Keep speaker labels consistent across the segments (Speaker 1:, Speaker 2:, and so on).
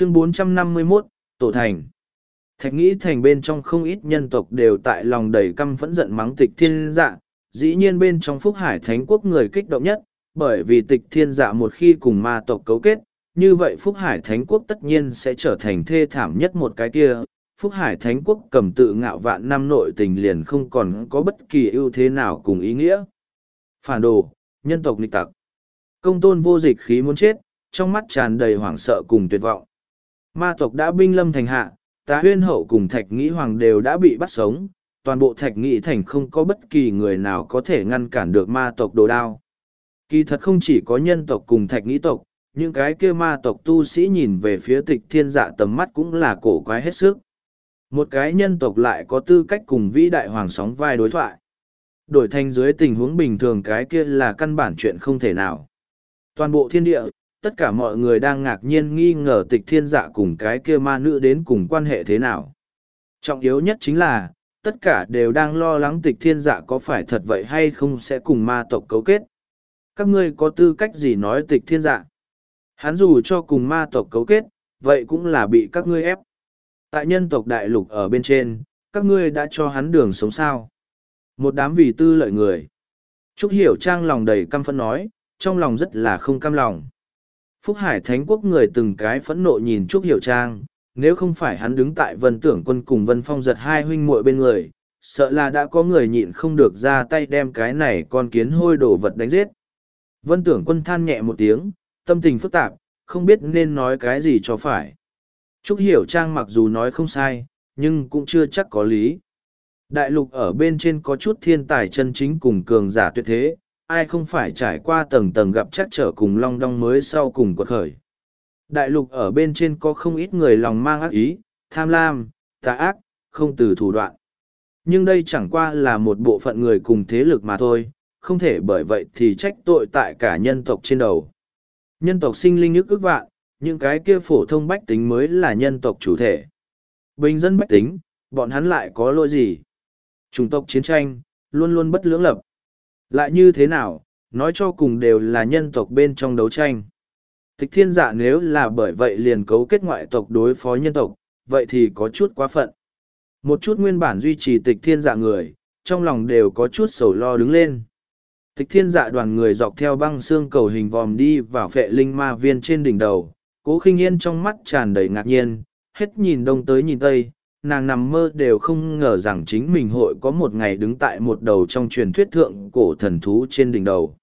Speaker 1: chương 451, Tổ Thành Thạch nghĩ thành bên trong không ít nhân tộc đều tại lòng đầy căm phẫn giận mắng tịch thiên dạ, dĩ nhiên bên trong phúc hải thánh quốc người kích động nhất, bởi vì tịch thiên dạ một khi cùng ma tộc cấu kết, như vậy phúc hải thánh quốc tất nhiên sẽ trở thành thê thảm nhất một cái kia. Phúc Hải Thánh Quốc cầm tự ngạo vạn năm nội tình liền không còn có bất kỳ ưu thế nào cùng ý nghĩa. Phản đồ, nhân tộc nghịch tặc. Công tôn vô dịch khí muốn chết, trong mắt tràn đầy hoảng sợ cùng tuyệt vọng. Ma tộc đã binh lâm thành hạ, tá huyên hậu cùng thạch nghĩ hoàng đều đã bị bắt sống, toàn bộ thạch nghĩ thành không có bất kỳ người nào có thể ngăn cản được ma tộc đồ đao. Kỳ thật không chỉ có nhân tộc cùng thạch nghĩ tộc, những cái kia ma tộc tu sĩ nhìn về phía tịch thiên dạ tầm mắt cũng là cổ quái hết sức. Một cái nhân tộc lại có tư cách cùng vĩ đại hoàng sóng vai đối thoại. Đổi thành dưới tình huống bình thường cái kia là căn bản chuyện không thể nào. Toàn bộ thiên địa, tất cả mọi người đang ngạc nhiên nghi ngờ tịch thiên dạ cùng cái kia ma nữ đến cùng quan hệ thế nào. Trọng yếu nhất chính là, tất cả đều đang lo lắng tịch thiên dạ có phải thật vậy hay không sẽ cùng ma tộc cấu kết. Các ngươi có tư cách gì nói tịch thiên dạ? Hắn dù cho cùng ma tộc cấu kết, vậy cũng là bị các ngươi ép. Tại nhân tộc đại lục ở bên trên, các ngươi đã cho hắn đường sống sao. Một đám vì tư lợi người. Trúc Hiểu Trang lòng đầy căm phẫn nói, trong lòng rất là không cam lòng. Phúc Hải Thánh Quốc người từng cái phẫn nộ nhìn Trúc Hiểu Trang, nếu không phải hắn đứng tại vân tưởng quân cùng vân phong giật hai huynh muội bên người, sợ là đã có người nhịn không được ra tay đem cái này con kiến hôi đổ vật đánh giết. Vân tưởng quân than nhẹ một tiếng, tâm tình phức tạp, không biết nên nói cái gì cho phải. Trúc Hiểu Trang mặc dù nói không sai, nhưng cũng chưa chắc có lý. Đại lục ở bên trên có chút thiên tài chân chính cùng cường giả tuyệt thế, ai không phải trải qua tầng tầng gặp chắc trở cùng long đong mới sau cùng quật khởi. Đại lục ở bên trên có không ít người lòng mang ác ý, tham lam, tà ác, không từ thủ đoạn. Nhưng đây chẳng qua là một bộ phận người cùng thế lực mà thôi, không thể bởi vậy thì trách tội tại cả nhân tộc trên đầu. Nhân tộc sinh linh ức ức vạn, những cái kia phổ thông bách tính mới là nhân tộc chủ thể. Bình dân bách tính, bọn hắn lại có lỗi gì? Chủng tộc chiến tranh, luôn luôn bất lưỡng lập. Lại như thế nào, nói cho cùng đều là nhân tộc bên trong đấu tranh. Tịch thiên dạ nếu là bởi vậy liền cấu kết ngoại tộc đối phó nhân tộc, vậy thì có chút quá phận. Một chút nguyên bản duy trì tịch thiên dạ người, trong lòng đều có chút sầu lo đứng lên. Tịch thiên dạ đoàn người dọc theo băng xương cầu hình vòm đi vào phệ linh ma viên trên đỉnh đầu, cố khinh yên trong mắt tràn đầy ngạc nhiên, hết nhìn đông tới nhìn tây, nàng nằm mơ đều không ngờ rằng chính mình hội có một ngày đứng tại một đầu trong truyền thuyết thượng cổ thần thú trên đỉnh đầu.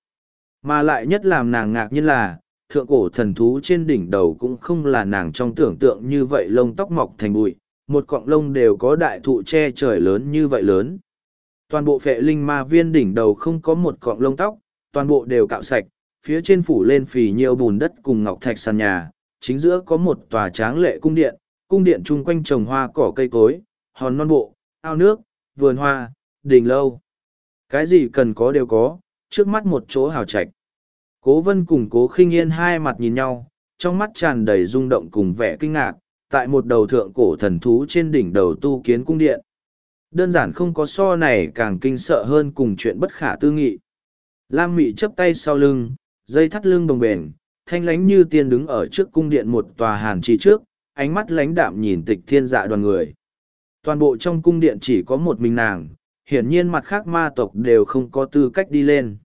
Speaker 1: Mà lại nhất làm nàng ngạc nhiên là, thượng cổ thần thú trên đỉnh đầu cũng không là nàng trong tưởng tượng như vậy lông tóc mọc thành bụi, một cọng lông đều có đại thụ che trời lớn như vậy lớn. Toàn bộ phệ linh ma viên đỉnh đầu không có một cọng lông tóc, toàn bộ đều cạo sạch, phía trên phủ lên phì nhiều bùn đất cùng ngọc thạch sàn nhà, chính giữa có một tòa tráng lệ cung điện, cung điện chung quanh trồng hoa cỏ cây cối, hòn non bộ, ao nước, vườn hoa, đình lâu. Cái gì cần có đều có, trước mắt một chỗ hào trạch. Cố vân cùng cố khinh yên hai mặt nhìn nhau, trong mắt tràn đầy rung động cùng vẻ kinh ngạc, tại một đầu thượng cổ thần thú trên đỉnh đầu tu kiến cung điện. Đơn giản không có so này càng kinh sợ hơn cùng chuyện bất khả tư nghị. Lam Mị chấp tay sau lưng, dây thắt lưng đồng bền, thanh lánh như tiên đứng ở trước cung điện một tòa hàn trì trước, ánh mắt lãnh đạm nhìn tịch thiên dạ đoàn người. Toàn bộ trong cung điện chỉ có một mình nàng, hiển nhiên mặt khác ma tộc đều không có tư cách đi lên.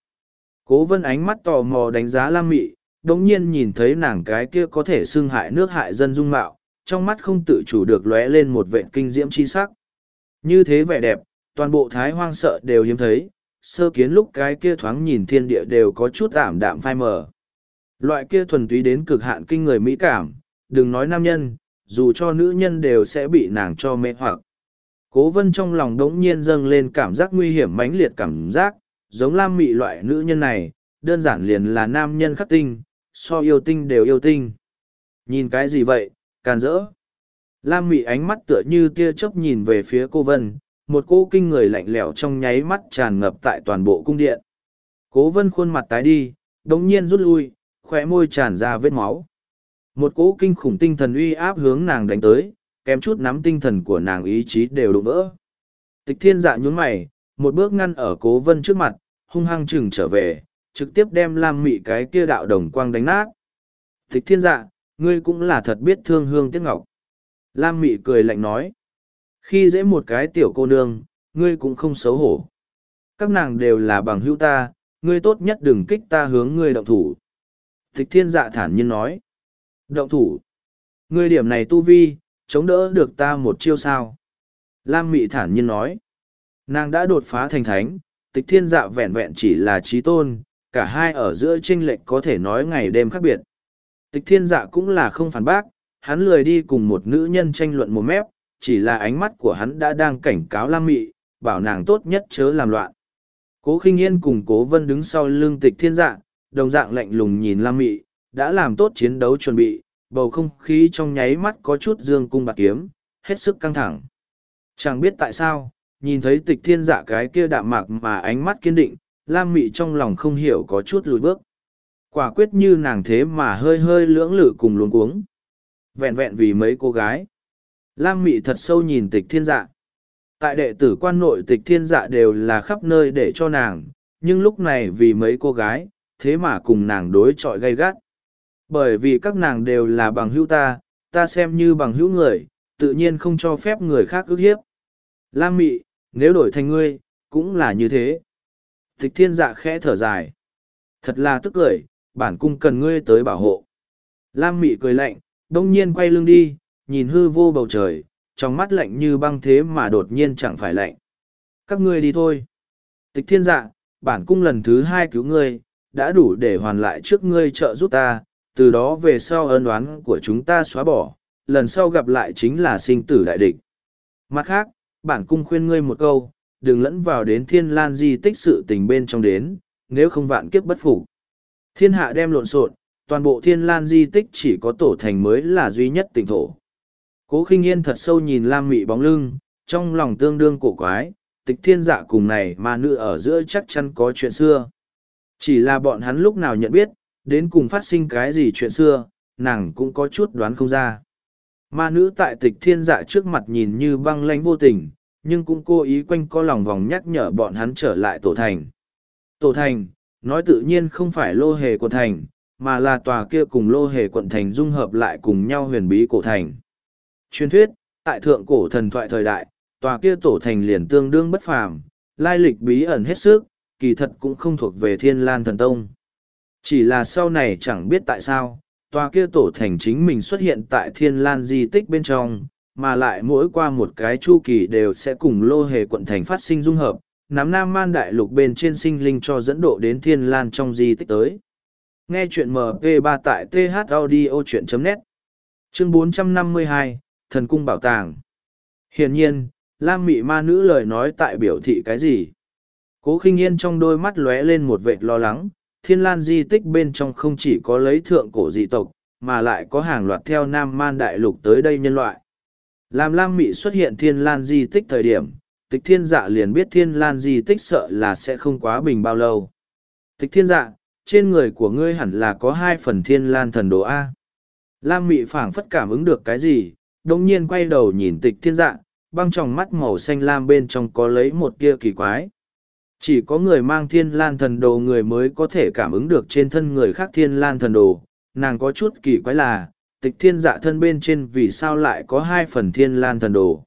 Speaker 1: Cố vân ánh mắt tò mò đánh giá Lam Mị, đồng nhiên nhìn thấy nàng cái kia có thể xưng hại nước hại dân dung mạo, trong mắt không tự chủ được lóe lên một vện kinh diễm chi sắc. Như thế vẻ đẹp, toàn bộ thái hoang sợ đều hiếm thấy, sơ kiến lúc cái kia thoáng nhìn thiên địa đều có chút ảm đạm phai mờ. Loại kia thuần túy đến cực hạn kinh người mỹ cảm, đừng nói nam nhân, dù cho nữ nhân đều sẽ bị nàng cho mê hoặc. Cố vân trong lòng đống nhiên dâng lên cảm giác nguy hiểm mãnh liệt cảm giác, giống lam mị loại nữ nhân này, đơn giản liền là nam nhân khắc tinh, so yêu tinh đều yêu tinh. Nhìn cái gì vậy, càn rỡ. Lam mị ánh mắt tựa như tia chớp nhìn về phía cô vân, một cô kinh người lạnh lẽo trong nháy mắt tràn ngập tại toàn bộ cung điện. Cố vân khuôn mặt tái đi, đống nhiên rút lui, khóe môi tràn ra vết máu. Một cỗ kinh khủng tinh thần uy áp hướng nàng đánh tới, kém chút nắm tinh thần của nàng ý chí đều đụng vỡ. Tịch thiên dạ nhún mày, một bước ngăn ở cố vân trước mặt, hung hăng chừng trở về, trực tiếp đem lam mị cái kia đạo đồng quang đánh nát. Tịch thiên dạ, ngươi cũng là thật biết thương hương tiếc ngọc. Lam Mị cười lạnh nói. Khi dễ một cái tiểu cô nương, ngươi cũng không xấu hổ. Các nàng đều là bằng hữu ta, ngươi tốt nhất đừng kích ta hướng ngươi động thủ. Tịch thiên dạ thản nhiên nói. Động thủ. Ngươi điểm này tu vi, chống đỡ được ta một chiêu sao. Lam Mị thản nhiên nói. Nàng đã đột phá thành thánh, tịch thiên dạ vẹn vẹn chỉ là trí tôn, cả hai ở giữa tranh lệch có thể nói ngày đêm khác biệt. Tịch thiên dạ cũng là không phản bác, hắn lười đi cùng một nữ nhân tranh luận một mép, chỉ là ánh mắt của hắn đã đang cảnh cáo Lam Mị, bảo nàng tốt nhất chớ làm loạn. Cố khinh yên cùng cố vân đứng sau lưng tịch thiên dạ, đồng dạng lạnh lùng nhìn Lam Mị, đã làm tốt chiến đấu chuẩn bị, bầu không khí trong nháy mắt có chút dương cung bạc kiếm, hết sức căng thẳng. Chẳng biết tại sao, nhìn thấy tịch thiên dạ cái kia đạm mạc mà ánh mắt kiên định, Lam Mị trong lòng không hiểu có chút lùi bước. Quả quyết như nàng thế mà hơi hơi lưỡng lự cùng luống cuống. Vẹn vẹn vì mấy cô gái. Lam Mị thật sâu nhìn tịch thiên dạ. Tại đệ tử quan nội tịch thiên dạ đều là khắp nơi để cho nàng, nhưng lúc này vì mấy cô gái, thế mà cùng nàng đối chọi gay gắt. Bởi vì các nàng đều là bằng hữu ta, ta xem như bằng hữu người, tự nhiên không cho phép người khác ức hiếp. Lam Mị, nếu đổi thành ngươi, cũng là như thế. Tịch thiên dạ khẽ thở dài. Thật là tức cười, bản cung cần ngươi tới bảo hộ. Lam Mị cười lạnh, đông nhiên quay lưng đi, nhìn hư vô bầu trời, trong mắt lạnh như băng thế mà đột nhiên chẳng phải lạnh. Các ngươi đi thôi. Tịch thiên dạ, bản cung lần thứ hai cứu ngươi, đã đủ để hoàn lại trước ngươi trợ giúp ta, từ đó về sau ân oán của chúng ta xóa bỏ, lần sau gặp lại chính là sinh tử đại địch. Mặt khác, bản cung khuyên ngươi một câu, đừng lẫn vào đến thiên lan di tích sự tình bên trong đến, nếu không vạn kiếp bất phục. Thiên hạ đem lộn xộn, toàn bộ thiên lan di tích chỉ có tổ thành mới là duy nhất tỉnh thổ. Cố khinh yên thật sâu nhìn Lam Mị bóng lưng, trong lòng tương đương cổ quái, tịch thiên dạ cùng này mà nữ ở giữa chắc chắn có chuyện xưa. Chỉ là bọn hắn lúc nào nhận biết, đến cùng phát sinh cái gì chuyện xưa, nàng cũng có chút đoán không ra. Ma nữ tại tịch thiên dạ trước mặt nhìn như băng lánh vô tình, nhưng cũng cố ý quanh co lòng vòng nhắc nhở bọn hắn trở lại tổ thành. Tổ thành, nói tự nhiên không phải lô hề quận thành, mà là tòa kia cùng lô hề quận thành dung hợp lại cùng nhau huyền bí cổ thành. Truyền thuyết, tại thượng cổ thần thoại thời đại, tòa kia tổ thành liền tương đương bất phàm, lai lịch bí ẩn hết sức, kỳ thật cũng không thuộc về thiên lan thần tông. Chỉ là sau này chẳng biết tại sao, tòa kia tổ thành chính mình xuất hiện tại thiên lan di tích bên trong, mà lại mỗi qua một cái chu kỳ đều sẽ cùng lô hề quận thành phát sinh dung hợp, nắm nam man đại lục bên trên sinh linh cho dẫn độ đến thiên lan trong di tích tới. Nghe chuyện MP3 tại thaudio.net Chương 452, Thần Cung Bảo Tàng Hiển nhiên, Lam Mị Ma Nữ lời nói tại biểu thị cái gì? Cố khinh yên trong đôi mắt lóe lên một vệt lo lắng, thiên lan di tích bên trong không chỉ có lấy thượng cổ dị tộc, mà lại có hàng loạt theo Nam Man Đại Lục tới đây nhân loại. Làm Lam Mị xuất hiện thiên lan di tích thời điểm, tịch thiên dạ liền biết thiên lan di tích sợ là sẽ không quá bình bao lâu. Tịch thiên dạ, trên người của ngươi hẳn là có hai phần thiên lan thần đồ A. Lam Mị phảng phất cảm ứng được cái gì, đồng nhiên quay đầu nhìn tịch thiên dạ, băng tròng mắt màu xanh lam bên trong có lấy một tia kỳ quái. Chỉ có người mang thiên lan thần đồ người mới có thể cảm ứng được trên thân người khác thiên lan thần đồ, nàng có chút kỳ quái là, tịch thiên dạ thân bên trên vì sao lại có hai phần thiên lan thần đồ.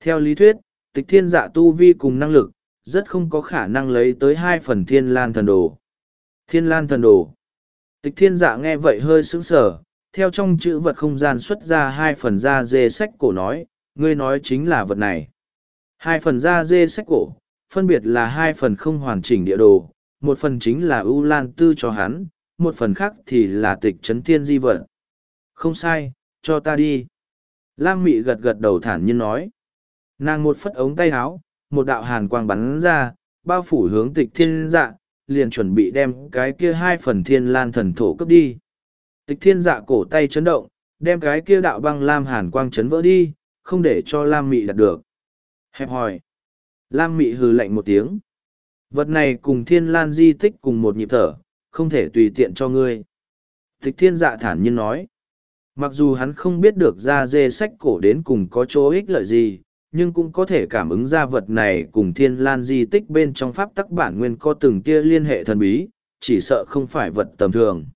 Speaker 1: Theo lý thuyết, tịch thiên dạ tu vi cùng năng lực, rất không có khả năng lấy tới hai phần thiên lan thần đồ. Thiên lan thần đồ. Tịch thiên dạ nghe vậy hơi sững sờ, theo trong chữ vật không gian xuất ra hai phần da dê sách cổ nói, ngươi nói chính là vật này. Hai phần da dê sách cổ, phân biệt là hai phần không hoàn chỉnh địa đồ, một phần chính là U lan tư cho hắn, một phần khác thì là tịch trấn thiên di vật. Không sai, cho ta đi. Lam Mị gật gật đầu thản nhiên nói. Nàng một phất ống tay áo, một đạo hàn quang bắn ra, bao phủ hướng tịch thiên dạ, liền chuẩn bị đem cái kia hai phần thiên lan thần thổ cướp đi. Tịch thiên dạ cổ tay chấn động, đem cái kia đạo băng lam hàn quang chấn vỡ đi, không để cho Lam Mị đạt được. Hẹp hỏi. Lam Mị hừ lạnh một tiếng. Vật này cùng thiên lan di tích cùng một nhịp thở, không thể tùy tiện cho ngươi. Tịch thiên dạ thản nhiên nói. Mặc dù hắn không biết được ra dê sách cổ đến cùng có chỗ ích lợi gì, nhưng cũng có thể cảm ứng ra vật này cùng thiên lan di tích bên trong pháp tắc bản nguyên có từng tia liên hệ thần bí, chỉ sợ không phải vật tầm thường.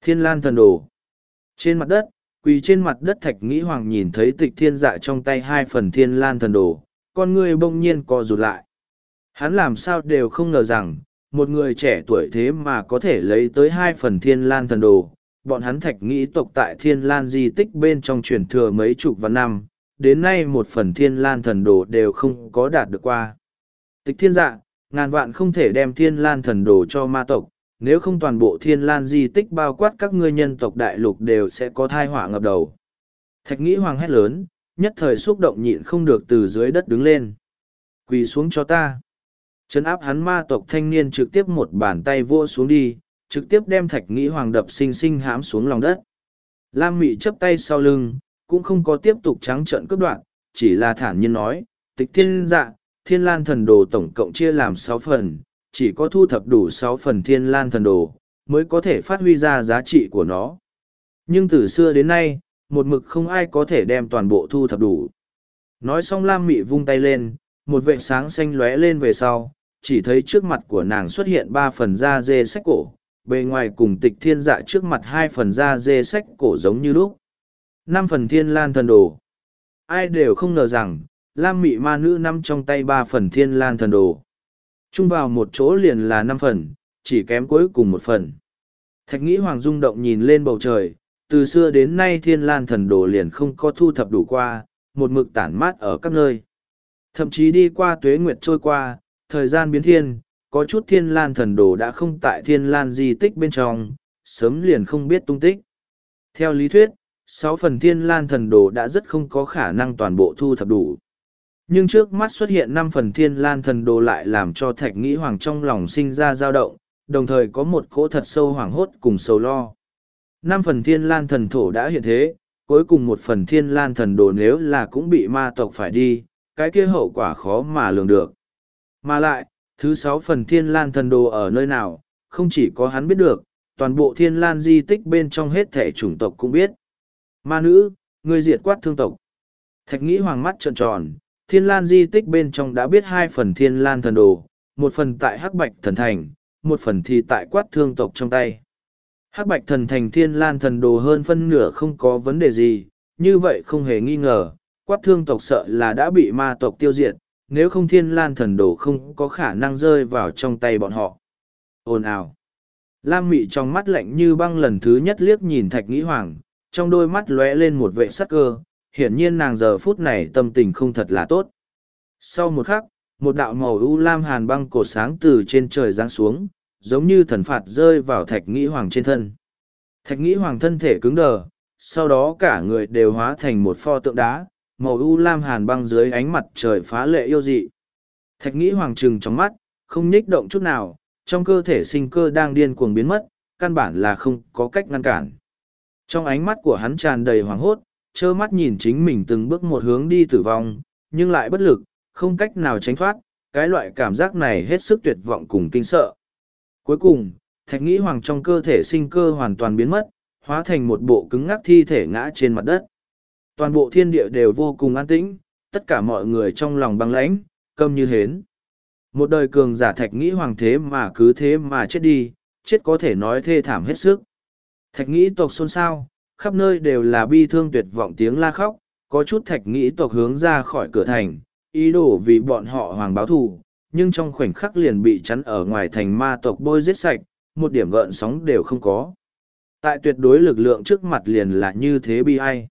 Speaker 1: Thiên lan thần đồ. Trên mặt đất, quỳ trên mặt đất thạch nghĩ hoàng nhìn thấy tịch thiên dạ trong tay hai phần thiên lan thần đồ, con người bỗng nhiên co rụt lại. Hắn làm sao đều không ngờ rằng, một người trẻ tuổi thế mà có thể lấy tới hai phần thiên lan thần đồ. Bọn hắn thạch nghĩ tộc tại thiên lan di tích bên trong truyền thừa mấy chục vạn năm, đến nay một phần thiên lan thần đồ đều không có đạt được qua. Tịch thiên dạ, ngàn vạn không thể đem thiên lan thần đồ cho ma tộc, nếu không toàn bộ thiên lan di tích bao quát các ngươi nhân tộc đại lục đều sẽ có thai họa ngập đầu. Thạch nghĩ hoàng hét lớn, nhất thời xúc động nhịn không được từ dưới đất đứng lên. Quỳ xuống cho ta. Chấn áp hắn ma tộc thanh niên trực tiếp một bàn tay vua xuống đi, trực tiếp đem thạch nghĩ hoàng đập xinh xinh hãm xuống lòng đất. Lam Mị chấp tay sau lưng, cũng không có tiếp tục trắng trợn cướp đoạn, chỉ là thản nhiên nói, tịch thiên dạ, thiên lan thần đồ tổng cộng chia làm sáu phần, chỉ có thu thập đủ sáu phần thiên lan thần đồ, mới có thể phát huy ra giá trị của nó. Nhưng từ xưa đến nay, một mực không ai có thể đem toàn bộ thu thập đủ. Nói xong Lam Mị vung tay lên, một vệ sáng xanh lóe lên về sau, chỉ thấy trước mặt của nàng xuất hiện ba phần da dê sách cổ, bề ngoài cùng tịch thiên dạ trước mặt hai phần da dê sách cổ giống như lúc. Năm phần thiên lan thần đồ. Ai đều không ngờ rằng, Lam Mị ma nữ nắm trong tay ba phần thiên lan thần đồ. Chung vào một chỗ liền là năm phần, chỉ kém cuối cùng một phần. Thạch nghĩ hoàng rung động nhìn lên bầu trời, từ xưa đến nay thiên lan thần đồ liền không có thu thập đủ qua, một mực tản mát ở các nơi. Thậm chí đi qua tuế nguyệt trôi qua, thời gian biến thiên, có chút thiên lan thần đồ đã không tại thiên lan di tích bên trong, sớm liền không biết tung tích. Theo lý thuyết, sáu phần thiên lan thần đồ đã rất không có khả năng toàn bộ thu thập đủ nhưng trước mắt xuất hiện năm phần thiên lan thần đồ lại làm cho thạch nghĩ hoàng trong lòng sinh ra dao động đồng thời có một cỗ thật sâu hoảng hốt cùng sầu lo năm phần thiên lan thần thổ đã hiện thế cuối cùng một phần thiên lan thần đồ nếu là cũng bị ma tộc phải đi cái kia hậu quả khó mà lường được. Mà lại thứ sáu phần thiên lan thần đồ ở nơi nào không chỉ có hắn biết được toàn bộ thiên lan di tích bên trong hết thể chủng tộc cũng biết. Ma nữ người diệt quát thương tộc. Thạch nghĩ hoàng mắt trợn tròn thiên lan di tích bên trong đã biết hai phần thiên lan thần đồ, một phần tại hắc bạch thần thành, một phần thì tại quát thương tộc trong tay. Hắc bạch thần thành thiên lan thần đồ hơn phân nửa không có vấn đề gì, như vậy không hề nghi ngờ, quát thương tộc sợ là đã bị ma tộc tiêu diệt, nếu không thiên lan thần đồ không có khả năng rơi vào trong tay bọn họ. Ồn ào! Lam mị trong mắt lạnh như băng lần thứ nhất liếc nhìn thạch nghĩ hoàng, trong đôi mắt lóe lên một vệ sắc cơ, hiển nhiên nàng giờ phút này tâm tình không thật là tốt. Sau một khắc, một đạo màu u lam hàn băng cổ sáng từ trên trời giáng xuống, giống như thần phạt rơi vào thạch nghĩ hoàng trên thân. Thạch nghĩ hoàng thân thể cứng đờ, sau đó cả người đều hóa thành một pho tượng đá, màu u lam hàn băng dưới ánh mặt trời phá lệ yêu dị. Thạch nghĩ hoàng trừng trong mắt, không nhích động chút nào, trong cơ thể sinh cơ đang điên cuồng biến mất, căn bản là không có cách ngăn cản. Trong ánh mắt của hắn tràn đầy hoàng hốt, trơ mắt nhìn chính mình từng bước một hướng đi tử vong, nhưng lại bất lực, không cách nào tránh thoát, cái loại cảm giác này hết sức tuyệt vọng cùng kinh sợ. Cuối cùng, thạch nghĩ hoàng trong cơ thể sinh cơ hoàn toàn biến mất, hóa thành một bộ cứng ngắc thi thể ngã trên mặt đất. Toàn bộ thiên địa đều vô cùng an tĩnh, tất cả mọi người trong lòng băng lãnh, câm như hến. Một đời cường giả thạch nghĩ hoàng thế mà cứ thế mà chết đi, chết có thể nói thê thảm hết sức. Thạch nghĩ tộc xôn xao, khắp nơi đều là bi thương tuyệt vọng tiếng la khóc, có chút thạch nghĩ tộc hướng ra khỏi cửa thành, ý đồ vì bọn họ hoàng báo thù, nhưng trong khoảnh khắc liền bị chắn ở ngoài thành ma tộc bôi giết sạch, một điểm gợn sóng đều không có. Tại tuyệt đối lực lượng trước mặt liền là như thế bi ai.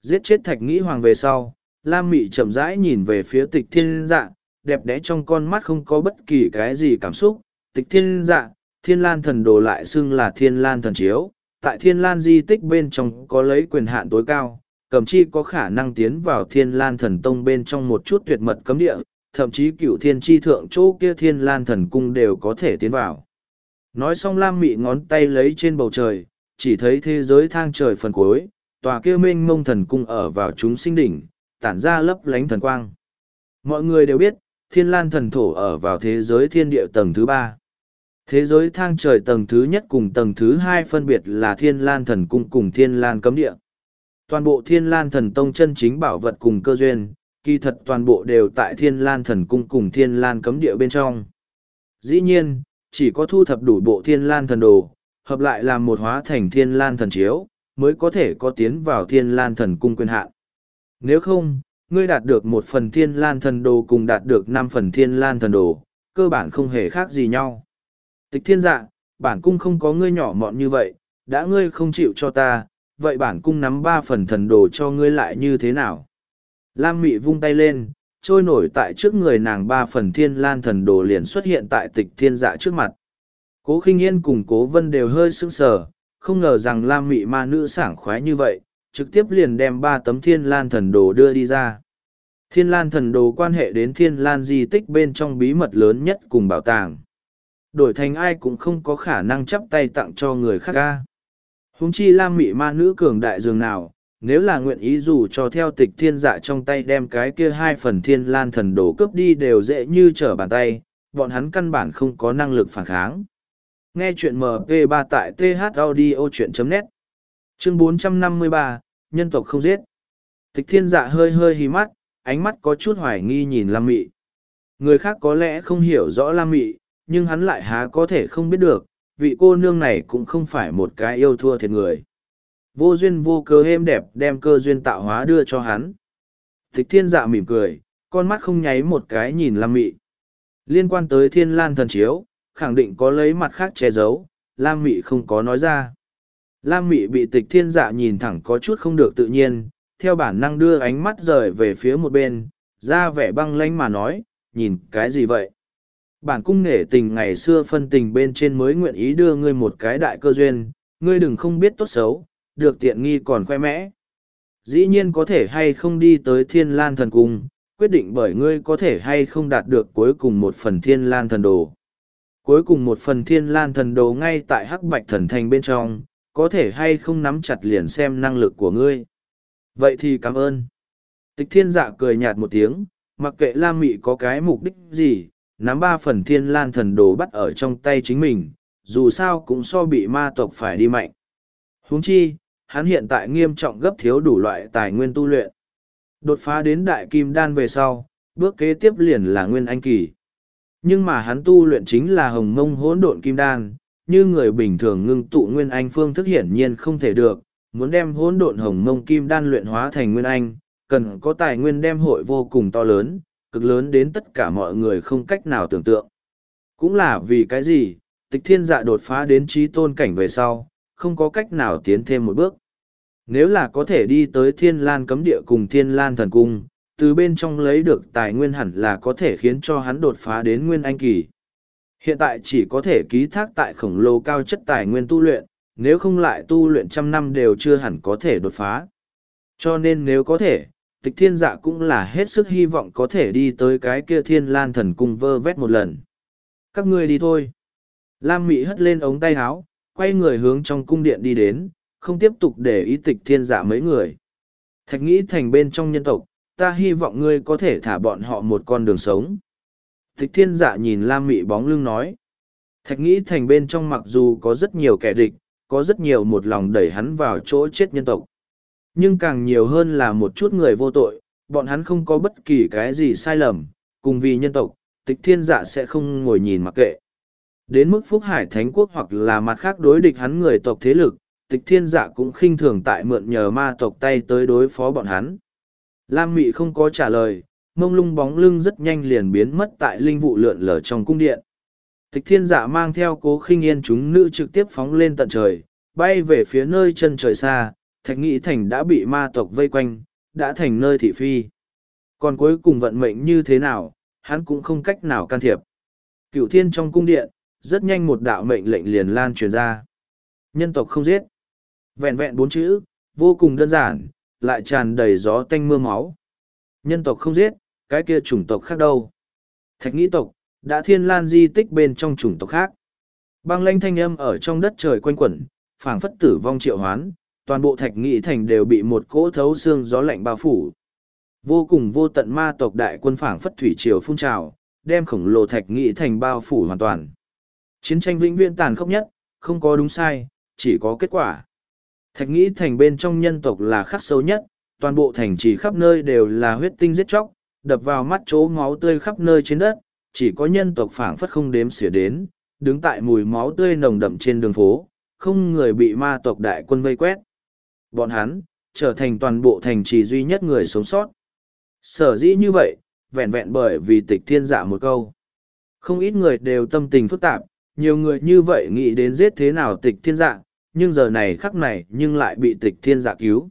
Speaker 1: Giết chết thạch nghĩ hoàng về sau, Lam Mị chậm rãi nhìn về phía tịch thiên dạ, đẹp đẽ trong con mắt không có bất kỳ cái gì cảm xúc. Tịch thiên dạ, thiên lan thần đồ lại xưng là thiên lan thần chiếu, tại thiên lan di tích bên trong có lấy quyền hạn tối cao, cầm chi có khả năng tiến vào thiên lan thần tông bên trong một chút tuyệt mật cấm địa, thậm chí cựu thiên tri thượng chỗ kia thiên lan thần cung đều có thể tiến vào. Nói xong Lam Mị ngón tay lấy trên bầu trời, chỉ thấy thế giới thang trời phần cuối, tòa kia mênh mông thần cung ở vào chúng sinh đỉnh, tản ra lấp lánh thần quang. Mọi người đều biết, thiên lan thần thổ ở vào thế giới thiên địa tầng thứ ba. Thế giới thang trời tầng thứ nhất cùng tầng thứ hai phân biệt là Thiên Lan Thần Cung cùng Thiên Lan Cấm Địa. Toàn bộ Thiên Lan Thần Tông chân chính bảo vật cùng cơ duyên, kỳ thật toàn bộ đều tại Thiên Lan Thần Cung cùng Thiên Lan Cấm Địa bên trong. Dĩ nhiên, chỉ có thu thập đủ bộ Thiên Lan Thần Đồ, hợp lại làm một hóa thành Thiên Lan Thần Chiếu, mới có thể có tiến vào thiên lan thần cung quyền hạn. Nếu không, ngươi đạt được một phần thiên lan thần đồ cùng đạt được năm phần thiên lan thần đồ, cơ bản không hề khác gì nhau. Tịch thiên dạ, bản cung không có ngươi nhỏ mọn như vậy, đã ngươi không chịu cho ta, vậy bản cung nắm ba phần thần đồ cho ngươi lại như thế nào? Lam Mị vung tay lên, trôi nổi tại trước người nàng ba phần thiên lan thần đồ liền xuất hiện tại tịch thiên dạ trước mặt. Cố khinh yên cùng cố vân đều hơi sững sờ, không ngờ rằng Lam Mị ma nữ sảng khoái như vậy, trực tiếp liền đem ba tấm thiên lan thần đồ đưa đi ra. Thiên lan thần đồ quan hệ đến thiên lan di tích bên trong bí mật lớn nhất cùng bảo tàng. Đổi thành ai cũng không có khả năng chắp tay tặng cho người khác ca. Húng chi Lam Mị ma nữ cường đại dường nào, nếu là nguyện ý dù cho theo tịch thiên dạ trong tay đem cái kia hai phần thiên lan thần đồ cướp đi đều dễ như trở bàn tay, bọn hắn căn bản không có năng lực phản kháng. Nghe chuyện MP3 tại thaudio.net Chương 453, Nhân tộc không giết. Tịch thiên dạ hơi hơi hí mắt, ánh mắt có chút hoài nghi nhìn Lam Mị. Người khác có lẽ không hiểu rõ Lam Mị, nhưng hắn lại há có thể không biết được, vị cô nương này cũng không phải một cái yêu thua thiệt người. Vô duyên vô cớ êm đẹp đem cơ duyên tạo hóa đưa cho hắn. Tịch thiên dạ mỉm cười, con mắt không nháy một cái nhìn Lam Mị. Liên quan tới thiên lan thần chiếu, khẳng định có lấy mặt khác che giấu, Lam Mị không có nói ra. Lam Mị bị tịch thiên dạ nhìn thẳng có chút không được tự nhiên, theo bản năng đưa ánh mắt rời về phía một bên, ra vẻ băng lanh mà nói, nhìn cái gì vậy? Bản cung nể tình ngày xưa phân tình bên trên mới nguyện ý đưa ngươi một cái đại cơ duyên, ngươi đừng không biết tốt xấu, được tiện nghi còn khoe mẽ. Dĩ nhiên có thể hay không đi tới thiên lan thần cung, quyết định bởi ngươi có thể hay không đạt được cuối cùng một phần thiên lan thần đồ. Cuối cùng một phần thiên lan thần đồ ngay tại hắc bạch thần thành bên trong, có thể hay không nắm chặt liền xem năng lực của ngươi. Vậy thì cảm ơn. Tịch thiên dạ cười nhạt một tiếng, mặc kệ Lam Mị có cái mục đích gì, nắm ba phần thiên lan thần đồ bắt ở trong tay chính mình, dù sao cũng so bị ma tộc phải đi mạnh. huống chi, hắn hiện tại nghiêm trọng gấp thiếu đủ loại tài nguyên tu luyện. Đột phá đến đại kim đan về sau, bước kế tiếp liền là nguyên anh kỳ. Nhưng mà hắn tu luyện chính là hồng mông hỗn độn kim đan, như người bình thường ngưng tụ nguyên anh phương thức hiển nhiên không thể được, muốn đem hỗn độn hồng mông kim đan luyện hóa thành nguyên anh, cần có tài nguyên đem hội vô cùng to lớn, cực lớn đến tất cả mọi người không cách nào tưởng tượng. Cũng là vì cái gì, tịch thiên dạ đột phá đến trí tôn cảnh về sau, không có cách nào tiến thêm một bước. Nếu là có thể đi tới thiên lan cấm địa cùng thiên lan thần cung, từ bên trong lấy được tài nguyên hẳn là có thể khiến cho hắn đột phá đến nguyên anh kỳ. Hiện tại chỉ có thể ký thác tại khổng lồ cao chất tài nguyên tu luyện, nếu không lại tu luyện trăm năm đều chưa hẳn có thể đột phá. Cho nên nếu có thể, tịch thiên dạ cũng là hết sức hy vọng có thể đi tới cái kia thiên lan thần cung vơ vét một lần. Các ngươi đi thôi. Lam Mị hất lên ống tay áo, quay người hướng trong cung điện đi đến, không tiếp tục để ý tịch thiên dạ mấy người. Thạch nghĩ thành bên trong nhân tộc, ta hy vọng ngươi có thể thả bọn họ một con đường sống. Tịch thiên dạ nhìn Lam Mị bóng lưng nói. Thạch nghĩ thành bên trong mặc dù có rất nhiều kẻ địch, có rất nhiều một lòng đẩy hắn vào chỗ chết nhân tộc. Nhưng càng nhiều hơn là một chút người vô tội, bọn hắn không có bất kỳ cái gì sai lầm, cùng vì nhân tộc, tịch thiên dạ sẽ không ngồi nhìn mặc kệ. Đến mức Phúc Hải Thánh Quốc hoặc là mặt khác đối địch hắn người tộc thế lực, tịch thiên dạ cũng khinh thường tại mượn nhờ ma tộc tay tới đối phó bọn hắn. Lam Mị không có trả lời, mông lung bóng lưng rất nhanh liền biến mất tại linh vụ lượn lờ trong cung điện. Tịch thiên dạ mang theo cố khinh yên chúng nữ trực tiếp phóng lên tận trời, bay về phía nơi chân trời xa, thạch nghị thành đã bị ma tộc vây quanh, đã thành nơi thị phi. Còn cuối cùng vận mệnh như thế nào, hắn cũng không cách nào can thiệp. Cựu thiên trong cung điện, rất nhanh một đạo mệnh lệnh liền lan truyền ra. Nhân tộc không giết. Vẹn vẹn bốn chữ, vô cùng đơn giản, lại tràn đầy gió tanh mưa máu. Nhân tộc không giết, cái kia chủng tộc khác đâu. Thạch nghĩ tộc, đã thiên lan di tích bên trong chủng tộc khác. Băng lanh thanh âm ở trong đất trời quanh quẩn, phảng phất tử vong triệu hoán, toàn bộ thạch nghị thành đều bị một cỗ thấu xương gió lạnh bao phủ. Vô cùng vô tận ma tộc đại quân phảng phất thủy triều phun trào, đem khổng lồ thạch nghị thành bao phủ hoàn toàn. Chiến tranh vĩnh viễn tàn khốc nhất, không có đúng sai, chỉ có kết quả. Thạch nghĩ thành bên trong nhân tộc là khắc sâu nhất, toàn bộ thành trì khắp nơi đều là huyết tinh giết chóc, đập vào mắt chỗ máu tươi khắp nơi trên đất, chỉ có nhân tộc phảng phất không đếm xỉa đến, đứng tại mùi máu tươi nồng đậm trên đường phố, không người bị ma tộc đại quân vây quét. bọn hắn, trở thành toàn bộ thành trì duy nhất người sống sót. Sở dĩ như vậy, vẹn vẹn bởi vì tịch thiên giả một câu. Không ít người đều tâm tình phức tạp, nhiều người như vậy nghĩ đến giết thế nào tịch thiên dạng, nhưng giờ này khắc này nhưng lại bị tịch thiên dạ cứu.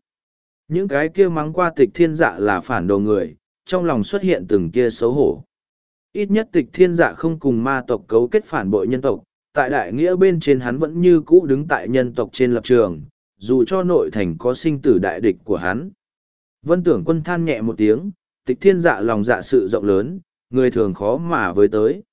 Speaker 1: Những cái kia mắng qua tịch thiên dạ là phản đồ người, trong lòng xuất hiện từng kia xấu hổ. Ít nhất tịch thiên dạ không cùng ma tộc cấu kết phản bội nhân tộc, tại đại nghĩa bên trên hắn vẫn như cũ đứng tại nhân tộc trên lập trường, dù cho nội thành có sinh tử đại địch của hắn. Vân tưởng quân than nhẹ một tiếng, tịch thiên dạ lòng dạ sự rộng lớn, người thường khó mà với tới.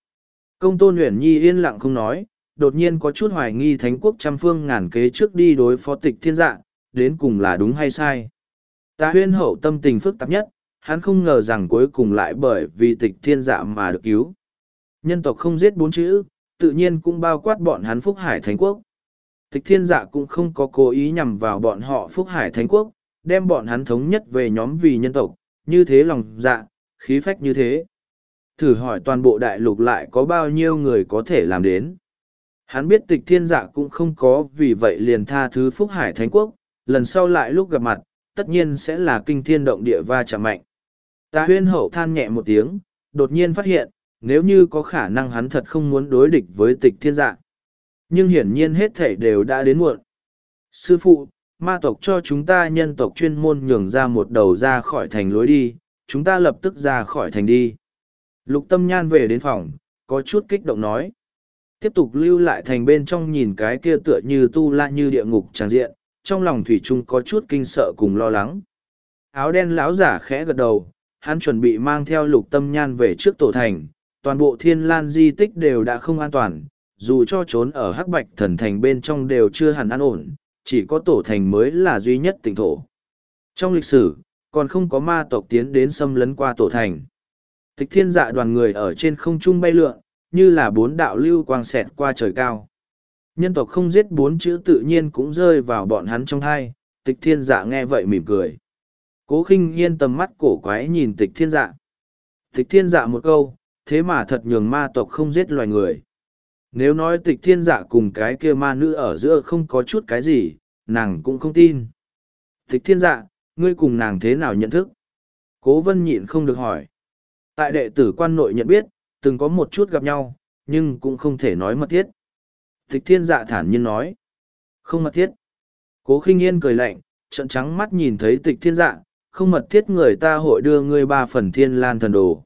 Speaker 1: Công tôn huyền nhi yên lặng không nói, đột nhiên có chút hoài nghi thánh quốc trăm phương ngàn kế trước đi đối phó tịch thiên dạ, đến cùng là đúng hay sai. Ta huyên hậu tâm tình phức tạp nhất, hắn không ngờ rằng cuối cùng lại bởi vì tịch thiên dạ mà được cứu. Nhân tộc không giết bốn chữ, tự nhiên cũng bao quát bọn hắn Phúc Hải Thánh Quốc. Tịch thiên dạ cũng không có cố ý nhằm vào bọn họ Phúc Hải Thánh Quốc, đem bọn hắn thống nhất về nhóm vì nhân tộc, như thế lòng dạ, khí phách như thế. Thử hỏi toàn bộ đại lục lại có bao nhiêu người có thể làm đến. Hắn biết tịch thiên dạ cũng không có vì vậy liền tha thứ Phúc Hải Thánh Quốc, lần sau lại lúc gặp mặt, tất nhiên sẽ là kinh thiên động địa va chạm mạnh. Ta huyên hậu than nhẹ một tiếng, đột nhiên phát hiện, nếu như có khả năng hắn thật không muốn đối địch với tịch thiên dạ. Nhưng hiển nhiên hết thể đều đã đến muộn. Sư phụ, ma tộc cho chúng ta nhân tộc chuyên môn nhường ra một đầu ra khỏi thành lối đi, chúng ta lập tức ra khỏi thành đi. Lục tâm nhan về đến phòng, có chút kích động nói. Tiếp tục lưu lại thành bên trong nhìn cái kia tựa như tu la như địa ngục tràng diện, trong lòng thủy trung có chút kinh sợ cùng lo lắng. Áo đen lão giả khẽ gật đầu, hắn chuẩn bị mang theo lục tâm nhan về trước tổ thành, toàn bộ thiên lan di tích đều đã không an toàn, dù cho trốn ở hắc bạch thần thành bên trong đều chưa hẳn an ổn, chỉ có tổ thành mới là duy nhất tỉnh thổ. Trong lịch sử, còn không có ma tộc tiến đến xâm lấn qua tổ thành. Tịch thiên dạ đoàn người ở trên không trung bay lượn, như là bốn đạo lưu quang xẹt qua trời cao. Nhân tộc không giết bốn chữ tự nhiên cũng rơi vào bọn hắn trong thai, tịch thiên dạ nghe vậy mỉm cười. Cố khinh yên tầm mắt cổ quái nhìn tịch thiên dạ. Tịch thiên dạ một câu, thế mà thật nhường ma tộc không giết loài người. Nếu nói tịch thiên dạ cùng cái kia ma nữ ở giữa không có chút cái gì, nàng cũng không tin. Tịch thiên dạ, ngươi cùng nàng thế nào nhận thức? Cố vân nhịn không được hỏi. Tại đệ tử quan nội nhận biết, từng có một chút gặp nhau, nhưng cũng không thể nói mật thiết. Tịch thiên dạ thản nhiên nói. Không mật thiết. Cố khinh yên cười lạnh, trận trắng mắt nhìn thấy tịch thiên dạ, không mật thiết người ta hội đưa ngươi ba phần thiên lan thần đồ.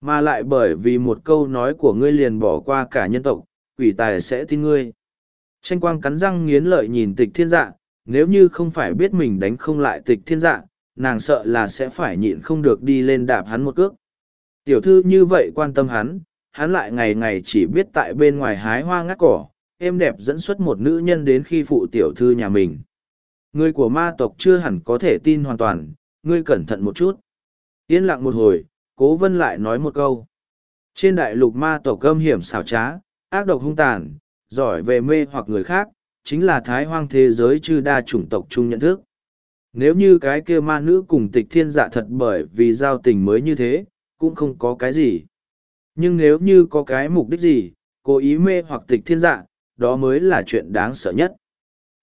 Speaker 1: Mà lại bởi vì một câu nói của ngươi liền bỏ qua cả nhân tộc, quỷ tài sẽ tin ngươi. Tranh quang cắn răng nghiến lợi nhìn tịch thiên dạ, nếu như không phải biết mình đánh không lại tịch thiên dạ, nàng sợ là sẽ phải nhịn không được đi lên đạp hắn một cước. Tiểu thư như vậy quan tâm hắn, hắn lại ngày ngày chỉ biết tại bên ngoài hái hoa ngắt cỏ, êm đẹp dẫn xuất một nữ nhân đến khi phụ tiểu thư nhà mình. Người của ma tộc chưa hẳn có thể tin hoàn toàn, ngươi cẩn thận một chút. Yên lặng một hồi, cố vân lại nói một câu. Trên đại lục ma tộc âm hiểm xảo trá, ác độc hung tàn, giỏi về mê hoặc người khác, chính là thái hoang thế giới chư đa chủng tộc chung nhận thức. Nếu như cái kia ma nữ cùng tịch thiên dạ thật bởi vì giao tình mới như thế, cũng không có cái gì. Nhưng nếu như có cái mục đích gì, cố ý mê hoặc tịch thiên dạ, đó mới là chuyện đáng sợ nhất.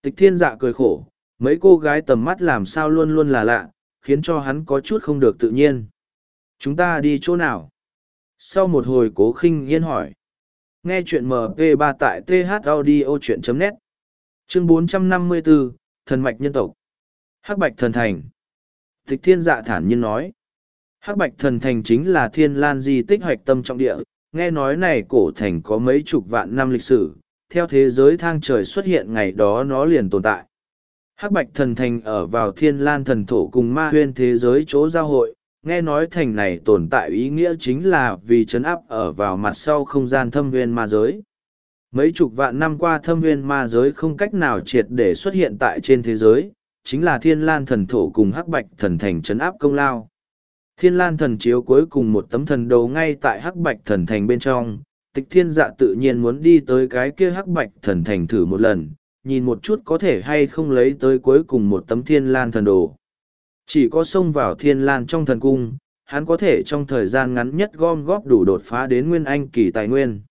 Speaker 1: Tịch thiên dạ cười khổ, mấy cô gái tầm mắt làm sao luôn luôn là lạ, khiến cho hắn có chút không được tự nhiên. Chúng ta đi chỗ nào? Sau một hồi cố khinh yên hỏi. Nghe chuyện MP3 tại thaudio.net Chương 454, Thần Mạch Nhân Tộc Hắc Bạch Thần Thành Tịch thiên dạ thản nhiên nói. Hắc Bạch Thần Thành chính là thiên lan di tích hoạch tâm trọng địa, nghe nói này cổ thành có mấy chục vạn năm lịch sử, theo thế giới thang trời xuất hiện ngày đó nó liền tồn tại. Hắc Bạch Thần Thành ở vào thiên lan thần thổ cùng ma huyên thế giới chỗ giao hội, nghe nói thành này tồn tại ý nghĩa chính là vì chấn áp ở vào mặt sau không gian thâm huyên ma giới. Mấy chục vạn năm qua thâm huyên ma giới không cách nào triệt để xuất hiện tại trên thế giới, chính là thiên lan thần thổ cùng hắc bạch thần thành chấn áp công lao. Thiên lan thần chiếu cuối cùng một tấm thần đầu ngay tại hắc bạch thần thành bên trong, tịch thiên dạ tự nhiên muốn đi tới cái kia hắc bạch thần thành thử một lần, nhìn một chút có thể hay không lấy tới cuối cùng một tấm thiên lan thần đồ. Chỉ có xông vào thiên lan trong thần cung, hắn có thể trong thời gian ngắn nhất gom góp đủ đột phá đến nguyên anh kỳ tài nguyên.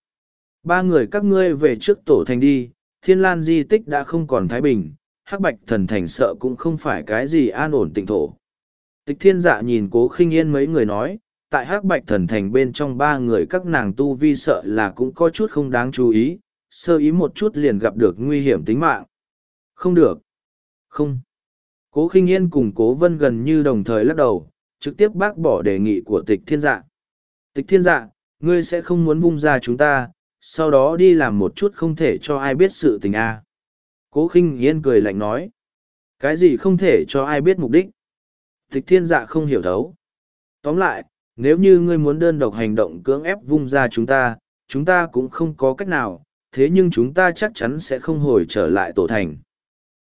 Speaker 1: Ba người các ngươi về trước tổ thành đi, thiên lan di tích đã không còn thái bình, hắc bạch thần thành sợ cũng không phải cái gì an ổn tịnh thổ. Tịch thiên dạ nhìn cố khinh yên mấy người nói, tại hắc bạch thần thành bên trong ba người các nàng tu vi sợ là cũng có chút không đáng chú ý, sơ ý một chút liền gặp được nguy hiểm tính mạng. Không được. Không. Cố khinh yên cùng cố vân gần như đồng thời lắc đầu, trực tiếp bác bỏ đề nghị của tịch thiên dạ. Tịch thiên dạ, ngươi sẽ không muốn vung ra chúng ta, sau đó đi làm một chút không thể cho ai biết sự tình a. À. Cố khinh yên cười lạnh nói. Cái gì không thể cho ai biết mục đích? Tịch thiên dạ không hiểu thấu. Tóm lại, nếu như ngươi muốn đơn độc hành động cưỡng ép vung ra chúng ta, chúng ta cũng không có cách nào, thế nhưng chúng ta chắc chắn sẽ không hồi trở lại tổ thành.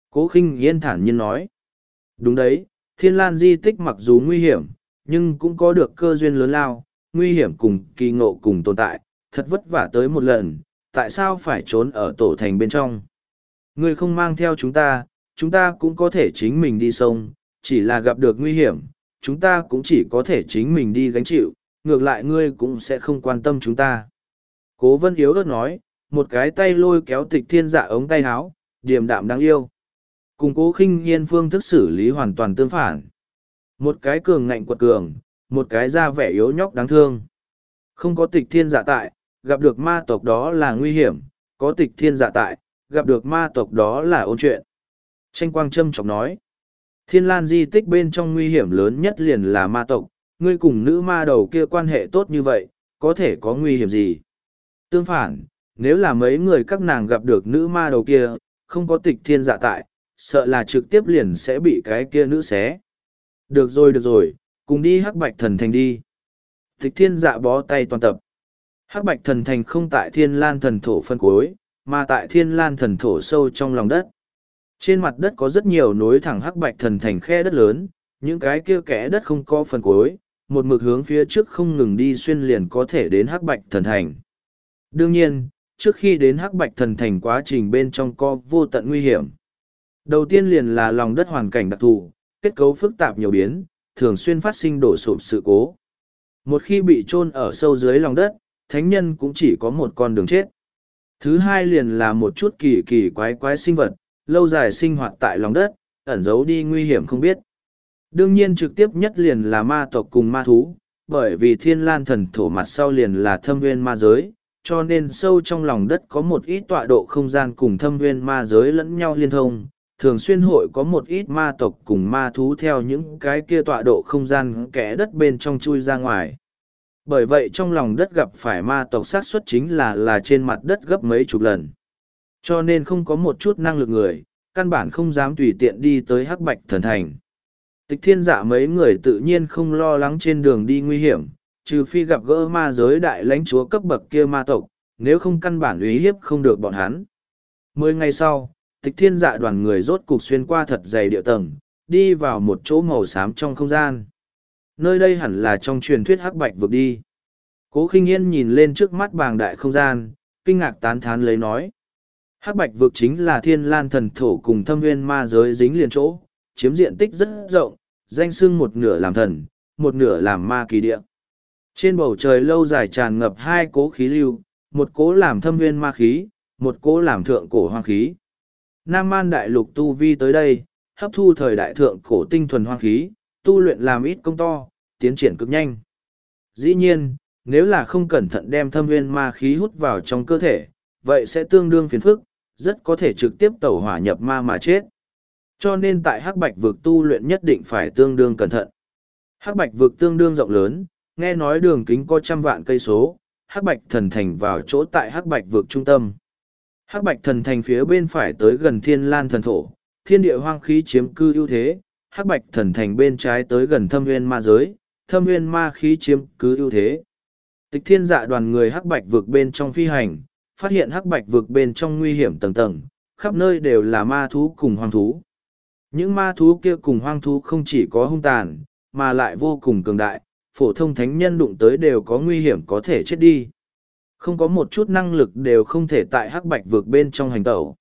Speaker 1: Cố khinh yên thản nhiên nói. Đúng đấy, thiên lan di tích mặc dù nguy hiểm, nhưng cũng có được cơ duyên lớn lao, nguy hiểm cùng kỳ ngộ cùng tồn tại, thật vất vả tới một lần, tại sao phải trốn ở tổ thành bên trong? Ngươi không mang theo chúng ta, chúng ta cũng có thể chính mình đi sông, chỉ là gặp được nguy hiểm, chúng ta cũng chỉ có thể chính mình đi gánh chịu, ngược lại ngươi cũng sẽ không quan tâm chúng ta. Cố vân yếu ớt nói, một cái tay lôi kéo tịch thiên dạ ống tay háo, điềm đạm đáng yêu. Cùng cố khinh nhiên phương thức xử lý hoàn toàn tương phản. Một cái cường ngạnh quật cường, một cái da vẻ yếu nhóc đáng thương. Không có tịch thiên dạ tại, gặp được ma tộc đó là nguy hiểm, có tịch thiên dạ tại, gặp được ma tộc đó là ôn chuyện. Tranh quang trâm trọng nói, thiên lan di tích bên trong nguy hiểm lớn nhất liền là ma tộc, ngươi cùng nữ ma đầu kia quan hệ tốt như vậy, có thể có nguy hiểm gì? Tương phản, nếu là mấy người các nàng gặp được nữ ma đầu kia, không có tịch thiên dạ tại, sợ là trực tiếp liền sẽ bị cái kia nữ xé. Được rồi được rồi, cùng đi hắc bạch thần thành đi. Tịch thiên dạ bó tay toàn tập. Hắc bạch thần thành không tại thiên lan thần thổ phân cuối, mà tại thiên lan thần thổ sâu trong lòng đất. Trên mặt đất có rất nhiều nối thẳng hắc bạch thần thành khe đất lớn, những cái kia kẽ đất không có phần cuối, một mực hướng phía trước không ngừng đi xuyên liền có thể đến hắc bạch thần thành. Đương nhiên, trước khi đến hắc bạch thần thành quá trình bên trong có vô tận nguy hiểm. Đầu tiên liền là lòng đất hoàn cảnh đặc thù, kết cấu phức tạp nhiều biến, thường xuyên phát sinh đổ sụp sự cố. Một khi bị chôn ở sâu dưới lòng đất, thánh nhân cũng chỉ có một con đường chết. Thứ hai liền là một chút kỳ kỳ quái quái sinh vật, lâu dài sinh hoạt tại lòng đất, ẩn giấu đi nguy hiểm không biết. Đương nhiên trực tiếp nhất liền là ma tộc cùng ma thú, bởi vì thiên lan thần thổ mặt sau liền là thâm nguyên ma giới, cho nên sâu trong lòng đất có một ít tọa độ không gian cùng thâm nguyên ma giới lẫn nhau liên thông, thường xuyên hội có một ít ma tộc cùng ma thú theo những cái kia tọa độ không gian kẽ đất bên trong chui ra ngoài. Bởi vậy trong lòng đất gặp phải ma tộc xác suất chính là là trên mặt đất gấp mấy chục lần. Cho nên không có một chút năng lực người, căn bản không dám tùy tiện đi tới hắc bạch thần thành. Tịch thiên dạ mấy người tự nhiên không lo lắng trên đường đi nguy hiểm, trừ phi gặp gỡ ma giới đại lãnh chúa cấp bậc kia ma tộc, nếu không căn bản uy hiếp không được bọn hắn. Mười ngày sau, tịch thiên dạ đoàn người rốt cục xuyên qua thật dày địa tầng, đi vào một chỗ màu xám trong không gian. Nơi đây hẳn là trong truyền thuyết hắc bạch vực đi. Cố khinh yên nhìn lên trước mắt bàng đại không gian, kinh ngạc tán thán lấy nói. Hắc bạch vực chính là thiên lan thần thổ cùng thâm nguyên ma giới dính liền chỗ, chiếm diện tích rất rộng, danh sưng một nửa làm thần, một nửa làm ma kỳ địa. Trên bầu trời lâu dài tràn ngập hai cố khí lưu, một cố làm thâm nguyên ma khí, một cố làm thượng cổ hoang khí. Nam man đại lục tu vi tới đây, hấp thu thời đại thượng cổ tinh thuần hoang khí, tu luyện làm ít công to, tiến triển cực nhanh. Dĩ nhiên, nếu là không cẩn thận đem thâm nguyên ma khí hút vào trong cơ thể, vậy sẽ tương đương phiền phức, rất có thể trực tiếp tẩu hỏa nhập ma mà chết. Cho nên tại hắc bạch vực tu luyện nhất định phải tương đương cẩn thận. Hắc bạch vực tương đương rộng lớn, nghe nói đường kính có trăm vạn cây số, hắc bạch thần thành vào chỗ tại hắc bạch vực trung tâm. Hắc bạch thần thành phía bên phải tới gần thiên lan thần thổ, thiên địa hoang khí chiếm cư ưu thế, hắc bạch thần thành bên trái tới gần thâm nguyên ma giới, thâm nguyên ma khí chiếm cứ ưu thế. Tịch thiên dạ đoàn người hắc bạch vực bên trong phi hành, phát hiện hắc bạch vực bên trong nguy hiểm tầng tầng, khắp nơi đều là ma thú cùng hoang thú. Những ma thú kia cùng hoang thú không chỉ có hung tàn, mà lại vô cùng cường đại, phổ thông thánh nhân đụng tới đều có nguy hiểm có thể chết đi. Không có một chút năng lực đều không thể tại hắc bạch vượt bên trong hành tẩu.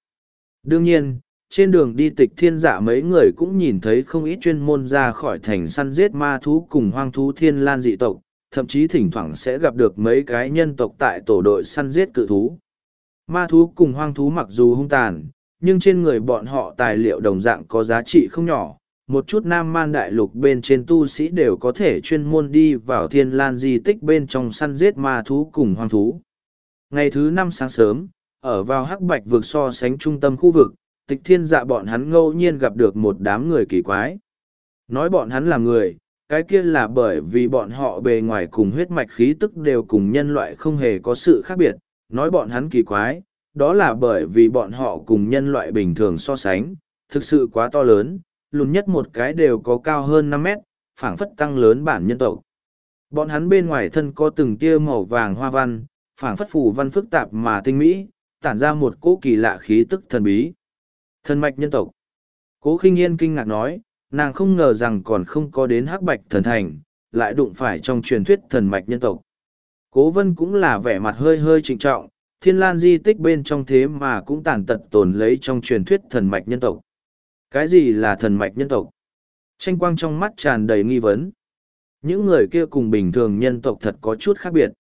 Speaker 1: Đương nhiên, trên đường đi tịch thiên giả mấy người cũng nhìn thấy không ít chuyên môn ra khỏi thành săn giết ma thú cùng hoang thú thiên lan dị tộc, thậm chí thỉnh thoảng sẽ gặp được mấy cái nhân tộc tại tổ đội săn giết cự thú. Ma thú cùng hoang thú mặc dù hung tàn, nhưng trên người bọn họ tài liệu đồng dạng có giá trị không nhỏ. Một chút nam man đại lục bên trên tu sĩ đều có thể chuyên môn đi vào thiên lan di tích bên trong săn giết ma thú cùng hoang thú. Ngày thứ năm sáng sớm, ở vào hắc bạch vực so sánh trung tâm khu vực, tịch thiên dạ bọn hắn ngẫu nhiên gặp được một đám người kỳ quái. Nói bọn hắn là người, cái kia là bởi vì bọn họ bề ngoài cùng huyết mạch khí tức đều cùng nhân loại không hề có sự khác biệt, nói bọn hắn kỳ quái, đó là bởi vì bọn họ cùng nhân loại bình thường so sánh, thực sự quá to lớn, lùn nhất một cái đều có cao hơn năm mét, phảng phất tăng lớn bản nhân tộc. Bọn hắn bên ngoài thân có từng tia màu vàng hoa văn, phảng phất phù văn phức tạp mà tinh mỹ, tản ra một cỗ kỳ lạ khí tức thần bí. Thần mạch nhân tộc. Cố khinh yên kinh ngạc nói, nàng không ngờ rằng còn không có đến hắc bạch thần thành, lại đụng phải trong truyền thuyết thần mạch nhân tộc. Cố vân cũng là vẻ mặt hơi hơi trịnh trọng, thiên lan di tích bên trong thế mà cũng tàn tật tồn lấy trong truyền thuyết thần mạch nhân tộc. Cái gì là thần mạch nhân tộc? Tranh quang trong mắt tràn đầy nghi vấn. Những người kia cùng bình thường nhân tộc thật có chút khác biệt.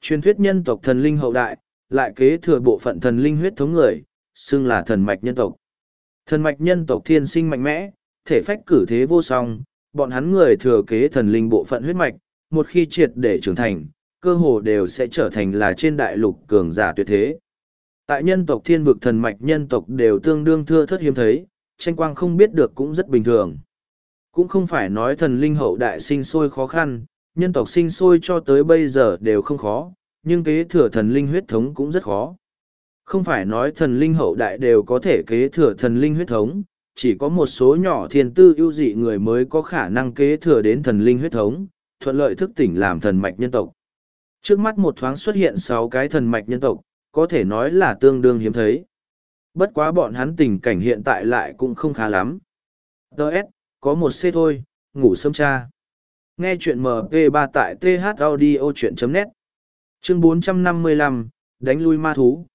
Speaker 1: Truyền thuyết nhân tộc thần linh hậu đại, lại kế thừa bộ phận thần linh huyết thống người, xưng là thần mạch nhân tộc. Thần mạch nhân tộc thiên sinh mạnh mẽ, thể phách cử thế vô song, bọn hắn người thừa kế thần linh bộ phận huyết mạch, một khi triệt để trưởng thành, cơ hồ đều sẽ trở thành là trên đại lục cường giả tuyệt thế. Tại nhân tộc thiên vực thần mạch nhân tộc đều tương đương thưa thất hiếm thấy, tranh quang không biết được cũng rất bình thường. Cũng không phải nói thần linh hậu đại sinh sôi khó khăn, nhân tộc sinh sôi cho tới bây giờ đều không khó, nhưng kế thừa thần linh huyết thống cũng rất khó. Không phải nói thần linh hậu đại đều có thể kế thừa thần linh huyết thống, chỉ có một số nhỏ thiên tư ưu dị người mới có khả năng kế thừa đến thần linh huyết thống, thuận lợi thức tỉnh làm thần mạch nhân tộc. Trước mắt một thoáng xuất hiện sáu cái thần mạch nhân tộc, có thể nói là tương đương hiếm thấy. Bất quá bọn hắn tình cảnh hiện tại lại cũng không khá lắm. Đợt, có một C thôi, ngủ sớm cha. Nghe chuyện MP3 tại thaudio.net Chương 455, đánh lui ma thú.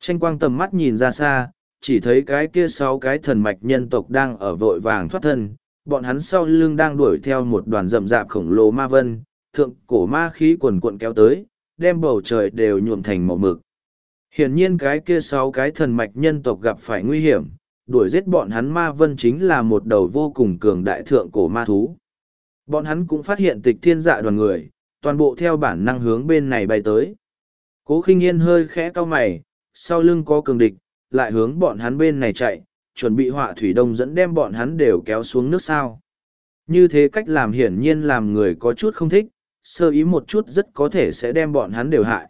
Speaker 1: Tranh quang tầm mắt nhìn ra xa, chỉ thấy cái kia sáu cái thần mạch nhân tộc đang ở vội vàng thoát thân, bọn hắn sau lưng đang đuổi theo một đoàn rậm rạp khổng lồ ma vân, thượng cổ ma khí quần cuộn kéo tới, đem bầu trời đều nhuộm thành màu mực. Hiển nhiên cái kia sáu cái thần mạch nhân tộc gặp phải nguy hiểm, đuổi giết bọn hắn ma vân chính là một đầu vô cùng cường đại thượng cổ ma thú. Bọn hắn cũng phát hiện tịch thiên dạ đoàn người, toàn bộ theo bản năng hướng bên này bay tới. Cố khinh yên hơi khẽ cau mày, sau lưng có cường địch, lại hướng bọn hắn bên này chạy, chuẩn bị họa thủy đông dẫn đem bọn hắn đều kéo xuống nước sao. Như thế cách làm hiển nhiên làm người có chút không thích, sơ ý một chút rất có thể sẽ đem bọn hắn đều hại.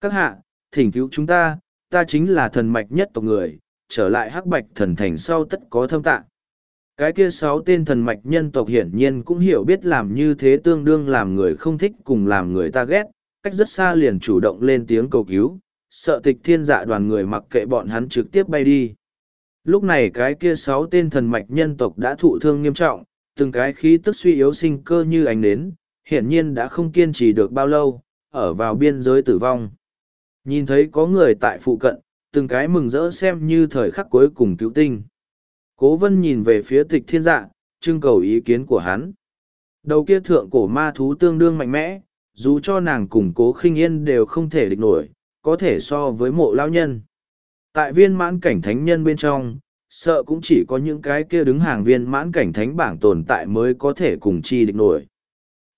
Speaker 1: Các hạ, thỉnh cứu chúng ta, ta chính là thần mạch nhất tộc người, trở lại hắc bạch thần thành sau tất có thâm tạng. Cái kia sáu tên thần mạch nhân tộc hiển nhiên cũng hiểu biết làm như thế tương đương làm người không thích cùng làm người ta ghét, cách rất xa liền chủ động lên tiếng cầu cứu, sợ tịch thiên dạ đoàn người mặc kệ bọn hắn trực tiếp bay đi. Lúc này cái kia sáu tên thần mạch nhân tộc đã thụ thương nghiêm trọng, từng cái khí tức suy yếu sinh cơ như ánh nến, hiển nhiên đã không kiên trì được bao lâu, ở vào biên giới tử vong. Nhìn thấy có người tại phụ cận, từng cái mừng rỡ xem như thời khắc cuối cùng cứu tinh. Cố vân nhìn về phía tịch thiên dạ, trưng cầu ý kiến của hắn. Đầu kia thượng cổ ma thú tương đương mạnh mẽ, dù cho nàng cùng cố khinh yên đều không thể địch nổi, có thể so với mộ lao nhân. Tại viên mãn cảnh thánh nhân bên trong, sợ cũng chỉ có những cái kia đứng hàng viên mãn cảnh thánh bảng tồn tại mới có thể cùng chi địch nổi.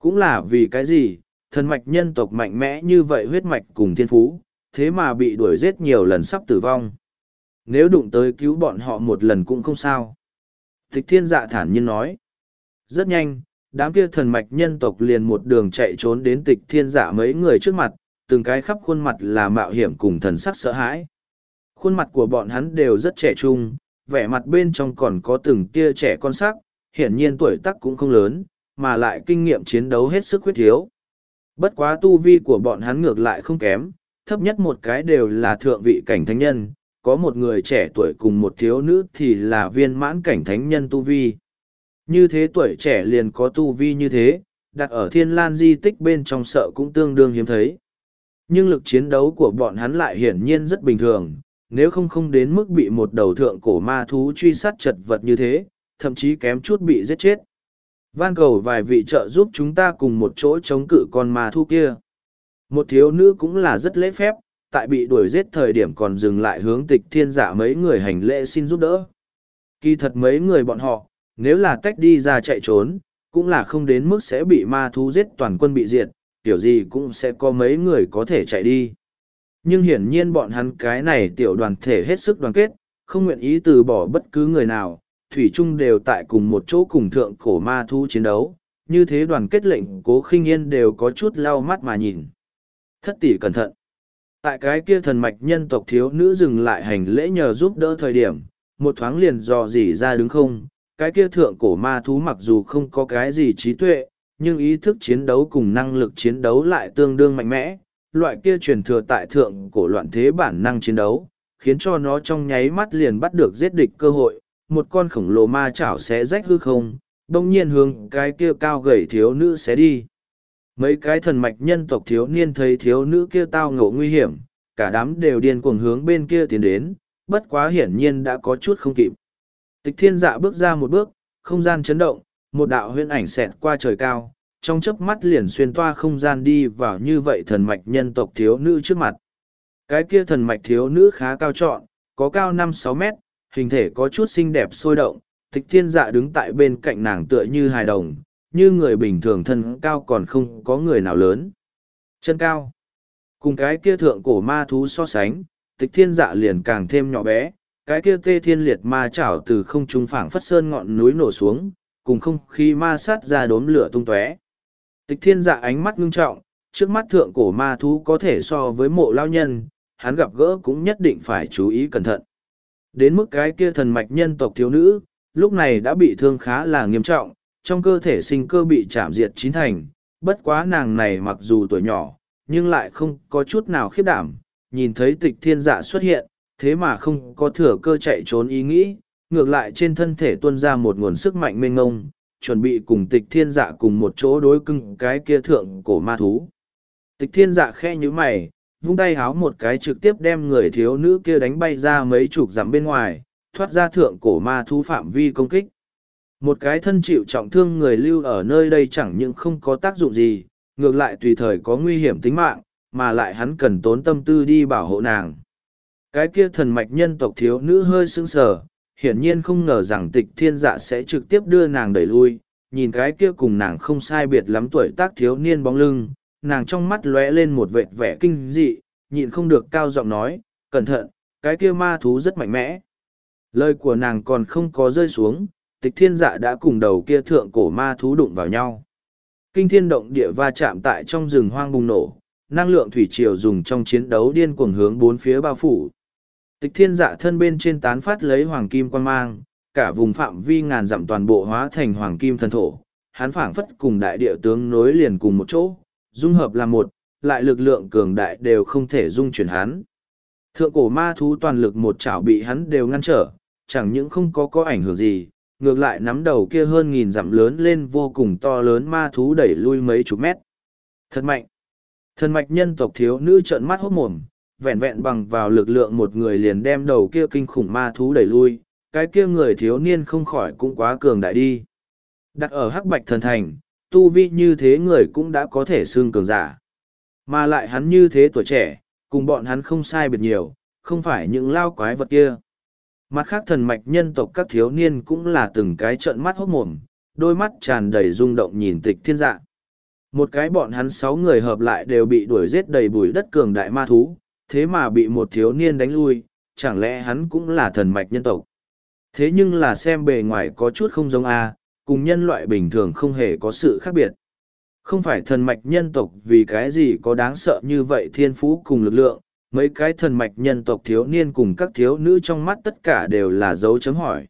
Speaker 1: Cũng là vì cái gì, thần mạch nhân tộc mạnh mẽ như vậy huyết mạch cùng thiên phú, thế mà bị đuổi giết nhiều lần sắp tử vong. Nếu đụng tới cứu bọn họ một lần cũng không sao. Tịch thiên dạ thản nhiên nói. Rất nhanh, đám kia thần mạch nhân tộc liền một đường chạy trốn đến tịch thiên dạ mấy người trước mặt, từng cái khắp khuôn mặt là mạo hiểm cùng thần sắc sợ hãi. Khuôn mặt của bọn hắn đều rất trẻ trung, vẻ mặt bên trong còn có từng tia trẻ con sắc, hiển nhiên tuổi tác cũng không lớn, mà lại kinh nghiệm chiến đấu hết sức khuyết thiếu. Bất quá tu vi của bọn hắn ngược lại không kém, thấp nhất một cái đều là thượng vị cảnh thánh nhân, có một người trẻ tuổi cùng một thiếu nữ thì là viên mãn cảnh thánh nhân tu vi. Như thế tuổi trẻ liền có tu vi như thế, đặt ở thiên lan di tích bên trong sợ cũng tương đương hiếm thấy. Nhưng lực chiến đấu của bọn hắn lại hiển nhiên rất bình thường, nếu không không đến mức bị một đầu thượng cổ ma thú truy sát chật vật như thế, thậm chí kém chút bị giết chết. Van cầu vài vị trợ giúp chúng ta cùng một chỗ chống cự con ma thú kia. Một thiếu nữ cũng là rất lễ phép, tại bị đuổi giết thời điểm còn dừng lại hướng tịch thiên dạ mấy người hành lễ xin giúp đỡ. Kỳ thật mấy người bọn họ, nếu là tách đi ra chạy trốn, cũng là không đến mức sẽ bị ma thú giết toàn quân bị diệt, kiểu gì cũng sẽ có mấy người có thể chạy đi. Nhưng hiển nhiên bọn hắn cái này tiểu đoàn thể hết sức đoàn kết, không nguyện ý từ bỏ bất cứ người nào, thủy chung đều tại cùng một chỗ cùng thượng cổ ma thú chiến đấu, như thế đoàn kết lệnh cố khinh yên đều có chút lau mắt mà nhìn. Thất tỷ cẩn thận. Tại cái kia thần mạch nhân tộc thiếu nữ dừng lại hành lễ nhờ giúp đỡ thời điểm, một thoáng liền dò dỉ ra đứng không, cái kia thượng cổ ma thú mặc dù không có cái gì trí tuệ, nhưng ý thức chiến đấu cùng năng lực chiến đấu lại tương đương mạnh mẽ, loại kia truyền thừa tại thượng cổ loạn thế bản năng chiến đấu, khiến cho nó trong nháy mắt liền bắt được giết địch cơ hội, một con khổng lồ ma chảo sẽ rách hư không, đông nhiên hướng cái kia cao gầy thiếu nữ sẽ đi. Mấy cái thần mạch nhân tộc thiếu niên thấy thiếu nữ kia tao ngộ nguy hiểm, cả đám đều điên cuồng hướng bên kia tiến đến, bất quá hiển nhiên đã có chút không kịp. Tịch thiên dạ bước ra một bước, không gian chấn động, một đạo huyễn ảnh xẹt qua trời cao, trong chớp mắt liền xuyên toa không gian đi vào như vậy thần mạch nhân tộc thiếu nữ trước mặt. Cái kia thần mạch thiếu nữ khá cao trọn, có cao năm sáu mét, hình thể có chút xinh đẹp sôi động, tịch thiên dạ đứng tại bên cạnh nàng tựa như hài đồng, như người bình thường thân cao còn không có người nào lớn. Chân cao. Cùng cái kia thượng cổ ma thú so sánh, tịch thiên dạ liền càng thêm nhỏ bé, cái kia tê thiên liệt ma chảo từ không trung phảng phất sơn ngọn núi nổ xuống, cùng không khí ma sát ra đốm lửa tung tóe. Tịch thiên dạ ánh mắt ngưng trọng, trước mắt thượng cổ ma thú có thể so với mộ lao nhân, hắn gặp gỡ cũng nhất định phải chú ý cẩn thận. Đến mức cái kia thần mạch nhân tộc thiếu nữ, lúc này đã bị thương khá là nghiêm trọng, trong cơ thể sinh cơ bị chạm diệt chín thành, bất quá nàng này mặc dù tuổi nhỏ, nhưng lại không có chút nào khiếp đảm, nhìn thấy tịch thiên dạ xuất hiện, thế mà không có thừa cơ chạy trốn ý nghĩ, ngược lại trên thân thể tuôn ra một nguồn sức mạnh mênh ngông, chuẩn bị cùng tịch thiên dạ cùng một chỗ đối cưng cái kia thượng cổ ma thú. Tịch thiên dạ khe như mày, vung tay háo một cái trực tiếp đem người thiếu nữ kia đánh bay ra mấy chục dặm bên ngoài, thoát ra thượng cổ ma thú phạm vi công kích. Một cái thân chịu trọng thương người lưu ở nơi đây chẳng những không có tác dụng gì, ngược lại tùy thời có nguy hiểm tính mạng, mà lại hắn cần tốn tâm tư đi bảo hộ nàng. Cái kia thần mạch nhân tộc thiếu nữ hơi sững sờ, hiển nhiên không ngờ rằng tịch thiên dạ sẽ trực tiếp đưa nàng đẩy lui, nhìn cái kia cùng nàng không sai biệt lắm tuổi tác thiếu niên bóng lưng, nàng trong mắt lóe lên một vệt vẻ kinh dị, nhịn không được cao giọng nói, cẩn thận, cái kia ma thú rất mạnh mẽ. Lời của nàng còn không có rơi xuống, tịch thiên dạ đã cùng đầu kia thượng cổ ma thú đụng vào nhau. Kinh thiên động địa va chạm tại trong rừng hoang bùng nổ, năng lượng thủy triều dùng trong chiến đấu điên cuồng hướng bốn phía bao phủ. Tịch thiên dạ thân bên trên tán phát lấy hoàng kim quan mang, cả vùng phạm vi ngàn dặm toàn bộ hóa thành hoàng kim thần thổ. Hắn phảng phất cùng đại địa tướng nối liền cùng một chỗ, dung hợp là một, lại lực lượng cường đại đều không thể dung chuyển hắn. Thượng cổ ma thú toàn lực một chảo bị hắn đều ngăn trở, chẳng những không có có ảnh hưởng gì, ngược lại nắm đầu kia hơn nghìn dặm lớn lên vô cùng to lớn ma thú đẩy lui mấy chục mét. Thật mạnh! Thần mạch nhân tộc thiếu nữ trợn mắt hốt mồm, vẹn vẹn bằng vào lực lượng một người liền đem đầu kia kinh khủng ma thú đẩy lui, cái kia người thiếu niên không khỏi cũng quá cường đại đi. Đặt ở hắc bạch thần thành, tu vi như thế người cũng đã có thể xương cường giả. Mà lại hắn như thế tuổi trẻ, cùng bọn hắn không sai biệt nhiều, không phải những lao quái vật kia. Mặt khác thần mạch nhân tộc các thiếu niên cũng là từng cái trợn mắt hốt mồm, đôi mắt tràn đầy rung động nhìn tịch thiên dạ. Một cái bọn hắn sáu người hợp lại đều bị đuổi giết đầy bùi đất cường đại ma thú, thế mà bị một thiếu niên đánh lui, chẳng lẽ hắn cũng là thần mạch nhân tộc. Thế nhưng là xem bề ngoài có chút không giống A, cùng nhân loại bình thường không hề có sự khác biệt. Không phải thần mạch nhân tộc vì cái gì có đáng sợ như vậy thiên phú cùng lực lượng, mấy cái thần mạch nhân tộc thiếu niên cùng các thiếu nữ trong mắt tất cả đều là dấu chấm hỏi.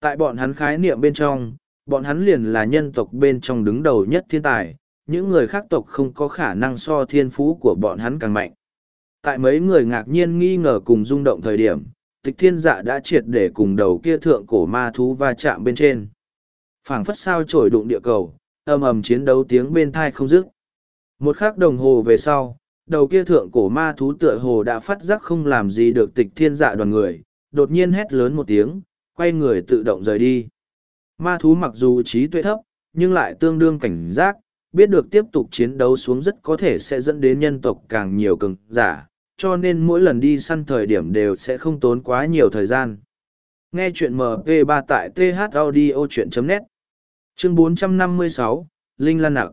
Speaker 1: Tại bọn hắn khái niệm bên trong, bọn hắn liền là nhân tộc bên trong đứng đầu nhất thiên tài, những người khác tộc không có khả năng so thiên phú của bọn hắn càng mạnh. Tại mấy người ngạc nhiên nghi ngờ cùng rung động thời điểm, tịch thiên dạ đã triệt để cùng đầu kia thượng cổ ma thú va chạm bên trên phảng phất sao trổi đụng địa cầu, ầm ầm chiến đấu tiếng bên thai không dứt. Một khắc đồng hồ về sau, đầu kia thượng cổ ma thú tựa hồ đã phát giác không làm gì được tịch thiên dạ đoàn người, đột nhiên hét lớn một tiếng, quay người tự động rời đi. Ma thú mặc dù trí tuệ thấp, nhưng lại tương đương cảnh giác, biết được tiếp tục chiến đấu xuống rất có thể sẽ dẫn đến nhân tộc càng nhiều cường giả, cho nên mỗi lần đi săn thời điểm đều sẽ không tốn quá nhiều thời gian. Nghe chuyện MP3 tại thaudio.net Chương 456, Linh Lan Nặc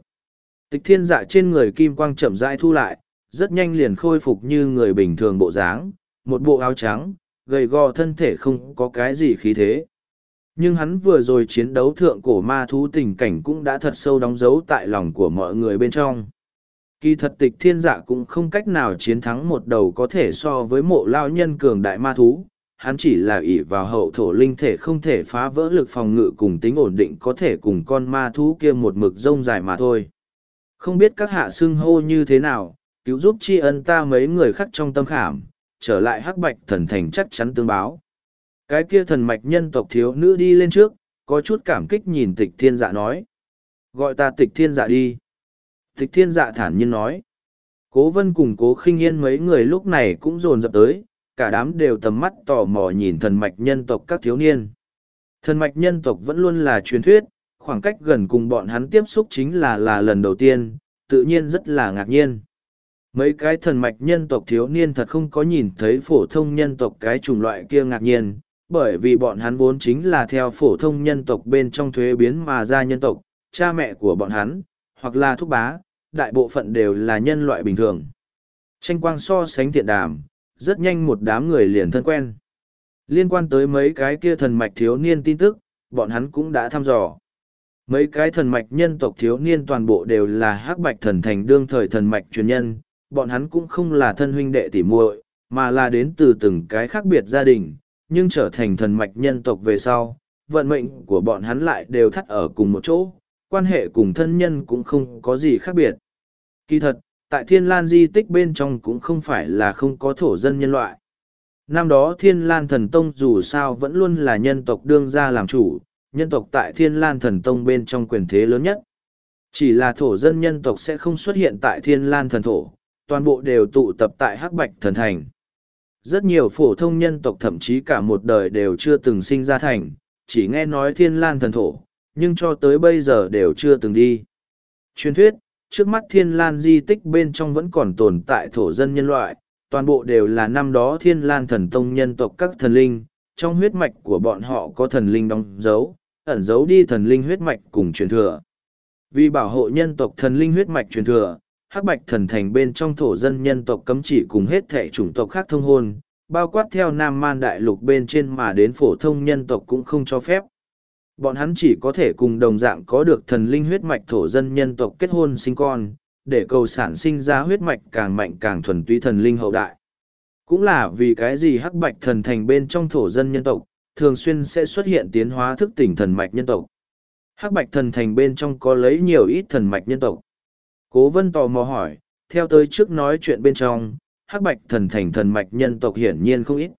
Speaker 1: Tịch thiên dạ trên người kim quang chậm rãi thu lại, rất nhanh liền khôi phục như người bình thường bộ dáng, một bộ áo trắng, gầy gò thân thể không có cái gì khí thế. Nhưng hắn vừa rồi chiến đấu thượng cổ ma thú tình cảnh cũng đã thật sâu đóng dấu tại lòng của mọi người bên trong. Kỳ thật tịch thiên dạ cũng không cách nào chiến thắng một đầu có thể so với mộ lao nhân cường đại ma thú, hắn chỉ là ỷ vào hậu thổ linh thể không thể phá vỡ lực phòng ngự cùng tính ổn định có thể cùng con ma thú kia một mực rông dài mà thôi. Không biết các hạ xưng hô như thế nào, cứu giúp tri ân ta mấy người khác trong tâm khảm, trở lại hắc bạch thần thành chắc chắn tương báo. Cái kia thần mạch nhân tộc thiếu nữ đi lên trước, có chút cảm kích nhìn tịch thiên dạ nói. Gọi ta tịch thiên dạ đi. Tịch thiên dạ thản nhiên nói. Cố vân cùng cố khinh yên mấy người lúc này cũng dồn dập tới, cả đám đều tầm mắt tò mò nhìn thần mạch nhân tộc các thiếu niên. Thần mạch nhân tộc vẫn luôn là truyền thuyết, khoảng cách gần cùng bọn hắn tiếp xúc chính là là lần đầu tiên, tự nhiên rất là ngạc nhiên. Mấy cái thần mạch nhân tộc thiếu niên thật không có nhìn thấy phổ thông nhân tộc cái chủng loại kia ngạc nhiên, bởi vì bọn hắn vốn chính là theo phổ thông nhân tộc bên trong thuế biến mà ra nhân tộc, cha mẹ của bọn hắn, hoặc là thúc bá, đại bộ phận đều là nhân loại bình thường. Tranh quang so sánh thiện đàm, rất nhanh một đám người liền thân quen. Liên quan tới mấy cái kia thần mạch thiếu niên tin tức, bọn hắn cũng đã thăm dò. Mấy cái thần mạch nhân tộc thiếu niên toàn bộ đều là hắc bạch thần thành đương thời thần mạch truyền nhân, bọn hắn cũng không là thân huynh đệ tỉ muội, mà là đến từ từng cái khác biệt gia đình, nhưng trở thành thần mạch nhân tộc về sau, vận mệnh của bọn hắn lại đều thắt ở cùng một chỗ, quan hệ cùng thân nhân cũng không có gì khác biệt. Kỳ thật, tại thiên lan di tích bên trong cũng không phải là không có thổ dân nhân loại. Năm đó thiên lan thần tông dù sao vẫn luôn là nhân tộc đương gia làm chủ, nhân tộc tại thiên lan thần tông bên trong quyền thế lớn nhất. Chỉ là thổ dân nhân tộc sẽ không xuất hiện tại thiên lan thần thổ, toàn bộ đều tụ tập tại hắc bạch thần thành. Rất nhiều phổ thông nhân tộc thậm chí cả một đời đều chưa từng sinh ra thành, chỉ nghe nói thiên lan thần thổ, nhưng cho tới bây giờ đều chưa từng đi. Truyền thuyết, trước mắt thiên lan di tích bên trong vẫn còn tồn tại thổ dân nhân loại, toàn bộ đều là năm đó thiên lan thần tông nhân tộc các thần linh, trong huyết mạch của bọn họ có thần linh đóng dấu, ẩn giấu đi thần linh huyết mạch cùng truyền thừa. Vì bảo hộ nhân tộc thần linh huyết mạch truyền thừa, hắc bạch thần thành bên trong thổ dân nhân tộc cấm chỉ cùng hết thể chủng tộc khác thông hôn, bao quát theo Nam Man Đại Lục bên trên mà đến phổ thông nhân tộc cũng không cho phép. Bọn hắn chỉ có thể cùng đồng dạng có được thần linh huyết mạch thổ dân nhân tộc kết hôn sinh con, để cầu sản sinh ra huyết mạch càng mạnh càng thuần túy thần linh hậu đại. Cũng là vì cái gì hắc bạch thần thành bên trong thổ dân nhân tộc, thường xuyên sẽ xuất hiện tiến hóa thức tỉnh thần mạch nhân tộc. Hắc bạch thần thành bên trong có lấy nhiều ít thần mạch nhân tộc. Cố vân tò mò hỏi, theo tới trước nói chuyện bên trong, hắc bạch thần thành thần mạch nhân tộc hiển nhiên không ít.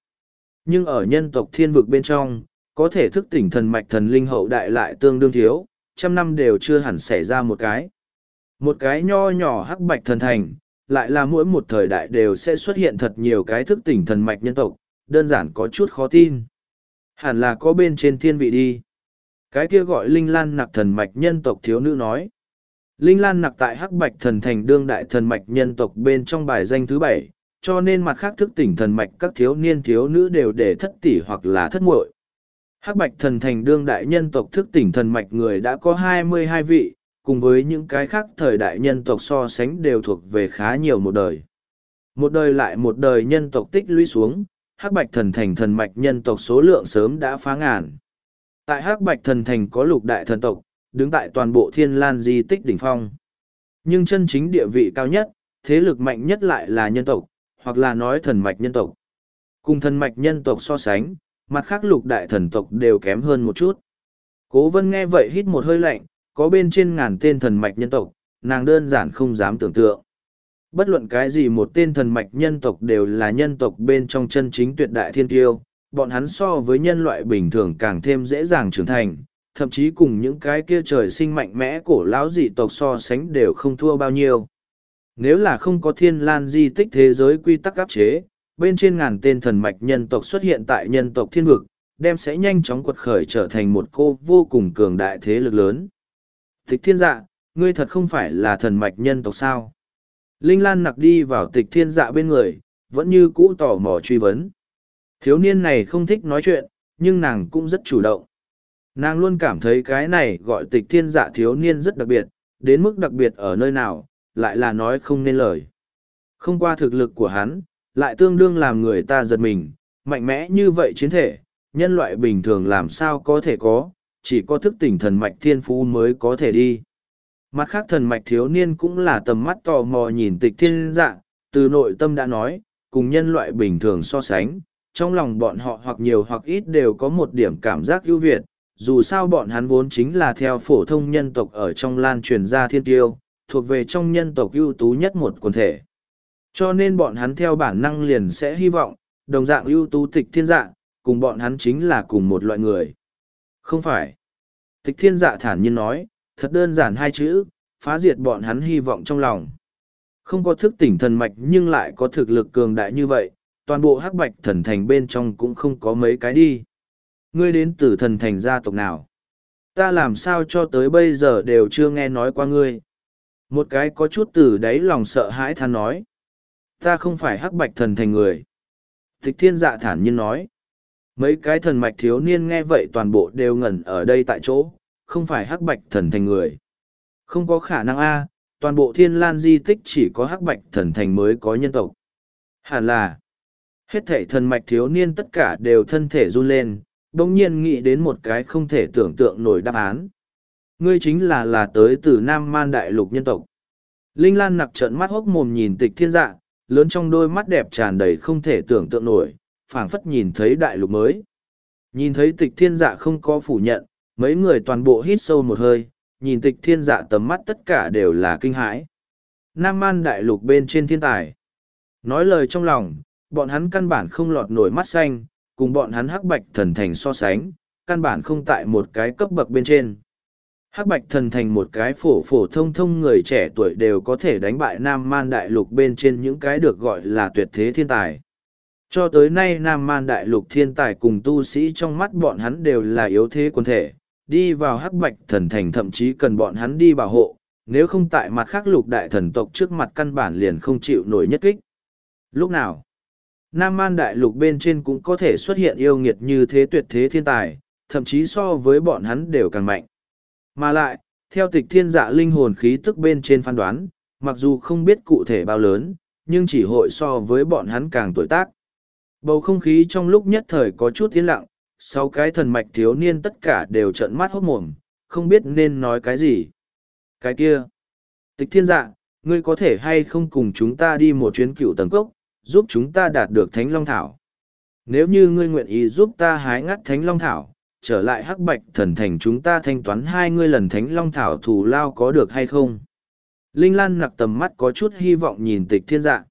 Speaker 1: Nhưng ở nhân tộc thiên vực bên trong, có thể thức tỉnh thần mạch thần linh hậu đại lại tương đương thiếu, trăm năm đều chưa hẳn xảy ra một cái. Một cái nho nhỏ hắc bạch thần thành, lại là mỗi một thời đại đều sẽ xuất hiện thật nhiều cái thức tỉnh thần mạch nhân tộc, đơn giản có chút khó tin. Hẳn là có bên trên thiên vị đi. Cái kia gọi Linh Lan nặc thần mạch nhân tộc thiếu nữ nói. Linh Lan nặc tại hắc bạch thần thành đương đại thần mạch nhân tộc bên trong bài danh thứ bảy, cho nên mặt khác thức tỉnh thần mạch các thiếu niên thiếu nữ đều để thất tỷ hoặc là thất muội. Hắc bạch thần thành đương đại nhân tộc thức tỉnh thần mạch người đã có hai mươi hai vị, cùng với những cái khác thời đại nhân tộc so sánh đều thuộc về khá nhiều một đời. Một đời lại một đời nhân tộc tích lũy xuống, hắc bạch thần thành thần mạch nhân tộc số lượng sớm đã phá ngàn. Tại hắc bạch thần thành có lục đại thần tộc, đứng tại toàn bộ thiên lan di tích đỉnh phong. Nhưng chân chính địa vị cao nhất, thế lực mạnh nhất lại là nhân tộc, hoặc là nói thần mạch nhân tộc. Cùng thần mạch nhân tộc so sánh, mặt khác lục đại thần tộc đều kém hơn một chút. Cố vân nghe vậy hít một hơi lạnh, có bên trên ngàn tên thần mạch nhân tộc, nàng đơn giản không dám tưởng tượng. Bất luận cái gì một tên thần mạch nhân tộc đều là nhân tộc bên trong chân chính tuyệt đại thiên tiêu, bọn hắn so với nhân loại bình thường càng thêm dễ dàng trưởng thành, thậm chí cùng những cái kia trời sinh mạnh mẽ cổ lão dị tộc so sánh đều không thua bao nhiêu. Nếu là không có thiên lan di tích thế giới quy tắc áp chế, bên trên ngàn tên thần mạch nhân tộc xuất hiện tại nhân tộc thiên vực, đem sẽ nhanh chóng quật khởi trở thành một cô vô cùng cường đại thế lực lớn. Tịch thiên dạ, ngươi thật không phải là thần mạch nhân tộc sao? Linh Lan nặc đi vào tịch thiên dạ bên người, vẫn như cũ tò mò truy vấn. Thiếu niên này không thích nói chuyện, nhưng nàng cũng rất chủ động. Nàng luôn cảm thấy cái này gọi tịch thiên dạ thiếu niên rất đặc biệt, đến mức đặc biệt ở nơi nào, lại là nói không nên lời. Không qua thực lực của hắn, lại tương đương làm người ta giật mình, mạnh mẽ như vậy chiến thể, nhân loại bình thường làm sao có thể có, chỉ có thức tỉnh thần mạch thiên phú mới có thể đi. Mặt khác thần mạch thiếu niên cũng là tầm mắt tò mò nhìn tịch thiên dạ, từ nội tâm đã nói, cùng nhân loại bình thường so sánh, trong lòng bọn họ hoặc nhiều hoặc ít đều có một điểm cảm giác ưu việt, dù sao bọn hắn vốn chính là theo phổ thông nhân tộc ở trong lan truyền ra thiên tiêu, thuộc về trong nhân tộc ưu tú nhất một quần thể. Cho nên bọn hắn theo bản năng liền sẽ hy vọng, đồng dạng ưu tú tịch thiên dạ, cùng bọn hắn chính là cùng một loại người. Không phải. Tịch thiên dạ thản nhiên nói, thật đơn giản hai chữ, phá diệt bọn hắn hy vọng trong lòng. Không có thức tỉnh thần mạch nhưng lại có thực lực cường đại như vậy, toàn bộ hắc bạch thần thành bên trong cũng không có mấy cái đi. Ngươi đến từ thần thành gia tộc nào? Ta làm sao cho tới bây giờ đều chưa nghe nói qua ngươi. Một cái có chút từ đáy lòng sợ hãi than nói. Ta không phải hắc bạch thần thành người. Tịch thiên dạ thản nhiên nói. Mấy cái thần mạch thiếu niên nghe vậy toàn bộ đều ngẩn ở đây tại chỗ, không phải hắc bạch thần thành người. Không có khả năng a toàn bộ thiên lan di tích chỉ có hắc bạch thần thành mới có nhân tộc. Hẳn là, hết thảy thần mạch thiếu niên tất cả đều thân thể run lên, đồng nhiên nghĩ đến một cái không thể tưởng tượng nổi đáp án. Ngươi chính là là tới từ Nam Man Đại Lục nhân tộc. Linh Lan nặc trợn mắt hốc mồm nhìn tịch thiên dạ, lớn trong đôi mắt đẹp tràn đầy không thể tưởng tượng nổi, phảng phất nhìn thấy đại lục mới. Nhìn thấy tịch thiên dạ không có phủ nhận, mấy người toàn bộ hít sâu một hơi, nhìn tịch thiên dạ tầm mắt tất cả đều là kinh hãi. Nam man đại lục bên trên thiên tài. Nói lời trong lòng, bọn hắn căn bản không lọt nổi mắt xanh, cùng bọn hắn hắc bạch thần thành so sánh, căn bản không tại một cái cấp bậc bên trên. Hắc bạch thần thành một cái phổ phổ thông thông người trẻ tuổi đều có thể đánh bại Nam man đại lục bên trên những cái được gọi là tuyệt thế thiên tài. Cho tới nay Nam Man Đại Lục thiên tài cùng tu sĩ trong mắt bọn hắn đều là yếu thế quân thể, đi vào hắc bạch thần thành thậm chí cần bọn hắn đi bảo hộ, nếu không tại mặt khác lục đại thần tộc trước mặt căn bản liền không chịu nổi nhất kích. Lúc nào, Nam Man Đại Lục bên trên cũng có thể xuất hiện yêu nghiệt như thế tuyệt thế thiên tài, thậm chí so với bọn hắn đều càng mạnh. Mà lại, theo tịch thiên dạ linh hồn khí tức bên trên phán đoán, mặc dù không biết cụ thể bao lớn, nhưng chỉ hội so với bọn hắn càng tuổi tác. Bầu không khí trong lúc nhất thời có chút yên lặng, sau cái thần mạch thiếu niên tất cả đều trợn mắt hốt mồm, không biết nên nói cái gì. Cái kia, tịch thiên dạ, ngươi có thể hay không cùng chúng ta đi một chuyến cựu tầng cốc, giúp chúng ta đạt được thánh long thảo. Nếu như ngươi nguyện ý giúp ta hái ngắt thánh long thảo, trở lại hắc bạch thần thành chúng ta thanh toán hai ngươi lần thánh long thảo thù lao có được hay không? Linh Lan nặc tầm mắt có chút hy vọng nhìn tịch thiên dạ.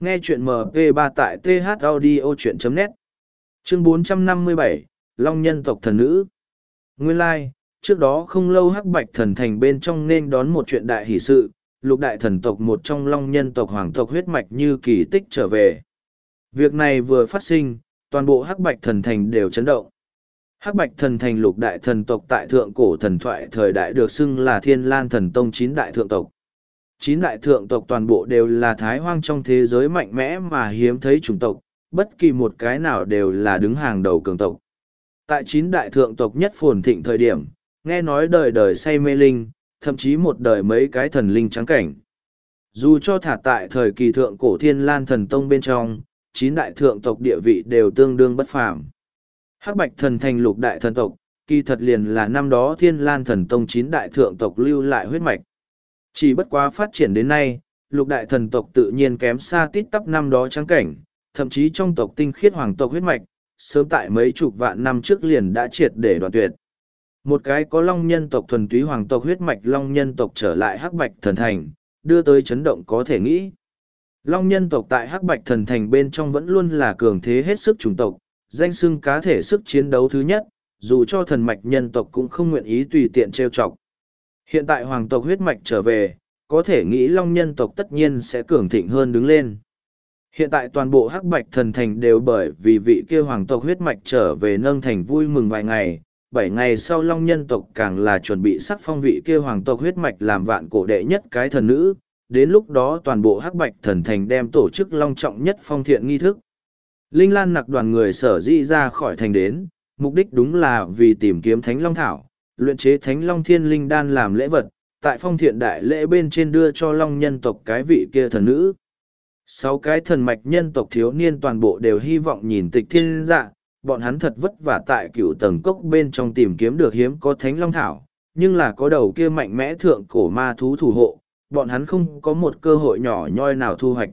Speaker 1: Nghe chuyện MP3 tại th audio chuyện net Chương 457, Long nhân tộc thần nữ Nguyên lai、like, trước đó không lâu hắc bạch thần thành bên trong nên đón một chuyện đại hỷ sự, lục đại thần tộc một trong long nhân tộc hoàng tộc huyết mạch như kỳ tích trở về. Việc này vừa phát sinh, toàn bộ hắc bạch thần thành đều chấn động. Hắc bạch thần thành lục đại thần tộc tại thượng cổ thần thoại thời đại được xưng là thiên lan thần tông chín đại thượng tộc chín đại thượng tộc toàn bộ đều là thái hoang trong thế giới mạnh mẽ mà hiếm thấy chủng tộc, bất kỳ một cái nào đều là đứng hàng đầu cường tộc. Tại chín đại thượng tộc nhất phồn thịnh thời điểm, nghe nói đời đời say mê linh, thậm chí một đời mấy cái thần linh trắng cảnh. Dù cho thả tại thời kỳ thượng cổ thiên lan thần tông bên trong, chín đại thượng tộc địa vị đều tương đương bất phàm. Hắc bạch thần thành lục đại thần tộc, kỳ thật liền là năm đó thiên lan thần tông chín đại thượng tộc lưu lại huyết mạch. Chỉ bất quá phát triển đến nay, lục đại thần tộc tự nhiên kém xa tít tắp năm đó trắng cảnh, thậm chí trong tộc tinh khiết hoàng tộc huyết mạch, sớm tại mấy chục vạn năm trước liền đã triệt để đoạn tuyệt. Một cái có long nhân tộc thuần túy hoàng tộc huyết mạch long nhân tộc trở lại hắc bạch thần thành, đưa tới chấn động có thể nghĩ. Long nhân tộc tại hắc bạch thần thành bên trong vẫn luôn là cường thế hết sức chủng tộc, danh xưng cá thể sức chiến đấu thứ nhất, dù cho thần mạch nhân tộc cũng không nguyện ý tùy tiện trêu chọc. Hiện tại hoàng tộc huyết mạch trở về, có thể nghĩ long nhân tộc tất nhiên sẽ cường thịnh hơn đứng lên. Hiện tại toàn bộ hắc bạch thần thành đều bởi vì vị kia hoàng tộc huyết mạch trở về nâng thành vui mừng vài ngày. Bảy ngày sau long nhân tộc càng là chuẩn bị sắc phong vị kia hoàng tộc huyết mạch làm vạn cổ đệ nhất cái thần nữ, đến lúc đó toàn bộ hắc bạch thần thành đem tổ chức long trọng nhất phong thiện nghi thức. Linh Lan nặc đoàn người sở dĩ ra khỏi thành đến, mục đích đúng là vì tìm kiếm Thánh Long Thảo, luyện chế Thánh Long Thiên Linh Đan làm lễ vật, tại phong thiện đại lễ bên trên đưa cho Long nhân tộc cái vị kia thần nữ. Sáu cái thần mạch nhân tộc thiếu niên toàn bộ đều hy vọng nhìn tịch thiên dạ, bọn hắn thật vất vả tại cựu tầng cốc bên trong tìm kiếm được hiếm có Thánh Long Thảo, nhưng là có đầu kia mạnh mẽ thượng cổ ma thú thủ hộ, bọn hắn không có một cơ hội nhỏ nhoi nào thu hoạch.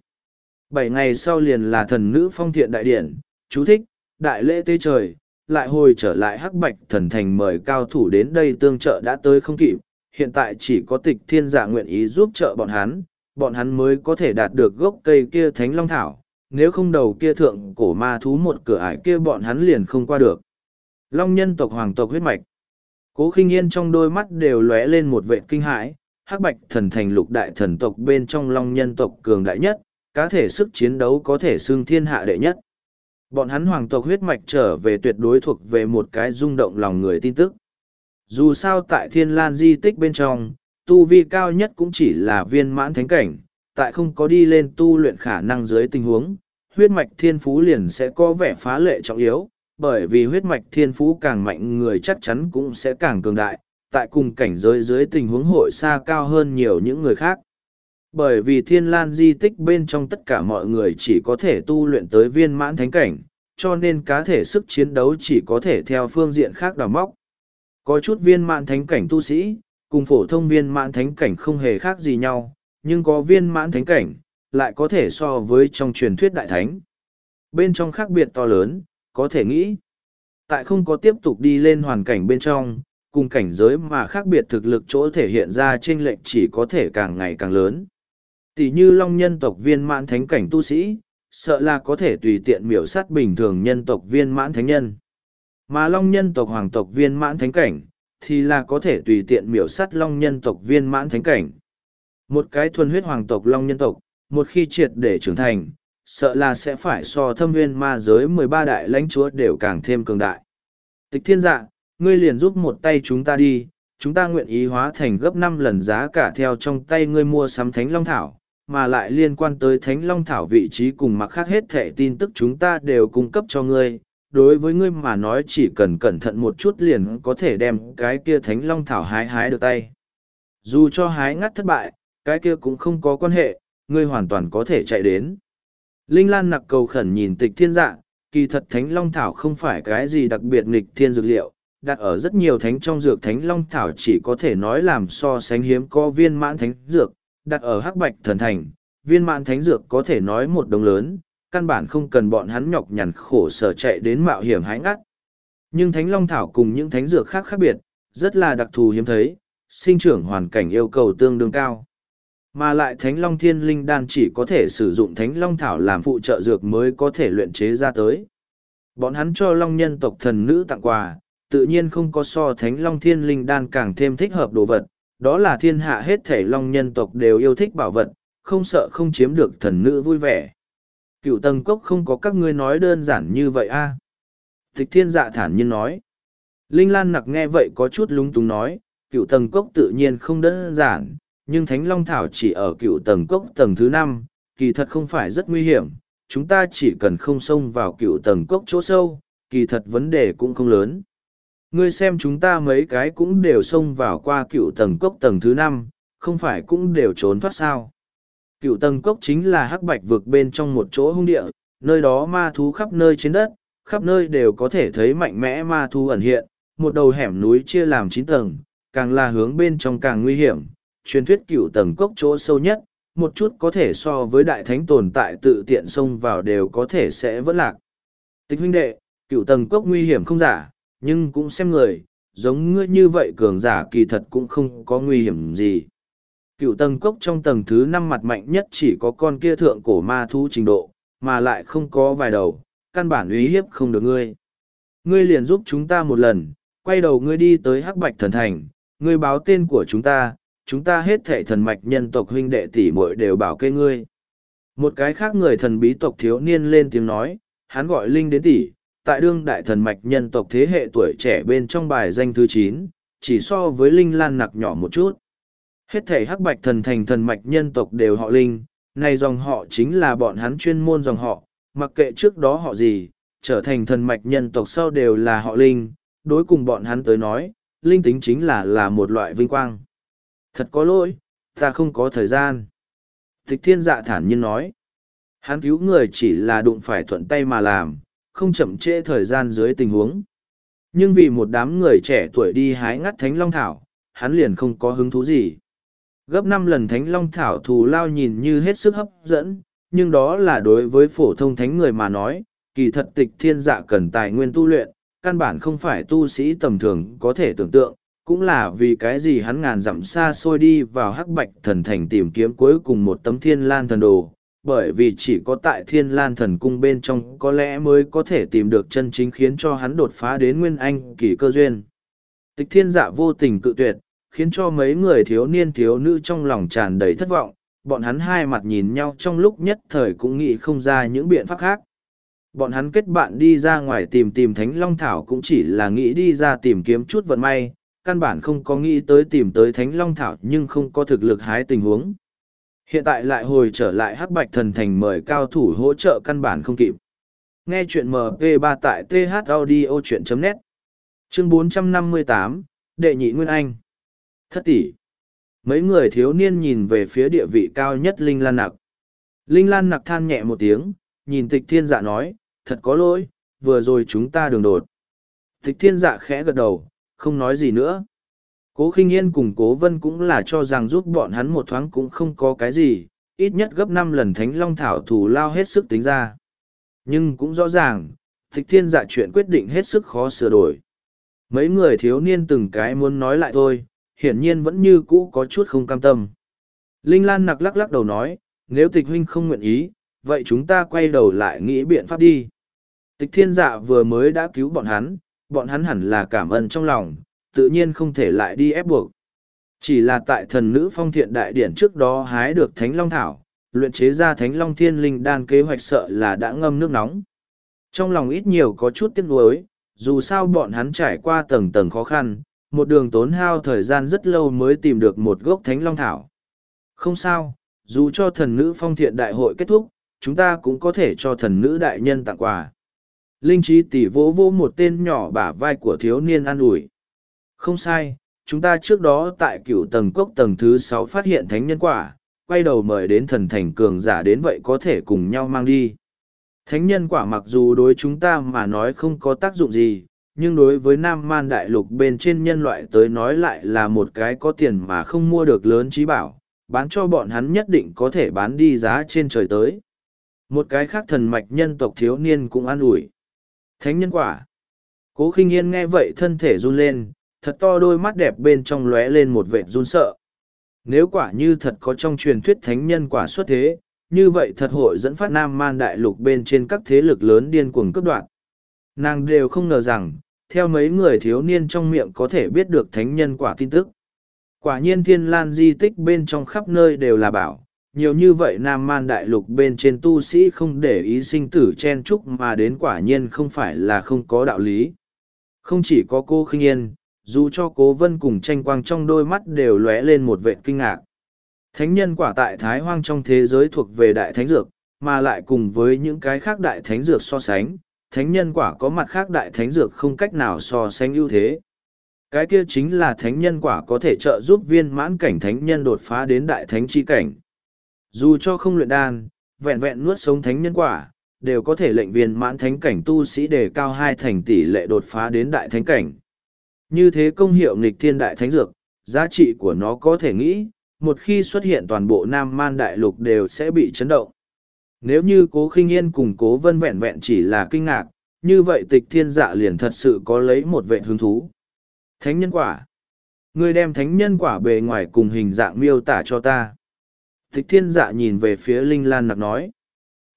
Speaker 1: Bảy ngày sau liền là thần nữ phong thiện đại điển, chú thích, đại lễ tê trời, lại hồi trở lại hắc bạch thần thành mời cao thủ đến đây tương trợ đã tới không kịp, hiện tại chỉ có tịch thiên giả nguyện ý giúp trợ bọn hắn, bọn hắn mới có thể đạt được gốc cây kia thánh long thảo, nếu không đầu kia thượng cổ ma thú một cửa ải kia bọn hắn liền không qua được. Long nhân tộc hoàng tộc huyết mạch. Cố khinh yên trong đôi mắt đều lóe lên một vệ kinh hãi, hắc bạch thần thành lục đại thần tộc bên trong long nhân tộc cường đại nhất, cá thể sức chiến đấu có thể xưng thiên hạ đệ nhất. Bọn hắn hoàng tộc huyết mạch trở về tuyệt đối thuộc về một cái rung động lòng người tin tức. Dù sao tại thiên lan di tích bên trong, tu vi cao nhất cũng chỉ là viên mãn thánh cảnh, tại không có đi lên tu luyện khả năng dưới tình huống, huyết mạch thiên phú liền sẽ có vẻ phá lệ trọng yếu, bởi vì huyết mạch thiên phú càng mạnh người chắc chắn cũng sẽ càng cường đại, tại cùng cảnh giới dưới tình huống hội xa cao hơn nhiều những người khác. Bởi vì thiên lan di tích bên trong tất cả mọi người chỉ có thể tu luyện tới viên mãn thánh cảnh, cho nên cá thể sức chiến đấu chỉ có thể theo phương diện khác đào móc. Có chút viên mãn thánh cảnh tu sĩ, cùng phổ thông viên mãn thánh cảnh không hề khác gì nhau, nhưng có viên mãn thánh cảnh, lại có thể so với trong truyền thuyết đại thánh. Bên trong khác biệt to lớn, có thể nghĩ. Tại không có tiếp tục đi lên hoàn cảnh bên trong, cùng cảnh giới mà khác biệt thực lực chỗ thể hiện ra trên lệnh chỉ có thể càng ngày càng lớn. Tỷ như long nhân tộc viên mãn thánh cảnh tu sĩ, sợ là có thể tùy tiện miểu sát bình thường nhân tộc viên mãn thánh nhân. Mà long nhân tộc hoàng tộc viên mãn thánh cảnh, thì là có thể tùy tiện miểu sát long nhân tộc viên mãn thánh cảnh. Một cái thuần huyết hoàng tộc long nhân tộc, một khi triệt để trưởng thành, sợ là sẽ phải so thâm viên ma giới mười ba đại lãnh chúa đều càng thêm cường đại. Tịch thiên dạ, ngươi liền giúp một tay chúng ta đi, chúng ta nguyện ý hóa thành gấp năm lần giá cả theo trong tay ngươi mua sắm thánh long thảo, mà lại liên quan tới thánh long thảo vị trí cùng mặc khác hết thẻ tin tức chúng ta đều cung cấp cho ngươi. Đối với ngươi mà nói chỉ cần cẩn thận một chút liền có thể đem cái kia thánh long thảo hái hái được tay. Dù cho hái ngắt thất bại, cái kia cũng không có quan hệ, ngươi hoàn toàn có thể chạy đến. Linh Lan nặc cầu khẩn nhìn tịch thiên dạ, kỳ thật thánh long thảo không phải cái gì đặc biệt nghịch thiên dược liệu, đặt ở rất nhiều thánh trong dược thánh long thảo chỉ có thể nói làm so sánh hiếm có viên mãn thánh dược, đặt ở hắc bạch thần thành, viên mãn thánh dược có thể nói một đồng lớn, căn bản không cần bọn hắn nhọc nhằn khổ sở chạy đến mạo hiểm hái ngắt. Nhưng thánh long thảo cùng những thánh dược khác khác biệt, rất là đặc thù hiếm thấy, sinh trưởng hoàn cảnh yêu cầu tương đương cao. Mà lại thánh long thiên linh đan chỉ có thể sử dụng thánh long thảo làm phụ trợ dược mới có thể luyện chế ra tới. Bọn hắn cho long nhân tộc thần nữ tặng quà, tự nhiên không có so thánh long thiên linh đan càng thêm thích hợp đồ vật, đó là thiên hạ hết thể long nhân tộc đều yêu thích bảo vật, không sợ không chiếm được thần nữ vui vẻ. Cựu tầng cốc không có các ngươi nói đơn giản như vậy a Tịch thiên dạ thản nhiên nói. Linh Lan nặc nghe vậy có chút lúng túng nói, cựu tầng cốc tự nhiên không đơn giản, nhưng Thánh Long Thảo chỉ ở cựu tầng cốc tầng thứ năm, kỳ thật không phải rất nguy hiểm, chúng ta chỉ cần không xông vào cựu tầng cốc chỗ sâu, kỳ thật vấn đề cũng không lớn. Ngươi xem chúng ta mấy cái cũng đều xông vào qua cựu tầng cốc tầng thứ năm, không phải cũng đều trốn thoát sao. Cựu tầng cốc chính là hắc bạch vực bên trong một chỗ hung địa, nơi đó ma thú khắp nơi trên đất, khắp nơi đều có thể thấy mạnh mẽ ma thú ẩn hiện, một đầu hẻm núi chia làm chín tầng, càng là hướng bên trong càng nguy hiểm, truyền thuyết cựu tầng cốc chỗ sâu nhất, một chút có thể so với đại thánh tồn tại tự tiện xông vào đều có thể sẽ vỡ lạc. Tịch huynh đệ, cựu tầng cốc nguy hiểm không giả, nhưng cũng xem người, giống ngươi như vậy cường giả kỳ thật cũng không có nguy hiểm gì. Cựu tầng cốc trong tầng thứ năm mặt mạnh nhất chỉ có con kia thượng cổ ma thú trình độ, mà lại không có vài đầu, căn bản uy hiếp không được ngươi. Ngươi liền giúp chúng ta một lần, quay đầu ngươi đi tới hắc bạch thần thành, ngươi báo tên của chúng ta, chúng ta hết thệ thần mạch nhân tộc huynh đệ tỷ muội đều bảo kê ngươi. Một cái khác người thần bí tộc thiếu niên lên tiếng nói, hắn gọi Linh đến tỷ, tại đương đại thần mạch nhân tộc thế hệ tuổi trẻ bên trong bài danh thứ chín chỉ so với linh lan nặc nhỏ một chút Hết thể hắc bạch thần thành thần mạch nhân tộc đều họ linh, này dòng họ chính là bọn hắn chuyên môn dòng họ, mặc kệ trước đó họ gì, trở thành thần mạch nhân tộc sau đều là họ linh, đối cùng bọn hắn tới nói, linh tính chính là là một loại vinh quang. Thật có lỗi, ta không có thời gian. Tịch thiên dạ thản nhiên nói, hắn cứu người chỉ là đụng phải thuận tay mà làm, không chậm trễ thời gian dưới tình huống. Nhưng vì một đám người trẻ tuổi đi hái ngắt thánh long thảo, hắn liền không có hứng thú gì. Gấp năm lần thánh long thảo thù lao nhìn như hết sức hấp dẫn, nhưng đó là đối với phổ thông thánh người mà nói, kỳ thật tịch thiên dạ cần tài nguyên tu luyện, căn bản không phải tu sĩ tầm thường có thể tưởng tượng, cũng là vì cái gì hắn ngàn dặm xa xôi đi vào hắc bạch thần thành tìm kiếm cuối cùng một tấm thiên lan thần đồ, bởi vì chỉ có tại thiên lan thần cung bên trong có lẽ mới có thể tìm được chân chính khiến cho hắn đột phá đến nguyên anh kỳ cơ duyên. Tịch thiên dạ vô tình cự tuyệt, khiến cho mấy người thiếu niên thiếu nữ trong lòng tràn đầy thất vọng, bọn hắn hai mặt nhìn nhau trong lúc nhất thời cũng nghĩ không ra những biện pháp khác. Bọn hắn kết bạn đi ra ngoài tìm tìm Thánh Long Thảo cũng chỉ là nghĩ đi ra tìm kiếm chút vận may, căn bản không có nghĩ tới tìm tới Thánh Long Thảo nhưng không có thực lực hái tình huống. Hiện tại lại hồi trở lại hắc bạch thần thành mời cao thủ hỗ trợ căn bản không kịp. Nghe chuyện MP3 tại thaudio.net Chương 458, Đệ nhị Nguyên Anh Thất tỷ Mấy người thiếu niên nhìn về phía địa vị cao nhất Linh Lan Nặc. Linh Lan Nặc than nhẹ một tiếng, nhìn tịch thiên dạ nói, thật có lỗi, vừa rồi chúng ta đường đột. Tịch thiên dạ khẽ gật đầu, không nói gì nữa. Cố khinh yên cùng cố vân cũng là cho rằng giúp bọn hắn một thoáng cũng không có cái gì, ít nhất gấp năm lần thánh long thảo thù lao hết sức tính ra. Nhưng cũng rõ ràng, tịch thiên dạ chuyện quyết định hết sức khó sửa đổi. Mấy người thiếu niên từng cái muốn nói lại thôi, hiển nhiên vẫn như cũ có chút không cam tâm. Linh Lan nặc lắc lắc đầu nói, nếu tịch huynh không nguyện ý, vậy chúng ta quay đầu lại nghĩ biện pháp đi. Tịch thiên dạ vừa mới đã cứu bọn hắn, bọn hắn hẳn là cảm ơn trong lòng, tự nhiên không thể lại đi ép buộc. Chỉ là tại thần nữ phong thiện đại điển trước đó hái được thánh long thảo, luyện chế ra thánh long thiên linh đan kế hoạch sợ là đã ngâm nước nóng. Trong lòng ít nhiều có chút tiếc nuối, dù sao bọn hắn trải qua tầng tầng khó khăn, một đường tốn hao thời gian rất lâu mới tìm được một gốc thánh long thảo. Không sao, dù cho thần nữ phong thiện đại hội kết thúc, chúng ta cũng có thể cho thần nữ đại nhân tặng quà. Linh trí tỷ vỗ vỗ một tên nhỏ bả vai của thiếu niên an ủi. Không sai, chúng ta trước đó tại cựu tầng cốc tầng thứ sáu phát hiện thánh nhân quả, quay đầu mời đến thần thành cường giả đến vậy có thể cùng nhau mang đi. Thánh nhân quả mặc dù đối chúng ta mà nói không có tác dụng gì, nhưng đối với nam man đại lục bên trên nhân loại tới nói lại là một cái có tiền mà không mua được lớn trí bảo, bán cho bọn hắn nhất định có thể bán đi giá trên trời tới. Một cái khác thần mạch nhân tộc thiếu niên cũng an ủi. Thánh nhân quả. Cố khinh yên nghe vậy thân thể run lên, thật to đôi mắt đẹp bên trong lóe lên một vệt run sợ. Nếu quả như thật có trong truyền thuyết thánh nhân quả xuất thế, như vậy thật hội dẫn phát nam man đại lục bên trên các thế lực lớn điên cuồng cấp đoạn. Nàng đều không ngờ rằng, theo mấy người thiếu niên trong miệng có thể biết được thánh nhân quả tin tức. Quả nhiên thiên lan di tích bên trong khắp nơi đều là bảo, nhiều như vậy nam man đại lục bên trên tu sĩ không để ý sinh tử chen chúc mà đến quả nhiên không phải là không có đạo lý. Không chỉ có cô khinh yên, dù cho cố vân cùng tranh quang trong đôi mắt đều lóe lên một vệ kinh ngạc. Thánh nhân quả tại Thái Hoang trong thế giới thuộc về đại thánh dược, mà lại cùng với những cái khác đại thánh dược so sánh, thánh nhân quả có mặt khác đại thánh dược không cách nào so sánh ưu thế. Cái kia chính là thánh nhân quả có thể trợ giúp viên mãn cảnh thánh nhân đột phá đến đại thánh chi cảnh. Dù cho không luyện đan, vẹn vẹn nuốt sống thánh nhân quả, đều có thể lệnh viên mãn thánh cảnh tu sĩ đề cao hai thành tỷ lệ đột phá đến đại thánh cảnh. Như thế công hiệu nghịch thiên đại thánh dược, giá trị của nó có thể nghĩ, một khi xuất hiện toàn bộ Nam Man Đại Lục đều sẽ bị chấn động. Nếu như cố khinh yên cùng cố vân vẹn vẹn chỉ là kinh ngạc, như vậy tịch thiên dạ liền thật sự có lấy một vệ hứng thú. Thánh nhân quả. người đem thánh nhân quả bề ngoài cùng hình dạng miêu tả cho ta. Tịch thiên dạ nhìn về phía Linh Lan nặc nói.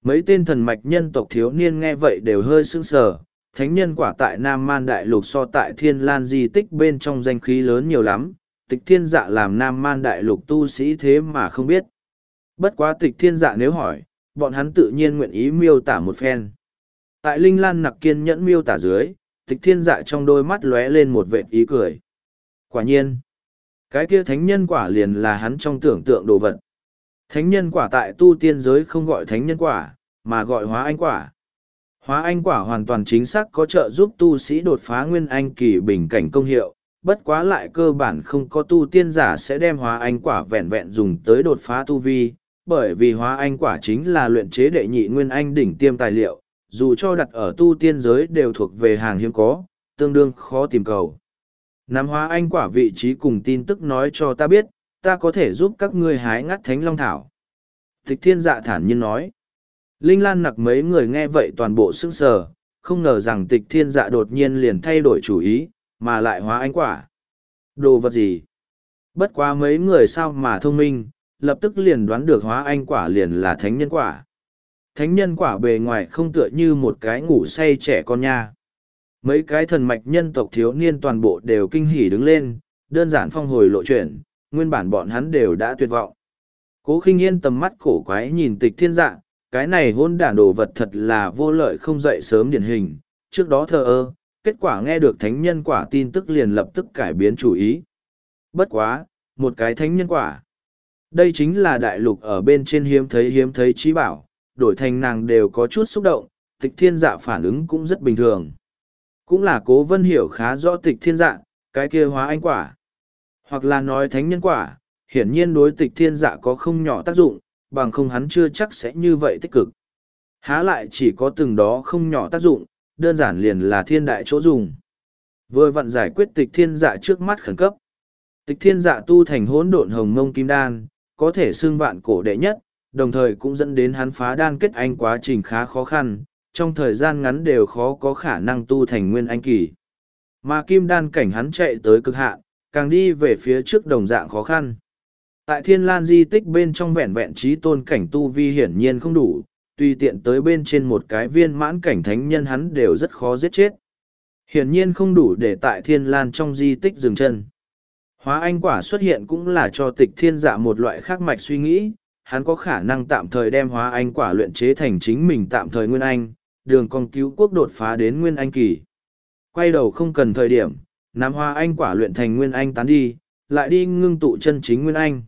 Speaker 1: Mấy tên thần mạch nhân tộc thiếu niên nghe vậy đều hơi sưng sờ. Thánh nhân quả tại Nam Man Đại Lục so tại Thiên Lan di tích bên trong danh khí lớn nhiều lắm. Tịch thiên dạ làm Nam Man Đại Lục tu sĩ thế mà không biết. Bất quá tịch thiên dạ nếu hỏi, bọn hắn tự nhiên nguyện ý miêu tả một phen. Tại Linh Lan nặc kiên nhẫn miêu tả dưới, tịch thiên dạ trong đôi mắt lóe lên một vệt ý cười. Quả nhiên, Cái kia thánh nhân quả liền là hắn trong tưởng tượng đồ vật. Thánh nhân quả tại tu tiên giới không gọi thánh nhân quả, mà gọi hóa anh quả. Hóa anh quả hoàn toàn chính xác có trợ giúp tu sĩ đột phá nguyên anh kỳ bình cảnh công hiệu, bất quá lại cơ bản không có tu tiên giả sẽ đem hóa anh quả vẹn vẹn dùng tới đột phá tu vi, bởi vì hóa anh quả chính là luyện chế đệ nhị nguyên anh đỉnh tiêm tài liệu, dù cho đặt ở tu tiên giới đều thuộc về hàng hiếm có, tương đương khó tìm cầu. Nắm hóa anh quả vị trí cùng tin tức nói cho ta biết, ta có thể giúp các ngươi hái ngắt thánh long thảo. Tịch thiên dạ thản nhiên nói. Linh Lan nặc mấy người nghe vậy toàn bộ sững sờ, không ngờ rằng tịch thiên dạ đột nhiên liền thay đổi chủ ý, mà lại hóa anh quả. Đồ vật gì? Bất quá mấy người sao mà thông minh, lập tức liền đoán được hóa anh quả liền là thánh nhân quả. Thánh nhân quả bề ngoài không tựa như một cái ngủ say trẻ con nha. Mấy cái thần mạch nhân tộc thiếu niên toàn bộ đều kinh hỉ đứng lên, đơn giản phong hồi lộ chuyển, nguyên bản bọn hắn đều đã tuyệt vọng. Cố khinh yên tầm mắt cổ quái nhìn tịch thiên dạ, cái này hôn đản đồ vật thật là vô lợi không dậy sớm điển hình, trước đó thờ ơ, kết quả nghe được thánh nhân quả tin tức liền lập tức cải biến chủ ý. Bất quá, một cái thánh nhân quả. Đây chính là đại lục ở bên trên hiếm thấy hiếm thấy trí bảo, đổi thành nàng đều có chút xúc động, tịch thiên dạ phản ứng cũng rất bình thường. Cũng là cố vân hiểu khá rõ tịch thiên dạ, cái kia hóa anh quả. Hoặc là nói thánh nhân quả, hiển nhiên đối tịch thiên dạ có không nhỏ tác dụng, bằng không hắn chưa chắc sẽ như vậy tích cực. Há lại chỉ có từng đó không nhỏ tác dụng, đơn giản liền là thiên đại chỗ dùng. Vừa vặn giải quyết tịch thiên dạ trước mắt khẩn cấp. Tịch thiên dạ tu thành hỗn độn hồng mông kim đan, có thể xương vạn cổ đệ nhất, đồng thời cũng dẫn đến hắn phá đan kết anh quá trình khá khó khăn, trong thời gian ngắn đều khó có khả năng tu thành nguyên anh kỳ. Mà kim đan cảnh hắn chạy tới cực hạn, càng đi về phía trước đồng dạng khó khăn. Tại thiên lan di tích bên trong vẹn vẹn trí tôn cảnh tu vi hiển nhiên không đủ, tùy tiện tới bên trên một cái viên mãn cảnh thánh nhân hắn đều rất khó giết chết. Hiển nhiên không đủ để tại thiên lan trong di tích dừng chân. Hóa anh quả xuất hiện cũng là cho tịch thiên dạ một loại khác mạch suy nghĩ, hắn có khả năng tạm thời đem hóa anh quả luyện chế thành chính mình tạm thời nguyên anh, đường con cứu quốc đột phá đến nguyên anh kỳ. Quay đầu không cần thời điểm, nắm hóa anh quả luyện thành nguyên anh tán đi, lại đi ngưng tụ chân chính nguyên anh.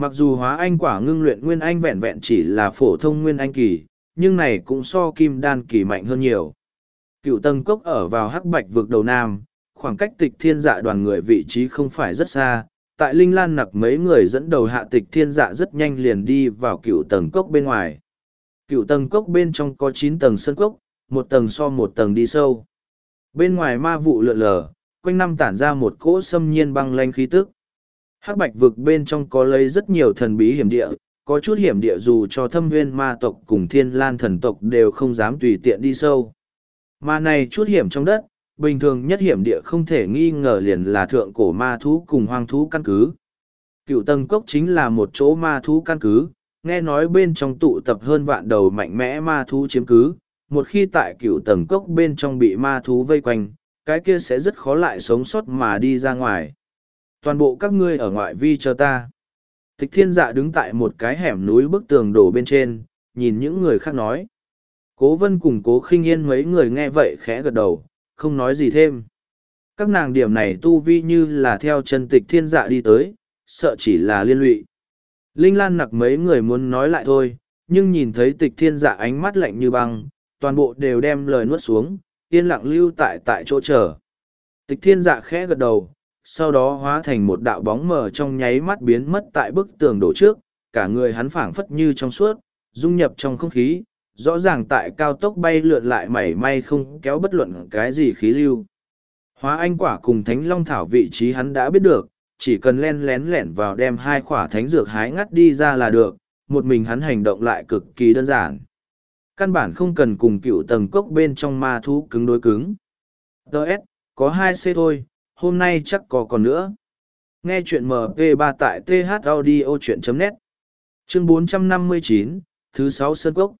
Speaker 1: Mặc dù hóa anh quả ngưng luyện nguyên anh vẹn vẹn chỉ là phổ thông nguyên anh kỳ, nhưng này cũng so kim đan kỳ mạnh hơn nhiều. Cựu tầng cốc ở vào hắc bạch vực đầu nam, khoảng cách tịch thiên dạ đoàn người vị trí không phải rất xa. Tại Linh Lan nặc mấy người dẫn đầu hạ tịch thiên dạ rất nhanh liền đi vào cựu tầng cốc bên ngoài. Cựu tầng cốc bên trong có chín tầng sân cốc, một tầng so một tầng đi sâu. Bên ngoài ma vụ lượn lờ, quanh năm tản ra một cỗ xâm nhiên băng lanh khí tức hắc bạch vực bên trong có lấy rất nhiều thần bí hiểm địa, có chút hiểm địa dù cho thâm nguyên ma tộc cùng thiên lan thần tộc đều không dám tùy tiện đi sâu. Mà này chút hiểm trong đất, bình thường nhất hiểm địa không thể nghi ngờ liền là thượng cổ ma thú cùng hoang thú căn cứ. Cựu tầng cốc chính là một chỗ ma thú căn cứ, nghe nói bên trong tụ tập hơn vạn đầu mạnh mẽ ma thú chiếm cứ, một khi tại cựu tầng cốc bên trong bị ma thú vây quanh, cái kia sẽ rất khó lại sống sót mà đi ra ngoài toàn bộ các ngươi ở ngoại vi chờ ta. Tịch thiên dạ đứng tại một cái hẻm núi bức tường đổ bên trên, nhìn những người khác nói. Cố vân cùng cố khinh yên mấy người nghe vậy khẽ gật đầu, không nói gì thêm. Các nàng điểm này tu vi như là theo chân tịch thiên dạ đi tới, sợ chỉ là liên lụy. Linh lan nặc mấy người muốn nói lại thôi, nhưng nhìn thấy tịch thiên dạ ánh mắt lạnh như băng, toàn bộ đều đem lời nuốt xuống, yên lặng lưu tại tại chỗ chờ. Tịch thiên dạ khẽ gật đầu sau đó hóa thành một đạo bóng mờ trong nháy mắt biến mất tại bức tường đổ trước, cả người hắn phảng phất như trong suốt, dung nhập trong không khí, rõ ràng tại cao tốc bay lượn lại mảy may không kéo bất luận cái gì khí lưu. Hóa anh quả cùng thánh long thảo vị trí hắn đã biết được, chỉ cần len lén lẻn vào đem hai quả thánh dược hái ngắt đi ra là được, một mình hắn hành động lại cực kỳ đơn giản. Căn bản không cần cùng cựu tầng cốc bên trong ma thú cứng đối cứng. Đợt, có hai c thôi, hôm nay chắc có còn nữa. Nghe chuyện MP3 tại thaudio.net Chương 459, thứ sáu Sơn Cốc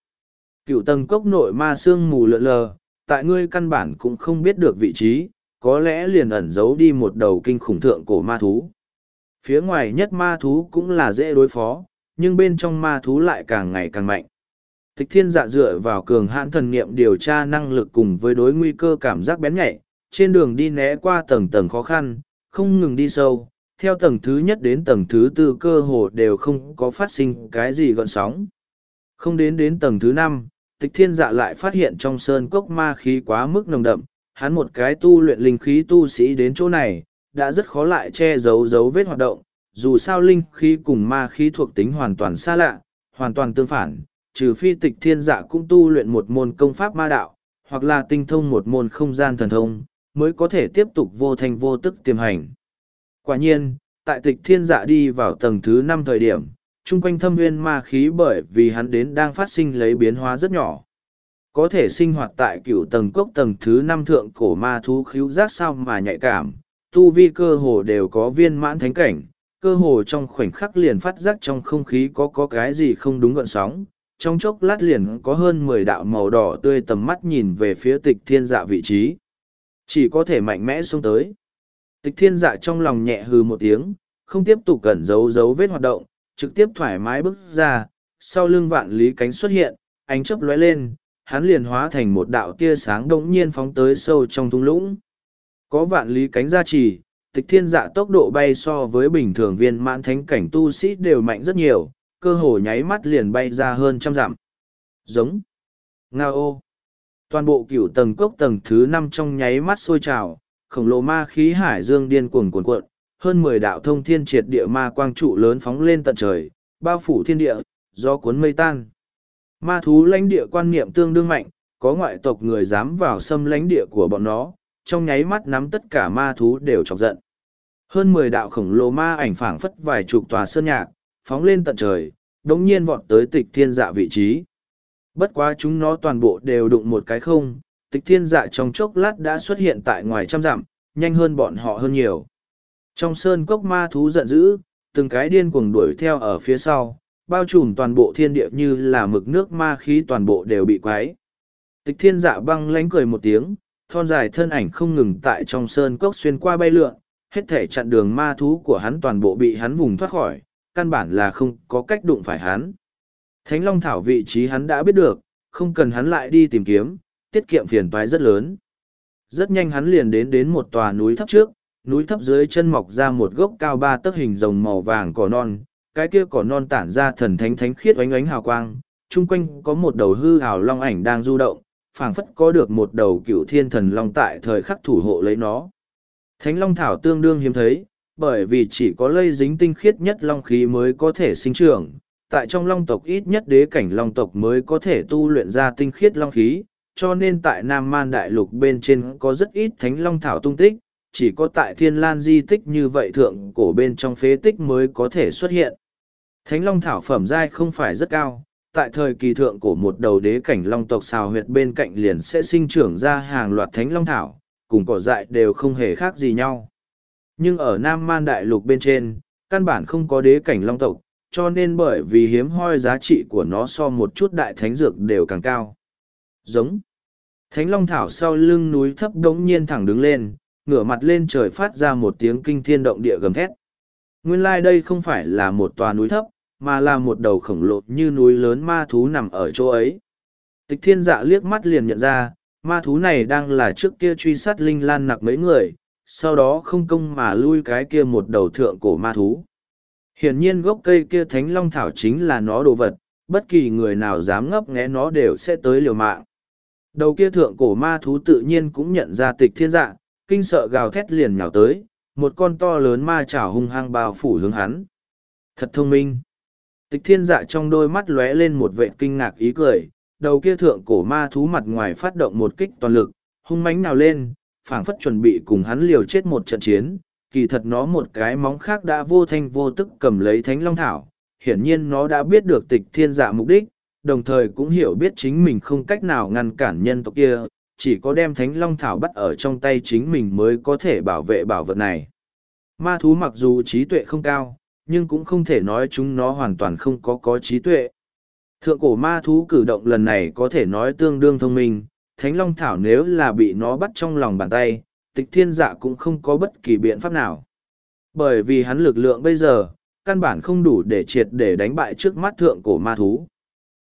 Speaker 1: Cựu tầng cốc nội ma sương mù lợn lờ, tại ngươi căn bản cũng không biết được vị trí, có lẽ liền ẩn giấu đi một đầu kinh khủng thượng cổ ma thú. Phía ngoài nhất ma thú cũng là dễ đối phó, nhưng bên trong ma thú lại càng ngày càng mạnh. Tịch thiên dạ dựa vào cường hãn thần nghiệm điều tra năng lực cùng với đối nguy cơ cảm giác bén nhạy, trên đường đi né qua tầng tầng khó khăn, không ngừng đi sâu, theo tầng thứ nhất đến tầng thứ tư cơ hồ đều không có phát sinh cái gì gọn sóng. Không đến đến tầng thứ năm, tịch thiên dạ lại phát hiện trong sơn cốc ma khí quá mức nồng đậm, hắn một cái tu luyện linh khí tu sĩ đến chỗ này, đã rất khó lại che giấu dấu vết hoạt động, dù sao linh khí cùng ma khí thuộc tính hoàn toàn xa lạ, hoàn toàn tương phản, trừ phi tịch thiên dạ cũng tu luyện một môn công pháp ma đạo, hoặc là tinh thông một môn không gian thần thông, mới có thể tiếp tục vô thành vô tức tiềm hành. Quả nhiên, tại tịch thiên dạ đi vào tầng thứ năm thời điểm, chung quanh thâm nguyên ma khí bởi vì hắn đến đang phát sinh lấy biến hóa rất nhỏ. Có thể sinh hoạt tại cựu tầng cốc tầng thứ năm thượng cổ ma thú khíu giác sao mà nhạy cảm, tu vi cơ hồ đều có viên mãn thánh cảnh, cơ hồ trong khoảnh khắc liền phát giác trong không khí có có cái gì không đúng gọn sóng. Trong chốc lát liền có hơn mười đạo màu đỏ tươi tầm mắt nhìn về phía tịch thiên dạ vị trí. Chỉ có thể mạnh mẽ xuống tới. Tịch thiên dạ trong lòng nhẹ hừ một tiếng, không tiếp tục cẩn giấu dấu vết hoạt động, trực tiếp thoải mái bước ra, sau lưng vạn lý cánh xuất hiện, ánh chớp lóe lên, hắn liền hóa thành một đạo tia sáng đống nhiên phóng tới sâu trong thung lũng. Có vạn lý cánh gia trì, tịch thiên dạ tốc độ bay so với bình thường viên mãn thánh cảnh tu sĩ đều mạnh rất nhiều, cơ hồ nháy mắt liền bay ra hơn trăm dặm. Giống. Nga ô. Toàn bộ cửu tầng cốc tầng thứ năm trong nháy mắt sôi trào, khổng lồ ma khí hải dương điên cuồng cuồn cuộn, hơn mười đạo thông thiên triệt địa ma quang trụ lớn phóng lên tận trời, bao phủ thiên địa, do cuốn mây tan. Ma thú lãnh địa quan niệm tương đương mạnh, có ngoại tộc người dám vào xâm lãnh địa của bọn nó, trong nháy mắt nắm tất cả ma thú đều chọc giận. Hơn mười đạo khổng lồ ma ảnh phảng phất vài chục tòa sơn nhạc, phóng lên tận trời, đống nhiên vọt tới tịch thiên dạ vị trí. Bất quá chúng nó toàn bộ đều đụng một cái không, tịch thiên dạ trong chốc lát đã xuất hiện tại ngoài trăm dặm, nhanh hơn bọn họ hơn nhiều. Trong sơn cốc ma thú giận dữ, từng cái điên cuồng đuổi theo ở phía sau, bao trùm toàn bộ thiên địa như là mực nước ma khí toàn bộ đều bị quái. Tịch thiên dạ băng lánh cười một tiếng, thon dài thân ảnh không ngừng tại trong sơn cốc xuyên qua bay lượn, hết thể chặn đường ma thú của hắn toàn bộ bị hắn vùng thoát khỏi, căn bản là không có cách đụng phải hắn. Thánh Long Thảo vị trí hắn đã biết được, không cần hắn lại đi tìm kiếm, tiết kiệm phiền toái rất lớn. Rất nhanh hắn liền đến đến một tòa núi thấp trước, núi thấp dưới chân mọc ra một gốc cao ba tấc hình rồng màu vàng cỏ non, cái kia cỏ non tản ra thần thánh thánh khiết oánh oánh hào quang, chung quanh có một đầu hư hào long ảnh đang du động, phảng phất có được một đầu cựu thiên thần long tại thời khắc thủ hộ lấy nó. Thánh long thảo tương đương hiếm thấy, bởi vì chỉ có lây dính tinh khiết nhất long khí mới có thể sinh trưởng, tại trong long tộc ít nhất đế cảnh long tộc mới có thể tu luyện ra tinh khiết long khí, cho nên tại Nam Man Đại Lục bên trên có rất ít thánh long thảo tung tích, chỉ có tại thiên lan di tích như vậy thượng cổ bên trong phế tích mới có thể xuất hiện. Thánh long thảo phẩm giai không phải rất cao, tại thời kỳ thượng cổ một đầu đế cảnh long tộc xào huyệt bên cạnh liền sẽ sinh trưởng ra hàng loạt thánh long thảo, cùng cỏ dại đều không hề khác gì nhau. Nhưng ở Nam Man Đại Lục bên trên, căn bản không có đế cảnh long tộc, cho nên bởi vì hiếm hoi giá trị của nó so một chút đại thánh dược đều càng cao. Giống. Thánh long thảo sau lưng núi thấp đống nhiên thẳng đứng lên, ngửa mặt lên trời phát ra một tiếng kinh thiên động địa gầm thét. Nguyên lai like đây không phải là một tòa núi thấp, mà là một đầu khổng lồ như núi lớn ma thú nằm ở chỗ ấy. Tịch thiên dạ liếc mắt liền nhận ra, ma thú này đang là trước kia truy sát linh lan nặc mấy người, sau đó không công mà lui cái kia một đầu thượng cổ ma thú. Hiển nhiên gốc cây kia thánh long thảo chính là nó đồ vật, bất kỳ người nào dám ngấp nghé nó đều sẽ tới liều mạng. Đầu kia thượng cổ ma thú tự nhiên cũng nhận ra tịch thiên dạ, kinh sợ gào thét liền nhào tới, một con to lớn ma chảo hung hăng bao phủ hướng hắn. Thật thông minh. Tịch thiên dạ trong đôi mắt lóe lên một vệ kinh ngạc ý cười, đầu kia thượng cổ ma thú mặt ngoài phát động một kích toàn lực, hung mãnh nào lên, phảng phất chuẩn bị cùng hắn liều chết một trận chiến. Kỳ thật nó một cái móng khác đã vô thanh vô tức cầm lấy thánh long thảo, hiển nhiên nó đã biết được tịch thiên dạ mục đích, đồng thời cũng hiểu biết chính mình không cách nào ngăn cản nhân tộc kia, chỉ có đem thánh long thảo bắt ở trong tay chính mình mới có thể bảo vệ bảo vật này. Ma thú mặc dù trí tuệ không cao, nhưng cũng không thể nói chúng nó hoàn toàn không có có trí tuệ. Thượng cổ ma thú cử động lần này có thể nói tương đương thông minh, thánh long thảo nếu là bị nó bắt trong lòng bàn tay, tịch thiên dạ cũng không có bất kỳ biện pháp nào. Bởi vì hắn lực lượng bây giờ, căn bản không đủ để triệt để đánh bại trước mắt thượng cổ ma thú.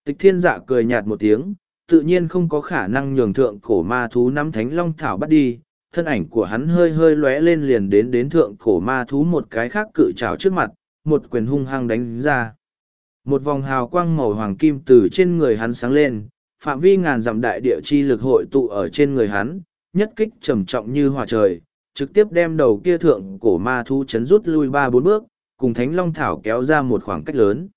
Speaker 1: Tịch thiên dạ cười nhạt một tiếng, tự nhiên không có khả năng nhường thượng cổ ma thú nắm thánh long thảo bắt đi, thân ảnh của hắn hơi hơi lóe lên liền đến đến thượng cổ ma thú một cái khác cự trào trước mặt, một quyền hung hăng đánh ra. Một vòng hào quang màu hoàng kim từ trên người hắn sáng lên, phạm vi ngàn dặm đại địa chi lực hội tụ ở trên người hắn, nhất kích trầm trọng như hỏa trời, trực tiếp đem đầu kia thượng cổ ma thú chấn rút lui ba bốn bước, cùng thánh long thảo kéo ra một khoảng cách lớn.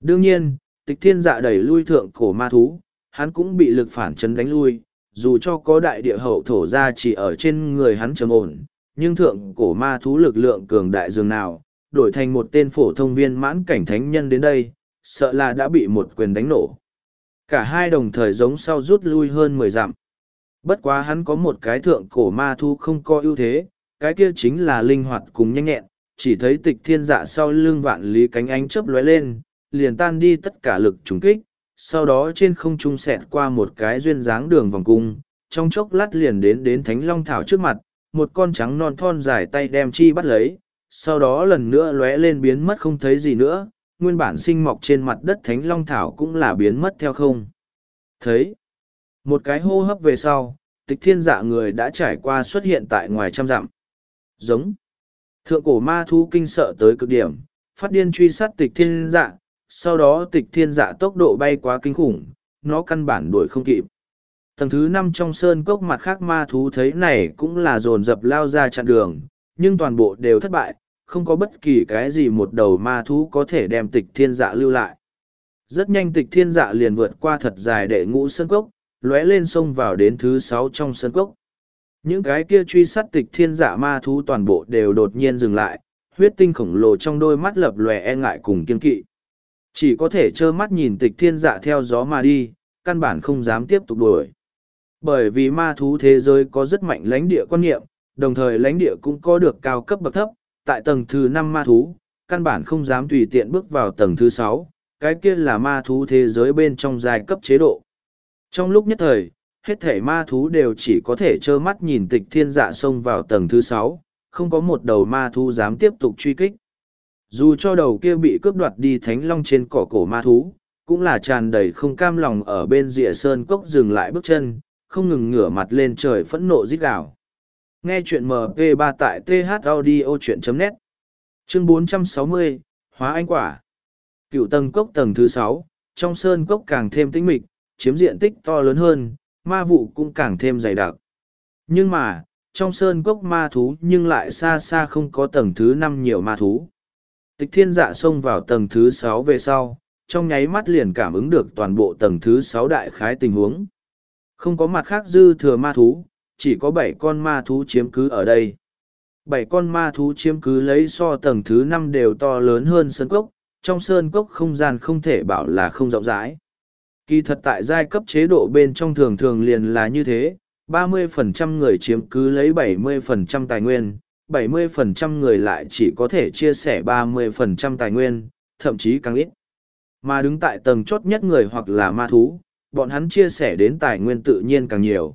Speaker 1: Đương nhiên, tịch thiên dạ đẩy lui thượng cổ ma thú, hắn cũng bị lực phản chấn đánh lui, dù cho có đại địa hậu thổ ra chỉ ở trên người hắn trầm ổn, nhưng thượng cổ ma thú lực lượng cường đại dường nào, đổi thành một tên phổ thông viên mãn cảnh thánh nhân đến đây, sợ là đã bị một quyền đánh nổ. Cả hai đồng thời giống sau rút lui hơn mười dặm. Bất quá hắn có một cái thượng cổ ma thu không có ưu thế, cái kia chính là linh hoạt cùng nhanh nhẹn, chỉ thấy tịch thiên dạ sau lưng vạn lý cánh ánh chớp lóe lên, liền tan đi tất cả lực trùng kích, sau đó trên không trung xẹt qua một cái duyên dáng đường vòng cung, trong chốc lát liền đến đến thánh long thảo trước mặt, một con trắng non thon dài tay đem chi bắt lấy, sau đó lần nữa lóe lên biến mất không thấy gì nữa, nguyên bản sinh mọc trên mặt đất thánh long thảo cũng là biến mất theo không. Thấy, một cái hô hấp về sau, tịch thiên dạ người đã trải qua xuất hiện tại ngoài trăm dặm. Giống. Thượng cổ ma thú kinh sợ tới cực điểm, phát điên truy sát tịch thiên dạ, sau đó tịch thiên dạ tốc độ bay quá kinh khủng, nó căn bản đuổi không kịp. Tầng thứ năm trong sơn cốc mặt khác ma thú thấy này cũng là dồn dập lao ra chặn đường, nhưng toàn bộ đều thất bại, không có bất kỳ cái gì một đầu ma thú có thể đem tịch thiên dạ lưu lại. Rất nhanh tịch thiên dạ liền vượt qua thật dài đệ ngũ sơn cốc, lóe lên sông vào đến thứ sáu trong sân cốc. Những cái kia truy sát tịch thiên dạ ma thú toàn bộ đều đột nhiên dừng lại, huyết tinh khổng lồ trong đôi mắt lập lòe e ngại cùng kiên kỵ. Chỉ có thể trơ mắt nhìn tịch thiên dạ theo gió mà đi, căn bản không dám tiếp tục đuổi. Bởi vì ma thú thế giới có rất mạnh lãnh địa quan niệm, đồng thời lãnh địa cũng có được cao cấp bậc thấp, tại tầng thứ năm ma thú, căn bản không dám tùy tiện bước vào tầng thứ sáu, cái kia là ma thú thế giới bên trong giai cấp chế độ. Trong lúc nhất thời, hết thể ma thú đều chỉ có thể trơ mắt nhìn tịch thiên dạ xông vào tầng thứ sáu, không có một đầu ma thú dám tiếp tục truy kích. Dù cho đầu kia bị cướp đoạt đi thánh long trên cỏ cổ ma thú, cũng là tràn đầy không cam lòng ở bên rìa sơn cốc dừng lại bước chân, không ngừng ngửa mặt lên trời phẫn nộ rít gào. Nghe chuyện MP3 tại thaudio.net Chương 460, Hóa Anh Quả Cựu tầng cốc tầng thứ sáu, trong sơn cốc càng thêm tĩnh mịch, chiếm diện tích to lớn hơn, ma vụ cũng càng thêm dày đặc. Nhưng mà, trong sơn cốc ma thú nhưng lại xa xa không có tầng thứ năm nhiều ma thú. Tịch thiên dạ xông vào tầng thứ sáu về sau, trong nháy mắt liền cảm ứng được toàn bộ tầng thứ sáu đại khái tình huống. Không có mặt khác dư thừa ma thú, chỉ có bảy con ma thú chiếm cứ ở đây. Bảy con ma thú chiếm cứ lấy so tầng thứ năm đều to lớn hơn sơn cốc, trong sơn cốc không gian không thể bảo là không rộng rãi. Kỳ thật tại giai cấp chế độ bên trong thường thường liền là như thế, 30% người chiếm cứ lấy 70% tài nguyên, 70% người lại chỉ có thể chia sẻ 30% tài nguyên, thậm chí càng ít. Mà đứng tại tầng chốt nhất người hoặc là ma thú, bọn hắn chia sẻ đến tài nguyên tự nhiên càng nhiều.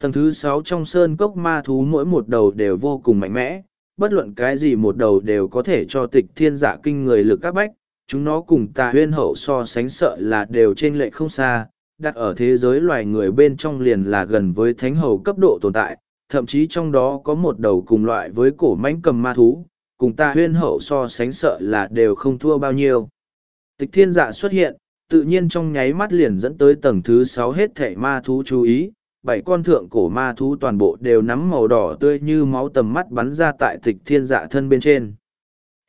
Speaker 1: Tầng thứ sáu trong sơn cốc ma thú mỗi một đầu đều vô cùng mạnh mẽ, bất luận cái gì một đầu đều có thể cho tịch thiên giả kinh người lực các bách, chúng nó cùng tà huyên hậu so sánh sợ là đều trên lệ không xa, đặt ở thế giới loài người bên trong liền là gần với thánh hầu cấp độ tồn tại, thậm chí trong đó có một đầu cùng loại với cổ mãnh cầm ma thú, cùng ta huyên hậu so sánh sợ là đều không thua bao nhiêu. Tịch thiên dạ xuất hiện, tự nhiên trong nháy mắt liền dẫn tới tầng thứ sáu hết thảy ma thú chú ý, bảy con thượng cổ ma thú toàn bộ đều nắm màu đỏ tươi như máu tầm mắt bắn ra tại tịch thiên dạ thân bên trên.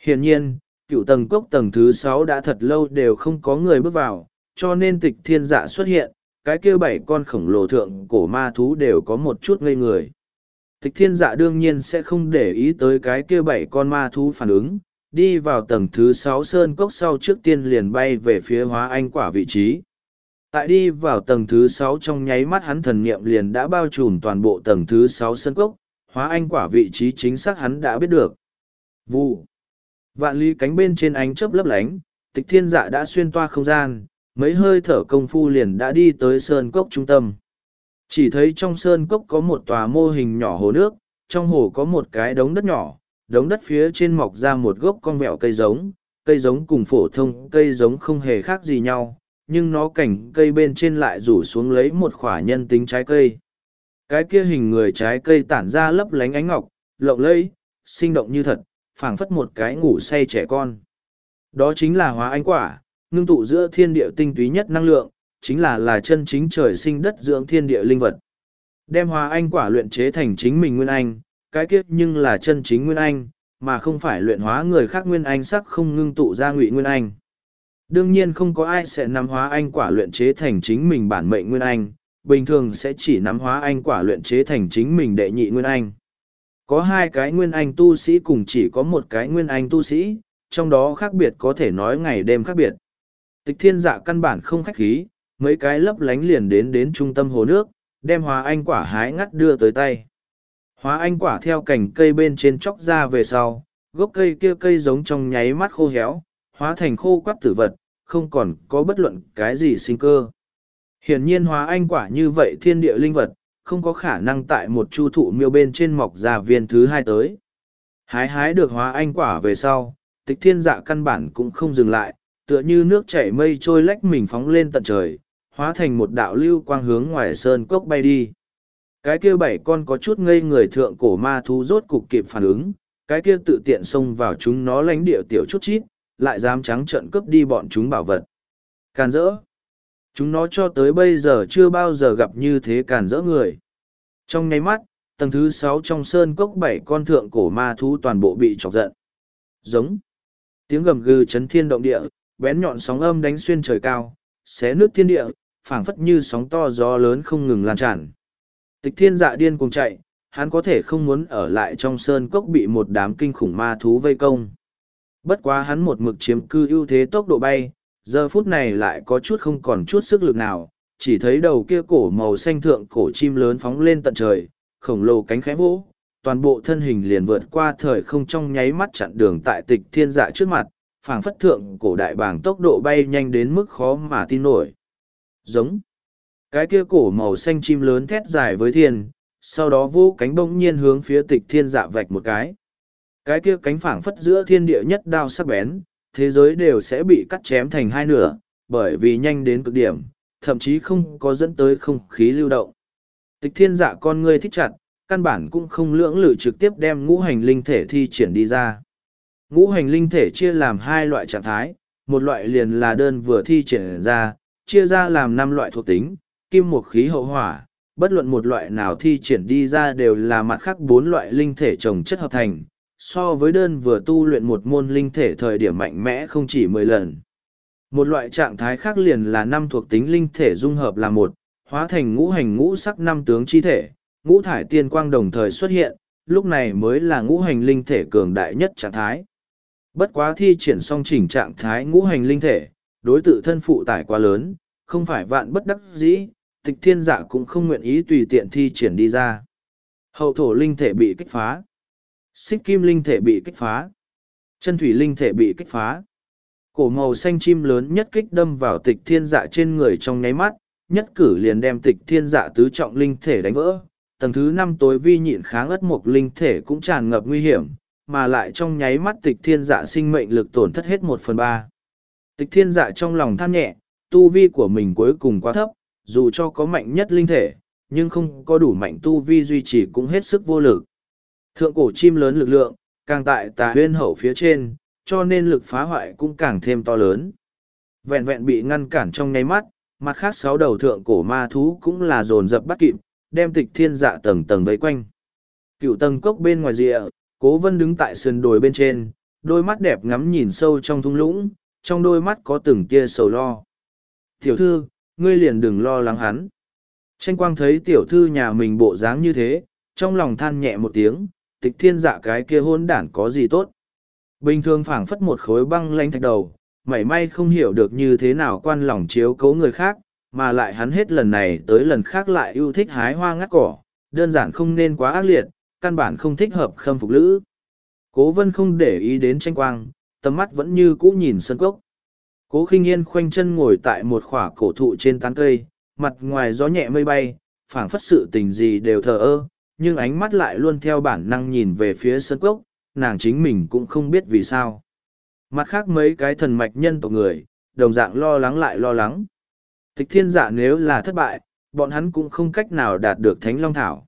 Speaker 1: Hiển nhiên, cựu tầng cốc tầng thứ sáu đã thật lâu đều không có người bước vào, cho nên tịch thiên dạ xuất hiện, cái kia bảy con khổng lồ thượng cổ ma thú đều có một chút ngây người. Tịch thiên dạ đương nhiên sẽ không để ý tới cái kia bảy con ma thú phản ứng, đi vào tầng thứ sáu sơn cốc sau trước tiên liền bay về phía hóa anh quả vị trí. Tại đi vào tầng thứ sáu trong nháy mắt hắn thần niệm liền đã bao trùm toàn bộ tầng thứ sáu sơn cốc, hóa anh quả vị trí chính xác hắn đã biết được. Vụ. Vạn lý cánh bên trên ánh chớp lấp lánh, tịch thiên dạ đã xuyên toa không gian, mấy hơi thở công phu liền đã đi tới sơn cốc trung tâm. Chỉ thấy trong sơn cốc có một tòa mô hình nhỏ hồ nước, trong hồ có một cái đống đất nhỏ, đống đất phía trên mọc ra một gốc con vẹo cây giống, cây giống cùng phổ thông cây giống không hề khác gì nhau, nhưng nó cảnh cây bên trên lại rủ xuống lấy một khỏa nhân tính trái cây. cái kia hình người trái cây tản ra lấp lánh ánh ngọc lộng lẫy sinh động như thật phảng phất một cái ngủ say trẻ con. Đó chính là hóa anh quả, ngưng tụ giữa thiên địa tinh túy nhất năng lượng, chính là là chân chính trời sinh đất dưỡng thiên địa linh vật. Đem hóa anh quả luyện chế thành chính mình nguyên anh, cái kiếp nhưng là chân chính nguyên anh, mà không phải luyện hóa người khác nguyên anh sắc không ngưng tụ ra ngụy nguyên anh. Đương nhiên không có ai sẽ nắm hóa anh quả luyện chế thành chính mình bản mệnh nguyên anh, bình thường sẽ chỉ nắm hóa anh quả luyện chế thành chính mình đệ nhị nguyên anh. Có hai cái nguyên anh tu sĩ cùng chỉ có một cái nguyên anh tu sĩ, trong đó khác biệt có thể nói ngày đêm khác biệt. Tịch thiên dạ căn bản không khách khí, mấy cái lấp lánh liền đến đến trung tâm hồ nước, đem hóa anh quả hái ngắt đưa tới tay. Hóa anh quả theo cành cây bên trên chóc ra về sau, gốc cây kia cây giống trong nháy mắt khô héo, hóa thành khô quắt tử vật, không còn có bất luận cái gì sinh cơ. Hiển nhiên hóa anh quả như vậy thiên địa linh vật, không có khả năng tại một chu thụ miêu bên trên mọc ra viên thứ hai tới. Hái hái được hóa anh quả về sau, tịch thiên dạ căn bản cũng không dừng lại, tựa như nước chảy mây trôi lách mình phóng lên tận trời, hóa thành một đạo lưu quang hướng ngoài sơn cốc bay đi. Cái kia bảy con có chút ngây người thượng cổ ma thú rốt cục kịp phản ứng, cái kia tự tiện xông vào chúng nó lánh địa tiểu chút chít, lại dám trắng trợn cướp đi bọn chúng bảo vật. Càn rỡ. Chúng nó cho tới bây giờ chưa bao giờ gặp như thế càn rỡ người. Trong nháy mắt, tầng thứ sáu trong sơn cốc bảy con thượng cổ ma thú toàn bộ bị chọc giận. Giống. Tiếng gầm gừ chấn thiên động địa, bén nhọn sóng âm đánh xuyên trời cao, xé nước thiên địa, phảng phất như sóng to gió lớn không ngừng lan tràn. Tịch thiên dạ điên cùng chạy, hắn có thể không muốn ở lại trong sơn cốc bị một đám kinh khủng ma thú vây công. Bất quá hắn một mực chiếm cư ưu thế tốc độ bay, giờ phút này lại có chút không còn chút sức lực nào, chỉ thấy đầu kia cổ màu xanh thượng cổ chim lớn phóng lên tận trời, khổng lồ cánh khẽ vỗ, toàn bộ thân hình liền vượt qua thời không trong nháy mắt chặn đường tại tịch thiên dạ trước mặt, phảng phất thượng cổ đại bảng tốc độ bay nhanh đến mức khó mà tin nổi. Giống. Cái kia cổ màu xanh chim lớn thét dài với thiên, sau đó vô cánh bỗng nhiên hướng phía tịch thiên dạ vạch một cái. Cái kia cánh phảng phất giữa thiên địa nhất đao sắc bén thế giới đều sẽ bị cắt chém thành hai nửa, bởi vì nhanh đến cực điểm, thậm chí không có dẫn tới không khí lưu động. Tịch thiên dạ con ngươi thích chặt, căn bản cũng không lưỡng lự trực tiếp đem ngũ hành linh thể thi triển đi ra. Ngũ hành linh thể chia làm hai loại trạng thái, một loại liền là đơn vừa thi triển ra, chia ra làm năm loại thuộc tính, kim một khí hậu hỏa, bất luận một loại nào thi triển đi ra đều là mặt khác bốn loại linh thể trồng chất hợp thành, so với đơn vừa tu luyện một môn linh thể thời điểm mạnh mẽ không chỉ mười lần. Một loại trạng thái khác liền là năm thuộc tính linh thể dung hợp là một, hóa thành ngũ hành ngũ sắc năm tướng chi thể, ngũ thải tiên quang đồng thời xuất hiện, lúc này mới là ngũ hành linh thể cường đại nhất trạng thái. Bất quá thi triển song chỉnh trạng thái ngũ hành linh thể, đối tự thân phụ tải quá lớn, không phải vạn bất đắc dĩ, tịch thiên giả cũng không nguyện ý tùy tiện thi triển đi ra. Hậu thổ linh thể bị kích phá. Xích kim linh thể bị kích phá. Chân thủy linh thể bị kích phá. Cổ màu xanh chim lớn nhất kích đâm vào tịch thiên dạ trên người trong nháy mắt, nhất cử liền đem tịch thiên dạ tứ trọng linh thể đánh vỡ. Tầng thứ năm tối vi nhịn kháng ất mục linh thể cũng tràn ngập nguy hiểm, mà lại trong nháy mắt tịch thiên dạ sinh mệnh lực tổn thất hết một phần ba. Tịch thiên dạ trong lòng than nhẹ, tu vi của mình cuối cùng quá thấp, dù cho có mạnh nhất linh thể, nhưng không có đủ mạnh tu vi duy trì cũng hết sức vô lực. Thượng cổ chim lớn lực lượng, càng tại tà huyên hậu phía trên, cho nên lực phá hoại cũng càng thêm to lớn. Vẹn vẹn bị ngăn cản trong nháy mắt, mặt khác sáu đầu thượng cổ ma thú cũng là dồn dập bắt kịp, đem tịch thiên dạ tầng tầng vây quanh. Cựu tầng cốc bên ngoài rìa, cố vân đứng tại sườn đồi bên trên, đôi mắt đẹp ngắm nhìn sâu trong thung lũng, trong đôi mắt có từng tia sầu lo. Tiểu thư, ngươi liền đừng lo lắng hắn. Tranh quang thấy tiểu thư nhà mình bộ dáng như thế, trong lòng than nhẹ một tiếng, tịch thiên dạ cái kia hôn đản có gì tốt. Bình thường phảng phất một khối băng lanh thạch đầu, mảy may không hiểu được như thế nào quan lòng chiếu cấu người khác, mà lại hắn hết lần này tới lần khác lại yêu thích hái hoa ngắt cỏ, đơn giản không nên quá ác liệt, căn bản không thích hợp khâm phục lữ. Cố vân không để ý đến tranh quang, tầm mắt vẫn như cũ nhìn sân cốc. Cố khinh yên khoanh chân ngồi tại một khỏa cổ thụ trên tán cây, mặt ngoài gió nhẹ mây bay, phảng phất sự tình gì đều thờ ơ, nhưng ánh mắt lại luôn theo bản năng nhìn về phía sân cốc, nàng chính mình cũng không biết vì sao. Mặt khác mấy cái thần mạch nhân tộc người, đồng dạng lo lắng lại lo lắng. Tịch thiên giả nếu là thất bại, bọn hắn cũng không cách nào đạt được thánh long thảo.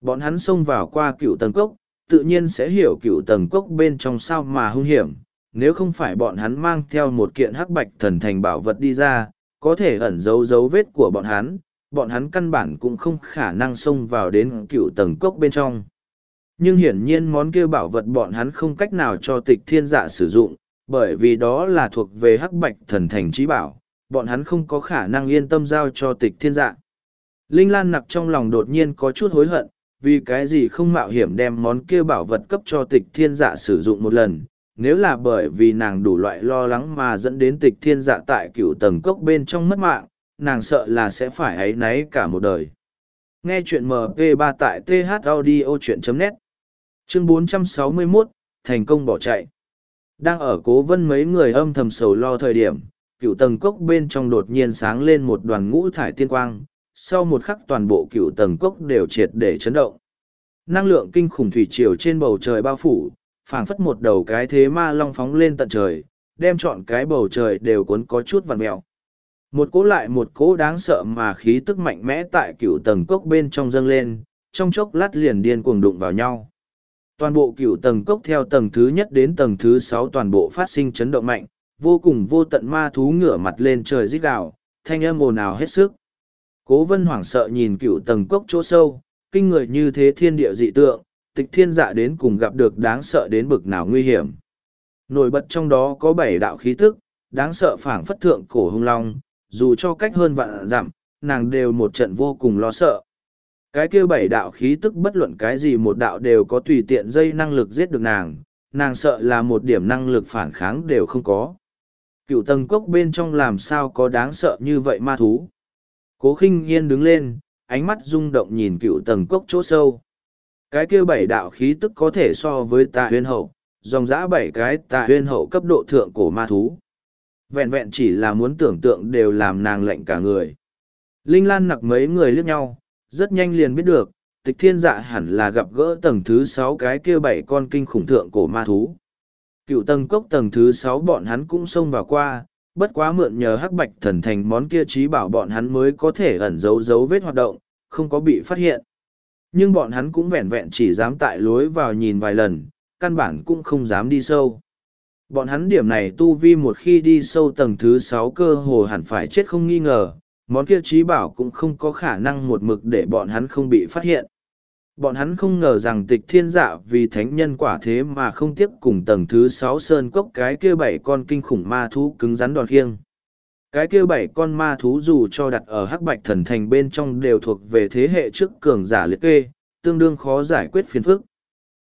Speaker 1: Bọn hắn xông vào qua cựu tầng cốc, tự nhiên sẽ hiểu cựu tầng cốc bên trong sao mà hung hiểm. Nếu không phải bọn hắn mang theo một kiện hắc bạch thần thành bảo vật đi ra, có thể ẩn giấu dấu vết của bọn hắn, bọn hắn căn bản cũng không khả năng xông vào đến cựu tầng cốc bên trong. Nhưng hiển nhiên món kia bảo vật bọn hắn không cách nào cho tịch thiên dạ sử dụng, bởi vì đó là thuộc về hắc bạch thần thành trí bảo, bọn hắn không có khả năng yên tâm giao cho tịch thiên dạ. Linh Lan nặc trong lòng đột nhiên có chút hối hận, vì cái gì không mạo hiểm đem món kia bảo vật cấp cho tịch thiên dạ sử dụng một lần, nếu là bởi vì nàng đủ loại lo lắng mà dẫn đến tịch thiên dạ tại cựu tầng cốc bên trong mất mạng, nàng sợ là sẽ phải ấy náy cả một đời. Nghe chuyện MP3 tại thaudio.net Chương 461, thành công bỏ chạy. Đang ở cố vân mấy người âm thầm sầu lo thời điểm, cựu tầng cốc bên trong đột nhiên sáng lên một đoàn ngũ thải tiên quang, sau một khắc toàn bộ cựu tầng cốc đều triệt để chấn động. Năng lượng kinh khủng thủy triều trên bầu trời bao phủ, phảng phất một đầu cái thế ma long phóng lên tận trời, đem trọn cái bầu trời đều cuốn có chút vằn mèo. Một cỗ lại một cỗ đáng sợ mà khí tức mạnh mẽ tại cựu tầng cốc bên trong dâng lên, trong chốc lát liền điên cuồng đụng vào nhau. Toàn bộ cựu tầng cốc theo tầng thứ nhất đến tầng thứ sáu toàn bộ phát sinh chấn động mạnh, vô cùng vô tận ma thú ngửa mặt lên trời rít gạo thanh âm ồn ào hết sức. Cố vân hoảng sợ nhìn cựu tầng cốc chỗ sâu, kinh người như thế thiên địa dị tượng, tịch thiên dạ đến cùng gặp được đáng sợ đến bực nào nguy hiểm. Nổi bật trong đó có bảy đạo khí tức, đáng sợ phảng phất thượng cổ hung long, dù cho cách hơn vạn dặm, nàng đều một trận vô cùng lo sợ. Cái kia bảy đạo khí tức bất luận cái gì một đạo đều có tùy tiện dây năng lực giết được nàng, nàng sợ là một điểm năng lực phản kháng đều không có. Cựu tầng cốc bên trong làm sao có đáng sợ như vậy ma thú. Cố khinh yên đứng lên, ánh mắt rung động nhìn cựu tầng cốc chỗ sâu. Cái kia bảy đạo khí tức có thể so với tạ huyên hậu, dòng dã bảy cái tạ huyên hậu cấp độ thượng cổ ma thú. Vẹn vẹn chỉ là muốn tưởng tượng đều làm nàng lệnh cả người. Linh Lan nặc mấy người liếc nhau, rất nhanh liền biết được, tịch thiên dạ hẳn là gặp gỡ tầng thứ sáu cái kia bảy con kinh khủng thượng cổ ma thú. Cựu tầng cốc tầng thứ sáu bọn hắn cũng xông vào qua, bất quá mượn nhờ hắc bạch thần thành món kia trí bảo bọn hắn mới có thể ẩn giấu dấu vết hoạt động, không có bị phát hiện. Nhưng bọn hắn cũng vẹn vẹn chỉ dám tại lối vào nhìn vài lần, căn bản cũng không dám đi sâu. Bọn hắn điểm này tu vi một khi đi sâu tầng thứ sáu cơ hồ hẳn phải chết không nghi ngờ, món kia trí bảo cũng không có khả năng một mực để bọn hắn không bị phát hiện. Bọn hắn không ngờ rằng tịch thiên dạ vì thánh nhân quả thế mà không tiếp cùng tầng thứ sáu sơn cốc cái kia bảy con kinh khủng ma thú cứng rắn đòn khiêng. Cái kia bảy con ma thú dù cho đặt ở hắc bạch thần thành bên trong đều thuộc về thế hệ trước cường giả liệt kê, tương đương khó giải quyết phiền phức.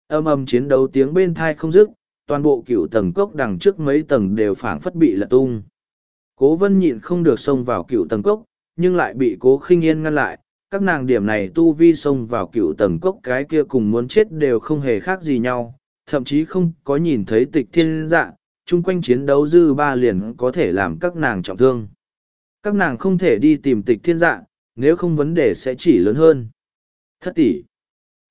Speaker 1: Âm âm chiến đấu tiếng bên thai không dứt, toàn bộ cựu tầng cốc đằng trước mấy tầng đều phảng phất bị lật tung. Cố vân nhịn không được xông vào cựu tầng cốc, nhưng lại bị cố khinh yên ngăn lại. Các nàng điểm này tu vi xông vào cựu tầng cốc cái kia cùng muốn chết đều không hề khác gì nhau, thậm chí không có nhìn thấy tịch thiên dạ, chung quanh chiến đấu dư ba liền có thể làm các nàng trọng thương. Các nàng không thể đi tìm tịch thiên dạ, nếu không vấn đề sẽ chỉ lớn hơn. Thất tỷ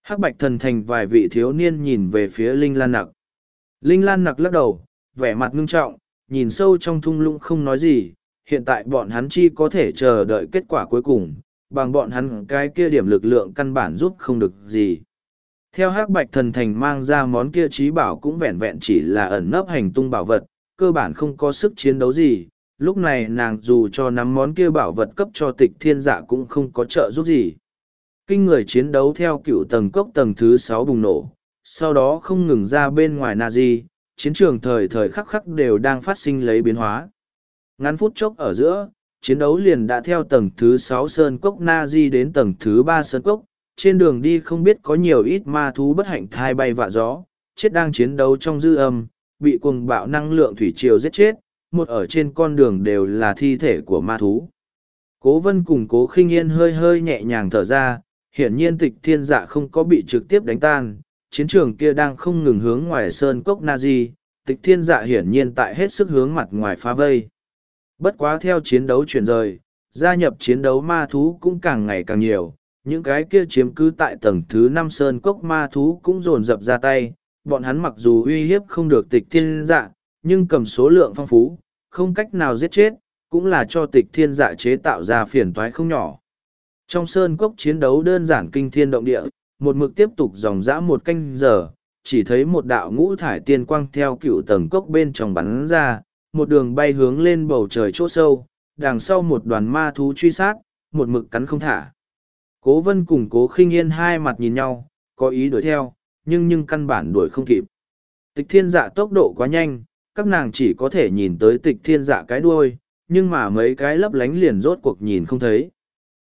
Speaker 1: hắc bạch thần thành vài vị thiếu niên nhìn về phía linh lan nặc linh lan nặc lắc đầu, vẻ mặt ngưng trọng, nhìn sâu trong thung lũng không nói gì, hiện tại bọn hắn chi có thể chờ đợi kết quả cuối cùng, bằng bọn hắn cái kia điểm lực lượng căn bản giúp không được gì. Theo hắc bạch thần thành mang ra món kia trí bảo cũng vẹn vẹn chỉ là ẩn nấp hành tung bảo vật, cơ bản không có sức chiến đấu gì, lúc này nàng dù cho nắm món kia bảo vật cấp cho tịch thiên dạ cũng không có trợ giúp gì. Kinh người chiến đấu theo cựu tầng cốc tầng thứ sáu bùng nổ sau đó không ngừng ra bên ngoài na di chiến trường thời thời khắc khắc đều đang phát sinh lấy biến hóa. Ngắn phút chốc ở giữa chiến đấu liền đã theo tầng thứ sáu sơn cốc na di đến tầng thứ ba sơn cốc trên đường đi không biết có nhiều ít ma thú bất hạnh thai bay vạ gió chết đang chiến đấu trong dư âm bị cuồng bạo năng lượng thủy triều giết chết một ở trên con đường đều là thi thể của ma thú. Cố vân cùng cố khinh yên hơi hơi nhẹ nhàng thở ra hiển nhiên tịch thiên dạ không có bị trực tiếp đánh tan, chiến trường kia đang không ngừng hướng ngoài sơn cốc na di, tịch thiên dạ hiển nhiên tại hết sức hướng mặt ngoài phá vây. Bất quá theo chiến đấu chuyển rời, gia nhập chiến đấu ma thú cũng càng ngày càng nhiều, những cái kia chiếm cứ tại tầng thứ năm sơn cốc ma thú cũng dồn dập ra tay, bọn hắn mặc dù uy hiếp không được tịch thiên dạ, nhưng cầm số lượng phong phú, không cách nào giết chết, cũng là cho tịch thiên dạ chế tạo ra phiền toái không nhỏ. Trong sơn cốc chiến đấu đơn giản kinh thiên động địa, một mực tiếp tục dòng dã một canh giờ, chỉ thấy một đạo ngũ thải tiên quang theo cựu tầng cốc bên trong bắn ra, một đường bay hướng lên bầu trời chỗ sâu, đằng sau một đoàn ma thú truy sát, một mực cắn không thả. Cố vân cùng cố khinh yên hai mặt nhìn nhau, có ý đuổi theo, nhưng nhưng căn bản đuổi không kịp. Tịch thiên dạ tốc độ quá nhanh, các nàng chỉ có thể nhìn tới tịch thiên dạ cái đuôi, nhưng mà mấy cái lấp lánh liền rốt cuộc nhìn không thấy.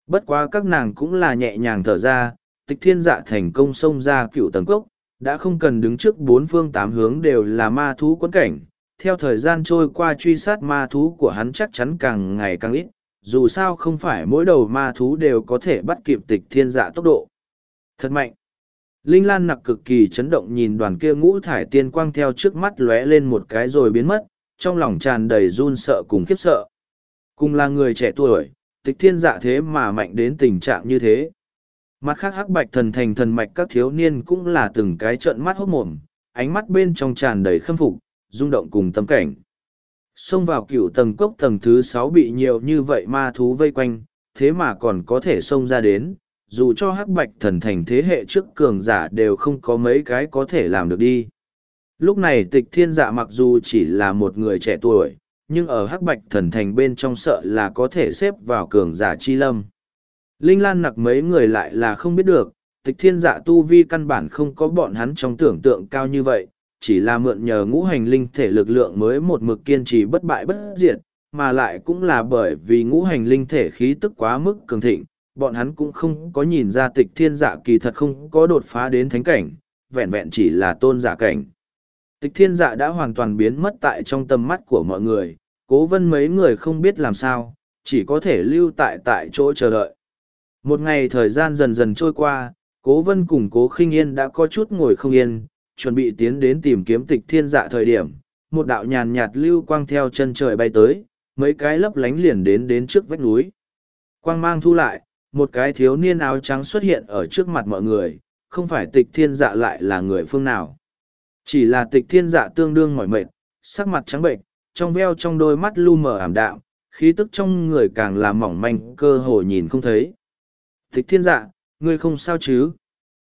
Speaker 1: Bất quá các nàng cũng là nhẹ nhàng thở ra, tịch thiên dạ thành công xông ra cựu tầng cốc, đã không cần đứng trước bốn phương tám hướng đều là ma thú quấn cảnh. Theo thời gian trôi qua truy sát ma thú của hắn chắc chắn càng ngày càng ít, dù sao không phải mỗi đầu ma thú đều có thể bắt kịp tịch thiên dạ tốc độ. Thật mạnh! Linh Lan nặc cực kỳ chấn động nhìn đoàn kia ngũ thải tiên quang theo trước mắt lóe lên một cái rồi biến mất, trong lòng tràn đầy run sợ cùng khiếp sợ. Cùng là người trẻ tuổi, tịch thiên dạ thế mà mạnh đến tình trạng như thế. Mặt khác hắc bạch thần thành thần mạch các thiếu niên cũng là từng cái trợn mắt hốt mồm, ánh mắt bên trong tràn đầy khâm phục, rung động cùng tâm cảnh. Xông vào cựu tầng cốc tầng thứ sáu bị nhiều như vậy ma thú vây quanh, thế mà còn có thể xông ra đến, dù cho hắc bạch thần thành thế hệ trước cường giả đều không có mấy cái có thể làm được đi. Lúc này tịch thiên dạ mặc dù chỉ là một người trẻ tuổi, nhưng ở hắc bạch thần thành bên trong sợ là có thể xếp vào cường giả chi lâm. Linh Lan nặc mấy người lại là không biết được, tịch thiên dạ tu vi căn bản không có bọn hắn trong tưởng tượng cao như vậy, chỉ là mượn nhờ ngũ hành linh thể lực lượng mới một mực kiên trì bất bại bất diệt, mà lại cũng là bởi vì ngũ hành linh thể khí tức quá mức cường thịnh, bọn hắn cũng không có nhìn ra tịch thiên dạ kỳ thật không có đột phá đến thánh cảnh, vẹn vẹn chỉ là tôn giả cảnh. Tịch thiên dạ đã hoàn toàn biến mất tại trong tầm mắt của mọi người, cố vân mấy người không biết làm sao, chỉ có thể lưu tại tại chỗ chờ đợi. Một ngày thời gian dần dần trôi qua, cố vân cùng cố khinh yên đã có chút ngồi không yên, chuẩn bị tiến đến tìm kiếm tịch thiên dạ thời điểm. Một đạo nhàn nhạt lưu quang theo chân trời bay tới, mấy cái lấp lánh liền đến đến trước vách núi. Quang mang thu lại, một cái thiếu niên áo trắng xuất hiện ở trước mặt mọi người, không phải tịch thiên dạ lại là người phương nào. Chỉ là tịch thiên dạ tương đương mỏi mệt, sắc mặt trắng bệnh, trong veo trong đôi mắt lu mờ ảm đạm, khí tức trong người càng là mỏng manh cơ hồ nhìn không thấy. Thích thiên dạ, ngươi không sao chứ?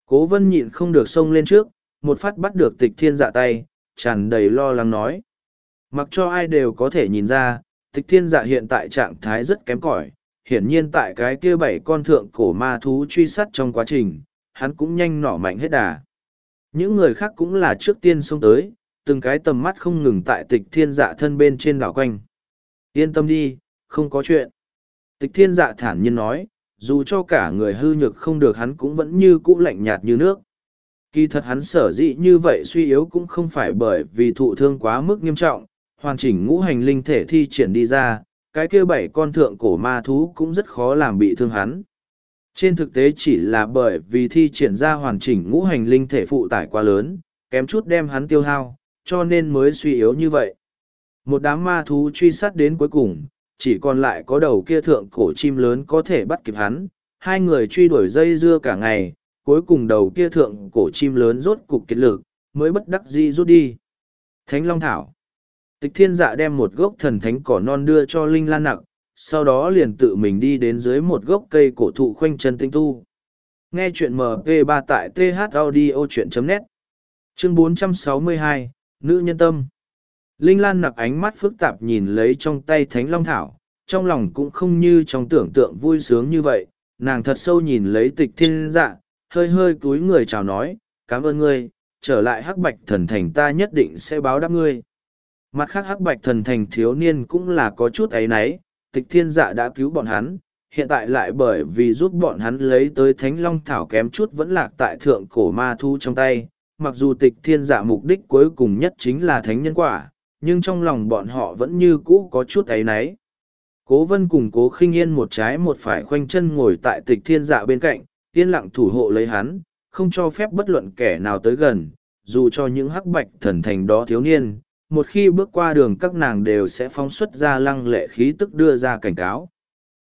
Speaker 1: Cố vân nhịn không được xông lên trước, một phát bắt được tịch thiên dạ tay, tràn đầy lo lắng nói. Mặc cho ai đều có thể nhìn ra, tịch thiên dạ hiện tại trạng thái rất kém cỏi hiển nhiên tại cái kia bảy con thượng cổ ma thú truy sát trong quá trình, hắn cũng nhanh nỏ mạnh hết đà. Những người khác cũng là trước tiên xông tới, từng cái tầm mắt không ngừng tại tịch thiên dạ thân bên trên đảo quanh. Yên tâm đi, không có chuyện. Tịch thiên dạ thản nhiên nói, dù cho cả người hư nhược không được hắn cũng vẫn như cũ lạnh nhạt như nước. Kỳ thật hắn sở dĩ như vậy suy yếu cũng không phải bởi vì thụ thương quá mức nghiêm trọng, hoàn chỉnh ngũ hành linh thể thi triển đi ra, cái kia bảy con thượng cổ ma thú cũng rất khó làm bị thương hắn. Trên thực tế chỉ là bởi vì thi triển ra hoàn chỉnh ngũ hành linh thể phụ tải quá lớn, kém chút đem hắn tiêu hao, cho nên mới suy yếu như vậy. Một đám ma thú truy sát đến cuối cùng, chỉ còn lại có đầu kia thượng cổ chim lớn có thể bắt kịp hắn, hai người truy đuổi dây dưa cả ngày, cuối cùng đầu kia thượng cổ chim lớn rốt cục kiệt lực, mới bất đắc dĩ rút đi. Thánh Long Thảo Tịch thiên dạ đem một gốc thần thánh cỏ non đưa cho Linh Lan Nặc, sau đó liền tự mình đi đến dưới một gốc cây cổ thụ khoanh chân tinh tu. Nghe chuyện MP3 tại thaudio.net Chương 462, Nữ Nhân Tâm Linh Lan nặc ánh mắt phức tạp nhìn lấy trong tay Thánh Long Thảo, trong lòng cũng không như trong tưởng tượng vui sướng như vậy, nàng thật sâu nhìn lấy tịch thiên dạ, hơi hơi cúi người chào nói, cảm ơn ngươi, trở lại hắc bạch thần thành ta nhất định sẽ báo đáp ngươi. Mặt khác hắc bạch thần thành thiếu niên cũng là có chút ấy náy, tịch thiên dạ đã cứu bọn hắn, hiện tại lại bởi vì giúp bọn hắn lấy tới thánh long thảo kém chút vẫn lạc tại thượng cổ ma thu trong tay. Mặc dù tịch thiên dạ mục đích cuối cùng nhất chính là thánh nhân quả, nhưng trong lòng bọn họ vẫn như cũ có chút ấy náy. Cố vân cùng cố khinh yên một trái một phải khoanh chân ngồi tại tịch thiên dạ bên cạnh, yên lặng thủ hộ lấy hắn, không cho phép bất luận kẻ nào tới gần, dù cho những hắc bạch thần thành đó thiếu niên, một khi bước qua đường các nàng đều sẽ phóng xuất ra lăng lệ khí tức đưa ra cảnh cáo.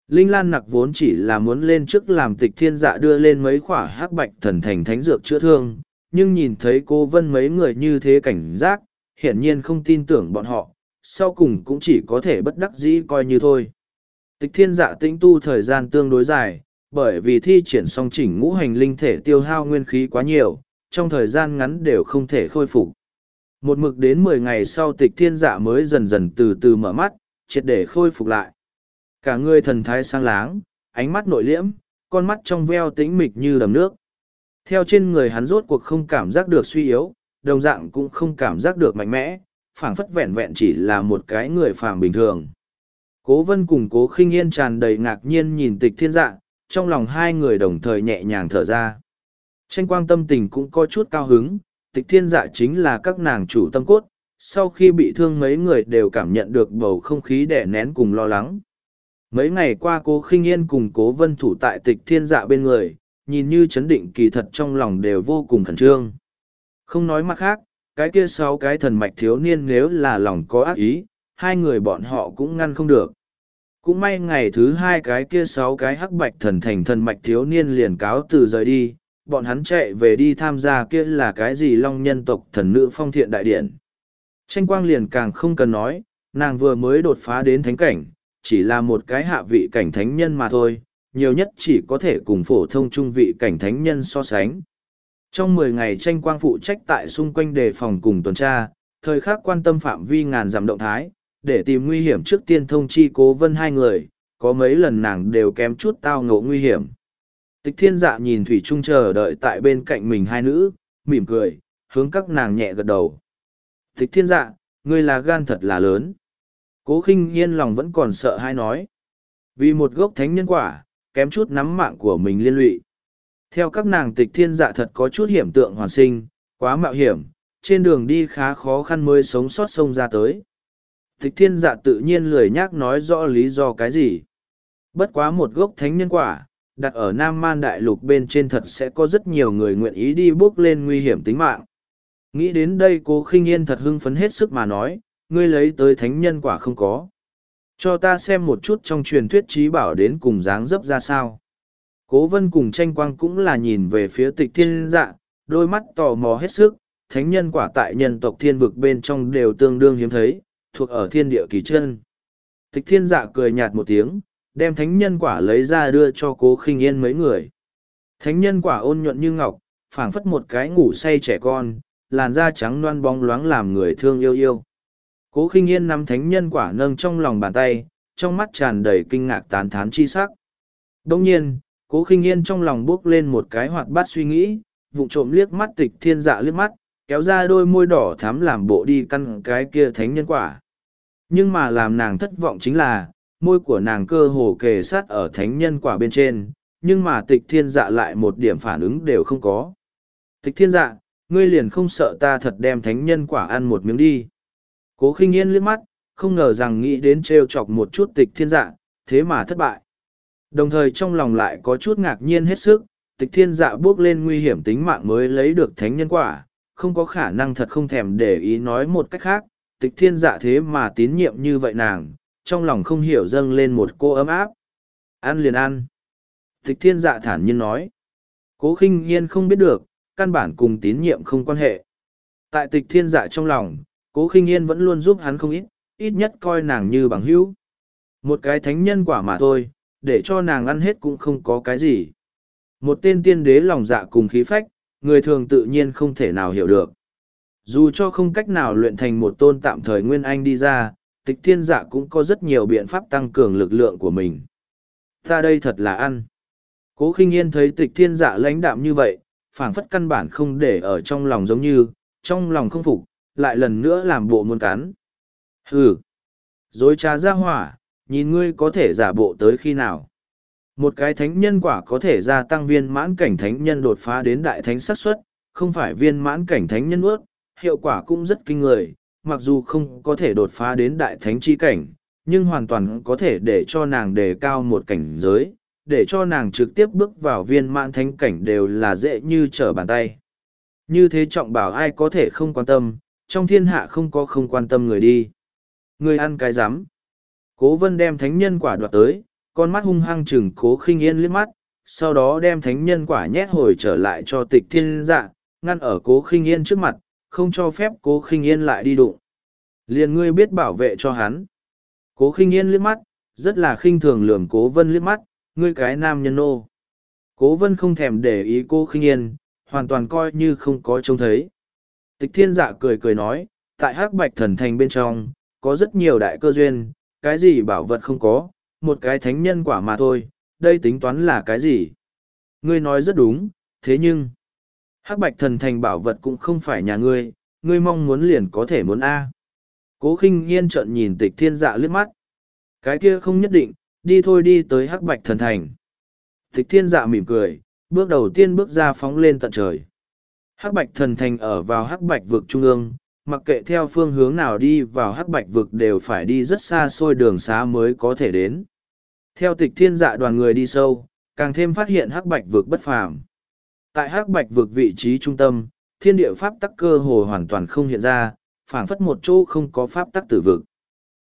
Speaker 1: Linh Lan nặc vốn chỉ là muốn lên trước làm tịch thiên dạ đưa lên mấy khỏa hắc bạch thần thành thánh dược chữa thương, nhưng nhìn thấy cô vân mấy người như thế cảnh giác, hiển nhiên không tin tưởng bọn họ, sau cùng cũng chỉ có thể bất đắc dĩ coi như thôi. Tịch thiên dạ tĩnh tu thời gian tương đối dài, bởi vì thi triển song chỉnh ngũ hành linh thể tiêu hao nguyên khí quá nhiều, trong thời gian ngắn đều không thể khôi phục. Một mực đến mười ngày sau tịch thiên dạ mới dần dần từ từ mở mắt, triệt để khôi phục lại. Cả người thần thái sang láng, ánh mắt nội liễm, con mắt trong veo tĩnh mịch như đầm nước. Theo trên người hắn rốt cuộc không cảm giác được suy yếu, đồng dạng cũng không cảm giác được mạnh mẽ, phảng phất vẹn vẹn chỉ là một cái người phàm bình thường. Cố vân cùng cố khinh yên tràn đầy ngạc nhiên nhìn tịch thiên dạ, trong lòng hai người đồng thời nhẹ nhàng thở ra. Tranh quang tâm tình cũng có chút cao hứng, tịch thiên dạ chính là các nàng chủ tâm cốt, sau khi bị thương mấy người đều cảm nhận được bầu không khí đẻ nén cùng lo lắng. Mấy ngày qua cố khinh yên cùng cố vân thủ tại tịch thiên dạ bên người, nhìn như chấn định kỳ thật trong lòng đều vô cùng khẩn trương. Không nói mặt khác, cái kia sáu cái thần mạch thiếu niên nếu là lòng có ác ý, hai người bọn họ cũng ngăn không được. Cũng may ngày thứ hai cái kia sáu cái hắc bạch thần thành thần mạch thiếu niên liền cáo từ rời đi, bọn hắn chạy về đi tham gia kia là cái gì long nhân tộc thần nữ phong thiện đại điển. Tranh quang liền càng không cần nói, nàng vừa mới đột phá đến thánh cảnh, chỉ là một cái hạ vị cảnh thánh nhân mà thôi, nhiều nhất chỉ có thể cùng phổ thông trung vị cảnh thánh nhân so sánh. Trong mười ngày tranh quang phụ trách tại xung quanh đề phòng cùng tuần tra, thời khắc quan tâm phạm vi ngàn dặm động thái, để tìm nguy hiểm trước tiên thông chi cố vân hai người, có mấy lần nàng đều kém chút tao ngộ nguy hiểm. Tịch thiên dạ nhìn Thủy Trung chờ đợi tại bên cạnh mình hai nữ, mỉm cười, hướng các nàng nhẹ gật đầu. Tịch thiên dạ, ngươi là gan thật là lớn. Cố khinh yên lòng vẫn còn sợ hai nói. Vì một gốc thánh nhân quả, kém chút nắm mạng của mình liên lụy. Theo các nàng tịch thiên dạ thật có chút hiểm tượng hoàn sinh, quá mạo hiểm, trên đường đi khá khó khăn mới sống sót sông ra tới. Tịch thiên dạ tự nhiên lười nhác nói rõ lý do cái gì. Bất quá một gốc thánh nhân quả, đặt ở Nam Man Đại Lục bên trên thật sẽ có rất nhiều người nguyện ý đi bước lên nguy hiểm tính mạng. Nghĩ đến đây cô khinh yên thật hưng phấn hết sức mà nói, ngươi lấy tới thánh nhân quả không có. Cho ta xem một chút trong truyền thuyết trí bảo đến cùng dáng dấp ra sao. Cố vân cùng tranh quang cũng là nhìn về phía tịch thiên dạ, đôi mắt tò mò hết sức, thánh nhân quả tại nhân tộc thiên vực bên trong đều tương đương hiếm thấy, thuộc ở thiên địa kỳ chân. Tịch thiên dạ cười nhạt một tiếng, đem thánh nhân quả lấy ra đưa cho cố khinh yên mấy người. Thánh nhân quả ôn nhuận như ngọc, phảng phất một cái ngủ say trẻ con, làn da trắng loan bóng loáng làm người thương yêu yêu. Cố khinh yên nắm thánh nhân quả nâng trong lòng bàn tay, trong mắt tràn đầy kinh ngạc tán thán chi sắc. Đông nhiên, cố khinh yên trong lòng bước lên một cái hoạt bát suy nghĩ, vụng trộm liếc mắt tịch thiên dạ liếc mắt, kéo ra đôi môi đỏ thắm làm bộ đi căn cái kia thánh nhân quả. Nhưng mà làm nàng thất vọng chính là, môi của nàng cơ hồ kề sát ở thánh nhân quả bên trên, nhưng mà tịch thiên dạ lại một điểm phản ứng đều không có. Tịch thiên dạ, ngươi liền không sợ ta thật đem thánh nhân quả ăn một miếng đi. Cố khinh yên liếc mắt, không ngờ rằng nghĩ đến trêu chọc một chút tịch thiên dạ, thế mà thất bại. Đồng thời trong lòng lại có chút ngạc nhiên hết sức, tịch thiên dạ bước lên nguy hiểm tính mạng mới lấy được thánh nhân quả, không có khả năng thật không thèm để ý nói một cách khác, tịch thiên dạ thế mà tín nhiệm như vậy nàng, trong lòng không hiểu dâng lên một cô ấm áp. Ăn liền ăn. Tịch thiên dạ thản nhiên nói. Cố khinh nhiên không biết được, căn bản cùng tín nhiệm không quan hệ. Tại tịch thiên dạ trong lòng, cố khinh yên vẫn luôn giúp hắn không ít, ít nhất coi nàng như bằng hữu. Một cái thánh nhân quả mà thôi, để cho nàng ăn hết cũng không có cái gì. Một tên tiên đế lòng dạ cùng khí phách, người thường tự nhiên không thể nào hiểu được. Dù cho không cách nào luyện thành một tôn tạm thời nguyên anh đi ra, tịch thiên dạ cũng có rất nhiều biện pháp tăng cường lực lượng của mình. Ta đây thật là ăn. Cố khinh yên thấy tịch thiên dạ lãnh đạm như vậy, phảng phất căn bản không để ở trong lòng giống như, trong lòng không phục, lại lần nữa làm bộ muốn cắn. Hừ! Dối trá ra hỏa, nhìn ngươi có thể giả bộ tới khi nào. Một cái thánh nhân quả có thể gia tăng viên mãn cảnh thánh nhân đột phá đến đại thánh xác suất, không phải viên mãn cảnh thánh nhân ước, hiệu quả cũng rất kinh người, mặc dù không có thể đột phá đến đại thánh chi cảnh, nhưng hoàn toàn có thể để cho nàng đề cao một cảnh giới, để cho nàng trực tiếp bước vào viên mãn thánh cảnh đều là dễ như trở bàn tay. Như thế trọng bảo ai có thể không quan tâm, trong thiên hạ không có không quan tâm người đi. Người ăn cái rắm Cố vân đem thánh nhân quả đoạt tới, con mắt hung hăng chừng cố khinh yên liếc mắt, sau đó đem thánh nhân quả nhét hồi trở lại cho tịch thiên dạ, ngăn ở cố khinh yên trước mặt, không cho phép cố khinh yên lại đi đụng. Liền ngươi biết bảo vệ cho hắn. Cố khinh yên liếc mắt, rất là khinh thường lườm cố vân liếc mắt, ngươi cái nam nhân nô. Cố vân không thèm để ý cô khinh yên, hoàn toàn coi như không có trông thấy. Tịch thiên dạ cười cười nói, tại hắc bạch thần thành bên trong, có rất nhiều đại cơ duyên, cái gì bảo vật không có, một cái thánh nhân quả mà thôi, đây tính toán là cái gì? Ngươi nói rất đúng, thế nhưng, hắc bạch thần thành bảo vật cũng không phải nhà ngươi, ngươi mong muốn liền có thể muốn A. Cố khinh yên trợn nhìn tịch thiên dạ liếc mắt. Cái kia không nhất định, đi thôi đi tới hắc bạch thần thành. Tịch thiên dạ mỉm cười, bước đầu tiên bước ra phóng lên tận trời. Hắc bạch thần thành ở vào hắc bạch vực trung ương, mặc kệ theo phương hướng nào đi vào hắc bạch vực đều phải đi rất xa xôi đường xá mới có thể đến. Theo tịch thiên dạ đoàn người đi sâu, càng thêm phát hiện hắc bạch vực bất phàm. Tại hắc bạch vực vị trí trung tâm, thiên địa pháp tắc cơ hồ hoàn toàn không hiện ra, phảng phất một chỗ không có pháp tắc tử vực.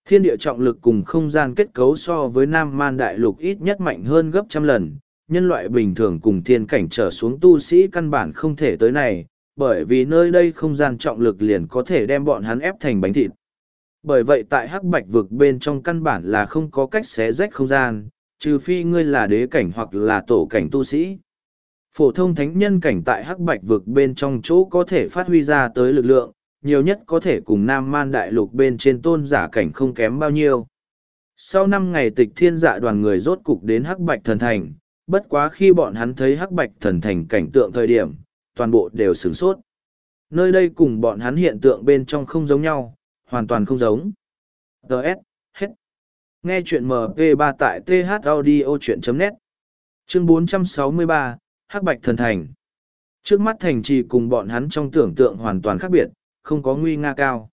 Speaker 1: Thiên địa trọng lực cùng không gian kết cấu so với Nam Man Đại Lục ít nhất mạnh hơn gấp trăm lần, nhân loại bình thường cùng thiên cảnh trở xuống tu sĩ căn bản không thể tới này, bởi vì nơi đây không gian trọng lực liền có thể đem bọn hắn ép thành bánh thịt. Bởi vậy tại hắc bạch vực bên trong căn bản là không có cách xé rách không gian, trừ phi ngươi là đế cảnh hoặc là tổ cảnh tu sĩ. Phổ thông thánh nhân cảnh tại hắc bạch vực bên trong chỗ có thể phát huy ra tới lực lượng, nhiều nhất có thể cùng Nam Man Đại Lục bên trên tôn giả cảnh không kém bao nhiêu. Sau năm ngày tịch thiên dạ đoàn người rốt cục đến Hắc Bạch Thần Thành, bất quá khi bọn hắn thấy Hắc Bạch Thần Thành cảnh tượng thời điểm, toàn bộ đều sửng sốt. Nơi đây cùng bọn hắn hiện tượng bên trong không giống nhau, hoàn toàn không giống. Đợt, hết. Nghe chuyện MP3 tại thaudio.net Chương 463, Hắc Bạch Thần Thành Trước mắt thành trì cùng bọn hắn trong tưởng tượng hoàn toàn khác biệt, không có nguy nga cao.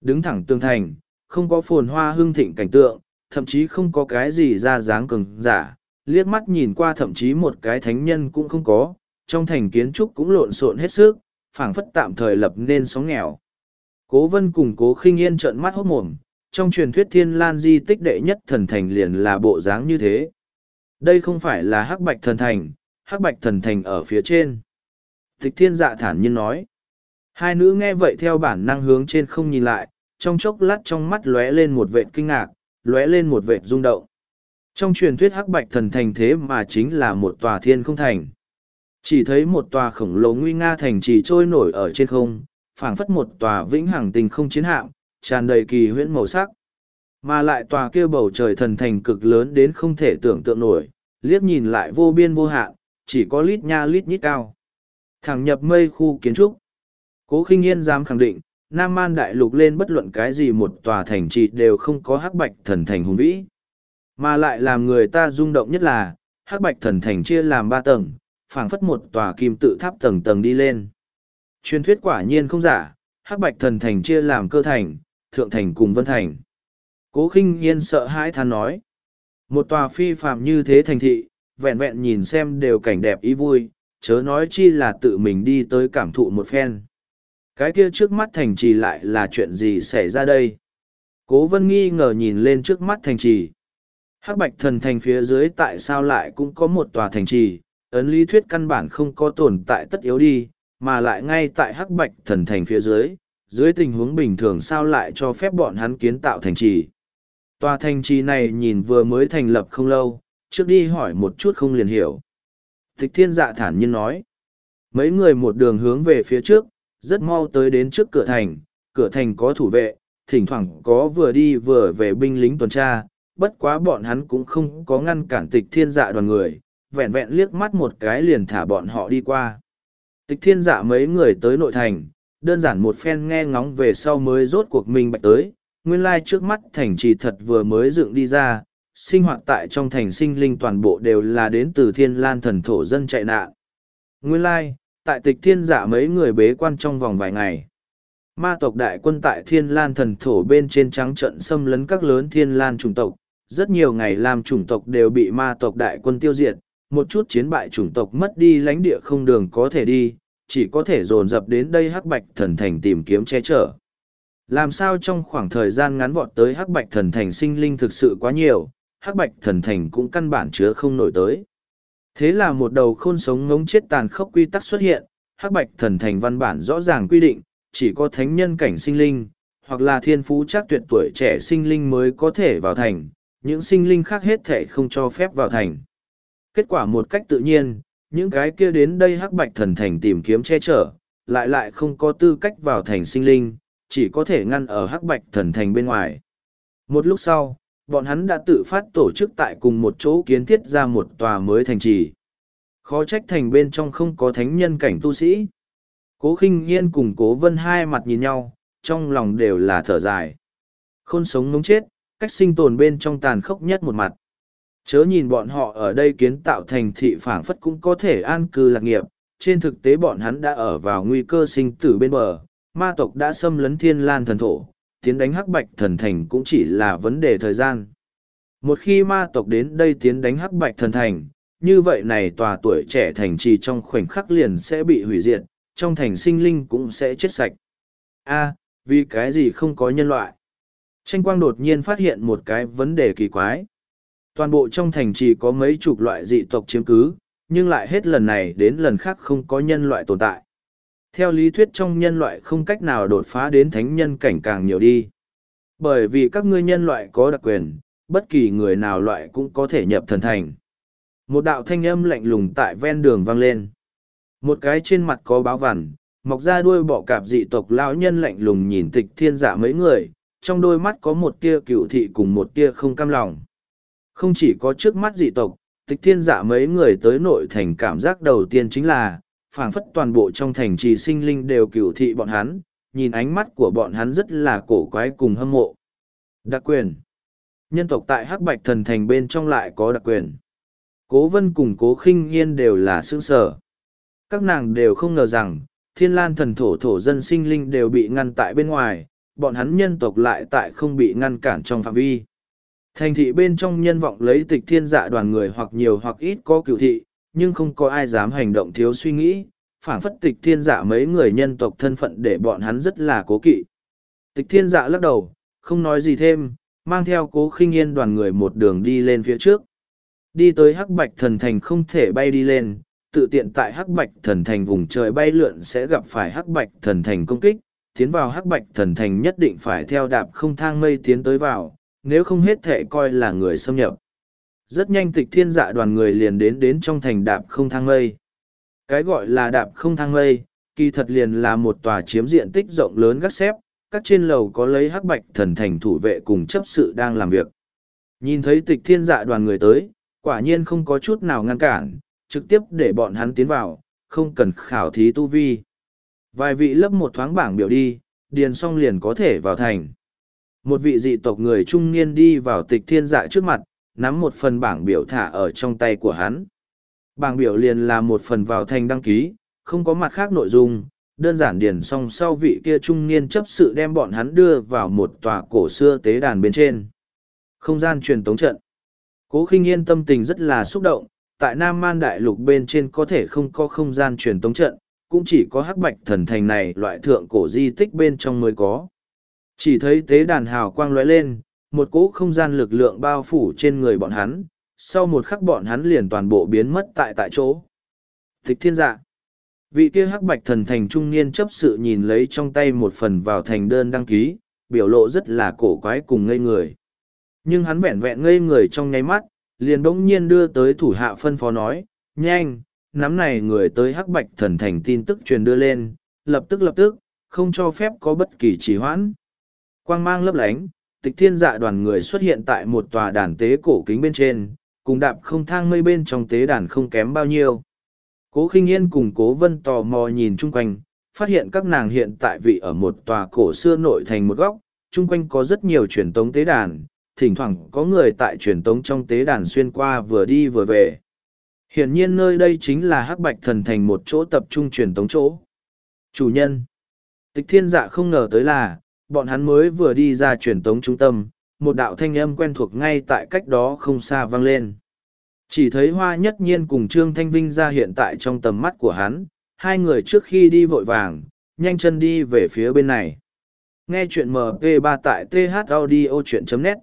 Speaker 1: Đứng thẳng tường thành, không có phồn hoa hương thịnh cảnh tượng, thậm chí không có cái gì ra dáng cường giả, liếc mắt nhìn qua thậm chí một cái thánh nhân cũng không có, trong thành kiến trúc cũng lộn xộn hết sức, phảng phất tạm thời lập nên sóng nghèo. Cố vân cùng cố khinh yên trợn mắt hốt mồm, trong truyền thuyết thiên lan di tích đệ nhất thần thành liền là bộ dáng như thế. Đây không phải là hắc bạch thần thành, hắc bạch thần thành ở phía trên. Tịch thiên dạ thản nhiên nói. Hai nữ nghe vậy theo bản năng hướng trên không nhìn lại, trong chốc lát trong mắt lóe lên một vệt kinh ngạc, lóe lên một vệt rung động. Trong truyền thuyết hắc bạch thần thành thế mà chính là một tòa thiên không thành. Chỉ thấy một tòa khổng lồ nguy nga thành chỉ trôi nổi ở trên không, phảng phất một tòa vĩnh hằng tình không chiến hạm, tràn đầy kỳ huyễn màu sắc. Mà lại tòa kia bầu trời thần thành cực lớn đến không thể tưởng tượng nổi, liếc nhìn lại vô biên vô hạn, chỉ có lít nha lít nhít cao. Thẳng nhập mây khu kiến trúc. Cố khinh yên dám khẳng định, Nam Man Đại Lục lên bất luận cái gì một tòa thành trì đều không có hắc bạch thần thành hùng vĩ. Mà lại làm người ta rung động nhất là, hắc bạch thần thành chia làm ba tầng, phảng phất một tòa kim tự tháp tầng tầng đi lên. Truyền thuyết quả nhiên không giả, hắc bạch thần thành chia làm cơ thành, thượng thành cùng vân thành. Cố khinh yên sợ hãi than nói. Một tòa phi phạm như thế thành thị, vẹn vẹn nhìn xem đều cảnh đẹp ý vui, chớ nói chi là tự mình đi tới cảm thụ một phen cái kia trước mắt thành trì lại là chuyện gì xảy ra đây cố vân nghi ngờ nhìn lên trước mắt thành trì hắc bạch thần thành phía dưới tại sao lại cũng có một tòa thành trì ấn lý thuyết căn bản không có tồn tại tất yếu đi mà lại ngay tại hắc bạch thần thành phía dưới dưới tình huống bình thường sao lại cho phép bọn hắn kiến tạo thành trì. Tòa thành trì này nhìn vừa mới thành lập không lâu trước đi hỏi một chút không liền hiểu. Tịch thiên dạ thản nhiên nói mấy người một đường hướng về phía trước rất mau tới đến trước cửa thành, cửa thành có thủ vệ, thỉnh thoảng có vừa đi vừa về binh lính tuần tra, bất quá bọn hắn cũng không có ngăn cản tịch thiên dạ đoàn người, vẹn vẹn liếc mắt một cái liền thả bọn họ đi qua. Tịch thiên dạ mấy người tới nội thành, đơn giản một phen nghe ngóng về sau mới rốt cuộc mình bạch tới, nguyên lai trước mắt thành trì thật vừa mới dựng đi ra, sinh hoạt tại trong thành sinh linh toàn bộ đều là đến từ thiên lan thần thổ dân chạy nạn. Nguyên lai, tại tịch thiên giả mấy người bế quan trong vòng vài ngày ma tộc đại quân tại thiên lan thần thổ bên trên trắng trận xâm lấn các lớn thiên lan chủng tộc rất nhiều ngày làm chủng tộc đều bị ma tộc đại quân tiêu diệt một chút chiến bại chủng tộc mất đi lãnh địa không đường có thể đi chỉ có thể dồn dập đến đây hắc bạch thần thành tìm kiếm che chở làm sao trong khoảng thời gian ngắn vọt tới hắc bạch thần thành sinh linh thực sự quá nhiều hắc bạch thần thành cũng căn bản chứa không nổi tới Thế là một đầu khôn sống ngống chết tàn khốc quy tắc xuất hiện, hắc bạch thần thành văn bản rõ ràng quy định, chỉ có thánh nhân cảnh sinh linh, hoặc là thiên phú chắc tuyệt tuổi trẻ sinh linh mới có thể vào thành, những sinh linh khác hết thể không cho phép vào thành. Kết quả một cách tự nhiên, những cái kia đến đây hắc bạch thần thành tìm kiếm che chở, lại lại không có tư cách vào thành sinh linh, chỉ có thể ngăn ở hắc bạch thần thành bên ngoài. Một lúc sau, bọn hắn đã tự phát tổ chức tại cùng một chỗ kiến thiết ra một tòa mới thành trì. Khó trách thành bên trong không có thánh nhân cảnh tu sĩ. Cố khinh nghiên cùng cố vân hai mặt nhìn nhau, trong lòng đều là thở dài. Khôn sống ngống chết, cách sinh tồn bên trong tàn khốc nhất một mặt. Chớ nhìn bọn họ ở đây kiến tạo thành thị phảng phất cũng có thể an cư lạc nghiệp, trên thực tế bọn hắn đã ở vào nguy cơ sinh tử bên bờ, ma tộc đã xâm lấn thiên lan thần thổ, tiến đánh hắc bạch thần thành cũng chỉ là vấn đề thời gian. Một khi ma tộc đến đây tiến đánh hắc bạch thần thành, như vậy này tòa tuổi trẻ thành trì trong khoảnh khắc liền sẽ bị hủy diệt, trong thành sinh linh cũng sẽ chết sạch. A, vì cái gì không có nhân loại? Tranh quang đột nhiên phát hiện một cái vấn đề kỳ quái. Toàn bộ trong thành trì có mấy chục loại dị tộc chiếm cứ, nhưng lại hết lần này đến lần khác không có nhân loại tồn tại. Theo lý thuyết trong nhân loại không cách nào đột phá đến thánh nhân cảnh càng nhiều đi. Bởi vì các ngươi nhân loại có đặc quyền, bất kỳ người nào loại cũng có thể nhập thần thành. Một đạo thanh âm lạnh lùng tại ven đường vang lên. Một cái trên mặt có báo vằn, mọc ra đuôi bọ cạp dị tộc lão nhân lạnh lùng nhìn tịch thiên giả mấy người, trong đôi mắt có một tia cựu thị cùng một tia không cam lòng. Không chỉ có trước mắt dị tộc, tịch thiên giả mấy người tới nội thành cảm giác đầu tiên chính là, phảng phất toàn bộ trong thành trì sinh linh đều cựu thị bọn hắn, nhìn ánh mắt của bọn hắn rất là cổ quái cùng hâm mộ. Đặc quyền Nhân tộc tại Hắc Bạch Thần Thành bên trong lại có đặc quyền. Cố vân cùng cố khinh yên đều là sương sở. Các nàng đều không ngờ rằng, thiên lan thần thổ thổ dân sinh linh đều bị ngăn tại bên ngoài, bọn hắn nhân tộc lại tại không bị ngăn cản trong phạm vi. Thành thị bên trong nhân vọng lấy tịch thiên dạ đoàn người hoặc nhiều hoặc ít có cựu thị, nhưng không có ai dám hành động thiếu suy nghĩ, phản phất tịch thiên dạ mấy người nhân tộc thân phận để bọn hắn rất là cố kỵ. Tịch thiên dạ lắc đầu, không nói gì thêm, mang theo cố khinh yên đoàn người một đường đi lên phía trước. Đi tới hắc bạch thần thành không thể bay đi lên, tự tiện tại hắc bạch thần thành vùng trời bay lượn sẽ gặp phải hắc bạch thần thành công kích, tiến vào hắc bạch thần thành nhất định phải theo đạp không thang mây tiến tới vào, nếu không hết thệ coi là người xâm nhập. Rất nhanh tịch thiên dạ đoàn người liền đến đến trong thành đạp không thang mây. Cái gọi là đạp không thang mây, kỳ thật liền là một tòa chiếm diện tích rộng lớn gác xếp, các trên lầu có lấy hắc bạch thần thành thủ vệ cùng chấp sự đang làm việc. Nhìn thấy tịch thiên dạ đoàn người tới, quả nhiên không có chút nào ngăn cản, trực tiếp để bọn hắn tiến vào, không cần khảo thí tu vi. Vài vị lấp một thoáng bảng biểu đi, điền xong liền có thể vào thành. Một vị dị tộc người trung niên đi vào tịch thiên dạ trước mặt, nắm một phần bảng biểu thả ở trong tay của hắn. Bảng biểu liền là một phần vào thành đăng ký, không có mặt khác nội dung, đơn giản điền xong sau vị kia trung niên chấp sự đem bọn hắn đưa vào một tòa cổ xưa tế đàn bên trên. Không gian truyền tống trận. Cố khinh yên tâm tình rất là xúc động, tại Nam Man Đại Lục bên trên có thể không có không gian truyền tống trận, cũng chỉ có hắc bạch thần thành này loại thượng cổ di tích bên trong mới có. Chỉ thấy tế đàn hào quang lóe lên, một cỗ không gian lực lượng bao phủ trên người bọn hắn, sau một khắc bọn hắn liền toàn bộ biến mất tại tại chỗ. Thích thiên dạ. Vị kia hắc bạch thần thành trung niên chấp sự nhìn lấy trong tay một phần vào thành đơn đăng ký, biểu lộ rất là cổ quái cùng ngây người. Nhưng hắn vẹn vẹn ngây người trong nháy mắt, liền bỗng nhiên đưa tới thủ hạ phân phó nói, nhanh, nắm này người tới hắc bạch thần thành tin tức truyền đưa lên, lập tức lập tức, không cho phép có bất kỳ trì hoãn. Quang mang lấp lánh, tịch thiên dạ đoàn người xuất hiện tại một tòa đàn tế cổ kính bên trên, cùng đạp không thang mây bên trong tế đàn không kém bao nhiêu. Cố khinh yên cùng cố vân tò mò nhìn chung quanh, phát hiện các nàng hiện tại vị ở một tòa cổ xưa nội thành một góc, chung quanh có rất nhiều truyền tống tế đàn, thỉnh thoảng có người tại truyền tống trong tế đàn xuyên qua vừa đi vừa về. Hiển nhiên nơi đây chính là hắc bạch thần thành một chỗ tập trung truyền tống chỗ. Chủ nhân. Tịch thiên dạ không ngờ tới là, bọn hắn mới vừa đi ra truyền tống trung tâm, một đạo thanh âm quen thuộc ngay tại cách đó không xa vang lên. Chỉ thấy hoa nhất nhiên cùng Trương Thanh Vinh ra hiện tại trong tầm mắt của hắn, hai người trước khi đi vội vàng, nhanh chân đi về phía bên này. Nghe chuyện MP3 tại thaudio.net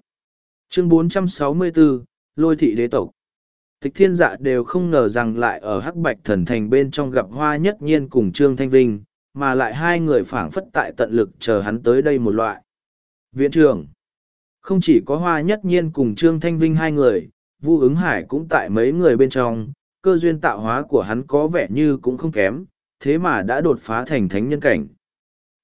Speaker 1: Chương 464, Lôi thị đế tộc Tịch thiên dạ đều không ngờ rằng lại ở Hắc Bạch Thần Thành bên trong gặp hoa nhất nhiên cùng Trương Thanh Vinh, mà lại hai người phảng phất tại tận lực chờ hắn tới đây một loại. Viện trưởng Không chỉ có hoa nhất nhiên cùng Trương Thanh Vinh hai người, Vu ứng hải cũng tại mấy người bên trong, cơ duyên tạo hóa của hắn có vẻ như cũng không kém, thế mà đã đột phá thành thánh nhân cảnh.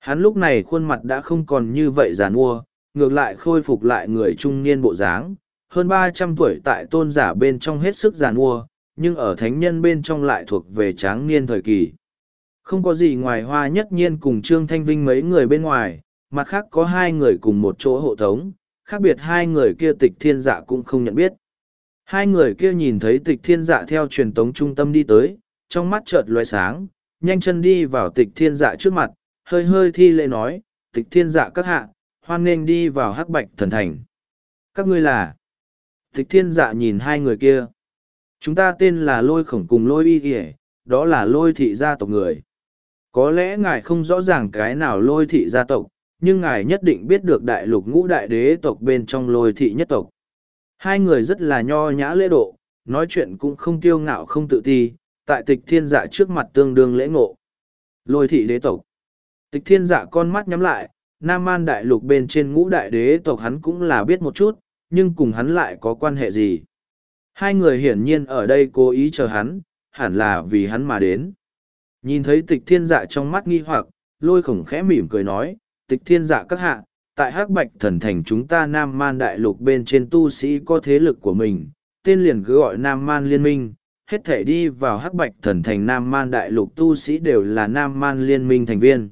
Speaker 1: Hắn lúc này khuôn mặt đã không còn như vậy giàn mua, ngược lại khôi phục lại người trung niên bộ dáng, hơn ba trăm tuổi tại tôn giả bên trong hết sức giàn mua, nhưng ở thánh nhân bên trong lại thuộc về tráng niên thời kỳ. Không có gì ngoài hoa nhất nhiên cùng Trương Thanh Vinh mấy người bên ngoài, mặt khác có hai người cùng một chỗ hộ tống, khác biệt hai người kia tịch thiên dạ cũng không nhận biết. Hai người kia nhìn thấy tịch thiên dạ theo truyền tống trung tâm đi tới, trong mắt chợt loe sáng, nhanh chân đi vào tịch thiên dạ trước mặt, hơi hơi thi lễ nói, tịch thiên dạ các hạ, hoan nghênh đi vào hắc bạch thần thành. Các ngươi là... Tịch thiên dạ nhìn hai người kia. Chúng ta tên là lôi khổng cùng lôi y kìa, đó là lôi thị gia tộc người. Có lẽ ngài không rõ ràng cái nào lôi thị gia tộc, nhưng ngài nhất định biết được đại lục ngũ đại đế tộc bên trong lôi thị nhất tộc. Hai người rất là nho nhã lễ độ, nói chuyện cũng không kiêu ngạo không tự ti, tại tịch thiên dạ trước mặt tương đương lễ ngộ. Lôi thị đế tộc. Tịch thiên dạ con mắt nhắm lại, Nam Man đại lục bên trên ngũ đại đế tộc hắn cũng là biết một chút, nhưng cùng hắn lại có quan hệ gì. Hai người hiển nhiên ở đây cố ý chờ hắn, hẳn là vì hắn mà đến. Nhìn thấy tịch thiên dạ trong mắt nghi hoặc, lôi khổng khẽ mỉm cười nói, tịch thiên dạ các hạ, tại hắc bạch thần thành chúng ta Nam Man đại lục bên trên tu sĩ có thế lực của mình, tên liền cứ gọi Nam Man liên minh, hết thể đi vào hắc bạch thần thành Nam Man đại lục tu sĩ đều là Nam Man liên minh thành viên.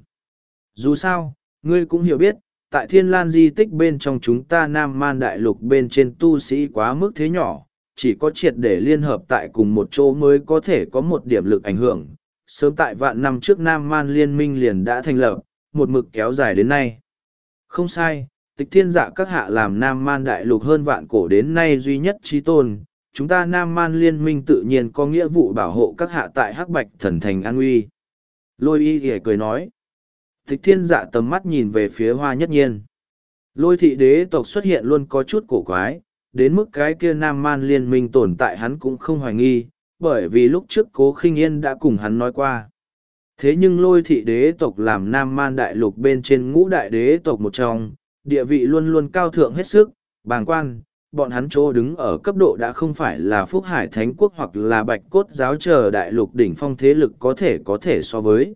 Speaker 1: Dù sao, ngươi cũng hiểu biết, tại thiên lan di tích bên trong chúng ta Nam Man đại lục bên trên tu sĩ quá mức thế nhỏ, chỉ có triệt để liên hợp tại cùng một chỗ mới có thể có một điểm lực ảnh hưởng. Sớm tại vạn năm trước Nam Man liên minh liền đã thành lập, một mực kéo dài đến nay. Không sai, tịch thiên dạ các hạ làm Nam Man đại lục hơn vạn cổ đến nay duy nhất trí tôn, chúng ta Nam Man liên minh tự nhiên có nghĩa vụ bảo hộ các hạ tại Hắc Bạch thần thành an uy. Lôi y ghề cười nói. Tịch thiên dạ tầm mắt nhìn về phía hoa nhất nhiên. Lôi thị đế tộc xuất hiện luôn có chút cổ quái, đến mức cái kia Nam Man liên minh tồn tại hắn cũng không hoài nghi, bởi vì lúc trước cố khinh yên đã cùng hắn nói qua. Thế nhưng lôi thị đế tộc làm Nam Man đại lục bên trên ngũ đại đế tộc một trong, địa vị luôn luôn cao thượng hết sức, bàng quan, bọn hắn chỗ đứng ở cấp độ đã không phải là Phúc Hải Thánh Quốc hoặc là Bạch Cốt giáo chờ đại lục đỉnh phong thế lực có thể có thể so với.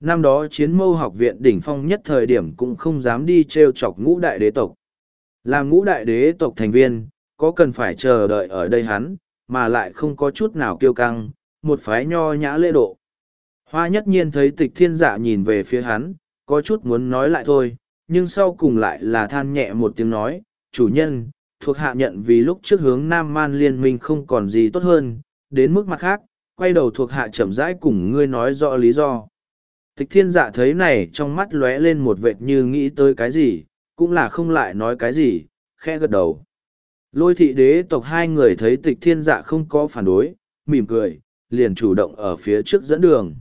Speaker 1: Năm đó chiến mâu học viện đỉnh phong nhất thời điểm cũng không dám đi treo chọc ngũ đại đế tộc. Làm ngũ đại đế tộc thành viên, có cần phải chờ đợi ở đây hắn, mà lại không có chút nào kiêu căng, một phái nho nhã lễ độ. Hoa nhất nhiên thấy tịch thiên dạ nhìn về phía hắn, có chút muốn nói lại thôi, nhưng sau cùng lại là than nhẹ một tiếng nói, chủ nhân, thuộc hạ nhận vì lúc trước hướng Nam Man liên minh không còn gì tốt hơn, đến mức mặt khác, quay đầu thuộc hạ chậm rãi cùng ngươi nói rõ lý do. Tịch thiên dạ thấy này trong mắt lóe lên một vệt như nghĩ tới cái gì, cũng là không lại nói cái gì, khẽ gật đầu. Lôi thị đế tộc hai người thấy tịch thiên dạ không có phản đối, mỉm cười, liền chủ động ở phía trước dẫn đường.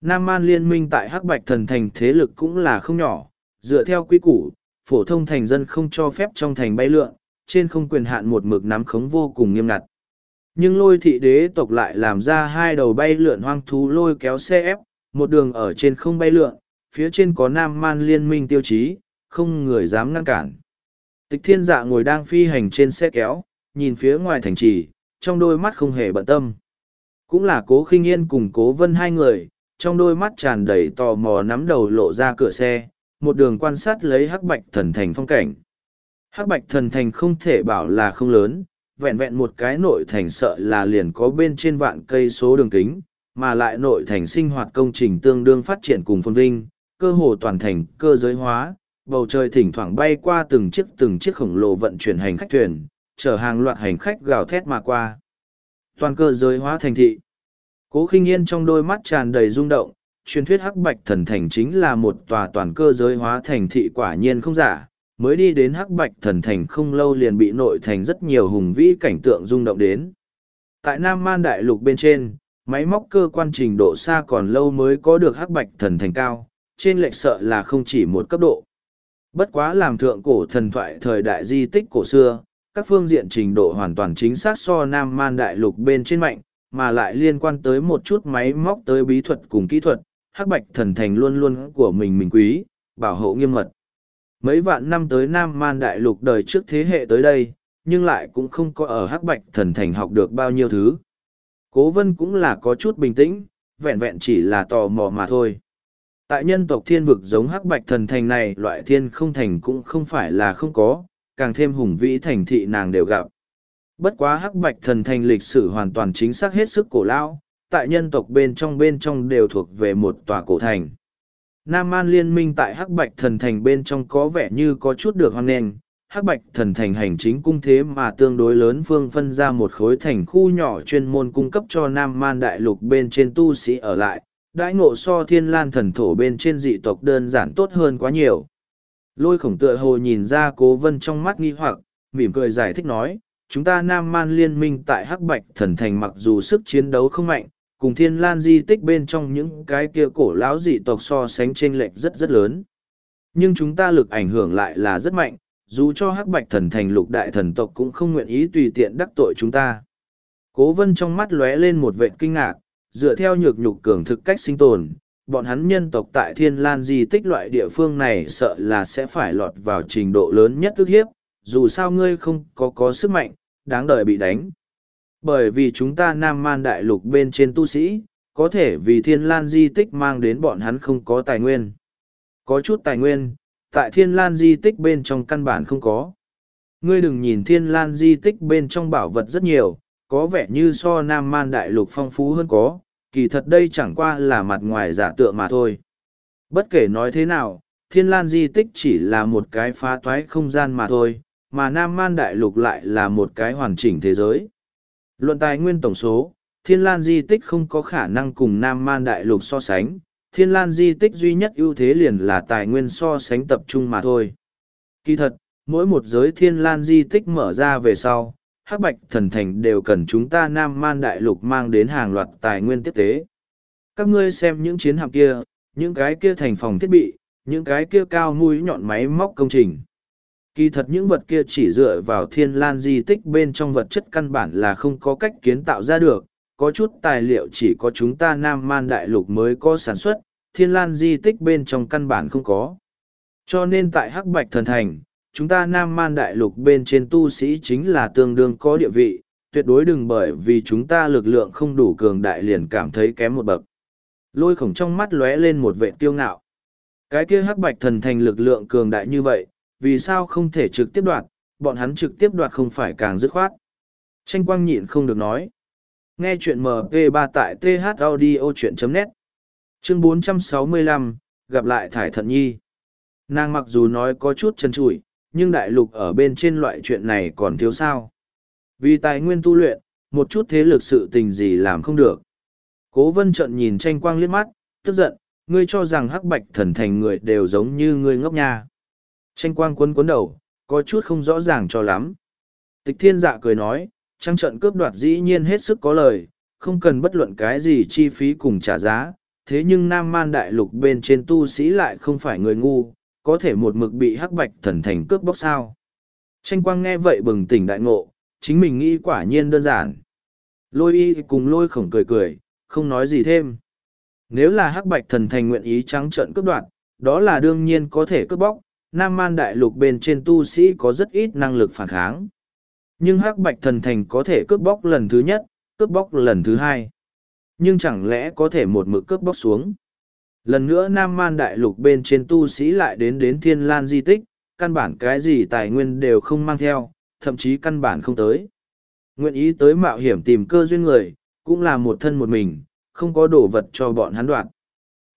Speaker 1: Nam Man liên minh tại Hắc Bạch Thần Thành thế lực cũng là không nhỏ, dựa theo quy củ, phổ thông thành dân không cho phép trong thành bay lượn, trên không quyền hạn một mực nắm khống vô cùng nghiêm ngặt. Nhưng lôi thị đế tộc lại làm ra hai đầu bay lượn hoang thú lôi kéo xe ép, một đường ở trên không bay lượn, phía trên có Nam Man liên minh tiêu chí, không người dám ngăn cản. Tịch thiên dạ ngồi đang phi hành trên xe kéo, nhìn phía ngoài thành trì, trong đôi mắt không hề bận tâm. Cũng là cố khinh yên cùng cố vân hai người, trong đôi mắt tràn đầy tò mò nắm đầu lộ ra cửa xe, một đường quan sát lấy hắc bạch thần thành phong cảnh. Hắc bạch thần thành không thể bảo là không lớn, vẹn vẹn một cái nội thành sợ là liền có bên trên vạn cây số đường kính, mà lại nội thành sinh hoạt công trình tương đương phát triển cùng phân vinh, cơ hồ toàn thành cơ giới hóa, bầu trời thỉnh thoảng bay qua từng chiếc từng chiếc khổng lồ vận chuyển hành khách thuyền, chở hàng loạt hành khách gào thét mà qua. Toàn cơ giới hóa thành thị. Cố khinh yên trong đôi mắt tràn đầy rung động, truyền thuyết hắc bạch thần thành chính là một tòa toàn cơ giới hóa thành thị quả nhiên không giả. Mới đi đến hắc bạch thần thành không lâu liền bị nội thành rất nhiều hùng vĩ cảnh tượng rung động đến. Tại Nam Man Đại Lục bên trên, máy móc cơ quan trình độ xa còn lâu mới có được hắc bạch thần thành cao, trên lệch sợ là không chỉ một cấp độ. Bất quá làm thượng cổ thần thoại thời đại di tích cổ xưa, các phương diện trình độ hoàn toàn chính xác so Nam Man Đại Lục bên trên mạnh, mà lại liên quan tới một chút máy móc tới bí thuật cùng kỹ thuật, hắc bạch thần thành luôn luôn của mình mình quý, bảo hộ nghiêm mật. Mấy vạn năm tới Nam Man Đại Lục đời trước thế hệ tới đây, nhưng lại cũng không có ở hắc bạch thần thành học được bao nhiêu thứ. Cố vân cũng là có chút bình tĩnh, vẹn vẹn chỉ là tò mò mà thôi. Tại nhân tộc thiên vực giống hắc bạch thần thành này loại thiên không thành cũng không phải là không có, càng thêm hùng vĩ thành thị nàng đều gặp. Bất quá hắc bạch thần thành lịch sử hoàn toàn chính xác hết sức cổ lão, tại nhân tộc bên trong bên trong đều thuộc về một tòa cổ thành. Nam Man liên minh tại hắc bạch thần thành bên trong có vẻ như có chút được hoan nghênh, hắc bạch thần thành hành chính cung thế mà tương đối lớn phương phân ra một khối thành khu nhỏ chuyên môn cung cấp cho Nam Man đại lục bên trên tu sĩ ở lại, đãi ngộ so thiên lan thần thổ bên trên dị tộc đơn giản tốt hơn quá nhiều. Lôi khổng tựa hồ nhìn ra cố vân trong mắt nghi hoặc, mỉm cười giải thích nói, chúng ta Nam Man liên minh tại Hắc Bạch thần thành mặc dù sức chiến đấu không mạnh, cùng thiên lan di tích bên trong những cái kia cổ lão dị tộc so sánh chênh lệch rất rất lớn. Nhưng chúng ta lực ảnh hưởng lại là rất mạnh, dù cho Hắc Bạch thần thành lục đại thần tộc cũng không nguyện ý tùy tiện đắc tội chúng ta. Cố vân trong mắt lóe lên một vệ kinh ngạc, dựa theo nhược nhục cường thực cách sinh tồn, bọn hắn nhân tộc tại thiên lan di tích loại địa phương này sợ là sẽ phải lọt vào trình độ lớn nhất ức hiếp, dù sao ngươi không có có sức mạnh, đáng đời bị đánh. Bởi vì chúng ta nam man đại lục bên trên tu sĩ, có thể vì thiên lan di tích mang đến bọn hắn không có tài nguyên. Có chút tài nguyên, tại thiên lan di tích bên trong căn bản không có. Ngươi đừng nhìn thiên lan di tích bên trong bảo vật rất nhiều, có vẻ như so nam man đại lục phong phú hơn có, kỳ thật đây chẳng qua là mặt ngoài giả tượng mà thôi. Bất kể nói thế nào, thiên lan di tích chỉ là một cái phá toái không gian mà thôi, mà Nam Man Đại Lục lại là một cái hoàn chỉnh thế giới. Luận tài nguyên tổng số, thiên lan di tích không có khả năng cùng Nam Man Đại Lục so sánh, thiên lan di tích duy nhất ưu thế liền là tài nguyên so sánh tập trung mà thôi. Kỳ thật, mỗi một giới thiên lan di tích mở ra về sau, hắc bạch thần thành đều cần chúng ta nam man đại lục mang đến hàng loạt tài nguyên tiếp tế. Các ngươi xem những chiến hạm kia, những cái kia thành phòng thiết bị, những cái kia cao mũi nhọn máy móc công trình. Kỳ thật những vật kia chỉ dựa vào thiên lan di tích bên trong vật chất căn bản là không có cách kiến tạo ra được, có chút tài liệu chỉ có chúng ta Nam Man Đại Lục mới có sản xuất, thiên lan di tích bên trong căn bản không có. Cho nên tại Hắc Bạch Thần Thành, chúng ta Nam Man Đại Lục bên trên tu sĩ chính là tương đương có địa vị, tuyệt đối đừng bởi vì chúng ta lực lượng không đủ cường đại liền cảm thấy kém một bậc. Lôi khổng trong mắt lóe lên một vệ tiêu ngạo. Cái kia Hắc Bạch Thần Thành lực lượng cường đại như vậy, vì sao không thể trực tiếp đoạt, bọn hắn trực tiếp đoạt không phải càng dứt khoát. Tranh quang nhịn không được nói. Nghe chuyện MP3 tại thaudio.net Chương 465, gặp lại Thải Thận Nhi. Nàng mặc dù nói có chút chân trụi, nhưng đại lục ở bên trên loại chuyện này còn thiếu sao. Vì tài nguyên tu luyện, một chút thế lực sự tình gì làm không được. Cố vân trận nhìn tranh quang liếc mắt, tức giận, ngươi cho rằng hắc bạch thần thành người đều giống như ngươi ngốc nha. Tranh quang quấn cuốn đầu, có chút không rõ ràng cho lắm. Tịch thiên dạ cười nói, trang trận cướp đoạt dĩ nhiên hết sức có lời, không cần bất luận cái gì chi phí cùng trả giá. Thế nhưng Nam Man Đại Lục bên trên tu sĩ lại không phải người ngu, có thể một mực bị hắc bạch thần thành cướp bóc sao. Tranh quang nghe vậy bừng tỉnh đại ngộ, chính mình nghĩ quả nhiên đơn giản. Lôi y cùng lôi khổng cười cười, không nói gì thêm. Nếu là hắc bạch thần thành nguyện ý trắng trợn cướp đoạt, đó là đương nhiên có thể cướp bóc, Nam Man Đại Lục bên trên tu sĩ có rất ít năng lực phản kháng. Nhưng hắc bạch thần thành có thể cướp bóc lần thứ nhất, cướp bóc lần thứ hai. Nhưng chẳng lẽ có thể một mực cướp bóc xuống? Lần nữa Nam Man Đại Lục bên trên tu sĩ lại đến đến Thiên Lan di tích, căn bản cái gì tài nguyên đều không mang theo, thậm chí căn bản không tới. Nguyện ý tới mạo hiểm tìm cơ duyên người, cũng là một thân một mình, không có đồ vật cho bọn hắn đoạt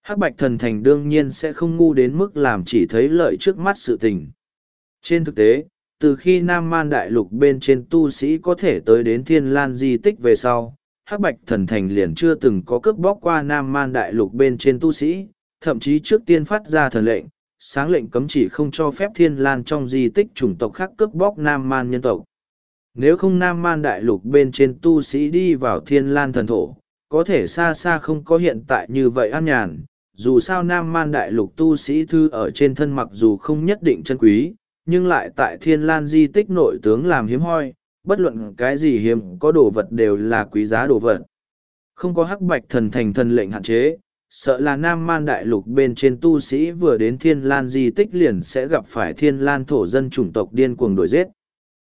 Speaker 1: Hắc Bạch Thần Thành đương nhiên sẽ không ngu đến mức làm chỉ thấy lợi trước mắt sự tình. Trên thực tế, từ khi Nam Man Đại Lục bên trên tu sĩ có thể tới đến Thiên Lan di tích về sau, hắc bạch thần thành liền chưa từng có cướp bóc qua nam man đại lục bên trên tu sĩ, thậm chí trước tiên phát ra thần lệnh, sáng lệnh cấm chỉ không cho phép thiên lan trong di tích chủng tộc khác cướp bóc nam man nhân tộc. Nếu không nam man đại lục bên trên tu sĩ đi vào thiên lan thần thổ, có thể xa xa không có hiện tại như vậy an nhàn. Dù sao nam man đại lục tu sĩ thư ở trên thân mặc dù không nhất định chân quý, nhưng lại tại thiên lan di tích nội tướng làm hiếm hoi bất luận cái gì hiếm có đồ vật đều là quý giá đồ vật. Không có hắc bạch thần thành thần lệnh hạn chế, sợ là nam man đại lục bên trên tu sĩ vừa đến thiên lan di tích liền sẽ gặp phải thiên lan thổ dân chủng tộc điên cuồng đổi giết.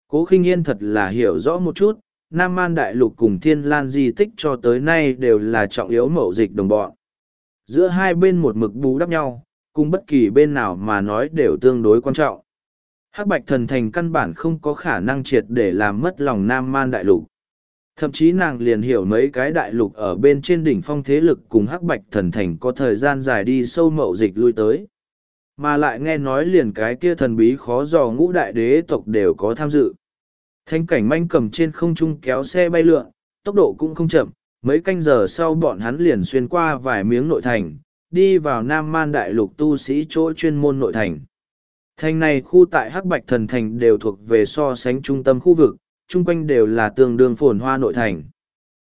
Speaker 1: Cố khinh yên thật là hiểu rõ một chút, Nam Man Đại Lục cùng Thiên Lan di tích cho tới nay đều là trọng yếu mậu dịch đồng bọn. Giữa hai bên một mực bù đắp nhau, cùng bất kỳ bên nào mà nói đều tương đối quan trọng. Hắc Bạch Thần Thành căn bản không có khả năng triệt để làm mất lòng Nam Man Đại Lục. Thậm chí nàng liền hiểu mấy cái đại lục ở bên trên đỉnh phong thế lực cùng Hắc Bạch Thần Thành có thời gian dài đi sâu mậu dịch lui tới. Mà lại nghe nói liền cái kia thần bí khó dò ngũ đại đế tộc đều có tham dự. Thanh cảnh manh cầm trên không trung kéo xe bay lượn, tốc độ cũng không chậm, mấy canh giờ sau bọn hắn liền xuyên qua vài miếng nội thành, đi vào Nam Man Đại Lục tu sĩ chỗ chuyên môn nội thành. Thành này khu tại Hắc Bạch Thần Thành đều thuộc về so sánh trung tâm khu vực, chung quanh đều là tương đương phồn hoa nội thành.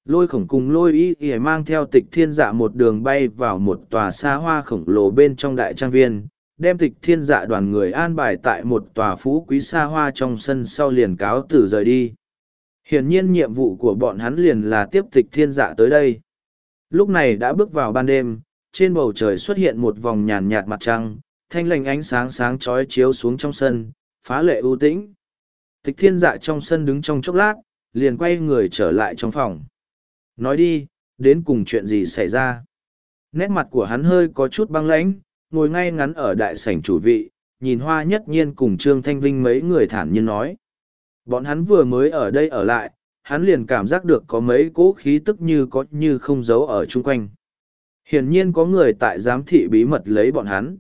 Speaker 1: Lôi khổng cùng lôi y y mang theo tịch thiên dạ một đường bay vào một tòa xa hoa khổng lồ bên trong đại trang viên, đem tịch thiên dạ đoàn người an bài tại một tòa phú quý xa hoa trong sân sau liền cáo tử rời đi. Hiển nhiên nhiệm vụ của bọn hắn liền là tiếp tịch thiên dạ tới đây. Lúc này đã bước vào ban đêm, trên bầu trời xuất hiện một vòng nhàn nhạt mặt trăng, thanh lành ánh sáng sáng chói chiếu xuống trong sân, phá lệ ưu tĩnh. Tịch thiên dạ trong sân đứng trong chốc lát, liền quay người trở lại trong phòng. Nói đi, đến cùng chuyện gì xảy ra? Nét mặt của hắn hơi có chút băng lãnh, ngồi ngay ngắn ở đại sảnh chủ vị, nhìn hoa nhất nhiên cùng Trương Thanh Vinh mấy người thản nhiên nói. Bọn hắn vừa mới ở đây ở lại, hắn liền cảm giác được có mấy cỗ khí tức như có như không giấu ở chung quanh. Hiển nhiên có người tại giám thị bí mật lấy bọn hắn.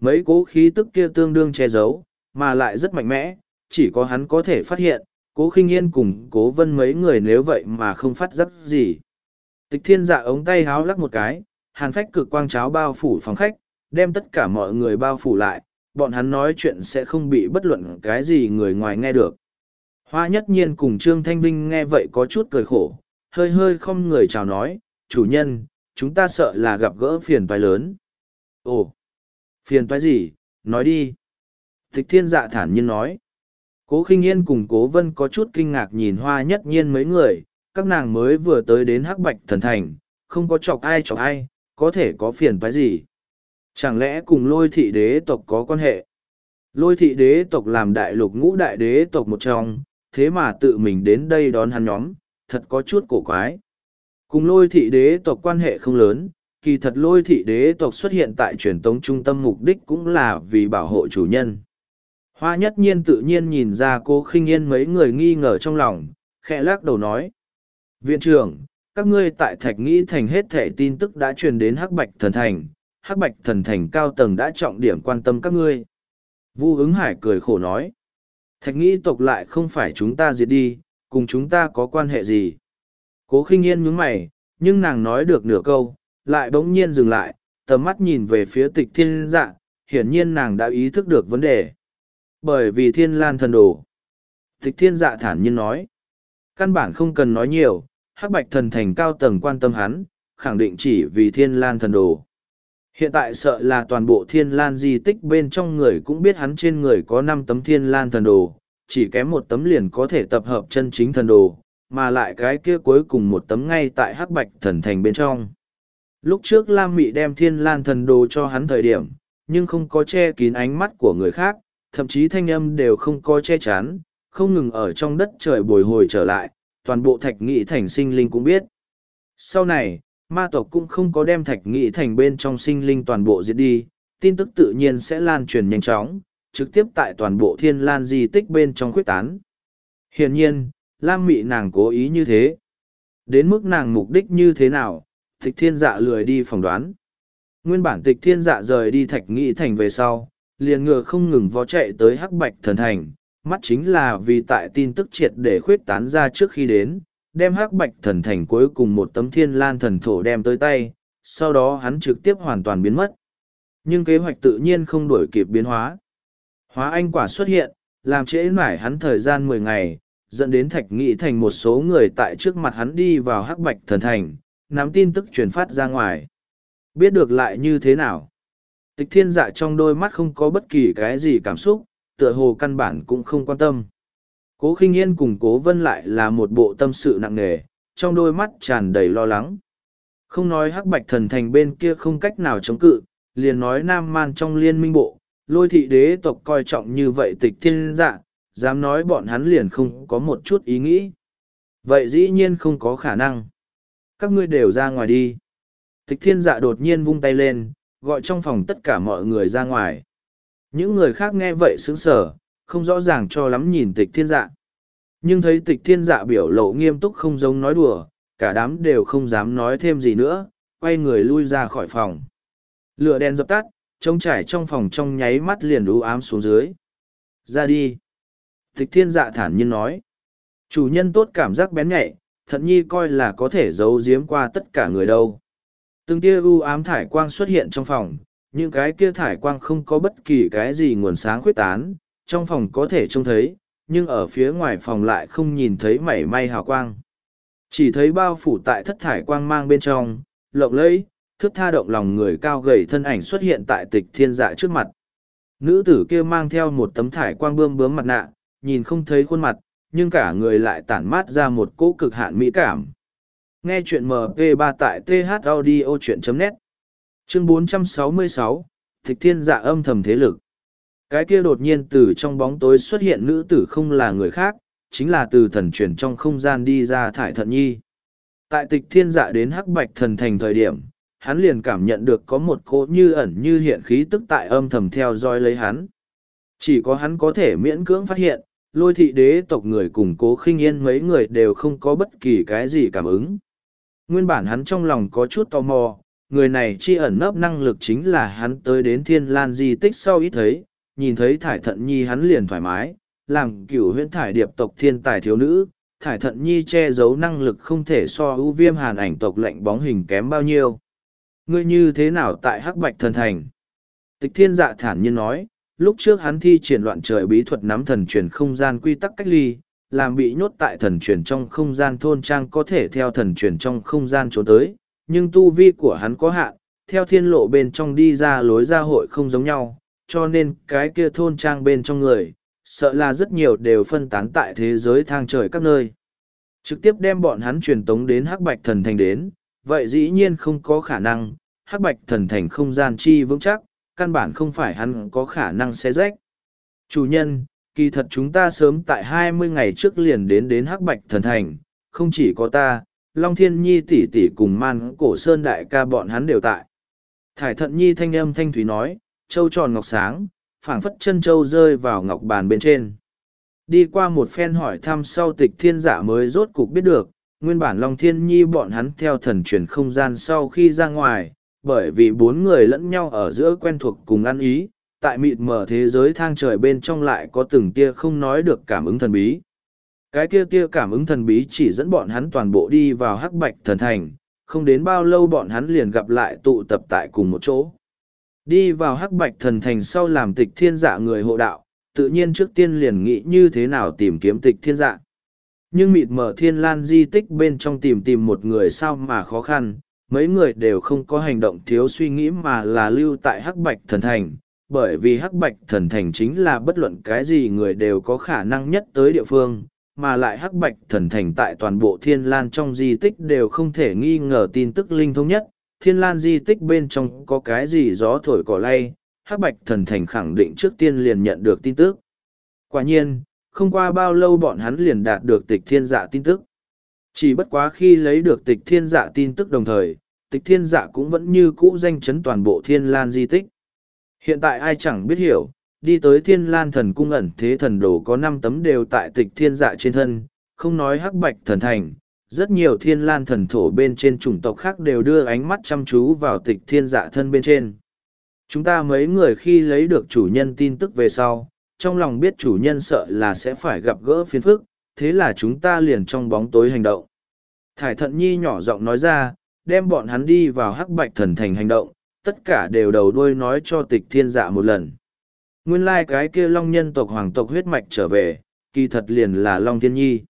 Speaker 1: Mấy cố khí tức kia tương đương che giấu, mà lại rất mạnh mẽ, chỉ có hắn có thể phát hiện, cố khinh yên cùng cố vân mấy người nếu vậy mà không phát giác gì. Tịch thiên dạ ống tay háo lắc một cái, hàn phách cực quang cháo bao phủ phòng khách, đem tất cả mọi người bao phủ lại, bọn hắn nói chuyện sẽ không bị bất luận cái gì người ngoài nghe được. Hoa nhất nhiên cùng Trương Thanh Vinh nghe vậy có chút cười khổ, hơi hơi không người chào nói, chủ nhân, chúng ta sợ là gặp gỡ phiền toái lớn. Ồ, phiền toái gì, nói đi. Tịch thiên dạ thản nhiên nói. Cố khinh yên cùng cố vân có chút kinh ngạc nhìn hoa nhất nhiên mấy người, các nàng mới vừa tới đến hắc bạch thần thành, không có chọc ai chọc ai, có thể có phiền toái gì. Chẳng lẽ cùng lôi thị đế tộc có quan hệ? Lôi thị đế tộc làm đại lục ngũ đại đế tộc một trong, thế mà tự mình đến đây đón hắn nhóm, thật có chút cổ quái. Cùng lôi thị đế tộc quan hệ không lớn, kỳ thật lôi thị đế tộc xuất hiện tại truyền tống trung tâm mục đích cũng là vì bảo hộ chủ nhân. Hoa nhất nhiên tự nhiên nhìn ra cô khinh yên mấy người nghi ngờ trong lòng, khẽ lắc đầu nói. Viện trưởng, các ngươi tại thạch nghĩ thành hết thể tin tức đã truyền đến hắc bạch thần thành, hắc bạch thần thành cao tầng đã trọng điểm quan tâm các ngươi. Vu ứng hải cười khổ nói. Thạch nghĩ tộc lại không phải chúng ta diệt đi, cùng chúng ta có quan hệ gì. Cố khinh yên nhướng mày, nhưng nàng nói được nửa câu, lại bỗng nhiên dừng lại, tầm mắt nhìn về phía tịch thiên dạ, hiển nhiên nàng đã ý thức được vấn đề. Bởi vì thiên lan thần đồ. Tịch thiên dạ thản nhiên nói. Căn bản không cần nói nhiều, hắc bạch thần thành cao tầng quan tâm hắn, khẳng định chỉ vì thiên lan thần đồ. Hiện tại sợ là toàn bộ thiên lan di tích bên trong người cũng biết hắn trên người có năm tấm thiên lan thần đồ, chỉ kém một tấm liền có thể tập hợp chân chính thần đồ, mà lại cái kia cuối cùng một tấm ngay tại hắc bạch thần thành bên trong. Lúc trước Lam Mị đem thiên lan thần đồ cho hắn thời điểm, nhưng không có che kín ánh mắt của người khác, thậm chí thanh âm đều không có che chắn, không ngừng ở trong đất trời bồi hồi trở lại, toàn bộ thạch nghị thành sinh linh cũng biết. Sau này, ma tộc cũng không có đem thạch nghị thành bên trong sinh linh toàn bộ diệt đi, tin tức tự nhiên sẽ lan truyền nhanh chóng, trực tiếp tại toàn bộ thiên lan di tích bên trong khuyết tán. Hiển nhiên, Lam Mị nàng cố ý như thế. Đến mức nàng mục đích như thế nào, tịch thiên dạ lười đi phỏng đoán. Nguyên bản tịch thiên dạ rời đi thạch nghị thành về sau, liền ngựa không ngừng vó chạy tới hắc bạch thần thành, mắt chính là vì tại tin tức triệt để khuyết tán ra trước khi đến, đem hắc bạch thần thành cuối cùng một tấm thiên lan thần thổ đem tới tay, sau đó hắn trực tiếp hoàn toàn biến mất. Nhưng kế hoạch tự nhiên không đổi kịp biến hóa. Hóa anh quả xuất hiện, làm trễ mải hắn thời gian mười ngày, dẫn đến thạch nghị thành một số người tại trước mặt hắn đi vào hắc bạch thần thành, nắm tin tức truyền phát ra ngoài. Biết được lại như thế nào? Tịch thiên dạ trong đôi mắt không có bất kỳ cái gì cảm xúc, tựa hồ căn bản cũng không quan tâm. Cố khinh yên cùng cố vân lại là một bộ tâm sự nặng nề, trong đôi mắt tràn đầy lo lắng. Không nói hắc bạch thần thành bên kia không cách nào chống cự, liền nói nam man trong liên minh bộ, lôi thị đế tộc coi trọng như vậy tịch thiên dạ, dám nói bọn hắn liền không có một chút ý nghĩ. Vậy dĩ nhiên không có khả năng. Các ngươi đều ra ngoài đi. Tịch thiên dạ đột nhiên vung tay lên, gọi trong phòng tất cả mọi người ra ngoài. Những người khác nghe vậy sững sờ, không rõ ràng cho lắm nhìn tịch thiên dạ. Nhưng thấy tịch thiên dạ biểu lộ nghiêm túc không giống nói đùa, cả đám đều không dám nói thêm gì nữa, quay người lui ra khỏi phòng. Lửa đèn dập tắt, trông trải trong phòng trong nháy mắt liền u ám xuống dưới. Ra đi. Tịch thiên dạ thản nhiên nói. Chủ nhân tốt cảm giác bén nhạy, thận nhi coi là có thể giấu giếm qua tất cả người đâu. Từng tia u ám thải quang xuất hiện trong phòng, những cái kia thải quang không có bất kỳ cái gì nguồn sáng khuyết tán, trong phòng có thể trông thấy, nhưng ở phía ngoài phòng lại không nhìn thấy mảy may hào quang. Chỉ thấy bao phủ tại thất thải quang mang bên trong, lộng lẫy, thức tha động lòng người cao gầy thân ảnh xuất hiện tại tịch thiên dạ trước mặt. Nữ tử kia mang theo một tấm thải quang bươm bướm mặt nạ, nhìn không thấy khuôn mặt, nhưng cả người lại tản mát ra một cỗ cực hạn mỹ cảm. Nghe chuyện MP3 tại thaudio.net Chương 466, Tịch Thiên Dạ âm thầm thế lực Cái kia đột nhiên từ trong bóng tối xuất hiện nữ tử không là người khác, chính là từ thần chuyển trong không gian đi ra thải thận nhi. Tại tịch thiên dạ đến hắc bạch thần thành thời điểm, hắn liền cảm nhận được có một cỗ như ẩn như hiện khí tức tại âm thầm theo dõi lấy hắn. Chỉ có hắn có thể miễn cưỡng phát hiện, lôi thị đế tộc người cùng cố khinh yên mấy người đều không có bất kỳ cái gì cảm ứng. Nguyên bản hắn trong lòng có chút tò mò, người này chi ẩn nấp năng lực chính là hắn tới đến thiên lan di tích sau ít thấy, nhìn thấy thải thận nhi hắn liền thoải mái, làm cửu huyễn thải điệp tộc thiên tài thiếu nữ, thải thận nhi che giấu năng lực không thể so ưu viêm hàn ảnh tộc lệnh bóng hình kém bao nhiêu. Ngươi như thế nào tại hắc bạch thần thành? Tịch thiên dạ thản nhiên nói, lúc trước hắn thi triển loạn trời bí thuật nắm thần truyền không gian quy tắc cách ly, làm bị nhốt tại thần truyền trong không gian thôn trang có thể theo thần truyền trong không gian trốn tới, nhưng tu vi của hắn có hạn, theo thiên lộ bên trong đi ra lối ra hội không giống nhau, cho nên cái kia thôn trang bên trong người, sợ là rất nhiều đều phân tán tại thế giới thang trời các nơi. Trực tiếp đem bọn hắn truyền tống đến hắc bạch thần thành đến, vậy dĩ nhiên không có khả năng, hắc bạch thần thành không gian chi vững chắc, căn bản không phải hắn có khả năng xé rách. Chủ nhân, kỳ thật chúng ta sớm tại hai mươi ngày trước liền đến đến hắc bạch thần thành, không chỉ có ta, Long Thiên Nhi tỷ tỷ cùng man cổ sơn đại ca bọn hắn đều tại. Thải thận nhi thanh âm thanh thúy nói, châu tròn ngọc sáng, phảng phất chân châu rơi vào ngọc bàn bên trên. Đi qua một phen hỏi thăm sau tịch thiên giả mới rốt cục biết được, nguyên bản Long Thiên Nhi bọn hắn theo thần truyền không gian sau khi ra ngoài, bởi vì bốn người lẫn nhau ở giữa quen thuộc cùng ăn ý, tại mịt mở thế giới thang trời bên trong lại có từng tia không nói được cảm ứng thần bí. Cái tia tia cảm ứng thần bí chỉ dẫn bọn hắn toàn bộ đi vào hắc bạch thần thành, không đến bao lâu bọn hắn liền gặp lại tụ tập tại cùng một chỗ. Đi vào hắc bạch thần thành sau làm tịch thiên dạ người hộ đạo, tự nhiên trước tiên liền nghĩ như thế nào tìm kiếm tịch thiên dạ. Nhưng mịt mở thiên lan di tích bên trong tìm tìm một người sao mà khó khăn, mấy người đều không có hành động thiếu suy nghĩ mà là lưu tại hắc bạch thần thành, bởi vì hắc bạch thần thành chính là bất luận cái gì người đều có khả năng nhất tới địa phương, mà lại hắc bạch thần thành tại toàn bộ thiên lan trong di tích đều không thể nghi ngờ tin tức linh thông nhất, thiên lan di tích bên trong có cái gì gió thổi cỏ lay, hắc bạch thần thành khẳng định trước tiên liền nhận được tin tức. Quả nhiên, không qua bao lâu bọn hắn liền đạt được tịch thiên dạ tin tức. Chỉ bất quá khi lấy được tịch thiên dạ tin tức đồng thời, tịch thiên dạ cũng vẫn như cũ danh chấn toàn bộ thiên lan di tích. Hiện tại ai chẳng biết hiểu, đi tới thiên lan thần cung ẩn thế thần đồ có năm tấm đều tại tịch thiên dạ trên thân, không nói hắc bạch thần thành, rất nhiều thiên lan thần thổ bên trên chủng tộc khác đều đưa ánh mắt chăm chú vào tịch thiên dạ thân bên trên. Chúng ta mấy người khi lấy được chủ nhân tin tức về sau, trong lòng biết chủ nhân sợ là sẽ phải gặp gỡ phiền phức, thế là chúng ta liền trong bóng tối hành động. Thải thận nhi nhỏ giọng nói ra, đem bọn hắn đi vào hắc bạch thần thành hành động, tất cả đều đầu đuôi nói cho tịch thiên dạ một lần. Nguyên lai like cái kia long nhân tộc hoàng tộc huyết mạch trở về, kỳ thật liền là long thiên nhi.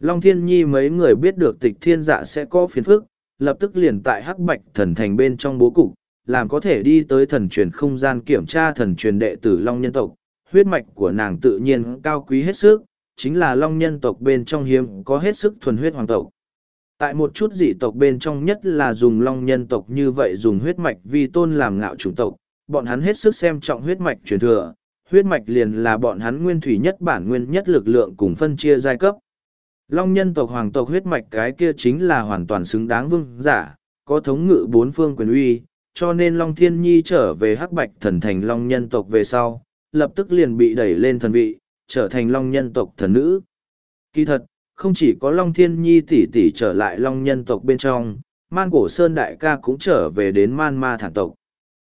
Speaker 1: Long thiên nhi mấy người biết được tịch thiên dạ sẽ có phiền phức, lập tức liền tại hắc bạch thần thành bên trong bố cục, làm có thể đi tới thần truyền không gian kiểm tra thần truyền đệ tử long nhân tộc. Huyết mạch của nàng tự nhiên cao quý hết sức, chính là long nhân tộc bên trong hiếm có hết sức thuần huyết hoàng tộc. Tại một chút dị tộc bên trong nhất là dùng long nhân tộc như vậy dùng huyết mạch vi tôn làm ngạo chủng tộc, bọn hắn hết sức xem trọng huyết mạch truyền thừa, huyết mạch liền là bọn hắn nguyên thủy nhất bản nguyên nhất lực lượng cùng phân chia giai cấp. Long nhân tộc hoàng tộc huyết mạch cái kia chính là hoàn toàn xứng đáng vương giả, có thống ngự bốn phương quyền uy, cho nên Long Thiên Nhi trở về hắc bạch thần thành Long nhân tộc về sau, lập tức liền bị đẩy lên thần vị, trở thành Long nhân tộc thần nữ. Kỳ thật, không chỉ có Long Thiên Nhi tỷ tỷ trở lại Long nhân tộc bên trong, Man Cổ Sơn Đại ca cũng trở về đến Man Ma thản tộc.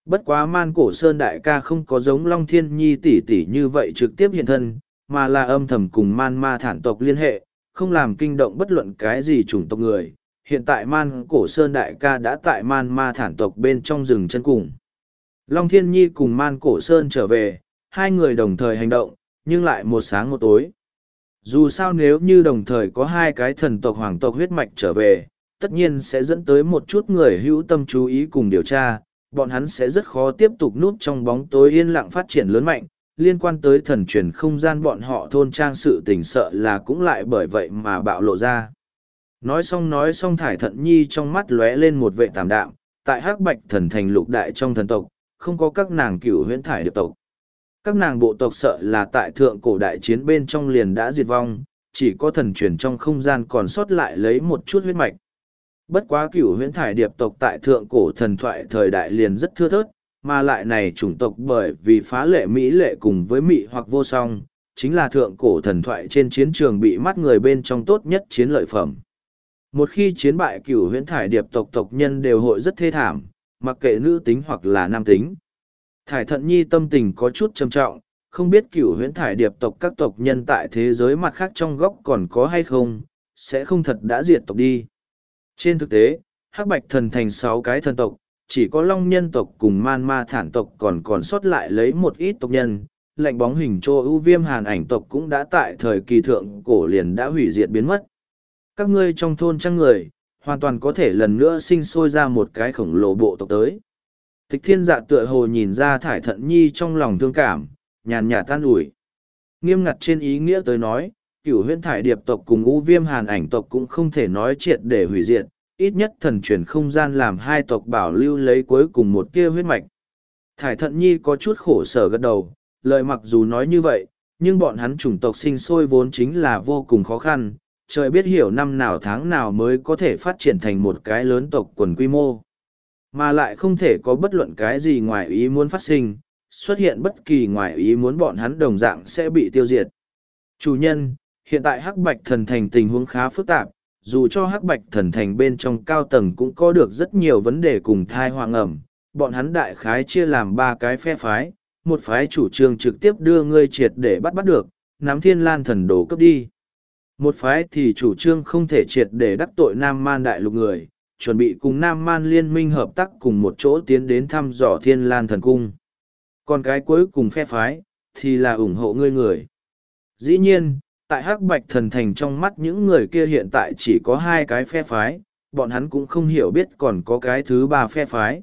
Speaker 1: Bất quá Man Cổ Sơn Đại ca không có giống Long Thiên Nhi tỷ tỷ như vậy trực tiếp hiện thân, mà là âm thầm cùng Man Ma thản tộc liên hệ, không làm kinh động bất luận cái gì chủng tộc người. Hiện tại Man Cổ Sơn Đại ca đã tại Man Ma thản tộc bên trong rừng chân cùng. Long Thiên Nhi cùng Man Cổ Sơn trở về, hai người đồng thời hành động, nhưng lại một sáng một tối. Dù sao nếu như đồng thời có hai cái thần tộc hoàng tộc huyết mạch trở về, tất nhiên sẽ dẫn tới một chút người hữu tâm chú ý cùng điều tra, bọn hắn sẽ rất khó tiếp tục núp trong bóng tối yên lặng phát triển lớn mạnh, liên quan tới thần truyền không gian bọn họ thôn trang sự tình sợ là cũng lại bởi vậy mà bạo lộ ra. Nói xong nói xong thải thận nhi trong mắt lóe lên một vệ tàm đạm, tại hắc bạch thần thành lục đại trong thần tộc, không có các nàng cửu huyễn thải điệp tộc. Các nàng bộ tộc sợ là tại thượng cổ đại chiến bên trong liền đã diệt vong, chỉ có thần truyền trong không gian còn sót lại lấy một chút huyết mạch. Bất quá cửu huyễn thải điệp tộc tại thượng cổ thần thoại thời đại liền rất thưa thớt, mà lại này chủng tộc bởi vì phá lệ mỹ lệ cùng với mỹ hoặc vô song, chính là thượng cổ thần thoại trên chiến trường bị mắt người bên trong tốt nhất chiến lợi phẩm. Một khi chiến bại cửu huyễn thải điệp tộc tộc nhân đều hội rất thê thảm, mặc kệ nữ tính hoặc là nam tính. Thải thận nhi tâm tình có chút trầm trọng, không biết cửu huyễn thải điệp tộc các tộc nhân tại thế giới mặt khác trong góc còn có hay không, sẽ không thật đã diệt tộc đi. Trên thực tế, hắc bạch thần thành sáu cái thần tộc, chỉ có long nhân tộc cùng man ma thản tộc còn còn sót lại lấy một ít tộc nhân. Lệnh bóng hình trô ưu viêm hàn ảnh tộc cũng đã tại thời kỳ thượng cổ liền đã hủy diệt biến mất. Các ngươi trong thôn trăng người, hoàn toàn có thể lần nữa sinh sôi ra một cái khổng lồ bộ tộc tới. Tịch thiên dạ tựa hồ nhìn ra thải thận nhi trong lòng thương cảm, nhàn nhạt tan ủi. Nghiêm ngặt trên ý nghĩa tới nói, cửu huyễn thải điệp tộc cùng u viêm hàn ảnh tộc cũng không thể nói triệt để hủy diệt, ít nhất thần truyền không gian làm hai tộc bảo lưu lấy cuối cùng một tia huyết mạch. Thải thận nhi có chút khổ sở gật đầu, lời mặc dù nói như vậy, nhưng bọn hắn chủng tộc sinh sôi vốn chính là vô cùng khó khăn, trời biết hiểu năm nào tháng nào mới có thể phát triển thành một cái lớn tộc quần quy mô. Mà lại không thể có bất luận cái gì ngoài ý muốn phát sinh, xuất hiện bất kỳ ngoài ý muốn bọn hắn đồng dạng sẽ bị tiêu diệt. Chủ nhân, hiện tại hắc bạch thần thành tình huống khá phức tạp dù cho hắc bạch thần thành bên trong cao tầng cũng có được rất nhiều vấn đề cùng thai hoàng ẩm bọn hắn đại khái chia làm ba cái phe phái một phái chủ trương trực tiếp đưa ngươi triệt để bắt bắt được nắm thiên lan thần đồ cấp đi một phái thì chủ trương không thể triệt để đắc tội nam man đại lục người chuẩn bị cùng nam man liên minh hợp tác cùng một chỗ tiến đến thăm dò thiên lan thần cung. Còn cái cuối cùng phe phái, thì là ủng hộ ngươi người. Dĩ nhiên, tại hắc bạch thần thành trong mắt những người kia hiện tại chỉ có hai cái phe phái, bọn hắn cũng không hiểu biết còn có cái thứ ba phe phái.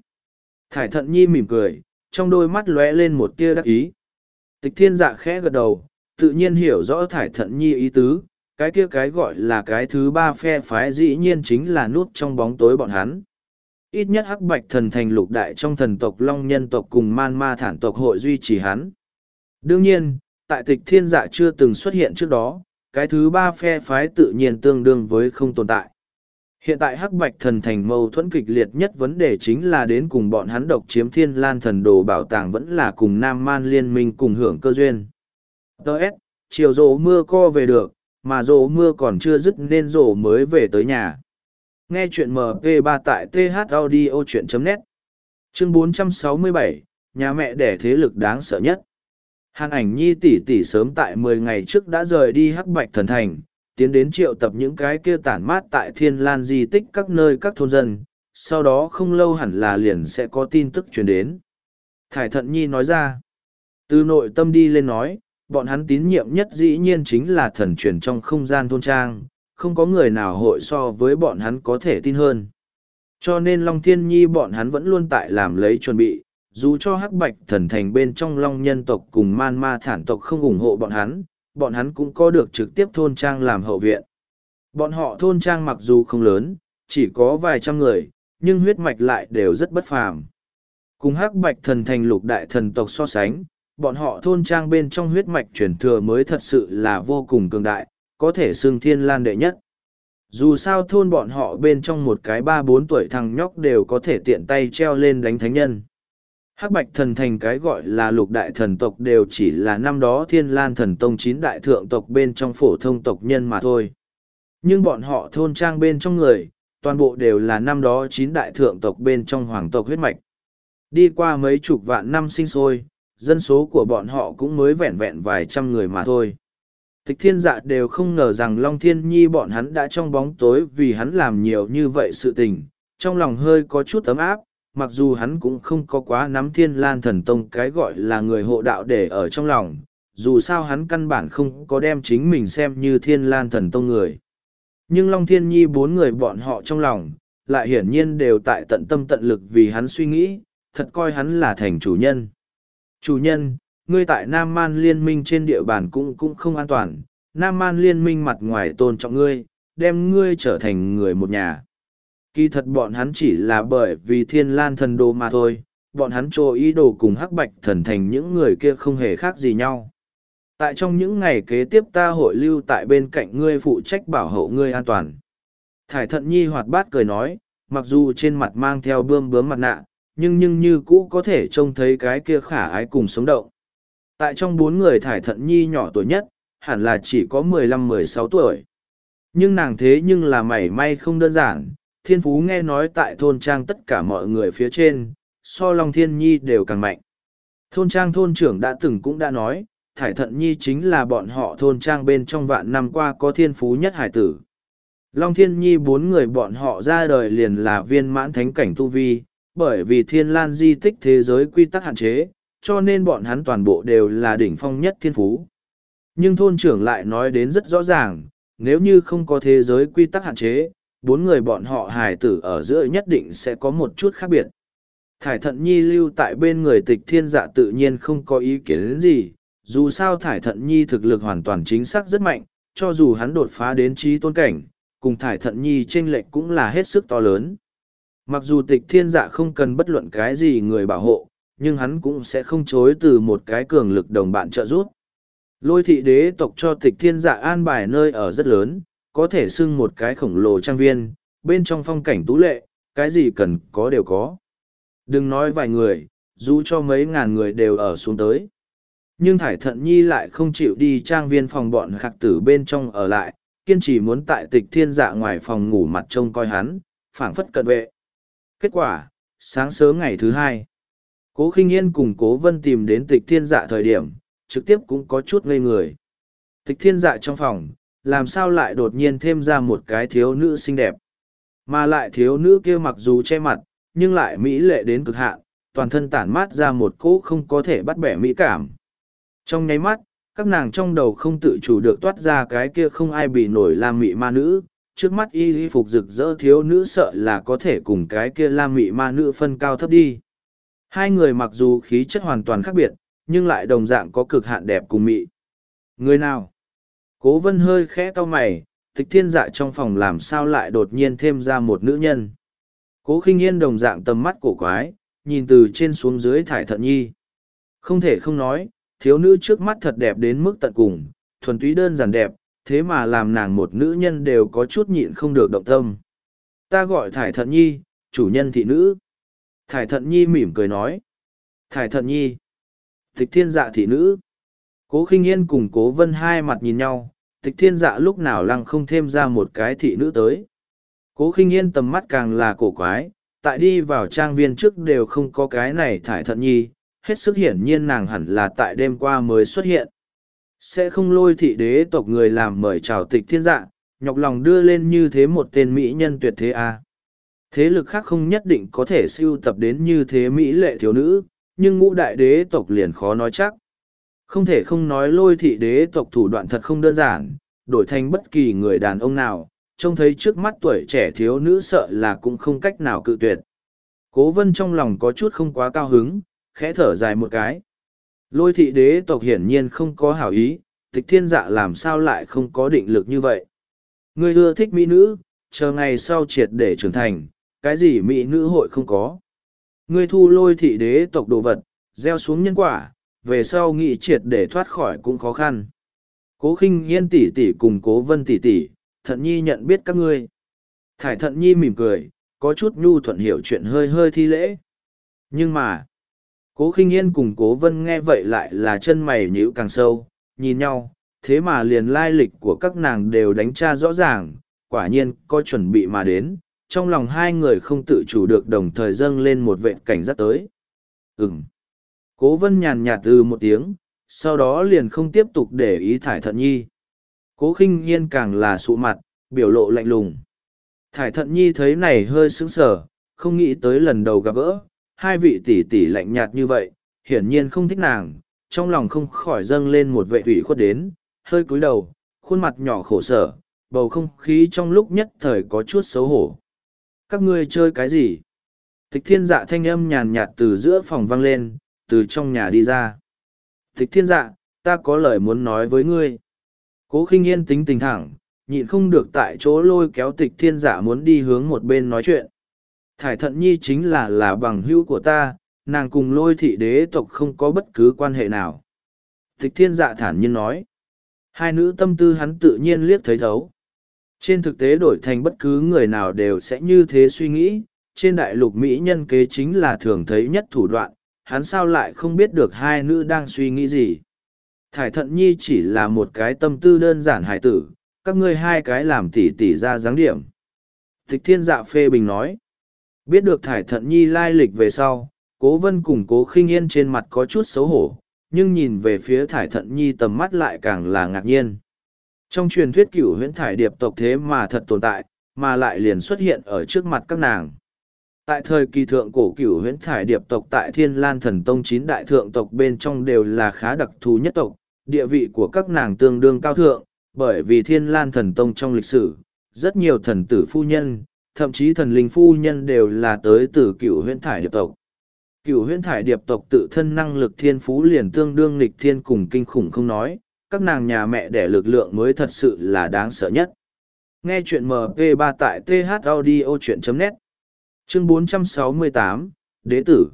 Speaker 1: Thải thận nhi mỉm cười, trong đôi mắt lóe lên một tia đắc ý. Tịch thiên dạ khẽ gật đầu, tự nhiên hiểu rõ thải thận nhi ý tứ cái kia cái gọi là cái thứ ba phe phái dĩ nhiên chính là nút trong bóng tối bọn hắn ít nhất hắc bạch thần thành lục đại trong thần tộc long nhân tộc cùng man ma thản tộc hội duy trì hắn đương nhiên tại tịch thiên dạ chưa từng xuất hiện trước đó, cái thứ ba phe phái tự nhiên tương đương với không tồn tại. Hiện tại Hắc Bạch Thần Thành mâu thuẫn kịch liệt nhất vấn đề chính là đến cùng bọn hắn độc chiếm thiên lan thần đồ bảo tàng vẫn là cùng Nam Man liên minh cùng hưởng cơ duyên. Đợt, chiều rổ mưa co về được, mà rổ mưa còn chưa dứt nên rổ mới về tới nhà. Nghe chuyện MP3 tại thaudio.net Chương 467, nhà mẹ đẻ thế lực đáng sợ nhất. Hàn ảnh nhi tỷ tỷ sớm tại mười ngày trước đã rời đi hắc bạch thần thành, tiến đến triệu tập những cái kia tản mát tại thiên lan di tích các nơi các thôn dân, sau đó không lâu hẳn là liền sẽ có tin tức truyền đến. Thải thận nhi nói ra, từ nội tâm đi lên nói, bọn hắn tín nhiệm nhất dĩ nhiên chính là thần truyền trong không gian thôn trang, không có người nào hội so với bọn hắn có thể tin hơn. Cho nên Long Thiên Nhi bọn hắn vẫn luôn tại làm lấy chuẩn bị, dù cho hắc bạch thần thành bên trong long nhân tộc cùng man ma thản tộc không ủng hộ bọn hắn, bọn hắn cũng có được trực tiếp thôn trang làm hậu viện. Bọn họ thôn trang mặc dù không lớn, chỉ có vài trăm người, nhưng huyết mạch lại đều rất bất phàm. Cùng hắc bạch thần thành lục đại thần tộc so sánh, bọn họ thôn trang bên trong huyết mạch truyền thừa mới thật sự là vô cùng cường đại, có thể xưng thiên lan đệ nhất. Dù sao thôn bọn họ bên trong một cái ba bốn tuổi thằng nhóc đều có thể tiện tay treo lên đánh thánh nhân. Hắc bạch thần thành cái gọi là lục đại thần tộc đều chỉ là năm đó thiên lan thần tông chín đại thượng tộc bên trong phổ thông tộc nhân mà thôi. Nhưng bọn họ thôn trang bên trong người, toàn bộ đều là năm đó chín đại thượng tộc bên trong hoàng tộc huyết mạch. Đi qua mấy chục vạn năm sinh sôi, dân số của bọn họ cũng mới vẹn vẹn vài trăm người mà thôi. Tịch thiên dạ đều không ngờ rằng Long Thiên Nhi bọn hắn đã trong bóng tối vì hắn làm nhiều như vậy sự tình, trong lòng hơi có chút ấm áp, mặc dù hắn cũng không có quá nắm thiên lan thần tông cái gọi là người hộ đạo để ở trong lòng, dù sao hắn căn bản không có đem chính mình xem như thiên lan thần tông người. Nhưng Long Thiên Nhi bốn người bọn họ trong lòng, lại hiển nhiên đều tại tận tâm tận lực vì hắn suy nghĩ, thật coi hắn là thành chủ nhân. Chủ nhân, ngươi tại Nam Man liên minh trên địa bàn cũng cũng không an toàn, Nam Man liên minh mặt ngoài tôn trọng ngươi, đem ngươi trở thành người một nhà. Kỳ thật bọn hắn chỉ là bởi vì thiên lan thần đồ mà thôi, bọn hắn trô ý đồ cùng hắc bạch thần thành những người kia không hề khác gì nhau. Tại trong những ngày kế tiếp ta hội lưu tại bên cạnh ngươi phụ trách bảo hộ ngươi an toàn. Thải thận nhi hoạt bát cười nói, mặc dù trên mặt mang theo bươm bướm mặt nạ, nhưng nhưng như cũ có thể trông thấy cái kia khả ái cùng sống động. Tại trong bốn người thải thận nhi nhỏ tuổi nhất, hẳn là chỉ có mười lăm mười sáu tuổi. Nhưng nàng thế nhưng là mảy may không đơn giản, thiên phú nghe nói tại thôn trang tất cả mọi người phía trên, so Long Thiên Nhi đều càng mạnh. Thôn trang thôn trưởng đã từng cũng đã nói, Thải Thận Nhi chính là bọn họ thôn trang bên trong vạn năm qua có thiên phú nhất hải tử. Long Thiên Nhi bốn người bọn họ ra đời liền là viên mãn thánh cảnh tu vi, bởi vì thiên lan di tích thế giới quy tắc hạn chế, cho nên bọn hắn toàn bộ đều là đỉnh phong nhất thiên phú. Nhưng thôn trưởng lại nói đến rất rõ ràng, nếu như không có thế giới quy tắc hạn chế, bốn người bọn họ hài tử ở giữa nhất định sẽ có một chút khác biệt. Thải thận nhi lưu tại bên người tịch thiên dạ tự nhiên không có ý kiến gì, dù sao thải thận nhi thực lực hoàn toàn chính xác rất mạnh, cho dù hắn đột phá đến trí tôn cảnh, cùng thải thận nhi tranh lệch cũng là hết sức to lớn. Mặc dù tịch thiên dạ không cần bất luận cái gì người bảo hộ, nhưng hắn cũng sẽ không chối từ một cái cường lực đồng bạn trợ giúp. Lôi thị đế tộc cho tịch thiên dạ an bài nơi ở rất lớn, có thể xưng một cái khổng lồ trang viên, bên trong phong cảnh tú lệ, cái gì cần có đều có. Đừng nói vài người, dù cho mấy ngàn người đều ở xuống tới. Nhưng Thải Thận Nhi lại không chịu đi trang viên phòng bọn khạc tử bên trong ở lại, kiên trì muốn tại tịch thiên dạ ngoài phòng ngủ mặt trông coi hắn, phảng phất cận vệ. Kết quả, sáng sớm ngày thứ hai, cố khinh yên cùng cố vân tìm đến tịch thiên dạ thời điểm, trực tiếp cũng có chút ngây người. Tịch thiên dạ trong phòng, làm sao lại đột nhiên thêm ra một cái thiếu nữ xinh đẹp. Mà lại thiếu nữ kia mặc dù che mặt, nhưng lại mỹ lệ đến cực hạn, toàn thân tản mát ra một cỗ không có thể bắt bẻ mỹ cảm. Trong nháy mắt, các nàng trong đầu không tự chủ được toát ra cái kia không ai bị nổi làm mị ma nữ, trước mắt y y phục rực rỡ thiếu nữ sợ là có thể cùng cái kia lam mị ma nữ phân cao thấp đi. Hai người mặc dù khí chất hoàn toàn khác biệt, nhưng lại đồng dạng có cực hạn đẹp cùng mị. Người nào? Cố vân hơi khẽ cau mày, tịch thiên dạ trong phòng làm sao lại đột nhiên thêm ra một nữ nhân. Cố khinh yên đồng dạng tầm mắt cổ quái, nhìn từ trên xuống dưới thải thận nhi. Không thể không nói, thiếu nữ trước mắt thật đẹp đến mức tận cùng, thuần túy đơn giản đẹp, thế mà làm nàng một nữ nhân đều có chút nhịn không được động tâm. Ta gọi thải thận nhi, chủ nhân thị nữ. Thải thận nhi mỉm cười nói. Thải thận nhi. Tịch thiên dạ thị nữ. Cố khinh yên cùng cố vân hai mặt nhìn nhau, tịch thiên dạ lúc nào lăng không thêm ra một cái thị nữ tới. Cố khinh yên tầm mắt càng là cổ quái, tại đi vào trang viên trước đều không có cái này thải thận nhi, hết sức hiển nhiên nàng hẳn là tại đêm qua mới xuất hiện. Sẽ không lôi thị đế tộc người làm mời chào tịch thiên dạ, nhọc lòng đưa lên như thế một tên mỹ nhân tuyệt thế à. Thế lực khác không nhất định có thể siêu tập đến như thế mỹ lệ thiếu nữ, nhưng ngũ đại đế tộc liền khó nói chắc. Không thể không nói lôi thị đế tộc thủ đoạn thật không đơn giản, đổi thành bất kỳ người đàn ông nào, trông thấy trước mắt tuổi trẻ thiếu nữ sợ là cũng không cách nào cự tuyệt. Cố vân trong lòng có chút không quá cao hứng, khẽ thở dài một cái. Lôi thị đế tộc hiển nhiên không có hảo ý, tịch thiên dạ làm sao lại không có định lực như vậy. Ngươi ưa thích mỹ nữ, chờ ngày sau triệt để trưởng thành, cái gì mỹ nữ hội không có. Ngươi thu lôi thị đế tộc đồ vật, gieo xuống nhân quả, về sau nghị triệt để thoát khỏi cũng khó khăn. Cố khinh yên tỷ tỷ cùng cố vân tỷ tỷ, thận nhi nhận biết các ngươi. Thải thận nhi mỉm cười, có chút nhu thuận hiểu chuyện hơi hơi thi lễ. Nhưng mà, cố khinh yên cùng cố vân nghe vậy lại là chân mày nhíu càng sâu, nhìn nhau, thế mà liền lai lịch của các nàng đều đánh tra rõ ràng, quả nhiên có chuẩn bị mà đến, trong lòng hai người không tự chủ được đồng thời dâng lên một vệ cảnh giác tới. Ừm. Cố vân nhàn nhạt từ một tiếng, sau đó liền không tiếp tục để ý thải thận nhi. Cố khinh yên càng là sụ mặt, biểu lộ lạnh lùng. Thải thận nhi thấy này hơi sững sờ, không nghĩ tới lần đầu gặp gỡ, hai vị tỷ tỷ lạnh nhạt như vậy, hiển nhiên không thích nàng, trong lòng không khỏi dâng lên một vệ ủy khuất đến, hơi cúi đầu, khuôn mặt nhỏ khổ sở, bầu không khí trong lúc nhất thời có chút xấu hổ. Các ngươi chơi cái gì? Tịch thiên dạ thanh âm nhàn nhạt từ giữa phòng vang lên, từ trong nhà đi ra. Tịch thiên dạ, ta có lời muốn nói với ngươi. Cố khinh yên tính tình thẳng, nhịn không được tại chỗ lôi kéo tịch thiên dạ muốn đi hướng một bên nói chuyện. Thải thận nhi chính là là bằng hữu của ta, nàng cùng lôi thị đế tộc không có bất cứ quan hệ nào. Tịch thiên dạ thản nhiên nói. Hai nữ tâm tư hắn tự nhiên liếc thấy thấu. Trên thực tế đổi thành bất cứ người nào đều sẽ như thế suy nghĩ, trên đại lục Mỹ nhân kế chính là thường thấy nhất thủ đoạn, hắn sao lại không biết được hai nữ đang suy nghĩ gì. Thải thận nhi chỉ là một cái tâm tư đơn giản hài tử, các ngươi hai cái làm tỉ tỉ ra dáng điểm. Tịch thiên dạ phê bình nói, biết được thải thận nhi lai lịch về sau, cố vân cùng cố khinh yên trên mặt có chút xấu hổ, nhưng nhìn về phía thải thận nhi tầm mắt lại càng là ngạc nhiên. Trong truyền thuyết cửu huyễn thải điệp tộc thế mà thật tồn tại, mà lại liền xuất hiện ở trước mặt các nàng. Tại thời kỳ thượng cổ cửu huyễn thải điệp tộc tại Thiên Lan Thần Tông chín đại thượng tộc bên trong đều là khá đặc thù nhất tộc, địa vị của các nàng tương đương cao thượng, bởi vì Thiên Lan Thần Tông trong lịch sử, rất nhiều thần tử phu nhân, thậm chí thần linh phu nhân đều là tới từ cựu huyễn thải điệp tộc. cựu huyễn thải điệp tộc tự thân năng lực thiên phú liền tương đương nghịch thiên cùng kinh khủng không nói, các nàng nhà mẹ đẻ lực lượng mới thật sự là đáng sợ nhất. Nghe chuyện MP3 tại thaudio.net Chương 468, Đế tử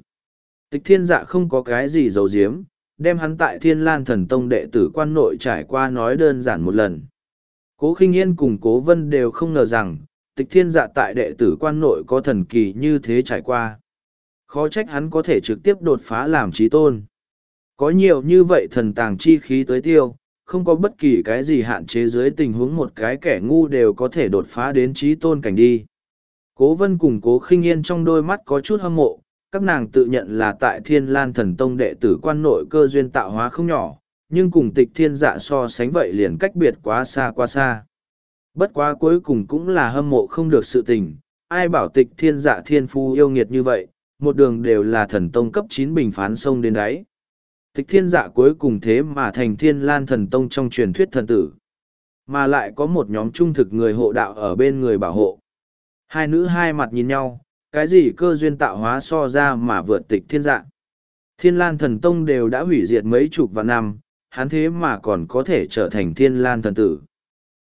Speaker 1: Tịch thiên dạ không có cái gì giấu giếm, đem hắn tại thiên lan thần tông đệ tử quan nội trải qua nói đơn giản một lần. Cố khinh yên cùng cố vân đều không ngờ rằng, tịch thiên dạ tại đệ tử quan nội có thần kỳ như thế trải qua. Khó trách hắn có thể trực tiếp đột phá làm trí tôn. Có nhiều như vậy thần tàng chi khí tới tiêu, không có bất kỳ cái gì hạn chế dưới tình huống một cái kẻ ngu đều có thể đột phá đến trí tôn cảnh đi. Cố vân cùng cố khinh yên trong đôi mắt có chút hâm mộ, các nàng tự nhận là tại thiên lan thần tông đệ tử quan nội cơ duyên tạo hóa không nhỏ, nhưng cùng tịch thiên dạ so sánh vậy liền cách biệt quá xa quá xa. Bất quá cuối cùng cũng là hâm mộ không được sự tình, ai bảo tịch thiên dạ thiên phu yêu nghiệt như vậy, một đường đều là thần tông cấp chín bình phán sông đến đáy. Tịch thiên dạ cuối cùng thế mà thành thiên lan thần tông trong truyền thuyết thần tử. Mà lại có một nhóm trung thực người hộ đạo ở bên người bảo hộ. Hai nữ hai mặt nhìn nhau, cái gì cơ duyên tạo hóa so ra mà vượt tịch thiên dạ. Thiên lan thần tông đều đã hủy diệt mấy chục vạn năm, hắn thế mà còn có thể trở thành thiên lan thần tử.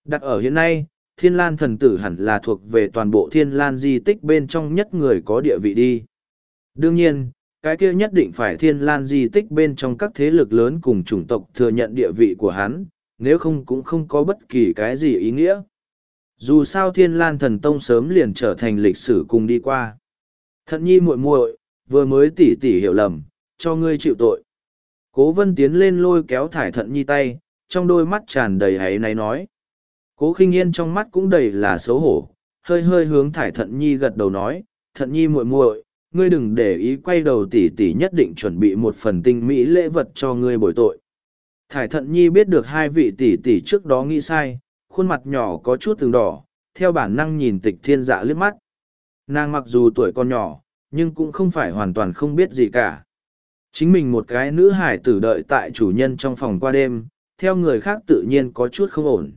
Speaker 1: Đặt ở hiện nay, thiên lan thần tử hẳn là thuộc về toàn bộ thiên lan di tích bên trong nhất người có địa vị đi. Đương nhiên, cái kia nhất định phải thiên lan di tích bên trong các thế lực lớn cùng chủng tộc thừa nhận địa vị của hắn, nếu không cũng không có bất kỳ cái gì ý nghĩa. Dù sao thiên lan thần tông sớm liền trở thành lịch sử cùng đi qua. Thận nhi muội muội vừa mới tỉ tỉ hiểu lầm, cho ngươi chịu tội. Cố vân tiến lên lôi kéo thải thận nhi tay, trong đôi mắt tràn đầy hấy náy nói. Cố khinh yên trong mắt cũng đầy là xấu hổ, hơi hơi hướng thải thận nhi gật đầu nói, thận nhi muội muội ngươi đừng để ý quay đầu tỉ tỉ nhất định chuẩn bị một phần tinh mỹ lễ vật cho ngươi bồi tội. Thải thận nhi biết được hai vị tỷ tỷ trước đó nghĩ sai, khuôn mặt nhỏ có chút từng đỏ, theo bản năng nhìn tịch thiên dạ liếc mắt. Nàng mặc dù tuổi còn nhỏ, nhưng cũng không phải hoàn toàn không biết gì cả. Chính mình một cái nữ hải tử đợi tại chủ nhân trong phòng qua đêm, theo người khác tự nhiên có chút không ổn.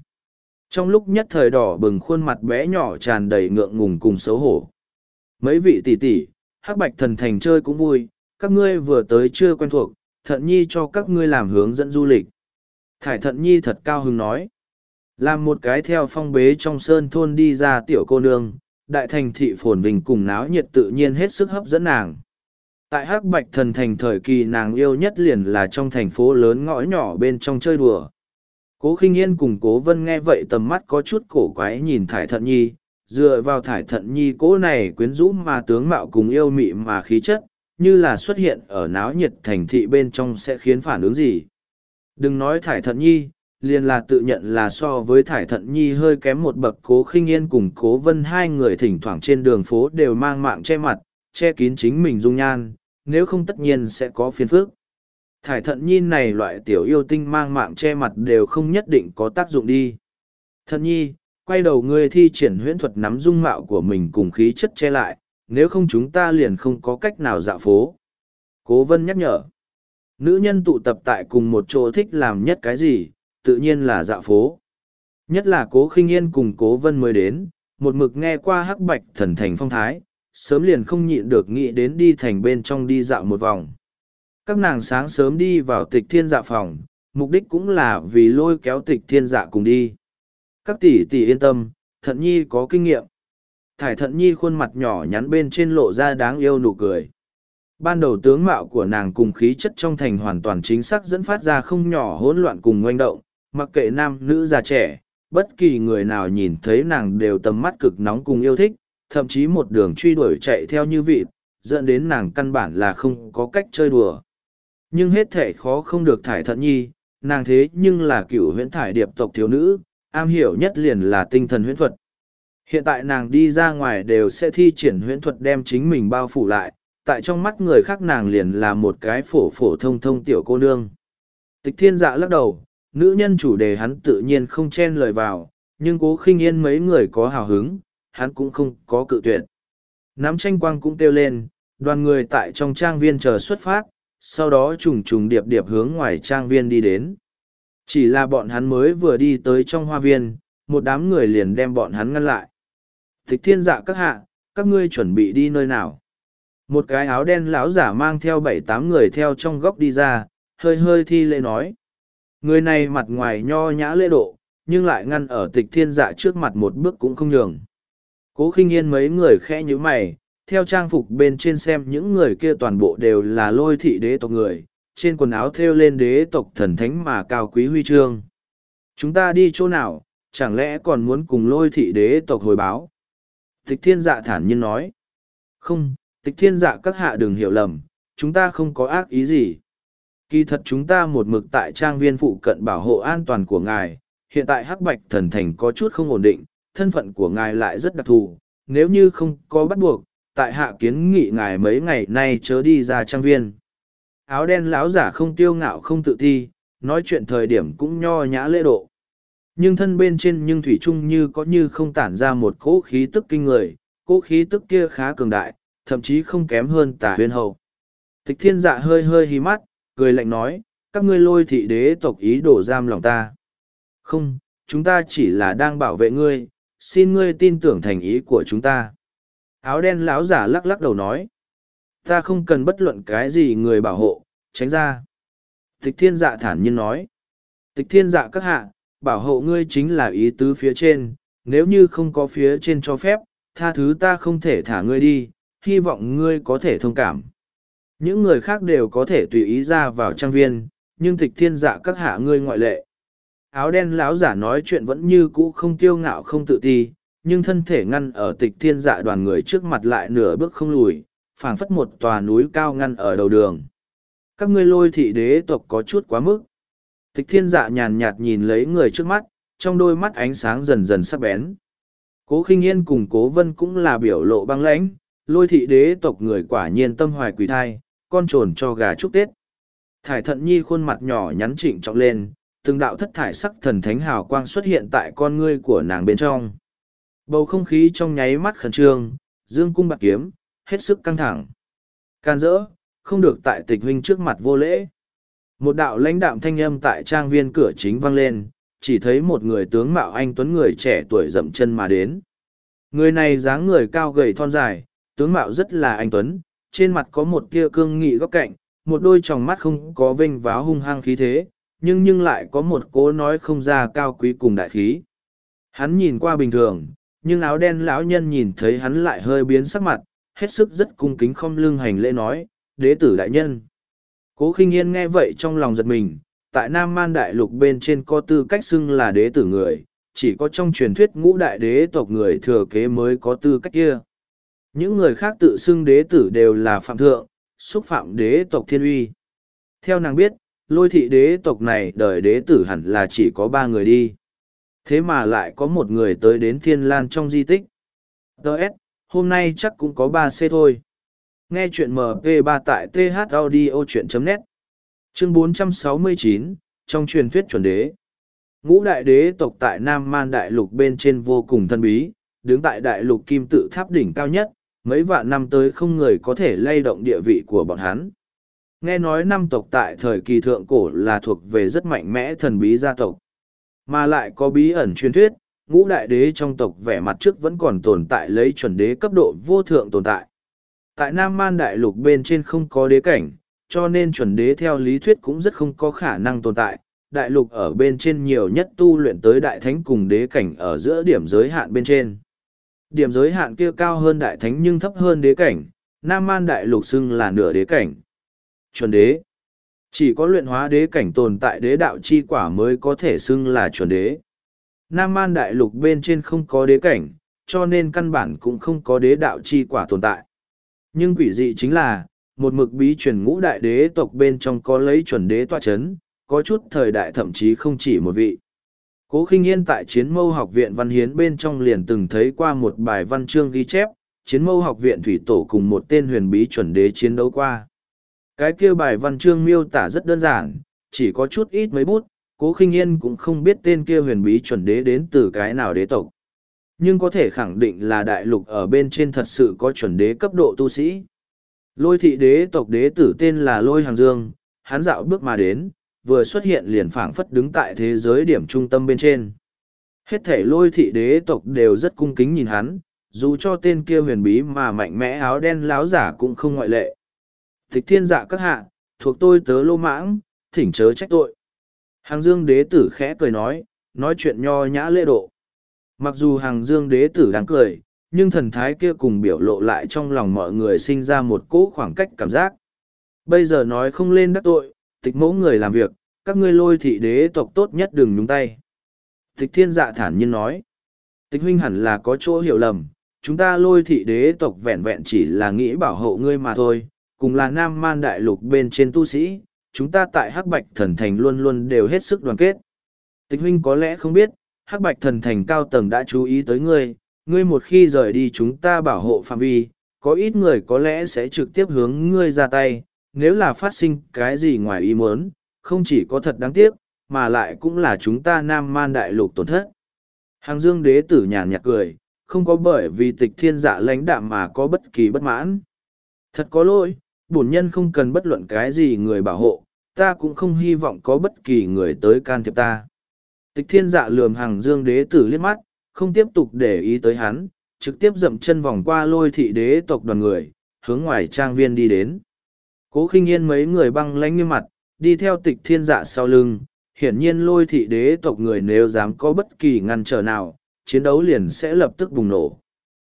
Speaker 1: Trong lúc nhất thời đỏ bừng khuôn mặt bé nhỏ tràn đầy ngượng ngùng cùng xấu hổ. Mấy vị tỷ tỷ, hắc bạch thần thành chơi cũng vui, các ngươi vừa tới chưa quen thuộc, thận nhi cho các ngươi làm hướng dẫn du lịch. Thải thận nhi thật cao hứng nói. Làm một cái theo phong bế trong sơn thôn đi ra tiểu cô nương, đại thành thị phồn vinh cùng náo nhiệt tự nhiên hết sức hấp dẫn nàng. Tại hắc bạch thần thành thời kỳ nàng yêu nhất liền là trong thành phố lớn ngõ nhỏ bên trong chơi đùa. Cố khinh yên cùng cố vân nghe vậy tầm mắt có chút cổ quái nhìn thải thận nhi, dựa vào thải thận nhi cố này quyến rũ mà tướng mạo cùng yêu mị mà khí chất, như là xuất hiện ở náo nhiệt thành thị bên trong sẽ khiến phản ứng gì. Đừng nói thải thận nhi, liền là tự nhận là so với thải thận nhi hơi kém một bậc cố khinh yên cùng cố vân hai người thỉnh thoảng trên đường phố đều mang mạng che mặt, che kín chính mình dung nhan, nếu không tất nhiên sẽ có phiền phức. Thải thận nhi này loại tiểu yêu tinh mang mạng che mặt đều không nhất định có tác dụng đi. Thận nhi, quay đầu ngươi thi triển huyễn thuật nắm dung mạo của mình cùng khí chất che lại, nếu không chúng ta liền không có cách nào dạo phố. Cố vân nhắc nhở. Nữ nhân tụ tập tại cùng một chỗ thích làm nhất cái gì, tự nhiên là dạo phố. Nhất là cố khinh yên cùng cố vân mới đến, một mực nghe qua hắc bạch thần thành phong thái, sớm liền không nhịn được nghĩ đến đi thành bên trong đi dạo một vòng. Các nàng sáng sớm đi vào tịch thiên dạ phòng, mục đích cũng là vì lôi kéo tịch thiên dạ cùng đi. Các tỷ tỷ yên tâm, thận nhi có kinh nghiệm. Thải thận nhi khuôn mặt nhỏ nhắn bên trên lộ ra đáng yêu nụ cười. Ban đầu tướng mạo của nàng cùng khí chất trong thành hoàn toàn chính xác dẫn phát ra không nhỏ hỗn loạn cùng ngoanh động, mặc kệ nam nữ già trẻ, bất kỳ người nào nhìn thấy nàng đều tầm mắt cực nóng cùng yêu thích, thậm chí một đường truy đuổi chạy theo như vịt, dẫn đến nàng căn bản là không có cách chơi đùa. Nhưng hết thể khó không được thải thận nhi, nàng thế nhưng là cựu huyễn thải điệp tộc thiếu nữ, am hiểu nhất liền là tinh thần huyễn thuật. Hiện tại nàng đi ra ngoài đều sẽ thi triển huyễn thuật đem chính mình bao phủ lại, tại trong mắt người khác nàng liền là một cái phổ phổ thông thông tiểu cô nương. Tịch thiên dạ lắc đầu, nữ nhân chủ đề hắn tự nhiên không chen lời vào, nhưng cố khinh yên mấy người có hào hứng, hắn cũng không có cự tuyệt. Nắm tranh quang cũng kêu lên, đoàn người tại trong trang viên chờ xuất phát, sau đó trùng trùng điệp điệp hướng ngoài trang viên đi đến. Chỉ là bọn hắn mới vừa đi tới trong hoa viên, một đám người liền đem bọn hắn ngăn lại. Tịch thiên dạ các hạ, các ngươi chuẩn bị đi nơi nào? Một cái áo đen lão giả mang theo bảy tám người theo trong góc đi ra, hơi hơi thi lễ nói. Người này mặt ngoài nho nhã lễ độ, nhưng lại ngăn ở tịch thiên dạ trước mặt một bước cũng không nhường. Cố khinh yên mấy người khẽ như mày, theo trang phục bên trên xem những người kia toàn bộ đều là lôi thị đế tộc người, trên quần áo thêu lên đế tộc thần thánh mà cao quý huy chương. Chúng ta đi chỗ nào, chẳng lẽ còn muốn cùng lôi thị đế tộc hồi báo? Tịch thiên dạ thản nhiên nói. Không, tịch thiên dạ các hạ đừng hiểu lầm, chúng ta không có ác ý gì. Kỳ thật chúng ta một mực tại trang viên phụ cận bảo hộ an toàn của ngài, hiện tại hắc bạch thần thành có chút không ổn định, thân phận của ngài lại rất đặc thù, nếu như không có bắt buộc, tại hạ kiến nghị ngài mấy ngày nay chớ đi ra trang viên. Áo đen lão giả không tiêu ngạo không tự thi, nói chuyện thời điểm cũng nho nhã lễ độ. Nhưng thân bên trên nhưng thủy chung như có như không tản ra một cỗ khí tức kinh người, cỗ khí tức kia khá cường đại, thậm chí không kém hơn tả huyên hầu. Tịch thiên dạ hơi hơi hí mắt, cười lạnh nói, các ngươi lôi thị đế tộc ý đổ giam lòng ta. Không, chúng ta chỉ là đang bảo vệ ngươi, xin ngươi tin tưởng thành ý của chúng ta. Áo đen lão giả lắc lắc đầu nói, ta không cần bất luận cái gì người bảo hộ, tránh ra. Tịch thiên dạ thản nhiên nói, tịch thiên dạ các hạ, bảo hộ ngươi chính là ý tứ phía trên, nếu như không có phía trên cho phép, tha thứ ta không thể thả ngươi đi, hy vọng ngươi có thể thông cảm. Những người khác đều có thể tùy ý ra vào trang viên, nhưng tịch thiên dạ các hạ ngươi ngoại lệ. Áo đen lão giả nói chuyện vẫn như cũ không kiêu ngạo không tự ti, nhưng thân thể ngăn ở tịch thiên dạ đoàn người trước mặt lại nửa bước không lùi, phảng phất một tòa núi cao ngăn ở đầu đường. Các ngươi lôi thị đế tộc có chút quá mức. Tịch thiên dạ nhàn nhạt nhìn lấy người trước mắt, trong đôi mắt ánh sáng dần dần sắc bén. Cố khinh yên cùng cố vân cũng là biểu lộ băng lãnh, lôi thị đế tộc người quả nhiên tâm hoài quỷ thai, con trồn cho gà chúc Tết. Thải thận nhi khuôn mặt nhỏ nhắn trịnh trọng lên, từng đạo thất thải sắc thần thánh hào quang xuất hiện tại con ngươi của nàng bên trong. Bầu không khí trong nháy mắt khẩn trương, dương cung bạc kiếm, hết sức căng thẳng. Can dỡ, không được tại tịch huynh trước mặt vô lễ. Một đạo lãnh đạm thanh âm tại trang viên cửa chính vang lên, chỉ thấy một người tướng mạo anh tuấn người trẻ tuổi dậm chân mà đến. Người này dáng người cao gầy thon dài, tướng mạo rất là anh tuấn, trên mặt có một tia cương nghị góc cạnh, một đôi tròng mắt không có vinh váo hung hăng khí thế, nhưng nhưng lại có một cố nói không ra cao quý cùng đại khí. Hắn nhìn qua bình thường, nhưng áo đen lão nhân nhìn thấy hắn lại hơi biến sắc mặt, hết sức rất cung kính không lưng hành lễ nói, đế tử đại nhân. Cố khinh yên nghe vậy trong lòng giật mình, tại Nam Man Đại Lục bên trên có tư cách xưng là đế tử người, chỉ có trong truyền thuyết ngũ đại đế tộc người thừa kế mới có tư cách kia. Những người khác tự xưng đế tử đều là phạm thượng, xúc phạm đế tộc thiên uy. Theo nàng biết, lôi thị đế tộc này đời đế tử hẳn là chỉ có ba người đi. Thế mà lại có một người tới đến thiên lan trong di tích. Đợt, hôm nay chắc cũng có ba c thôi. Nghe chuyện MP3 tại thaudio.net Chương 469, trong truyền thuyết chuẩn đế. Ngũ đại đế tộc tại Nam Man Đại Lục bên trên vô cùng thân bí, đứng tại Đại Lục Kim tự tháp đỉnh cao nhất, mấy vạn năm tới không người có thể lay động địa vị của bọn hắn. Nghe nói năm tộc tại thời kỳ thượng cổ là thuộc về rất mạnh mẽ thần bí gia tộc. Mà lại có bí ẩn truyền thuyết, ngũ đại đế trong tộc vẻ mặt trước vẫn còn tồn tại lấy chuẩn đế cấp độ vô thượng tồn tại. Tại Nam Man Đại Lục bên trên không có đế cảnh, cho nên chuẩn đế theo lý thuyết cũng rất không có khả năng tồn tại. Đại lục ở bên trên nhiều nhất tu luyện tới đại thánh cùng đế cảnh ở giữa điểm giới hạn bên trên. Điểm giới hạn kia cao hơn đại thánh nhưng thấp hơn đế cảnh, Nam Man Đại Lục xưng là nửa đế cảnh. Chuẩn đế. Chỉ có luyện hóa đế cảnh tồn tại đế đạo chi quả mới có thể xưng là chuẩn đế. Nam Man Đại Lục bên trên không có đế cảnh, cho nên căn bản cũng không có đế đạo chi quả tồn tại. Nhưng quỷ dị chính là, một mực bí truyền ngũ đại đế tộc bên trong có lấy chuẩn đế tọa chấn, có chút thời đại thậm chí không chỉ một vị. Cố khinh yên tại chiến mâu học viện văn hiến bên trong liền từng thấy qua một bài văn chương ghi chép, chiến mâu học viện thủy tổ cùng một tên huyền bí chuẩn đế chiến đấu qua. Cái kia bài văn chương miêu tả rất đơn giản, chỉ có chút ít mấy bút, cố khinh yên cũng không biết tên kia huyền bí chuẩn đế đến từ cái nào đế tộc. Nhưng có thể khẳng định là đại lục ở bên trên thật sự có chuẩn đế cấp độ tu sĩ. Lôi thị đế tộc đế tử tên là Lôi Hàng Dương, hắn dạo bước mà đến, vừa xuất hiện liền phảng phất đứng tại thế giới điểm trung tâm bên trên. Hết thể lôi thị đế tộc đều rất cung kính nhìn hắn, dù cho tên kia huyền bí mà mạnh mẽ áo đen láo giả cũng không ngoại lệ. Thích thiên dạ các hạ, thuộc tôi tớ lô mãng, thỉnh chớ trách tội. Hàng dương đế tử khẽ cười nói, nói chuyện nho nhã lễ độ. Mặc dù hàng dương đế tử đáng cười, nhưng thần thái kia cùng biểu lộ lại trong lòng mọi người sinh ra một cỗ khoảng cách cảm giác. Bây giờ nói không lên đắc tội, tịch mẫu người làm việc, các ngươi lôi thị đế tộc tốt nhất đừng nhúng tay. Tịch thiên dạ thản nhiên nói, tịch huynh hẳn là có chỗ hiểu lầm, chúng ta lôi thị đế tộc vẹn vẹn chỉ là nghĩ bảo hộ ngươi mà thôi, cùng là nam man đại lục bên trên tu sĩ, chúng ta tại hắc bạch thần thành luôn luôn đều hết sức đoàn kết. Tịch huynh có lẽ không biết, hắc bạch thần thành cao tầng đã chú ý tới ngươi, ngươi một khi rời đi chúng ta bảo hộ phạm vi, có ít người có lẽ sẽ trực tiếp hướng ngươi ra tay, nếu là phát sinh cái gì ngoài ý muốn, không chỉ có thật đáng tiếc, mà lại cũng là chúng ta nam man đại lục tổn thất. Hàng dương đế tử nhàn nhạt cười, không có bởi vì tịch thiên dạ lãnh đạm mà có bất kỳ bất mãn. Thật có lỗi, bổn nhân không cần bất luận cái gì người bảo hộ, ta cũng không hy vọng có bất kỳ người tới can thiệp ta. Tịch thiên dạ lườm hàng dương đế tử liếc mắt, không tiếp tục để ý tới hắn, trực tiếp dậm chân vòng qua lôi thị đế tộc đoàn người, hướng ngoài trang viên đi đến. Cố khinh yên mấy người băng lánh như mặt, đi theo tịch thiên dạ sau lưng, hiển nhiên lôi thị đế tộc người nếu dám có bất kỳ ngăn trở nào, chiến đấu liền sẽ lập tức bùng nổ.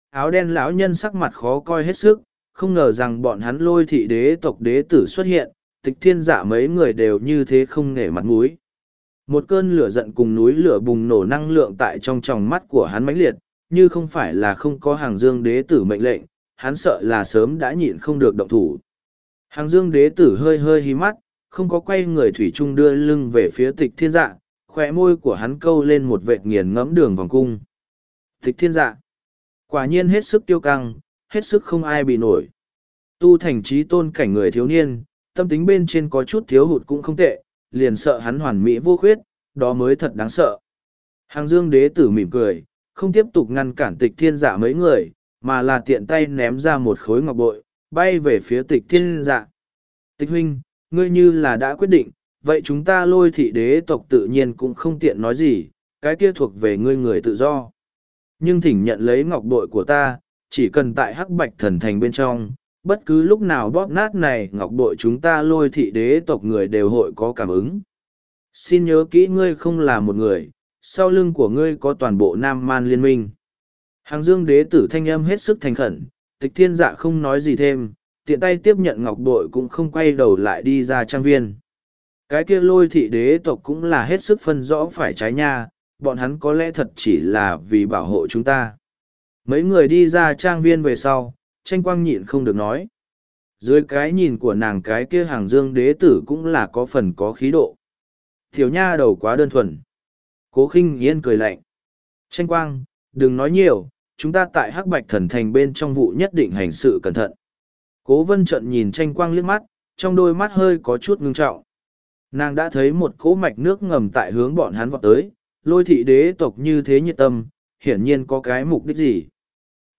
Speaker 1: Áo đen lão nhân sắc mặt khó coi hết sức, không ngờ rằng bọn hắn lôi thị đế tộc đế tử xuất hiện, tịch thiên dạ mấy người đều như thế không nể mặt mũi. Một cơn lửa giận cùng núi lửa bùng nổ năng lượng tại trong tròng mắt của hắn mãnh liệt, như không phải là không có hàng dương đế tử mệnh lệnh, hắn sợ là sớm đã nhịn không được động thủ. Hàng dương đế tử hơi hơi hí mắt, không có quay người thủy trung đưa lưng về phía tịch thiên dạ, khỏe môi của hắn câu lên một vệt nghiền ngẫm đường vòng cung. Tịch thiên dạ, quả nhiên hết sức tiêu căng, hết sức không ai bị nổi. Tu thành trí tôn cảnh người thiếu niên, tâm tính bên trên có chút thiếu hụt cũng không tệ, liền sợ hắn hoàn mỹ vô khuyết, đó mới thật đáng sợ. Hàng dương đế tử mỉm cười, không tiếp tục ngăn cản tịch thiên dạ mấy người, mà là tiện tay ném ra một khối ngọc bội, bay về phía tịch thiên dạ. Tịch huynh, ngươi như là đã quyết định, vậy chúng ta lôi thị đế tộc tự nhiên cũng không tiện nói gì, cái kia thuộc về ngươi người tự do. Nhưng thỉnh nhận lấy ngọc bội của ta, chỉ cần tại hắc bạch thần thành bên trong, bất cứ lúc nào bóp nát này ngọc bội chúng ta lôi thị đế tộc người đều hội có cảm ứng. Xin nhớ kỹ ngươi không là một người, sau lưng của ngươi có toàn bộ Nam Man liên minh. Hàng dương đế tử thanh âm hết sức thành khẩn, tịch thiên dạ không nói gì thêm, tiện tay tiếp nhận ngọc bội cũng không quay đầu lại đi ra trang viên. cái kia lôi thị đế tộc cũng là hết sức phân rõ phải trái nha, bọn hắn có lẽ thật chỉ là vì bảo hộ chúng ta. Mấy người đi ra trang viên về sau, tranh quang nhịn không được nói. Dưới cái nhìn của nàng cái kia hàng dương đế tử cũng là có phần có khí độ. Thiếu nha đầu quá đơn thuần. Cố khinh yên cười lạnh. Tranh quang, đừng nói nhiều, chúng ta tại hắc bạch thần thành bên trong vụ nhất định hành sự cẩn thận. Cố vân trận nhìn tranh quang liếc mắt, trong đôi mắt hơi có chút ngưng trọng. Nàng đã thấy một cỗ mạch nước ngầm tại hướng bọn hắn vọt tới, lôi thị đế tộc như thế nhiệt tâm, hiển nhiên có cái mục đích gì.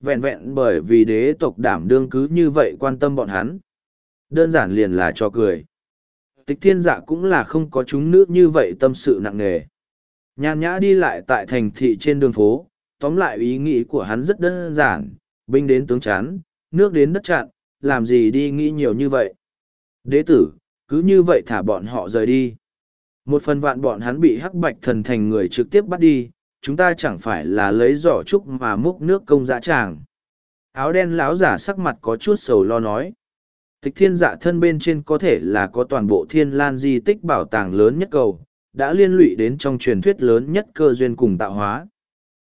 Speaker 1: Vẹn vẹn bởi vì đế tộc đảm đương cứ như vậy quan tâm bọn hắn. Đơn giản liền là cho cười. Tịch thiên dạ cũng là không có chúng nữ như vậy tâm sự nặng nề. Nhàn nhã đi lại tại thành thị trên đường phố, tóm lại ý nghĩ của hắn rất đơn giản, binh đến tướng chán, nước đến đất chặn, làm gì đi nghĩ nhiều như vậy. Đế tử, cứ như vậy thả bọn họ rời đi. Một phần vạn bọn hắn bị hắc bạch thần thành người trực tiếp bắt đi, chúng ta chẳng phải là lấy giỏ trúc mà múc nước công dã tràng. Áo đen lão giả sắc mặt có chút sầu lo nói. Tịch thiên dạ thân bên trên có thể là có toàn bộ thiên lan di tích bảo tàng lớn nhất cầu, đã liên lụy đến trong truyền thuyết lớn nhất cơ duyên cùng tạo hóa.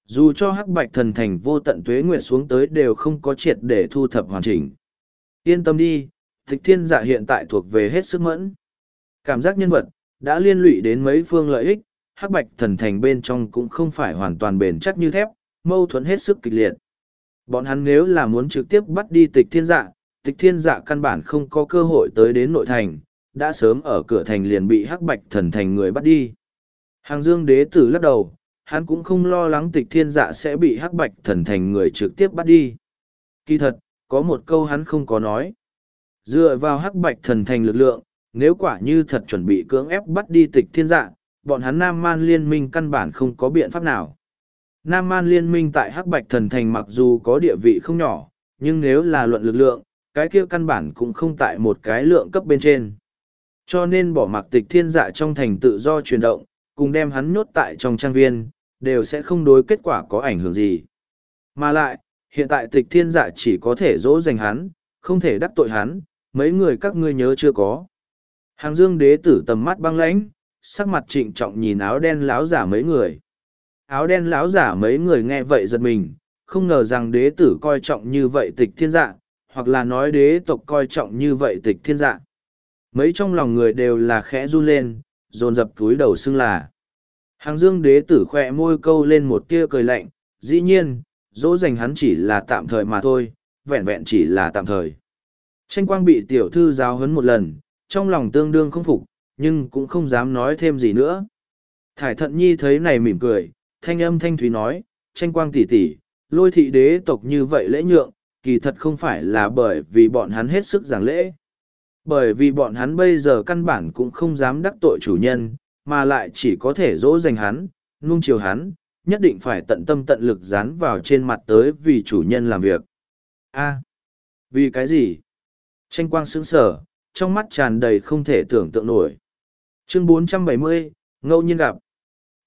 Speaker 1: Dù cho hắc bạch thần thành vô tận tuế nguyệt xuống tới đều không có triệt để thu thập hoàn chỉnh. Yên tâm đi, tịch thiên dạ hiện tại thuộc về hết sức mẫn. Cảm giác nhân vật, đã liên lụy đến mấy phương lợi ích, hắc bạch thần thành bên trong cũng không phải hoàn toàn bền chắc như thép, mâu thuẫn hết sức kịch liệt. Bọn hắn nếu là muốn trực tiếp bắt đi tịch thiên dạ, tịch thiên dạ căn bản không có cơ hội tới đến nội thành, đã sớm ở cửa thành liền bị hắc bạch thần thành người bắt đi. Hàng dương đế tử lắc đầu, hắn cũng không lo lắng tịch thiên dạ sẽ bị hắc bạch thần thành người trực tiếp bắt đi. Kỳ thật, có một câu hắn không có nói. Dựa vào hắc bạch thần thành lực lượng, nếu quả như thật chuẩn bị cưỡng ép bắt đi tịch thiên dạ, bọn hắn Nam Man liên minh căn bản không có biện pháp nào. Nam Man liên minh tại hắc bạch thần thành mặc dù có địa vị không nhỏ, nhưng nếu là luận lực lượng, cái kia căn bản cũng không tại một cái lượng cấp bên trên. Cho nên bỏ mặc tịch thiên dạ trong thành tự do chuyển động, cùng đem hắn nhốt tại trong trang viên, đều sẽ không đối kết quả có ảnh hưởng gì. Mà lại, hiện tại tịch thiên dạ chỉ có thể dỗ dành hắn, không thể đắc tội hắn, mấy người các ngươi nhớ chưa có. Hàng dương đế tử tầm mắt băng lãnh, sắc mặt trịnh trọng nhìn áo đen láo giả mấy người. Áo đen láo giả mấy người nghe vậy giật mình, không ngờ rằng đế tử coi trọng như vậy tịch thiên dạ, hoặc là nói đế tộc coi trọng như vậy tịch thiên dạ. Mấy trong lòng người đều là khẽ run lên, dồn dập túi đầu xưng là. Hàng dương đế tử khoe môi câu lên một tia cười lạnh, dĩ nhiên, dỗ dành hắn chỉ là tạm thời mà thôi, vẹn vẹn chỉ là tạm thời. Tranh quang bị tiểu thư giáo huấn một lần, trong lòng tương đương không phục, nhưng cũng không dám nói thêm gì nữa. Thải thận nhi thấy này mỉm cười, thanh âm thanh thúy nói, tranh quang tỷ tỷ, lôi thị đế tộc như vậy lễ nhượng, kỳ thật không phải là bởi vì bọn hắn hết sức giảng lễ. Bởi vì bọn hắn bây giờ căn bản cũng không dám đắc tội chủ nhân, mà lại chỉ có thể dỗ dành hắn, nung chiều hắn, nhất định phải tận tâm tận lực dán vào trên mặt tới vì chủ nhân làm việc. a vì cái gì? Tranh quang sững sở, trong mắt tràn đầy không thể tưởng tượng nổi. Chương 470, ngẫu nhiên gặp.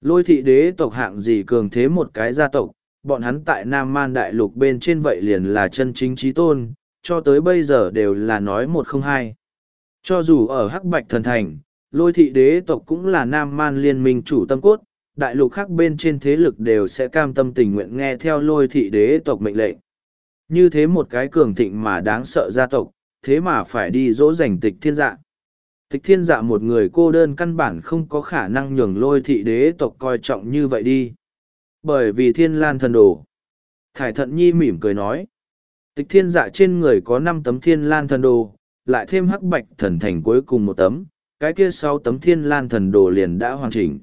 Speaker 1: Lôi thị đế tộc hạng gì cường thế một cái gia tộc, bọn hắn tại Nam Man Đại Lục bên trên vậy liền là chân chính trí tôn, cho tới bây giờ đều là nói một không hai. Cho dù ở Hắc Bạch Thần Thành, lôi thị đế tộc cũng là Nam Man liên minh chủ tâm cốt, đại lục khác bên trên thế lực đều sẽ cam tâm tình nguyện nghe theo lôi thị đế tộc mệnh lệnh. Như thế một cái cường thịnh mà đáng sợ gia tộc, thế mà phải đi dỗ dành tịch thiên dạng. Tịch thiên dạ một người cô đơn căn bản không có khả năng nhường lôi thị đế tộc coi trọng như vậy đi. Bởi vì thiên lan thần đồ. Thải thận nhi mỉm cười nói. Tịch thiên dạ trên người có năm tấm thiên lan thần đồ, lại thêm hắc bạch thần thành cuối cùng một tấm, cái kia sáu tấm thiên lan thần đồ liền đã hoàn chỉnh.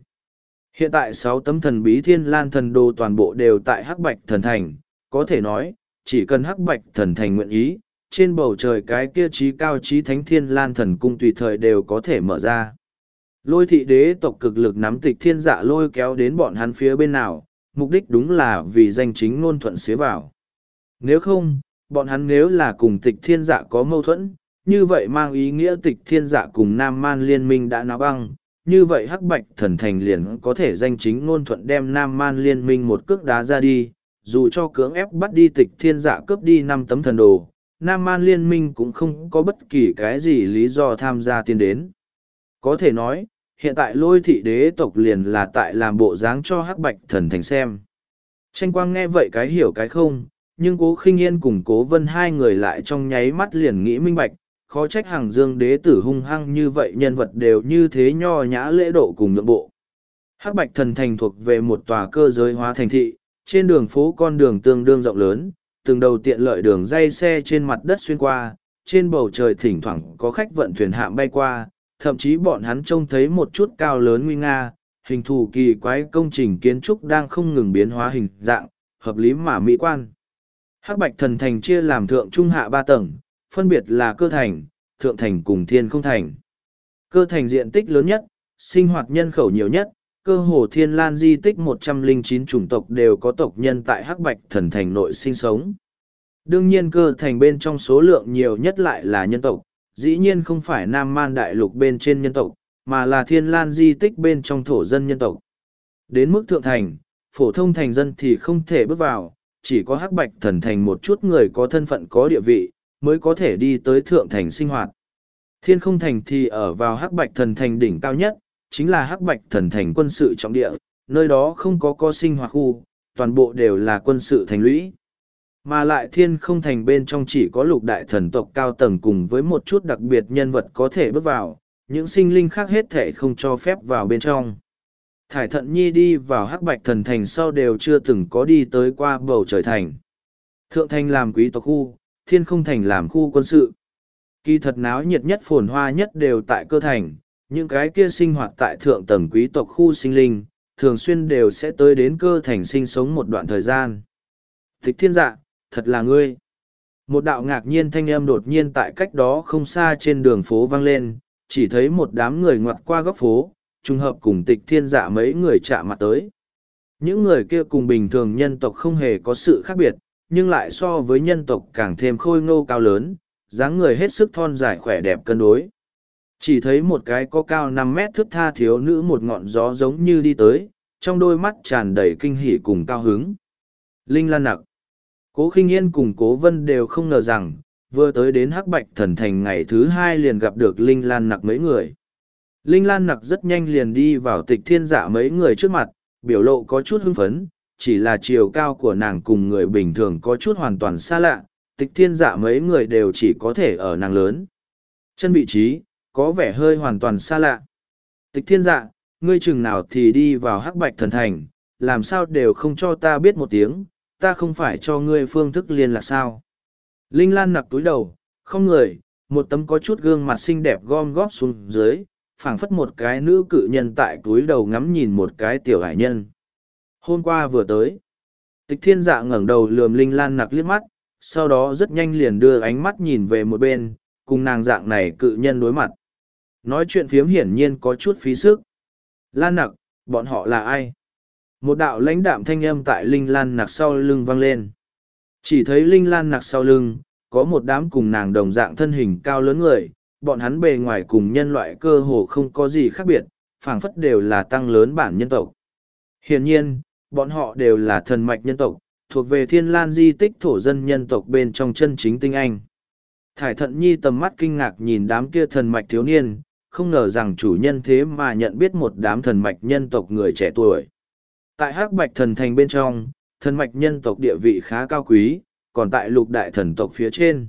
Speaker 1: Hiện tại sáu tấm thần bí thiên lan thần đồ toàn bộ đều tại hắc bạch thần thành, có thể nói, chỉ cần hắc bạch thần thành nguyện ý, trên bầu trời cái kia trí cao trí thánh thiên lan thần cung tùy thời đều có thể mở ra. Lôi thị đế tộc cực lực nắm tịch thiên dạ lôi kéo đến bọn hắn phía bên nào, mục đích đúng là vì danh chính ngôn thuận xế vào. Nếu không, bọn hắn nếu là cùng tịch thiên dạ có mâu thuẫn, như vậy mang ý nghĩa tịch thiên dạ cùng Nam Man liên minh đã náo băng, như vậy hắc bạch thần thành liền có thể danh chính ngôn thuận đem Nam Man liên minh một cước đá ra đi, dù cho cưỡng ép bắt đi tịch thiên dạ cướp đi năm tấm thần đồ, Nam Man liên minh cũng không có bất kỳ cái gì lý do tham gia tiến đến. Có thể nói, hiện tại lôi thị đế tộc liền là tại làm bộ dáng cho hắc bạch thần thành xem. Tranh quang nghe vậy cái hiểu cái không, nhưng cố khinh yên cùng cố vân hai người lại trong nháy mắt liền nghĩ minh bạch, khó trách hàng dương đế tử hung hăng như vậy nhân vật đều như thế nho nhã lễ độ cùng nhượng bộ. Hắc bạch thần thành thuộc về một tòa cơ giới hóa thành thị, trên đường phố con đường tương đương rộng lớn, từng đầu tiện lợi đường dây xe trên mặt đất xuyên qua, trên bầu trời thỉnh thoảng có khách vận thuyền hạm bay qua, thậm chí bọn hắn trông thấy một chút cao lớn nguy nga, hình thù kỳ quái công trình kiến trúc đang không ngừng biến hóa hình dạng, hợp lý mà mỹ quan. Hắc Bạch Thần Thành chia làm thượng trung hạ ba tầng, phân biệt là cơ thành, thượng thành cùng thiên không thành. Cơ thành diện tích lớn nhất, sinh hoạt nhân khẩu nhiều nhất, cơ hồ thiên lan di tích một trăm linh chín chủng tộc đều có tộc nhân tại Hắc Bạch Thần Thành nội sinh sống. Đương nhiên cơ thành bên trong số lượng nhiều nhất lại là nhân tộc, dĩ nhiên không phải Nam Man Đại Lục bên trên nhân tộc, mà là thiên lan di tích bên trong thổ dân nhân tộc. Đến mức thượng thành, phổ thông thành dân thì không thể bước vào, chỉ có hắc bạch thần thành một chút người có thân phận có địa vị, mới có thể đi tới thượng thành sinh hoạt. Thiên không thành thì ở vào hắc bạch thần thành đỉnh cao nhất, chính là hắc bạch thần thành quân sự trọng địa, nơi đó không có co sinh hoạt khu, toàn bộ đều là quân sự thành lũy. Mà lại thiên không thành bên trong chỉ có lục đại thần tộc cao tầng cùng với một chút đặc biệt nhân vật có thể bước vào, những sinh linh khác hết thể không cho phép vào bên trong. Thải thận nhi đi vào hắc bạch thần thành sau đều chưa từng có đi tới qua bầu trời thành. Thượng thành làm quý tộc khu, thiên không thành làm khu quân sự. Kỳ thật náo nhiệt nhất phồn hoa nhất đều tại cơ thành, những cái kia sinh hoạt tại thượng tầng quý tộc khu sinh linh, thường xuyên đều sẽ tới đến cơ thành sinh sống một đoạn thời gian. Thích thiên dạ, thật là ngươi. Một đạo ngạc nhiên thanh âm đột nhiên tại cách đó không xa trên đường phố vang lên, chỉ thấy một đám người ngoặt qua góc phố, trùng hợp cùng tịch thiên dạ mấy người chạm mặt tới. Những người kia cùng bình thường nhân tộc không hề có sự khác biệt, nhưng lại so với nhân tộc càng thêm khôi ngô cao lớn, dáng người hết sức thon dài khỏe đẹp cân đối. Chỉ thấy một cái có cao năm mét thước tha thiếu nữ một ngọn gió giống như đi tới, trong đôi mắt tràn đầy kinh hỉ cùng cao hứng. Linh Lan Nặc Cố khinh yên cùng cố vân đều không ngờ rằng, vừa tới đến hắc bạch thần thành ngày thứ hai liền gặp được Linh Lan Nặc mấy người. Linh Lan Nặc rất nhanh liền đi vào tịch thiên dạ mấy người trước mặt, biểu lộ có chút hưng phấn, chỉ là chiều cao của nàng cùng người bình thường có chút hoàn toàn xa lạ, tịch thiên dạ mấy người đều chỉ có thể ở nàng lớn. Chân vị trí, có vẻ hơi hoàn toàn xa lạ. Tịch thiên dạ, ngươi chừng nào thì đi vào hắc bạch thần thành, làm sao đều không cho ta biết một tiếng, ta không phải cho ngươi phương thức liên lạc sao. Linh Lan nặc túi đầu, không người, một tấm có chút gương mặt xinh đẹp gom góp xuống dưới, phảng phất một cái nữ cự nhân tại túi đầu ngắm nhìn một cái tiểu hải nhân. Hôm qua vừa tới, tịch thiên dạ ngẩng đầu lườm Linh Lan nặc liếc mắt, sau đó rất nhanh liền đưa ánh mắt nhìn về một bên, cùng nàng dạng này cự nhân đối mặt. Nói chuyện phiếm hiển nhiên có chút phí sức. Lan nặc, bọn họ là ai? Một đạo lãnh đạm thanh âm tại Linh Lan nặc sau lưng vang lên. Chỉ thấy Linh Lan nặc sau lưng, có một đám cùng nàng đồng dạng thân hình cao lớn người, bọn hắn bề ngoài cùng nhân loại cơ hồ không có gì khác biệt, phảng phất đều là tăng lớn bản nhân tộc. Hiển nhiên, bọn họ đều là thần mạch nhân tộc, thuộc về thiên lan di tích thổ dân nhân tộc bên trong chân chính tinh anh. Thải thận nhi tầm mắt kinh ngạc nhìn đám kia thần mạch thiếu niên, không ngờ rằng chủ nhân thế mà nhận biết một đám thần mạch nhân tộc người trẻ tuổi. Tại hắc bạch thần thành bên trong, thần mạch nhân tộc địa vị khá cao quý, còn tại lục đại thần tộc phía trên.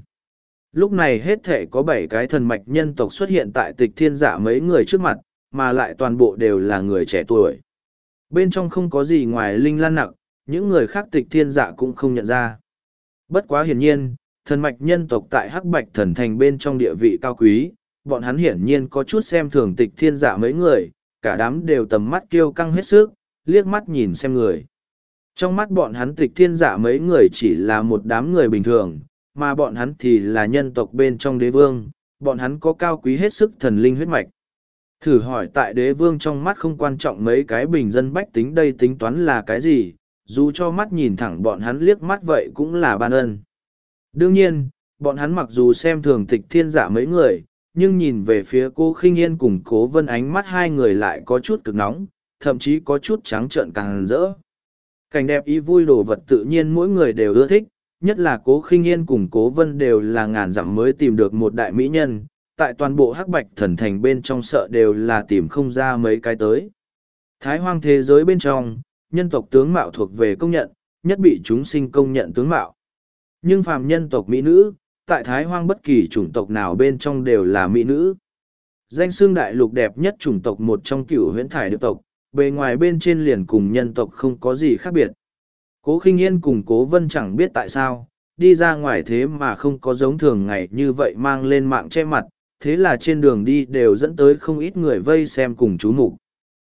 Speaker 1: Lúc này hết thể có bảy cái thần mạch nhân tộc xuất hiện tại tịch thiên giả mấy người trước mặt, mà lại toàn bộ đều là người trẻ tuổi. Bên trong không có gì ngoài linh lan nặng, những người khác tịch thiên giả cũng không nhận ra. Bất quá hiển nhiên, thần mạch nhân tộc tại hắc bạch thần thành bên trong địa vị cao quý, bọn hắn hiển nhiên có chút xem thường tịch thiên giả mấy người, cả đám đều tầm mắt kiêu căng hết sức, liếc mắt nhìn xem người. Trong mắt bọn hắn tịch thiên giả mấy người chỉ là một đám người bình thường, mà bọn hắn thì là nhân tộc bên trong đế vương, bọn hắn có cao quý hết sức thần linh huyết mạch. Thử hỏi tại đế vương trong mắt không quan trọng mấy cái bình dân bách tính đây tính toán là cái gì, dù cho mắt nhìn thẳng bọn hắn liếc mắt vậy cũng là ban ân. Đương nhiên, bọn hắn mặc dù xem thường tịch thiên giả mấy người, nhưng nhìn về phía cô khinh yên cùng cố vân ánh mắt hai người lại có chút cực nóng, thậm chí có chút trắng trợn càng rỡ. Cảnh đẹp ý vui đồ vật tự nhiên mỗi người đều ưa thích, nhất là cố khinh yên cùng cố vân đều là ngàn dặm mới tìm được một đại mỹ nhân, tại toàn bộ hắc bạch thần thành bên trong sợ đều là tìm không ra mấy cái tới. Thái hoang thế giới bên trong, nhân tộc tướng mạo thuộc về công nhận, nhất bị chúng sinh công nhận tướng mạo. Nhưng phàm nhân tộc mỹ nữ, tại thái hoang bất kỳ chủng tộc nào bên trong đều là mỹ nữ. Danh xương đại lục đẹp nhất chủng tộc một trong cửu huyễn thải điệp tộc, bề ngoài bên trên liền cùng nhân tộc không có gì khác biệt. Cố khinh yên cùng cố vân chẳng biết tại sao, đi ra ngoài thế mà không có giống thường ngày như vậy mang lên mạng che mặt, thế là trên đường đi đều dẫn tới không ít người vây xem cùng chú mục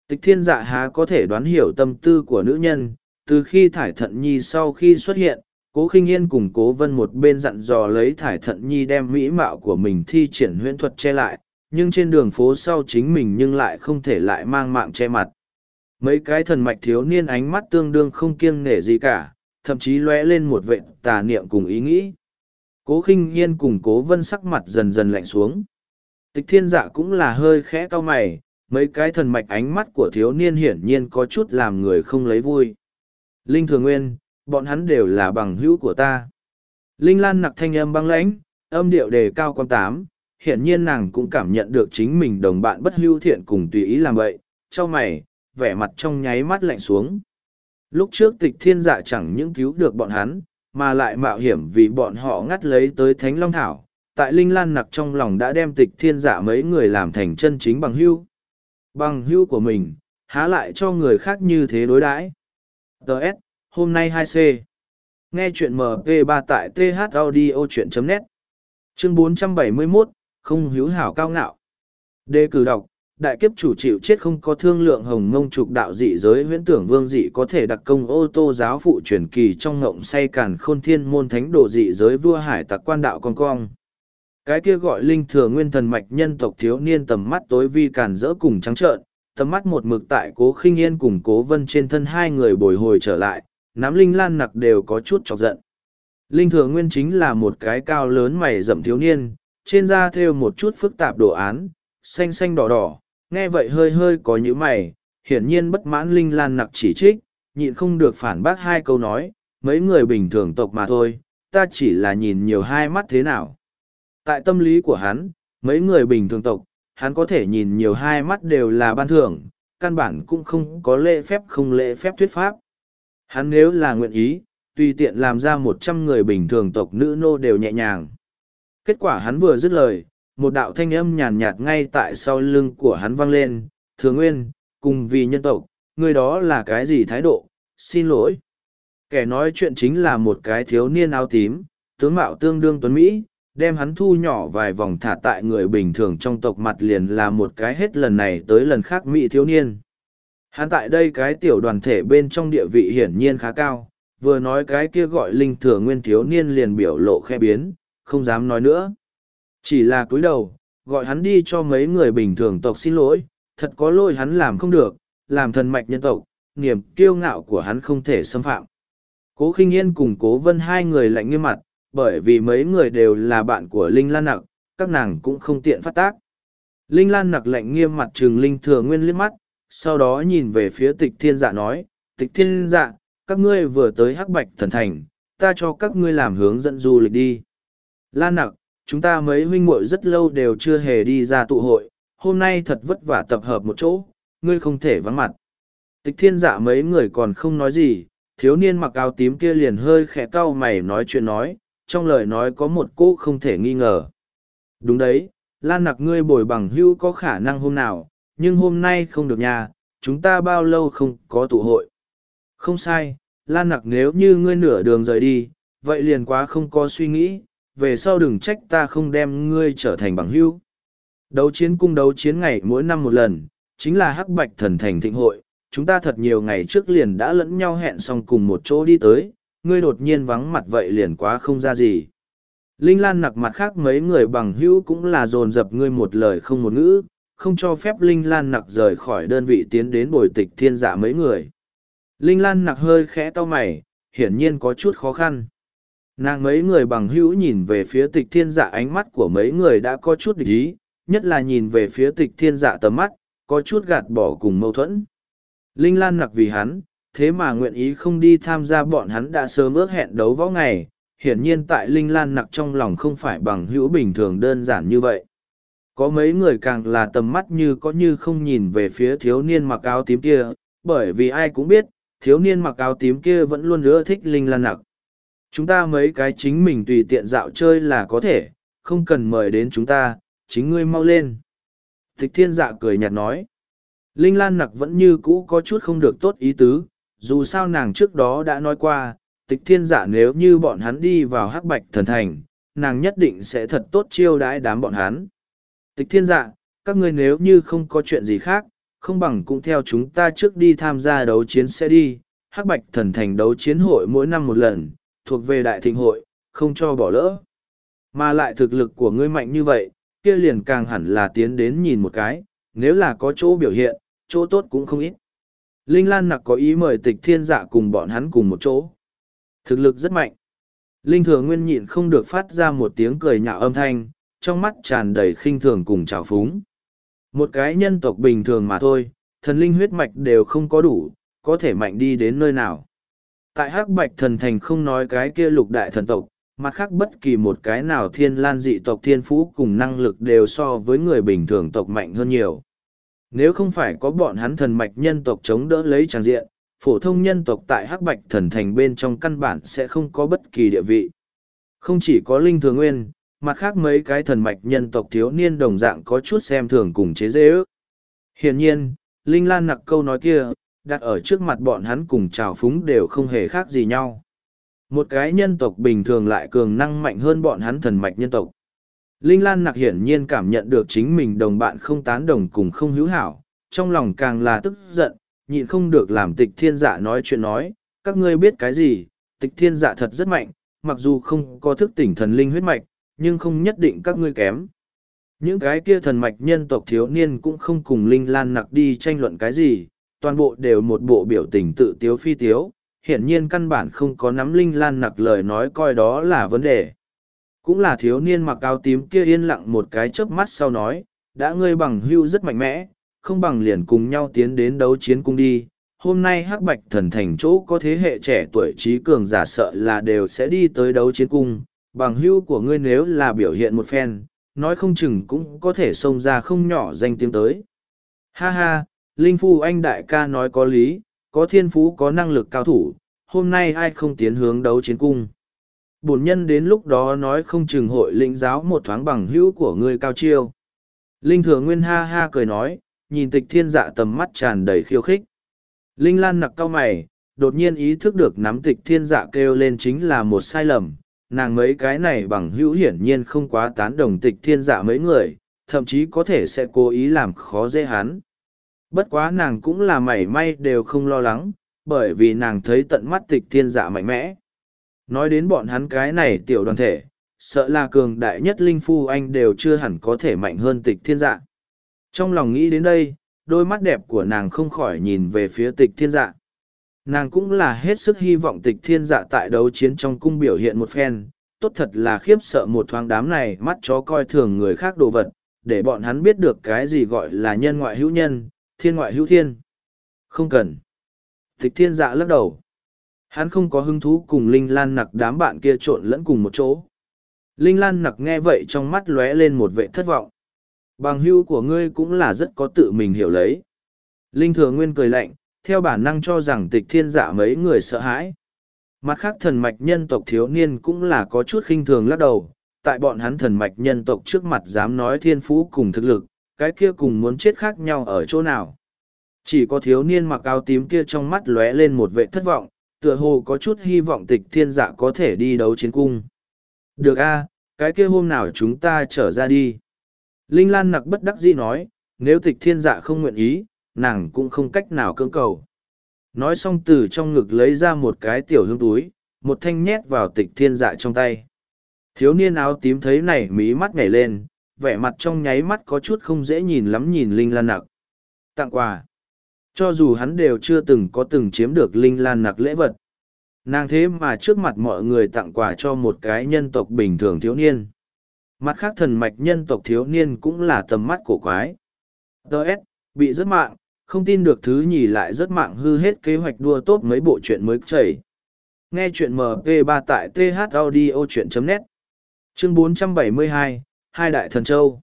Speaker 1: Tịch thiên dạ há có thể đoán hiểu tâm tư của nữ nhân, từ khi thải thận nhi sau khi xuất hiện, cố khinh yên cùng cố vân một bên dặn dò lấy thải thận nhi đem mỹ mạo của mình thi triển huyễn thuật che lại, nhưng trên đường phố sau chính mình nhưng lại không thể lại mang mạng che mặt. Mấy cái thần mạch thiếu niên ánh mắt tương đương không kiêng nể gì cả, thậm chí lóe lên một vệ tà niệm cùng ý nghĩ. Cố khinh yên cùng cố vân sắc mặt dần dần lạnh xuống. Tịch thiên dạ cũng là hơi khẽ cau mày, mấy cái thần mạch ánh mắt của thiếu niên hiển nhiên có chút làm người không lấy vui. Linh Thường Nguyên, bọn hắn đều là bằng hữu của ta. Linh Lan nặc thanh âm băng lãnh, âm điệu đề cao quan tám, hiển nhiên nàng cũng cảm nhận được chính mình đồng bạn bất hữu thiện cùng tùy ý làm vậy, cho mày, vẻ mặt trong nháy mắt lạnh xuống. Lúc trước tịch thiên dạ chẳng những cứu được bọn hắn, mà lại mạo hiểm vì bọn họ ngắt lấy tới Thánh Long Thảo, tại Linh Lan nặc trong lòng đã đem tịch thiên dạ mấy người làm thành chân chính bằng hưu. Bằng hưu của mình, há lại cho người khác như thế đối đãi. Đợt, hôm nay 2C. Nghe chuyện MP3 tại thaudio.net. Chương 471, không hiếu hảo cao ngạo. Đề cử đọc, đại kiếp chủ chịu chết không có thương lượng hồng ngông trục đạo dị giới huyễn tưởng vương dị có thể đặc công ô tô giáo phụ truyền kỳ trong ngộng say càn khôn thiên môn thánh đồ dị giới vua hải tặc quan đạo con cong cái kia gọi linh thừa nguyên thần mạch nhân tộc thiếu niên tầm mắt tối vi càn rỡ cùng trắng trợn tầm mắt một mực tại cố khinh yên cùng cố vân trên thân hai người bồi hồi trở lại nắm linh lan nặc đều có chút chọc giận linh thừa nguyên chính là một cái cao lớn mày rậm thiếu niên trên da thêu một chút phức tạp đồ án xanh xanh đỏ đỏ nghe vậy hơi hơi có những mày hiển nhiên bất mãn linh lan nặc chỉ trích nhịn không được phản bác hai câu nói mấy người bình thường tộc mà thôi ta chỉ là nhìn nhiều hai mắt thế nào tại tâm lý của hắn, mấy người bình thường tộc, hắn có thể nhìn nhiều hai mắt đều là ban thưởng, căn bản cũng không có lễ phép không lễ phép thuyết pháp. Hắn nếu là nguyện ý, tùy tiện làm ra một trăm người bình thường tộc nữ nô đều nhẹ nhàng. Kết quả hắn vừa dứt lời, một đạo thanh âm nhàn nhạt ngay tại sau lưng của hắn vang lên, thừa nguyên, cùng vì nhân tộc, người đó là cái gì thái độ, xin lỗi. Kẻ nói chuyện chính là một cái thiếu niên áo tím, tướng mạo tương đương tuấn Mỹ, đem hắn thu nhỏ vài vòng thả tại người bình thường trong tộc mặt liền là một cái hết lần này tới lần khác mỹ thiếu niên. Hắn tại đây cái tiểu đoàn thể bên trong địa vị hiển nhiên khá cao, vừa nói cái kia gọi linh thừa nguyên thiếu niên liền biểu lộ khe biến, không dám nói nữa. Chỉ là cúi đầu, gọi hắn đi cho mấy người bình thường tộc xin lỗi, thật có lỗi hắn làm không được, làm thần mạch nhân tộc, niềm kiêu ngạo của hắn không thể xâm phạm. Cố khinh yên cùng cố vân hai người lạnh nghiêm mặt, bởi vì mấy người đều là bạn của Linh Lan Nặc, các nàng cũng không tiện phát tác. Linh Lan Nặc lạnh nghiêm mặt trừng Linh Thừa Nguyên liếc mắt, sau đó nhìn về phía tịch thiên dạ nói, tịch thiên dạ, các ngươi vừa tới hắc bạch thần thành, ta cho các ngươi làm hướng dẫn du lịch đi. Lan Nặc, chúng ta mấy huynh muội rất lâu đều chưa hề đi ra tụ hội, hôm nay thật vất vả tập hợp một chỗ, ngươi không thể vắng mặt. Tịch thiên dạ mấy người còn không nói gì, thiếu niên mặc áo tím kia liền hơi khẽ cau mày nói chuyện nói, trong lời nói có một cô không thể nghi ngờ. Đúng đấy, Lan nặc ngươi bồi bằng hữu có khả năng hôm nào, nhưng hôm nay không được nhà, chúng ta bao lâu không có tụ hội. Không sai, Lan nặc nếu như ngươi nửa đường rời đi, vậy liền quá không có suy nghĩ, về sau đừng trách ta không đem ngươi trở thành bằng hữu. Đấu chiến cung đấu chiến ngày mỗi năm một lần, chính là hắc bạch thần thành thịnh hội, chúng ta thật nhiều ngày trước liền đã lẫn nhau hẹn xong cùng một chỗ đi tới, ngươi đột nhiên vắng mặt vậy liền quá không ra gì. Linh Lan nặc mặt khác mấy người bằng hữu cũng là dồn dập ngươi một lời không một ngữ, không cho phép Linh Lan nặc rời khỏi đơn vị tiến đến bồi tịch thiên dạ mấy người. Linh Lan nặc hơi khẽ to mày, hiển nhiên có chút khó khăn. Nàng mấy người bằng hữu nhìn về phía tịch thiên dạ ánh mắt của mấy người đã có chút địch ý, nhất là nhìn về phía tịch thiên dạ tầm mắt, có chút gạt bỏ cùng mâu thuẫn. Linh Lan nặc vì hắn, thế mà nguyện ý không đi tham gia bọn hắn đã sớm ước hẹn đấu võ ngày, hiển nhiên tại Linh Lan nặc trong lòng không phải bằng hữu bình thường đơn giản như vậy. Có mấy người càng là tầm mắt như có như không nhìn về phía thiếu niên mặc áo tím kia, bởi vì ai cũng biết, thiếu niên mặc áo tím kia vẫn luôn ưa thích linh lan nặc. Chúng ta mấy cái chính mình tùy tiện dạo chơi là có thể, không cần mời đến chúng ta, chính ngươi mau lên. Tịch thiên dạ cười nhạt nói. Linh Lan nặc vẫn như cũ có chút không được tốt ý tứ, dù sao nàng trước đó đã nói qua, tịch thiên dạ nếu như bọn hắn đi vào hắc bạch thần thành, nàng nhất định sẽ thật tốt chiêu đãi đám bọn hắn. Tịch thiên dạ, các ngươi nếu như không có chuyện gì khác, không bằng cũng theo chúng ta trước đi tham gia đấu chiến sẽ đi, hắc bạch thần thành đấu chiến hội mỗi năm một lần, thuộc về đại thịnh hội, không cho bỏ lỡ. Mà lại thực lực của ngươi mạnh như vậy, kia liền càng hẳn là tiến đến nhìn một cái, nếu là có chỗ biểu hiện, chỗ tốt cũng không ít. Linh Lan nặc có ý mời tịch thiên dạ cùng bọn hắn cùng một chỗ. Thực lực rất mạnh. Linh thừa nguyên nhịn không được phát ra một tiếng cười nhạo âm thanh, trong mắt tràn đầy khinh thường cùng trào phúng. Một cái nhân tộc bình thường mà thôi, thần linh huyết mạch đều không có đủ, có thể mạnh đi đến nơi nào. Tại hắc bạch thần thành không nói cái kia lục đại thần tộc, mặt khác bất kỳ một cái nào thiên lan dị tộc thiên phú cùng năng lực đều so với người bình thường tộc mạnh hơn nhiều. Nếu không phải có bọn hắn thần mạch nhân tộc chống đỡ lấy tràng diện, phổ thông nhân tộc tại hắc bạch thần thành bên trong căn bản sẽ không có bất kỳ địa vị. Không chỉ có linh thường nguyên, mặt khác mấy cái thần mạch nhân tộc thiếu niên đồng dạng có chút xem thường cùng chế dễ ước. Hiển nhiên, Linh Lan nặc câu nói kia, đặt ở trước mặt bọn hắn cùng trào phúng đều không hề khác gì nhau. Một cái nhân tộc bình thường lại cường năng mạnh hơn bọn hắn thần mạch nhân tộc. Linh Lan nặc hiển nhiên cảm nhận được chính mình đồng bạn không tán đồng cùng không hữu hảo, trong lòng càng là tức giận, nhịn không được làm tịch thiên dạ nói chuyện nói, các ngươi biết cái gì, tịch thiên dạ thật rất mạnh, mặc dù không có thức tỉnh thần linh huyết mạch, nhưng không nhất định các ngươi kém. Những cái kia thần mạch nhân tộc thiếu niên cũng không cùng Linh Lan nặc đi tranh luận cái gì, toàn bộ đều một bộ biểu tình tự tiếu phi tiếu, hiển nhiên căn bản không có nắm Linh Lan nặc lời nói coi đó là vấn đề. Cũng là thiếu niên mặc áo tím kia yên lặng một cái chớp mắt sau nói, đã ngươi bằng hưu rất mạnh mẽ, không bằng liền cùng nhau tiến đến đấu chiến cung đi. Hôm nay hắc bạch thần thành chỗ có thế hệ trẻ tuổi trí cường giả sợ là đều sẽ đi tới đấu chiến cung, bằng hưu của ngươi nếu là biểu hiện một phen, nói không chừng cũng có thể xông ra không nhỏ danh tiếng tới. Ha ha, Linh Phu anh đại ca nói có lý, có thiên phú có năng lực cao thủ, hôm nay ai không tiến hướng đấu chiến cung. Bổn nhân đến lúc đó nói không chừng hội lĩnh giáo một thoáng bằng hữu của ngươi cao chiêu. Linh thừa nguyên ha ha cười nói, nhìn tịch thiên dạ tầm mắt tràn đầy khiêu khích. Linh lan nặc cao mày, đột nhiên ý thức được nắm tịch thiên dạ kêu lên chính là một sai lầm. Nàng mấy cái này bằng hữu hiển nhiên không quá tán đồng tịch thiên dạ mấy người, thậm chí có thể sẽ cố ý làm khó dễ hắn. Bất quá nàng cũng là mảy may đều không lo lắng, bởi vì nàng thấy tận mắt tịch thiên dạ mạnh mẽ. Nói đến bọn hắn cái này tiểu đoàn thể, sợ là cường đại nhất linh phu anh đều chưa hẳn có thể mạnh hơn tịch thiên dạ. Trong lòng nghĩ đến đây, đôi mắt đẹp của nàng không khỏi nhìn về phía tịch thiên dạ. Nàng cũng là hết sức hy vọng tịch thiên dạ tại đấu chiến trong cung biểu hiện một phen, tốt thật là khiếp sợ một thoáng đám này mắt chó coi thường người khác đồ vật, để bọn hắn biết được cái gì gọi là nhân ngoại hữu nhân, thiên ngoại hữu thiên. Không cần. Tịch thiên dạ lắc đầu. Hắn không có hứng thú cùng Linh Lan nặc đám bạn kia trộn lẫn cùng một chỗ. Linh Lan nặc nghe vậy trong mắt lóe lên một vệ thất vọng. Bằng hưu của ngươi cũng là rất có tự mình hiểu lấy. Linh thừa nguyên cười lạnh, theo bản năng cho rằng tịch thiên dạ mấy người sợ hãi. Mặt khác thần mạch nhân tộc thiếu niên cũng là có chút khinh thường lắc đầu, tại bọn hắn thần mạch nhân tộc trước mặt dám nói thiên phú cùng thực lực, cái kia cùng muốn chết khác nhau ở chỗ nào. Chỉ có thiếu niên mặc áo tím kia trong mắt lóe lên một vệ thất vọng, tựa hồ có chút hy vọng tịch thiên dạ có thể đi đấu chiến cung. Được a, cái kia hôm nào chúng ta trở ra đi. Linh Lan nặc bất đắc dĩ nói, nếu tịch thiên dạ không nguyện ý, nàng cũng không cách nào cưỡng cầu. Nói xong từ trong ngực lấy ra một cái tiểu hương túi, một thanh nhét vào tịch thiên dạ trong tay. Thiếu niên áo tím thấy này mí mắt nhảy lên, vẻ mặt trong nháy mắt có chút không dễ nhìn lắm nhìn Linh Lan nặc. Tặng quà. Cho dù hắn đều chưa từng có từng chiếm được Linh Lan nặc lễ vật. Nàng thế mà trước mặt mọi người tặng quà cho một cái nhân tộc bình thường thiếu niên. Mặt khác thần mạch nhân tộc thiếu niên cũng là tầm mắt cổ quái. Đợt, bị rất mạng, không tin được thứ nhì lại rất mạng hư hết kế hoạch đua tốt mấy bộ chuyện mới chảy. Nghe chuyện MP3 tại thaudio.net Chương 472, Hai Đại Thần Châu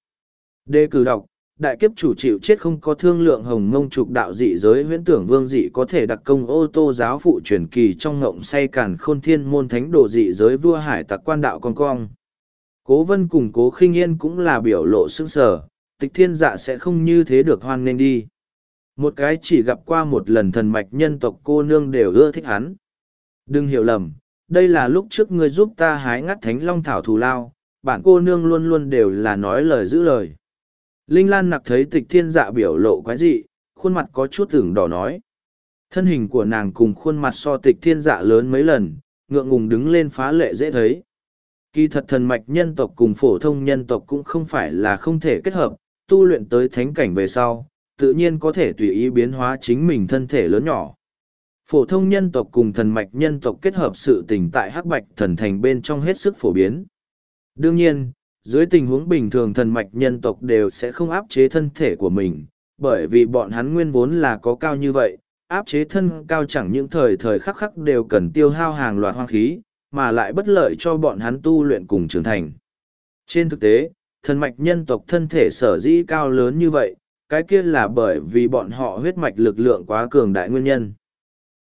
Speaker 1: Đề cử đọc, đại kiếp chủ chịu chết không có thương lượng hồng mông trục đạo dị giới huyễn tưởng vương dị có thể đặc công ô tô giáo phụ truyền kỳ trong ngộng say càn khôn thiên môn thánh đồ dị giới vua hải tặc quan đạo con cong. Cố vân cùng cố khinh yên cũng là biểu lộ sững sở tịch thiên dạ sẽ không như thế được hoan nên đi. Một cái chỉ gặp qua một lần thần mạch nhân tộc cô nương đều ưa thích hắn. Đừng hiểu lầm, đây là lúc trước ngươi giúp ta hái ngắt thánh long thảo thù lao, bản cô nương luôn luôn đều là nói lời giữ lời. Linh Lan nặc thấy tịch thiên dạ biểu lộ quái dị, khuôn mặt có chút tưởng đỏ nói. Thân hình của nàng cùng khuôn mặt so tịch thiên dạ lớn mấy lần, ngượng ngùng đứng lên phá lệ dễ thấy. Kỳ thật thần mạch nhân tộc cùng phổ thông nhân tộc cũng không phải là không thể kết hợp, tu luyện tới thánh cảnh về sau, tự nhiên có thể tùy ý biến hóa chính mình thân thể lớn nhỏ. Phổ thông nhân tộc cùng thần mạch nhân tộc kết hợp sự tình tại hắc bạch thần thành bên trong hết sức phổ biến. Đương nhiên, dưới tình huống bình thường thần mạch nhân tộc đều sẽ không áp chế thân thể của mình, bởi vì bọn hắn nguyên vốn là có cao như vậy, áp chế thân cao chẳng những thời thời khắc khắc đều cần tiêu hao hàng loạt hoang khí, mà lại bất lợi cho bọn hắn tu luyện cùng trưởng thành. Trên thực tế, thần mạch nhân tộc thân thể sở dĩ cao lớn như vậy, cái kia là bởi vì bọn họ huyết mạch lực lượng quá cường đại nguyên nhân.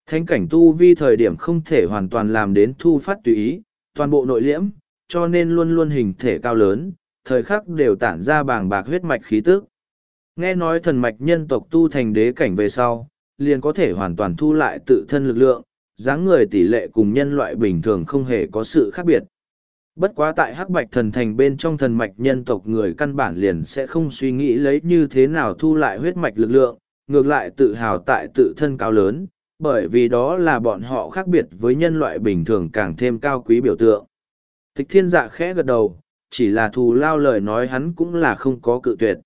Speaker 1: Thánh cảnh tu vi thời điểm không thể hoàn toàn làm đến thu phát tùy ý, toàn bộ nội liễm, cho nên luôn luôn hình thể cao lớn, thời khắc đều tản ra bàng bạc huyết mạch khí tức. Nghe nói thần mạch nhân tộc tu thành đế cảnh về sau, liền có thể hoàn toàn thu lại tự thân lực lượng, dáng người tỷ lệ cùng nhân loại bình thường không hề có sự khác biệt. Bất quá tại hắc bạch thần thành bên trong thần mạch nhân tộc người căn bản liền sẽ không suy nghĩ lấy như thế nào thu lại huyết mạch lực lượng, ngược lại tự hào tại tự thân cao lớn, bởi vì đó là bọn họ khác biệt với nhân loại bình thường càng thêm cao quý biểu tượng. Tịch thiên dạ khẽ gật đầu, chỉ là thù lao lời nói hắn cũng là không có cự tuyệt.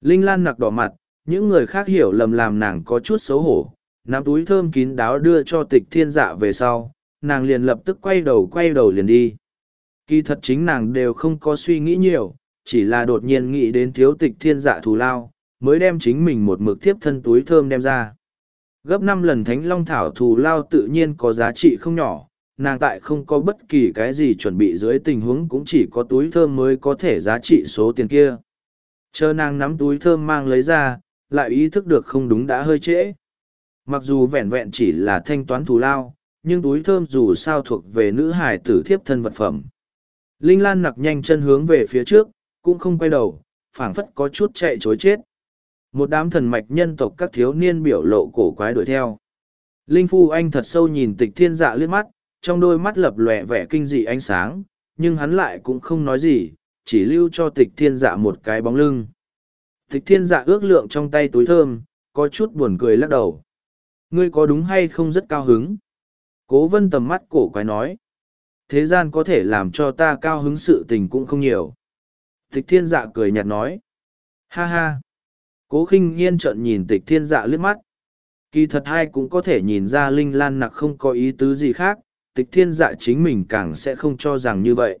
Speaker 1: Linh Lan nặc đỏ mặt, những người khác hiểu lầm làm nàng có chút xấu hổ, nắm túi thơm kín đáo đưa cho tịch thiên dạ về sau, nàng liền lập tức quay đầu quay đầu liền đi. Kỳ thật chính nàng đều không có suy nghĩ nhiều, chỉ là đột nhiên nghĩ đến thiếu tịch thiên dạ thù lao, mới đem chính mình một mực thiếp thân túi thơm đem ra. Gấp năm lần thánh long thảo thù lao tự nhiên có giá trị không nhỏ, nàng tại không có bất kỳ cái gì chuẩn bị dưới tình huống cũng chỉ có túi thơm mới có thể giá trị số tiền kia. Chờ nàng nắm túi thơm mang lấy ra, lại ý thức được không đúng đã hơi trễ. Mặc dù vẹn vẹn chỉ là thanh toán thù lao, nhưng túi thơm dù sao thuộc về nữ hải tử thiếp thân vật phẩm. Linh Lan nặc nhanh chân hướng về phía trước, cũng không quay đầu, phảng phất có chút chạy chối chết. Một đám thần mạch nhân tộc các thiếu niên biểu lộ cổ quái đuổi theo. Linh Phu Anh thật sâu nhìn tịch thiên dạ liếc mắt, trong đôi mắt lập lòe vẻ kinh dị ánh sáng, nhưng hắn lại cũng không nói gì, chỉ lưu cho tịch thiên dạ một cái bóng lưng. Tịch thiên dạ ước lượng trong tay túi thơm, có chút buồn cười lắc đầu. Ngươi có đúng hay không rất cao hứng? Cố vân tầm mắt cổ quái nói. Thế gian có thể làm cho ta cao hứng sự tình cũng không nhiều. Tịch thiên dạ cười nhạt nói. Ha ha. Cố khinh yên trợn nhìn tịch thiên dạ liếc mắt. Kỳ thật hai cũng có thể nhìn ra Linh Lan nặc không có ý tứ gì khác, tịch thiên dạ chính mình càng sẽ không cho rằng như vậy.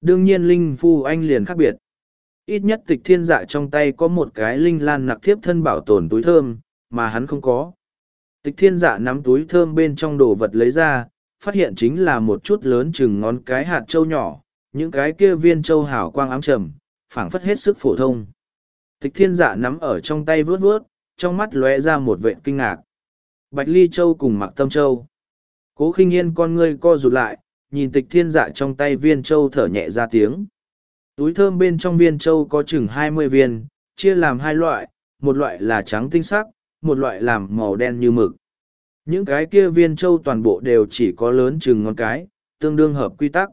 Speaker 1: Đương nhiên Linh Phu Anh liền khác biệt. Ít nhất tịch thiên dạ trong tay có một cái Linh Lan nặc thiếp thân bảo tồn túi thơm, mà hắn không có. Tịch thiên dạ nắm túi thơm bên trong đồ vật lấy ra, phát hiện chính là một chút lớn chừng ngón cái hạt trâu nhỏ, những cái kia viên trâu hào quang ám trầm, phảng phất hết sức phổ thông. Tịch thiên dạ nắm ở trong tay vướt vướt, trong mắt lóe ra một vệ kinh ngạc. Bạch ly châu cùng mặc tâm châu. Cố khinh yên con ngươi co rụt lại, nhìn tịch thiên dạ trong tay viên châu thở nhẹ ra tiếng. Túi thơm bên trong viên châu có chừng hai mươi viên, chia làm hai loại, một loại là trắng tinh sắc, một loại làm màu đen như mực. Những cái kia viên châu toàn bộ đều chỉ có lớn chừng ngón cái, tương đương hợp quy tắc.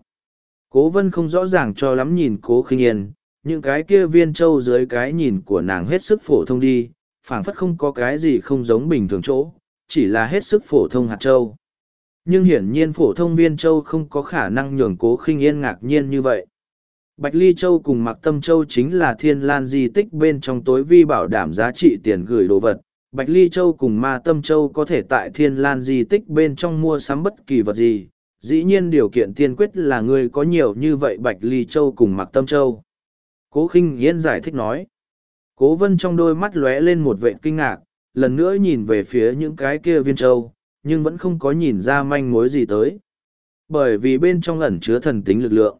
Speaker 1: Cố vân không rõ ràng cho lắm nhìn cố khinh yên, những cái kia viên châu dưới cái nhìn của nàng hết sức phổ thông đi, phảng phất không có cái gì không giống bình thường chỗ, chỉ là hết sức phổ thông hạt châu. Nhưng hiển nhiên phổ thông viên châu không có khả năng nhường cố khinh yên ngạc nhiên như vậy. Bạch Ly Châu cùng Mạc Tâm Châu chính là thiên lan di tích bên trong tối vi bảo đảm giá trị tiền gửi đồ vật. Bạch Ly Châu cùng Ma Tâm Châu có thể tại thiên lan di tích bên trong mua sắm bất kỳ vật gì. Dĩ nhiên điều kiện tiên quyết là người có nhiều như vậy Bạch Ly Châu cùng Mạc Tâm Châu. Cố khinh yên giải thích nói. Cố vân trong đôi mắt lóe lên một vệ kinh ngạc, lần nữa nhìn về phía những cái kia viên châu, nhưng vẫn không có nhìn ra manh mối gì tới. Bởi vì bên trong ẩn chứa thần tính lực lượng.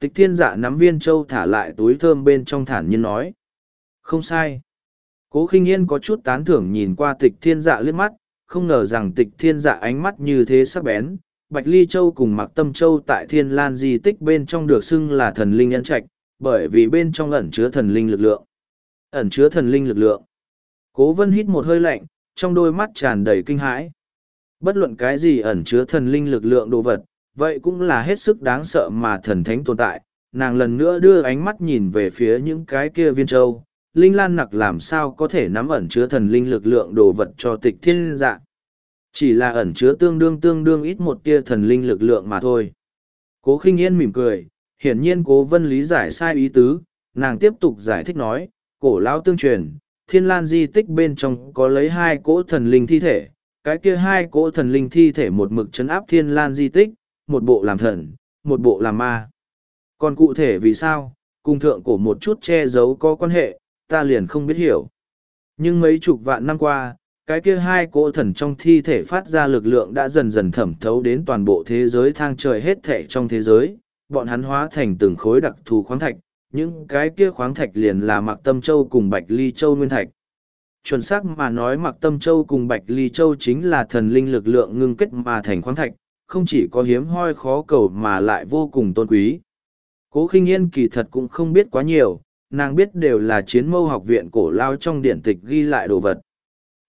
Speaker 1: Tịch thiên dạ nắm viên châu thả lại túi thơm bên trong thản nhiên nói. Không sai. Cố khinh yên có chút tán thưởng nhìn qua tịch thiên dạ liếc mắt, không ngờ rằng tịch thiên dạ ánh mắt như thế sắc bén. Bạch Ly Châu cùng Mạc Tâm Châu tại Thiên Lan di tích bên trong được xưng là thần linh nhân trạch, bởi vì bên trong ẩn chứa thần linh lực lượng. Ẩn chứa thần linh lực lượng. Cố vân hít một hơi lạnh, trong đôi mắt tràn đầy kinh hãi. Bất luận cái gì ẩn chứa thần linh lực lượng đồ vật, vậy cũng là hết sức đáng sợ mà thần thánh tồn tại. Nàng lần nữa đưa ánh mắt nhìn về phía những cái kia viên châu. Linh Lan nặc làm sao có thể nắm ẩn chứa thần linh lực lượng đồ vật cho tịch thiên dạ. Chỉ là ẩn chứa tương đương tương đương ít một tia thần linh lực lượng mà thôi. Cố khinh yên mỉm cười, hiển nhiên cố vân lý giải sai ý tứ, nàng tiếp tục giải thích nói, cổ lão tương truyền, thiên lan di tích bên trong có lấy hai cỗ thần linh thi thể, cái kia hai cỗ thần linh thi thể một mực chấn áp thiên lan di tích, một bộ làm thần, một bộ làm ma. Còn cụ thể vì sao, cùng thượng cổ một chút che giấu có quan hệ, ta liền không biết hiểu. Nhưng mấy chục vạn năm qua, cái kia hai cỗ thần trong thi thể phát ra lực lượng đã dần dần thẩm thấu đến toàn bộ thế giới thang trời hết thệ trong thế giới, bọn hắn hóa thành từng khối đặc thù khoáng thạch, những cái kia khoáng thạch liền là Mạc Tâm Châu cùng Bạch Ly Châu Nguyên Thạch. Chuẩn xác mà nói Mạc Tâm Châu cùng Bạch Ly Châu chính là thần linh lực lượng ngưng kết mà thành khoáng thạch, không chỉ có hiếm hoi khó cầu mà lại vô cùng tôn quý. Cố khinh yên kỳ thật cũng không biết quá nhiều, nàng biết đều là chiến mâu học viện cổ lao trong điển tịch ghi lại đồ vật.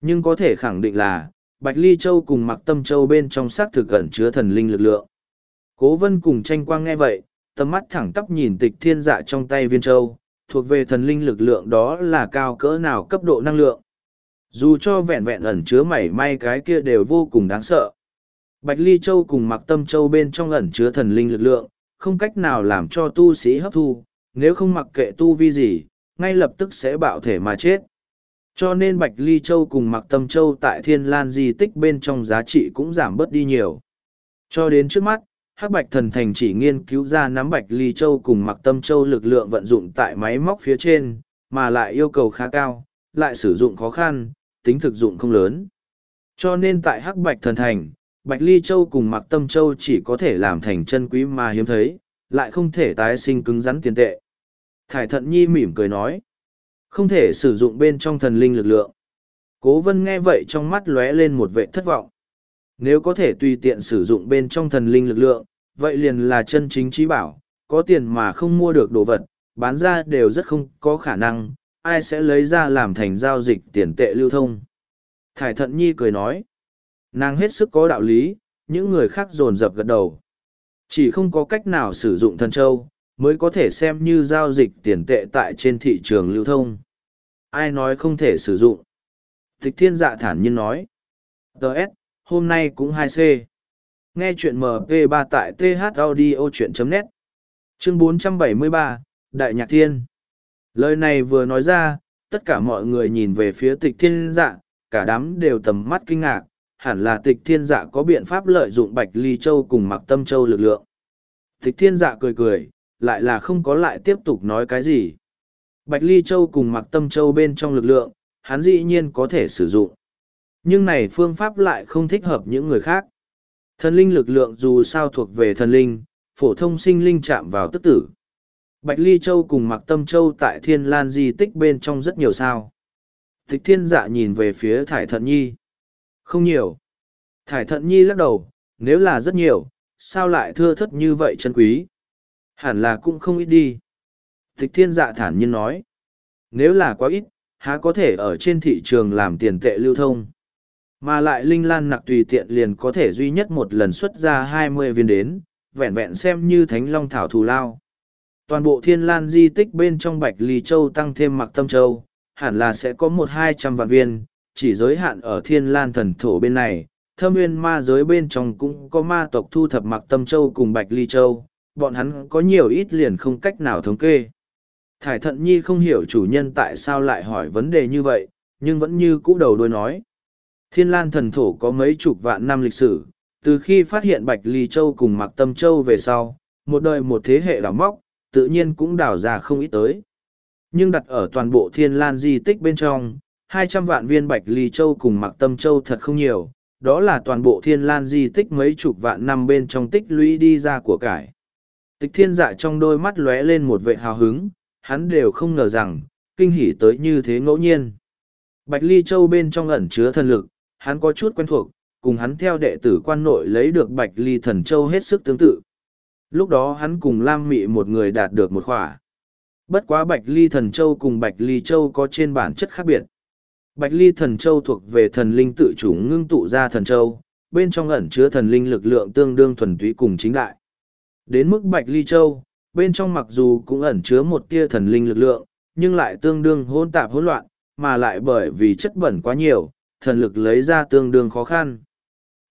Speaker 1: Nhưng có thể khẳng định là, Bạch Ly Châu cùng Mạc Tâm Châu bên trong xác thực ẩn chứa thần linh lực lượng. Cố vân cùng tranh quang nghe vậy, tầm mắt thẳng tắp nhìn tịch thiên dạ trong tay viên châu, thuộc về thần linh lực lượng đó là cao cỡ nào cấp độ năng lượng. Dù cho vẹn vẹn ẩn chứa mảy may cái kia đều vô cùng đáng sợ. Bạch Ly Châu cùng Mặc Tâm Châu bên trong ẩn chứa thần linh lực lượng, không cách nào làm cho tu sĩ hấp thu, nếu không mặc kệ tu vi gì, ngay lập tức sẽ bạo thể mà chết. Cho nên Bạch Ly Châu cùng Mặc Tâm Châu tại Thiên Lan di tích bên trong giá trị cũng giảm bớt đi nhiều. Cho đến trước mắt, Hắc Bạch Thần Thành chỉ nghiên cứu ra nắm Bạch Ly Châu cùng Mặc Tâm Châu lực lượng vận dụng tại máy móc phía trên, mà lại yêu cầu khá cao, lại sử dụng khó khăn, tính thực dụng không lớn. Cho nên tại Hắc Bạch Thần Thành, Bạch Ly Châu cùng Mặc Tâm Châu chỉ có thể làm thành chân quý mà hiếm thấy, lại không thể tái sinh cứng rắn tiền tệ. Thải Thận Nhi mỉm cười nói, không thể sử dụng bên trong thần linh lực lượng. Cố vân nghe vậy trong mắt lóe lên một vệ thất vọng. Nếu có thể tùy tiện sử dụng bên trong thần linh lực lượng, vậy liền là chân chính trí bảo, có tiền mà không mua được đồ vật, bán ra đều rất không có khả năng, ai sẽ lấy ra làm thành giao dịch tiền tệ lưu thông. Thải thận nhi cười nói, nàng hết sức có đạo lý, những người khác dồn dập gật đầu. Chỉ không có cách nào sử dụng thần châu, mới có thể xem như giao dịch tiền tệ tại trên thị trường lưu thông. Ai nói không thể sử dụng? Tịch thiên dạ thản nhiên nói. Đợt, hôm nay cũng 2C. Nghe chuyện MP3 tại thaudio.net. Chương 473, Đại Nhạc Thiên. Lời này vừa nói ra, tất cả mọi người nhìn về phía tịch thiên dạ, cả đám đều tầm mắt kinh ngạc, hẳn là tịch thiên dạ có biện pháp lợi dụng Bạch Ly Châu cùng Mặc Tâm Châu lực lượng. Tịch thiên dạ cười cười, lại là không có lại tiếp tục nói cái gì. Bạch Ly Châu cùng Mặc Tâm Châu bên trong lực lượng, hắn dĩ nhiên có thể sử dụng. Nhưng này phương pháp lại không thích hợp những người khác. Thần linh lực lượng dù sao thuộc về thần linh, phổ thông sinh linh chạm vào tức tử. Bạch Ly Châu cùng Mạc Tâm Châu tại Thiên Lan di tích bên trong rất nhiều sao. Tịch thiên dạ nhìn về phía Thải Thận Nhi. Không nhiều. Thải Thận Nhi lắc đầu, nếu là rất nhiều, sao lại thưa thất như vậy chân quý? Hẳn là cũng không ít đi. Tịch thiên dạ thản nhiên nói. Nếu là quá ít, há có thể ở trên thị trường làm tiền tệ lưu thông mà lại linh lan nặc tùy tiện liền có thể duy nhất một lần xuất ra hai mươi viên đến vẹn vẹn xem như thánh long thảo thù lao toàn bộ thiên lan di tích bên trong bạch ly châu tăng thêm mặc tâm châu hẳn là sẽ có một hai trăm vạn viên chỉ giới hạn ở thiên lan thần thổ bên này thâm nguyên ma giới bên trong cũng có ma tộc thu thập mặc tâm châu cùng bạch ly châu bọn hắn có nhiều ít liền không cách nào thống kê thải thận nhi không hiểu chủ nhân tại sao lại hỏi vấn đề như vậy nhưng vẫn như cũ đầu đôi nói Thiên Lan thần thổ có mấy chục vạn năm lịch sử, từ khi phát hiện Bạch Ly Châu cùng Mạc Tâm Châu về sau, một đời một thế hệ đào móc, tự nhiên cũng đào ra không ít tới. Nhưng đặt ở toàn bộ Thiên Lan di tích bên trong, hai trăm vạn viên Bạch Ly Châu cùng Mạc Tâm Châu thật không nhiều, đó là toàn bộ Thiên Lan di tích mấy chục vạn năm bên trong tích lũy đi ra của cải. Tịch thiên dạ trong đôi mắt lóe lên một vệ hào hứng, hắn đều không ngờ rằng, kinh hỉ tới như thế ngẫu nhiên. Bạch Ly Châu bên trong ẩn chứa thần lực, hắn có chút quen thuộc, cùng hắn theo đệ tử quan nội lấy được Bạch Ly Thần Châu hết sức tương tự. Lúc đó hắn cùng Lam Mị một người đạt được một khỏa. Bất quá Bạch Ly Thần Châu cùng Bạch Ly Châu có trên bản chất khác biệt. Bạch Ly Thần Châu thuộc về thần linh tự chủ ngưng tụ ra thần châu, bên trong ẩn chứa thần linh lực lượng tương đương thuần túy cùng chính đại. Đến mức Bạch Ly Châu, bên trong mặc dù cũng ẩn chứa một tia thần linh lực lượng, nhưng lại tương đương hỗn tạp hỗn loạn, mà lại bởi vì chất bẩn quá nhiều, thần lực lấy ra tương đương khó khăn.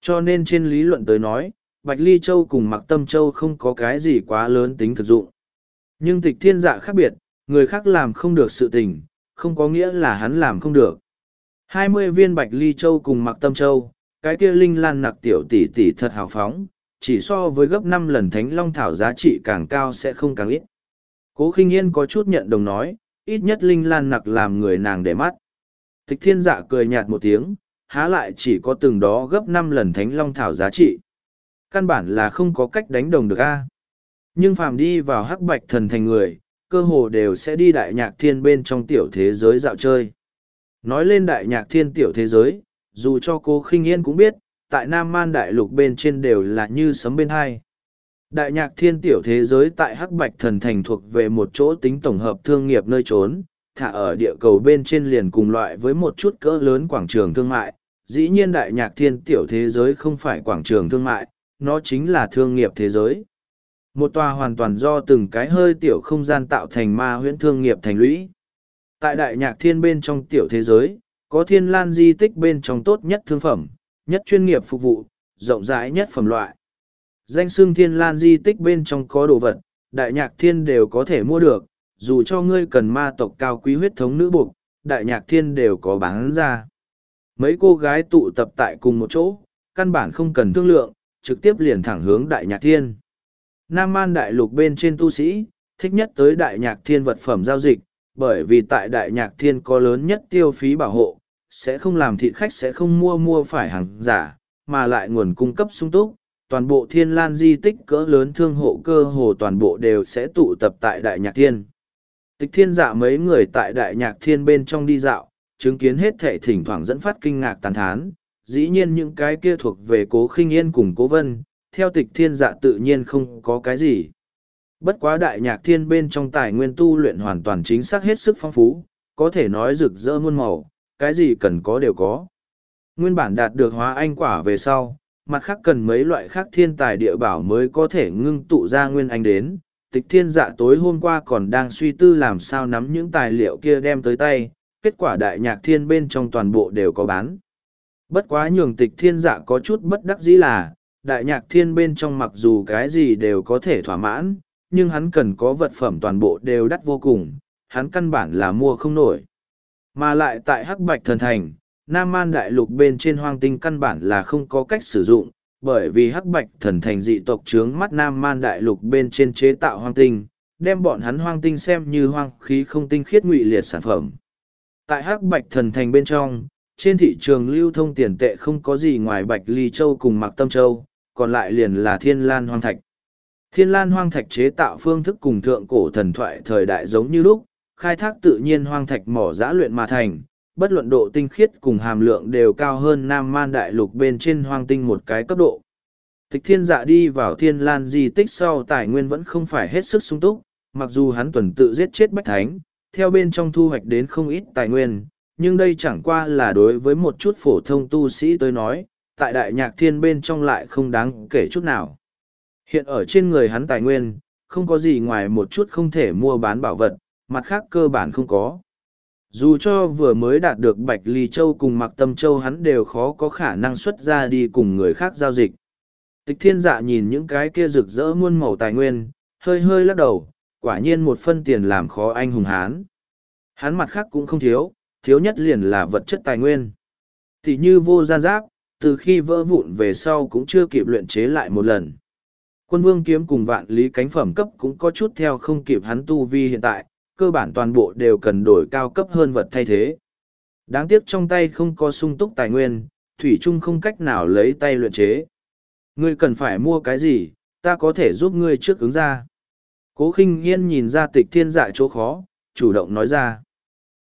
Speaker 1: Cho nên trên lý luận tới nói, Bạch Ly Châu cùng Mặc Tâm Châu không có cái gì quá lớn tính thực dụng. Nhưng tịch thiên dạ khác biệt, người khác làm không được sự tình, không có nghĩa là hắn làm không được. Hai mươi viên Bạch Ly Châu cùng Mặc Tâm Châu, cái kia linh lan nặc tiểu tỷ tỷ thật hào phóng, chỉ so với gấp năm lần thánh long thảo giá trị càng cao sẽ không càng ít. Cố khinh yên có chút nhận đồng nói, ít nhất linh lan nặc làm người nàng để mắt. Tịch thiên dạ cười nhạt một tiếng, há lại chỉ có từng đó gấp năm lần thánh long thảo giá trị. Căn bản là không có cách đánh đồng được a. Nhưng phàm đi vào hắc bạch thần thành người, cơ hồ đều sẽ đi đại nhạc thiên bên trong tiểu thế giới dạo chơi. Nói lên đại nhạc thiên tiểu thế giới, dù cho cô khinh yên cũng biết, tại Nam Man đại lục bên trên đều là như sấm bên hai. Đại nhạc thiên tiểu thế giới tại Hắc Bạch Thần Thành thuộc về một chỗ tính tổng hợp thương nghiệp nơi trốn, thả ở địa cầu bên trên liền cùng loại với một chút cỡ lớn quảng trường thương mại. Dĩ nhiên đại nhạc thiên tiểu thế giới không phải quảng trường thương mại, nó chính là thương nghiệp thế giới. Một tòa hoàn toàn do từng cái hơi tiểu không gian tạo thành ma huyễn thương nghiệp thành lũy. Tại đại nhạc thiên bên trong tiểu thế giới, có thiên lan di tích bên trong tốt nhất thương phẩm, nhất chuyên nghiệp phục vụ, rộng rãi nhất phẩm loại. Danh xương thiên lan di tích bên trong có đồ vật, đại nhạc thiên đều có thể mua được, dù cho ngươi cần ma tộc cao quý huyết thống nữ buộc, đại nhạc thiên đều có bán ra. Mấy cô gái tụ tập tại cùng một chỗ, căn bản không cần thương lượng, trực tiếp liền thẳng hướng đại nhạc thiên. Nam man đại lục bên trên tu sĩ, thích nhất tới đại nhạc thiên vật phẩm giao dịch, bởi vì tại đại nhạc thiên có lớn nhất tiêu phí bảo hộ, sẽ không làm thịt khách sẽ không mua mua phải hàng giả, mà lại nguồn cung cấp sung túc. Toàn bộ thiên lan di tích cỡ lớn thương hộ cơ hồ toàn bộ đều sẽ tụ tập tại Đại Nhạc Thiên. Tịch thiên dạ mấy người tại Đại Nhạc Thiên bên trong đi dạo, chứng kiến hết thể thỉnh thoảng dẫn phát kinh ngạc tàn thán. Dĩ nhiên những cái kia thuộc về cố khinh yên cùng cố vân, theo tịch thiên dạ tự nhiên không có cái gì. Bất quá đại nhạc thiên bên trong tài nguyên tu luyện hoàn toàn chính xác hết sức phong phú, có thể nói rực rỡ muôn màu, cái gì cần có đều có. Nguyên bản đạt được hóa anh quả về sau, mặt khác cần mấy loại khác thiên tài địa bảo mới có thể ngưng tụ ra nguyên anh đến. Tịch thiên dạ tối hôm qua còn đang suy tư làm sao nắm những tài liệu kia đem tới tay, kết quả đại nhạc thiên bên trong toàn bộ đều có bán. Bất quá nhường tịch thiên dạ có chút bất đắc dĩ là, đại nhạc thiên bên trong mặc dù cái gì đều có thể thỏa mãn, nhưng hắn cần có vật phẩm toàn bộ đều đắt vô cùng, hắn căn bản là mua không nổi. Mà lại tại Hắc Bạch Thần Thành, Nam Man Đại Lục bên trên hoang tinh căn bản là không có cách sử dụng, bởi vì Hắc Bạch Thần Thành dị tộc trướng mắt Nam Man Đại Lục bên trên chế tạo hoang tinh, đem bọn hắn hoang tinh xem như hoang khí không tinh khiết ngụy liệt sản phẩm. Tại Hắc Bạch Thần Thành bên trong, trên thị trường lưu thông tiền tệ không có gì ngoài Bạch Ly Châu cùng Mạc Tâm Châu, còn lại liền là Thiên Lan Hoang Thạch. Thiên Lan Hoang Thạch chế tạo phương thức cùng thượng cổ thần thoại thời đại giống như lúc, khai thác tự nhiên hoang thạch mỏ giã luyện mà thành, bất luận độ tinh khiết cùng hàm lượng đều cao hơn Nam Man Đại Lục bên trên hoang tinh một cái cấp độ. Tịch thiên dạ đi vào thiên lan di tích sau tài nguyên vẫn không phải hết sức sung túc, mặc dù hắn tuần tự giết chết bách thánh, theo bên trong thu hoạch đến không ít tài nguyên, nhưng đây chẳng qua là đối với một chút phổ thông tu sĩ tôi nói, tại đại nhạc thiên bên trong lại không đáng kể chút nào. Hiện ở trên người hắn tài nguyên, không có gì ngoài một chút không thể mua bán bảo vật, mặt khác cơ bản không có. Dù cho vừa mới đạt được Bạch Ly Châu cùng Mạc Tâm Châu hắn đều khó có khả năng xuất ra đi cùng người khác giao dịch. Tịch thiên dạ nhìn những cái kia rực rỡ muôn màu tài nguyên, hơi hơi lắc đầu, quả nhiên một phân tiền làm khó anh hùng hán. Hắn mặt khác cũng không thiếu, thiếu nhất liền là vật chất tài nguyên. Thì như vô gian giáp, từ khi vỡ vụn về sau cũng chưa kịp luyện chế lại một lần. Quân vương kiếm cùng vạn lý cánh phẩm cấp cũng có chút theo không kịp hắn tu vi hiện tại, cơ bản toàn bộ đều cần đổi cao cấp hơn vật thay thế. Đáng tiếc trong tay không có sung túc tài nguyên, Thủy Trung không cách nào lấy tay luyện chế. Ngươi cần phải mua cái gì, ta có thể giúp ngươi trước ứng ra. Cố khinh yên nhìn ra tịch thiên dạ chỗ khó, chủ động nói ra.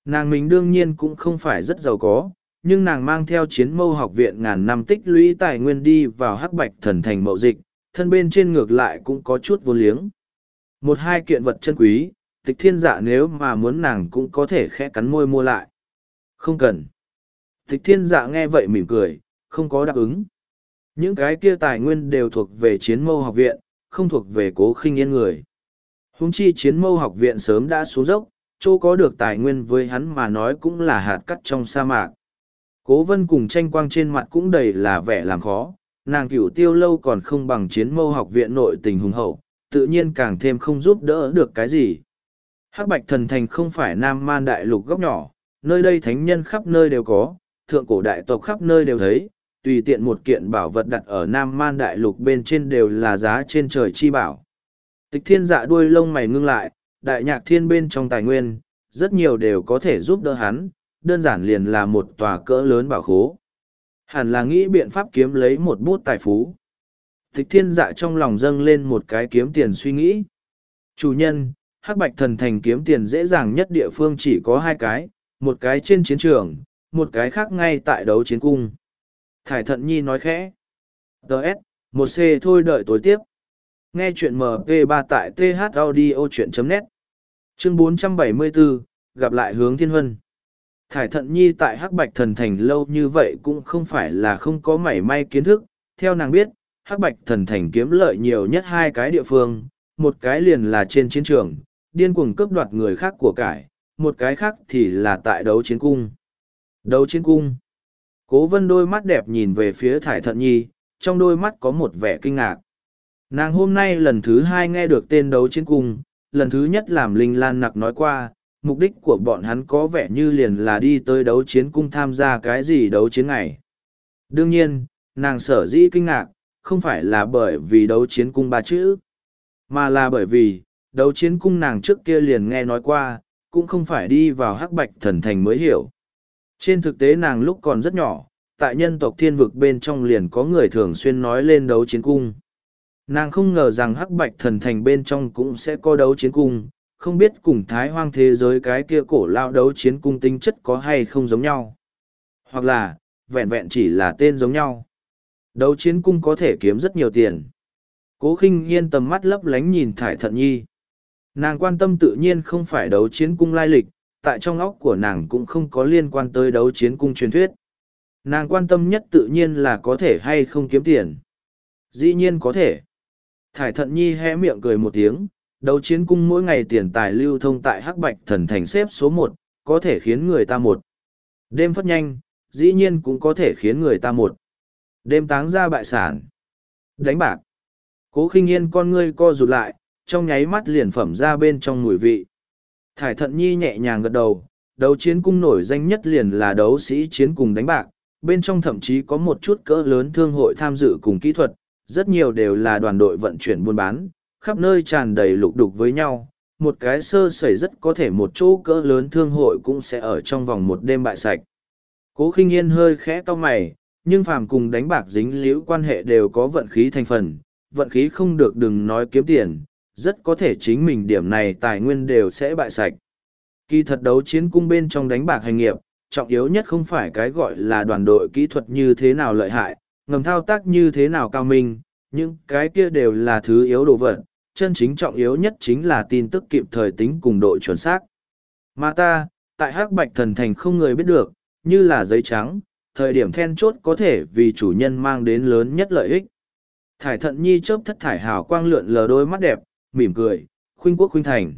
Speaker 1: Nàng mình đương nhiên cũng không phải rất giàu có, nhưng nàng mang theo chiến mâu học viện ngàn năm tích lũy tài nguyên đi vào hắc bạch thần thành mậu dịch, thân bên trên ngược lại cũng có chút vô liếng. Một hai kiện vật chân quý, tịch thiên dạ nếu mà muốn nàng cũng có thể khẽ cắn môi mua lại. Không cần. Tịch thiên dạ nghe vậy mỉm cười, không có đáp ứng. Những cái kia tài nguyên đều thuộc về chiến mâu học viện, không thuộc về cố khinh yên người. Húng chi chiến mâu học viện sớm đã xuống dốc, chỗ có được tài nguyên với hắn mà nói cũng là hạt cắt trong sa mạc. Cố vân cùng tranh quang trên mặt cũng đầy là vẻ làm khó, nàng cửu tiêu lâu còn không bằng chiến mâu học viện nội tình hùng hậu, tự nhiên càng thêm không giúp đỡ được cái gì. Hắc bạch thần thành không phải nam man đại lục góc nhỏ, nơi đây thánh nhân khắp nơi đều có, thượng cổ đại tộc khắp nơi đều thấy, tùy tiện một kiện bảo vật đặt ở nam man đại lục bên trên đều là giá trên trời chi bảo. Tịch thiên dạ đuôi lông mày ngưng lại, đại nhạc thiên bên trong tài nguyên, rất nhiều đều có thể giúp đỡ hắn, đơn giản liền là một tòa cỡ lớn bảo khố. Hẳn là nghĩ biện pháp kiếm lấy một bút tài phú. Tịch thiên dạ trong lòng dâng lên một cái kiếm tiền suy nghĩ. Chủ nhân, hắc bạch thần thành kiếm tiền dễ dàng nhất địa phương chỉ có hai cái, một cái trên chiến trường, một cái khác ngay tại đấu chiến cung. Thải thận nhi nói khẽ. Đợt, một C thôi đợi tối tiếp. Nghe chuyện MP3 tại thaudio.net. Chương 474, gặp lại hướng thiên huân. Thải thận nhi tại Hắc Bạch Thần Thành lâu như vậy cũng không phải là không có mảy may kiến thức. Theo nàng biết, Hắc Bạch Thần Thành kiếm lợi nhiều nhất hai cái địa phương, một cái liền là trên chiến trường, điên cuồng cướp đoạt người khác của cải, một cái khác thì là tại đấu chiến cung. Đấu chiến cung. Cố vân đôi mắt đẹp nhìn về phía thải thận nhi, trong đôi mắt có một vẻ kinh ngạc. Nàng hôm nay lần thứ hai nghe được tên đấu chiến cung, lần thứ nhất làm Linh Lan Nặc nói qua, mục đích của bọn hắn có vẻ như liền là đi tới đấu chiến cung tham gia cái gì đấu chiến ngày. Đương nhiên, nàng sở dĩ kinh ngạc, không phải là bởi vì đấu chiến cung ba chữ, mà là bởi vì, đấu chiến cung nàng trước kia liền nghe nói qua, cũng không phải đi vào hắc bạch thần thành mới hiểu. Trên thực tế nàng lúc còn rất nhỏ, tại nhân tộc thiên vực bên trong liền có người thường xuyên nói lên đấu chiến cung. Nàng không ngờ rằng hắc bạch thần thành bên trong cũng sẽ có đấu chiến cung, không biết cùng thái hoang thế giới cái kia cổ lao đấu chiến cung tinh chất có hay không giống nhau. Hoặc là, vẹn vẹn chỉ là tên giống nhau. Đấu chiến cung có thể kiếm rất nhiều tiền. Cố khinh yên tầm mắt lấp lánh nhìn thải thận nhi. Nàng quan tâm tự nhiên không phải đấu chiến cung lai lịch, tại trong óc của nàng cũng không có liên quan tới đấu chiến cung truyền thuyết. Nàng quan tâm nhất tự nhiên là có thể hay không kiếm tiền. Dĩ nhiên có thể. Thải thận nhi hé miệng cười một tiếng, đấu chiến cung mỗi ngày tiền tài lưu thông tại hắc bạch thần thành xếp số một, có thể khiến người ta một. Đêm phất nhanh, dĩ nhiên cũng có thể khiến người ta một. Đêm táng ra bại sản. Đánh bạc. Cố khinh yên con ngươi co rụt lại, trong nháy mắt liền phẩm ra bên trong mùi vị. Thải thận nhi nhẹ nhàng gật đầu, đấu chiến cung nổi danh nhất liền là đấu sĩ chiến cùng đánh bạc, bên trong thậm chí có một chút cỡ lớn thương hội tham dự cùng kỹ thuật, rất nhiều đều là đoàn đội vận chuyển buôn bán, khắp nơi tràn đầy lục đục với nhau. Một cái sơ sẩy rất có thể một chỗ cỡ lớn thương hội cũng sẽ ở trong vòng một đêm bại sạch. Cố khinh yên hơi khẽ to mày, nhưng phàm cùng đánh bạc dính liễu quan hệ đều có vận khí thành phần, vận khí không được đừng nói kiếm tiền, rất có thể chính mình điểm này tài nguyên đều sẽ bại sạch. Kỳ thật đấu chiến cung bên trong đánh bạc hành nghiệp, trọng yếu nhất không phải cái gọi là đoàn đội kỹ thuật như thế nào lợi hại, ngầm thao tác như thế nào cao minh, nhưng cái kia đều là thứ yếu đồ vật, chân chính trọng yếu nhất chính là tin tức kịp thời tính cùng độ chuẩn xác. Mà ta, tại hắc bạch thần thành không người biết được, như là giấy trắng, thời điểm then chốt có thể vì chủ nhân mang đến lớn nhất lợi ích. Thải thận nhi chớp thất thải hào quang lượn lờ đôi mắt đẹp, mỉm cười, khuynh quốc khuynh thành.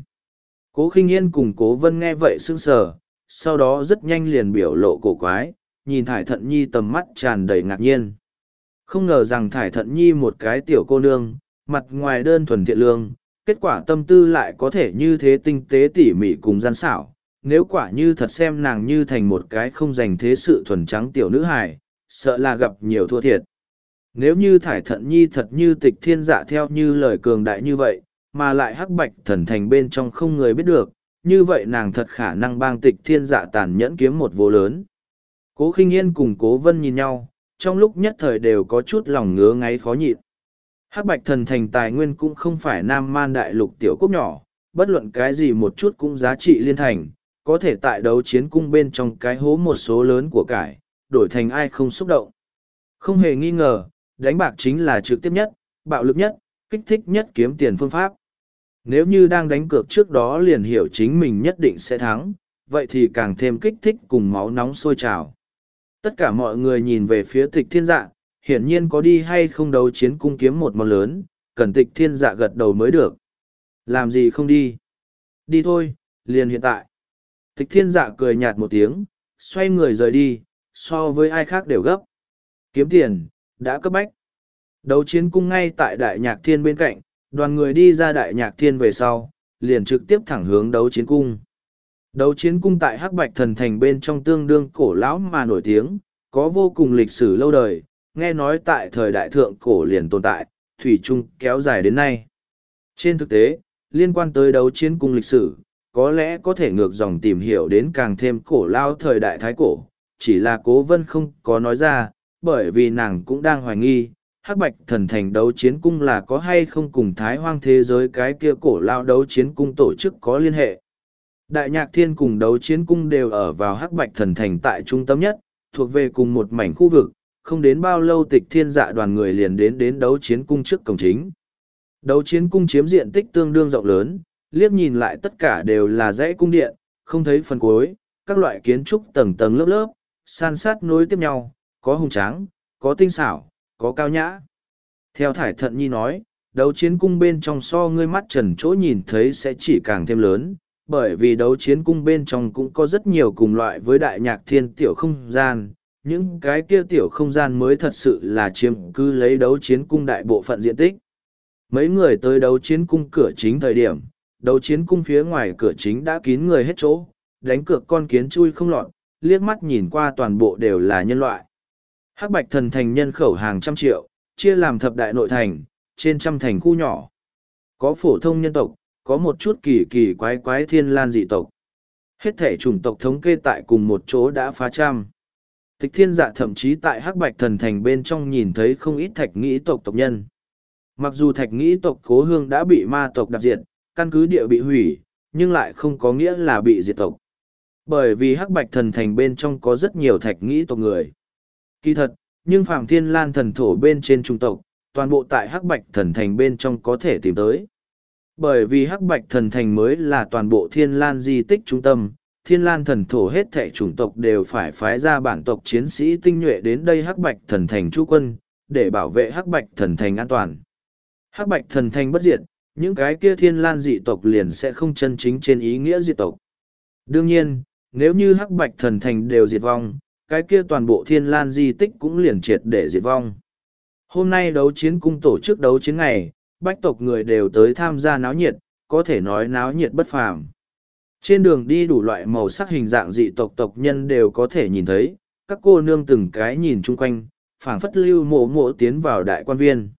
Speaker 1: Cố khinh yên cùng cố vân nghe vậy sững sờ, sau đó rất nhanh liền biểu lộ cổ quái, nhìn thải thận nhi tầm mắt tràn đầy ngạc nhiên. Không ngờ rằng thải thận nhi một cái tiểu cô nương, mặt ngoài đơn thuần thiện lương, kết quả tâm tư lại có thể như thế tinh tế tỉ mỉ cùng gian xảo. Nếu quả như thật xem nàng như thành một cái không dành thế sự thuần trắng tiểu nữ hài, sợ là gặp nhiều thua thiệt. Nếu như thải thận nhi thật như tịch thiên dạ theo như lời cường đại như vậy, mà lại hắc bạch thần thành bên trong không người biết được, như vậy nàng thật khả năng bang tịch thiên dạ tàn nhẫn kiếm một vô lớn. Cố khinh yên cùng cố vân nhìn nhau, trong lúc nhất thời đều có chút lòng ngứa ngáy khó nhịn. Hắc bạch thần thành tài nguyên cũng không phải nam man đại lục tiểu quốc nhỏ, bất luận cái gì một chút cũng giá trị liên thành, có thể tại đấu chiến cung bên trong cái hố một số lớn của cải, đổi thành ai không xúc động. Không hề nghi ngờ, đánh bạc chính là trực tiếp nhất, bạo lực nhất, kích thích nhất kiếm tiền phương pháp. Nếu như đang đánh cược trước đó liền hiểu chính mình nhất định sẽ thắng, vậy thì càng thêm kích thích cùng máu nóng sôi trào. Tất cả mọi người nhìn về phía tịch thiên dạ, hiển nhiên có đi hay không đấu chiến cung kiếm một món lớn, cần tịch thiên dạ gật đầu mới được. Làm gì không đi? Đi thôi, liền hiện tại. Tịch thiên dạ cười nhạt một tiếng, xoay người rời đi, so với ai khác đều gấp. Kiếm tiền, đã cấp bách. Đấu chiến cung ngay tại đại nhạc thiên bên cạnh, đoàn người đi ra đại nhạc thiên về sau, liền trực tiếp thẳng hướng đấu chiến cung. Đấu chiến cung tại Hắc Bạch Thần Thành bên trong tương đương cổ lão mà nổi tiếng, có vô cùng lịch sử lâu đời, nghe nói tại thời đại thượng cổ liền tồn tại, thủy chung kéo dài đến nay. Trên thực tế, liên quan tới đấu chiến cung lịch sử, có lẽ có thể ngược dòng tìm hiểu đến càng thêm cổ lao thời đại thái cổ, chỉ là cố vân không có nói ra, bởi vì nàng cũng đang hoài nghi, hắc bạch thần thành đấu chiến cung là có hay không cùng thái hoang thế giới cái kia cổ lao đấu chiến cung tổ chức có liên hệ. Đại nhạc thiên cùng đấu chiến cung đều ở vào hắc bạch thần thành tại trung tâm nhất, thuộc về cùng một mảnh khu vực, không đến bao lâu tịch thiên dạ đoàn người liền đến đến đấu chiến cung trước cổng chính. Đấu chiến cung chiếm diện tích tương đương rộng lớn, liếc nhìn lại tất cả đều là dãy cung điện, không thấy phần cuối, các loại kiến trúc tầng tầng lớp lớp, san sát nối tiếp nhau, có hùng tráng, có tinh xảo, có cao nhã. Theo Thải Thận Nhi nói, đấu chiến cung bên trong so ngươi mắt trần chỗ nhìn thấy sẽ chỉ càng thêm lớn, bởi vì đấu chiến cung bên trong cũng có rất nhiều cùng loại với đại nhạc thiên tiểu không gian. Những cái kia tiểu không gian mới thật sự là chiếm cứ lấy đấu chiến cung đại bộ phận diện tích. Mấy người tới đấu chiến cung cửa chính thời điểm, đấu chiến cung phía ngoài cửa chính đã kín người hết chỗ, đánh cược con kiến chui không lọt, liếc mắt nhìn qua toàn bộ đều là nhân loại. Hắc Bạch Thần thành nhân khẩu hàng trăm triệu, chia làm thập đại nội thành, trên trăm thành khu nhỏ. Có phổ thông nhân tộc, có một chút kỳ kỳ quái quái thiên lan dị tộc. Hết thể chủng tộc thống kê tại cùng một chỗ đã phá trăm. Tịch thiên dạ thậm chí tại Hắc Bạch Thần thành bên trong nhìn thấy không ít thạch nghĩ tộc tộc nhân. Mặc dù thạch nghĩ tộc cố hương đã bị ma tộc đạp diệt, căn cứ địa bị hủy, nhưng lại không có nghĩa là bị diệt tộc. Bởi vì hắc bạch thần thành bên trong có rất nhiều thạch nghĩ tộc người. Kỳ thật, nhưng Phạm Thiên Lan thần thổ bên trên trung tộc, toàn bộ tại hắc bạch thần thành bên trong có thể tìm tới. Bởi vì hắc bạch thần thành mới là toàn bộ thiên lan di tích trung tâm, thiên lan thần thổ hết thể chủng tộc đều phải phái ra bản tộc chiến sĩ tinh nhuệ đến đây hắc bạch thần thành chú quân, để bảo vệ hắc bạch thần thành an toàn. Hắc bạch thần thành bất diệt, những cái kia thiên lan dị tộc liền sẽ không chân chính trên ý nghĩa dị tộc. Đương nhiên, nếu như hắc bạch thần thành đều diệt vong, cái kia toàn bộ thiên lan di tích cũng liền triệt để diệt vong. Hôm nay đấu chiến cung tổ chức đấu chiến ngày, bách tộc người đều tới tham gia náo nhiệt, có thể nói náo nhiệt bất phàm. Trên đường đi đủ loại màu sắc hình dạng dị tộc tộc nhân đều có thể nhìn thấy, các cô nương từng cái nhìn chung quanh, phảng phất lưu mộ mộ tiến vào đại quan viên.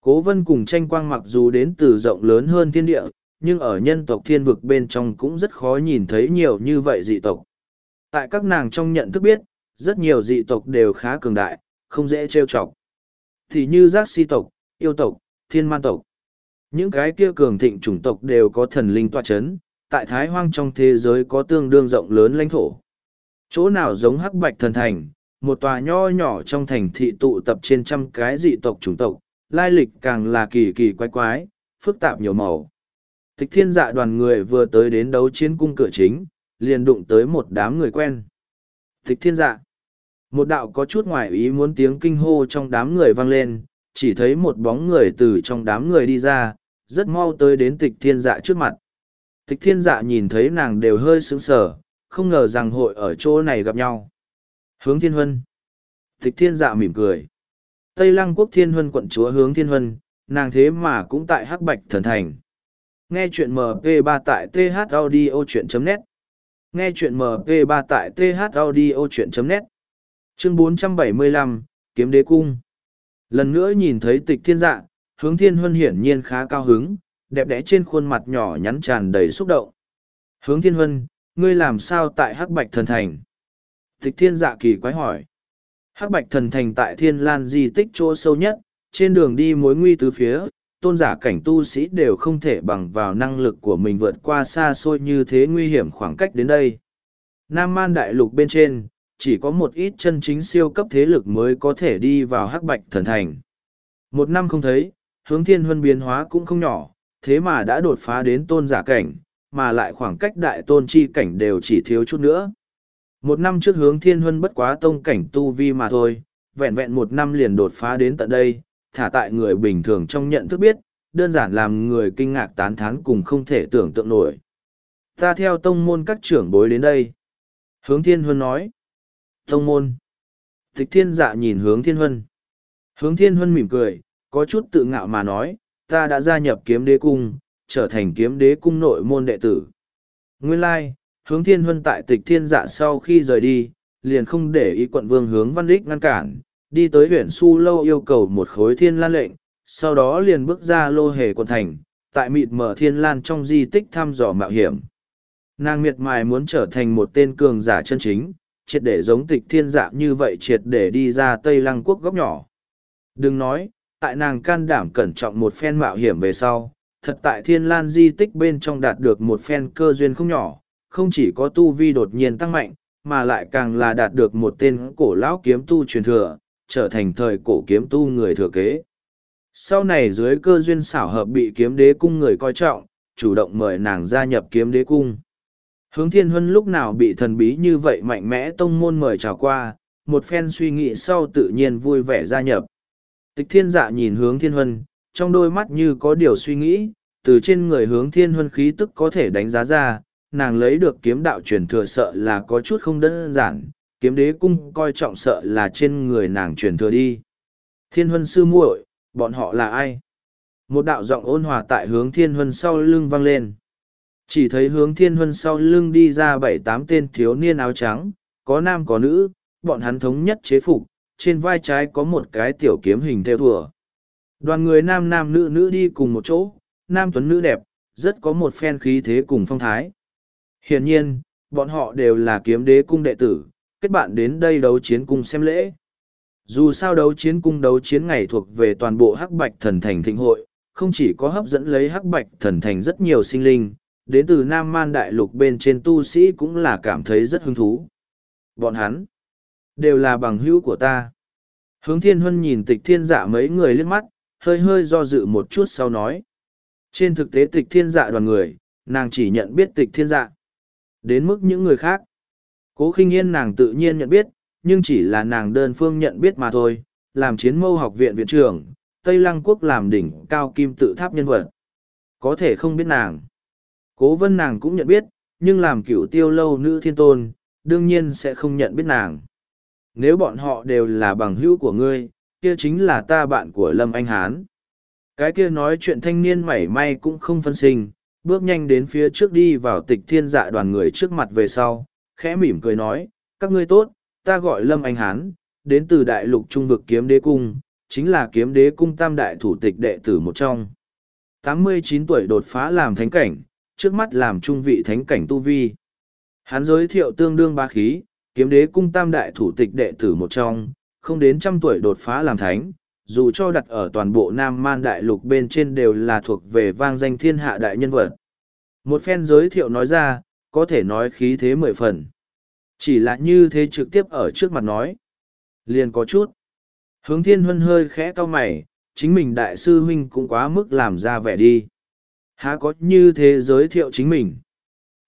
Speaker 1: Cố vân cùng tranh quang mặc dù đến từ rộng lớn hơn thiên địa, nhưng ở nhân tộc thiên vực bên trong cũng rất khó nhìn thấy nhiều như vậy dị tộc. Tại các nàng trong nhận thức biết, rất nhiều dị tộc đều khá cường đại, không dễ trêu chọc. Thì như giác si tộc, yêu tộc, thiên man tộc. Những cái kia cường thịnh chủng tộc đều có thần linh tọa chấn, tại thái hoang trong thế giới có tương đương rộng lớn lãnh thổ. Chỗ nào giống hắc bạch thần thành, một tòa nho nhỏ trong thành thị tụ tập trên trăm cái dị tộc chủng tộc, lai lịch càng là kỳ kỳ quái quái, phức tạp nhiều màu. Tịch thiên dạ đoàn người vừa tới đến đấu chiến cung cửa chính, liền đụng tới một đám người quen. Tịch thiên dạ. Một đạo có chút ngoài ý muốn tiếng kinh hô trong đám người vang lên, chỉ thấy một bóng người từ trong đám người đi ra, rất mau tới đến tịch thiên dạ trước mặt. Tịch thiên dạ nhìn thấy nàng đều hơi sững sờ, không ngờ rằng hội ở chỗ này gặp nhau. Hướng thiên huân. Tịch thiên dạ mỉm cười. Tây Lăng quốc thiên huân quận chúa hướng thiên huân, nàng thế mà cũng tại Hắc Bạch Thần Thành. Nghe chuyện MP3 tại thaudio.net Nghe chuyện MP3 tại thaudio.net Chương 475, Kiếm Đế Cung Lần nữa nhìn thấy tịch thiên dạ, hướng thiên huân hiển nhiên khá cao hứng, đẹp đẽ trên khuôn mặt nhỏ nhắn tràn đầy xúc động. Hướng thiên huân, ngươi làm sao tại Hắc Bạch Thần Thành? Tịch thiên dạ kỳ quái hỏi. Hắc Bạch Thần Thành tại Thiên Lan di tích chỗ sâu nhất, trên đường đi mối nguy tứ phía, tôn giả cảnh tu sĩ đều không thể bằng vào năng lực của mình vượt qua xa xôi như thế nguy hiểm khoảng cách đến đây. Nam Man Đại Lục bên trên, chỉ có một ít chân chính siêu cấp thế lực mới có thể đi vào hắc bạch thần thành. Một năm không thấy, hướng thiên huân biến hóa cũng không nhỏ, thế mà đã đột phá đến tôn giả cảnh, mà lại khoảng cách đại tôn chi cảnh đều chỉ thiếu chút nữa. Một năm trước hướng thiên huân bất quá tông cảnh tu vi mà thôi, vẹn vẹn một năm liền đột phá đến tận đây, thả tại người bình thường trong nhận thức biết, đơn giản làm người kinh ngạc tán thán cùng không thể tưởng tượng nổi. Ta theo tông môn các trưởng bối đến đây. Hướng thiên huân nói. Tông môn. Tịch thiên dạ nhìn hướng thiên huân. Hướng thiên huân mỉm cười, có chút tự ngạo mà nói, ta đã gia nhập kiếm đế cung, trở thành kiếm đế cung nội môn đệ tử. Nguyên lai, hướng thiên huân tại tịch thiên dạ sau khi rời đi, liền không để ý quận vương hướng văn lích ngăn cản, đi tới huyện Su Lâu yêu cầu một khối thiên lan lệnh, sau đó liền bước ra lô hề quận thành, tại mịt mở thiên lan trong di tích thăm dò mạo hiểm. Nàng miệt mài muốn trở thành một tên cường giả chân chính, triệt để giống tịch thiên dạ như vậy triệt để đi ra Tây Lăng quốc góc nhỏ. Đừng nói, tại nàng can đảm cẩn trọng một phen mạo hiểm về sau, thật tại thiên lan di tích bên trong đạt được một phen cơ duyên không nhỏ, không chỉ có tu vi đột nhiên tăng mạnh, mà lại càng là đạt được một tên cổ lão kiếm tu truyền thừa, trở thành thời cổ kiếm tu người thừa kế. Sau này dưới cơ duyên xảo hợp bị kiếm đế cung người coi trọng, chủ động mời nàng gia nhập kiếm đế cung. Hướng thiên huân lúc nào bị thần bí như vậy mạnh mẽ tông môn mời chào qua, một phen suy nghĩ sau tự nhiên vui vẻ gia nhập. Tịch thiên dạ nhìn hướng thiên huân, trong đôi mắt như có điều suy nghĩ, từ trên người hướng thiên huân khí tức có thể đánh giá ra, nàng lấy được kiếm đạo truyền thừa sợ là có chút không đơn giản, kiếm đế cung coi trọng sợ là trên người nàng truyền thừa đi. Thiên huân sư muội, bọn họ là ai? Một đạo giọng ôn hòa tại hướng thiên huân sau lưng vang lên. Chỉ thấy hướng thiên huân sau lưng đi ra bảy tám tên thiếu niên áo trắng, có nam có nữ, bọn hắn thống nhất chế phục, trên vai trái có một cái tiểu kiếm hình theo thùa. Đoàn người nam nam nữ nữ đi cùng một chỗ, nam tuấn nữ đẹp, rất có một phen khí thế cùng phong thái. Hiển nhiên, bọn họ đều là kiếm đế cung đệ tử, kết bạn đến đây đấu chiến cung xem lễ. Dù sao đấu chiến cung đấu chiến ngày thuộc về toàn bộ hắc bạch thần thành thịnh hội, không chỉ có hấp dẫn lấy hắc bạch thần thành rất nhiều sinh linh, đến từ Nam Man Đại Lục bên trên tu sĩ cũng là cảm thấy rất hứng thú. Bọn hắn, đều là bằng hữu của ta. Hướng thiên huân nhìn tịch thiên dạ mấy người liếc mắt, hơi hơi do dự một chút sau nói. Trên thực tế tịch thiên dạ đoàn người, nàng chỉ nhận biết tịch thiên dạ. Đến mức những người khác, cố khinh yên nàng tự nhiên nhận biết, nhưng chỉ là nàng đơn phương nhận biết mà thôi, làm chiến mâu học viện viện trưởng, Tây Lăng Quốc làm đỉnh cao kim tự tháp nhân vật. Có thể không biết nàng. Cố vân nàng cũng nhận biết, nhưng làm cựu tiêu lâu nữ thiên tôn, đương nhiên sẽ không nhận biết nàng. Nếu bọn họ đều là bằng hữu của ngươi, kia chính là ta bạn của Lâm Anh Hán. Cái kia nói chuyện thanh niên mảy may cũng không phân sinh, bước nhanh đến phía trước đi vào tịch thiên dạ đoàn người trước mặt về sau, khẽ mỉm cười nói, các ngươi tốt, ta gọi Lâm Anh Hán, đến từ đại lục trung vực kiếm đế cung, chính là kiếm đế cung tam đại thủ tịch đệ tử một trong. 89 tuổi đột phá làm thánh cảnh, trước mắt làm trung vị thánh cảnh tu vi. Hắn giới thiệu tương đương ba khí, kiếm đế cung tam đại thủ tịch đệ tử một trong, không đến trăm tuổi đột phá làm thánh, dù cho đặt ở toàn bộ Nam Man Đại Lục bên trên đều là thuộc về vang danh thiên hạ đại nhân vật. Một phen giới thiệu nói ra, có thể nói khí thế mười phần. Chỉ là như thế trực tiếp ở trước mặt nói. Liền có chút. Hướng thiên huân hơi khẽ cau mày, chính mình đại sư huynh cũng quá mức làm ra vẻ đi. Há có như thế giới thiệu chính mình.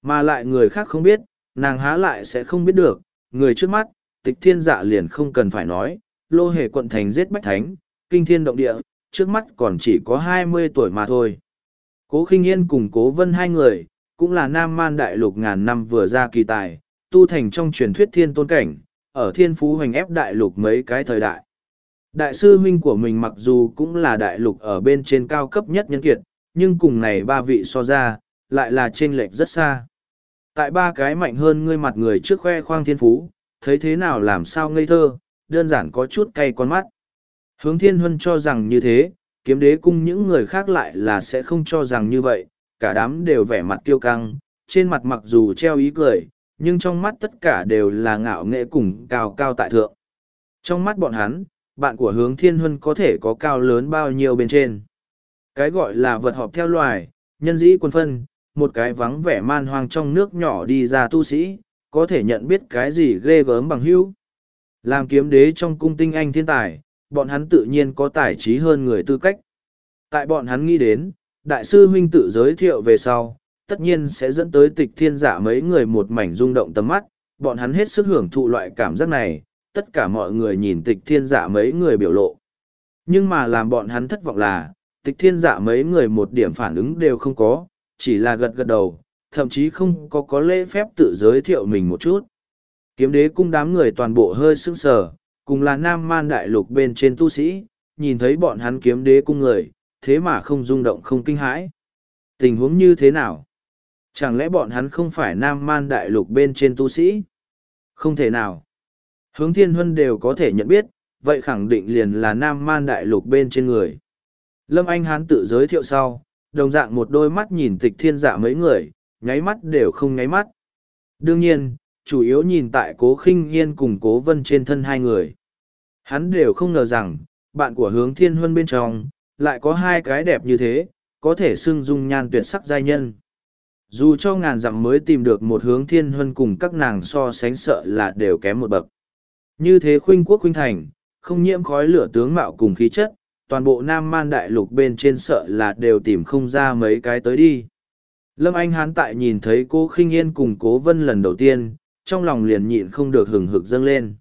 Speaker 1: Mà lại người khác không biết, nàng há lại sẽ không biết được, người trước mắt, tịch thiên dạ liền không cần phải nói, lô hề quận thành giết bách thánh, kinh thiên động địa, trước mắt còn chỉ có hai mươi tuổi mà thôi. Cố khinh yên cùng cố vân hai người, cũng là nam man đại lục ngàn năm vừa ra kỳ tài, tu thành trong truyền thuyết thiên tôn cảnh, ở thiên phú hoành ép đại lục mấy cái thời đại. Đại sư huynh của mình mặc dù cũng là đại lục ở bên trên cao cấp nhất nhân kiệt, nhưng cùng này ba vị so ra, lại là trên lệch rất xa. Tại ba cái mạnh hơn ngươi mặt người trước khoe khoang thiên phú, thấy thế nào làm sao ngây thơ, đơn giản có chút cay con mắt. Hướng thiên huân cho rằng như thế, kiếm đế cung những người khác lại là sẽ không cho rằng như vậy, cả đám đều vẻ mặt tiêu căng, trên mặt mặc dù treo ý cười, nhưng trong mắt tất cả đều là ngạo nghệ cùng cao cao tại thượng. Trong mắt bọn hắn, bạn của hướng thiên huân có thể có cao lớn bao nhiêu bên trên. Cái gọi là vật họp theo loài, nhân dĩ quân phân, một cái vắng vẻ man hoang trong nước nhỏ đi ra tu sĩ, có thể nhận biết cái gì ghê gớm bằng hữu. Làm kiếm đế trong cung tinh anh thiên tài, bọn hắn tự nhiên có tài trí hơn người tư cách. Tại bọn hắn nghĩ đến, đại sư huynh tự giới thiệu về sau, tất nhiên sẽ dẫn tới tịch thiên giả mấy người một mảnh rung động tầm mắt, bọn hắn hết sức hưởng thụ loại cảm giác này, tất cả mọi người nhìn tịch thiên giả mấy người biểu lộ. Nhưng mà làm bọn hắn thất vọng là, tịch thiên Dạ mấy người một điểm phản ứng đều không có, chỉ là gật gật đầu, thậm chí không có có lễ phép tự giới thiệu mình một chút. Kiếm đế cung đám người toàn bộ hơi sững sờ, cùng là nam man đại lục bên trên tu sĩ, nhìn thấy bọn hắn kiếm đế cung người, thế mà không rung động không kinh hãi. Tình huống như thế nào? Chẳng lẽ bọn hắn không phải nam man đại lục bên trên tu sĩ? Không thể nào. Hướng thiên huân đều có thể nhận biết, vậy khẳng định liền là nam man đại lục bên trên người. Lâm Anh Hán tự giới thiệu sau, đồng dạng một đôi mắt nhìn tịch thiên dạ mấy người, nháy mắt đều không nháy mắt. Đương nhiên, chủ yếu nhìn tại cố khinh yên cùng cố vân trên thân hai người. Hắn đều không ngờ rằng, bạn của hướng thiên huân bên trong, lại có hai cái đẹp như thế, có thể xưng dung nhan tuyệt sắc giai nhân. Dù cho ngàn dặm mới tìm được một hướng thiên huân cùng các nàng so sánh sợ là đều kém một bậc. Như thế khuynh quốc khuynh thành, không nhiễm khói lửa tướng mạo cùng khí chất, toàn bộ nam man đại lục bên trên sợ là đều tìm không ra mấy cái tới đi. Lâm Anh Hán tại nhìn thấy cô khinh yên cùng cố vân lần đầu tiên, trong lòng liền nhịn không được hừng hực dâng lên.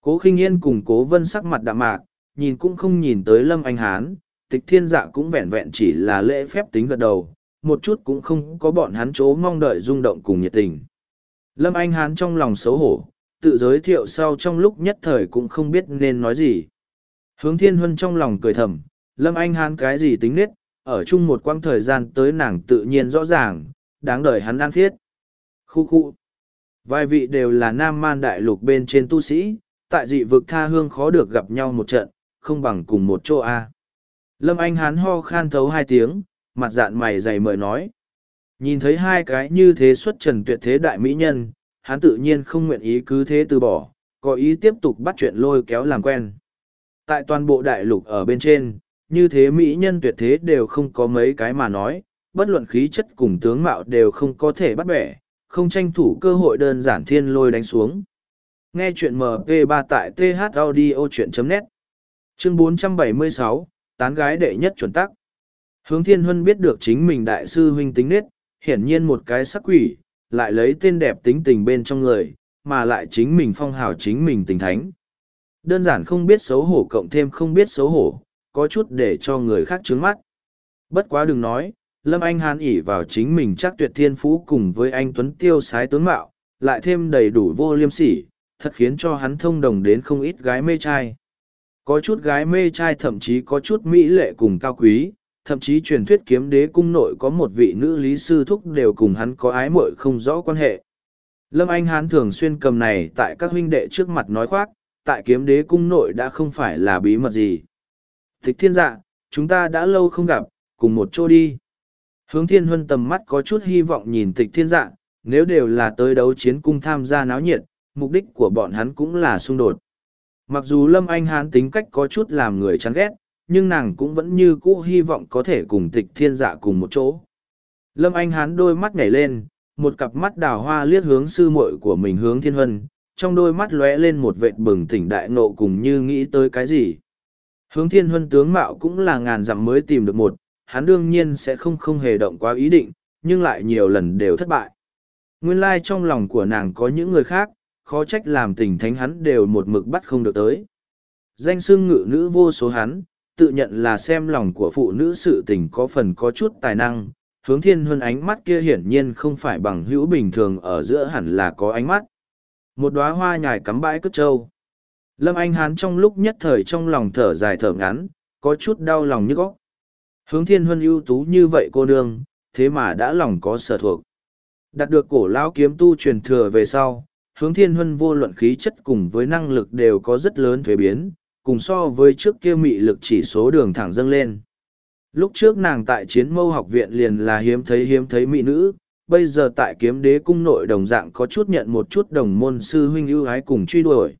Speaker 1: Cố khinh yên cùng cố vân sắc mặt đạm mạc, nhìn cũng không nhìn tới Lâm Anh Hán, tịch thiên dạ cũng vẹn vẹn chỉ là lễ phép tính gật đầu, một chút cũng không có bọn hắn chỗ mong đợi rung động cùng nhiệt tình. Lâm Anh Hán trong lòng xấu hổ, tự giới thiệu sau trong lúc nhất thời cũng không biết nên nói gì. Hướng thiên huân trong lòng cười thầm, Lâm Anh Hán cái gì tính nết, ở chung một quãng thời gian tới nàng tự nhiên rõ ràng, đáng đời hắn ăn thiết. Khu khu. Vài vị đều là nam man đại lục bên trên tu sĩ, tại dị vực tha hương khó được gặp nhau một trận, không bằng cùng một chỗ A. Lâm Anh Hán ho khan thấu hai tiếng, mặt dạn mày dày mời nói. Nhìn thấy hai cái như thế xuất trần tuyệt thế đại mỹ nhân, hắn tự nhiên không nguyện ý cứ thế từ bỏ, có ý tiếp tục bắt chuyện lôi kéo làm quen. Tại toàn bộ đại lục ở bên trên, như thế mỹ nhân tuyệt thế đều không có mấy cái mà nói, bất luận khí chất cùng tướng mạo đều không có thể bắt bẻ, không tranh thủ cơ hội đơn giản thiên lôi đánh xuống. Nghe chuyện MP3 tại thaudio.net Chương 476, Tán gái đệ nhất chuẩn tắc Hướng thiên huân biết được chính mình đại sư huynh tính nết, hiển nhiên một cái sắc quỷ, lại lấy tên đẹp tính tình bên trong người, mà lại chính mình phong hào chính mình tình thánh. Đơn giản không biết xấu hổ cộng thêm không biết xấu hổ, có chút để cho người khác trướng mắt. Bất quá đừng nói, Lâm Anh Hàn ỉ vào chính mình chắc tuyệt thiên phú cùng với anh Tuấn Tiêu sái tướng mạo, lại thêm đầy đủ vô liêm sỉ, thật khiến cho hắn thông đồng đến không ít gái mê trai. Có chút gái mê trai thậm chí có chút mỹ lệ cùng cao quý, thậm chí truyền thuyết kiếm đế cung nội có một vị nữ lý sư thúc đều cùng hắn có ái mội không rõ quan hệ. Lâm Anh Hán thường xuyên cầm này tại các huynh đệ trước mặt nói khoác, tại kiếm đế cung nội đã không phải là bí mật gì. Thích thiên dạ, chúng ta đã lâu không gặp, cùng một chỗ đi. Hướng thiên huân tầm mắt có chút hy vọng nhìn tịch thiên dạ, nếu đều là tới đấu chiến cung tham gia náo nhiệt, mục đích của bọn hắn cũng là xung đột. Mặc dù Lâm Anh Hán tính cách có chút làm người chán ghét, nhưng nàng cũng vẫn như cũ hy vọng có thể cùng tịch thiên dạ cùng một chỗ. Lâm Anh Hán đôi mắt nhảy lên, một cặp mắt đào hoa liếc hướng sư muội của mình hướng thiên huân, trong đôi mắt lóe lên một vệt bừng tỉnh đại nộ cùng như nghĩ tới cái gì. Hướng thiên huân tướng mạo cũng là ngàn dặm mới tìm được một, hắn đương nhiên sẽ không không hề động quá ý định, nhưng lại nhiều lần đều thất bại. Nguyên lai trong lòng của nàng có những người khác, khó trách làm tình thánh hắn đều một mực bắt không được tới. Danh xưng ngự nữ vô số hắn, tự nhận là xem lòng của phụ nữ sự tình có phần có chút tài năng, hướng thiên huân ánh mắt kia hiển nhiên không phải bằng hữu bình thường ở giữa hẳn là có ánh mắt. Một đóa hoa nhài cắm bãi cất trâu. Lâm Anh Hán trong lúc nhất thời trong lòng thở dài thở ngắn, có chút đau lòng như góc. Hướng thiên huân ưu tú như vậy cô nương, thế mà đã lòng có sở thuộc. Đạt được cổ lão kiếm tu truyền thừa về sau, hướng thiên huân vô luận khí chất cùng với năng lực đều có rất lớn thuế biến, cùng so với trước kia mị lực chỉ số đường thẳng dâng lên. Lúc trước nàng tại chiến mâu học viện liền là hiếm thấy hiếm thấy mỹ nữ, bây giờ tại kiếm đế cung nội đồng dạng có chút nhận một chút đồng môn sư huynh ưu ái cùng truy đuổi.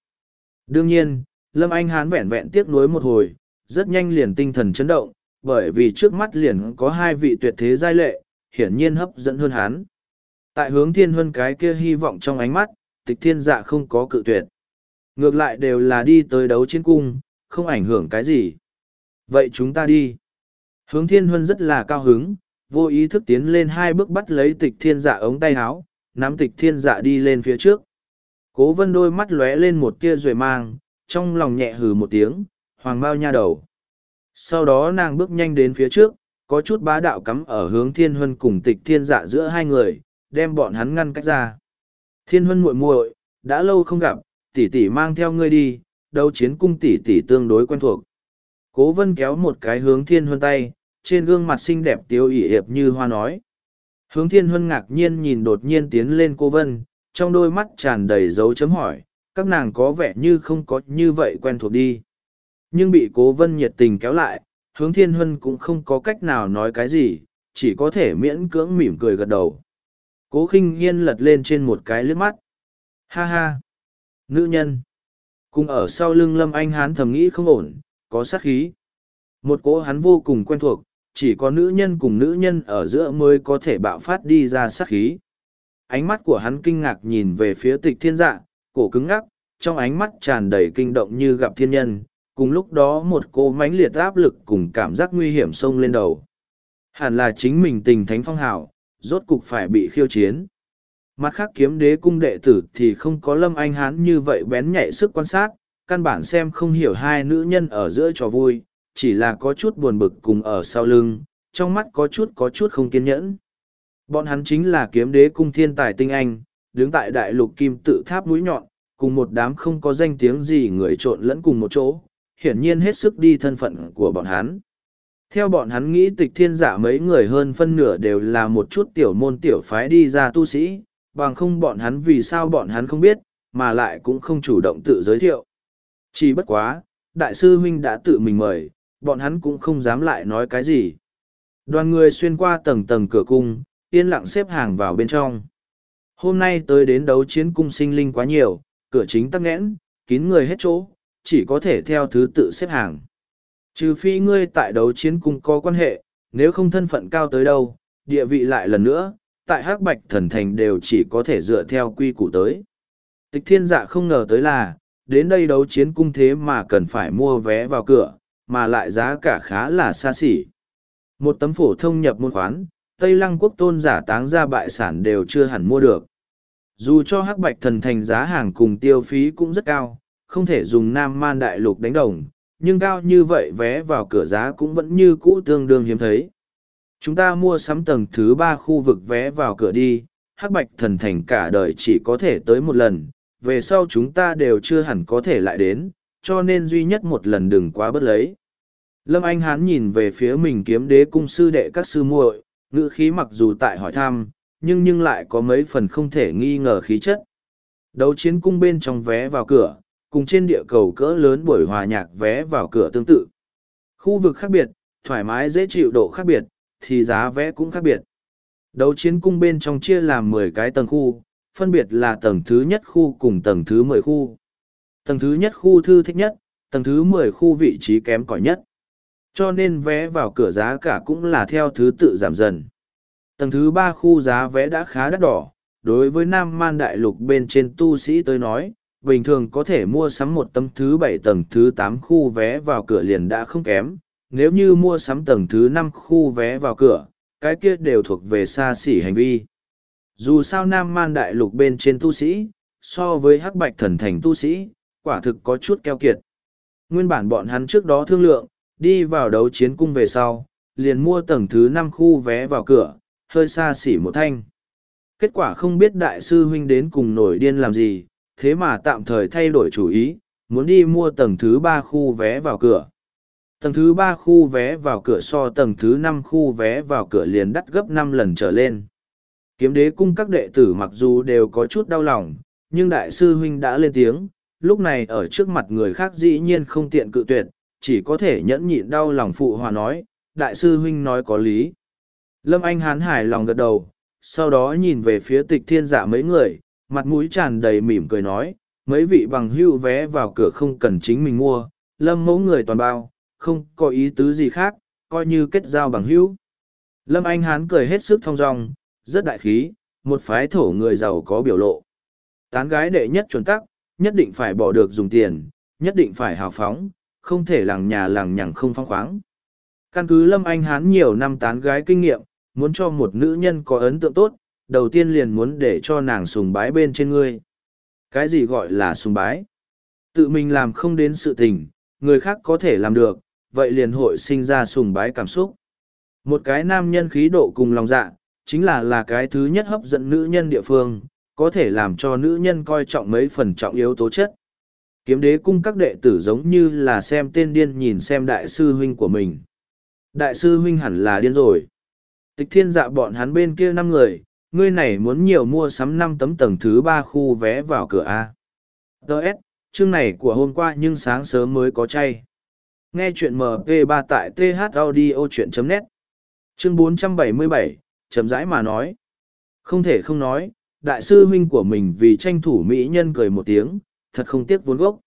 Speaker 1: Đương nhiên, Lâm Anh Hán vẹn vẹn tiếc nuối một hồi, rất nhanh liền tinh thần chấn động, bởi vì trước mắt liền có hai vị tuyệt thế giai lệ, hiển nhiên hấp dẫn hơn hắn. Tại hướng thiên huân cái kia hy vọng trong ánh mắt, tịch thiên dạ không có cự tuyệt. Ngược lại đều là đi tới đấu chiến cung, không ảnh hưởng cái gì. Vậy chúng ta đi. Hướng thiên huân rất là cao hứng, vô ý thức tiến lên hai bước bắt lấy tịch thiên dạ ống tay áo, nắm tịch thiên dạ đi lên phía trước. Cố vân đôi mắt lóe lên một tia rồi mang, trong lòng nhẹ hừ một tiếng, hoàng bao nha đầu. Sau đó nàng bước nhanh đến phía trước, có chút bá đạo cắm ở hướng thiên huân cùng tịch thiên dạ giữa hai người, đem bọn hắn ngăn cách ra. Thiên huân muội muội, đã lâu không gặp, tỷ tỷ mang theo ngươi đi, đấu chiến cung tỷ tỷ tương đối quen thuộc. Cố vân kéo một cái hướng thiên huân tay, trên gương mặt xinh đẹp tiêu ỉ hiệp như hoa nói. Hướng thiên huân ngạc nhiên nhìn đột nhiên tiến lên cô vân, trong đôi mắt tràn đầy dấu chấm hỏi, các nàng có vẻ như không có như vậy quen thuộc đi. Nhưng bị cố vân nhiệt tình kéo lại, hướng thiên huân cũng không có cách nào nói cái gì, chỉ có thể miễn cưỡng mỉm cười gật đầu. Cố khinh yên lật lên trên một cái liếc mắt. Ha ha! Nữ nhân! Cùng ở sau lưng lâm anh hán thầm nghĩ không ổn, có sát khí. Một cố hắn vô cùng quen thuộc, chỉ có nữ nhân cùng nữ nhân ở giữa mới có thể bạo phát đi ra sát khí. Ánh mắt của hắn kinh ngạc nhìn về phía tịch thiên dạ, cổ cứng ngắc, trong ánh mắt tràn đầy kinh động như gặp thiên nhân, cùng lúc đó một cô mãnh liệt áp lực cùng cảm giác nguy hiểm xông lên đầu. Hẳn là chính mình tình thánh phong hào, rốt cục phải bị khiêu chiến. Mặt khác kiếm đế cung đệ tử thì không có lâm anh hán như vậy bén nhạy sức quan sát, căn bản xem không hiểu hai nữ nhân ở giữa trò vui, chỉ là có chút buồn bực cùng ở sau lưng, trong mắt có chút có chút không kiên nhẫn. Bọn hắn chính là kiếm đế cung thiên tài tinh anh, đứng tại đại lục kim tự tháp mũi nhọn, cùng một đám không có danh tiếng gì người trộn lẫn cùng một chỗ, hiển nhiên hết sức đi thân phận của bọn hắn. Theo bọn hắn nghĩ tịch thiên giả mấy người hơn phân nửa đều là một chút tiểu môn tiểu phái đi ra tu sĩ, bằng không bọn hắn vì sao bọn hắn không biết, mà lại cũng không chủ động tự giới thiệu. Chỉ bất quá, đại sư huynh đã tự mình mời, bọn hắn cũng không dám lại nói cái gì. Đoàn người xuyên qua tầng tầng cửa cung, yên lặng xếp hàng vào bên trong. Hôm nay tới đến đấu chiến cung sinh linh quá nhiều, cửa chính tắc nghẽn, kín người hết chỗ, chỉ có thể theo thứ tự xếp hàng. Trừ phi ngươi tại đấu chiến cung có quan hệ, nếu không thân phận cao tới đâu, địa vị lại lần nữa, tại hắc bạch thần thành đều chỉ có thể dựa theo quy củ tới. Tịch thiên dạ không ngờ tới là, đến đây đấu chiến cung thế mà cần phải mua vé vào cửa, mà lại giá cả khá là xa xỉ. Một tấm phổ thông nhập môn khoán, Tây Lăng quốc tôn giả táng ra bại sản đều chưa hẳn mua được. Dù cho hắc bạch thần thành giá hàng cùng tiêu phí cũng rất cao, không thể dùng nam man đại lục đánh đồng, nhưng cao như vậy vé vào cửa giá cũng vẫn như cũ tương đương hiếm thấy. Chúng ta mua sắm tầng thứ ba khu vực vé vào cửa đi, hắc bạch thần thành cả đời chỉ có thể tới một lần, về sau chúng ta đều chưa hẳn có thể lại đến, cho nên duy nhất một lần đừng quá bất lấy. Lâm Anh Hán nhìn về phía mình kiếm đế cung sư đệ các sư muội, ngữ khí mặc dù tại hỏi thăm, nhưng nhưng lại có mấy phần không thể nghi ngờ khí chất. Đấu chiến cung bên trong vé vào cửa, cùng trên địa cầu cỡ lớn buổi hòa nhạc vé vào cửa tương tự. Khu vực khác biệt, thoải mái dễ chịu độ khác biệt, thì giá vé cũng khác biệt. Đấu chiến cung bên trong chia làm mười cái tầng khu, phân biệt là tầng thứ nhất khu cùng tầng thứ mười khu. Tầng thứ nhất khu thư thích nhất, tầng thứ mười khu vị trí kém cỏi nhất. Cho nên vé vào cửa giá cả cũng là theo thứ tự giảm dần. Tầng thứ ba khu giá vé đã khá đắt đỏ, đối với Nam Man Đại Lục bên trên tu sĩ tới nói, bình thường có thể mua sắm một tấm thứ bảy tầng thứ tám khu vé vào cửa liền đã không kém. Nếu như mua sắm tầng thứ năm khu vé vào cửa, cái kia đều thuộc về xa xỉ hành vi. Dù sao Nam Man Đại Lục bên trên tu sĩ, so với Hắc Bạch Thần Thành tu sĩ, quả thực có chút keo kiệt. Nguyên bản bọn hắn trước đó thương lượng, đi vào đấu chiến cung về sau, liền mua tầng thứ năm khu vé vào cửa, hơi xa xỉ một thanh. Kết quả không biết đại sư huynh đến cùng nổi điên làm gì, thế mà tạm thời thay đổi chủ ý, muốn đi mua tầng thứ ba khu vé vào cửa. Tầng thứ ba khu vé vào cửa so tầng thứ năm khu vé vào cửa liền đắt gấp năm lần trở lên. Kiếm đế cung các đệ tử mặc dù đều có chút đau lòng, nhưng đại sư huynh đã lên tiếng, lúc này ở trước mặt người khác dĩ nhiên không tiện cự tuyệt, chỉ có thể nhẫn nhịn đau lòng phụ hòa nói, đại sư huynh nói có lý. Lâm Anh hán hài lòng gật đầu, sau đó nhìn về phía tịch thiên giả mấy người, mặt mũi tràn đầy mỉm cười nói, mấy vị bằng hưu vé vào cửa không cần chính mình mua, lâm mẫu người toàn bao, không có ý tứ gì khác, coi như kết giao bằng hữu. Lâm Anh Hán cười hết sức thong dong, rất đại khí, một phái thổ người giàu có biểu lộ. Tán gái đệ nhất chuẩn tắc, nhất định phải bỏ được dùng tiền, nhất định phải hào phóng, không thể làng nhà làng nhằng không phong khoáng. Căn cứ Lâm Anh Hán nhiều năm tán gái kinh nghiệm, muốn cho một nữ nhân có ấn tượng tốt, đầu tiên liền muốn để cho nàng sùng bái bên trên ngươi. Cái gì gọi là sùng bái? Tự mình làm không đến sự tình, người khác có thể làm được, vậy liền hội sinh ra sùng bái cảm xúc. Một cái nam nhân khí độ cùng lòng dạ, chính là là cái thứ nhất hấp dẫn nữ nhân địa phương, có thể làm cho nữ nhân coi trọng mấy phần trọng yếu tố chất. Kiếm đế cung các đệ tử giống như là xem tên điên nhìn xem đại sư huynh của mình. Đại sư huynh hẳn là điên rồi. Tịch thiên dạ bọn hắn bên kia năm người, ngươi này muốn nhiều mua sắm năm tấm tầng thứ ba khu vé vào cửa A. Đợt, chương này của hôm qua nhưng sáng sớm mới có chay. Nghe chuyện MP3 tại thaudio.net Chương 477, chậm rãi mà nói. Không thể không nói, đại sư huynh của mình vì tranh thủ mỹ nhân cười một tiếng, thật không tiếc vốn gốc.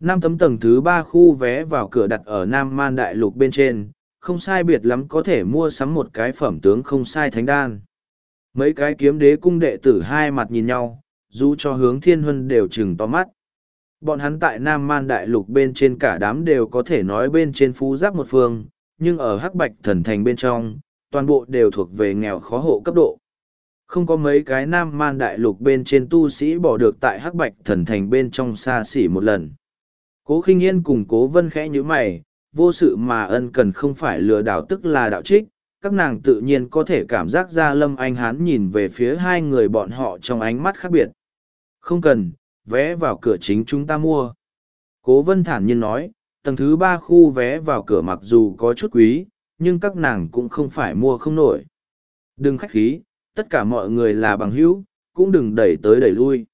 Speaker 1: Năm tấm tầng thứ ba khu vé vào cửa đặt ở Nam Man Đại Lục bên trên, không sai biệt lắm có thể mua sắm một cái phẩm tướng không sai thánh đan. Mấy cái kiếm đế cung đệ tử hai mặt nhìn nhau, dù cho hướng thiên huân đều chừng to mắt. Bọn hắn tại Nam Man Đại Lục bên trên cả đám đều có thể nói bên trên phú giáp một phương, nhưng ở Hắc Bạch Thần Thành bên trong, toàn bộ đều thuộc về nghèo khó hộ cấp độ. Không có mấy cái Nam Man Đại Lục bên trên tu sĩ bỏ được tại Hắc Bạch Thần Thành bên trong xa xỉ một lần. Cố khinh yên cùng cố vân khẽ như mày, vô sự mà ân cần không phải lừa đảo tức là đạo trích, các nàng tự nhiên có thể cảm giác ra lâm anh hán nhìn về phía hai người bọn họ trong ánh mắt khác biệt. Không cần vé vào cửa chính chúng ta mua. Cố vân thản nhiên nói tầng thứ ba khu vé vào cửa mặc dù có chút quý nhưng các nàng cũng không phải mua không nổi. Đừng khách khí tất cả mọi người là bằng hữu cũng đừng đẩy tới đẩy lui.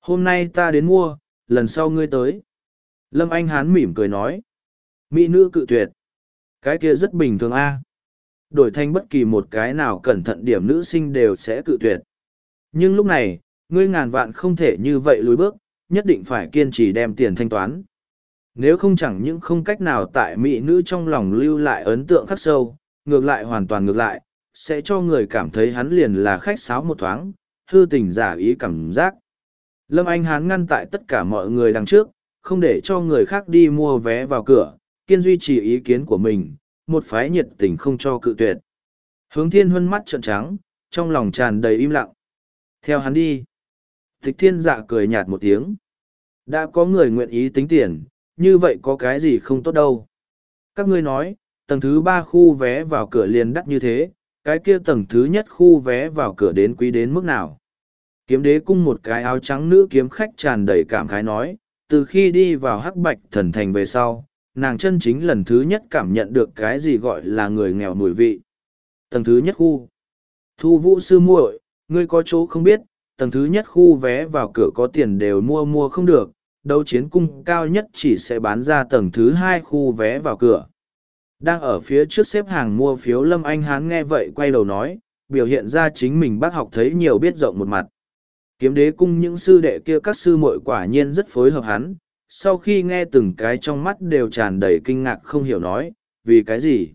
Speaker 1: Hôm nay ta đến mua lần sau ngươi tới. Lâm anh hán mỉm cười nói. Mỹ nữ cự tuyệt. Cái kia rất bình thường a. Đổi thành bất kỳ một cái nào cẩn thận điểm nữ sinh đều sẽ cự tuyệt. Nhưng lúc này, ngươi ngàn vạn không thể như vậy lùi bước, nhất định phải kiên trì đem tiền thanh toán. Nếu không chẳng những không cách nào tại mỹ nữ trong lòng lưu lại ấn tượng khắc sâu, ngược lại hoàn toàn ngược lại, sẽ cho người cảm thấy hắn liền là khách sáo một thoáng, hư tình giả ý cảm giác. Lâm Anh Hán ngăn tại tất cả mọi người đằng trước, không để cho người khác đi mua vé vào cửa, kiên duy trì ý kiến của mình, một phái nhiệt tình không cho cự tuyệt. Hướng thiên huân mắt trợn trắng, trong lòng tràn đầy im lặng. Theo hắn đi. Tịch thiên dạ cười nhạt một tiếng. Đã có người nguyện ý tính tiền, như vậy có cái gì không tốt đâu. Các ngươi nói, tầng thứ ba khu vé vào cửa liền đắt như thế, cái kia tầng thứ nhất khu vé vào cửa đến quý đến mức nào. Kiếm đế cung một cái áo trắng nữ kiếm khách tràn đầy cảm khái nói, từ khi đi vào hắc bạch thần thành về sau, nàng chân chính lần thứ nhất cảm nhận được cái gì gọi là người nghèo nổi vị. Tầng thứ nhất khu. Thu vũ sư muội, ngươi có chỗ không biết, tầng thứ nhất khu vé vào cửa có tiền đều mua mua không được, đấu chiến cung cao nhất chỉ sẽ bán ra tầng thứ hai khu vé vào cửa. Đang ở phía trước xếp hàng mua phiếu Lâm Anh Hán nghe vậy quay đầu nói, biểu hiện ra chính mình bác học thấy nhiều biết rộng một mặt. Kiếm đế cung những sư đệ kia các sư muội quả nhiên rất phối hợp hắn, sau khi nghe từng cái trong mắt đều tràn đầy kinh ngạc không hiểu nói, vì cái gì?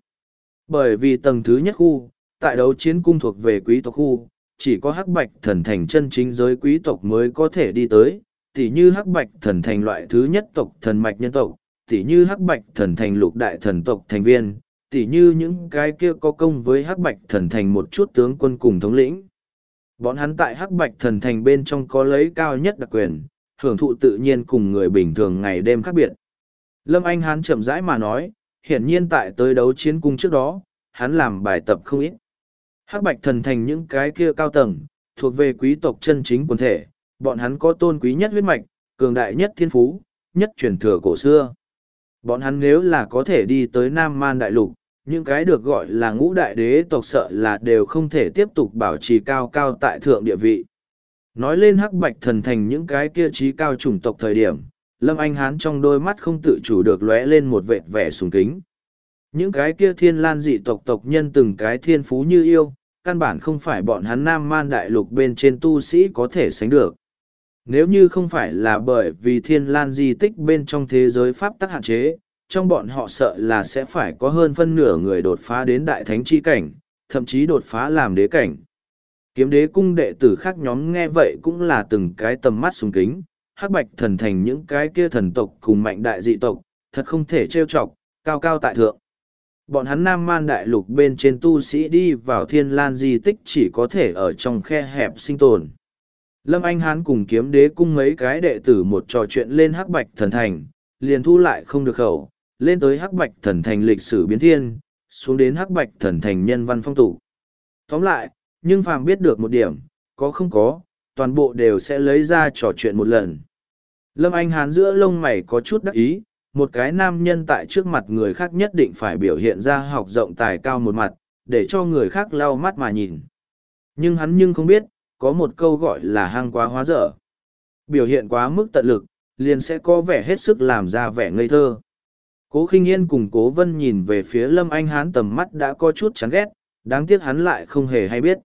Speaker 1: Bởi vì tầng thứ nhất khu, tại đấu chiến cung thuộc về quý tộc khu, chỉ có hắc bạch thần thành chân chính giới quý tộc mới có thể đi tới, tỉ như hắc bạch thần thành loại thứ nhất tộc thần mạch nhân tộc, tỉ như hắc bạch thần thành lục đại thần tộc thành viên, tỉ như những cái kia có công với hắc bạch thần thành một chút tướng quân cùng thống lĩnh. Bọn hắn tại hắc bạch thần thành bên trong có lấy cao nhất đặc quyền, hưởng thụ tự nhiên cùng người bình thường ngày đêm khác biệt. Lâm Anh Hán chậm rãi mà nói, hiển nhiên tại tới đấu chiến cung trước đó, hắn làm bài tập không ít. Hắc Bạch Thần thành những cái kia cao tầng, thuộc về quý tộc chân chính quần thể, bọn hắn có tôn quý nhất huyết mạch, cường đại nhất thiên phú, nhất truyền thừa cổ xưa. Bọn hắn nếu là có thể đi tới Nam Man Đại Lục, những cái được gọi là ngũ đại đế tộc sợ là đều không thể tiếp tục bảo trì cao cao tại thượng địa vị. Nói lên hắc bạch thần thành những cái kia trí cao chủng tộc thời điểm, Lâm Anh Hán trong đôi mắt không tự chủ được lóe lên một vệt vẻ sùng kính. Những cái kia thiên lan dị tộc tộc nhân từng cái thiên phú như yêu, căn bản không phải bọn hắn nam man đại lục bên trên tu sĩ có thể sánh được. Nếu như không phải là bởi vì thiên lan di tích bên trong thế giới pháp tắc hạn chế, trong bọn họ sợ là sẽ phải có hơn phân nửa người đột phá đến đại thánh chi cảnh, thậm chí đột phá làm đế cảnh. Kiếm đế cung đệ tử khác nhóm nghe vậy cũng là từng cái tầm mắt sùng kính, hắc bạch thần thành những cái kia thần tộc cùng mạnh đại dị tộc, thật không thể trêu chọc, cao cao tại thượng. Bọn hắn nam man đại lục bên trên tu sĩ đi vào thiên lan di tích chỉ có thể ở trong khe hẹp sinh tồn. Lâm Anh Hán cùng kiếm đế cung mấy cái đệ tử một trò chuyện lên hắc bạch thần thành, liền thu lại không được khẩu, lên tới hắc bạch thần thành lịch sử biến thiên, xuống đến hắc bạch thần thành nhân văn phong tục. Tóm lại, nhưng phàm biết được một điểm, có không có, toàn bộ đều sẽ lấy ra trò chuyện một lần. Lâm Anh Hán giữa lông mày có chút đắc ý, một cái nam nhân tại trước mặt người khác nhất định phải biểu hiện ra học rộng tài cao một mặt, để cho người khác lau mắt mà nhìn. Nhưng hắn nhưng không biết, có một câu gọi là hang quá hóa dở. Biểu hiện quá mức tận lực, liền sẽ có vẻ hết sức làm ra vẻ ngây thơ. Cố khinh yên cùng cố vân nhìn về phía lâm anh hán tầm mắt đã có chút chán ghét, đáng tiếc hắn lại không hề hay biết.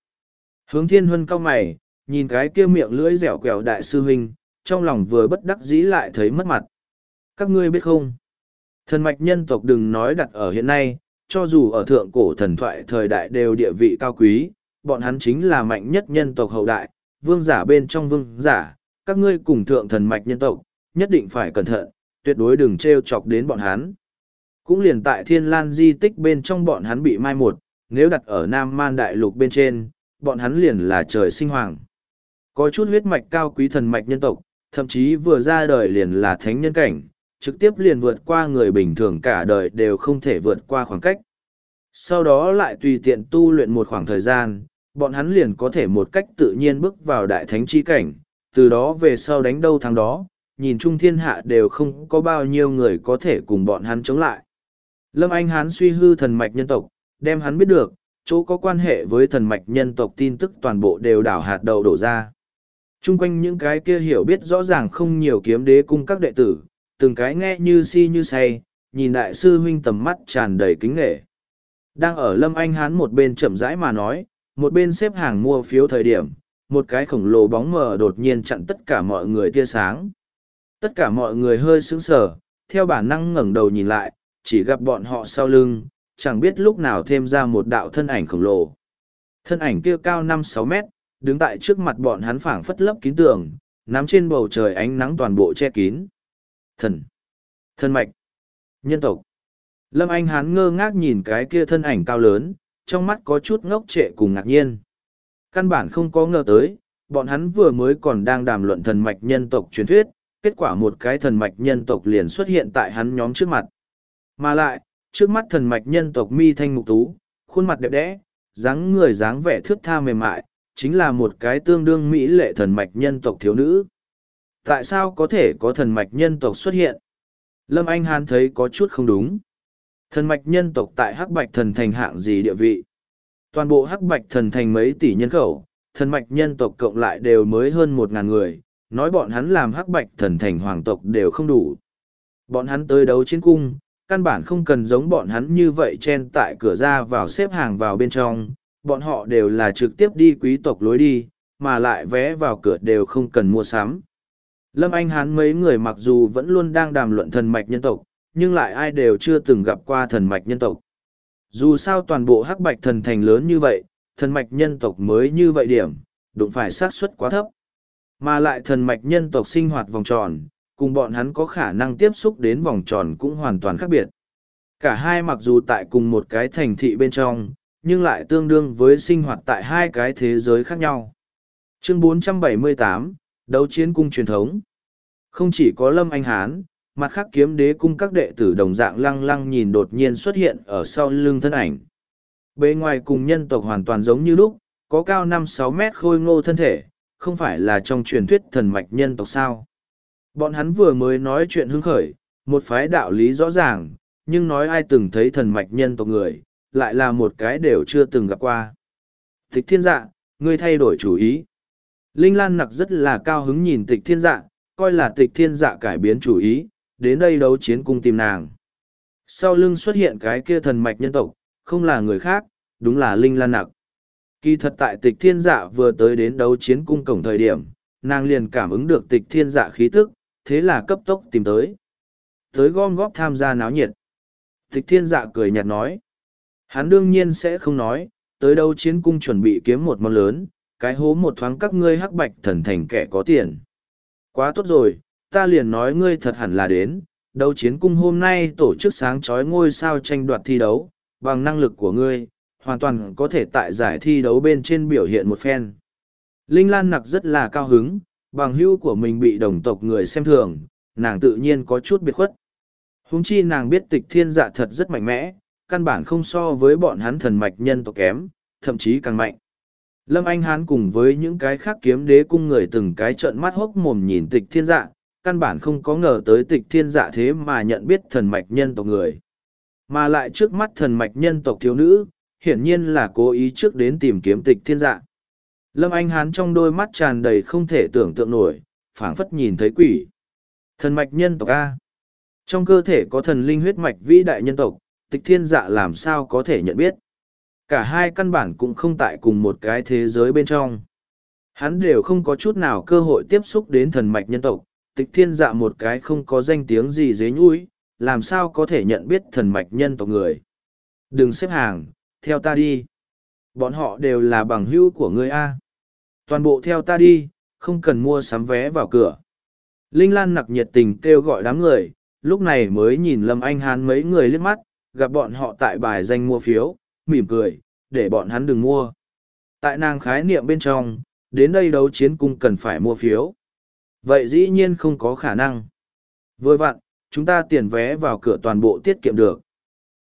Speaker 1: Hướng thiên huân cao mày, nhìn cái kia miệng lưỡi dẻo quẹo đại sư huynh, trong lòng vừa bất đắc dĩ lại thấy mất mặt. Các ngươi biết không? Thần mạch nhân tộc đừng nói đặt ở hiện nay, cho dù ở thượng cổ thần thoại thời đại đều địa vị cao quý, bọn hắn chính là mạnh nhất nhân tộc hậu đại, vương giả bên trong vương giả, các ngươi cùng thượng thần mạch nhân tộc, nhất định phải cẩn thận, tuyệt đối đừng trêu chọc đến bọn hắn. Cũng liền tại thiên lan di tích bên trong bọn hắn bị mai một, nếu đặt ở Nam Man Đại Lục bên trên, bọn hắn liền là trời sinh hoàng. Có chút huyết mạch cao quý thần mạch nhân tộc, thậm chí vừa ra đời liền là thánh nhân cảnh, trực tiếp liền vượt qua người bình thường cả đời đều không thể vượt qua khoảng cách. Sau đó lại tùy tiện tu luyện một khoảng thời gian, bọn hắn liền có thể một cách tự nhiên bước vào đại thánh chi cảnh, từ đó về sau đánh đâu thắng đó, nhìn chung thiên hạ đều không có bao nhiêu người có thể cùng bọn hắn chống lại. Lâm Anh Hán suy hư thần mạch nhân tộc, đem hắn biết được, chỗ có quan hệ với thần mạch nhân tộc tin tức toàn bộ đều đảo hạt đầu đổ ra. Trung quanh những cái kia hiểu biết rõ ràng không nhiều kiếm đế cung các đệ tử, từng cái nghe như si như say, nhìn đại sư huynh tầm mắt tràn đầy kính nghệ. Đang ở Lâm Anh Hán một bên chậm rãi mà nói, một bên xếp hàng mua phiếu thời điểm, một cái khổng lồ bóng mờ đột nhiên chặn tất cả mọi người tia sáng. Tất cả mọi người hơi sững sờ, theo bản năng ngẩng đầu nhìn lại, chỉ gặp bọn họ sau lưng, chẳng biết lúc nào thêm ra một đạo thân ảnh khổng lồ. Thân ảnh kia cao năm sáu mét, đứng tại trước mặt bọn hắn phảng phất lấp kín tường, nắm trên bầu trời ánh nắng toàn bộ che kín. Thần! Thân mạch! Nhân tộc! Lâm Anh Hán ngơ ngác nhìn cái kia thân ảnh cao lớn, trong mắt có chút ngốc trệ cùng ngạc nhiên. Căn bản không có ngờ tới, bọn hắn vừa mới còn đang đàm luận thần mạch nhân tộc truyền thuyết, kết quả một cái thần mạch nhân tộc liền xuất hiện tại hắn nhóm trước mặt. Mà lại, trước mắt thần mạch nhân tộc mi thanh mục tú, khuôn mặt đẹp đẽ, dáng người dáng vẻ thước tha mềm mại, chính là một cái tương đương mỹ lệ thần mạch nhân tộc thiếu nữ. Tại sao có thể có thần mạch nhân tộc xuất hiện? Lâm Anh Hàn thấy có chút không đúng. Thần mạch nhân tộc tại Hắc Bạch thần thành hạng gì địa vị? Toàn bộ Hắc Bạch thần thành mấy tỷ nhân khẩu, thần mạch nhân tộc cộng lại đều mới hơn một ngàn người, nói bọn hắn làm Hắc Bạch thần thành hoàng tộc đều không đủ. Bọn hắn tới đấu chiến cung, căn bản không cần giống bọn hắn như vậy chen tại cửa ra vào xếp hàng vào bên trong, bọn họ đều là trực tiếp đi quý tộc lối đi, mà lại vé vào cửa đều không cần mua sắm. Lâm Anh Hán mấy người mặc dù vẫn luôn đang đàm luận thần mạch nhân tộc, nhưng lại ai đều chưa từng gặp qua thần mạch nhân tộc. Dù sao toàn bộ hắc bạch thần thành lớn như vậy, thần mạch nhân tộc mới như vậy điểm, đụng phải xác suất quá thấp. Mà lại thần mạch nhân tộc sinh hoạt vòng tròn, cùng bọn hắn có khả năng tiếp xúc đến vòng tròn cũng hoàn toàn khác biệt. Cả hai mặc dù tại cùng một cái thành thị bên trong, nhưng lại tương đương với sinh hoạt tại hai cái thế giới khác nhau. Chương 478, Đấu chiến cung truyền thống Không chỉ có Lâm Anh Hán, mặt khác kiếm đế cung các đệ tử đồng dạng lăng lăng nhìn đột nhiên xuất hiện ở sau lưng thân ảnh. Bề ngoài cùng nhân tộc hoàn toàn giống như lúc, có cao năm sáu mét khôi ngô thân thể, không phải là trong truyền thuyết thần mạch nhân tộc sao. Bọn hắn vừa mới nói chuyện hứng khởi, một phái đạo lý rõ ràng, nhưng nói ai từng thấy thần mạch nhân tộc người, lại là một cái đều chưa từng gặp qua. Tịch thiên dạ, ngươi thay đổi chủ ý. Linh Lan nặc rất là cao hứng nhìn tịch thiên dạ, coi là tịch thiên dạ cải biến chủ ý, đến đây đấu chiến cung tìm nàng. Sau lưng xuất hiện cái kia thần mạch nhân tộc, không là người khác, đúng là Linh Lan nặc. Kỳ thật tại tịch thiên dạ vừa tới đến đấu chiến cung cổng thời điểm, nàng liền cảm ứng được tịch thiên dạ khí tức, thế là cấp tốc tìm tới. Tới gom góp tham gia náo nhiệt. Tịch thiên dạ cười nhạt nói. Hắn đương nhiên sẽ không nói, tới đâu chiến cung chuẩn bị kiếm một món lớn, cái hố một thoáng các ngươi hắc bạch thần thành kẻ có tiền. Quá tốt rồi, ta liền nói ngươi thật hẳn là đến, đấu chiến cung hôm nay tổ chức sáng chói ngôi sao tranh đoạt thi đấu, bằng năng lực của ngươi, hoàn toàn có thể tại giải thi đấu bên trên biểu hiện một phen. Linh Lan nặc rất là cao hứng, bằng hữu của mình bị đồng tộc người xem thường, nàng tự nhiên có chút biệt khuất. Húng chi nàng biết tịch thiên dạ thật rất mạnh mẽ, căn bản không so với bọn hắn thần mạch nhân tộc kém, thậm chí càng mạnh. Lâm Anh Hán cùng với những cái khác kiếm đế cung người từng cái trợn mắt hốc mồm nhìn tịch thiên dạ, căn bản không có ngờ tới tịch thiên dạ thế mà nhận biết thần mạch nhân tộc người. Mà lại trước mắt thần mạch nhân tộc thiếu nữ, hiển nhiên là cố ý trước đến tìm kiếm tịch thiên dạ. Lâm Anh Hán trong đôi mắt tràn đầy không thể tưởng tượng nổi, phảng phất nhìn thấy quỷ. Thần mạch nhân tộc A. Trong cơ thể có thần linh huyết mạch vĩ đại nhân tộc, tịch thiên dạ làm sao có thể nhận biết. Cả hai căn bản cũng không tại cùng một cái thế giới bên trong. Hắn đều không có chút nào cơ hội tiếp xúc đến thần mạch nhân tộc, tịch thiên dạ một cái không có danh tiếng gì dế nhũi, làm sao có thể nhận biết thần mạch nhân tộc người. Đừng xếp hàng, theo ta đi. Bọn họ đều là bằng hữu của ngươi A. Toàn bộ theo ta đi, không cần mua sắm vé vào cửa. Linh Lan nặc nhiệt tình kêu gọi đám người, lúc này mới nhìn Lâm Anh Hán mấy người liếc mắt, gặp bọn họ tại bài danh mua phiếu, mỉm cười, để bọn hắn đừng mua. Tại nàng khái niệm bên trong, đến đây đấu chiến cung cần phải mua phiếu. Vậy dĩ nhiên không có khả năng. Vừa vặn, chúng ta tiền vé vào cửa toàn bộ tiết kiệm được.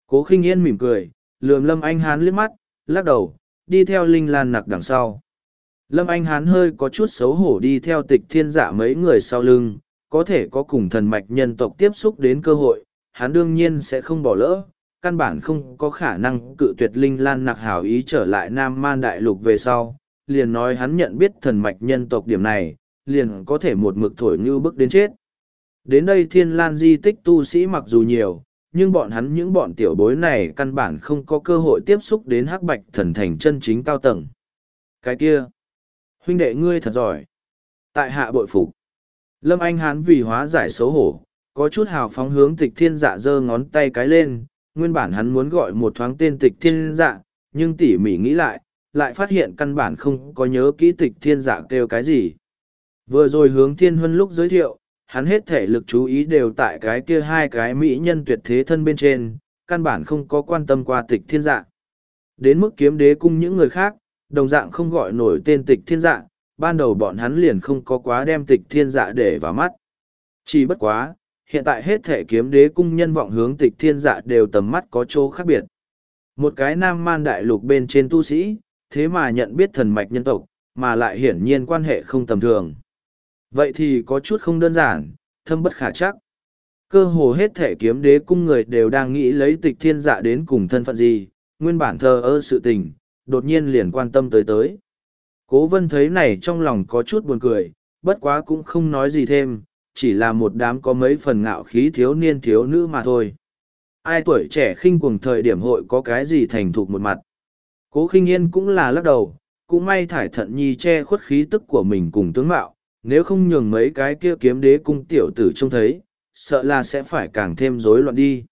Speaker 1: Cố khinh yên mỉm cười, lườm Lâm Anh Hán liếc mắt, lắc đầu, đi theo Linh Lan nặc đằng sau. Lâm Anh Hán hơi có chút xấu hổ đi theo tịch thiên giả mấy người sau lưng, có thể có cùng thần mạch nhân tộc tiếp xúc đến cơ hội, hắn đương nhiên sẽ không bỏ lỡ, căn bản không có khả năng cự tuyệt linh lan nặc hảo ý trở lại Nam Man Đại Lục về sau, liền nói hắn nhận biết thần mạch nhân tộc điểm này, liền có thể một mực thổi như bức đến chết. Đến đây thiên lan di tích tu sĩ mặc dù nhiều, nhưng bọn hắn những bọn tiểu bối này căn bản không có cơ hội tiếp xúc đến hắc bạch thần thành chân chính cao tầng. Cái kia, huynh đệ ngươi thật giỏi. Tại hạ bội phục. Lâm Anh Hán vì hóa giải xấu hổ, có chút hào phóng hướng tịch thiên dạ giơ ngón tay cái lên, nguyên bản hắn muốn gọi một thoáng tên tịch thiên dạ, nhưng tỉ mỉ nghĩ lại, lại phát hiện căn bản không có nhớ kỹ tịch thiên dạ kêu cái gì. Vừa rồi hướng thiên huân lúc giới thiệu, hắn hết thể lực chú ý đều tại cái kia hai cái mỹ nhân tuyệt thế thân bên trên, căn bản không có quan tâm qua tịch thiên dạ. Đến mức kiếm đế cung những người khác, đồng dạng không gọi nổi tên tịch thiên dạ, ban đầu bọn hắn liền không có quá đem tịch thiên dạ để vào mắt. Chỉ bất quá, hiện tại hết thể kiếm đế cung nhân vọng hướng tịch thiên dạ đều tầm mắt có chỗ khác biệt. Một cái nam man đại lục bên trên tu sĩ, thế mà nhận biết thần mạch nhân tộc, mà lại hiển nhiên quan hệ không tầm thường. Vậy thì có chút không đơn giản, thâm bất khả chắc. Cơ hồ hết thể kiếm đế cung người đều đang nghĩ lấy tịch thiên dạ đến cùng thân phận gì, nguyên bản thờ ơ sự tình, đột nhiên liền quan tâm tới tới. Cố vân thấy này trong lòng có chút buồn cười, bất quá cũng không nói gì thêm, chỉ là một đám có mấy phần ngạo khí thiếu niên thiếu nữ mà thôi. Ai tuổi trẻ khinh cuồng thời điểm hội có cái gì thành thục một mặt. Cố khinh yên cũng là lắc đầu, cũng may thải thận nhi che khuất khí tức của mình cùng tướng mạo, nếu không nhường mấy cái kia kiếm đế cung tiểu tử trông thấy, sợ là sẽ phải càng thêm rối loạn đi.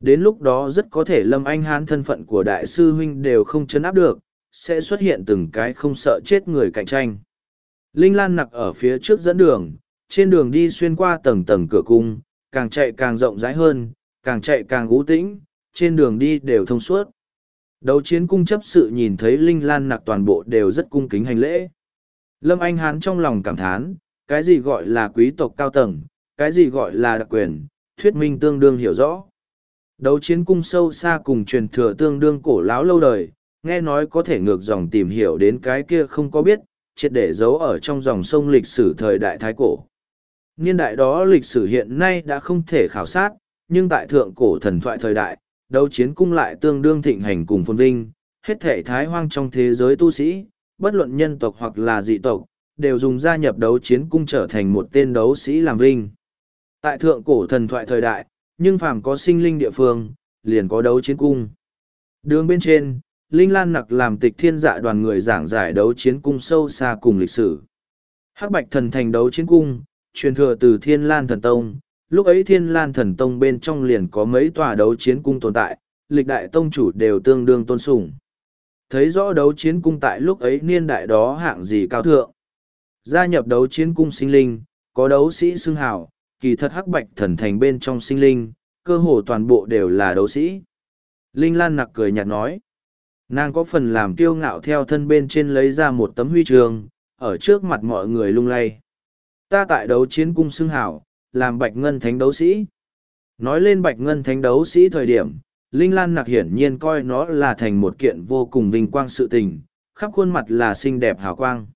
Speaker 1: Đến lúc đó rất có thể Lâm Anh Hán thân phận của đại sư huynh đều không chấn áp được, sẽ xuất hiện từng cái không sợ chết người cạnh tranh. Linh Lan nặc ở phía trước dẫn đường, trên đường đi xuyên qua tầng tầng cửa cung, càng chạy càng rộng rãi hơn, càng chạy càng ú tĩnh, trên đường đi đều thông suốt. Đấu chiến cung chấp sự nhìn thấy Linh Lan nặc toàn bộ đều rất cung kính hành lễ. Lâm Anh Hán trong lòng cảm thán, cái gì gọi là quý tộc cao tầng, cái gì gọi là đặc quyền, thuyết minh tương đương hiểu rõ. Đấu chiến cung sâu xa cùng truyền thừa tương đương cổ lão lâu đời, nghe nói có thể ngược dòng tìm hiểu đến cái kia không có biết, triệt để giấu ở trong dòng sông lịch sử thời đại Thái Cổ niên đại đó lịch sử hiện nay đã không thể khảo sát, nhưng tại thượng cổ thần thoại thời đại, đấu chiến cung lại tương đương thịnh hành cùng phồn vinh, hết thể thái hoang trong thế giới tu sĩ, bất luận nhân tộc hoặc là dị tộc, đều dùng gia nhập đấu chiến cung trở thành một tên đấu sĩ làm vinh. Tại thượng cổ thần thoại thời đại, nhưng phàm có sinh linh địa phương, liền có đấu chiến cung. Đường bên trên, Linh Lan Nặc làm tịch thiên dạ đoàn người giảng giải đấu chiến cung sâu xa cùng lịch sử. Hắc Bạch Thần Thành đấu chiến cung, truyền thừa từ Thiên Lan Thần Tông, lúc ấy Thiên Lan Thần Tông bên trong liền có mấy tòa đấu chiến cung tồn tại, lịch đại tông chủ đều tương đương tôn sùng. Thấy rõ đấu chiến cung tại lúc ấy niên đại đó hạng gì cao thượng. Gia nhập đấu chiến cung sinh linh, có đấu sĩ xưng hào, kỳ thật hắc bạch thần thành bên trong sinh linh, cơ hồ toàn bộ đều là đấu sĩ. Linh Lan nặc cười nhạt nói. Nàng có phần làm kiêu ngạo theo thân bên trên lấy ra một tấm huy trường, ở trước mặt mọi người lung lay. Ta tại đấu chiến cung xưng hào làm bạch ngân thánh đấu sĩ. Nói lên bạch ngân thánh đấu sĩ thời điểm, Linh Lan nặc hiển nhiên coi nó là thành một kiện vô cùng vinh quang sự tình, khắp khuôn mặt là xinh đẹp hào quang.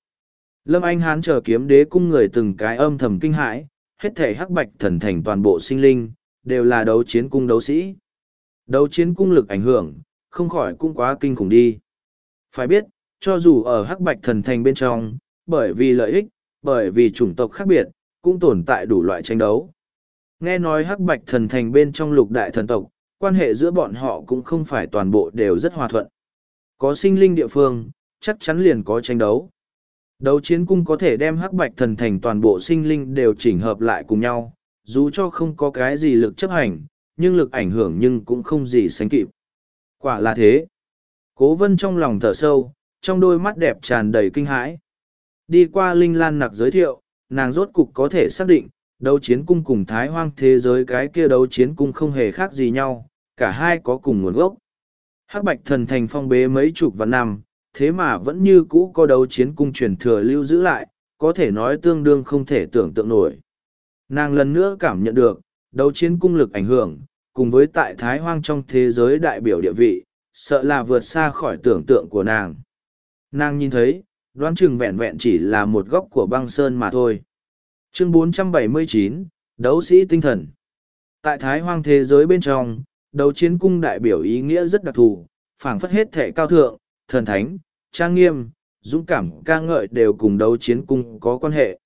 Speaker 1: Lâm Anh Hán chờ kiếm đế cung người từng cái âm thầm kinh hãi, hết thể hắc bạch thần thành toàn bộ sinh linh, đều là đấu chiến cung đấu sĩ. Đấu chiến cung lực ảnh hưởng, không khỏi cũng quá kinh khủng đi. Phải biết, cho dù ở hắc bạch thần thành bên trong, bởi vì lợi ích, bởi vì chủng tộc khác biệt, cũng tồn tại đủ loại tranh đấu. Nghe nói hắc bạch thần thành bên trong lục đại thần tộc, quan hệ giữa bọn họ cũng không phải toàn bộ đều rất hòa thuận. Có sinh linh địa phương, chắc chắn liền có tranh đấu. Đấu chiến cung có thể đem hắc bạch thần thành toàn bộ sinh linh đều chỉnh hợp lại cùng nhau, dù cho không có cái gì lực chấp hành, nhưng lực ảnh hưởng nhưng cũng không gì sánh kịp. Quả là thế. Cố vân trong lòng thở sâu, trong đôi mắt đẹp tràn đầy kinh hãi. Đi qua Linh Lan nặc giới thiệu, nàng rốt cục có thể xác định, đấu chiến cung cùng thái hoang thế giới cái kia đấu chiến cung không hề khác gì nhau, cả hai có cùng nguồn gốc. Hắc bạch thần thành phong bế mấy chục vạn năm, thế mà vẫn như cũ có đấu chiến cung truyền thừa lưu giữ lại, có thể nói tương đương không thể tưởng tượng nổi. Nàng lần nữa cảm nhận được, đấu chiến cung lực ảnh hưởng, cùng với tại thái hoang trong thế giới đại biểu địa vị, sợ là vượt xa khỏi tưởng tượng của nàng. Nàng nhìn thấy, đoán chừng vẹn vẹn chỉ là một góc của băng sơn mà thôi. Chương 479, Đấu sĩ tinh thần Tại thái hoang thế giới bên trong, đấu chiến cung đại biểu ý nghĩa rất đặc thù, phảng phất hết thệ cao thượng, thần thánh, trang nghiêm, dũng cảm ca ngợi đều cùng đấu chiến cung có quan hệ.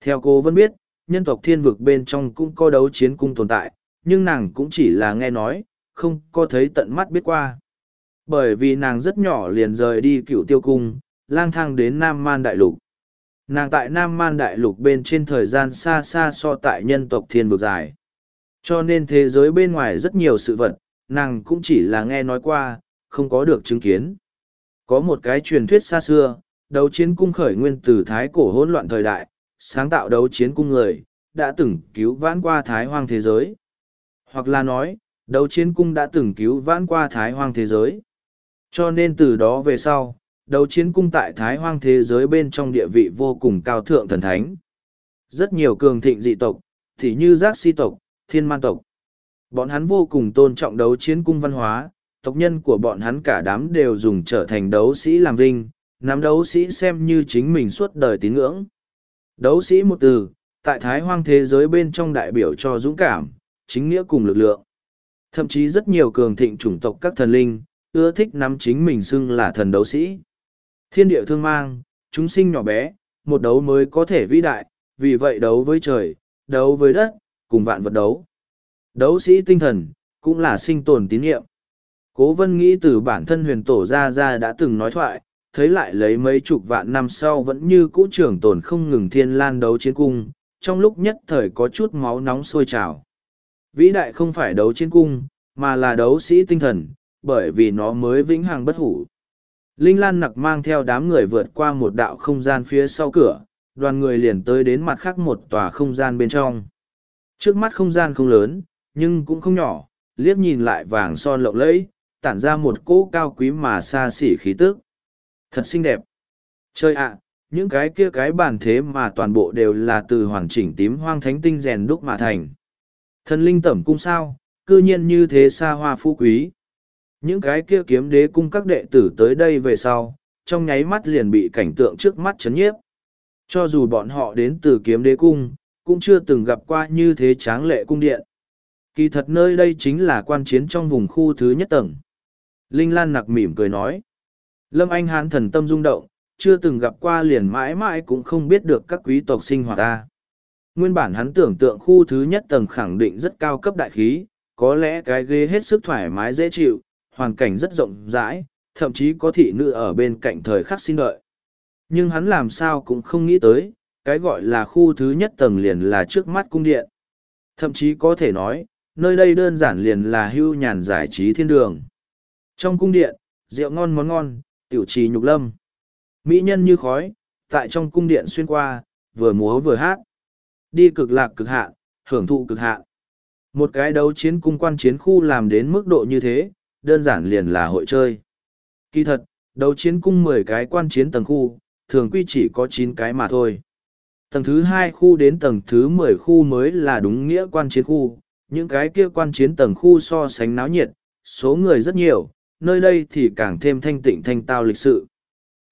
Speaker 1: Theo cô vẫn biết, nhân tộc thiên vực bên trong cũng có đấu chiến cung tồn tại, nhưng nàng cũng chỉ là nghe nói, không có thấy tận mắt biết qua. Bởi vì nàng rất nhỏ liền rời đi cựu tiêu cung, lang thang đến Nam Man Đại Lục. Nàng tại Nam Man Đại Lục bên trên thời gian xa xa so tại nhân tộc thiên vực dài. Cho nên thế giới bên ngoài rất nhiều sự vật, nàng cũng chỉ là nghe nói qua, không có được chứng kiến. Có một cái truyền thuyết xa xưa, đấu chiến cung khởi nguyên từ thái cổ hỗn loạn thời đại, sáng tạo đấu chiến cung người, đã từng cứu vãn qua thái hoang thế giới. Hoặc là nói, đấu chiến cung đã từng cứu vãn qua thái hoang thế giới. Cho nên từ đó về sau, đấu chiến cung tại thái hoang thế giới bên trong địa vị vô cùng cao thượng thần thánh. Rất nhiều cường thịnh dị tộc, thì như giác si tộc, thiên man tộc. Bọn hắn vô cùng tôn trọng đấu chiến cung văn hóa, tộc nhân của bọn hắn cả đám đều dùng trở thành đấu sĩ làm vinh, nắm đấu sĩ xem như chính mình suốt đời tín ngưỡng. Đấu sĩ một từ, tại thái hoang thế giới bên trong đại biểu cho dũng cảm, chính nghĩa cùng lực lượng. Thậm chí rất nhiều cường thịnh chủng tộc các thần linh, ưa thích nắm chính mình xưng là thần đấu sĩ. Thiên địa thương mang, chúng sinh nhỏ bé, một đấu mới có thể vĩ đại, vì vậy đấu với trời, đấu với đất, cùng vạn vật đấu. Đấu sĩ tinh thần, cũng là sinh tồn tín nhiệm. Cố vân nghĩ từ bản thân huyền tổ ra ra đã từng nói thoại, thấy lại lấy mấy chục vạn năm sau vẫn như cũ trưởng tồn không ngừng thiên lan đấu chiến cung, trong lúc nhất thời có chút máu nóng sôi trào. Vĩ đại không phải đấu chiến cung, mà là đấu sĩ tinh thần, bởi vì nó mới vĩnh hằng bất hủ. Linh Lan nặc mang theo đám người vượt qua một đạo không gian phía sau cửa, đoàn người liền tới đến mặt khác một tòa không gian bên trong. Trước mắt không gian không lớn, nhưng cũng không nhỏ, liếc nhìn lại vàng son lộng lẫy, tản ra một cỗ cao quý mà xa xỉ khí tức. Thật xinh đẹp. Chơi ạ, những cái kia cái bàn thế mà toàn bộ đều là từ hoàn chỉnh tím hoang thánh tinh rèn đúc mà thành. Thần linh tẩm cung sao, cư nhiên như thế xa hoa phú quý. Những cái kia kiếm đế cung các đệ tử tới đây về sau, trong nháy mắt liền bị cảnh tượng trước mắt chấn nhiếp. Cho dù bọn họ đến từ kiếm đế cung, cũng chưa từng gặp qua như thế tráng lệ cung điện. Kỳ thật nơi đây chính là quan chiến trong vùng khu thứ nhất tầng. Linh Lan nặc mỉm cười nói. Lâm Anh Hán thần tâm rung động, chưa từng gặp qua liền mãi mãi cũng không biết được các quý tộc sinh hoạt ta. Nguyên bản hắn tưởng tượng khu thứ nhất tầng khẳng định rất cao cấp đại khí, có lẽ cái ghế hết sức thoải mái dễ chịu, hoàn cảnh rất rộng rãi, thậm chí có thị nữ ở bên cạnh thời khắc xin đợi. Nhưng hắn làm sao cũng không nghĩ tới, cái gọi là khu thứ nhất tầng liền là trước mắt cung điện. Thậm chí có thể nói, nơi đây đơn giản liền là hưu nhàn giải trí thiên đường. Trong cung điện, rượu ngon món ngon, tiểu trì nhục lâm. Mỹ nhân như khói, tại trong cung điện xuyên qua, vừa múa vừa hát. Đi cực lạc cực hạn, hưởng thụ cực hạn. Một cái đấu chiến cung quan chiến khu làm đến mức độ như thế, đơn giản liền là hội chơi. Kỳ thật, đấu chiến cung mười cái quan chiến tầng khu, thường quy chỉ có chín cái mà thôi. Tầng thứ hai khu đến tầng thứ mười khu mới là đúng nghĩa quan chiến khu, những cái kia quan chiến tầng khu so sánh náo nhiệt, số người rất nhiều, nơi đây thì càng thêm thanh tịnh thanh tao lịch sự.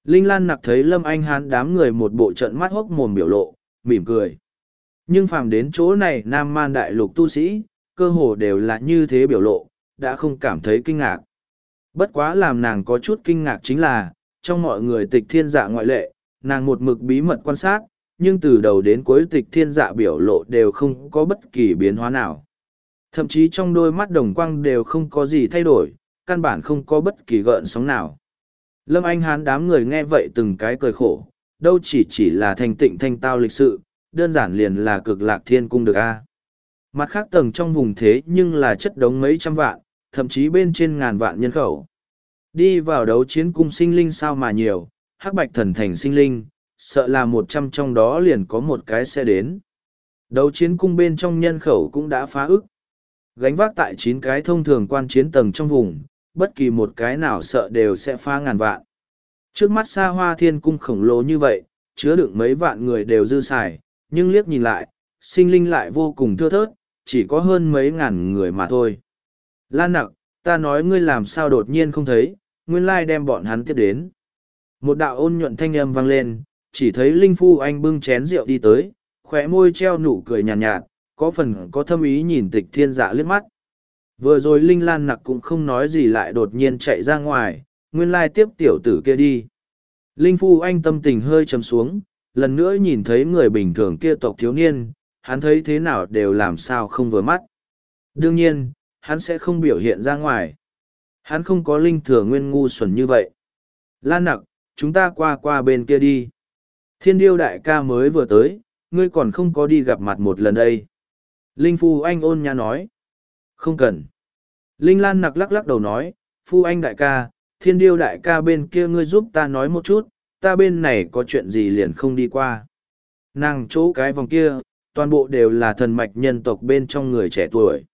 Speaker 1: Linh Lan nặc thấy Lâm Anh Hán đám người một bộ trận mắt hốc mồm biểu lộ, mỉm cười. Nhưng phàm đến chỗ này Nam Man Đại Lục tu sĩ, cơ hồ đều là như thế biểu lộ, đã không cảm thấy kinh ngạc. Bất quá làm nàng có chút kinh ngạc chính là, trong mọi người tịch thiên dạ ngoại lệ, nàng một mực bí mật quan sát, nhưng từ đầu đến cuối tịch thiên dạ biểu lộ đều không có bất kỳ biến hóa nào. Thậm chí trong đôi mắt đồng quang đều không có gì thay đổi, căn bản không có bất kỳ gợn sóng nào. Lâm Anh Hán đám người nghe vậy từng cái cười khổ, đâu chỉ chỉ là thành tịnh thanh tao lịch sự, đơn giản liền là cực lạc thiên cung được a. Mặt khác tầng trong vùng thế nhưng là chất đống mấy trăm vạn, thậm chí bên trên ngàn vạn nhân khẩu. Đi vào đấu chiến cung sinh linh sao mà nhiều, hắc bạch thần thành sinh linh, sợ là một trăm trong đó liền có một cái sẽ đến. Đấu chiến cung bên trong nhân khẩu cũng đã phá ức. Gánh vác tại chín cái thông thường quan chiến tầng trong vùng, bất kỳ một cái nào sợ đều sẽ phá ngàn vạn. Trước mắt xa hoa thiên cung khổng lồ như vậy, chứa đựng mấy vạn người đều dư xài, nhưng liếc nhìn lại, sinh linh lại vô cùng thưa thớt, chỉ có hơn mấy ngàn người mà thôi. Lan nặc, ta nói ngươi làm sao đột nhiên không thấy, nguyên lai đem bọn hắn tiếp đến. Một đạo ôn nhuận thanh âm vang lên, chỉ thấy Linh Phu Anh bưng chén rượu đi tới, khóe môi treo nụ cười nhàn nhạt, nhạt, có phần có thâm ý nhìn tịch thiên dạ liếc mắt. Vừa rồi Linh Lan nặc cũng không nói gì lại đột nhiên chạy ra ngoài, nguyên lai tiếp tiểu tử kia đi. Linh Phu Anh tâm tình hơi trầm xuống, lần nữa nhìn thấy người bình thường kia tộc thiếu niên, hắn thấy thế nào đều làm sao không vừa mắt. Đương nhiên, hắn sẽ không biểu hiện ra ngoài. Hắn không có linh thừa nguyên ngu xuẩn như vậy. Lan nặc, chúng ta qua qua bên kia đi. Thiên điêu đại ca mới vừa tới, ngươi còn không có đi gặp mặt một lần đây. Linh Phu Anh ôn nhã nói. Không cần. Linh Lan nặc lắc lắc đầu nói, Phu Anh đại ca, thiên điêu đại ca bên kia ngươi giúp ta nói một chút, ta bên này có chuyện gì liền không đi qua. Nàng chỗ cái vòng kia, toàn bộ đều là thần mạch nhân tộc bên trong người trẻ tuổi.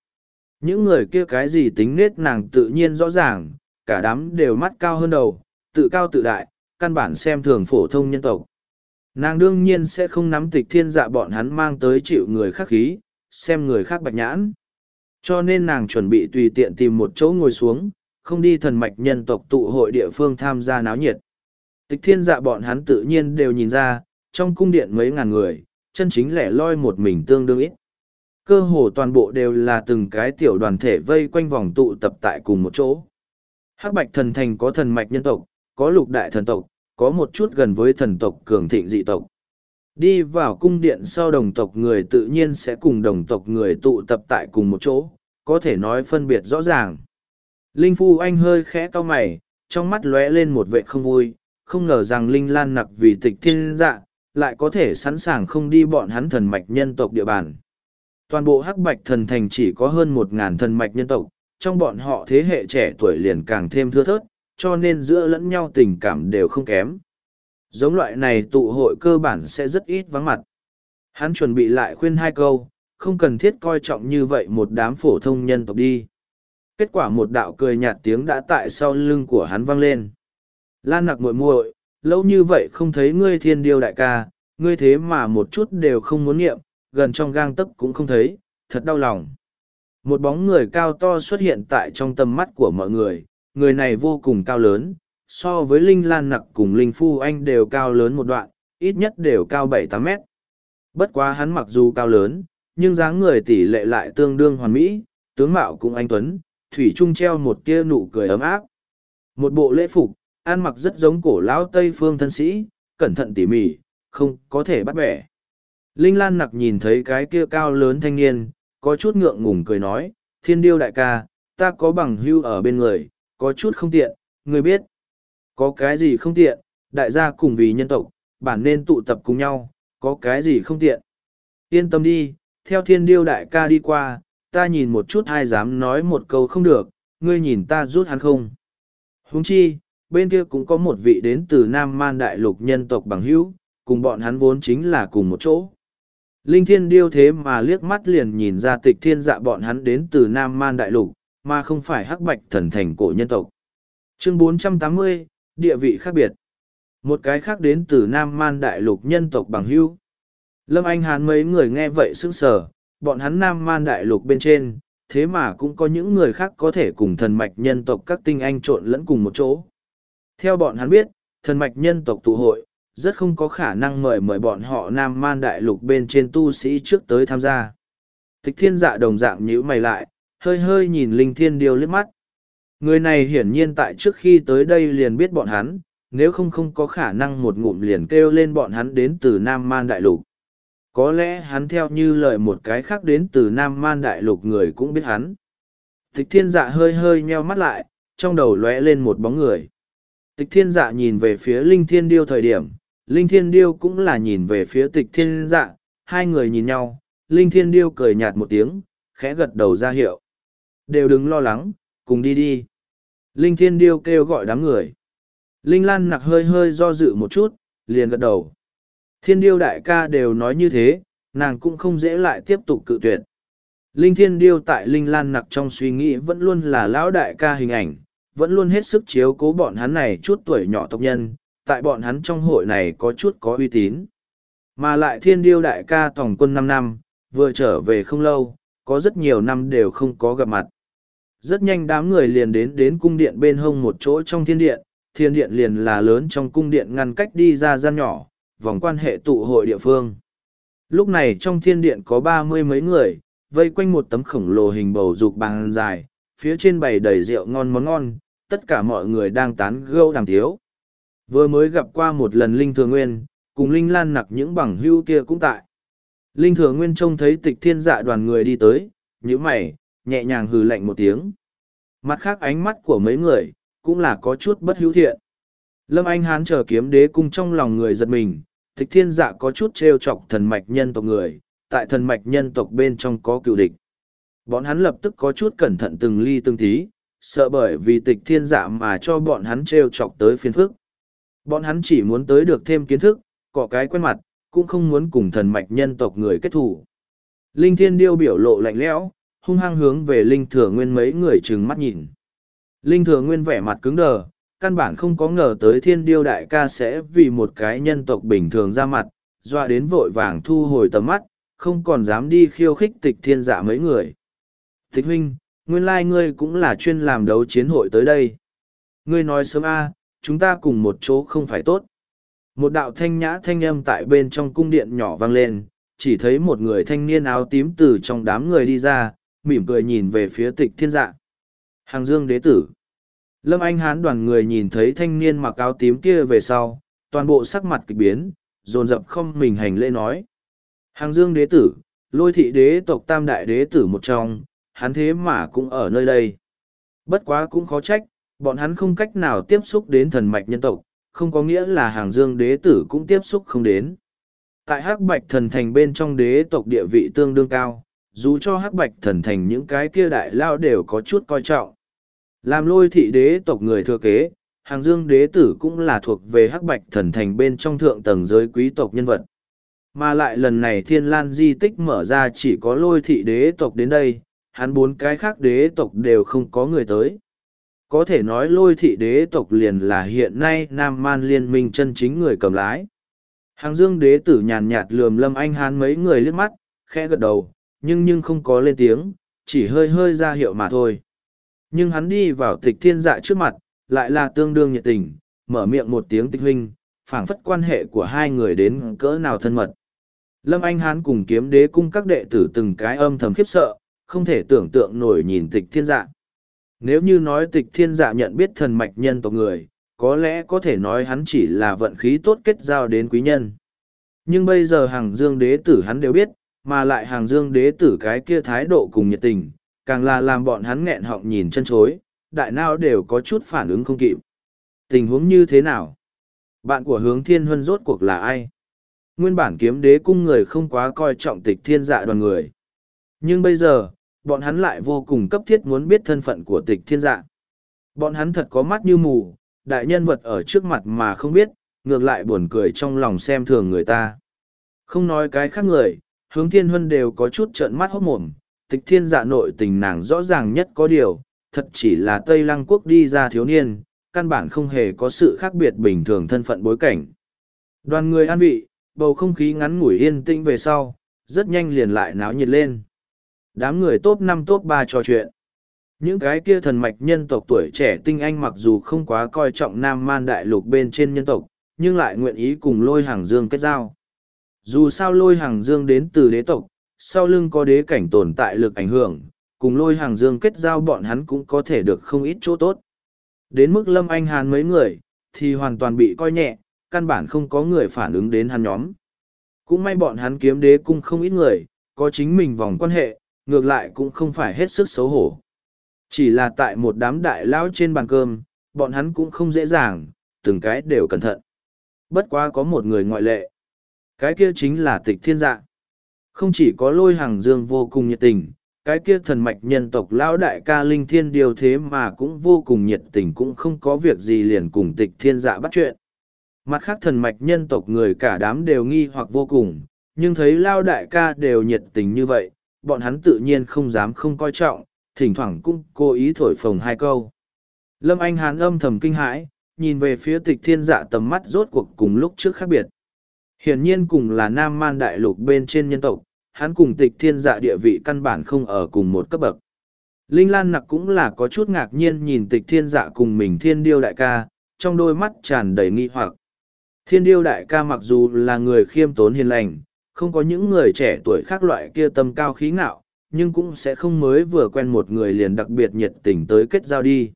Speaker 1: Những người kia cái gì tính nết nàng tự nhiên rõ ràng, cả đám đều mắt cao hơn đầu, tự cao tự đại, căn bản xem thường phổ thông nhân tộc. Nàng đương nhiên sẽ không nắm tịch thiên dạ bọn hắn mang tới chịu người khác khí, xem người khác bạch nhãn. Cho nên nàng chuẩn bị tùy tiện tìm một chỗ ngồi xuống, không đi thần mạch nhân tộc tụ hội địa phương tham gia náo nhiệt. Tịch thiên dạ bọn hắn tự nhiên đều nhìn ra, trong cung điện mấy ngàn người, chân chính lẻ loi một mình tương đương ít. Cơ hồ toàn bộ đều là từng cái tiểu đoàn thể vây quanh vòng tụ tập tại cùng một chỗ. Hắc bạch thần thành có thần mạch nhân tộc, có lục đại thần tộc, có một chút gần với thần tộc cường thịnh dị tộc. Đi vào cung điện sau đồng tộc người tự nhiên sẽ cùng đồng tộc người tụ tập tại cùng một chỗ, có thể nói phân biệt rõ ràng. Linh Phu Anh hơi khẽ cau mày, trong mắt lóe lên một vệ không vui, không ngờ rằng Linh Lan nặc vì tịch thiên dạ, lại có thể sẵn sàng không đi bọn hắn thần mạch nhân tộc địa bàn. Toàn bộ hắc bạch thần thành chỉ có hơn một ngàn thần mạch nhân tộc, trong bọn họ thế hệ trẻ tuổi liền càng thêm thưa thớt, cho nên giữa lẫn nhau tình cảm đều không kém. Giống loại này tụ hội cơ bản sẽ rất ít vắng mặt. Hắn chuẩn bị lại khuyên hai câu, không cần thiết coi trọng như vậy một đám phổ thông nhân tộc đi. Kết quả một đạo cười nhạt tiếng đã tại sau lưng của hắn vang lên. Lan nặc muội muội, lâu như vậy không thấy ngươi thiên điêu đại ca, ngươi thế mà một chút đều không muốn nghiệm, gần trong gang tấc cũng không thấy, thật đau lòng. Một bóng người cao to xuất hiện tại trong tầm mắt của mọi người, người này vô cùng cao lớn, so với Linh Lan Nặc cùng Linh Phu Anh đều cao lớn một đoạn, ít nhất đều cao bảy tám mét. Bất quá hắn mặc dù cao lớn, nhưng dáng người tỷ lệ lại tương đương hoàn mỹ, tướng mạo cũng anh Tuấn, Thủy Trung treo một tia nụ cười ấm áp. Một bộ lễ phục, ăn mặc rất giống cổ lão Tây phương thân sĩ, cẩn thận tỉ mỉ, không có thể bắt bẻ. Linh Lan nặc nhìn thấy cái kia cao lớn thanh niên, có chút ngượng ngùng cười nói, thiên điêu đại ca, ta có bằng hưu ở bên người, có chút không tiện, người biết. Có cái gì không tiện, đại gia cùng vì nhân tộc, bản nên tụ tập cùng nhau, Có cái gì không tiện? Yên tâm đi, theo thiên điêu đại ca đi qua, ta nhìn một chút ai dám nói một câu không được, ngươi nhìn ta rút hắn không? Huống chi, bên kia cũng có một vị đến từ Nam Man Đại Lục nhân tộc bằng hữu, cùng bọn hắn vốn chính là cùng một chỗ. Linh Thiên Điêu thế mà liếc mắt liền nhìn ra tịch thiên dạ bọn hắn đến từ Nam Man Đại Lục, mà không phải hắc bạch thần thành cổ nhân tộc. Chương 480, địa vị khác biệt. Một cái khác đến từ Nam Man Đại Lục nhân tộc bằng hữu. Lâm Anh Hán mấy người nghe vậy sững sờ, bọn hắn Nam Man Đại Lục bên trên, thế mà cũng có những người khác có thể cùng thần mạch nhân tộc các tinh anh trộn lẫn cùng một chỗ. Theo bọn hắn biết, thần mạch nhân tộc tụ hội, rất không có khả năng mời mời bọn họ Nam Man Đại Lục bên trên tu sĩ trước tới tham gia. Tịch thiên dạ đồng dạng nhíu mày lại, hơi hơi nhìn Linh Thiên Điêu liếc mắt. Người này hiển nhiên tại trước khi tới đây liền biết bọn hắn, nếu không không có khả năng một ngụm liền kêu lên bọn hắn đến từ Nam Man Đại Lục. Có lẽ hắn theo như lời một cái khác đến từ Nam Man Đại Lục người cũng biết hắn. Tịch thiên dạ hơi hơi nheo mắt lại, trong đầu lóe lên một bóng người. Tịch thiên dạ nhìn về phía Linh Thiên Điêu thời điểm, Linh Thiên Điêu cũng là nhìn về phía tịch thiên dạ, hai người nhìn nhau, Linh Thiên Điêu cười nhạt một tiếng, khẽ gật đầu ra hiệu. Đều đừng lo lắng, cùng đi đi. Linh Thiên Điêu kêu gọi đám người. Linh Lan nặc hơi hơi do dự một chút, liền gật đầu. Thiên Điêu đại ca đều nói như thế, nàng cũng không dễ lại tiếp tục cự tuyệt. Linh Thiên Điêu tại Linh Lan nặc trong suy nghĩ vẫn luôn là lão đại ca hình ảnh, vẫn luôn hết sức chiếu cố bọn hắn này chút tuổi nhỏ tộc nhân, tại bọn hắn trong hội này có chút có uy tín. Mà lại Thiên Điêu đại ca tổng quân năm năm, vừa trở về không lâu, có rất nhiều năm đều không có gặp mặt. Rất nhanh đám người liền đến đến cung điện bên hông một chỗ trong thiên điện, thiên điện liền là lớn trong cung điện ngăn cách đi ra gian nhỏ, vòng quan hệ tụ hội địa phương. Lúc này trong thiên điện có ba mươi mấy người, vây quanh một tấm khổng lồ hình bầu dục bàn dài, phía trên bày đầy rượu ngon món ngon, tất cả mọi người đang tán gẫu đàm thiếu. Vừa mới gặp qua một lần Linh Thừa Nguyên, cùng Linh Lan nặc những bằng hưu kia cũng tại. Linh Thừa Nguyên trông thấy tịch thiên dạ đoàn người đi tới, nhíu mày, nhẹ nhàng hừ lạnh một tiếng. Mặt khác ánh mắt của mấy người, cũng là có chút bất hữu thiện. Lâm Anh Hán chờ kiếm đế cung trong lòng người giật mình, tịch thiên dạ có chút trêu chọc thần mạch nhân tộc người, tại thần mạch nhân tộc bên trong có cựu địch. Bọn hắn lập tức có chút cẩn thận từng ly từng tí, sợ bởi vì tịch thiên dạ mà cho bọn hắn trêu chọc tới phiền phức. Bọn hắn chỉ muốn tới được thêm kiến thức, có cái quen mặt, cũng không muốn cùng thần mạch nhân tộc người kết thủ. Linh thiên điêu biểu lộ lạnh lẽo, hung hăng hướng về linh thừa nguyên mấy người trừng mắt nhìn. Linh thừa nguyên vẻ mặt cứng đờ, căn bản không có ngờ tới thiên điêu đại ca sẽ vì một cái nhân tộc bình thường ra mặt, dọa đến vội vàng thu hồi tầm mắt, không còn dám đi khiêu khích tịch thiên dạ mấy người. Tịch huynh, nguyên lai ngươi cũng là chuyên làm đấu chiến hội tới đây. Ngươi nói sớm a, chúng ta cùng một chỗ không phải tốt. Một đạo thanh nhã thanh âm tại bên trong cung điện nhỏ vang lên, chỉ thấy một người thanh niên áo tím từ trong đám người đi ra, mỉm cười nhìn về phía tịch thiên dạ. Hàng dương đế tử. Lâm Anh Hán đoàn người nhìn thấy thanh niên mặc áo tím kia về sau, toàn bộ sắc mặt kịch biến, dồn dập không mình hành lễ nói. Hàng dương đế tử, lôi thị đế tộc tam đại đế tử một trong, hắn thế mà cũng ở nơi đây. Bất quá cũng khó trách, bọn hắn không cách nào tiếp xúc đến thần mạch nhân tộc, không có nghĩa là hàng dương đế tử cũng tiếp xúc không đến. Tại hắc bạch thần thành bên trong đế tộc địa vị tương đương cao, dù cho hắc bạch thần thành những cái kia đại lao đều có chút coi trọng. Làm lôi thị đế tộc người thừa kế, hàng dương đế tử cũng là thuộc về hắc bạch thần thành bên trong thượng tầng giới quý tộc nhân vật. Mà lại lần này thiên lan di tích mở ra chỉ có lôi thị đế tộc đến đây, hắn bốn cái khác đế tộc đều không có người tới. Có thể nói lôi thị đế tộc liền là hiện nay Nam Man liên minh chân chính người cầm lái. Hàng dương đế tử nhàn nhạt lườm lâm anh hán mấy người liếc mắt, khẽ gật đầu, nhưng nhưng không có lên tiếng, chỉ hơi hơi ra hiệu mà thôi. Nhưng hắn đi vào tịch thiên dạ trước mặt, lại là tương đương nhiệt tình, mở miệng một tiếng tịch huynh, phảng phất quan hệ của hai người đến cỡ nào thân mật. Lâm Anh Hán cùng kiếm đế cung các đệ tử từng cái âm thầm khiếp sợ, không thể tưởng tượng nổi nhìn tịch thiên dạ. Nếu như nói tịch thiên dạ nhận biết thần mạch nhân tộc người, có lẽ có thể nói hắn chỉ là vận khí tốt kết giao đến quý nhân. Nhưng bây giờ hàng dương đế tử hắn đều biết, mà lại hàng dương đế tử cái kia thái độ cùng nhiệt tình, càng là làm bọn hắn nghẹn họng nhìn chân chối, đại nào đều có chút phản ứng không kịp. Tình huống như thế nào? Bạn của hướng thiên huân rốt cuộc là ai? Nguyên bản kiếm đế cung người không quá coi trọng tịch thiên dạ đoàn người. Nhưng bây giờ, bọn hắn lại vô cùng cấp thiết muốn biết thân phận của tịch thiên dạ. Bọn hắn thật có mắt như mù, đại nhân vật ở trước mặt mà không biết, ngược lại buồn cười trong lòng xem thường người ta. Không nói cái khác người, hướng thiên huân đều có chút trợn mắt hốt mồm, tịch thiên dạ nội tình nàng rõ ràng nhất có điều, thật chỉ là Tây Lăng Quốc đi ra thiếu niên, căn bản không hề có sự khác biệt bình thường thân phận bối cảnh. Đoàn người an vị, bầu không khí ngắn ngủi yên tĩnh về sau, rất nhanh liền lại náo nhiệt lên. Đám người top năm top ba trò chuyện. Những cái kia thần mạch nhân tộc tuổi trẻ tinh anh mặc dù không quá coi trọng nam man đại lục bên trên nhân tộc, nhưng lại nguyện ý cùng lôi hàng dương kết giao. Dù sao lôi hàng dương đến từ đế tộc, sau lưng có đế cảnh tồn tại lực ảnh hưởng, cùng lôi hàng dương kết giao bọn hắn cũng có thể được không ít chỗ tốt. Đến mức lâm anh hàn mấy người, thì hoàn toàn bị coi nhẹ, căn bản không có người phản ứng đến hắn nhóm. Cũng may bọn hắn kiếm đế cung không ít người, có chính mình vòng quan hệ, ngược lại cũng không phải hết sức xấu hổ. Chỉ là tại một đám đại lão trên bàn cơm, bọn hắn cũng không dễ dàng, từng cái đều cẩn thận. Bất quá có một người ngoại lệ. Cái kia chính là tịch thiên dạ. Không chỉ có lôi hàng dương vô cùng nhiệt tình, cái kia thần mạch nhân tộc lão đại ca linh thiên điều thế mà cũng vô cùng nhiệt tình cũng không có việc gì liền cùng tịch thiên dạ bắt chuyện. Mặt khác thần mạch nhân tộc người cả đám đều nghi hoặc vô cùng, nhưng thấy lao đại ca đều nhiệt tình như vậy, bọn hắn tự nhiên không dám không coi trọng, thỉnh thoảng cũng cố ý thổi phồng hai câu. Lâm Anh Hán âm thầm kinh hãi, nhìn về phía tịch thiên dạ tầm mắt rốt cuộc cùng lúc trước khác biệt. Hiển nhiên cùng là nam man đại lục bên trên nhân tộc, hắn cùng tịch thiên dạ địa vị căn bản không ở cùng một cấp bậc. Linh Lan nặc cũng là có chút ngạc nhiên nhìn tịch thiên dạ cùng mình thiên điêu đại ca, trong đôi mắt tràn đầy nghi hoặc. Thiên điêu đại ca mặc dù là người khiêm tốn hiền lành, không có những người trẻ tuổi khác loại kia tâm cao khí ngạo, nhưng cũng sẽ không mới vừa quen một người liền đặc biệt nhiệt tình tới kết giao đi.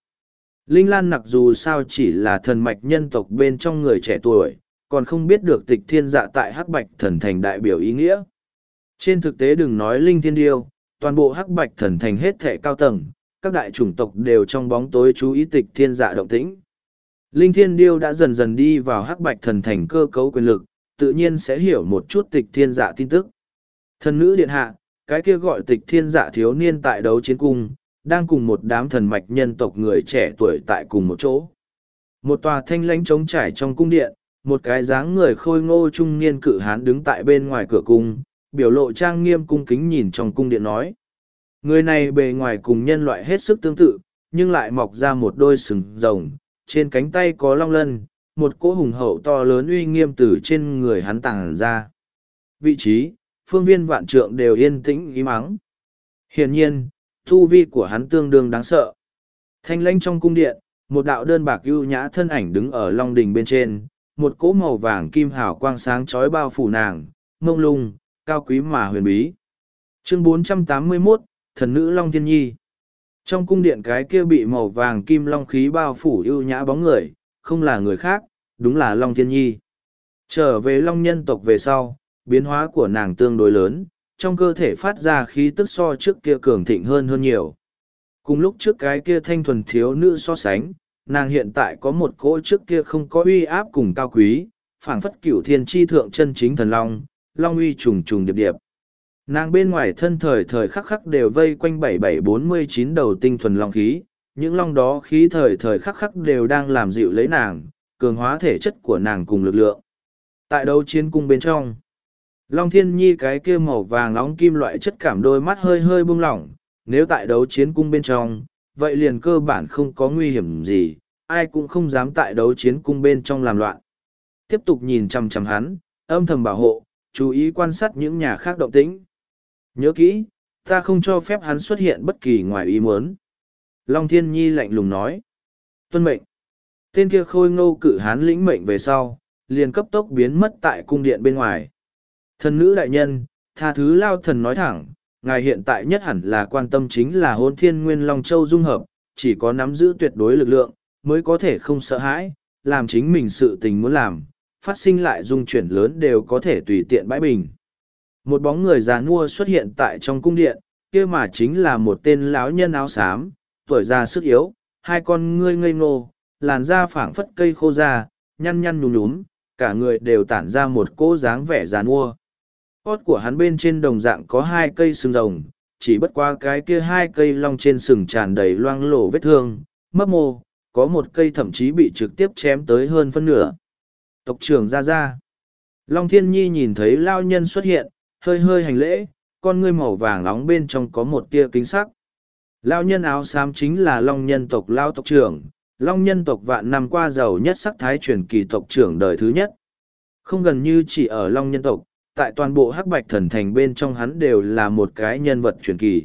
Speaker 1: Linh Lan nặc dù sao chỉ là thần mạch nhân tộc bên trong người trẻ tuổi, còn không biết được tịch thiên dạ tại hắc bạch thần thành đại biểu ý nghĩa. Trên thực tế đừng nói Linh Thiên Điêu, toàn bộ hắc bạch thần thành hết thể cao tầng, các đại chủng tộc đều trong bóng tối chú ý tịch thiên dạ động tĩnh. Linh Thiên Điêu đã dần dần đi vào hắc bạch thần thành cơ cấu quyền lực, tự nhiên sẽ hiểu một chút tịch thiên dạ tin tức. Thần nữ điện hạ, cái kia gọi tịch thiên dạ thiếu niên tại đấu chiến cung, đang cùng một đám thần mạch nhân tộc người trẻ tuổi tại cùng một chỗ. Một tòa thanh lãnh trống trải trong cung điện, một cái dáng người khôi ngô trung niên cự hán đứng tại bên ngoài cửa cung, biểu lộ trang nghiêm cung kính nhìn trong cung điện nói. Người này bề ngoài cùng nhân loại hết sức tương tự, nhưng lại mọc ra một đôi sừng rồng, trên cánh tay có long lân, một cỗ hùng hậu to lớn uy nghiêm từ trên người hắn tàng ra. Vị trí, phương viên vạn trượng đều yên tĩnh ý mắng. Hiển nhiên, thu vi của hắn tương đương đáng sợ. Thanh lãnh trong cung điện, một đạo đơn bạc ưu nhã thân ảnh đứng ở long đình bên trên, một cỗ màu vàng kim hào quang sáng chói bao phủ nàng, mông lung, cao quý mà huyền bí. Chương 481, Thần nữ Long Thiên Nhi Trong cung điện cái kia bị màu vàng kim long khí bao phủ ưu nhã bóng người, không là người khác, đúng là Long Thiên Nhi. Trở về Long nhân tộc về sau, biến hóa của nàng tương đối lớn, trong cơ thể phát ra khí tức so trước kia cường thịnh hơn hơn nhiều. Cùng lúc trước cái kia thanh thuần thiếu nữ so sánh, nàng hiện tại có một cỗ trước kia không có uy áp cùng cao quý, phảng phất cửu thiên tri thượng chân chính thần long, long uy trùng trùng điệp điệp. Nàng bên ngoài thân thời thời khắc khắc đều vây quanh bảy bảy bốn mươi chín đầu tinh thuần long khí, những long đó khí thời thời khắc khắc đều đang làm dịu lấy nàng, cường hóa thể chất của nàng cùng lực lượng. Tại đấu chiến cung bên trong, Long Thiên Nhi cái kia màu vàng nóng kim loại chất cảm đôi mắt hơi hơi bung lỏng, nếu tại đấu chiến cung bên trong, vậy liền cơ bản không có nguy hiểm gì, ai cũng không dám tại đấu chiến cung bên trong làm loạn. Tiếp tục nhìn chằm chằm hắn, âm thầm bảo hộ, chú ý quan sát những nhà khác động tĩnh. Nhớ kỹ, ta không cho phép hắn xuất hiện bất kỳ ngoài ý muốn. Long Thiên Nhi lạnh lùng nói. Tuân mệnh. Tên kia khôi ngô cử hán lĩnh mệnh về sau, liền cấp tốc biến mất tại cung điện bên ngoài. Thần nữ đại nhân, tha thứ lao thần nói thẳng, ngài hiện tại nhất hẳn là quan tâm chính là hôn thiên nguyên Long Châu dung hợp, chỉ có nắm giữ tuyệt đối lực lượng, mới có thể không sợ hãi, làm chính mình sự tình muốn làm, phát sinh lại dung chuyển lớn đều có thể tùy tiện bãi bình. Một bóng người già nua xuất hiện tại trong cung điện, kia mà chính là một tên lão nhân áo xám, tuổi già sức yếu, hai con ngươi ngây ngô, làn da phảng phất cây khô da, nhăn nhăn nhúm nhúm, cả người đều tản ra một cỗ dáng vẻ dàn mua. Hót của hắn bên trên đồng dạng có hai cây sừng rồng, chỉ bất qua cái kia hai cây long trên sừng tràn đầy loang lổ vết thương, mấp mô, có một cây thậm chí bị trực tiếp chém tới hơn phân nửa. Tộc trưởng ra ra. Long Thiên Nhi nhìn thấy lao nhân xuất hiện, hơi hơi hành lễ, con ngươi màu vàng nóng bên trong có một tia kính sắc. Lao nhân áo xám chính là Long nhân tộc Lao tộc trưởng, Long nhân tộc vạn năm qua giàu nhất sắc thái truyền kỳ tộc trưởng đời thứ nhất. Không gần như chỉ ở Long nhân tộc, tại toàn bộ hắc bạch thần thành bên trong hắn đều là một cái nhân vật truyền kỳ.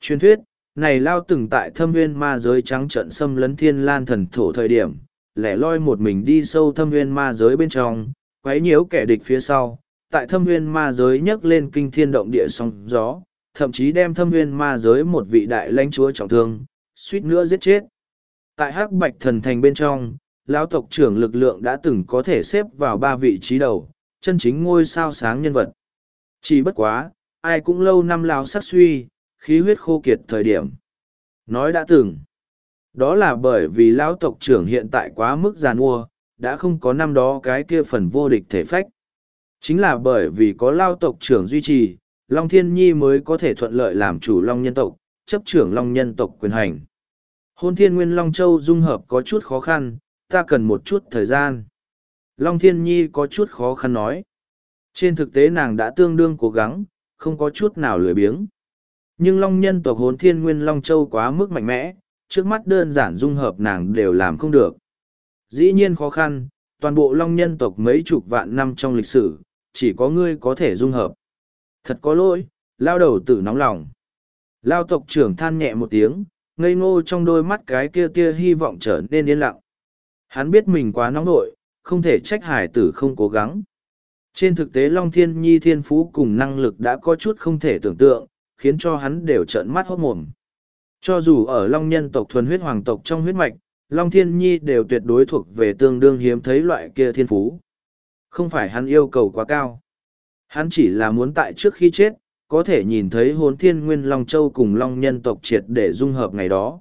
Speaker 1: Truyền thuyết, này Lao từng tại thâm nguyên ma giới trắng trận xâm lấn thiên lan thần thổ thời điểm, lẻ loi một mình đi sâu thâm nguyên ma giới bên trong, quấy nhiễu kẻ địch phía sau, tại thâm nguyên ma giới nhấc lên kinh thiên động địa sóng gió, thậm chí đem thâm nguyên ma giới một vị đại lãnh chúa trọng thương, suýt nữa giết chết. Tại hắc bạch thần thành bên trong, lão tộc trưởng lực lượng đã từng có thể xếp vào ba vị trí đầu, chân chính ngôi sao sáng nhân vật. Chỉ bất quá, ai cũng lâu năm lao sắc suy, khí huyết khô kiệt thời điểm. Nói đã từng, đó là bởi vì lão tộc trưởng hiện tại quá mức giàn mua, đã không có năm đó cái kia phần vô địch thể phách. Chính là bởi vì có lao tộc trưởng duy trì, Long Thiên Nhi mới có thể thuận lợi làm chủ Long nhân tộc, chấp trưởng Long nhân tộc quyền hành. Hôn Thiên Nguyên Long Châu dung hợp có chút khó khăn, ta cần một chút thời gian. Long Thiên Nhi có chút khó khăn nói. Trên thực tế nàng đã tương đương cố gắng, không có chút nào lười biếng. Nhưng Long nhân tộc Hôn Thiên Nguyên Long Châu quá mức mạnh mẽ, trước mắt đơn giản dung hợp nàng đều làm không được. Dĩ nhiên khó khăn, toàn bộ Long nhân tộc mấy chục vạn năm trong lịch sử, chỉ có ngươi có thể dung hợp. Thật có lỗi, lao đầu tử nóng lòng. Lao tộc trưởng than nhẹ một tiếng, ngây ngô trong đôi mắt cái kia tia hy vọng trở nên yên lặng. Hắn biết mình quá nóng nổi không thể trách hải tử không cố gắng. Trên thực tế Long Thiên Nhi thiên phú cùng năng lực đã có chút không thể tưởng tượng, khiến cho hắn đều trợn mắt hốt mồm. Cho dù ở Long nhân tộc thuần huyết hoàng tộc trong huyết mạch, Long Thiên Nhi đều tuyệt đối thuộc về tương đương hiếm thấy loại kia thiên phú. Không phải hắn yêu cầu quá cao. Hắn chỉ là muốn tại trước khi chết, có thể nhìn thấy hồn thiên nguyên Long Châu cùng Long nhân tộc triệt để dung hợp ngày đó.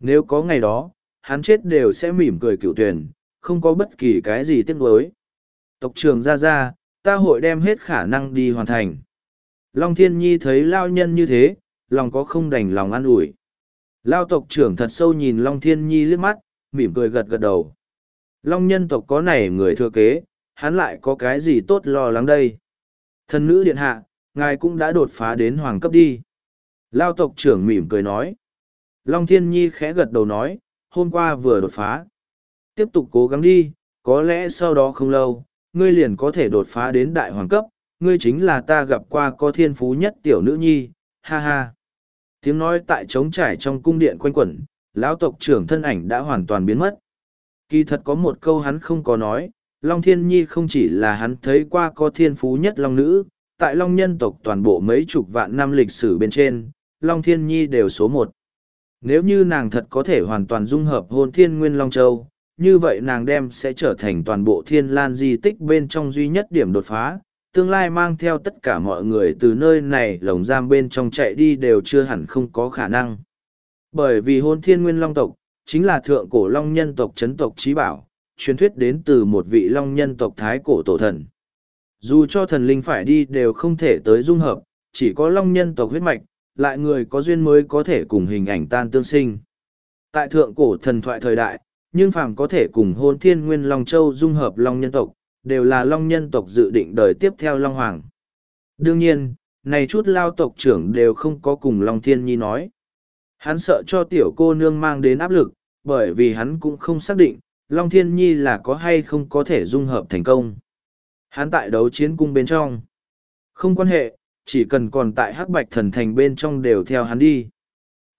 Speaker 1: Nếu có ngày đó, hắn chết đều sẽ mỉm cười cựu tuyển, không có bất kỳ cái gì tiếc nuối. Tộc trưởng ra ra, ta hội đem hết khả năng đi hoàn thành. Long Thiên Nhi thấy lao nhân như thế, lòng có không đành lòng an ủi. Lao tộc trưởng thật sâu nhìn Long Thiên Nhi liếc mắt, mỉm cười gật gật đầu. Long nhân tộc có này người thừa kế, hắn lại có cái gì tốt lo lắng đây. Thần nữ điện hạ, ngài cũng đã đột phá đến hoàng cấp đi. Lao tộc trưởng mỉm cười nói. Long Thiên Nhi khẽ gật đầu nói, hôm qua vừa đột phá. Tiếp tục cố gắng đi, có lẽ sau đó không lâu, ngươi liền có thể đột phá đến đại hoàng cấp, ngươi chính là ta gặp qua có thiên phú nhất tiểu nữ nhi, ha ha. Tiếng nói tại trống trải trong cung điện quanh quẩn, lão tộc trưởng thân ảnh đã hoàn toàn biến mất. Kỳ thật có một câu hắn không có nói, Long Thiên Nhi không chỉ là hắn thấy qua có thiên phú nhất Long Nữ, tại Long nhân tộc toàn bộ mấy chục vạn năm lịch sử bên trên, Long Thiên Nhi đều số một. Nếu như nàng thật có thể hoàn toàn dung hợp hôn thiên nguyên Long Châu, như vậy nàng đem sẽ trở thành toàn bộ thiên lan di tích bên trong duy nhất điểm đột phá, tương lai mang theo tất cả mọi người từ nơi này lồng giam bên trong chạy đi đều chưa hẳn không có khả năng. Bởi vì hôn thiên nguyên long tộc, chính là thượng cổ long nhân tộc chấn tộc trí bảo, truyền thuyết đến từ một vị long nhân tộc thái cổ tổ thần. Dù cho thần linh phải đi đều không thể tới dung hợp, chỉ có long nhân tộc huyết mạch, lại người có duyên mới có thể cùng hình ảnh tan tương sinh. Tại thượng cổ thần thoại thời đại, nhưng phàm có thể cùng hôn thiên nguyên long châu dung hợp long nhân tộc, đều là long nhân tộc dự định đời tiếp theo long hoàng. Đương nhiên, này chút lao tộc trưởng đều không có cùng long thiên nhi nói. Hắn sợ cho tiểu cô nương mang đến áp lực, bởi vì hắn cũng không xác định, Long Thiên Nhi là có hay không có thể dung hợp thành công. Hắn tại đấu chiến cung bên trong. Không quan hệ, chỉ cần còn tại hắc bạch thần thành bên trong đều theo hắn đi.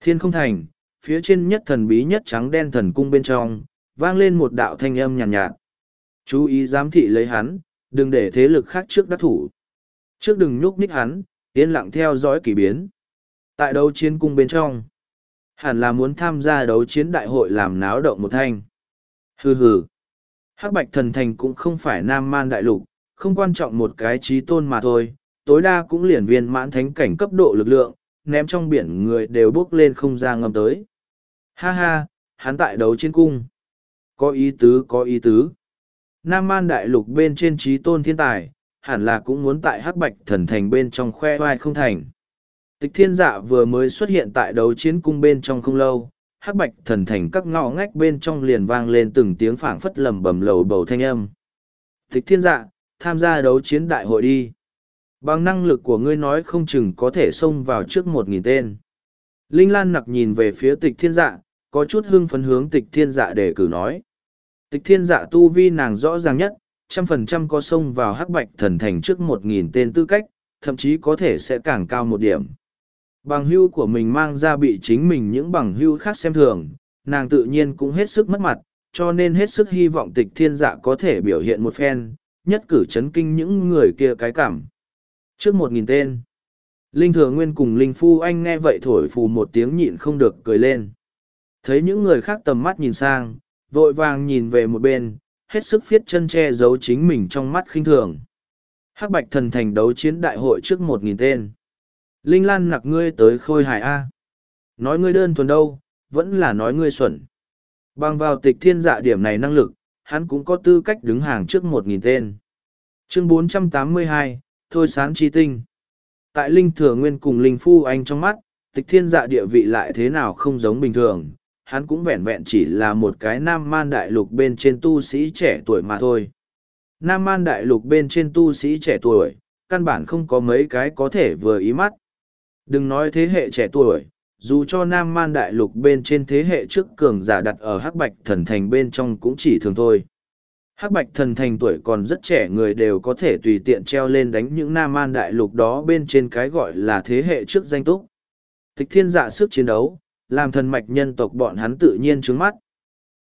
Speaker 1: Thiên không thành, phía trên nhất thần bí nhất trắng đen thần cung bên trong, vang lên một đạo thanh âm nhàn nhạt, nhạt. Chú ý giám thị lấy hắn, đừng để thế lực khác trước đắc thủ. Trước đừng nhúc nhích hắn, yên lặng theo dõi kỳ biến. Tại đấu chiến cung bên trong, hẳn là muốn tham gia đấu chiến đại hội làm náo động một thanh. Hừ hừ. Hắc bạch thần thành cũng không phải nam man đại lục, không quan trọng một cái trí tôn mà thôi, tối đa cũng liền viên mãn thánh cảnh cấp độ lực lượng, ném trong biển người đều bước lên không ra ngầm tới. Ha ha, hắn tại đấu trên cung. Có ý tứ có ý tứ. Nam Man Đại Lục bên trên trí tôn thiên tài, hẳn là cũng muốn tại hắc bạch thần thành bên trong khoe vai không thành. Tịch thiên dạ vừa mới xuất hiện tại đấu chiến cung bên trong không lâu, hắc bạch thần thành các ngõ ngách bên trong liền vang lên từng tiếng phảng phất lầm bầm lầu bầu thanh âm. Tịch thiên dạ, tham gia đấu chiến đại hội đi. Bằng năng lực của ngươi nói không chừng có thể xông vào trước một nghìn tên. Linh Lan nặc nhìn về phía tịch thiên dạ, có chút hưng phấn hướng tịch thiên dạ để cử nói. Tịch thiên dạ tu vi nàng rõ ràng nhất, trăm phần trăm có xông vào hắc bạch thần thành trước một nghìn tên tư cách, thậm chí có thể sẽ càng cao một điểm. Bằng hưu của mình mang ra bị chính mình những bằng hưu khác xem thường, nàng tự nhiên cũng hết sức mất mặt, cho nên hết sức hy vọng tịch thiên dạ có thể biểu hiện một phen, nhất cử chấn kinh những người kia cái cảm. Trước một nghìn tên, Linh Thừa Nguyên cùng Linh Phu Anh nghe vậy thổi phù một tiếng nhịn không được cười lên. Thấy những người khác tầm mắt nhìn sang, vội vàng nhìn về một bên, hết sức phiết chân che giấu chính mình trong mắt khinh thường. Hắc Bạch Thần Thành đấu chiến đại hội trước một nghìn tên. Linh Lan nặc ngươi tới khôi hài A. Nói ngươi đơn thuần đâu, vẫn là nói ngươi xuẩn. Bằng vào tịch thiên dạ điểm này năng lực, hắn cũng có tư cách đứng hàng trước một nghìn tên. Chương 482, Thôi Sán Chi Tinh Tại Linh Thừa Nguyên cùng Linh Phu Anh trong mắt, tịch thiên dạ địa vị lại thế nào không giống bình thường, hắn cũng vẹn vẹn chỉ là một cái nam man đại lục bên trên tu sĩ trẻ tuổi mà thôi. Nam man đại lục bên trên tu sĩ trẻ tuổi, căn bản không có mấy cái có thể vừa ý mắt. Đừng nói thế hệ trẻ tuổi, dù cho Nam Man Đại Lục bên trên thế hệ trước cường giả đặt ở Hắc Bạch Thần Thành bên trong cũng chỉ thường thôi. Hắc Bạch Thần Thành tuổi còn rất trẻ người đều có thể tùy tiện treo lên đánh những Nam Man Đại Lục đó bên trên cái gọi là thế hệ trước danh túc. Tịch thiên dạ sức chiến đấu, làm thần mạch nhân tộc bọn hắn tự nhiên trướng mắt.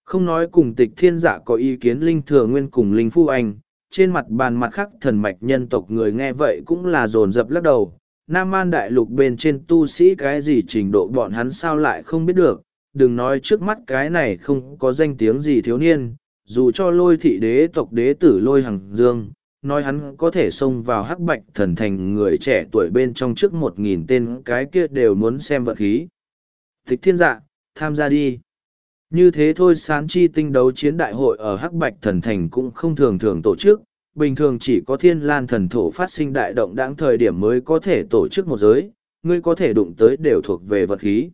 Speaker 1: Không nói cùng tịch thiên dạ có ý kiến linh thừa nguyên cùng linh phu anh, trên mặt bàn mặt khác thần mạch nhân tộc người nghe vậy cũng là dồn dập lắc đầu, Nam Man Đại Lục bên trên tu sĩ cái gì trình độ bọn hắn sao lại không biết được, đừng nói trước mắt cái này không có danh tiếng gì thiếu niên, dù cho lôi thị đế tộc đế tử lôi hằng dương, nói hắn có thể xông vào hắc bạch thần thành người trẻ tuổi bên trong trước một nghìn tên cái kia đều muốn xem vật khí. Thích thiên dạ, tham gia đi. Như thế thôi sán chi tinh đấu chiến đại hội ở hắc bạch thần thành cũng không thường thường tổ chức, bình thường chỉ có thiên lan thần thổ phát sinh đại động đáng thời điểm mới có thể tổ chức một giới, ngươi có thể đụng tới đều thuộc về vật khí.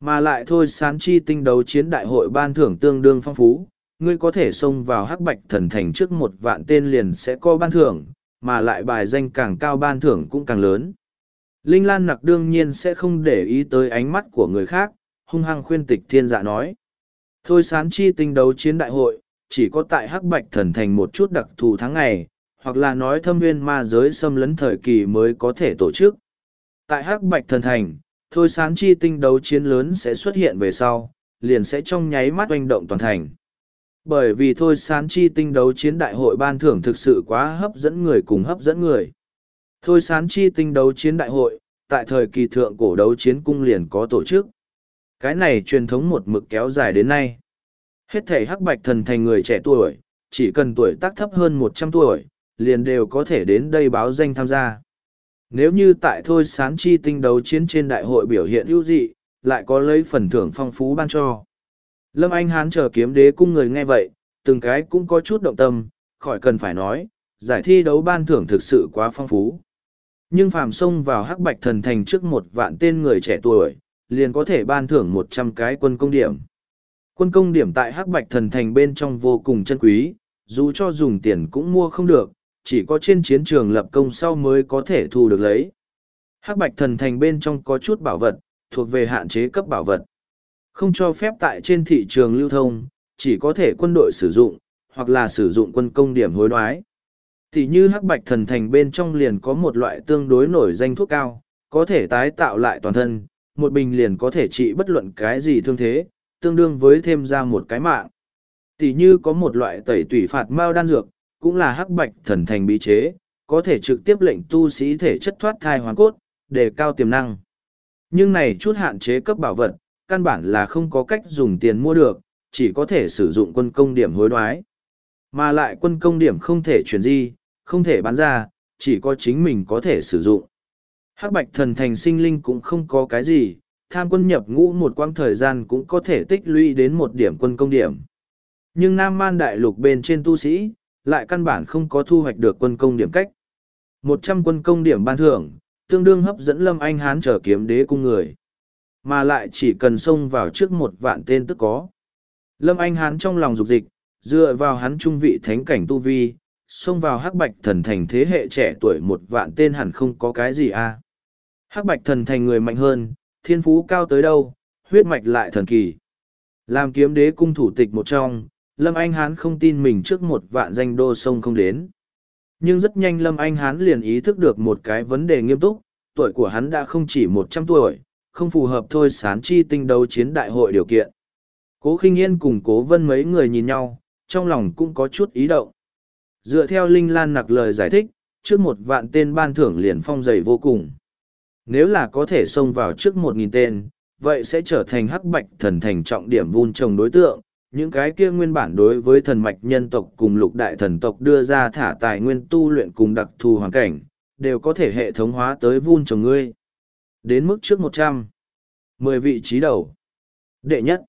Speaker 1: Mà lại thôi sán chi tinh đấu chiến đại hội ban thưởng tương đương phong phú, ngươi có thể xông vào hắc bạch thần thành trước một vạn tên liền sẽ có ban thưởng, mà lại bài danh càng cao ban thưởng cũng càng lớn. Linh Lan nặc đương nhiên sẽ không để ý tới ánh mắt của người khác, hung hăng khuyên tịch thiên dạ nói. Thôi sán chi tinh đấu chiến đại hội, chỉ có tại hắc bạch thần thành một chút đặc thù tháng ngày, hoặc là nói thâm viên ma giới xâm lấn thời kỳ mới có thể tổ chức. Tại hắc bạch thần thành, thôi sán chi tinh đấu chiến lớn sẽ xuất hiện về sau, liền sẽ trong nháy mắt oanh động toàn thành. Bởi vì thôi sán chi tinh đấu chiến đại hội ban thưởng thực sự quá hấp dẫn người cùng hấp dẫn người. Thôi sán chi tinh đấu chiến đại hội, tại thời kỳ thượng cổ đấu chiến cung liền có tổ chức. Cái này truyền thống một mực kéo dài đến nay. Hết thể hắc bạch thần thành người trẻ tuổi, chỉ cần tuổi tác thấp hơn một trăm tuổi, liền đều có thể đến đây báo danh tham gia. Nếu như tại thôi sán chi tinh đấu chiến trên đại hội biểu hiện ưu dị, lại có lấy phần thưởng phong phú ban cho. Lâm Anh Hán chờ kiếm đế cung người nghe vậy, từng cái cũng có chút động tâm, khỏi cần phải nói, giải thi đấu ban thưởng thực sự quá phong phú. Nhưng phàm xông vào hắc bạch thần thành trước một vạn tên người trẻ tuổi, liền có thể ban thưởng một trăm cái quân công điểm. Quân công điểm tại Hắc Bạch Thần Thành bên trong vô cùng chân quý, dù cho dùng tiền cũng mua không được, chỉ có trên chiến trường lập công sau mới có thể thu được lấy. Hắc Bạch Thần Thành bên trong có chút bảo vật, thuộc về hạn chế cấp bảo vật. Không cho phép tại trên thị trường lưu thông, chỉ có thể quân đội sử dụng, hoặc là sử dụng quân công điểm hối đoái. Thì như Hắc Bạch Thần Thành bên trong liền có một loại tương đối nổi danh thuốc cao, có thể tái tạo lại toàn thân, một bình liền có thể trị bất luận cái gì thương thế, tương đương với thêm ra một cái mạng. Tỷ như có một loại tẩy tủy phạt mao đan dược, cũng là hắc bạch thần thành bí chế, có thể trực tiếp lệnh tu sĩ thể chất thoát thai hoàn cốt, để cao tiềm năng. Nhưng này chút hạn chế cấp bảo vật, căn bản là không có cách dùng tiền mua được, chỉ có thể sử dụng quân công điểm hối đoái. Mà lại quân công điểm không thể chuyển di, không thể bán ra, chỉ có chính mình có thể sử dụng. Hắc bạch thần thành sinh linh cũng không có cái gì, tham quân nhập ngũ một quãng thời gian cũng có thể tích lũy đến một điểm quân công điểm. Nhưng Nam Man Đại Lục bên trên tu sĩ, lại căn bản không có thu hoạch được quân công điểm cách. Một trăm quân công điểm ban thưởng, tương đương hấp dẫn Lâm Anh Hán trở kiếm đế cung người. Mà lại chỉ cần xông vào trước một vạn tên tức có. Lâm Anh Hán trong lòng dục dịch, dựa vào hắn trung vị thánh cảnh tu vi, xông vào hắc bạch thần thành thế hệ trẻ tuổi một vạn tên hẳn không có cái gì à. Hắc bạch thần thành người mạnh hơn, thiên phú cao tới đâu, huyết mạch lại thần kỳ. Làm kiếm đế cung thủ tịch một trong, Lâm Anh Hán không tin mình trước một vạn danh đô sông không đến. Nhưng rất nhanh Lâm Anh Hán liền ý thức được một cái vấn đề nghiêm túc, tuổi của hắn đã không chỉ một trăm tuổi, không phù hợp thôi sán chi tinh đấu chiến đại hội điều kiện. Cố khinh yên cùng cố vân mấy người nhìn nhau, trong lòng cũng có chút ý động. Dựa theo Linh Lan nặc lời giải thích, trước một vạn tên ban thưởng liền phong dày vô cùng. Nếu là có thể xông vào trước một nghìn tên, vậy sẽ trở thành hắc bạch thần thành trọng điểm vun trồng đối tượng. Những cái kia nguyên bản đối với thần mạch nhân tộc cùng lục đại thần tộc đưa ra thả tài nguyên tu luyện cùng đặc thù hoàn cảnh, đều có thể hệ thống hóa tới vun trồng ngươi. Đến mức trước một trăm mười vị trí đầu. Đệ nhất.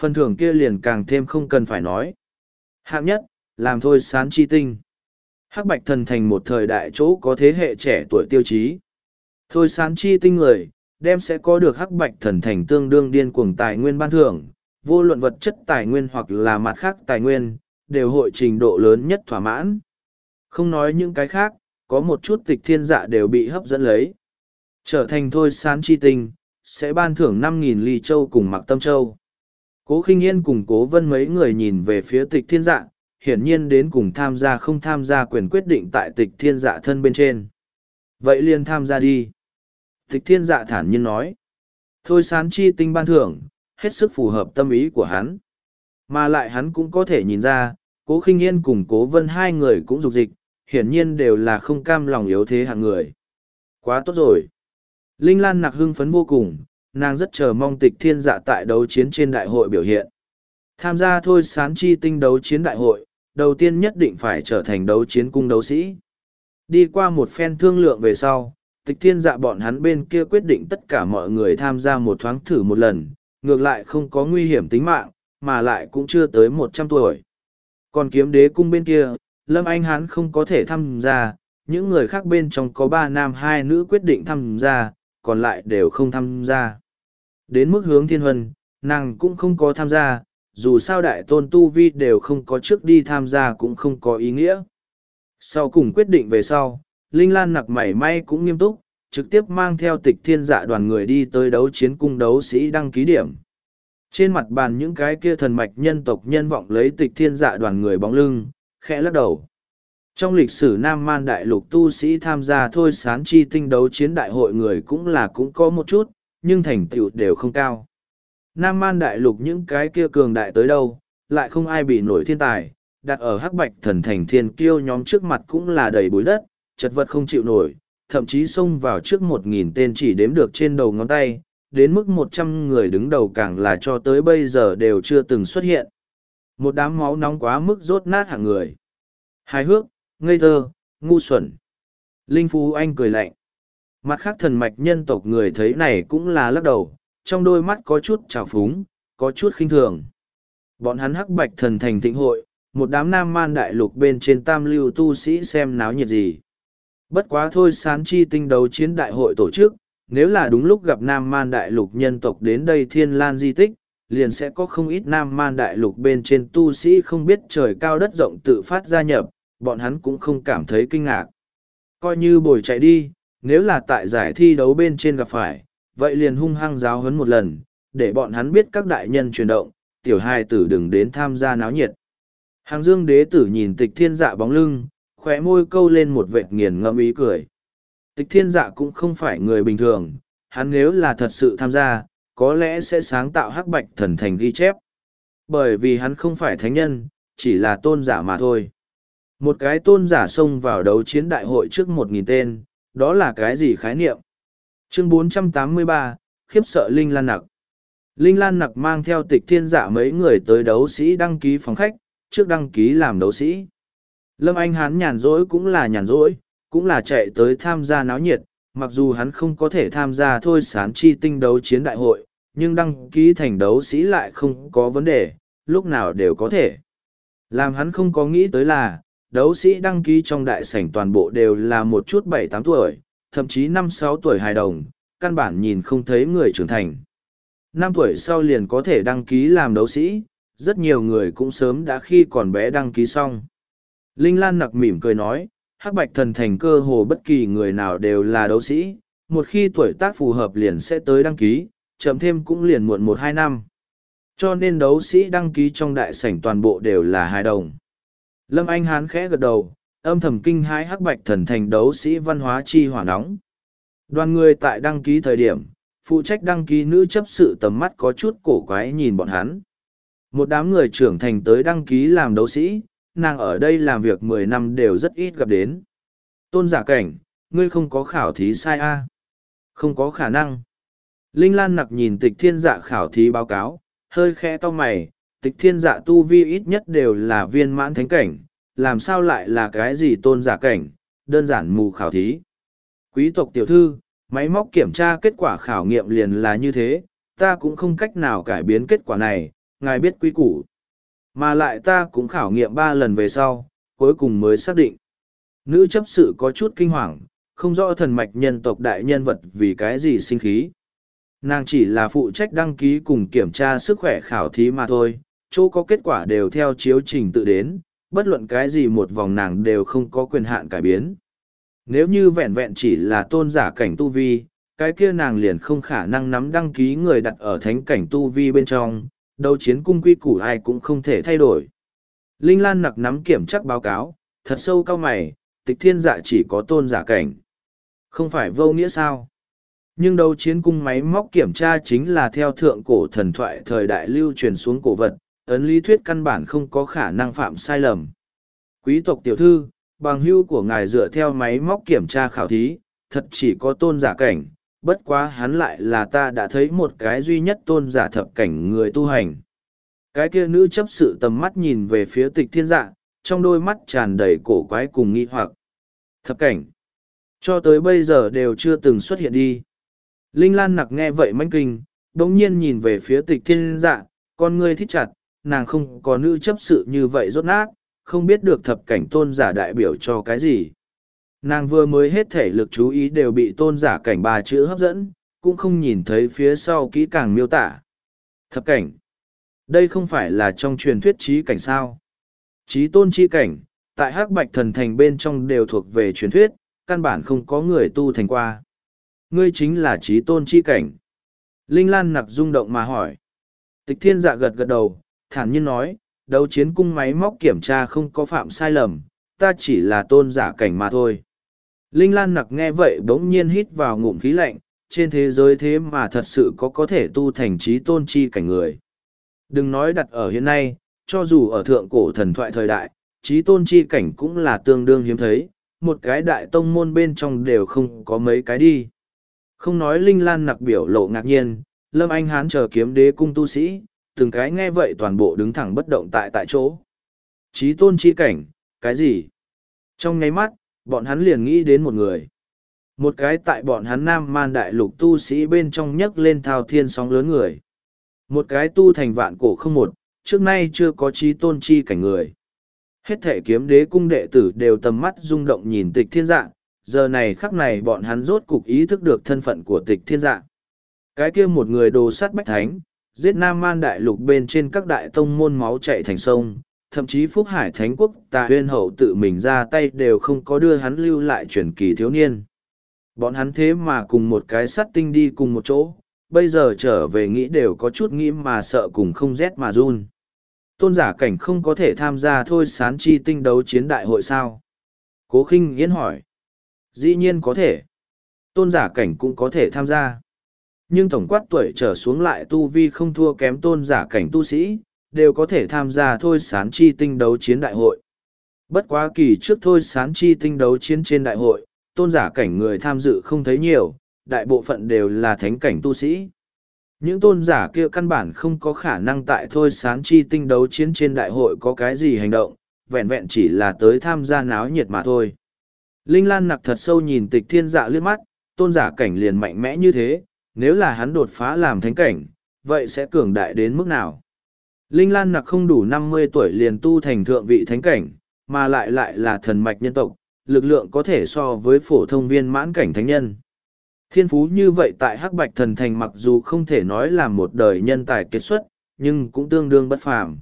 Speaker 1: Phần thưởng kia liền càng thêm không cần phải nói. Hạng nhất, làm thôi sán chi tinh. Hắc bạch thần thành một thời đại chỗ có thế hệ trẻ tuổi tiêu chí. Thôi sán chi tinh người, đem sẽ có được hắc bạch thần thành tương đương điên cuồng tài nguyên ban thưởng, vô luận vật chất tài nguyên hoặc là mặt khác tài nguyên, đều hội trình độ lớn nhất thỏa mãn. Không nói những cái khác, có một chút tịch thiên dạ đều bị hấp dẫn lấy. Trở thành thôi sán chi tinh, sẽ ban thưởng năm nghìn ly châu cùng mặc tâm châu. Cố khinh yên cùng cố vân mấy người nhìn về phía tịch thiên dạ, hiển nhiên đến cùng tham gia không tham gia quyền quyết định tại tịch thiên dạ thân bên trên. Vậy liền tham gia đi. Tịch thiên dạ thản nhiên nói. Thôi sán chi tinh ban thưởng, hết sức phù hợp tâm ý của hắn. Mà lại hắn cũng có thể nhìn ra, cố khinh yên cùng cố vân hai người cũng dục dịch, hiển nhiên đều là không cam lòng yếu thế hạng người. Quá tốt rồi. Linh Lan nặc hưng phấn vô cùng, nàng rất chờ mong tịch thiên dạ tại đấu chiến trên đại hội biểu hiện. Tham gia thôi sán chi tinh đấu chiến đại hội, đầu tiên nhất định phải trở thành đấu chiến cung đấu sĩ. Đi qua một phen thương lượng về sau, tịch thiên dạ bọn hắn bên kia quyết định tất cả mọi người tham gia một thoáng thử một lần, ngược lại không có nguy hiểm tính mạng, mà lại cũng chưa tới một trăm tuổi. Còn kiếm đế cung bên kia, Lâm Anh hắn không có thể tham gia, những người khác bên trong có ba nam hai nữ quyết định tham gia, còn lại đều không tham gia. Đến mức hướng thiên huân, nàng cũng không có tham gia, dù sao đại tôn tu vi đều không có trước đi tham gia cũng không có ý nghĩa. Sau cùng quyết định về sau, Linh Lan nặc mảy may cũng nghiêm túc, trực tiếp mang theo tịch thiên dạ đoàn người đi tới đấu chiến cung đấu sĩ đăng ký điểm. Trên mặt bàn những cái kia thần mạch nhân tộc nhân vọng lấy tịch thiên dạ đoàn người bóng lưng, khẽ lắc đầu. Trong lịch sử Nam Man Đại Lục tu sĩ tham gia thôi sán chi tinh đấu chiến đại hội người cũng là cũng có một chút, nhưng thành tựu đều không cao. Nam Man Đại Lục những cái kia cường đại tới đâu, lại không ai bị nổi thiên tài, đặt ở hắc bạch thần thành thiên kiêu nhóm trước mặt cũng là đầy bụi đất, chật vật không chịu nổi, thậm chí xông vào trước một nghìn tên chỉ đếm được trên đầu ngón tay, đến mức một trăm người đứng đầu càng là cho tới bây giờ đều chưa từng xuất hiện. Một đám máu nóng quá mức rốt nát hạng người. Hài hước, ngây thơ, ngu xuẩn. Linh Phú Anh cười lạnh. Mặt khác thần mạch nhân tộc người thấy này cũng là lắc đầu, trong đôi mắt có chút trào phúng, có chút khinh thường. Bọn hắn hắc bạch thần thành thịnh hội, một đám nam man đại lục bên trên tam lưu tu sĩ xem náo nhiệt gì. Bất quá thôi sán chi tinh đấu chiến đại hội tổ chức, nếu là đúng lúc gặp nam man đại lục nhân tộc đến đây thiên lan di tích, liền sẽ có không ít nam man đại lục bên trên tu sĩ không biết trời cao đất rộng tự phát gia nhập, bọn hắn cũng không cảm thấy kinh ngạc. Coi như bồi chạy đi, nếu là tại giải thi đấu bên trên gặp phải, vậy liền hung hăng giáo huấn một lần, để bọn hắn biết các đại nhân chuyển động, tiểu hai tử đừng đến tham gia náo nhiệt. Hàng dương đế tử nhìn tịch thiên dạ bóng lưng, khóe môi câu lên một vệt nghiền ngẫm ý cười. Tịch thiên dạ cũng không phải người bình thường, hắn nếu là thật sự tham gia, có lẽ sẽ sáng tạo hắc bạch thần thành ghi chép. Bởi vì hắn không phải thánh nhân, chỉ là tôn giả mà thôi. Một cái tôn giả xông vào đấu chiến đại hội trước một nghìn tên, đó là cái gì khái niệm? Chương 483, khiếp sợ Linh Lan Nặc. Linh Lan Nặc mang theo tịch thiên giả mấy người tới đấu sĩ đăng ký phòng khách, trước đăng ký làm đấu sĩ. Lâm Anh Hán nhàn rỗi cũng là nhàn rỗi, cũng là chạy tới tham gia náo nhiệt, mặc dù hắn không có thể tham gia thôi sán chi tinh đấu chiến đại hội, nhưng đăng ký thành đấu sĩ lại không có vấn đề, lúc nào đều có thể. Làm hắn không có nghĩ tới là, đấu sĩ đăng ký trong đại sảnh toàn bộ đều là một chút bảy tám tuổi, thậm chí năm sáu tuổi hài đồng, căn bản nhìn không thấy người trưởng thành. Năm tuổi sau liền có thể đăng ký làm đấu sĩ, rất nhiều người cũng sớm đã khi còn bé đăng ký xong. Linh Lan nặc mỉm cười nói, hắc bạch thần thành cơ hồ bất kỳ người nào đều là đấu sĩ, một khi tuổi tác phù hợp liền sẽ tới đăng ký, chậm thêm cũng liền muộn một hai năm. Cho nên đấu sĩ đăng ký trong đại sảnh toàn bộ đều là hài đồng. Lâm Anh Hán khẽ gật đầu, âm thầm kinh hãi hắc bạch thần thành đấu sĩ văn hóa chi hỏa nóng. Đoàn người tại đăng ký thời điểm, phụ trách đăng ký nữ chấp sự tầm mắt có chút cổ quái nhìn bọn hắn. Một đám người trưởng thành tới đăng ký làm đấu sĩ, nàng ở đây làm việc mười năm đều rất ít gặp đến. Tôn giả cảnh, ngươi không có khảo thí sai a Không có khả năng. Linh Lan nặc nhìn tịch thiên dạ khảo thí báo cáo, hơi khẽ to mày, tịch thiên dạ tu vi ít nhất đều là viên mãn thánh cảnh, làm sao lại là cái gì tôn giả cảnh, đơn giản mù khảo thí. Quý tộc tiểu thư, máy móc kiểm tra kết quả khảo nghiệm liền là như thế, ta cũng không cách nào cải biến kết quả này, ngài biết quý củ. Mà lại ta cũng khảo nghiệm ba lần về sau, cuối cùng mới xác định. Nữ chấp sự có chút kinh hoàng, không rõ thần mạch nhân tộc đại nhân vật vì cái gì sinh khí. Nàng chỉ là phụ trách đăng ký cùng kiểm tra sức khỏe khảo thí mà thôi, chỗ có kết quả đều theo chiếu trình tự đến, bất luận cái gì một vòng nàng đều không có quyền hạn cải biến. Nếu như vẹn vẹn chỉ là tôn giả cảnh tu vi, cái kia nàng liền không khả năng nắm đăng ký người đặt ở thánh cảnh tu vi bên trong, đấu chiến cung quy củ ai cũng không thể thay đổi. Linh Lan nặc nắm kiểm chắc báo cáo, thật sâu cao mày, tịch thiên dạ chỉ có tôn giả cảnh. Không phải vô nghĩa sao? Nhưng đấu chiến cung máy móc kiểm tra chính là theo thượng cổ thần thoại thời đại lưu truyền xuống cổ vật, ấn lý thuyết căn bản không có khả năng phạm sai lầm. Quý tộc tiểu thư, bằng hưu của ngài dựa theo máy móc kiểm tra khảo thí, thật chỉ có tôn giả cảnh, bất quá hắn lại là ta đã thấy một cái duy nhất tôn giả thập cảnh người tu hành. Cái kia nữ chấp sự tầm mắt nhìn về phía tịch thiên dạ, trong đôi mắt tràn đầy cổ quái cùng nghi hoặc. Thập cảnh. Cho tới bây giờ đều chưa từng xuất hiện đi. Linh Lan nặc nghe vậy manh kinh, đồng nhiên nhìn về phía tịch thiên dạ, con ngươi thích chặt, nàng không có nữ chấp sự như vậy rốt nát, không biết được thập cảnh tôn giả đại biểu cho cái gì. Nàng vừa mới hết thể lực chú ý đều bị tôn giả cảnh ba chữ hấp dẫn, cũng không nhìn thấy phía sau kỹ càng miêu tả. Thập cảnh. Đây không phải là trong truyền thuyết trí cảnh sao. Trí tôn chi cảnh, tại hắc bạch thần thành bên trong đều thuộc về truyền thuyết, căn bản không có người tu thành qua. Ngươi chính là trí tôn chi cảnh. Linh Lan nặc rung động mà hỏi. Tịch thiên dạ gật gật đầu, thản nhiên nói, đấu chiến cung máy móc kiểm tra không có phạm sai lầm, ta chỉ là tôn giả cảnh mà thôi. Linh Lan nặc nghe vậy bỗng nhiên hít vào ngụm khí lạnh, trên thế giới thế mà thật sự có có thể tu thành trí tôn chi cảnh người. Đừng nói đặt ở hiện nay, cho dù ở thượng cổ thần thoại thời đại, trí tôn chi cảnh cũng là tương đương hiếm thấy, một cái đại tông môn bên trong đều không có mấy cái đi. Không nói Linh Lan nặc biểu lộ ngạc nhiên, Lâm Anh Hán chờ kiếm đế cung tu sĩ, từng cái nghe vậy toàn bộ đứng thẳng bất động tại tại chỗ. Trí tôn chi cảnh, cái gì? Trong nháy mắt, bọn hắn liền nghĩ đến một người. Một cái tại bọn hắn nam man đại lục tu sĩ bên trong nhấc lên thao thiên sóng lớn người. Một cái tu thành vạn cổ không một, trước nay chưa có trí tôn chi cảnh người. Hết thể kiếm đế cung đệ tử đều tầm mắt rung động nhìn tịch thiên dạng, giờ này khắc này bọn hắn rốt cục ý thức được thân phận của tịch thiên dạng. Cái kia một người đồ sát bách thánh, giết nam man đại lục bên trên các đại tông môn máu chạy thành sông, thậm chí Phúc Hải Thánh Quốc tà huyên hậu tự mình ra tay đều không có đưa hắn lưu lại truyền kỳ thiếu niên. Bọn hắn thế mà cùng một cái sắt tinh đi cùng một chỗ, bây giờ trở về nghĩ đều có chút nghĩ mà sợ cùng không rét mà run. Tôn giả cảnh không có thể tham gia thôi sán chi tinh đấu chiến đại hội sao? Cố khinh yến hỏi. Dĩ nhiên có thể. Tôn giả cảnh cũng có thể tham gia. Nhưng tổng quát tuổi trở xuống lại tu vi không thua kém tôn giả cảnh tu sĩ, đều có thể tham gia thôi sán chi tinh đấu chiến đại hội. Bất quá kỳ trước thôi sán chi tinh đấu chiến trên đại hội, tôn giả cảnh người tham dự không thấy nhiều, đại bộ phận đều là thánh cảnh tu sĩ. Những tôn giả kia căn bản không có khả năng tại thôi sán chi tinh đấu chiến trên đại hội có cái gì hành động, vẹn vẹn chỉ là tới tham gia náo nhiệt mà thôi. Linh Lan nặc thật sâu nhìn tịch thiên dạ liếc mắt, tôn giả cảnh liền mạnh mẽ như thế, nếu là hắn đột phá làm thánh cảnh, vậy sẽ cường đại đến mức nào? Linh Lan nặc không đủ năm mươi tuổi liền tu thành thượng vị thánh cảnh, mà lại lại là thần mạch nhân tộc, lực lượng có thể so với phổ thông viên mãn cảnh thánh nhân. Thiên phú như vậy tại Hắc Bạch Thần Thành mặc dù không thể nói là một đời nhân tài kết xuất, nhưng cũng tương đương bất phàm.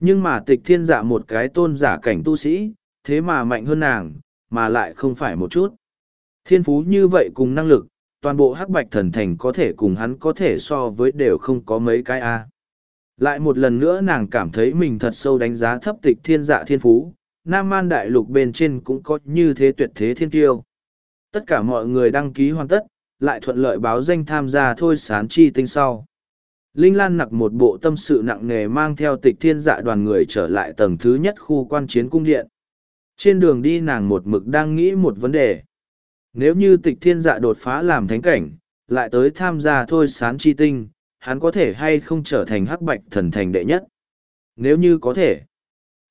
Speaker 1: Nhưng mà tịch thiên giả một cái tôn giả cảnh tu sĩ, thế mà mạnh hơn nàng, mà lại không phải một chút. Thiên phú như vậy cùng năng lực, toàn bộ hắc bạch thần thành có thể cùng hắn có thể so với đều không có mấy cái a. Lại một lần nữa nàng cảm thấy mình thật sâu đánh giá thấp tịch thiên dạ thiên phú, Nam Man Đại Lục bên trên cũng có như thế tuyệt thế thiên tiêu. Tất cả mọi người đăng ký hoàn tất, lại thuận lợi báo danh tham gia thôi sán chi tinh sau. Linh Lan nặc một bộ tâm sự nặng nề mang theo tịch thiên dạ đoàn người trở lại tầng thứ nhất khu quan chiến cung điện. Trên đường đi nàng một mực đang nghĩ một vấn đề. Nếu như tịch thiên dạ đột phá làm thánh cảnh, lại tới tham gia thôi sán chi tinh, hắn có thể hay không trở thành hắc bạch thần thành đệ nhất. Nếu như có thể,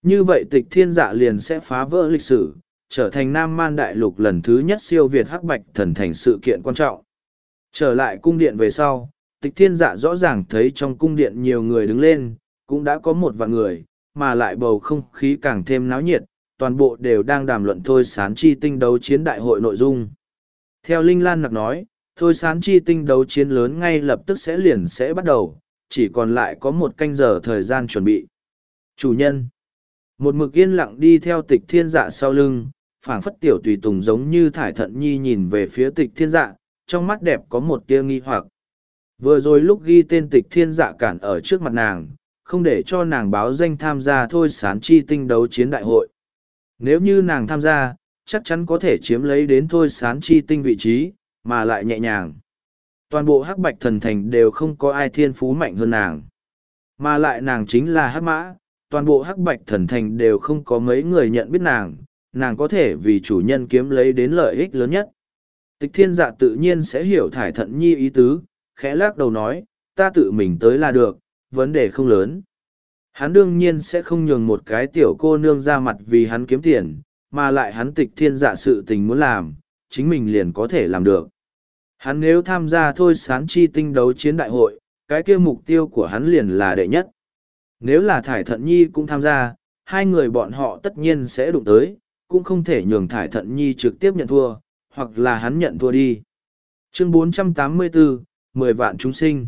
Speaker 1: như vậy tịch thiên dạ liền sẽ phá vỡ lịch sử, trở thành nam man đại lục lần thứ nhất siêu việt hắc bạch thần thành sự kiện quan trọng. Trở lại cung điện về sau, tịch thiên dạ rõ ràng thấy trong cung điện nhiều người đứng lên, cũng đã có một vạn người, mà lại bầu không khí càng thêm náo nhiệt, toàn bộ đều đang đàm luận thôi sán chi tinh đấu chiến đại hội nội dung. Theo Linh Lan Nặc nói, thôi sán chi tinh đấu chiến lớn ngay lập tức sẽ liền sẽ bắt đầu, chỉ còn lại có một canh giờ thời gian chuẩn bị. Chủ nhân Một mực yên lặng đi theo tịch thiên dạ sau lưng, phảng phất tiểu tùy tùng giống như thải thận nhi nhìn về phía tịch thiên dạ, trong mắt đẹp có một tia nghi hoặc. Vừa rồi lúc ghi tên tịch thiên dạ cản ở trước mặt nàng, không để cho nàng báo danh tham gia thôi sán chi tinh đấu chiến đại hội. Nếu như nàng tham gia, chắc chắn có thể chiếm lấy đến thôi sán chi tinh vị trí, mà lại nhẹ nhàng. Toàn bộ hắc bạch thần thành đều không có ai thiên phú mạnh hơn nàng. Mà lại nàng chính là hắc mã, toàn bộ hắc bạch thần thành đều không có mấy người nhận biết nàng, nàng có thể vì chủ nhân kiếm lấy đến lợi ích lớn nhất. Tịch thiên dạ tự nhiên sẽ hiểu thải thận nhi ý tứ, khẽ lắc đầu nói, ta tự mình tới là được, vấn đề không lớn. Hắn đương nhiên sẽ không nhường một cái tiểu cô nương ra mặt vì hắn kiếm tiền, mà lại hắn tịch thiên dạ sự tình muốn làm, chính mình liền có thể làm được. Hắn nếu tham gia thôi sán chi tinh đấu chiến đại hội, cái kia mục tiêu của hắn liền là đệ nhất. Nếu là Thải Thận Nhi cũng tham gia, hai người bọn họ tất nhiên sẽ đụng tới, cũng không thể nhường Thải Thận Nhi trực tiếp nhận thua, hoặc là hắn nhận thua đi. Chương 484, mười vạn chúng sinh.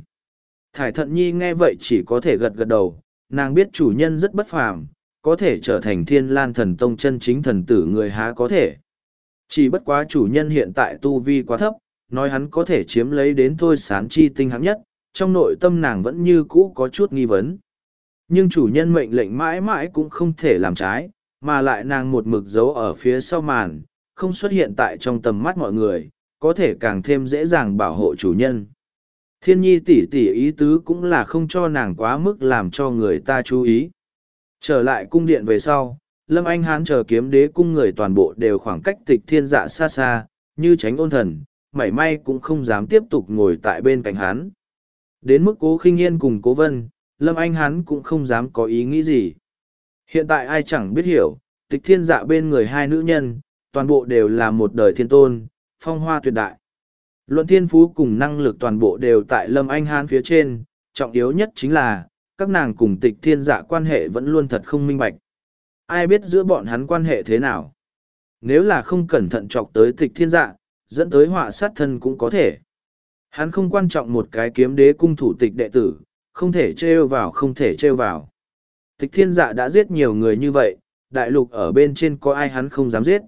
Speaker 1: Thải Thận Nhi nghe vậy chỉ có thể gật gật đầu, nàng biết chủ nhân rất bất phàm, có thể trở thành thiên lan thần tông chân chính thần tử người há có thể. Chỉ bất quá chủ nhân hiện tại tu vi quá thấp, nói hắn có thể chiếm lấy đến thôi sán chi tinh hạng nhất, trong nội tâm nàng vẫn như cũ có chút nghi vấn. Nhưng chủ nhân mệnh lệnh mãi mãi cũng không thể làm trái, mà lại nàng một mực giấu ở phía sau màn, không xuất hiện tại trong tầm mắt mọi người, có thể càng thêm dễ dàng bảo hộ chủ nhân. Thiên nhi tỷ tỷ ý tứ cũng là không cho nàng quá mức làm cho người ta chú ý. Trở lại cung điện về sau, Lâm Anh Hán chờ kiếm đế cung người toàn bộ đều khoảng cách tịch thiên dạ xa xa, như tránh ôn thần, mảy may cũng không dám tiếp tục ngồi tại bên cạnh hắn. Đến mức cố khinh yên cùng cố vân, Lâm Anh hắn cũng không dám có ý nghĩ gì. Hiện tại ai chẳng biết hiểu, tịch thiên dạ bên người hai nữ nhân, toàn bộ đều là một đời thiên tôn, phong hoa tuyệt đại. Luận thiên phú cùng năng lực toàn bộ đều tại Lâm Anh Hán phía trên, trọng yếu nhất chính là, các nàng cùng tịch thiên dạ quan hệ vẫn luôn thật không minh bạch. Ai biết giữa bọn hắn quan hệ thế nào? Nếu là không cẩn thận chọc tới tịch thiên dạ, dẫn tới họa sát thân cũng có thể. Hắn không quan trọng một cái kiếm đế cung thủ tịch đệ tử, không thể trêu vào không thể trêu vào. Tịch thiên dạ đã giết nhiều người như vậy, đại lục ở bên trên có ai hắn không dám giết.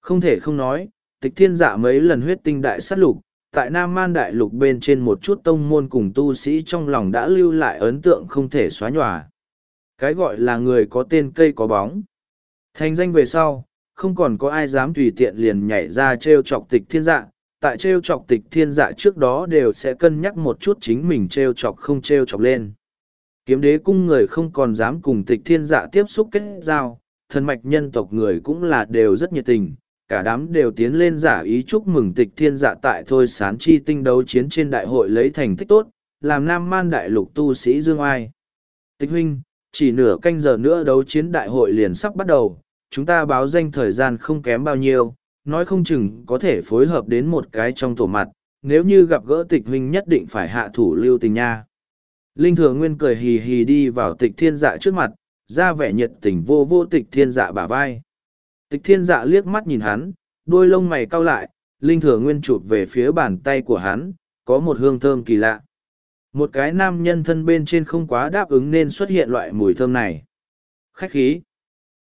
Speaker 1: Không thể không nói, tịch thiên dạ mấy lần huyết tinh đại sát lục, tại Nam Man Đại Lục bên trên một chút tông môn cùng tu sĩ trong lòng đã lưu lại ấn tượng không thể xóa nhòa. Cái gọi là người có tên cây có bóng. Thành danh về sau, không còn có ai dám tùy tiện liền nhảy ra trêu chọc tịch thiên dạ. Tại trêu chọc tịch thiên dạ trước đó đều sẽ cân nhắc một chút chính mình trêu chọc không trêu chọc lên. Kiếm đế cung người không còn dám cùng tịch thiên dạ tiếp xúc kết giao, thần mạch nhân tộc người cũng là đều rất nhiệt tình, cả đám đều tiến lên giả ý chúc mừng tịch thiên dạ tại thôi sán chi tinh đấu chiến trên đại hội lấy thành tích tốt, làm nam man đại lục tu sĩ dương ai. Tịch huynh, chỉ nửa canh giờ nữa đấu chiến đại hội liền sắp bắt đầu, chúng ta báo danh thời gian không kém bao nhiêu, nói không chừng có thể phối hợp đến một cái trong tổ mặt, nếu như gặp gỡ tịch huynh nhất định phải hạ thủ lưu tình nha. Linh thừa nguyên cười hì hì đi vào tịch thiên dạ trước mặt, ra vẻ nhiệt tình vô vô tịch thiên dạ bả vai. Tịch thiên dạ liếc mắt nhìn hắn, đôi lông mày cau lại, linh thừa nguyên chụp về phía bàn tay của hắn, có một hương thơm kỳ lạ. Một cái nam nhân thân bên trên không quá đáp ứng nên xuất hiện loại mùi thơm này. Khách khí.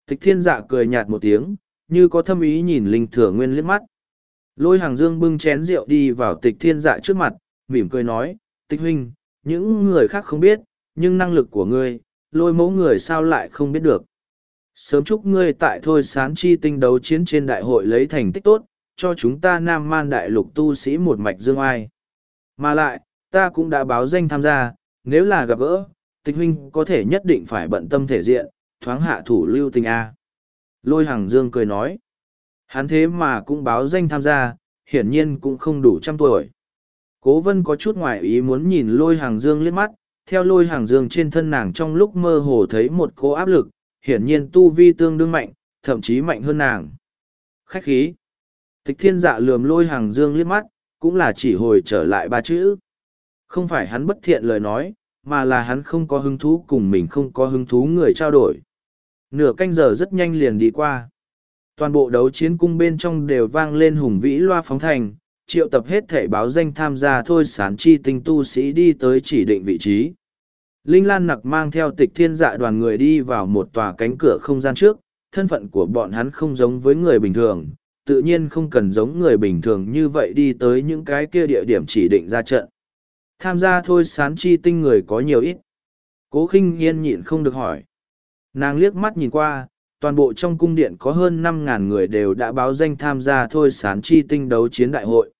Speaker 1: Tịch thiên dạ cười nhạt một tiếng, như có thâm ý nhìn linh thừa nguyên liếc mắt. Lôi hàng dương bưng chén rượu đi vào tịch thiên dạ trước mặt, mỉm cười nói, tịch huynh, những người khác không biết, nhưng năng lực của ngươi, lôi mẫu người sao lại không biết được. Sớm chúc ngươi tại thôi sán chi tinh đấu chiến trên đại hội lấy thành tích tốt, cho chúng ta nam man đại lục tu sĩ một mạch dương ai. Mà lại, ta cũng đã báo danh tham gia, nếu là gặp gỡ, tịch huynh có thể nhất định phải bận tâm thể diện, thoáng hạ thủ lưu tình A. Lôi Hằng Dương cười nói. Hắn thế mà cũng báo danh tham gia, hiển nhiên cũng không đủ trăm tuổi. Cố vân có chút ngoại ý muốn nhìn lôi hàng Dương liếc mắt, theo lôi hàng Dương trên thân nàng trong lúc mơ hồ thấy một cố áp lực, hiển nhiên tu vi tương đương mạnh, thậm chí mạnh hơn nàng. Khách khí. Tịch thiên dạ lườm lôi hàng Dương liếc mắt, cũng là chỉ hồi trở lại ba chữ. Không phải hắn bất thiện lời nói, mà là hắn không có hứng thú cùng mình không có hứng thú người trao đổi. Nửa canh giờ rất nhanh liền đi qua. Toàn bộ đấu chiến cung bên trong đều vang lên hùng vĩ loa phóng thành, triệu tập hết thể báo danh tham gia thôi sán chi tinh tu sĩ đi tới chỉ định vị trí. Linh Lan nặc mang theo tịch thiên dạ đoàn người đi vào một tòa cánh cửa không gian trước, thân phận của bọn hắn không giống với người bình thường, tự nhiên không cần giống người bình thường như vậy đi tới những cái kia địa điểm chỉ định ra trận. Tham gia thôi sán chi tinh người có nhiều ít. Cố khinh yên nhịn không được hỏi. Nàng liếc mắt nhìn qua, toàn bộ trong cung điện có hơn năm ngàn người đều đã báo danh tham gia thôi sán chi tinh đấu chiến đại hội.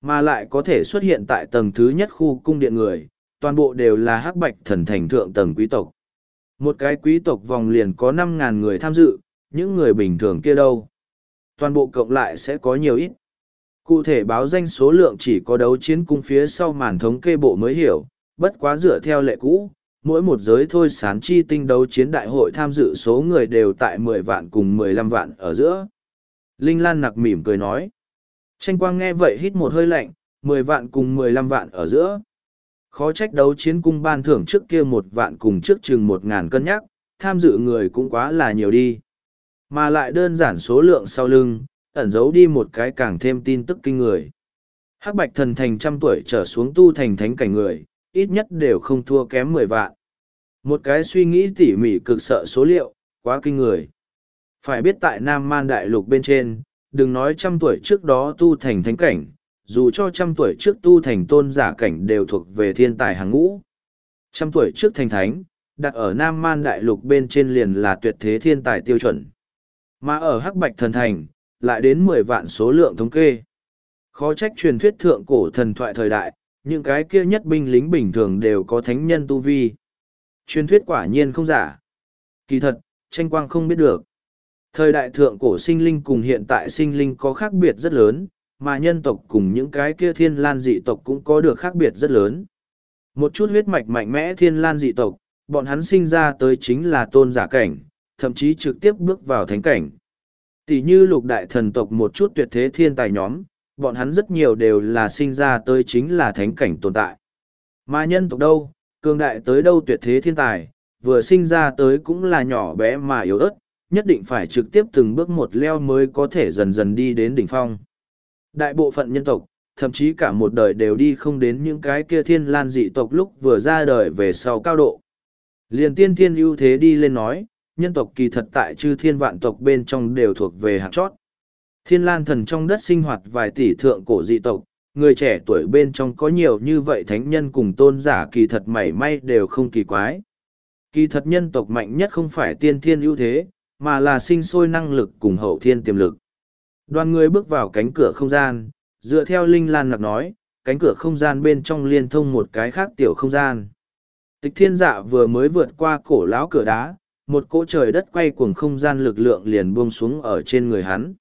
Speaker 1: Mà lại có thể xuất hiện tại tầng thứ nhất khu cung điện người, toàn bộ đều là hắc bạch thần thành thượng tầng quý tộc. Một cái quý tộc vòng liền có năm ngàn người tham dự, những người bình thường kia đâu. Toàn bộ cộng lại sẽ có nhiều ít. Cụ thể báo danh số lượng chỉ có đấu chiến cung phía sau màn thống kê bộ mới hiểu, bất quá dựa theo lệ cũ, mỗi một giới thôi sán chi tinh đấu chiến đại hội tham dự số người đều tại mười vạn cùng mười lăm vạn ở giữa. Linh Lan nặc mỉm cười nói. Tranh quang nghe vậy hít một hơi lạnh, mười vạn cùng mười lăm vạn ở giữa. Khó trách đấu chiến cung ban thưởng trước kia một vạn cùng trước chừng một ngàn cân nhắc, tham dự người cũng quá là nhiều đi. Mà lại đơn giản số lượng sau lưng, ẩn giấu đi một cái càng thêm tin tức kinh người. Hắc bạch thần thành trăm tuổi trở xuống tu thành thánh cảnh người, ít nhất đều không thua kém mười vạn. Một cái suy nghĩ tỉ mỉ cực sợ số liệu, quá kinh người. Phải biết tại Nam Man Đại Lục bên trên, đừng nói trăm tuổi trước đó tu thành thánh cảnh, dù cho trăm tuổi trước tu thành tôn giả cảnh đều thuộc về thiên tài hàng ngũ. Trăm tuổi trước thành thánh, đặt ở Nam Man Đại Lục bên trên liền là tuyệt thế thiên tài tiêu chuẩn. Mà ở Hắc Bạch Thần Thành, lại đến mười vạn số lượng thống kê. Khó trách truyền thuyết thượng cổ thần thoại thời đại, những cái kia nhất binh lính bình thường đều có thánh nhân tu vi. Truyền thuyết quả nhiên không giả. Kỳ thật, tranh quang không biết được. Thời đại thượng cổ sinh linh cùng hiện tại sinh linh có khác biệt rất lớn, mà nhân tộc cùng những cái kia thiên lan dị tộc cũng có được khác biệt rất lớn. Một chút huyết mạch mạnh mẽ thiên lan dị tộc, bọn hắn sinh ra tới chính là tôn giả cảnh, thậm chí trực tiếp bước vào thánh cảnh. Tỷ như lục đại thần tộc một chút tuyệt thế thiên tài nhóm, bọn hắn rất nhiều đều là sinh ra tới chính là thánh cảnh tồn tại. Mà nhân tộc đâu, cường đại tới đâu tuyệt thế thiên tài, vừa sinh ra tới cũng là nhỏ bé mà yếu ớt, nhất định phải trực tiếp từng bước một leo mới có thể dần dần đi đến đỉnh phong. Đại bộ phận nhân tộc, thậm chí cả một đời đều đi không đến những cái kia thiên lan dị tộc lúc vừa ra đời về sau cao độ. Liền tiên thiên ưu thế đi lên nói, nhân tộc kỳ thật tại chư thiên vạn tộc bên trong đều thuộc về hạng chót. Thiên lan thần trong đất sinh hoạt vài tỷ thượng cổ dị tộc, người trẻ tuổi bên trong có nhiều như vậy thánh nhân cùng tôn giả kỳ thật mảy may đều không kỳ quái. Kỳ thật nhân tộc mạnh nhất không phải tiên thiên ưu thế, mà là sinh sôi năng lực cùng hậu thiên tiềm lực. Đoàn người bước vào cánh cửa không gian, dựa theo Linh Lan Nặc nói, cánh cửa không gian bên trong liên thông một cái khác tiểu không gian. Tịch thiên dạ vừa mới vượt qua cổ lão cửa đá, một cỗ trời đất quay cuồng không gian lực lượng liền buông xuống ở trên người hắn.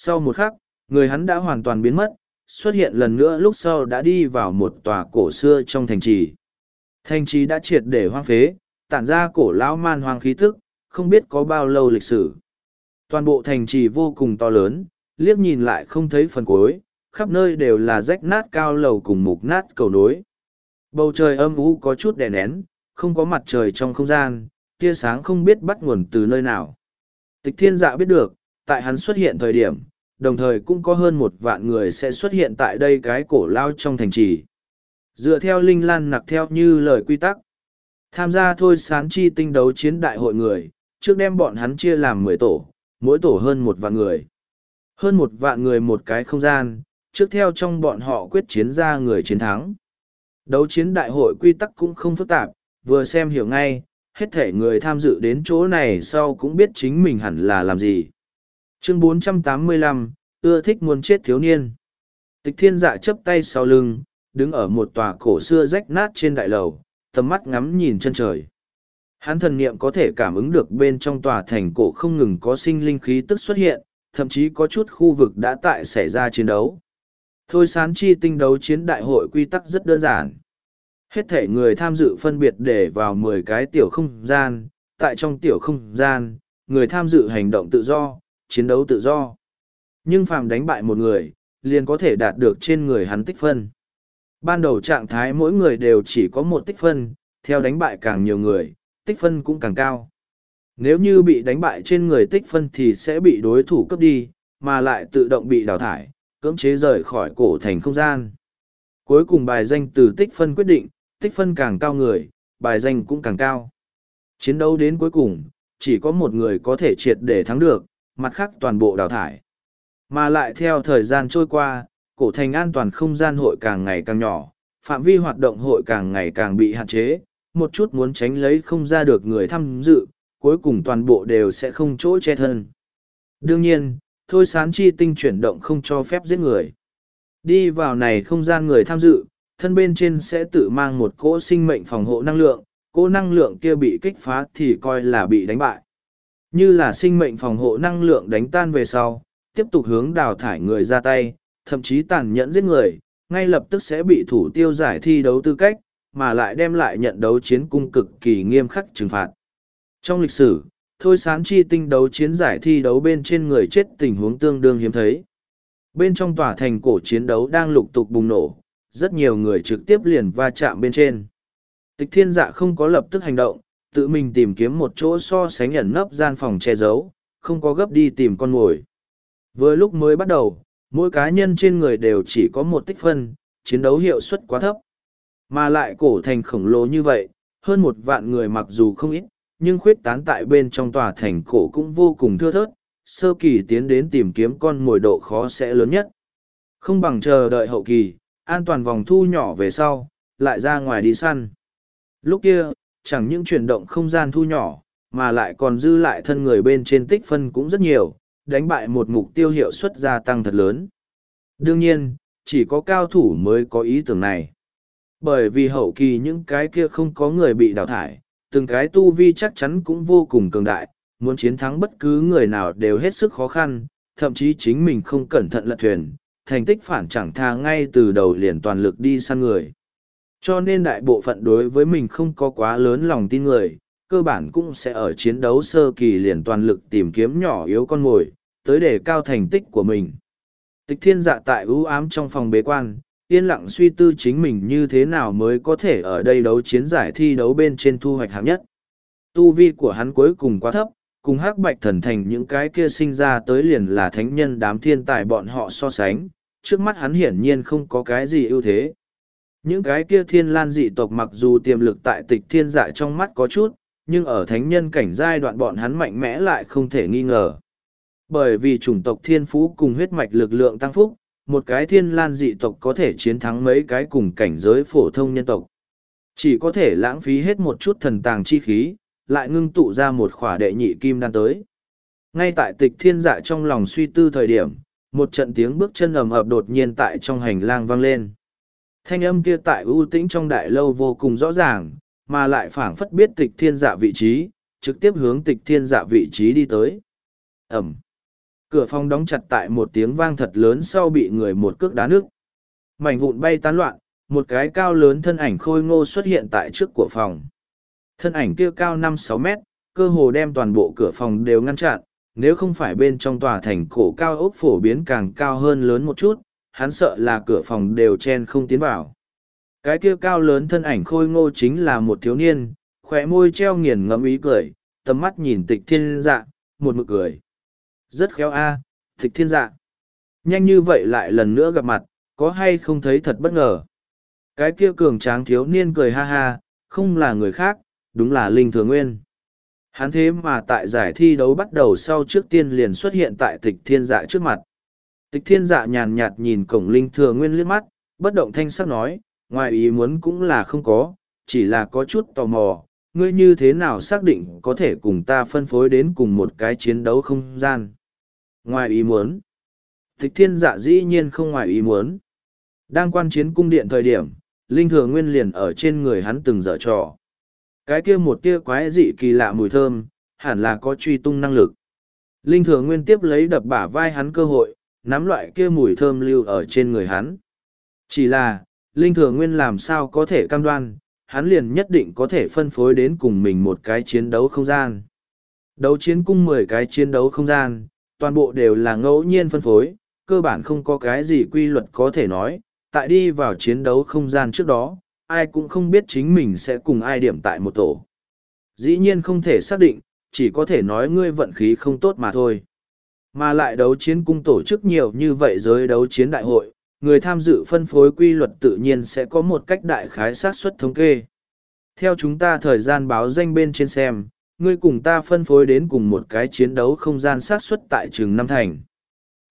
Speaker 1: Sau một khắc, người hắn đã hoàn toàn biến mất, xuất hiện lần nữa lúc sau đã đi vào một tòa cổ xưa trong thành trì. Thành trì đã triệt để hoang phế, tản ra cổ lão man hoang khí thức, không biết có bao lâu lịch sử. Toàn bộ thành trì vô cùng to lớn, liếc nhìn lại không thấy phần cuối, khắp nơi đều là rách nát cao lầu cùng mục nát cầu nối. Bầu trời âm u có chút đè nén, không có mặt trời trong không gian, tia sáng không biết bắt nguồn từ nơi nào. Tịch thiên dạ biết được, tại hắn xuất hiện thời điểm, đồng thời cũng có hơn một vạn người sẽ xuất hiện tại đây cái cổ lao trong thành trì. Dựa theo linh lan nặc theo như lời quy tắc, tham gia thôi sán chi tinh đấu chiến đại hội người, trước đem bọn hắn chia làm mười tổ, mỗi tổ hơn một vạn người. Hơn một vạn người một cái không gian, trước theo trong bọn họ quyết chiến ra người chiến thắng. Đấu chiến đại hội quy tắc cũng không phức tạp, vừa xem hiểu ngay, hết thể người tham dự đến chỗ này sau cũng biết chính mình hẳn là làm gì. Chương 485, ưa thích muốn chết thiếu niên. Tịch thiên dạ chấp tay sau lưng, đứng ở một tòa cổ xưa rách nát trên đại lầu, tầm mắt ngắm nhìn chân trời. Hắn thần niệm có thể cảm ứng được bên trong tòa thành cổ không ngừng có sinh linh khí tức xuất hiện, thậm chí có chút khu vực đã tại xảy ra chiến đấu. Thôi sán chi tinh đấu chiến đại hội quy tắc rất đơn giản. Hết thể người tham dự phân biệt để vào mười cái tiểu không gian, tại trong tiểu không gian, người tham dự hành động tự do, chiến đấu tự do. Nhưng phàm đánh bại một người, liền có thể đạt được trên người hắn tích phân. Ban đầu trạng thái mỗi người đều chỉ có một tích phân, theo đánh bại càng nhiều người, tích phân cũng càng cao. Nếu như bị đánh bại trên người tích phân thì sẽ bị đối thủ cấp đi, mà lại tự động bị đào thải, cưỡng chế rời khỏi cổ thành không gian. Cuối cùng bài danh từ tích phân quyết định, tích phân càng cao người, bài danh cũng càng cao. Chiến đấu đến cuối cùng, chỉ có một người có thể triệt để thắng được, mặt khác toàn bộ đào thải. Mà lại theo thời gian trôi qua, cổ thành an toàn không gian hội càng ngày càng nhỏ, phạm vi hoạt động hội càng ngày càng bị hạn chế, một chút muốn tránh lấy không ra được người tham dự, cuối cùng toàn bộ đều sẽ không chỗ che thân. Đương nhiên, thôi sán chi tinh chuyển động không cho phép giết người. Đi vào này không gian người tham dự, thân bên trên sẽ tự mang một cỗ sinh mệnh phòng hộ năng lượng, cỗ năng lượng kia bị kích phá thì coi là bị đánh bại. Như là sinh mệnh phòng hộ năng lượng đánh tan về sau, tiếp tục hướng đào thải người ra tay, thậm chí tàn nhẫn giết người, ngay lập tức sẽ bị thủ tiêu giải thi đấu tư cách, mà lại đem lại nhận đấu chiến cung cực kỳ nghiêm khắc trừng phạt. Trong lịch sử, thôi sán chi tinh đấu chiến giải thi đấu bên trên người chết tình huống tương đương hiếm thấy. Bên trong tòa thành cổ chiến đấu đang lục tục bùng nổ, rất nhiều người trực tiếp liền va chạm bên trên. Tịch thiên dạ không có lập tức hành động, tự mình tìm kiếm một chỗ so sánh ẩn nấp gian phòng che giấu, không có gấp đi tìm con mồi. Vừa lúc mới bắt đầu, mỗi cá nhân trên người đều chỉ có một tích phân, chiến đấu hiệu suất quá thấp. Mà lại cổ thành khổng lồ như vậy, hơn một vạn người mặc dù không ít, nhưng khuyết tán tại bên trong tòa thành cổ cũng vô cùng thưa thớt, sơ kỳ tiến đến tìm kiếm con mồi độ khó sẽ lớn nhất. Không bằng chờ đợi hậu kỳ, an toàn vòng thu nhỏ về sau, lại ra ngoài đi săn. Lúc kia, chẳng những chuyển động không gian thu nhỏ, mà lại còn dư lại thân người bên trên tích phân cũng rất nhiều, đánh bại một mục tiêu hiệu suất gia tăng thật lớn. Đương nhiên, chỉ có cao thủ mới có ý tưởng này. Bởi vì hậu kỳ những cái kia không có người bị đào thải, từng cái tu vi chắc chắn cũng vô cùng cường đại, muốn chiến thắng bất cứ người nào đều hết sức khó khăn, thậm chí chính mình không cẩn thận lật thuyền, thành tích phản chẳng tha ngay từ đầu liền toàn lực đi săn người. Cho nên đại bộ phận đối với mình không có quá lớn lòng tin người, cơ bản cũng sẽ ở chiến đấu sơ kỳ liền toàn lực tìm kiếm nhỏ yếu con mồi, tới để cao thành tích của mình. Tịch thiên dạ tại ưu ám trong phòng bế quan, yên lặng suy tư chính mình như thế nào mới có thể ở đây đấu chiến giải thi đấu bên trên thu hoạch hạng nhất. Tu vi của hắn cuối cùng quá thấp, cùng hắc bạch thần thành những cái kia sinh ra tới liền là thánh nhân đám thiên tài bọn họ so sánh, trước mắt hắn hiển nhiên không có cái gì ưu thế. Những cái kia thiên lan dị tộc mặc dù tiềm lực tại tịch thiên dạ trong mắt có chút, nhưng ở thánh nhân cảnh giai đoạn bọn hắn mạnh mẽ lại không thể nghi ngờ. Bởi vì chủng tộc thiên phú cùng huyết mạch lực lượng tăng phúc, một cái thiên lan dị tộc có thể chiến thắng mấy cái cùng cảnh giới phổ thông nhân tộc. Chỉ có thể lãng phí hết một chút thần tàng chi khí, lại ngưng tụ ra một khỏa đệ nhị kim đan tới. Ngay tại tịch thiên dạ trong lòng suy tư thời điểm, một trận tiếng bước chân ầm ập đột nhiên tại trong hành lang vang lên. Thanh âm kia tại ưu tĩnh trong đại lâu vô cùng rõ ràng, mà lại phảng phất biết tịch thiên dạ vị trí, trực tiếp hướng tịch thiên dạ vị trí đi tới. Ẩm. Cửa phòng đóng chặt tại một tiếng vang thật lớn sau bị người một cước đá nước. Mảnh vụn bay tán loạn, một cái cao lớn thân ảnh khôi ngô xuất hiện tại trước của phòng. Thân ảnh kia cao năm sáu mét, cơ hồ đem toàn bộ cửa phòng đều ngăn chặn, nếu không phải bên trong tòa thành cổ cao ốc phổ biến càng cao hơn lớn một chút, hắn sợ là cửa phòng đều chen không tiến vào. Cái kia cao lớn thân ảnh khôi ngô chính là một thiếu niên, khỏe môi treo nghiền ngẫm ý cười, tầm mắt nhìn tịch thiên dạ, một mực cười. Rất khéo a, tịch thiên dạ. Nhanh như vậy lại lần nữa gặp mặt, có hay không thấy thật bất ngờ. Cái kia cường tráng thiếu niên cười ha ha, không là người khác, đúng là Linh Thừa Nguyên. Hắn thế mà tại giải thi đấu bắt đầu sau trước tiên liền xuất hiện tại tịch thiên dạ trước mặt. Tịch thiên dạ nhàn nhạt nhìn cổng Linh Thừa Nguyên liếc mắt, bất động thanh sắc nói, ngoài ý muốn cũng là không có, chỉ là có chút tò mò, ngươi như thế nào xác định có thể cùng ta phân phối đến cùng một cái chiến đấu không gian. Ngoài ý muốn, tịch thiên dạ dĩ nhiên không ngoài ý muốn. Đang quan chiến cung điện thời điểm, Linh Thừa Nguyên liền ở trên người hắn từng dở trò. Cái kia một tia quái dị kỳ lạ mùi thơm, hẳn là có truy tung năng lực. Linh Thừa Nguyên tiếp lấy đập bả vai hắn cơ hội, nắm loại kia mùi thơm lưu ở trên người hắn. Chỉ là, Linh Thừa Nguyên làm sao có thể cam đoan, hắn liền nhất định có thể phân phối đến cùng mình một cái chiến đấu không gian. Đấu chiến cung mười cái chiến đấu không gian, toàn bộ đều là ngẫu nhiên phân phối, cơ bản không có cái gì quy luật có thể nói, tại đi vào chiến đấu không gian trước đó, ai cũng không biết chính mình sẽ cùng ai điểm tại một tổ. Dĩ nhiên không thể xác định, chỉ có thể nói ngươi vận khí không tốt mà thôi. Mà lại đấu chiến cung tổ chức nhiều như vậy giới đấu chiến đại hội, người tham dự phân phối quy luật tự nhiên sẽ có một cách đại khái xác suất thống kê. Theo chúng ta thời gian báo danh bên trên xem, ngươi cùng ta phân phối đến cùng một cái chiến đấu không gian xác suất tại trường Năm Thành.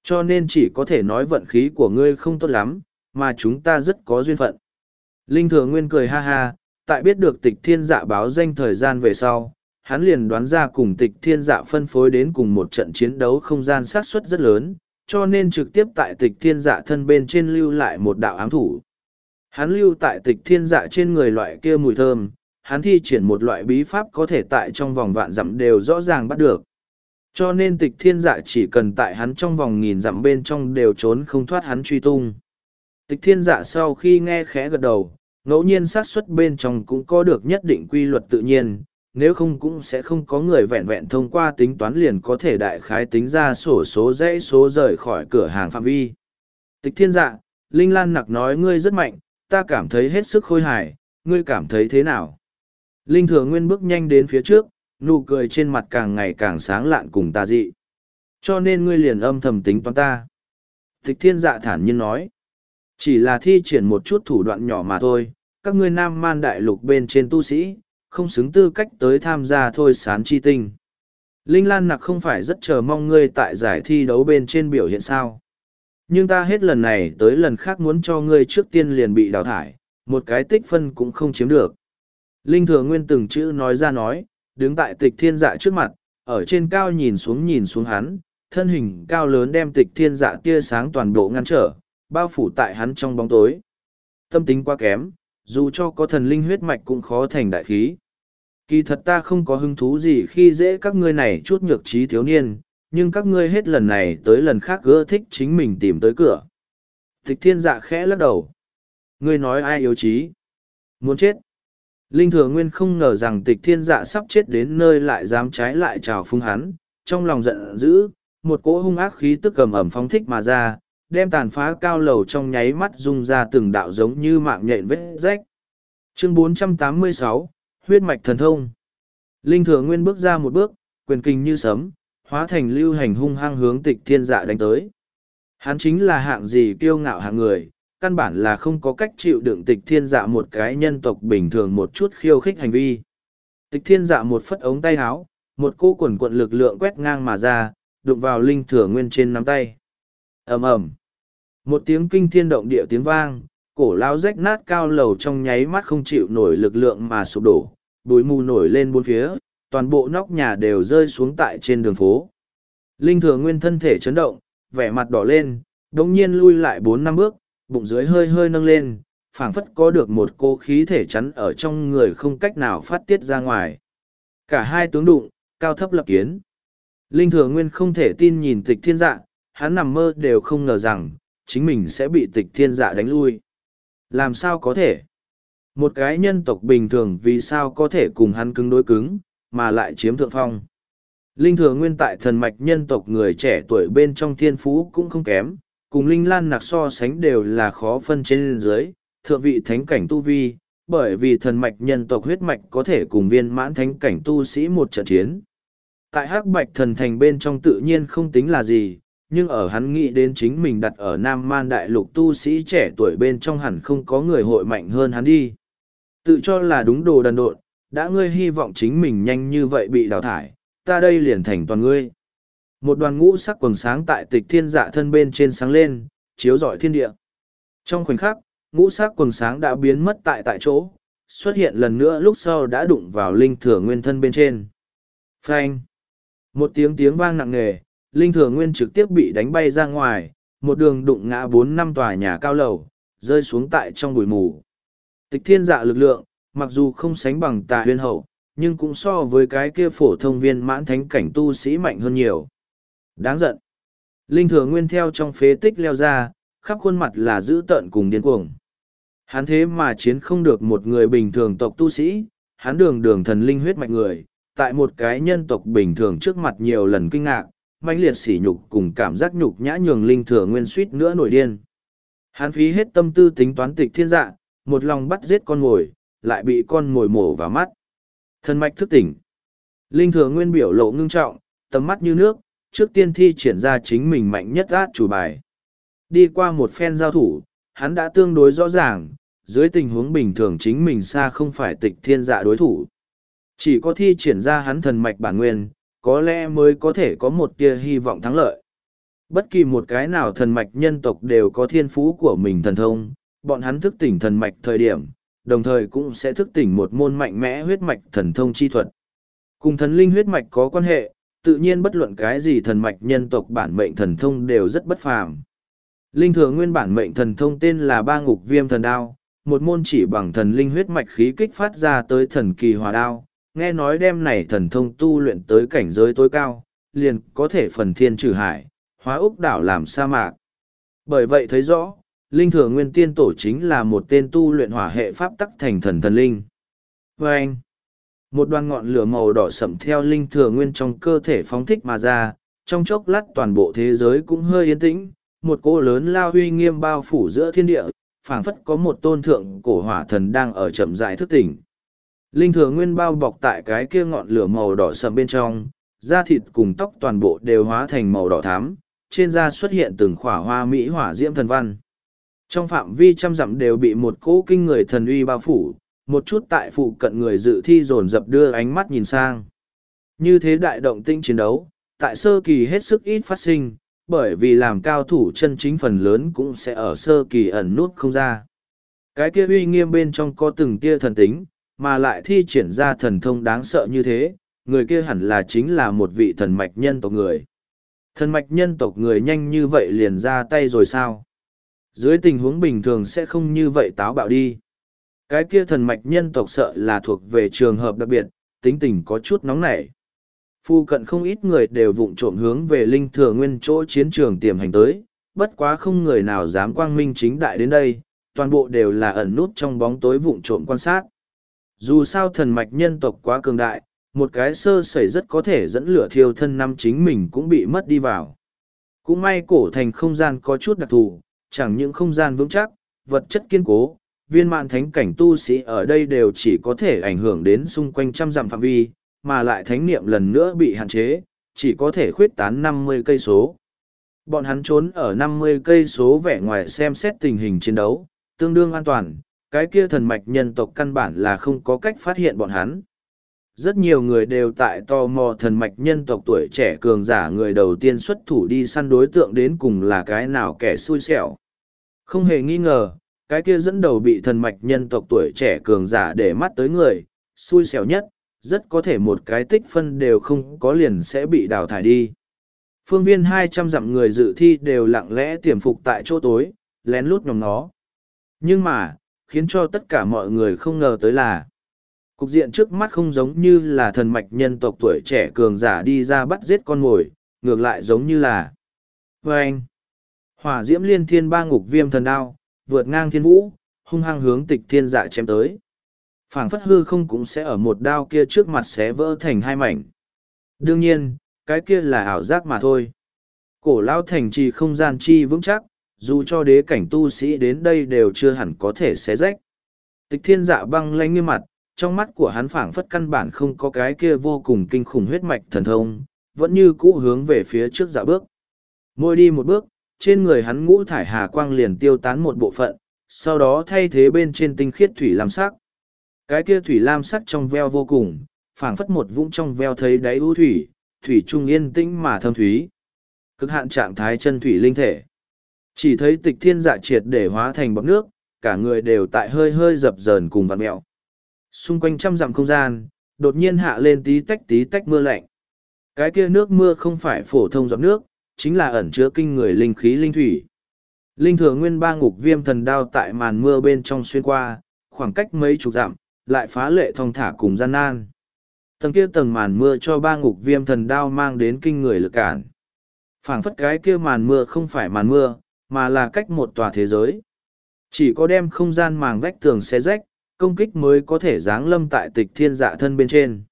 Speaker 1: Cho nên chỉ có thể nói vận khí của ngươi không tốt lắm, mà chúng ta rất có duyên phận. Linh Thừa Nguyên cười ha ha, tại biết được tịch thiên dạ báo danh thời gian về sau, hắn liền đoán ra cùng tịch thiên dạ phân phối đến cùng một trận chiến đấu không gian sát suất rất lớn, cho nên trực tiếp tại tịch thiên dạ thân bên trên lưu lại một đạo ám thủ. Hắn lưu tại tịch thiên dạ trên người loại kia mùi thơm, hắn thi triển một loại bí pháp có thể tại trong vòng vạn dặm đều rõ ràng bắt được. Cho nên tịch thiên dạ chỉ cần tại hắn trong vòng nghìn dặm bên trong đều trốn không thoát hắn truy tung. Tịch thiên dạ sau khi nghe khẽ gật đầu, ngẫu nhiên xác suất bên trong cũng có được nhất định quy luật tự nhiên, nếu không cũng sẽ không có người vẹn vẹn thông qua tính toán liền có thể đại khái tính ra sổ số dãy số rời khỏi cửa hàng phạm vi. Tịch thiên dạ, Linh Lan nặc nói ngươi rất mạnh, ta cảm thấy hết sức khôi hài, ngươi cảm thấy thế nào? Linh thừa nguyên bước nhanh đến phía trước, nụ cười trên mặt càng ngày càng sáng lạn cùng ta dị. Cho nên ngươi liền âm thầm tính toán ta. Tịch thiên dạ thản nhiên nói. Chỉ là thi triển một chút thủ đoạn nhỏ mà thôi, các ngươi nam man đại lục bên trên tu sĩ, không xứng tư cách tới tham gia thôi sán chi tinh. Linh Lan Nặc không phải rất chờ mong ngươi tại giải thi đấu bên trên biểu hiện sao. Nhưng ta hết lần này tới lần khác muốn cho ngươi trước tiên liền bị đào thải, một cái tích phân cũng không chiếm được. Linh Thừa Nguyên từng chữ nói ra nói, đứng tại tịch thiên dạ trước mặt, ở trên cao nhìn xuống nhìn xuống hắn, thân hình cao lớn đem tịch thiên dạ tia sáng toàn bộ ngăn trở, bao phủ tại hắn trong bóng tối. Tâm tính quá kém, dù cho có thần linh huyết mạch cũng khó thành đại khí. Kỳ thật ta không có hứng thú gì khi dễ các ngươi này chút nhược trí thiếu niên, nhưng các ngươi hết lần này tới lần khác gỡ thích chính mình tìm tới cửa. Tịch thiên dạ khẽ lắc đầu. Ngươi nói ai yếu trí? Muốn chết. Linh thừa nguyên không ngờ rằng tịch thiên dạ sắp chết đến nơi lại dám trái lại trào phung hắn, trong lòng giận dữ, một cỗ hung ác khí tức cầm ẩm phóng thích mà ra, đem tàn phá cao lầu trong nháy mắt rung ra từng đạo giống như mạng nhện vết rách. Chương 486, Huyết mạch thần thông Linh thừa nguyên bước ra một bước, quyền kinh như sấm, hóa thành lưu hành hung hăng hướng tịch thiên dạ đánh tới. Hắn chính là hạng gì kiêu ngạo hạng người, căn bản là không có cách chịu đựng tịch thiên dạ một cái nhân tộc bình thường một chút khiêu khích hành vi. Tịch thiên dạ một phất ống tay háo, một cô quần quận lực lượng quét ngang mà ra, đụng vào linh thừa nguyên trên nắm tay ầm ầm một tiếng kinh thiên động địa tiếng vang cổ lao rách nát cao lầu trong nháy mắt không chịu nổi lực lượng mà sụp đổ bụi mù nổi lên bốn phía toàn bộ nóc nhà đều rơi xuống tại trên đường phố. Linh thừa nguyên thân thể chấn động vẻ mặt đỏ lên đ ỗ n g nhiên lui lại bốn năm bước bụng dưới hơi hơi nâng lên phảng phất có được một cô khí thể chắn ở trong người không cách nào phát tiết ra ngoài. Cả hai tướng đụng cao thấp lập kiến. Linh thừa nguyên không thể tin nhìn tịch thiên dạ hắn nằm mơ đều không ngờ rằng, chính mình sẽ bị tịch thiên dạ đánh lui. Làm sao có thể? Một cái nhân tộc bình thường vì sao có thể cùng hắn cứng đối cứng, mà lại chiếm thượng phong. Linh thừa nguyên tại thần mạch nhân tộc người trẻ tuổi bên trong thiên phú cũng không kém, cùng Linh Lan nạc so sánh đều là khó phân trên dưới, thượng vị thánh cảnh tu vi, bởi vì thần mạch nhân tộc huyết mạch có thể cùng viên mãn thánh cảnh tu sĩ một trận chiến. Tại hắc bạch thần thành bên trong tự nhiên không tính là gì, nhưng ở hắn nghĩ đến chính mình đặt ở Nam Man Đại Lục tu sĩ trẻ tuổi bên trong hẳn không có người hội mạnh hơn hắn đi. Tự cho là đúng đồ đần độn, đã ngươi hy vọng chính mình nhanh như vậy bị đào thải, ta đây liền thành toàn ngươi. Một đoàn ngũ sắc quần sáng tại tịch thiên dạ thân bên trên sáng lên, chiếu rọi thiên địa. Trong khoảnh khắc, ngũ sắc quần sáng đã biến mất tại tại chỗ, xuất hiện lần nữa lúc sau đã đụng vào linh thừa nguyên thân bên trên. Phanh! Một tiếng tiếng vang nặng nề, linh thừa nguyên trực tiếp bị đánh bay ra ngoài, một đường đụng ngã bốn năm tòa nhà cao lầu, rơi xuống tại trong bụi mù. Tịch thiên dạ lực lượng, mặc dù không sánh bằng tà huyên hậu, nhưng cũng so với cái kia phổ thông viên mãn thánh cảnh tu sĩ mạnh hơn nhiều. Đáng giận. Linh thừa nguyên theo trong phế tích leo ra, khắp khuôn mặt là dữ tợn cùng điên cuồng. Hắn thế mà chiến không được một người bình thường tộc tu sĩ, hắn đường đường thần linh huyết mạch người, tại một cái nhân tộc bình thường trước mặt nhiều lần kinh ngạc, mãnh liệt sỉ nhục cùng cảm giác nhục nhã nhường linh thừa nguyên suýt nữa nổi điên. Hắn phí hết tâm tư tính toán tịch thiên dạ, một lòng bắt giết con mồi, lại bị con mồi mổ vào mắt. Thân mạch thức tỉnh. Linh thừa nguyên biểu lộ ngưng trọng, tầm mắt như nước, trước tiên thi triển ra chính mình mạnh nhất át chủ bài. Đi qua một phen giao thủ, hắn đã tương đối rõ ràng, dưới tình huống bình thường chính mình xa không phải tịch thiên dạ đối thủ. Chỉ có thi triển ra hắn thần mạch bản nguyên, có lẽ mới có thể có một tia hy vọng thắng lợi. Bất kỳ một cái nào thần mạch nhân tộc đều có thiên phú của mình thần thông, bọn hắn thức tỉnh thần mạch thời điểm, đồng thời cũng sẽ thức tỉnh một môn mạnh mẽ huyết mạch thần thông chi thuật. Cùng thần linh huyết mạch có quan hệ, tự nhiên bất luận cái gì thần mạch nhân tộc bản mệnh thần thông đều rất bất phàm. Linh thừa nguyên bản mệnh thần thông tên là ba ngục viêm thần đao, một môn chỉ bằng thần linh huyết mạch khí kích phát ra tới thần kỳ hòa đao, nghe nói đem này thần thông tu luyện tới cảnh giới tối cao, liền có thể phần thiên trừ hải, hóa úc đảo làm sa mạc. Bởi vậy thấy rõ, linh thừa nguyên tiên tổ chính là một tên tu luyện hỏa hệ pháp tắc thành thần thần linh. Và anh, một đoàn ngọn lửa màu đỏ sẫm theo linh thừa nguyên trong cơ thể phóng thích mà ra, trong chốc lát toàn bộ thế giới cũng hơi yên tĩnh, một cỗ lớn lao huy nghiêm bao phủ giữa thiên địa, phảng phất có một tôn thượng cổ hỏa thần đang ở chậm rãi thức tỉnh. Linh thừa nguyên bao bọc tại cái kia ngọn lửa màu đỏ sậm bên trong, da thịt cùng tóc toàn bộ đều hóa thành màu đỏ thắm, trên da xuất hiện từng khỏa hoa mỹ hỏa diễm thần văn. Trong phạm vi trăm dặm đều bị một cỗ kinh người thần uy bao phủ, một chút tại phụ cận người dự thi dồn dập đưa ánh mắt nhìn sang. Như thế đại động tinh chiến đấu, tại sơ kỳ hết sức ít phát sinh, bởi vì làm cao thủ chân chính phần lớn cũng sẽ ở sơ kỳ ẩn nút không ra. Cái kia uy nghiêm bên trong có từng tia thần tính, mà lại thi triển ra thần thông đáng sợ như thế, người kia hẳn là chính là một vị thần mạch nhân tộc người. Thần mạch nhân tộc người nhanh như vậy liền ra tay rồi sao? Dưới tình huống bình thường sẽ không như vậy táo bạo đi. Cái kia thần mạch nhân tộc sợ là thuộc về trường hợp đặc biệt, tính tình có chút nóng nảy. Phu cận không ít người đều vụng trộm hướng về linh thừa nguyên chỗ chiến trường tiềm hành tới, bất quá không người nào dám quang minh chính đại đến đây, toàn bộ đều là ẩn nút trong bóng tối vụng trộm quan sát. Dù sao thần mạch nhân tộc quá cường đại, một cái sơ sẩy rất có thể dẫn lửa thiêu thân năm chính mình cũng bị mất đi vào. Cũng may cổ thành không gian có chút đặc thù, chẳng những không gian vững chắc, vật chất kiên cố, viên mạn thánh cảnh tu sĩ ở đây đều chỉ có thể ảnh hưởng đến xung quanh trăm dặm phạm vi, mà lại thánh niệm lần nữa bị hạn chế, chỉ có thể khuyết tán năm mươi cây số. Bọn hắn trốn ở năm mươi cây số vẻ ngoài xem xét tình hình chiến đấu, tương đương an toàn, cái kia thần mạch nhân tộc căn bản là không có cách phát hiện bọn hắn. Rất nhiều người đều tại tò mò thần mạch nhân tộc tuổi trẻ cường giả người đầu tiên xuất thủ đi săn đối tượng đến cùng là cái nào kẻ xui xẻo. Không hề nghi ngờ, cái kia dẫn đầu bị thần mạch nhân tộc tuổi trẻ cường giả để mắt tới người, xui xẻo nhất, rất có thể một cái tích phân đều không có liền sẽ bị đào thải đi. Phương viên hai trăm dặm người dự thi đều lặng lẽ tiềm phục tại chỗ tối, lén lút nhóm nó. Nhưng mà, khiến cho tất cả mọi người không ngờ tới là, cục diện trước mắt không giống như là thần mạch nhân tộc tuổi trẻ cường giả đi ra bắt giết con mồi, ngược lại giống như là vê anh, hỏa diễm liên thiên ba ngục viêm thần đao, vượt ngang thiên vũ, hung hăng hướng tịch thiên dạ chém tới. Phảng phất hư không cũng sẽ ở một đao kia trước mặt xé vỡ thành hai mảnh. Đương nhiên, cái kia là ảo giác mà thôi. Cổ lao thành trì không gian chi vững chắc dù cho đế cảnh tu sĩ đến đây đều chưa hẳn có thể xé rách. Tịch thiên dạ băng lanh như mặt, trong mắt của hắn phảng phất căn bản không có cái kia vô cùng kinh khủng huyết mạch thần thông, vẫn như cũ hướng về phía trước dạ bước. Môi đi một bước, trên người hắn ngũ thải hà quang liền tiêu tán một bộ phận, sau đó thay thế bên trên tinh khiết thủy lam sắc. Cái kia thủy lam sắc trong veo vô cùng, phảng phất một vũng trong veo thấy đáy ưu thủy, thủy trung yên tĩnh mà thâm thúy. Cực hạn trạng thái chân thủy linh thể. Chỉ thấy tịch thiên dạ triệt để hóa thành bọc nước, cả người đều tại hơi hơi dập dờn cùng vặn mẹo. Xung quanh trăm dặm không gian, đột nhiên hạ lên tí tách tí tách mưa lạnh. Cái kia nước mưa không phải phổ thông giọt nước, chính là ẩn chứa kinh người linh khí linh thủy. Linh thừa nguyên ba ngục viêm thần đao tại màn mưa bên trong xuyên qua, khoảng cách mấy chục dặm, lại phá lệ thong thả cùng gian nan. Tầng kia tầng màn mưa cho ba ngục viêm thần đao mang đến kinh người lực cản. phảng phất cái kia màn mưa không phải màn mưa, mà là cách một tòa thế giới. Chỉ có đem không gian màng vách tường xé rách, công kích mới có thể giáng lâm tại tịch thiên dạ thân bên trên.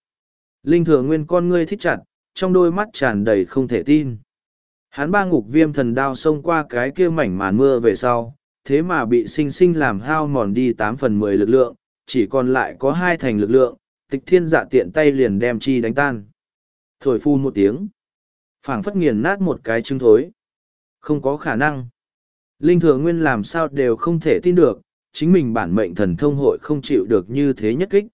Speaker 1: Linh thừa nguyên con ngươi thích chặt, trong đôi mắt tràn đầy không thể tin. Hắn ba ngục viêm thần đao xông qua cái kia mảnh màn mưa về sau, thế mà bị sinh sinh làm hao mòn đi tám phần mười lực lượng, chỉ còn lại có hai thành lực lượng, tịch thiên dạ tiện tay liền đem chi đánh tan. Thổi phu một tiếng. phảng phất nghiền nát một cái trứng thối. Không có khả năng. Linh thừa nguyên làm sao đều không thể tin được, chính mình bản mệnh thần thông hội không chịu được như thế nhất kích.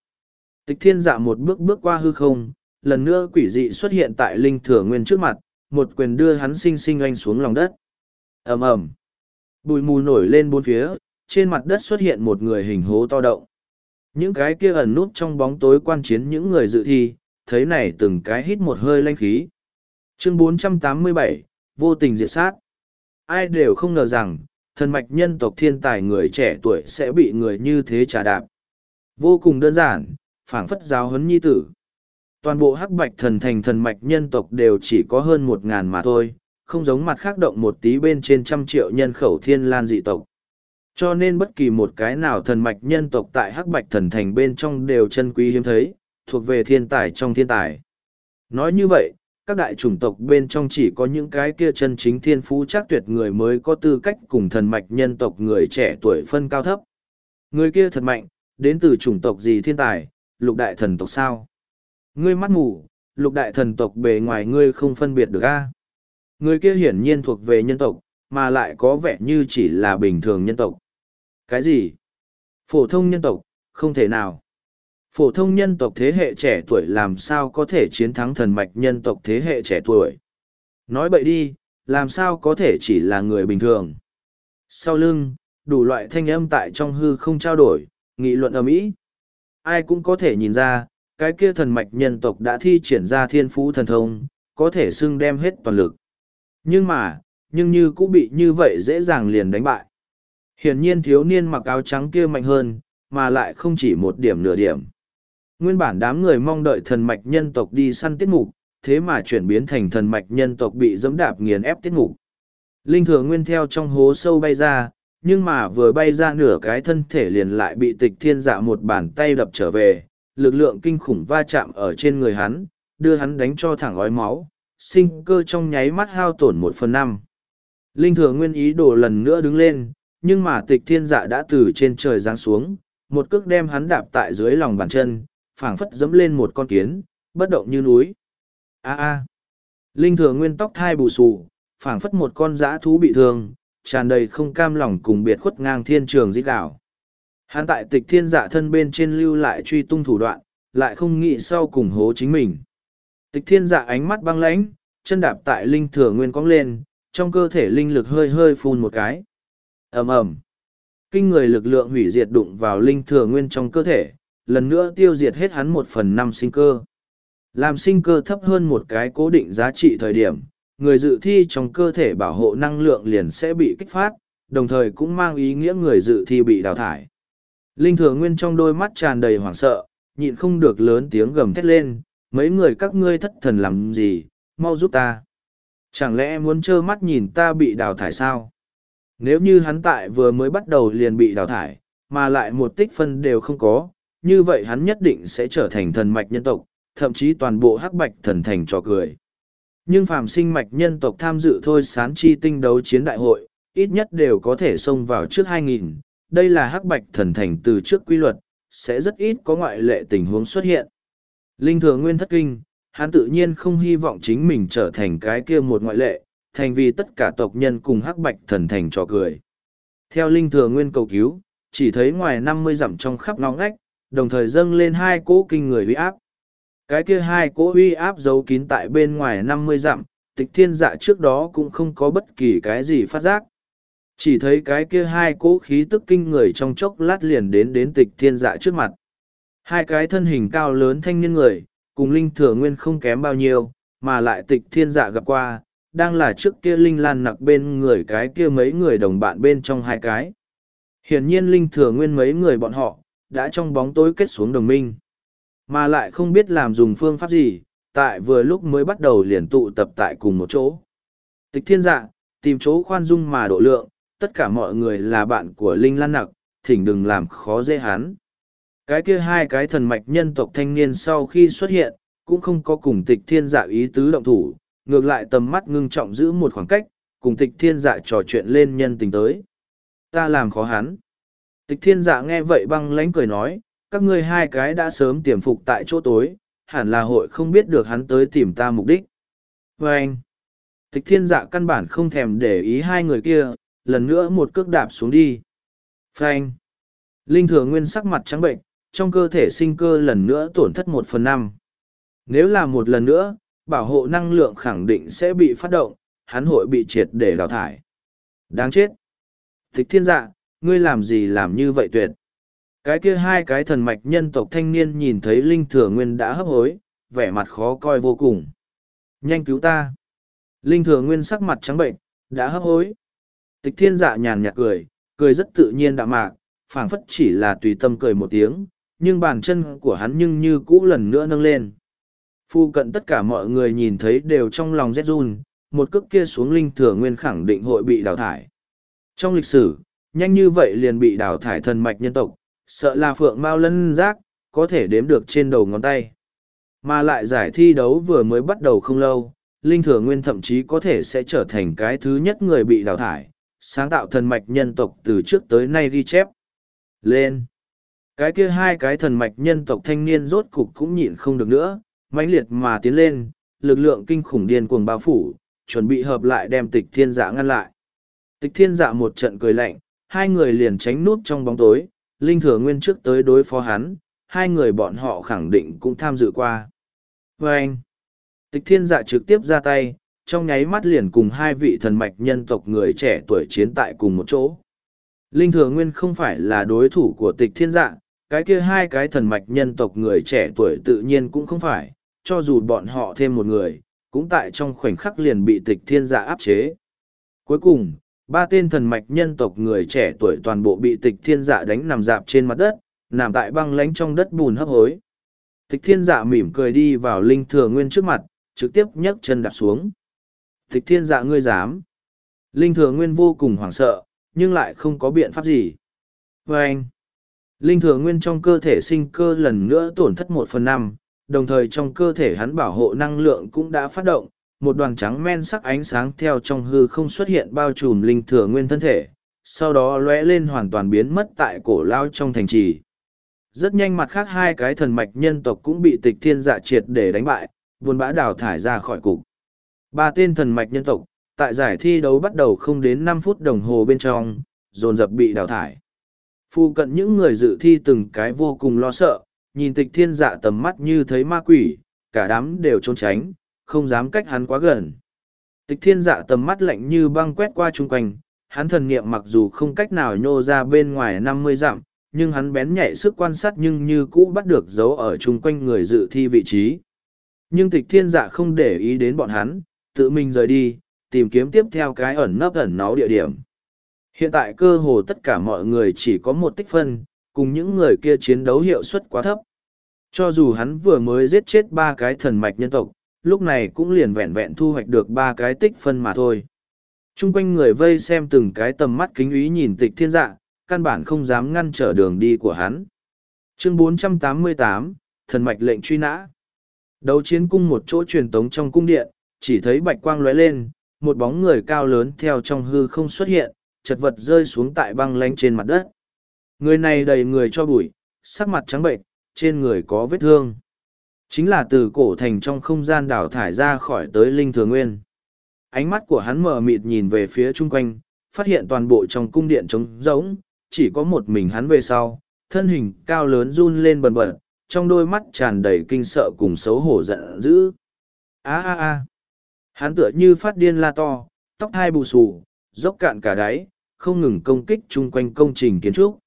Speaker 1: Tịch thiên dạ một bước bước qua hư không, lần nữa quỷ dị xuất hiện tại linh thừa nguyên trước mặt, một quyền đưa hắn sinh sinh oanh xuống lòng đất. ầm ầm Bụi mù nổi lên bốn phía, trên mặt đất xuất hiện một người hình hố to động. Những cái kia ẩn nút trong bóng tối quan chiến những người dự thi, thấy này từng cái hít một hơi lanh khí. Chương 487, vô tình diệt sát. Ai đều không ngờ rằng, thần mạch nhân tộc thiên tài người trẻ tuổi sẽ bị người như thế trà đạp. Vô cùng đơn giản, phảng phất giáo huấn nhi tử. Toàn bộ hắc bạch thần thành thần mạch nhân tộc đều chỉ có hơn một ngàn mà thôi, không giống mặt khác động một tí bên trên trăm triệu nhân khẩu thiên lan dị tộc. Cho nên bất kỳ một cái nào thần mạch nhân tộc tại hắc bạch thần thành bên trong đều chân quý hiếm thấy, thuộc về thiên tài trong thiên tài. Nói như vậy, các đại chủng tộc bên trong chỉ có những cái kia chân chính thiên phú chắc tuyệt người mới có tư cách cùng thần mạch nhân tộc người trẻ tuổi phân cao thấp. Người kia thật mạnh, đến từ chủng tộc gì thiên tài, lục đại thần tộc sao? Ngươi mắt mù, lục đại thần tộc bề ngoài ngươi không phân biệt được a Người kia hiển nhiên thuộc về nhân tộc, mà lại có vẻ như chỉ là bình thường nhân tộc. Cái gì? Phổ thông nhân tộc, không thể nào. Phổ thông nhân tộc thế hệ trẻ tuổi làm sao có thể chiến thắng thần mạch nhân tộc thế hệ trẻ tuổi? Nói bậy đi, làm sao có thể chỉ là người bình thường? Sau lưng, đủ loại thanh âm tại trong hư không trao đổi, nghị luận ở mỹ. Ai cũng có thể nhìn ra, cái kia thần mạch nhân tộc đã thi triển ra thiên phú thần thông, có thể xưng đem hết toàn lực. Nhưng mà, nhưng như cũng bị như vậy dễ dàng liền đánh bại. Hiển nhiên thiếu niên mặc áo trắng kia mạnh hơn, mà lại không chỉ một điểm nửa điểm. Nguyên bản đám người mong đợi thần mạch nhân tộc đi săn tiết mục, thế mà chuyển biến thành thần mạch nhân tộc bị dẫm đạp nghiền ép tiết mục. Linh thừa nguyên theo trong hố sâu bay ra, nhưng mà vừa bay ra nửa cái thân thể liền lại bị tịch thiên dạ một bàn tay đập trở về, lực lượng kinh khủng va chạm ở trên người hắn, đưa hắn đánh cho thẳng ói máu, sinh cơ trong nháy mắt hao tổn một phần năm. Linh thừa nguyên ý đồ lần nữa đứng lên, nhưng mà tịch thiên dạ đã từ trên trời giáng xuống, một cước đem hắn đạp tại dưới lòng bàn chân, phảng phất dẫm lên một con kiến, bất động như núi. A a. Linh thừa nguyên tóc thai bù xù, phảng phất một con dã thú bị thương, tràn đầy không cam lòng cùng biệt khuất ngang thiên trường dít đảo. Hắn tại tịch thiên dạ thân bên trên lưu lại truy tung thủ đoạn, lại không nghĩ sau cùng hố chính mình. Tịch thiên dạ ánh mắt băng lãnh, chân đạp tại linh thừa nguyên cong lên, trong cơ thể linh lực hơi hơi phun một cái. ầm ầm Kinh người lực lượng hủy diệt đụng vào linh thừa nguyên trong cơ thể, lần nữa tiêu diệt hết hắn một phần năm sinh cơ. Làm sinh cơ thấp hơn một cái cố định giá trị thời điểm, người dự thi trong cơ thể bảo hộ năng lượng liền sẽ bị kích phát, đồng thời cũng mang ý nghĩa người dự thi bị đào thải. Linh thừa nguyên trong đôi mắt tràn đầy hoảng sợ, nhịn không được lớn tiếng gầm thét lên, mấy người các ngươi thất thần làm gì, mau giúp ta. Chẳng lẽ muốn trơ mắt nhìn ta bị đào thải sao? Nếu như hắn tại vừa mới bắt đầu liền bị đào thải, mà lại một tích phân đều không có, như vậy hắn nhất định sẽ trở thành thần mạch nhân tộc, thậm chí toàn bộ hắc bạch thần thành trò cười. Nhưng phàm sinh mạch nhân tộc tham dự thôi sán chi tinh đấu chiến đại hội, ít nhất đều có thể xông vào trước 2.000, đây là hắc bạch thần thành từ trước quy luật, sẽ rất ít có ngoại lệ tình huống xuất hiện. Linh thừa nguyên thất kinh, hắn tự nhiên không hy vọng chính mình trở thành cái kia một ngoại lệ, thành vì tất cả tộc nhân cùng hắc bạch thần thành trò cười. Theo Linh thừa nguyên cầu cứu, chỉ thấy ngoài năm mươi dặm trong khắp ngõ ngách, đồng thời dâng lên hai cỗ kinh người uy áp. Cái kia hai cỗ uy áp giấu kín tại bên ngoài năm mươi dặm, tịch thiên dạ trước đó cũng không có bất kỳ cái gì phát giác. Chỉ thấy cái kia hai cỗ khí tức kinh người trong chốc lát liền đến đến tịch thiên dạ trước mặt. Hai cái thân hình cao lớn thanh niên người, cùng linh thừa nguyên không kém bao nhiêu, mà lại tịch thiên dạ gặp qua, đang là trước kia linh lan nặc bên người cái kia mấy người đồng bạn bên trong hai cái. Hiển nhiên linh thừa nguyên mấy người bọn họ, đã trong bóng tối kết xuống đồng minh. Mà lại không biết làm dùng phương pháp gì, tại vừa lúc mới bắt đầu liền tụ tập tại cùng một chỗ. Tịch thiên dạ, tìm chỗ khoan dung mà độ lượng, tất cả mọi người là bạn của Linh Lan Nặc, thỉnh đừng làm khó dễ hắn. Cái kia hai cái thần mạch nhân tộc thanh niên sau khi xuất hiện, cũng không có cùng tịch thiên dạ ý tứ động thủ, ngược lại tầm mắt ngưng trọng giữ một khoảng cách, cùng tịch thiên dạ trò chuyện lên nhân tình tới. Ta làm khó hắn. Tịch thiên dạ nghe vậy băng lánh cười nói, các ngươi hai cái đã sớm tiềm phục tại chỗ tối, hẳn là hội không biết được hắn tới tìm ta mục đích. Và anh, tịch thiên dạ căn bản không thèm để ý hai người kia, lần nữa một cước đạp xuống đi. Phanh. Linh thừa nguyên sắc mặt trắng bệnh, trong cơ thể sinh cơ lần nữa tổn thất một phần năm. Nếu là một lần nữa, bảo hộ năng lượng khẳng định sẽ bị phát động, hắn hội bị triệt để đào thải. Đáng chết. Tịch thiên dạ, ngươi làm gì làm như vậy tuyệt. Cái kia hai cái thần mạch nhân tộc thanh niên nhìn thấy Linh Thừa Nguyên đã hấp hối, vẻ mặt khó coi vô cùng. Nhanh cứu ta. Linh Thừa Nguyên sắc mặt trắng bệnh, đã hấp hối. Tịch thiên dạ nhàn nhạt cười, cười rất tự nhiên đạm mạc, phảng phất chỉ là tùy tâm cười một tiếng, nhưng bàn chân của hắn nhưng như cũ lần nữa nâng lên. Phu cận tất cả mọi người nhìn thấy đều trong lòng rét run, một cước kia xuống linh thừa nguyên khẳng định hội bị đào thải. Trong lịch sử, nhanh như vậy liền bị đào thải thần mạch nhân tộc, sợ là phượng mao lân giác, có thể đếm được trên đầu ngón tay. Mà lại giải thi đấu vừa mới bắt đầu không lâu, Linh Thừa Nguyên thậm chí có thể sẽ trở thành cái thứ nhất người bị đào thải, sáng tạo thần mạch nhân tộc từ trước tới nay ghi chép. Lên! Cái kia hai cái thần mạch nhân tộc thanh niên rốt cục cũng nhịn không được nữa, mãnh liệt mà tiến lên, lực lượng kinh khủng điên cuồng bao phủ, chuẩn bị hợp lại đem tịch thiên dạ ngăn lại. Tịch thiên dạ một trận cười lạnh, hai người liền tránh nút trong bóng tối, Linh Thừa Nguyên trước tới đối phó hắn, hai người bọn họ khẳng định cũng tham dự qua. Và anh, tịch thiên dạ trực tiếp ra tay, trong nháy mắt liền cùng hai vị thần mạch nhân tộc người trẻ tuổi chiến tại cùng một chỗ. Linh Thừa Nguyên không phải là đối thủ của tịch thiên dạ, cái kia hai cái thần mạch nhân tộc người trẻ tuổi tự nhiên cũng không phải, cho dù bọn họ thêm một người, cũng tại trong khoảnh khắc liền bị tịch thiên dạ áp chế. Cuối cùng, ba tên thần mạch nhân tộc người trẻ tuổi toàn bộ bị tịch thiên dạ đánh nằm dạp trên mặt đất, nằm tại băng lánh trong đất bùn hấp hối. Tịch thiên dạ mỉm cười đi vào linh thừa nguyên trước mặt, trực tiếp nhấc chân đạp xuống. Tịch thiên dạ ngươi dám. Linh thừa nguyên vô cùng hoảng sợ, nhưng lại không có biện pháp gì. vê anh, linh thừa nguyên trong cơ thể sinh cơ lần nữa tổn thất một phần năm, đồng thời trong cơ thể hắn bảo hộ năng lượng cũng đã phát động, một đoàn trắng men sắc ánh sáng theo trong hư không xuất hiện bao trùm linh thừa nguyên thân thể, sau đó lóe lên hoàn toàn biến mất tại cổ lao trong thành trì. Rất nhanh mặt khác hai cái thần mạch nhân tộc cũng bị tịch thiên dạ triệt để đánh bại, buồn bã đào thải ra khỏi cục. Ba tên thần mạch nhân tộc, tại giải thi đấu bắt đầu không đến năm phút đồng hồ bên trong, dồn dập bị đào thải. Phu cận những người dự thi từng cái vô cùng lo sợ, nhìn tịch thiên dạ tầm mắt như thấy ma quỷ, cả đám đều trốn tránh, không dám cách hắn quá gần. Tịch thiên dạ tầm mắt lạnh như băng quét qua chung quanh, hắn thần niệm mặc dù không cách nào nhô ra bên ngoài năm mươi dặm, nhưng hắn bén nhạy sức quan sát nhưng như cũ bắt được dấu ở chung quanh người dự thi vị trí. Nhưng tịch thiên dạ không để ý đến bọn hắn, tự mình rời đi, tìm kiếm tiếp theo cái ẩn nấp ẩn náu địa điểm. Hiện tại cơ hồ tất cả mọi người chỉ có một tích phân, cùng những người kia chiến đấu hiệu suất quá thấp. Cho dù hắn vừa mới giết chết ba cái thần mạch nhân tộc, lúc này cũng liền vẹn vẹn thu hoạch được ba cái tích phân mà thôi. Trung quanh người vây xem từng cái tầm mắt kính ý nhìn tịch thiên dạ, căn bản không dám ngăn trở đường đi của hắn. Chương 488, Thần mạch lệnh truy nã. Đấu chiến cung một chỗ truyền tống trong cung điện, chỉ thấy bạch quang lóe lên, một bóng người cao lớn theo trong hư không xuất hiện, chật vật rơi xuống tại băng lánh trên mặt đất. Người này đầy người cho bụi, sắc mặt trắng bệnh, trên người có vết thương. Chính là từ cổ thành trong không gian đảo thải ra khỏi tới Linh Thừa Nguyên. Ánh mắt của hắn mờ mịt nhìn về phía chung quanh, phát hiện toàn bộ trong cung điện trống rỗng, chỉ có một mình hắn về sau, thân hình cao lớn run lên bần bật, trong đôi mắt tràn đầy kinh sợ cùng xấu hổ giận dữ. a a a Hắn tựa như phát điên la to, tóc hai bù xù, dốc cạn cả đáy, không ngừng công kích chung quanh công trình kiến trúc.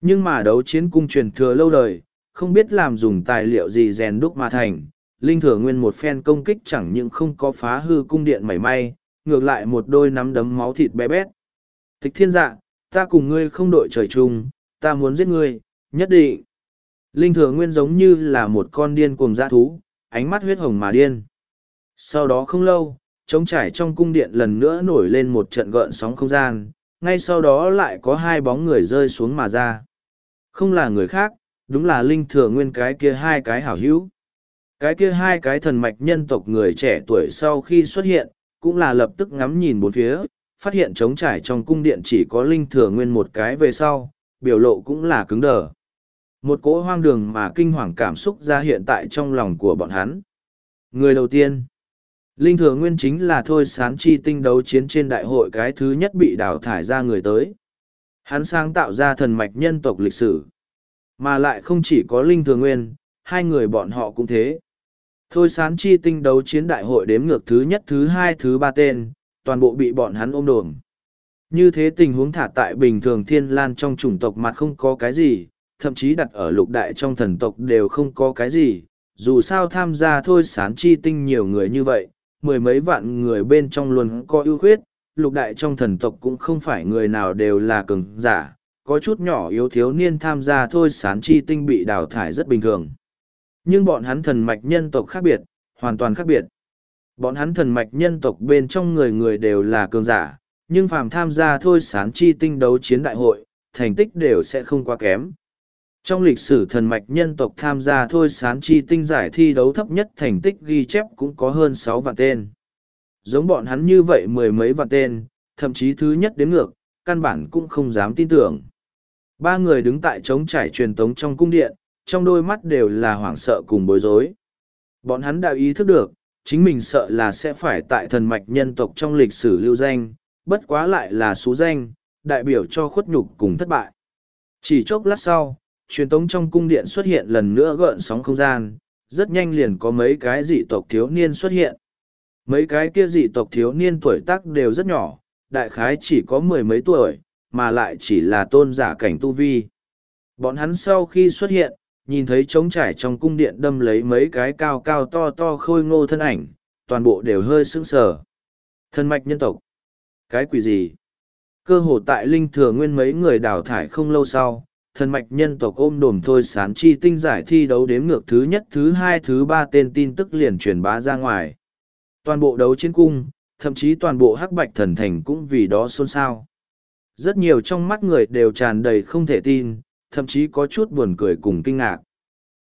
Speaker 1: Nhưng mà đấu chiến cung truyền thừa lâu đời, không biết làm dùng tài liệu gì rèn đúc mà thành. Linh thừa nguyên một phen công kích chẳng những không có phá hư cung điện mảy may, ngược lại một đôi nắm đấm máu thịt bé bét. Tịch thiên dạ, ta cùng ngươi không đội trời chung, ta muốn giết ngươi, nhất định. Linh thừa nguyên giống như là một con điên cuồng dã thú, ánh mắt huyết hồng mà điên. Sau đó không lâu, trống trải trong cung điện lần nữa nổi lên một trận gợn sóng không gian, ngay sau đó lại có hai bóng người rơi xuống mà ra. Không là người khác, đúng là linh thừa nguyên cái kia hai cái hảo hữu. Cái kia hai cái thần mạch nhân tộc người trẻ tuổi sau khi xuất hiện, cũng là lập tức ngắm nhìn bốn phía, phát hiện trống trải trong cung điện chỉ có linh thừa nguyên một cái về sau, biểu lộ cũng là cứng đờ. Một cỗ hoang đường mà kinh hoàng cảm xúc ra hiện tại trong lòng của bọn hắn. Người đầu tiên, Linh thừa nguyên chính là thôi sán chi tinh đấu chiến trên đại hội cái thứ nhất bị đào thải ra người tới. Hắn sáng tạo ra thần mạch nhân tộc lịch sử. Mà lại không chỉ có Linh thừa nguyên, hai người bọn họ cũng thế. Thôi sán chi tinh đấu chiến đại hội đếm ngược thứ nhất thứ hai thứ ba tên, toàn bộ bị bọn hắn ôm đồm. Như thế tình huống thả tại bình thường thiên lan trong chủng tộc mặt không có cái gì, thậm chí đặt ở lục đại trong thần tộc đều không có cái gì, dù sao tham gia thôi sán chi tinh nhiều người như vậy, mười mấy vạn người bên trong luôn có ưu khuyết, lục đại trong thần tộc cũng không phải người nào đều là cường giả, có chút nhỏ yếu thiếu niên tham gia thôi sán chi tinh bị đào thải rất bình thường. Nhưng bọn hắn thần mạch nhân tộc khác biệt, hoàn toàn khác biệt. Bọn hắn thần mạch nhân tộc bên trong người người đều là cường giả, nhưng phàm tham gia thôi sán chi tinh đấu chiến đại hội, thành tích đều sẽ không quá kém. Trong lịch sử thần mạch nhân tộc tham gia thôi sán chi tinh giải thi đấu thấp nhất thành tích ghi chép cũng có hơn sáu vạn tên. Giống bọn hắn như vậy mười mấy vạn tên, thậm chí thứ nhất đến ngược, căn bản cũng không dám tin tưởng. Ba người đứng tại trống trải truyền tống trong cung điện, trong đôi mắt đều là hoảng sợ cùng bối rối. Bọn hắn đã ý thức được, chính mình sợ là sẽ phải tại thần mạch nhân tộc trong lịch sử lưu danh, bất quá lại là số danh, đại biểu cho khuất nhục cùng thất bại. Chỉ chốc lát sau, truyền tống trong cung điện xuất hiện lần nữa gợn sóng không gian, rất nhanh liền có mấy cái dị tộc thiếu niên xuất hiện. Mấy cái kia dị tộc thiếu niên tuổi tác đều rất nhỏ, đại khái chỉ có mười mấy tuổi, mà lại chỉ là tôn giả cảnh tu vi. Bọn hắn sau khi xuất hiện, nhìn thấy trống trải trong cung điện đâm lấy mấy cái cao cao to to khôi ngô thân ảnh, toàn bộ đều hơi sững sờ. Thân mạch nhân tộc. Cái quỷ gì? Cơ hồ tại linh thừa nguyên mấy người đào thải không lâu sau, thần mạch nhân tộc ôm đồm thôi sán chi tinh giải thi đấu đếm ngược thứ nhất thứ hai thứ ba tên tin tức liền truyền bá ra ngoài. Toàn bộ đấu chiến cung, thậm chí toàn bộ hắc bạch thần thành cũng vì đó xôn xao. Rất nhiều trong mắt người đều tràn đầy không thể tin, thậm chí có chút buồn cười cùng kinh ngạc.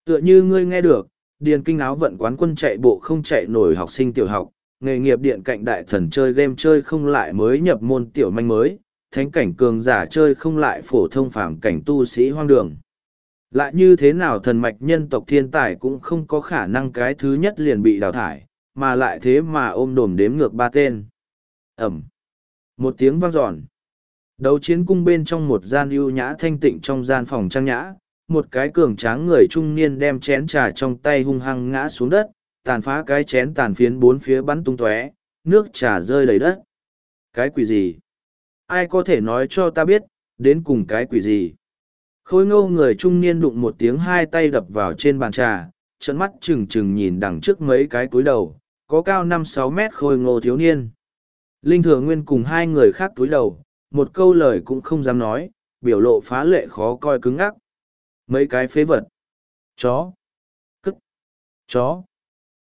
Speaker 1: Tựa như ngươi nghe được, điền kinh áo vận quán quân chạy bộ không chạy nổi học sinh tiểu học, nghề nghiệp điện cạnh đại thần chơi game chơi không lại mới nhập môn tiểu manh mới, thánh cảnh cường giả chơi không lại phổ thông phàm cảnh tu sĩ hoang đường. Lại như thế nào thần mạch nhân tộc thiên tài cũng không có khả năng cái thứ nhất liền bị đào thải, mà lại thế mà ôm đồm đếm ngược ba tên. Ẩm. Một tiếng vang giòn. Đấu chiến cung bên trong một gian ưu nhã thanh tịnh trong gian phòng trang nhã, một cái cường tráng người trung niên đem chén trà trong tay hung hăng ngã xuống đất, tàn phá cái chén tàn phiến bốn phía bắn tung tóe, nước trà rơi đầy đất. Cái quỷ gì? ai có thể nói cho ta biết, đến cùng cái quỷ gì. Khôi ngô người trung niên đụng một tiếng hai tay đập vào trên bàn trà, trận mắt trừng trừng nhìn đằng trước mấy cái túi đầu, có cao năm sáu mét khôi ngô thiếu niên. Linh thừa nguyên cùng hai người khác túi đầu, một câu lời cũng không dám nói, biểu lộ phá lệ khó coi cứng ngắc. Mấy cái phế vật. Chó. Cất. Chó.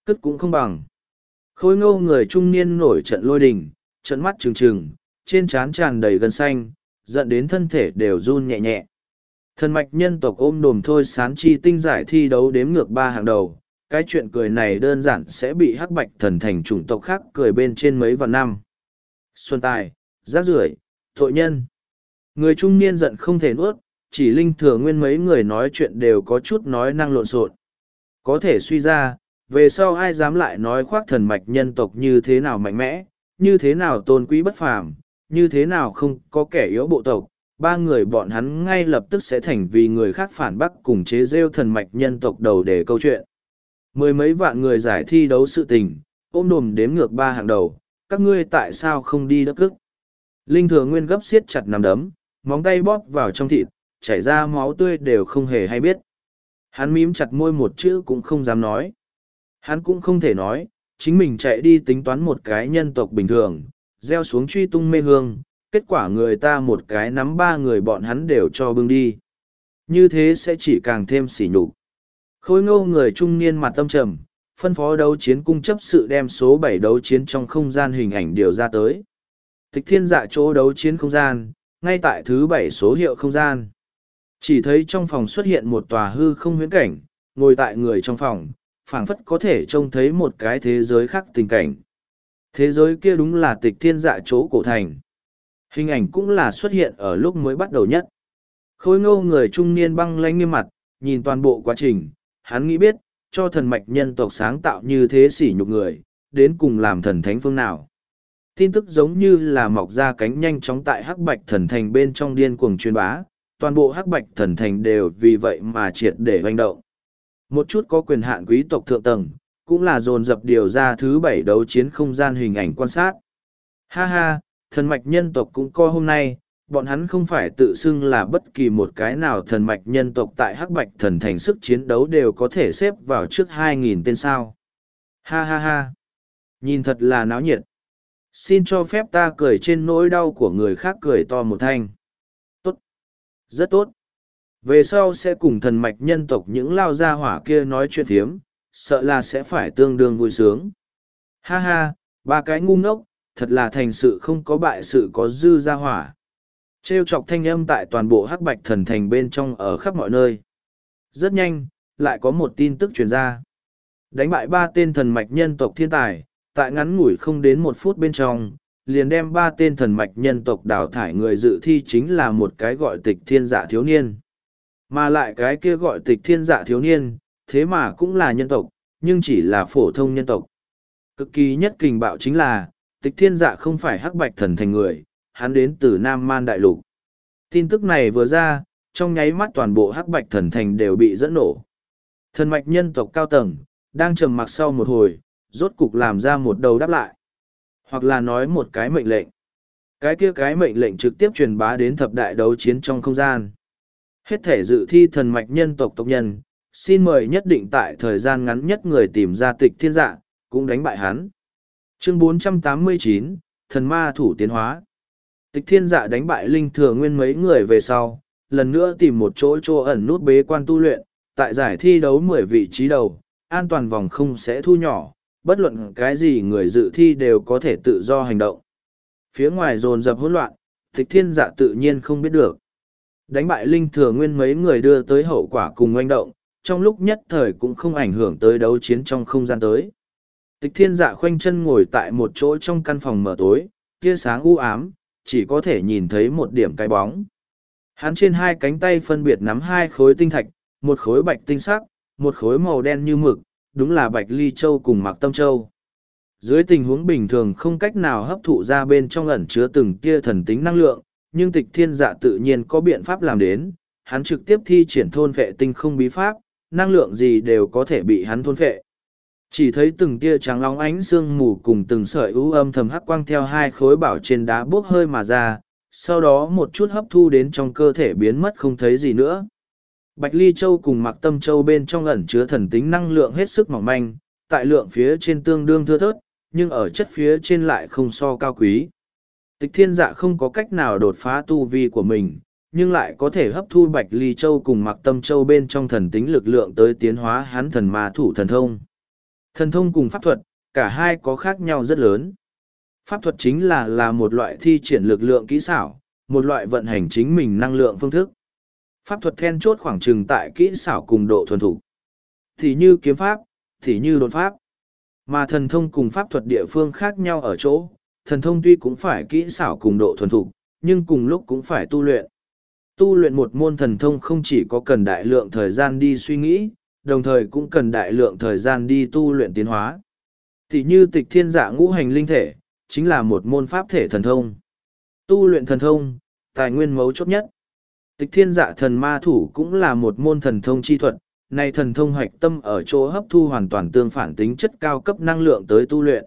Speaker 1: Cất cũng không bằng. Khôi ngô người trung niên nổi trận lôi đình, trận mắt trừng trừng, trên trán tràn đầy gân xanh, dẫn đến thân thể đều run nhẹ nhẹ. Thần mạch nhân tộc ôm đồm thôi sán chi tinh giải thi đấu đếm ngược ba hàng đầu, cái chuyện cười này đơn giản sẽ bị hắc bạch thần thành chủng tộc khác cười bên trên mấy vạn năm. Xuân tài, rác rưởi, tội nhân. Người trung niên giận không thể nuốt, chỉ linh thừa nguyên mấy người nói chuyện đều có chút nói năng lộn xộn. Có thể suy ra, về sau ai dám lại nói khoác thần mạch nhân tộc như thế nào mạnh mẽ, như thế nào tôn quý bất phàm, như thế nào không có kẻ yếu bộ tộc, ba người bọn hắn ngay lập tức sẽ thành vì người khác phản bác cùng chế rêu thần mạch nhân tộc đầu để câu chuyện. Mười mấy vạn người giải thi đấu sự tình, ôm đồm đếm ngược ba hàng đầu, các ngươi tại sao không đi đất cức? Linh thừa nguyên gấp siết chặt nằm đấm, móng tay bóp vào trong thịt, chảy ra máu tươi đều không hề hay biết. Hắn mím chặt môi một chữ cũng không dám nói. Hắn cũng không thể nói, chính mình chạy đi tính toán một cái nhân tộc bình thường, gieo xuống truy tung mê hương, kết quả người ta một cái nắm ba người bọn hắn đều cho bưng đi. Như thế sẽ chỉ càng thêm sỉ nhục. Khôi ngô người trung niên mặt tâm trầm, phân phó đấu chiến cung chấp sự đem số bảy đấu chiến trong không gian hình ảnh điều ra tới. Tịch thiên dạ chỗ đấu chiến không gian, ngay tại thứ bảy số hiệu không gian. Chỉ thấy trong phòng xuất hiện một tòa hư không huyễn cảnh, ngồi tại người trong phòng, phảng phất có thể trông thấy một cái thế giới khác tình cảnh. Thế giới kia đúng là tịch thiên dạ chỗ cổ thành. Hình ảnh cũng là xuất hiện ở lúc mới bắt đầu nhất. Khôi ngô người trung niên băng lanh nghiêm mặt, nhìn toàn bộ quá trình, hắn nghĩ biết, cho thần mạch nhân tộc sáng tạo như thế sỉ nhục người, đến cùng làm thần thánh phương nào. Tin tức giống như là mọc ra cánh nhanh chóng tại hắc bạch thần thành bên trong điên cuồng truyền bá, toàn bộ hắc bạch thần thành đều vì vậy mà triệt để hoành động. Một chút có quyền hạn quý tộc thượng tầng, cũng là dồn dập điều ra thứ bảy đấu chiến không gian hình ảnh quan sát. Ha ha, thần mạch nhân tộc cũng co hôm nay, bọn hắn không phải tự xưng là bất kỳ một cái nào thần mạch nhân tộc tại hắc bạch thần thành sức chiến đấu đều có thể xếp vào trước hai nghìn tên sao. Ha ha ha. Nhìn thật là náo nhiệt. Xin cho phép ta cười trên nỗi đau của người khác cười to một thanh. Tốt. Rất tốt. Về sau sẽ cùng thần mạch nhân tộc những lao gia hỏa kia nói chuyện thiếm, sợ là sẽ phải tương đương vui sướng. Ha ha, ba cái ngu ngốc, thật là thành sự không có bại sự có dư gia hỏa. Trêu chọc thanh âm tại toàn bộ hắc bạch thần thành bên trong ở khắp mọi nơi. Rất nhanh, lại có một tin tức truyền ra. Đánh bại ba tên thần mạch nhân tộc thiên tài, tại ngắn ngủi không đến một phút bên trong, liền đem ba tên thần mạch nhân tộc đào thải người dự thi chính là một cái gọi tịch thiên dạ thiếu niên. Mà lại cái kia gọi tịch thiên dạ thiếu niên, thế mà cũng là nhân tộc, nhưng chỉ là phổ thông nhân tộc. Cực kỳ nhất kình bạo chính là, tịch thiên dạ không phải hắc bạch thần thành người, hắn đến từ Nam Man Đại Lục. Tin tức này vừa ra, trong nháy mắt toàn bộ hắc bạch thần thành đều bị dẫn nổ. Thần mạch nhân tộc cao tầng, đang trầm mặc sau một hồi, rốt cục làm ra một đầu đáp lại. Hoặc là nói một cái mệnh lệnh. Cái kia cái mệnh lệnh trực tiếp truyền bá đến thập đại đấu chiến trong không gian. Hết thể dự thi thần mạch nhân tộc tộc nhân, xin mời nhất định tại thời gian ngắn nhất người tìm ra tịch thiên dạ, cũng đánh bại hắn. Chương 489, Thần Ma Thủ Tiến Hóa Tịch thiên dạ đánh bại linh thừa nguyên mấy người về sau, lần nữa tìm một chỗ chỗ ẩn nút bế quan tu luyện, tại giải thi đấu mười vị trí đầu, an toàn vòng không sẽ thu nhỏ, bất luận cái gì người dự thi đều có thể tự do hành động. Phía ngoài dồn dập hỗn loạn, tịch thiên dạ tự nhiên không biết được. Đánh bại linh thừa nguyên mấy người đưa tới hậu quả cùng oanh động, trong lúc nhất thời cũng không ảnh hưởng tới đấu chiến trong không gian tới. Tịch thiên dạ khoanh chân ngồi tại một chỗ trong căn phòng mở tối, tia sáng u ám, chỉ có thể nhìn thấy một điểm cái bóng. Hắn trên hai cánh tay phân biệt nắm hai khối tinh thạch, một khối bạch tinh sắc, một khối màu đen như mực, đúng là bạch ly châu cùng mặc tâm châu. Dưới tình huống bình thường không cách nào hấp thụ ra bên trong ẩn chứa từng tia thần tính năng lượng, nhưng tịch thiên dạ tự nhiên có biện pháp làm đến, hắn trực tiếp thi triển thôn vệ tinh không bí pháp, năng lượng gì đều có thể bị hắn thôn vệ. Chỉ thấy từng tia trắng lóng ánh sương mù cùng từng sợi ưu âm thầm hắc quang theo hai khối bảo trên đá bốc hơi mà ra, sau đó một chút hấp thu đến trong cơ thể biến mất không thấy gì nữa. Bạch Ly Châu cùng Mặc Tâm Châu bên trong ẩn chứa thần tính năng lượng hết sức mỏng manh, tại lượng phía trên tương đương thưa thớt, nhưng ở chất phía trên lại không so cao quý. Tịch thiên dạ không có cách nào đột phá tu vi của mình, nhưng lại có thể hấp thu Bạch Ly Châu cùng Mặc Tâm Châu bên trong thần tính lực lượng tới tiến hóa hắn thần ma thủ thần thông. Thần thông cùng pháp thuật, cả hai có khác nhau rất lớn. Pháp thuật chính là là một loại thi triển lực lượng kỹ xảo, một loại vận hành chính mình năng lượng phương thức. Pháp thuật then chốt khoảng trừng tại kỹ xảo cùng độ thuần thủ. Thì như kiếm pháp, thì như đột pháp. Mà thần thông cùng pháp thuật địa phương khác nhau ở chỗ, thần thông tuy cũng phải kỹ xảo cùng độ thuần thủ, nhưng cùng lúc cũng phải tu luyện. Tu luyện một môn thần thông không chỉ có cần đại lượng thời gian đi suy nghĩ, đồng thời cũng cần đại lượng thời gian đi tu luyện tiến hóa. Thì như tịch thiên dạ ngũ hành linh thể, chính là một môn pháp thể thần thông. Tu luyện thần thông, tài nguyên mấu chốt nhất. Tịch thiên dạ thần ma thủ cũng là một môn thần thông chi thuật, Nay thần thông hoạch tâm ở chỗ hấp thu hoàn toàn tương phản tính chất cao cấp năng lượng tới tu luyện.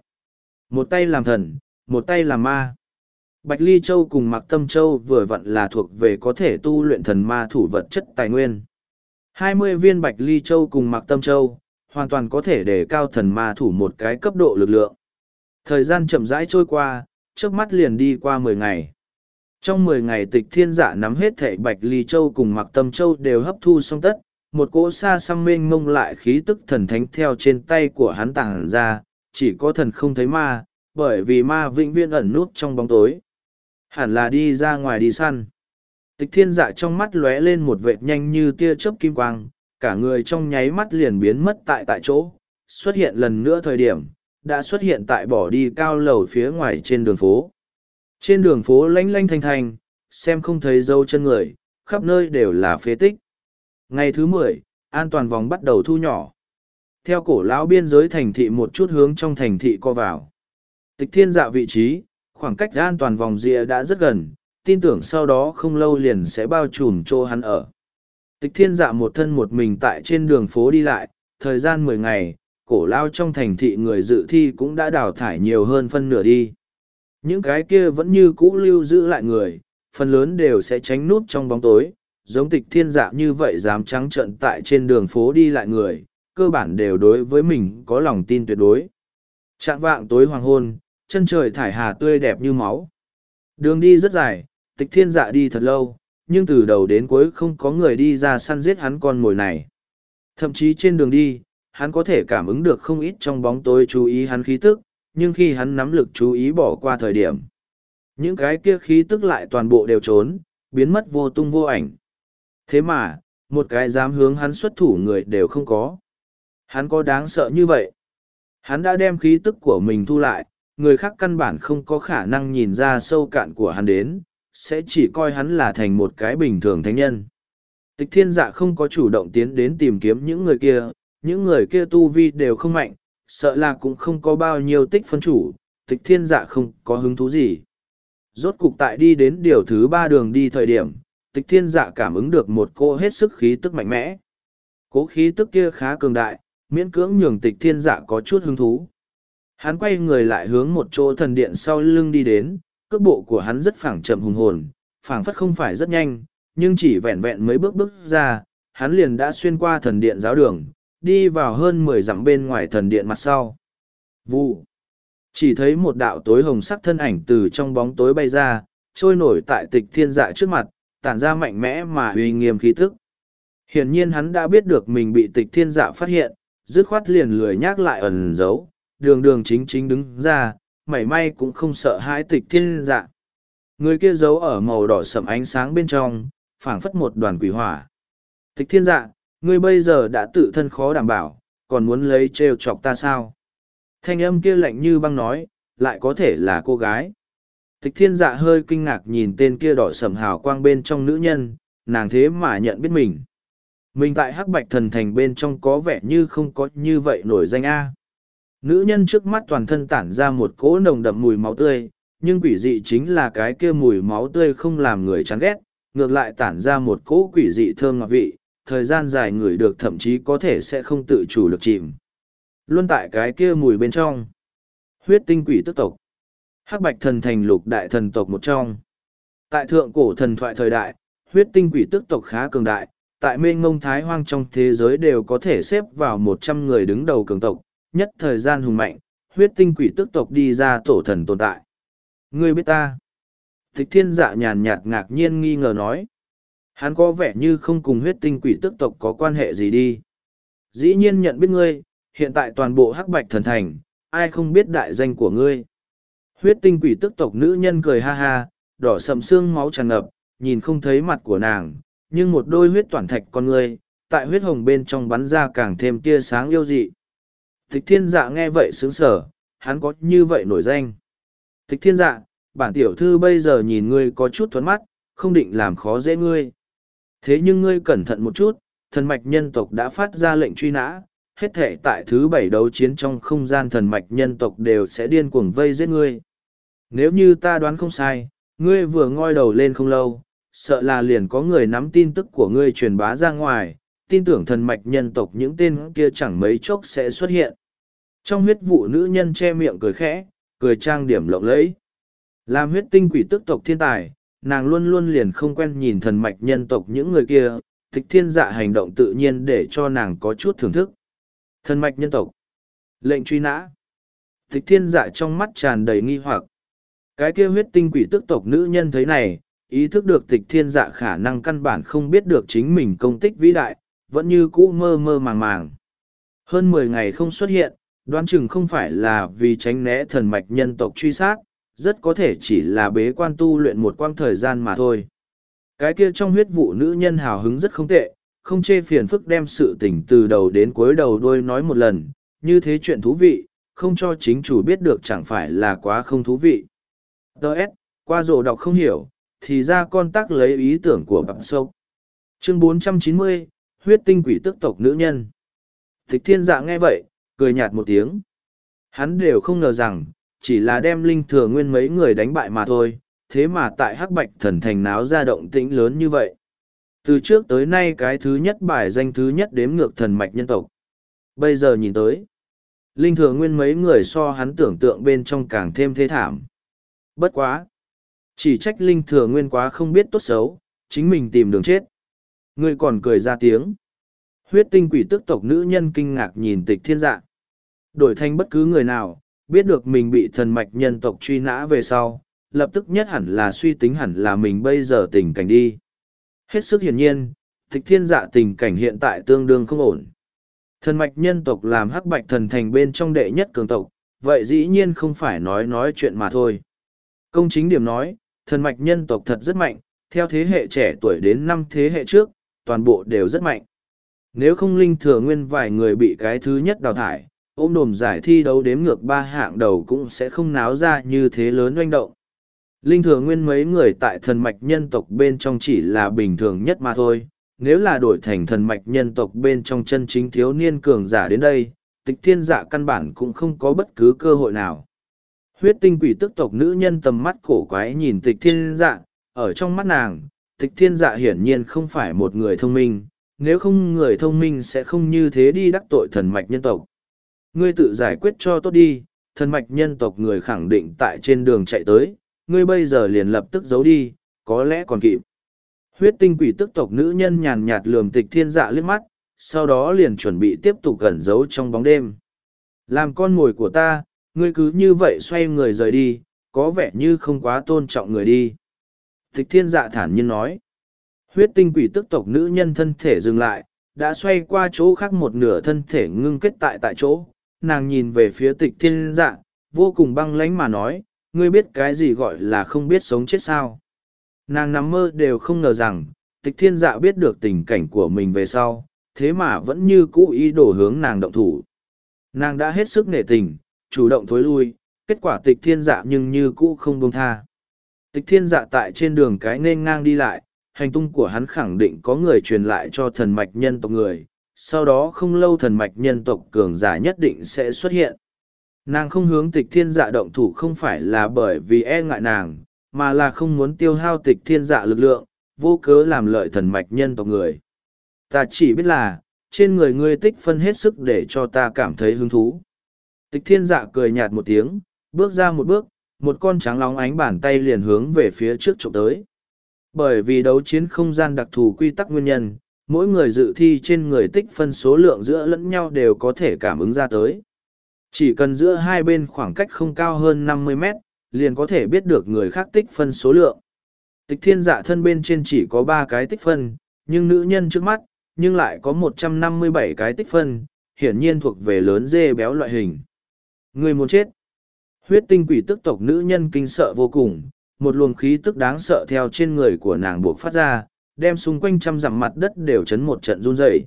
Speaker 1: Một tay làm thần, một tay làm ma. Bạch Ly Châu cùng Mạc Tâm Châu vừa vặn là thuộc về có thể tu luyện thần ma thủ vật chất tài nguyên. Hai mươi viên Bạch Ly Châu cùng Mạc Tâm Châu, hoàn toàn có thể để cao thần ma thủ một cái cấp độ lực lượng. Thời gian chậm rãi trôi qua, trước mắt liền đi qua mười ngày. Trong mười ngày tịch thiên giả nắm hết thệ Bạch Ly Châu cùng mặc Tâm Châu đều hấp thu xong tất, một cỗ xa xăm mênh mông lại khí tức thần thánh theo trên tay của hắn tàng ra, chỉ có thần không thấy ma, bởi vì ma vĩnh viễn ẩn nút trong bóng tối. Hẳn là đi ra ngoài đi săn. Tịch thiên dạ trong mắt lóe lên một vệt nhanh như tia chớp kim quang, cả người trong nháy mắt liền biến mất tại tại chỗ, xuất hiện lần nữa thời điểm, đã xuất hiện tại bỏ đi cao lầu phía ngoài trên đường phố. Trên đường phố lanh lanh thanh thanh, xem không thấy dấu chân người, khắp nơi đều là phế tích. Ngày thứ mười, an toàn vòng bắt đầu thu nhỏ. Theo cổ lão biên giới thành thị một chút hướng trong thành thị co vào. Tịch thiên dạ vị trí, khoảng cách an toàn vòng rìa đã rất gần, tin tưởng sau đó không lâu liền sẽ bao trùm chỗ hắn ở. Tịch thiên dạ một thân một mình tại trên đường phố đi lại, thời gian mười ngày, cổ lao trong thành thị người dự thi cũng đã đào thải nhiều hơn phân nửa đi. Những cái kia vẫn như cũ lưu giữ lại người, phần lớn đều sẽ tránh nút trong bóng tối, giống tịch thiên dạ như vậy dám trắng trận tại trên đường phố đi lại người, cơ bản đều đối với mình có lòng tin tuyệt đối. Trạng vạng tối hoàng hôn, chân trời thải hà tươi đẹp như máu. Đường đi rất dài, tịch thiên dạ đi thật lâu, nhưng từ đầu đến cuối không có người đi ra săn giết hắn con mồi này. Thậm chí trên đường đi, hắn có thể cảm ứng được không ít trong bóng tối chú ý hắn khí tức, nhưng khi hắn nắm lực chú ý bỏ qua thời điểm. Những cái kia khí tức lại toàn bộ đều trốn, biến mất vô tung vô ảnh. Thế mà, một cái dám hướng hắn xuất thủ người đều không có. Hắn có đáng sợ như vậy. Hắn đã đem khí tức của mình thu lại, người khác căn bản không có khả năng nhìn ra sâu cạn của hắn đến, sẽ chỉ coi hắn là thành một cái bình thường thánh nhân. Tịch thiên dạ không có chủ động tiến đến tìm kiếm những người kia, những người kia tu vi đều không mạnh, sợ là cũng không có bao nhiêu tích phân chủ, tịch thiên dạ không có hứng thú gì. Rốt cục tại đi đến điều thứ ba đường đi thời điểm, tịch thiên dạ cảm ứng được một cô hết sức khí tức mạnh mẽ. Cố khí tức kia khá cường đại, miễn cưỡng nhường tịch thiên dạ có chút hứng thú. Hắn quay người lại hướng một chỗ thần điện sau lưng đi đến, cước bộ của hắn rất phẳng chậm hùng hồn, phảng phất không phải rất nhanh, nhưng chỉ vẹn vẹn mấy bước bước ra, hắn liền đã xuyên qua thần điện giáo đường, đi vào hơn mười dặm bên ngoài thần điện mặt sau. Vụ. Chỉ thấy một đạo tối hồng sắc thân ảnh từ trong bóng tối bay ra, trôi nổi tại tịch thiên dạ trước mặt, tản ra mạnh mẽ mà uy nghiêm khí tức. Hiển nhiên hắn đã biết được mình bị tịch thiên dạ phát hiện, dứt khoát liền lười nhác lại ẩn giấu, đường đường chính chính đứng ra, mảy may cũng không sợ hãi tịch thiên dạ. Người kia giấu ở màu đỏ sậm ánh sáng bên trong, phảng phất một đoàn quỷ hỏa. Tịch thiên dạ, ngươi bây giờ đã tự thân khó đảm bảo, còn muốn lấy trêu chọc ta sao? Thanh âm kia lạnh như băng nói, lại có thể là cô gái. Tịch thiên dạ hơi kinh ngạc nhìn tên kia đỏ sầm hào quang bên trong nữ nhân, nàng thế mà nhận biết mình. Mình tại hắc bạch thần thành bên trong có vẻ như không có như vậy nổi danh A. Nữ nhân trước mắt toàn thân tản ra một cỗ nồng đậm mùi máu tươi, nhưng quỷ dị chính là cái kia mùi máu tươi không làm người chán ghét, ngược lại tản ra một cỗ quỷ dị thơm ngọt vị, thời gian dài ngửi được thậm chí có thể sẽ không tự chủ được chìm. Luôn tại cái kia mùi bên trong. Huyết tinh quỷ tức tộc. Hắc bạch thần thành lục đại thần tộc một trong. Tại thượng cổ thần thoại thời đại, huyết tinh quỷ tức tộc khá cường đại, tại mênh mông thái hoang trong thế giới đều có thể xếp vào một trăm người đứng đầu cường tộc, nhất thời gian hùng mạnh, huyết tinh quỷ tức tộc đi ra tổ thần tồn tại. Ngươi biết ta. Thích thiên dạ nhàn nhạt ngạc nhiên nghi ngờ nói. Hắn có vẻ như không cùng huyết tinh quỷ tức tộc có quan hệ gì đi. Dĩ nhiên nhận biết ngươi, hiện tại toàn bộ hắc bạch thần thành, ai không biết đại danh của ngươi. Huyết tinh quỷ tức tộc nữ nhân cười ha ha, đỏ sầm xương máu tràn ngập, nhìn không thấy mặt của nàng, nhưng một đôi huyết toàn thạch con ngươi, tại huyết hồng bên trong bắn ra càng thêm tia sáng yêu dị. Tịch thiên dạ nghe vậy sướng sở, hắn có như vậy nổi danh. Tịch thiên dạ, bản tiểu thư bây giờ nhìn ngươi có chút thuấn mắt, không định làm khó dễ ngươi. Thế nhưng ngươi cẩn thận một chút, thần mạch nhân tộc đã phát ra lệnh truy nã, hết thể tại thứ bảy đấu chiến trong không gian thần mạch nhân tộc đều sẽ điên cuồng vây giết ngươi. Nếu như ta đoán không sai, ngươi vừa ngoi đầu lên không lâu, sợ là liền có người nắm tin tức của ngươi truyền bá ra ngoài, tin tưởng thần mạch nhân tộc những tên kia chẳng mấy chốc sẽ xuất hiện. Trong huyết vụ nữ nhân che miệng cười khẽ, cười trang điểm lộng lẫy. Làm huyết tinh quỷ tức tộc thiên tài, nàng luôn luôn liền không quen nhìn thần mạch nhân tộc những người kia, tịch thiên dạ hành động tự nhiên để cho nàng có chút thưởng thức. Thần mạch nhân tộc. Lệnh truy nã. Tịch thiên dạ trong mắt tràn đầy nghi hoặc. Cái kia huyết tinh quỷ tức tộc nữ nhân thấy này, ý thức được tịch thiên dạ khả năng căn bản không biết được chính mình công tích vĩ đại, vẫn như cũ mơ mơ màng màng. Hơn mười ngày không xuất hiện, đoán chừng không phải là vì tránh né thần mạch nhân tộc truy sát, rất có thể chỉ là bế quan tu luyện một quang thời gian mà thôi. Cái kia trong huyết vụ nữ nhân hào hứng rất không tệ, không chê phiền phức đem sự tình từ đầu đến cuối đầu đôi nói một lần, như thế chuyện thú vị, không cho chính chủ biết được chẳng phải là quá không thú vị. Đợt, qua rổ đọc không hiểu, thì ra con tắc lấy ý tưởng của bạm sâu. Chương 490, huyết tinh quỷ tức tộc nữ nhân. Thích thiên dạ nghe vậy, cười nhạt một tiếng. Hắn đều không ngờ rằng, chỉ là đem linh thừa nguyên mấy người đánh bại mà thôi, thế mà tại hắc bạch thần thành náo ra động tĩnh lớn như vậy. Từ trước tới nay cái thứ nhất bài danh thứ nhất đếm ngược thần mạch nhân tộc. Bây giờ nhìn tới, linh thừa nguyên mấy người so hắn tưởng tượng bên trong càng thêm thế thảm. Bất quá. Chỉ trách linh thừa nguyên quá không biết tốt xấu, chính mình tìm đường chết. Ngươi còn cười ra tiếng. Huyết tinh quỷ tức tộc nữ nhân kinh ngạc nhìn tịch thiên dạ. Đổi thành bất cứ người nào, biết được mình bị thần mạch nhân tộc truy nã về sau, lập tức nhất hẳn là suy tính hẳn là mình bây giờ tình cảnh đi. Hết sức hiển nhiên, tịch thiên dạ tình cảnh hiện tại tương đương không ổn. Thần mạch nhân tộc làm hắc bạch thần thành bên trong đệ nhất cường tộc, vậy dĩ nhiên không phải nói nói chuyện mà thôi. Công chính điểm nói, thần mạch nhân tộc thật rất mạnh, theo thế hệ trẻ tuổi đến năm thế hệ trước, toàn bộ đều rất mạnh. Nếu không linh thừa nguyên vài người bị cái thứ nhất đào thải, ôm đồm giải thi đấu đếm ngược ba hạng đầu cũng sẽ không náo ra như thế lớn oanh động. Linh thừa nguyên mấy người tại thần mạch nhân tộc bên trong chỉ là bình thường nhất mà thôi, nếu là đổi thành thần mạch nhân tộc bên trong chân chính thiếu niên cường giả đến đây, tịch thiên dạ căn bản cũng không có bất cứ cơ hội nào. Huyết tinh quỷ tức tộc nữ nhân tầm mắt cổ quái nhìn tịch thiên dạ, ở trong mắt nàng, tịch thiên dạ hiển nhiên không phải một người thông minh, nếu không người thông minh sẽ không như thế đi đắc tội thần mạch nhân tộc. Ngươi tự giải quyết cho tốt đi, thần mạch nhân tộc người khẳng định tại trên đường chạy tới, ngươi bây giờ liền lập tức giấu đi, có lẽ còn kịp. Huyết tinh quỷ tức tộc nữ nhân nhàn nhạt lườm tịch thiên dạ liếc mắt, sau đó liền chuẩn bị tiếp tục gần giấu trong bóng đêm. Làm con mồi của ta, ngươi cứ như vậy xoay người rời đi, có vẻ như không quá tôn trọng người đi. Tịch thiên dạ thản nhiên nói. Huyết tinh quỷ tức tộc nữ nhân thân thể dừng lại, đã xoay qua chỗ khác một nửa thân thể ngưng kết tại tại chỗ. Nàng nhìn về phía tịch thiên dạ, vô cùng băng lánh mà nói, ngươi biết cái gì gọi là không biết sống chết sao. Nàng nằm mơ đều không ngờ rằng, tịch thiên dạ biết được tình cảnh của mình về sau, thế mà vẫn như cũ ý đổ hướng nàng động thủ. Nàng đã hết sức nể tình, chủ động thối lui, kết quả tịch thiên dạ nhưng như cũ không buông tha. Tịch thiên dạ tại trên đường cái nên ngang đi lại, hành tung của hắn khẳng định có người truyền lại cho thần mạch nhân tộc người, sau đó không lâu thần mạch nhân tộc cường giả nhất định sẽ xuất hiện. Nàng không hướng tịch thiên dạ động thủ không phải là bởi vì e ngại nàng, mà là không muốn tiêu hao tịch thiên dạ lực lượng, vô cớ làm lợi thần mạch nhân tộc người. Ta chỉ biết là, trên người ngươi tích phân hết sức để cho ta cảm thấy hứng thú. Tịch thiên dạ cười nhạt một tiếng, bước ra một bước, một con trắng lóng ánh bàn tay liền hướng về phía trước trộm tới. Bởi vì đấu chiến không gian đặc thù quy tắc nguyên nhân, mỗi người dự thi trên người tích phân số lượng giữa lẫn nhau đều có thể cảm ứng ra tới. Chỉ cần giữa hai bên khoảng cách không cao hơn năm mươi mét, liền có thể biết được người khác tích phân số lượng. Tịch thiên dạ thân bên trên chỉ có ba cái tích phân, nhưng nữ nhân trước mắt, nhưng lại có một trăm năm mươi bảy cái tích phân, hiển nhiên thuộc về lớn dê béo loại hình. Người muốn chết. Huyết tinh quỷ tức tộc nữ nhân kinh sợ vô cùng, một luồng khí tức đáng sợ theo trên người của nàng buộc phát ra, đem xung quanh trăm dặm mặt đất đều chấn một trận run rẩy.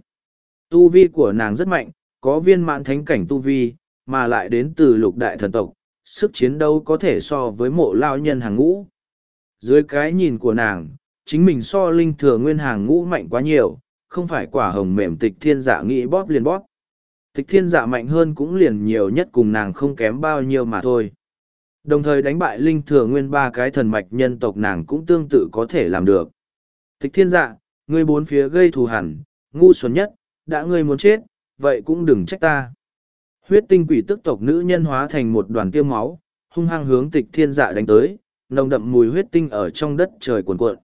Speaker 1: Tu vi của nàng rất mạnh, có viên mãn thánh cảnh tu vi, mà lại đến từ lục đại thần tộc, sức chiến đấu có thể so với mộ lao nhân hàng ngũ. Dưới cái nhìn của nàng, chính mình so linh thừa nguyên hàng ngũ mạnh quá nhiều, không phải quả hồng mềm tịch thiên dạ nghĩ bóp liền bóp. Tịch thiên dạ mạnh hơn cũng liền nhiều nhất cùng nàng không kém bao nhiêu mà thôi. Đồng thời đánh bại linh thừa nguyên ba cái thần mạch nhân tộc nàng cũng tương tự có thể làm được. Tịch thiên dạ, ngươi bốn phía gây thù hẳn, ngu xuẩn nhất, đã ngươi muốn chết, vậy cũng đừng trách ta. Huyết tinh quỷ tức tộc nữ nhân hóa thành một đoàn tiêu máu, hung hăng hướng tịch thiên dạ đánh tới, nồng đậm mùi huyết tinh ở trong đất trời cuồn cuộn.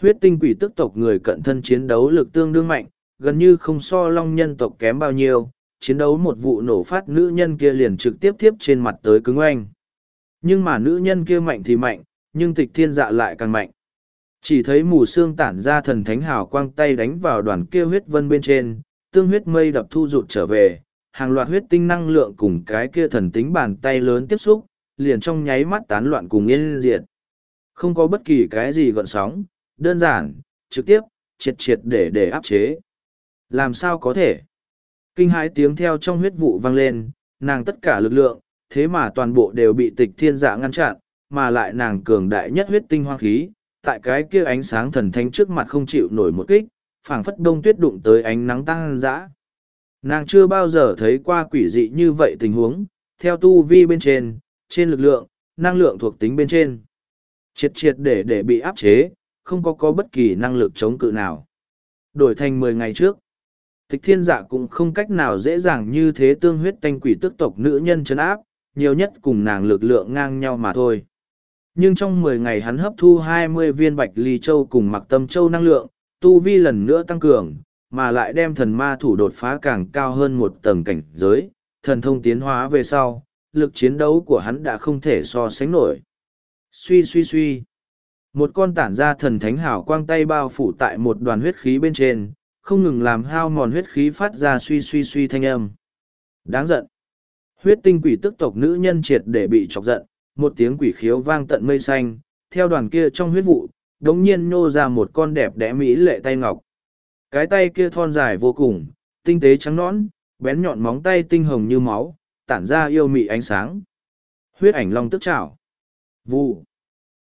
Speaker 1: Huyết tinh quỷ tức tộc người cận thân chiến đấu lực tương đương mạnh, gần như không so long nhân tộc kém bao nhiêu, chiến đấu một vụ nổ phát nữ nhân kia liền trực tiếp tiếp trên mặt tới cứng oanh. Nhưng mà nữ nhân kia mạnh thì mạnh, nhưng tịch thiên dạ lại càng mạnh. Chỉ thấy mù xương tản ra thần thánh hào quang tay đánh vào đoàn kia huyết vân bên trên, tương huyết mây đập thu rụt trở về, hàng loạt huyết tinh năng lượng cùng cái kia thần tính bàn tay lớn tiếp xúc, liền trong nháy mắt tán loạn cùng yên diệt. Không có bất kỳ cái gì gọn sóng, đơn giản, trực tiếp, triệt triệt để để áp chế. Làm sao có thể? Kinh hãi tiếng theo trong huyết vụ vang lên, nàng tất cả lực lượng, thế mà toàn bộ đều bị tịch thiên dạ ngăn chặn, mà lại nàng cường đại nhất huyết tinh hoang khí, tại cái kia ánh sáng thần thánh trước mặt không chịu nổi một kích, phảng phất đông tuyết đụng tới ánh nắng tăng dã. Nàng chưa bao giờ thấy qua quỷ dị như vậy tình huống, theo tu vi bên trên, trên lực lượng, năng lượng thuộc tính bên trên. Triệt triệt để để bị áp chế, không có có bất kỳ năng lực chống cự nào. Đổi thành mười ngày trước, tịch thiên dạ cũng không cách nào dễ dàng như thế tương huyết tanh quỷ tức tộc nữ nhân chấn áp, nhiều nhất cùng nàng lực lượng ngang nhau mà thôi. Nhưng trong mười ngày hắn hấp thu hai mươi viên bạch ly châu cùng mặc tâm châu năng lượng, tu vi lần nữa tăng cường, mà lại đem thần ma thủ đột phá càng cao hơn một tầng cảnh giới, thần thông tiến hóa về sau, lực chiến đấu của hắn đã không thể so sánh nổi. Suy suy suy. Một con tản ra thần thánh hảo quang tay bao phủ tại một đoàn huyết khí bên trên, không ngừng làm hao mòn huyết khí phát ra suy suy suy thanh âm. Đáng giận. Huyết tinh quỷ tức tộc nữ nhân triệt để bị chọc giận, một tiếng quỷ khiếu vang tận mây xanh, theo đoàn kia trong huyết vụ, đống nhiên nhô ra một con đẹp đẽ mỹ lệ tay ngọc. Cái tay kia thon dài vô cùng, tinh tế trắng nõn, bén nhọn móng tay tinh hồng như máu, tản ra yêu mị ánh sáng. Huyết ảnh long tức chảo. Vụ.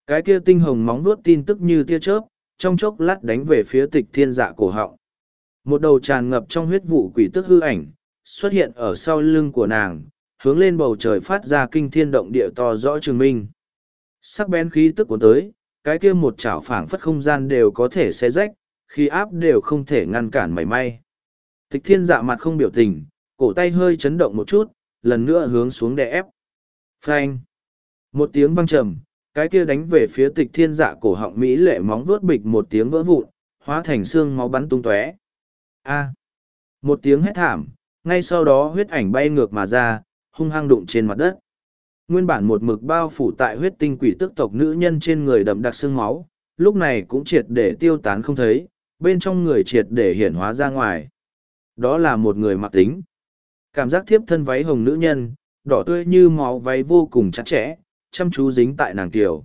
Speaker 1: Cái kia tinh hồng móng vuốt tin tức như tia chớp, trong chốc lát đánh về phía tịch thiên dạ cổ họng. Một đầu tràn ngập trong huyết vụ quỷ tức hư ảnh, xuất hiện ở sau lưng của nàng, hướng lên bầu trời phát ra kinh thiên động địa to rõ trường minh. Sắc bén khí tức của tới, cái kia một chảo phảng phất không gian đều có thể xé rách, khi áp đều không thể ngăn cản mảy may. Tịch thiên dạ mặt không biểu tình, cổ tay hơi chấn động một chút, lần nữa hướng xuống đè ép. Phanh! Một tiếng vang trầm, cái kia đánh về phía tịch thiên dạ cổ họng Mỹ lệ móng vuốt bịch một tiếng vỡ vụn, hóa thành xương máu bắn tung tóe. A! Một tiếng hét thảm, ngay sau đó huyết ảnh bay ngược mà ra, hung hăng đụng trên mặt đất. Nguyên bản một mực bao phủ tại huyết tinh quỷ tức tộc nữ nhân trên người đậm đặc xương máu, lúc này cũng triệt để tiêu tán không thấy, bên trong người triệt để hiển hóa ra ngoài. Đó là một người mặc tính. Cảm giác thiếp thân váy hồng nữ nhân, đỏ tươi như máu váy vô cùng chặt chẽ, chăm chú dính tại nàng tiểu.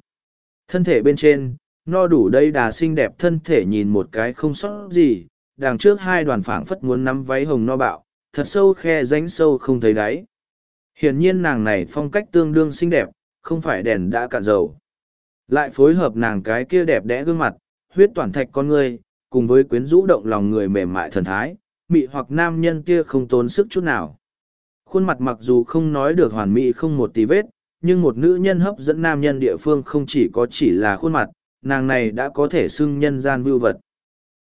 Speaker 1: Thân thể bên trên, no đủ đây đà xinh đẹp thân thể nhìn một cái không sót gì, đằng trước hai đoàn phảng phất muốn nắm váy hồng no bạo, thật sâu khe ránh sâu không thấy đáy. Hiển nhiên nàng này phong cách tương đương xinh đẹp, không phải đèn đã cạn dầu. Lại phối hợp nàng cái kia đẹp đẽ gương mặt, huyết toàn thạch con người, cùng với quyến rũ động lòng người mềm mại thần thái, mị hoặc nam nhân kia không tốn sức chút nào. Khuôn mặt mặc dù không nói được hoàn mỹ không một tí vết, nhưng một nữ nhân hấp dẫn nam nhân địa phương không chỉ có chỉ là khuôn mặt, nàng này đã có thể xưng nhân gian vưu vật.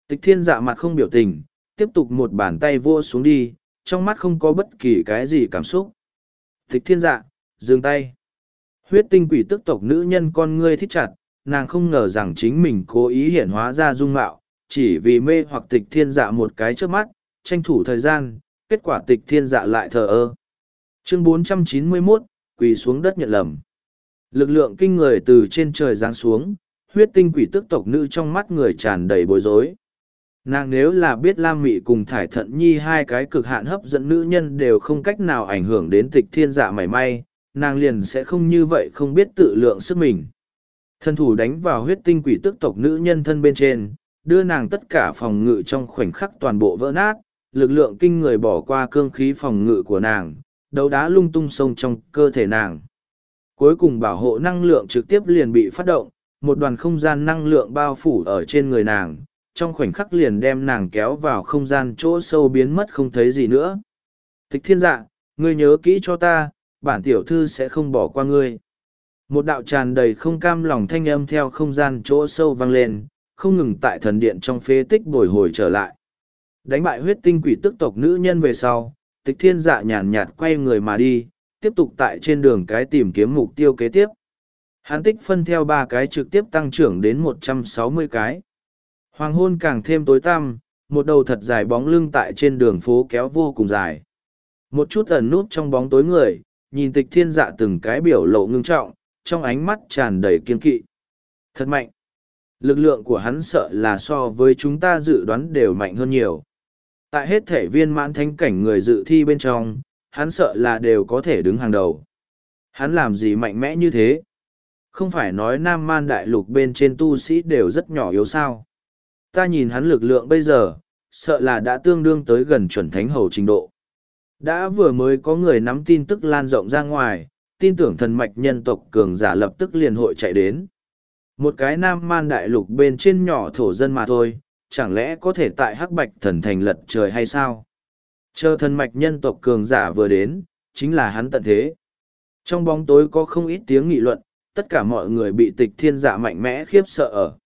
Speaker 1: Tịch thiên dạ mặt không biểu tình, tiếp tục một bàn tay vua xuống đi, trong mắt không có bất kỳ cái gì cảm xúc thịch thiên dạ, dừng tay. Huyết tinh quỷ tức tộc nữ nhân con ngươi thích chặt, nàng không ngờ rằng chính mình cố ý hiển hóa ra dung mạo, chỉ vì mê hoặc tịch thiên dạ một cái trước mắt, tranh thủ thời gian, kết quả tịch thiên dạ lại thờ ơ. Chương 491, quỳ xuống đất nhận lầm. Lực lượng kinh người từ trên trời giáng xuống, huyết tinh quỷ tức tộc nữ trong mắt người tràn đầy bối rối. Nàng nếu là biết Lam Mị cùng Thải Thận Nhi hai cái cực hạn hấp dẫn nữ nhân đều không cách nào ảnh hưởng đến tịch thiên dạ mảy may, nàng liền sẽ không như vậy không biết tự lượng sức mình. Thân thủ đánh vào huyết tinh quỷ tức tộc nữ nhân thân bên trên, đưa nàng tất cả phòng ngự trong khoảnh khắc toàn bộ vỡ nát, lực lượng kinh người bỏ qua cương khí phòng ngự của nàng, đấu đá lung tung sông trong cơ thể nàng. Cuối cùng bảo hộ năng lượng trực tiếp liền bị phát động, một đoàn không gian năng lượng bao phủ ở trên người nàng, trong khoảnh khắc liền đem nàng kéo vào không gian chỗ sâu biến mất không thấy gì nữa. Tịch thiên dạ, ngươi nhớ kỹ cho ta, bản tiểu thư sẽ không bỏ qua ngươi. Một đạo tràn đầy không cam lòng thanh âm theo không gian chỗ sâu vang lên, không ngừng tại thần điện trong phế tích bồi hồi trở lại. Đánh bại huyết tinh quỷ tức tộc nữ nhân về sau, tịch thiên dạ nhàn nhạt quay người mà đi, tiếp tục tại trên đường cái tìm kiếm mục tiêu kế tiếp. Hán tích phân theo ba cái trực tiếp tăng trưởng đến một trăm sáu mươi cái. Hoàng hôn càng thêm tối tăm, một đầu thật dài bóng lưng tại trên đường phố kéo vô cùng dài. Một chút ẩn nút trong bóng tối người, nhìn tịch thiên dạ từng cái biểu lộ ngưng trọng, trong ánh mắt tràn đầy kiên kỵ. Thật mạnh. Lực lượng của hắn sợ là so với chúng ta dự đoán đều mạnh hơn nhiều. Tại hết thể viên mãn thánh cảnh người dự thi bên trong, hắn sợ là đều có thể đứng hàng đầu. Hắn làm gì mạnh mẽ như thế? Không phải nói Nam Man Đại Lục bên trên tu sĩ đều rất nhỏ yếu sao. Ta nhìn hắn lực lượng bây giờ, sợ là đã tương đương tới gần chuẩn thánh hầu trình độ. Đã vừa mới có người nắm tin tức lan rộng ra ngoài, tin tưởng thần mạch nhân tộc cường giả lập tức liền hội chạy đến. Một cái nam man đại lục bên trên nhỏ thổ dân mà thôi, chẳng lẽ có thể tại hắc bạch thần thành lật trời hay sao? Chờ thần mạch nhân tộc cường giả vừa đến, chính là hắn tận thế. Trong bóng tối có không ít tiếng nghị luận, tất cả mọi người bị tịch thiên dạ mạnh mẽ khiếp sợ ở.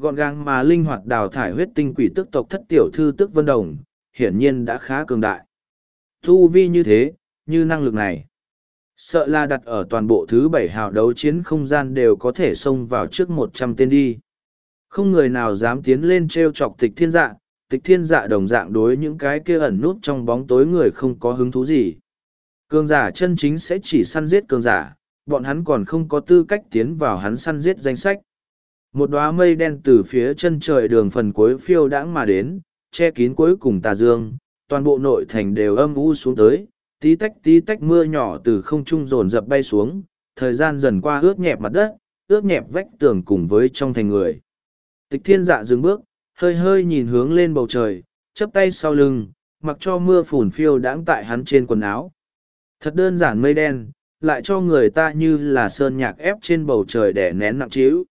Speaker 1: Gọn gàng mà linh hoạt đào thải huyết tinh quỷ tức tộc thất tiểu thư tức vân đồng, hiển nhiên đã khá cường đại. Thu vi như thế, như năng lực này. Sợ là đặt ở toàn bộ thứ bảy hào đấu chiến không gian đều có thể xông vào trước một trăm tên đi. Không người nào dám tiến lên treo chọc tịch thiên dạ, tịch thiên dạ đồng dạng đối những cái kia ẩn nút trong bóng tối người không có hứng thú gì. Cường giả chân chính sẽ chỉ săn giết cường giả, bọn hắn còn không có tư cách tiến vào hắn săn giết danh sách. Một đóa mây đen từ phía chân trời đường phần cuối phiêu đãng mà đến, che kín cuối cùng tà dương, toàn bộ nội thành đều âm u xuống tới, tí tách tí tách mưa nhỏ từ không trung rồn rập bay xuống, thời gian dần qua ướt nhẹp mặt đất, ướt nhẹp vách tường cùng với trong thành người. Tịch thiên dạ dừng bước, hơi hơi nhìn hướng lên bầu trời, chắp tay sau lưng, mặc cho mưa phùn phiêu đãng tại hắn trên quần áo. Thật đơn giản mây đen, lại cho người ta như là sơn nhạc ép trên bầu trời để nén nặng trĩu.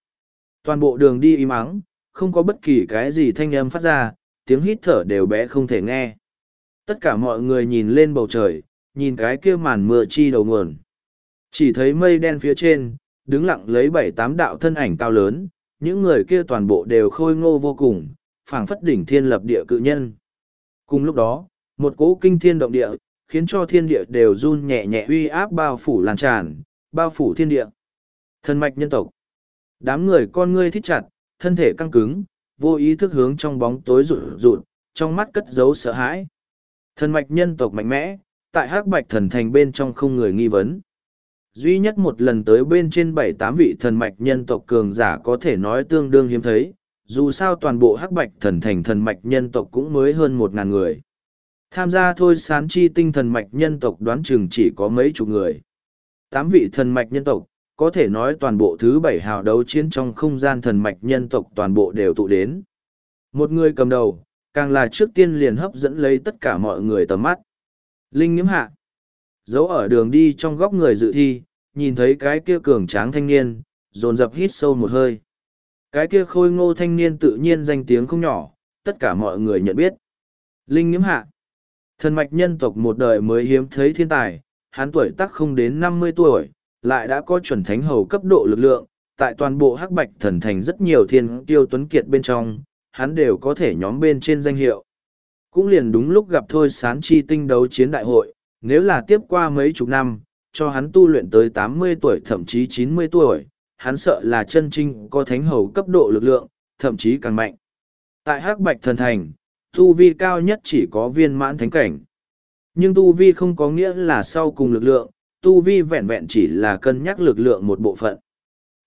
Speaker 1: Toàn bộ đường đi im ắng, không có bất kỳ cái gì thanh âm phát ra, tiếng hít thở đều bé không thể nghe. Tất cả mọi người nhìn lên bầu trời, nhìn cái kia màn mưa chi đầu nguồn. Chỉ thấy mây đen phía trên, đứng lặng lấy bảy tám đạo thân ảnh cao lớn, những người kia toàn bộ đều khôi ngô vô cùng, phảng phất đỉnh thiên lập địa cự nhân. Cùng lúc đó, một cỗ kinh thiên động địa, khiến cho thiên địa đều run nhẹ nhẹ uy áp bao phủ lan tràn, bao phủ thiên địa. Thân mạch nhân tộc. Đám người con ngươi thích chặt, thân thể căng cứng, vô ý thức hướng trong bóng tối rụt rụt, trong mắt cất giấu sợ hãi. Thân mạch nhân tộc mạnh mẽ, tại hắc bạch thần thành bên trong không người nghi vấn. Duy nhất một lần tới bên trên bảy tám vị thần mạch nhân tộc cường giả có thể nói tương đương hiếm thấy, dù sao toàn bộ hắc bạch thần thành thần mạch nhân tộc cũng mới hơn một ngàn người. Tham gia thôi sán chi tinh thần mạch nhân tộc đoán chừng chỉ có mấy chục người. Tám vị thần mạch nhân tộc, có thể nói toàn bộ thứ bảy hào đấu chiến trong không gian thần mạch nhân tộc toàn bộ đều tụ đến. Một người cầm đầu, càng là trước tiên liền hấp dẫn lấy tất cả mọi người tầm mắt. Linh nghiễm hạ. Giấu ở đường đi trong góc người dự thi, nhìn thấy cái kia cường tráng thanh niên, dồn dập hít sâu một hơi. Cái kia khôi ngô thanh niên tự nhiên danh tiếng không nhỏ, tất cả mọi người nhận biết. Linh nghiễm hạ. Thần mạch nhân tộc một đời mới hiếm thấy thiên tài, hắn tuổi tác không đến năm mươi tuổi, lại đã có chuẩn thánh hầu cấp độ lực lượng, tại toàn bộ hắc bạch thần thành rất nhiều thiên tiêu tuấn kiệt bên trong, hắn đều có thể nhóm bên trên danh hiệu. Cũng liền đúng lúc gặp thôi sán chi tinh đấu chiến đại hội, nếu là tiếp qua mấy chục năm, cho hắn tu luyện tới tám mươi tuổi thậm chí chín mươi tuổi, hắn sợ là chân trinh có thánh hầu cấp độ lực lượng, thậm chí càng mạnh. Tại hắc bạch thần thành, tu vi cao nhất chỉ có viên mãn thánh cảnh. Nhưng tu vi không có nghĩa là sau cùng lực lượng, tu vi vẹn vẹn chỉ là cân nhắc lực lượng một bộ phận.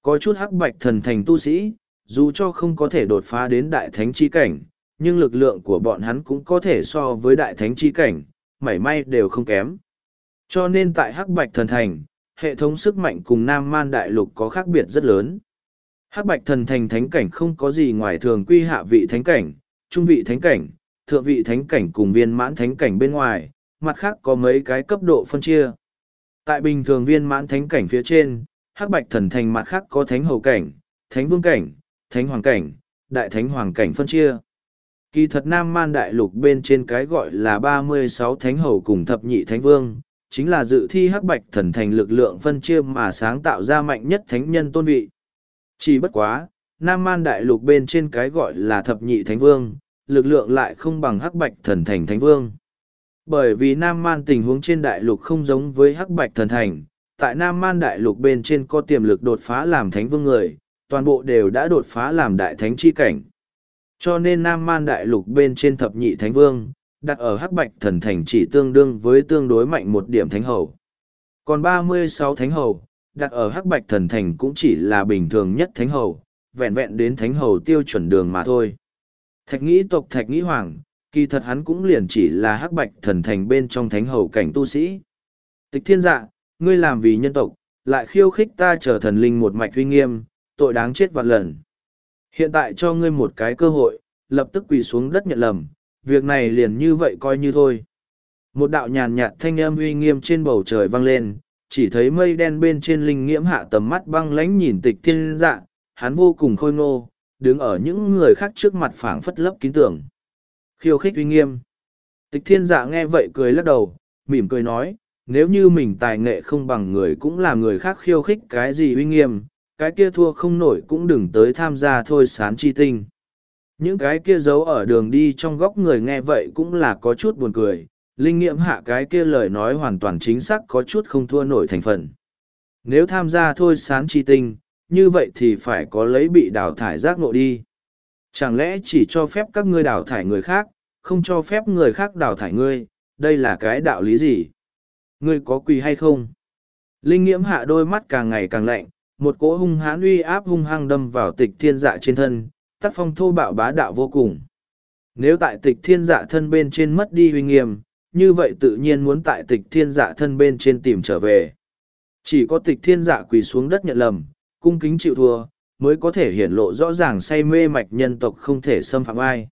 Speaker 1: Có chút hắc bạch thần thành tu sĩ, dù cho không có thể đột phá đến đại thánh chi cảnh, nhưng lực lượng của bọn hắn cũng có thể so với đại thánh chi cảnh, mảy may đều không kém. Cho nên tại Hắc Bạch Thần Thành, hệ thống sức mạnh cùng Nam Man Đại Lục có khác biệt rất lớn. Hắc Bạch Thần Thành thánh cảnh không có gì ngoài thường quy hạ vị thánh cảnh, trung vị thánh cảnh, thượng vị thánh cảnh cùng viên mãn thánh cảnh bên ngoài, mặt khác có mấy cái cấp độ phân chia. Tại bình thường viên mãn thánh cảnh phía trên, Hắc Bạch Thần Thành mặt khác có thánh hầu cảnh, thánh vương cảnh, thánh hoàng cảnh, đại thánh hoàng cảnh phân chia. Kỳ thật Nam Man Đại Lục bên trên cái gọi là ba mươi sáu thánh hầu cùng thập nhị thánh vương, chính là dự thi hắc bạch thần thành lực lượng phân chia mà sáng tạo ra mạnh nhất thánh nhân tôn vị. Chỉ bất quá, Nam Man Đại Lục bên trên cái gọi là thập nhị thánh vương, lực lượng lại không bằng hắc bạch thần thành thánh vương. Bởi vì Nam Man tình huống trên đại lục không giống với hắc bạch thần thành, tại Nam Man đại lục bên trên có tiềm lực đột phá làm thánh vương người, toàn bộ đều đã đột phá làm đại thánh chi cảnh. Cho nên Nam Man đại lục bên trên thập nhị thánh vương, đặt ở hắc bạch thần thành chỉ tương đương với tương đối mạnh một điểm thánh hầu. Còn ba mươi sáu thánh hầu, đặt ở hắc bạch thần thành cũng chỉ là bình thường nhất thánh hầu, vẹn vẹn đến thánh hầu tiêu chuẩn đường mà thôi. Thạch nghĩ tộc thạch nghĩ hoàng, kỳ thật hắn cũng liền chỉ là hắc bạch thần thành bên trong thánh hầu cảnh tu sĩ. Tịch thiên dạ, ngươi làm vì nhân tộc, lại khiêu khích ta trở thần linh một mạch uy nghiêm, tội đáng chết vạn lần. Hiện tại cho ngươi một cái cơ hội, lập tức quỳ xuống đất nhận lầm, việc này liền như vậy coi như thôi. Một đạo nhàn nhạt thanh âm uy nghiêm trên bầu trời vang lên, chỉ thấy mây đen bên trên linh nghiễm hạ tầm mắt băng lánh nhìn tịch thiên dạ, hắn vô cùng khôi ngô, đứng ở những người khác trước mặt phảng phất lấp kín tưởng. Khiêu khích uy nghiêm. Tịch thiên dạ nghe vậy cười lắc đầu, mỉm cười nói, nếu như mình tài nghệ không bằng người cũng là người khác khiêu khích cái gì uy nghiêm, cái kia thua không nổi cũng đừng tới tham gia thôi sán chi tinh. Những cái kia giấu ở đường đi trong góc người nghe vậy cũng là có chút buồn cười, linh nghiệm hạ cái kia lời nói hoàn toàn chính xác có chút không thua nổi thành phần. Nếu tham gia thôi sán chi tinh, như vậy thì phải có lấy bị đào thải giác ngộ đi. Chẳng lẽ chỉ cho phép các ngươi đào thải người khác, không cho phép người khác đào thải ngươi, đây là cái đạo lý gì? Ngươi có quỳ hay không? Linh nghiễm hạ đôi mắt càng ngày càng lạnh, một cỗ hung hãn uy áp hung hăng đâm vào tịch thiên dạ trên thân, tác phong thô bạo bá đạo vô cùng. Nếu tại tịch thiên dạ thân bên trên mất đi uy nghiêm, như vậy tự nhiên muốn tại tịch thiên dạ thân bên trên tìm trở về. Chỉ có tịch thiên dạ quỳ xuống đất nhận lầm, cung kính chịu thua, mới có thể hiển lộ rõ ràng say mê mạch nhân tộc không thể xâm phạm ai.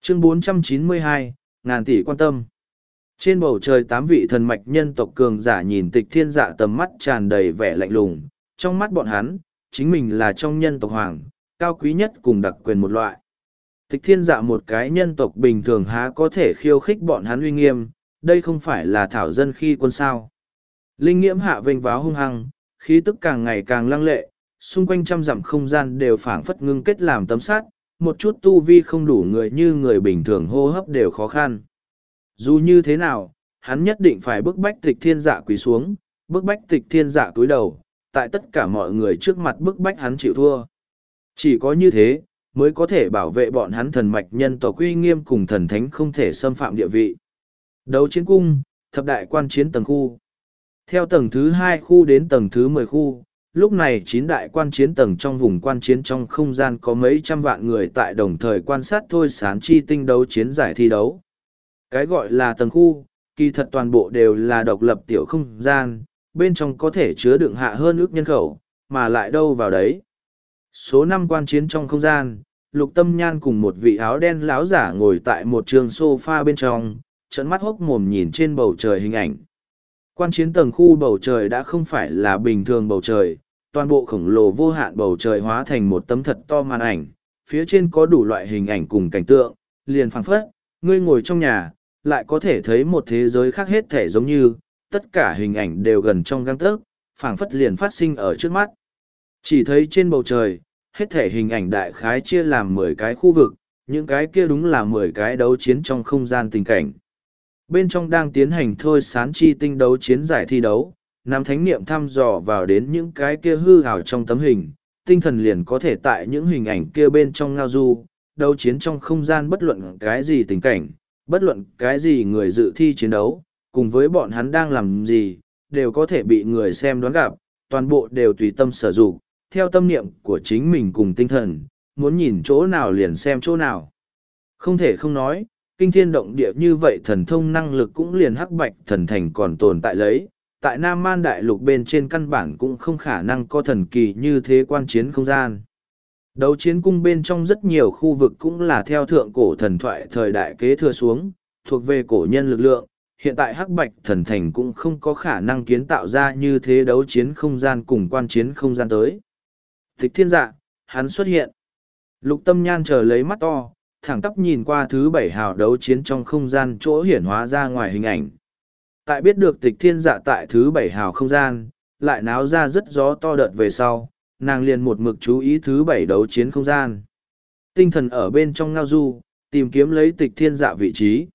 Speaker 1: Chương 492, ngàn tỷ quan tâm. Trên bầu trời tám vị thần mạch nhân tộc cường giả nhìn tịch thiên dạ tầm mắt tràn đầy vẻ lạnh lùng, trong mắt bọn hắn, chính mình là trong nhân tộc hoàng, cao quý nhất cùng đặc quyền một loại. Tịch thiên dạ một cái nhân tộc bình thường há có thể khiêu khích bọn hắn uy nghiêm, đây không phải là thảo dân khi quân sao. Linh nghiễm hạ vênh váo hung hăng, khí tức càng ngày càng lăng lệ, xung quanh trăm dặm không gian đều phảng phất ngưng kết làm tấm sát, một chút tu vi không đủ người như người bình thường hô hấp đều khó khăn. Dù như thế nào, hắn nhất định phải bức bách tịch thiên dạ quỳ xuống, bức bách tịch thiên dạ cúi đầu, tại tất cả mọi người trước mặt bức bách hắn chịu thua. Chỉ có như thế, mới có thể bảo vệ bọn hắn thần mạch nhân tộc uy nghiêm cùng thần thánh không thể xâm phạm địa vị. Đấu chiến cung, thập đại quan chiến tầng khu. Theo tầng thứ hai khu đến tầng thứ mười khu, lúc này chín đại quan chiến tầng trong vùng quan chiến trong không gian có mấy trăm vạn người tại đồng thời quan sát thôi sán chi tinh đấu chiến giải thi đấu. Cái gọi là tầng khu, kỳ thật toàn bộ đều là độc lập tiểu không gian, bên trong có thể chứa đựng hạ hơn ước nhân khẩu, mà lại đâu vào đấy. Số năm quan chiến trong không gian, lục tâm nhan cùng một vị áo đen láo giả ngồi tại một trường sofa bên trong, trận mắt hốc mồm nhìn trên bầu trời hình ảnh. Quan chiến tầng khu bầu trời đã không phải là bình thường bầu trời, toàn bộ khổng lồ vô hạn bầu trời hóa thành một tấm thật to màn ảnh, phía trên có đủ loại hình ảnh cùng cảnh tượng, liền phảng phất, ngươi ngồi trong nhà, lại có thể thấy một thế giới khác hết thể giống như, tất cả hình ảnh đều gần trong găng tớc, phảng phất liền phát sinh ở trước mắt. Chỉ thấy trên bầu trời, hết thể hình ảnh đại khái chia làm mười cái khu vực, những cái kia đúng là mười cái đấu chiến trong không gian tình cảnh. Bên trong đang tiến hành thôi sán chi tinh đấu chiến giải thi đấu, nam thánh niệm thăm dò vào đến những cái kia hư hào trong tấm hình, tinh thần liền có thể tại những hình ảnh kia bên trong ngao du, đấu chiến trong không gian bất luận cái gì tình cảnh, bất luận cái gì người dự thi chiến đấu, cùng với bọn hắn đang làm gì, đều có thể bị người xem đoán gặp, toàn bộ đều tùy tâm sở dụng, theo tâm niệm của chính mình cùng tinh thần, muốn nhìn chỗ nào liền xem chỗ nào. Không thể không nói, kinh thiên động địa như vậy thần thông năng lực cũng liền hắc bạch thần thành còn tồn tại lấy, tại Nam Man Đại Lục bên trên căn bản cũng không khả năng có thần kỳ như thế quan chiến không gian. Đấu chiến cung bên trong rất nhiều khu vực cũng là theo thượng cổ thần thoại thời đại kế thừa xuống, thuộc về cổ nhân lực lượng, hiện tại hắc bạch thần thành cũng không có khả năng kiến tạo ra như thế đấu chiến không gian cùng quan chiến không gian tới. Thích thiên dạ, hắn xuất hiện. Lục tâm nhan chờ lấy mắt to, thẳng tắp nhìn qua thứ bảy hào đấu chiến trong không gian chỗ hiển hóa ra ngoài hình ảnh. Tại biết được tịch thiên dạ tại thứ bảy hào không gian, lại náo ra rất gió to đợt về sau, nàng liền một mực chú ý thứ bảy đấu chiến không gian. Tinh thần ở bên trong ngao du, tìm kiếm lấy tịch thiên dạ vị trí.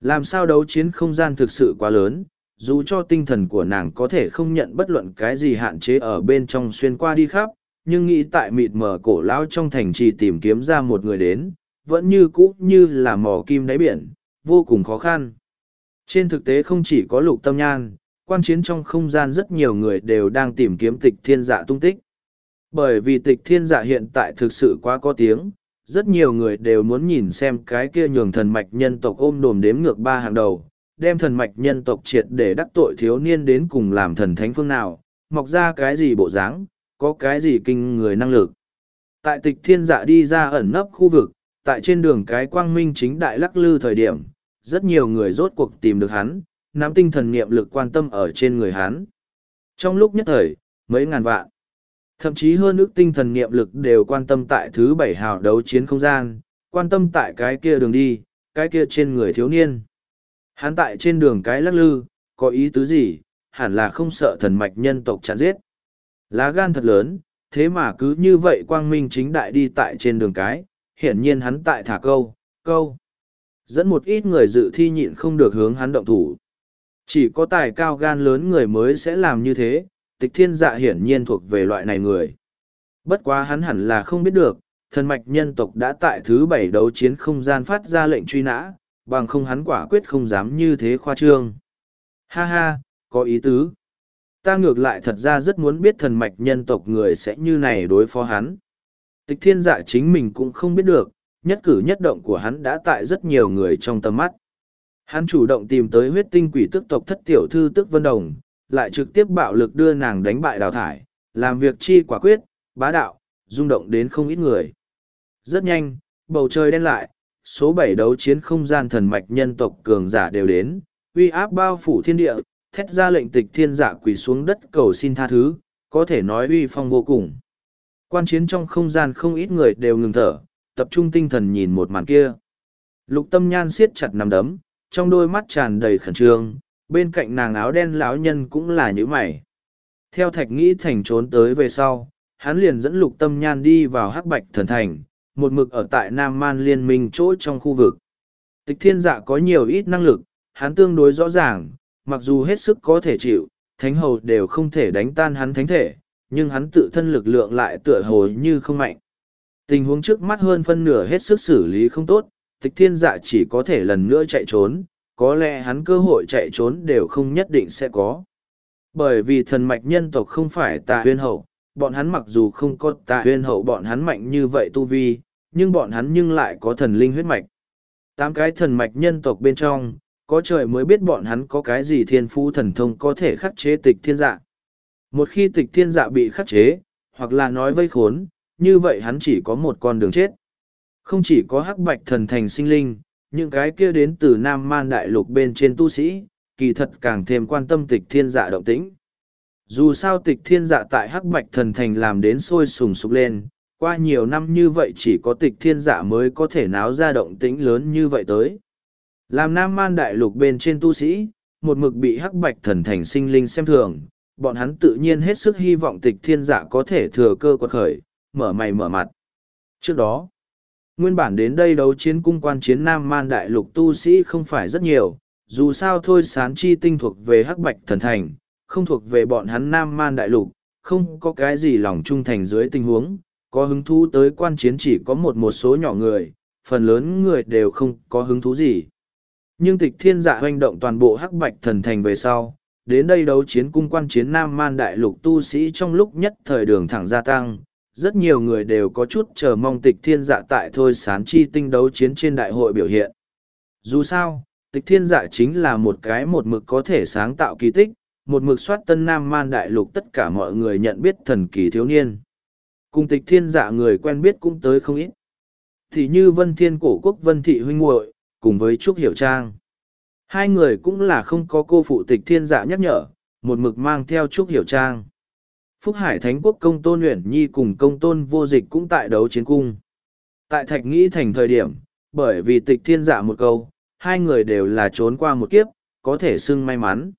Speaker 1: Làm sao đấu chiến không gian thực sự quá lớn, dù cho tinh thần của nàng có thể không nhận bất luận cái gì hạn chế ở bên trong xuyên qua đi khắp, nhưng nghĩ tại mịt mờ cổ lão trong thành trì tìm kiếm ra một người đến, vẫn như cũ như là mò kim đáy biển, vô cùng khó khăn. Trên thực tế không chỉ có lục tâm nhan, quan chiến trong không gian rất nhiều người đều đang tìm kiếm tịch thiên dạ tung tích. Bởi vì tịch thiên dạ hiện tại thực sự quá có tiếng, rất nhiều người đều muốn nhìn xem cái kia nhường thần mạch nhân tộc ôm đồm đếm ngược ba hàng đầu, đem thần mạch nhân tộc triệt để đắc tội thiếu niên đến cùng làm thần thánh phương nào, mọc ra cái gì bộ dáng, có cái gì kinh người năng lực. Tại tịch thiên dạ đi ra ẩn nấp khu vực, tại trên đường cái quang minh chính đại lắc lư thời điểm, rất nhiều người rốt cuộc tìm được hắn, nắm tinh thần niệm lực quan tâm ở trên người hắn. Trong lúc nhất thời, mấy ngàn vạn, thậm chí hơn ước tinh thần niệm lực đều quan tâm tại thứ bảy hào đấu chiến không gian, quan tâm tại cái kia đường đi, cái kia trên người thiếu niên. Hắn tại trên đường cái lắc lư, có ý tứ gì, hẳn là không sợ thần mạch nhân tộc chặn giết. Lá gan thật lớn, thế mà cứ như vậy quang minh chính đại đi tại trên đường cái, hiển nhiên hắn tại thả câu, câu. Dẫn một ít người dự thi nhịn không được hướng hắn động thủ. Chỉ có tài cao gan lớn người mới sẽ làm như thế, tịch thiên dạ hiển nhiên thuộc về loại này người. Bất quá hắn hẳn là không biết được, thần mạch nhân tộc đã tại thứ bảy đấu chiến không gian phát ra lệnh truy nã, bằng không hắn quả quyết không dám như thế khoa trương. Ha ha, có ý tứ. Ta ngược lại thật ra rất muốn biết thần mạch nhân tộc người sẽ như này đối phó hắn. Tịch thiên dạ chính mình cũng không biết được, nhất cử nhất động của hắn đã tại rất nhiều người trong tầm mắt. Hắn chủ động tìm tới huyết tinh quỷ tức tộc thất tiểu thư tức vân đồng, lại trực tiếp bạo lực đưa nàng đánh bại đào thải, làm việc chi quả quyết, bá đạo, rung động đến không ít người. Rất nhanh, bầu trời đen lại, số bảy đấu chiến không gian thần mạch nhân tộc cường giả đều đến, uy áp bao phủ thiên địa, thét ra lệnh tịch thiên giả quỳ xuống đất cầu xin tha thứ, có thể nói uy phong vô cùng. Quan chiến trong không gian không ít người đều ngừng thở, tập trung tinh thần nhìn một màn kia. Lục tâm nhan siết chặt nằm đấm, trong đôi mắt tràn đầy khẩn trương, bên cạnh nàng áo đen lão nhân cũng là những mày. Theo thạch nghĩ thành trốn tới về sau, hắn liền dẫn lục tâm nhan đi vào hắc bạch thần thành, một mực ở tại Nam Man liên minh chỗ trong khu vực. Tịch thiên dạ có nhiều ít năng lực, hắn tương đối rõ ràng, mặc dù hết sức có thể chịu, thánh hầu đều không thể đánh tan hắn thánh thể, nhưng hắn tự thân lực lượng lại tựa hồ như không mạnh. Tình huống trước mắt hơn phân nửa hết sức xử lý không tốt, tịch thiên dạ chỉ có thể lần nữa chạy trốn, có lẽ hắn cơ hội chạy trốn đều không nhất định sẽ có. Bởi vì thần mạch nhân tộc không phải tà huyên hậu, bọn hắn mặc dù không có tà huyên hậu bọn hắn mạnh như vậy tu vi, nhưng bọn hắn nhưng lại có thần linh huyết mạch. Tám cái thần mạch nhân tộc bên trong, có trời mới biết bọn hắn có cái gì thiên phú thần thông có thể khắc chế tịch thiên dạ. Một khi tịch thiên dạ bị khắc chế, hoặc là nói vây khốn, như vậy hắn chỉ có một con đường chết. Không chỉ có hắc bạch thần thành sinh linh, những cái kia đến từ Nam Man Đại Lục bên trên tu sĩ, kỳ thật càng thêm quan tâm tịch thiên dạ động tĩnh. Dù sao tịch thiên dạ tại hắc bạch thần thành làm đến sôi sùng sục lên, qua nhiều năm như vậy chỉ có tịch thiên dạ mới có thể náo ra động tĩnh lớn như vậy tới. Làm Nam Man Đại Lục bên trên tu sĩ, một mực bị hắc bạch thần thành sinh linh xem thường, bọn hắn tự nhiên hết sức hy vọng tịch thiên dạ có thể thừa cơ quật khởi, mở mày mở mặt. Trước đó, nguyên bản đến đây đấu chiến cung quan chiến Nam Man Đại Lục tu sĩ không phải rất nhiều, dù sao thôi sán chi tinh thuộc về hắc bạch thần thành, không thuộc về bọn hắn Nam Man Đại Lục, không có cái gì lòng trung thành dưới tình huống, có hứng thú tới quan chiến chỉ có một một số nhỏ người, phần lớn người đều không có hứng thú gì. Nhưng tịch thiên dạ hoành động toàn bộ hắc bạch thần thành về sau, đến đây đấu chiến cung quan chiến Nam Man Đại Lục tu sĩ trong lúc nhất thời đường thẳng gia tăng, rất nhiều người đều có chút chờ mong tịch thiên dạ tại thôi sán chi tinh đấu chiến trên đại hội biểu hiện. Dù sao, tịch thiên dạ chính là một cái một mực có thể sáng tạo kỳ tích, một mực soát tân nam man đại lục tất cả mọi người nhận biết thần kỳ thiếu niên. Cùng tịch thiên dạ người quen biết cũng tới không ít. Thì như vân thiên cổ quốc vân thị huynh muội cùng với Trúc Hiểu Trang. Hai người cũng là không có cô phụ tịch thiên dạ nhắc nhở, một mực mang theo Trúc Hiểu Trang. Phúc Hải Thánh Quốc công tôn luyện nhi cùng công tôn vô dịch cũng tại đấu chiến cung. Tại Thạch Nghĩ thành thời điểm, bởi vì tịch thiên giả một câu, hai người đều là trốn qua một kiếp, có thể xưng may mắn.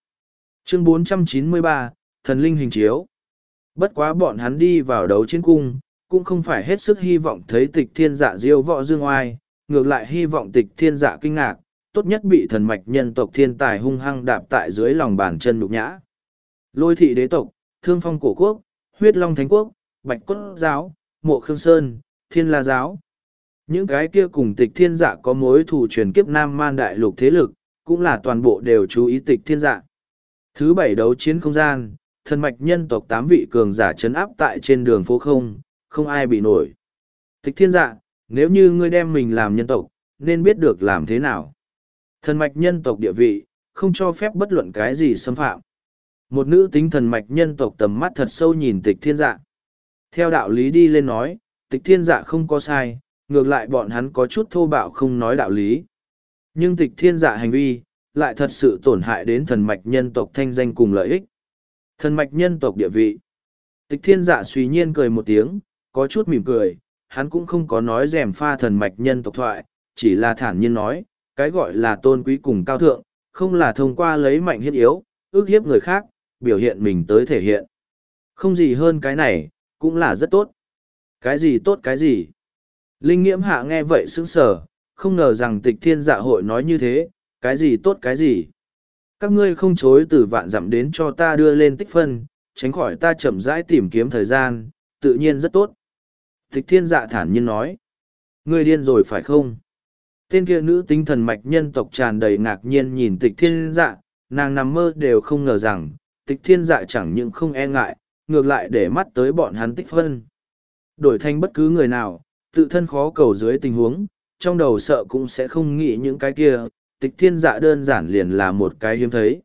Speaker 1: Chương 493, Thần Linh Hình Chiếu Bất quá bọn hắn đi vào đấu chiến cung, cũng không phải hết sức hy vọng thấy tịch thiên giả diêu võ dương oai, ngược lại hy vọng tịch thiên giả kinh ngạc, tốt nhất bị thần mạch nhân tộc thiên tài hung hăng đạp tại dưới lòng bàn chân nhục nhã. Lôi thị đế tộc, thương phong cổ quốc, huyết long thánh quốc, bạch cốt giáo, mộ khương sơn, thiên la giáo. Những cái kia cùng tịch thiên dạ có mối thủ truyền kiếp nam man đại lục thế lực, cũng là toàn bộ đều chú ý tịch thiên dạ. Thứ bảy đấu chiến không gian, thần mạch nhân tộc tám vị cường giả chấn áp tại trên đường phố không, không ai bị nổi. Tịch thiên dạ, nếu như ngươi đem mình làm nhân tộc, nên biết được làm thế nào. Thần mạch nhân tộc địa vị, không cho phép bất luận cái gì xâm phạm. Một nữ tính thần mạch nhân tộc tầm mắt thật sâu nhìn tịch thiên dạ. Theo đạo lý đi lên nói, tịch thiên dạ không có sai, ngược lại bọn hắn có chút thô bạo không nói đạo lý. Nhưng tịch thiên dạ hành vi, lại thật sự tổn hại đến thần mạch nhân tộc thanh danh cùng lợi ích. Thần mạch nhân tộc địa vị. Tịch thiên dạ suy nhiên cười một tiếng, có chút mỉm cười, hắn cũng không có nói rèm pha thần mạch nhân tộc thoại, chỉ là thản nhiên nói, cái gọi là tôn quý cùng cao thượng, không là thông qua lấy mạnh hiết yếu, ước hiếp người khác, biểu hiện mình tới thể hiện. Không gì hơn cái này, cũng là rất tốt. Cái gì tốt cái gì? Linh nghiễm hạ nghe vậy sững sờ, không ngờ rằng tịch thiên dạ hội nói như thế, cái gì tốt cái gì? Các ngươi không chối từ vạn dặm đến cho ta đưa lên tích phân, tránh khỏi ta chậm rãi tìm kiếm thời gian, tự nhiên rất tốt. Tịch thiên dạ thản nhiên nói. Ngươi điên rồi phải không? Tên kia nữ tinh thần mạch nhân tộc tràn đầy ngạc nhiên nhìn tịch thiên dạ, nàng nằm mơ đều không ngờ rằng, tịch thiên dạ chẳng những không e ngại, ngược lại để mắt tới bọn hắn tích phân. Đổi thành bất cứ người nào, tự thân khó cầu dưới tình huống, trong đầu sợ cũng sẽ không nghĩ những cái kia, tịch thiên dạ đơn giản liền là một cái hiếm thấy.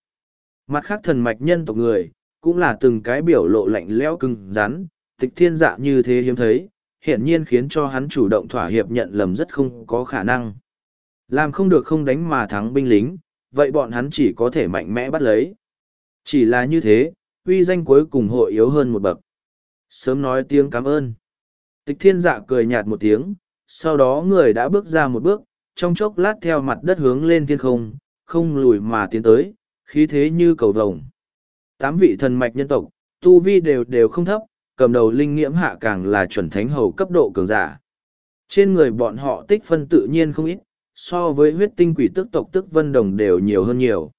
Speaker 1: Mặt khác thần mạch nhân tộc người, cũng là từng cái biểu lộ lạnh lẽo cứng rắn, tịch thiên dạ như thế hiếm thấy, hiển nhiên khiến cho hắn chủ động thỏa hiệp nhận lầm rất không có khả năng. Làm không được không đánh mà thắng binh lính, vậy bọn hắn chỉ có thể mạnh mẽ bắt lấy. Chỉ là như thế, uy danh cuối cùng hội yếu hơn một bậc. Sớm nói tiếng cảm ơn. Tịch thiên dạ cười nhạt một tiếng, sau đó người đã bước ra một bước, trong chốc lát theo mặt đất hướng lên thiên không, không lùi mà tiến tới, khí thế như cầu vồng. Tám vị thần mạch nhân tộc, tu vi đều đều không thấp, cầm đầu linh nghiễm hạ càng là chuẩn thánh hầu cấp độ cường giả. Trên người bọn họ tích phân tự nhiên không ít, so với huyết tinh quỷ tức tộc tức vân đồng đều nhiều hơn nhiều.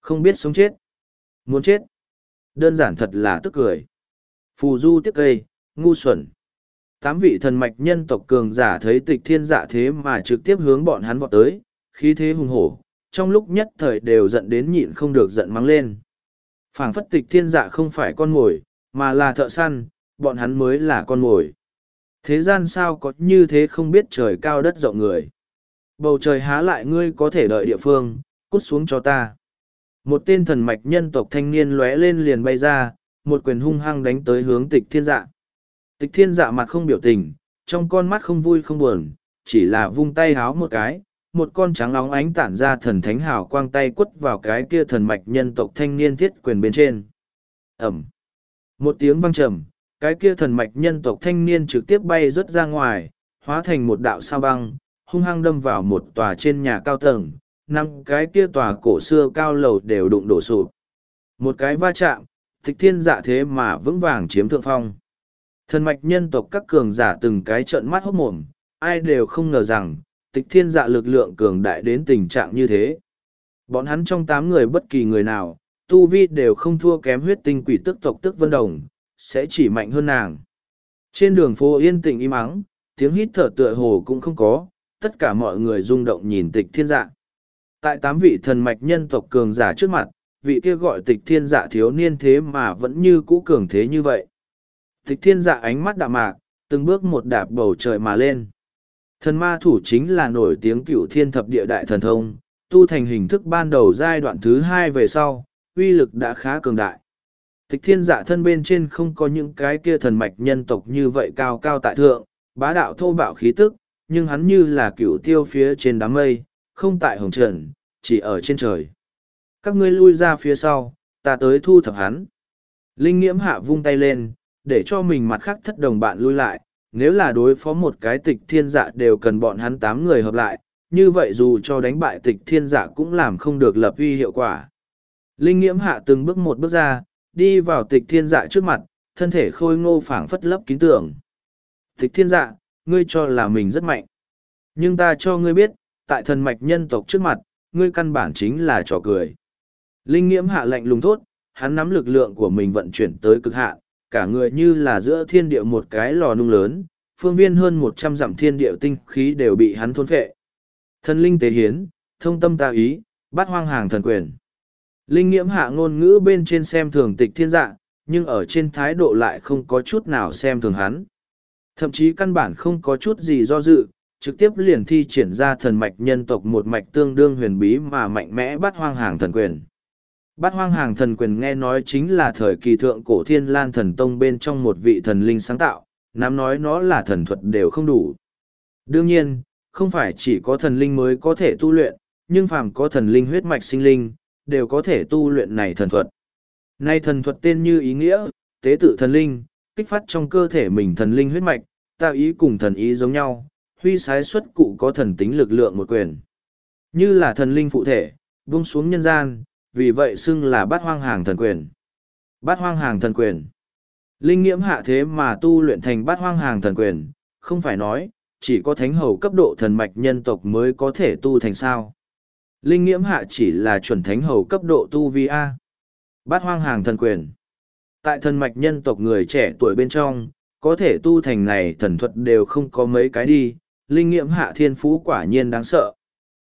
Speaker 1: Không biết sống chết. Muốn chết. Đơn giản thật là tức cười. Phù du tiếc cây, ngu xuẩn. Tám vị thần mạch nhân tộc cường giả thấy tịch thiên dạ thế mà trực tiếp hướng bọn hắn vọt tới, khí thế hùng hổ, trong lúc nhất thời đều giận đến nhịn không được giận mắng lên. phảng phất tịch thiên dạ không phải con mồi, mà là thợ săn, bọn hắn mới là con mồi. Thế gian sao có như thế không biết trời cao đất rộng người. Bầu trời há lại ngươi có thể đợi địa phương, cút xuống cho ta. Một tên thần mạch nhân tộc thanh niên lóe lên liền bay ra, một quyền hung hăng đánh tới hướng tịch thiên dạ. Tịch thiên dạ mặt không biểu tình, trong con mắt không vui không buồn, chỉ là vung tay háo một cái, một con trắng óng ánh tản ra thần thánh hào quang tay quất vào cái kia thần mạch nhân tộc thanh niên thiết quyền bên trên. Ẩm. Một tiếng vang trầm, cái kia thần mạch nhân tộc thanh niên trực tiếp bay rớt ra ngoài, hóa thành một đạo sao băng, hung hăng đâm vào một tòa trên nhà cao tầng, năm cái kia tòa cổ xưa cao lầu đều đụng đổ sụp. Một cái va chạm, tịch thiên dạ thế mà vững vàng chiếm thượng phong. Thần mạch nhân tộc các cường giả từng cái trợn mắt hốt mồm, ai đều không ngờ rằng, tịch thiên dạ lực lượng cường đại đến tình trạng như thế. Bọn hắn trong tám người bất kỳ người nào, tu vi đều không thua kém huyết tinh quỷ tức tộc tức vân đồng, sẽ chỉ mạnh hơn nàng. Trên đường phố yên tĩnh im ắng, tiếng hít thở tựa hồ cũng không có, tất cả mọi người rung động nhìn tịch thiên dạ. Tại tám vị thần mạch nhân tộc cường giả trước mặt, vị kia gọi tịch thiên dạ thiếu niên thế mà vẫn như cũ cường thế như vậy. Tịch thiên dạ ánh mắt đạm mạc, từng bước một đạp bầu trời mà lên. Thần ma thủ chính là nổi tiếng cựu thiên thập địa đại thần thông, tu thành hình thức ban đầu giai đoạn thứ hai về sau, uy lực đã khá cường đại. Tịch thiên dạ thân bên trên không có những cái kia thần mạch nhân tộc như vậy cao cao tại thượng, bá đạo thô bạo khí tức, nhưng hắn như là cựu tiêu phía trên đám mây, không tại hồng trần, chỉ ở trên trời. Các ngươi lui ra phía sau, ta tới thu thập hắn. Linh nghiễm hạ vung tay lên, để cho mình mặt khác thất đồng bạn lui lại, nếu là đối phó một cái tịch thiên dạ đều cần bọn hắn tám người hợp lại, như vậy dù cho đánh bại tịch thiên dạ cũng làm không được lập uy hiệu quả. Linh nghiễm hạ từng bước một bước ra, đi vào tịch thiên dạ trước mặt, thân thể khôi ngô phảng phất lấp kín tưởng. Tịch thiên dạ, ngươi cho là mình rất mạnh. Nhưng ta cho ngươi biết, tại thần mạch nhân tộc trước mặt, ngươi căn bản chính là trò cười. Linh nghiễm hạ lạnh lùng thốt, hắn nắm lực lượng của mình vận chuyển tới cực hạn, cả người như là giữa thiên địa một cái lò nung lớn, phương viên hơn một trăm dặm thiên địa tinh khí đều bị hắn thôn phệ. Thần linh tế hiến, thông tâm ta ý, bắt hoang hàng thần quyền. Linh nghiễm hạ ngôn ngữ bên trên xem thường tịch thiên dạ, nhưng ở trên thái độ lại không có chút nào xem thường hắn. Thậm chí căn bản không có chút gì do dự, trực tiếp liền thi triển ra thần mạch nhân tộc một mạch tương đương huyền bí mà mạnh mẽ bắt hoang hàng thần quyền. Bát hoang hàng thần quyền nghe nói chính là thời kỳ thượng cổ thiên lan thần tông bên trong một vị thần linh sáng tạo, nắm nói nó là thần thuật đều không đủ. Đương nhiên, không phải chỉ có thần linh mới có thể tu luyện, nhưng phàm có thần linh huyết mạch sinh linh, đều có thể tu luyện này thần thuật. Nay thần thuật tên như ý nghĩa, tế tự thần linh, kích phát trong cơ thể mình thần linh huyết mạch, tạo ý cùng thần ý giống nhau, huy sái xuất cụ có thần tính lực lượng một quyền. Như là thần linh phụ thể, buông xuống nhân gian, vì vậy xưng là bát hoang hàng thần quyền. Bát hoang hàng thần quyền. Linh nghiễm hạ thế mà tu luyện thành bát hoang hàng thần quyền, không phải nói, chỉ có thánh hầu cấp độ thần mạch nhân tộc mới có thể tu thành sao. Linh nghiễm hạ chỉ là chuẩn thánh hầu cấp độ tu vi A. Bát hoang hàng thần quyền. Tại thần mạch nhân tộc người trẻ tuổi bên trong, có thể tu thành này thần thuật đều không có mấy cái đi, linh nghiệm hạ thiên phú quả nhiên đáng sợ.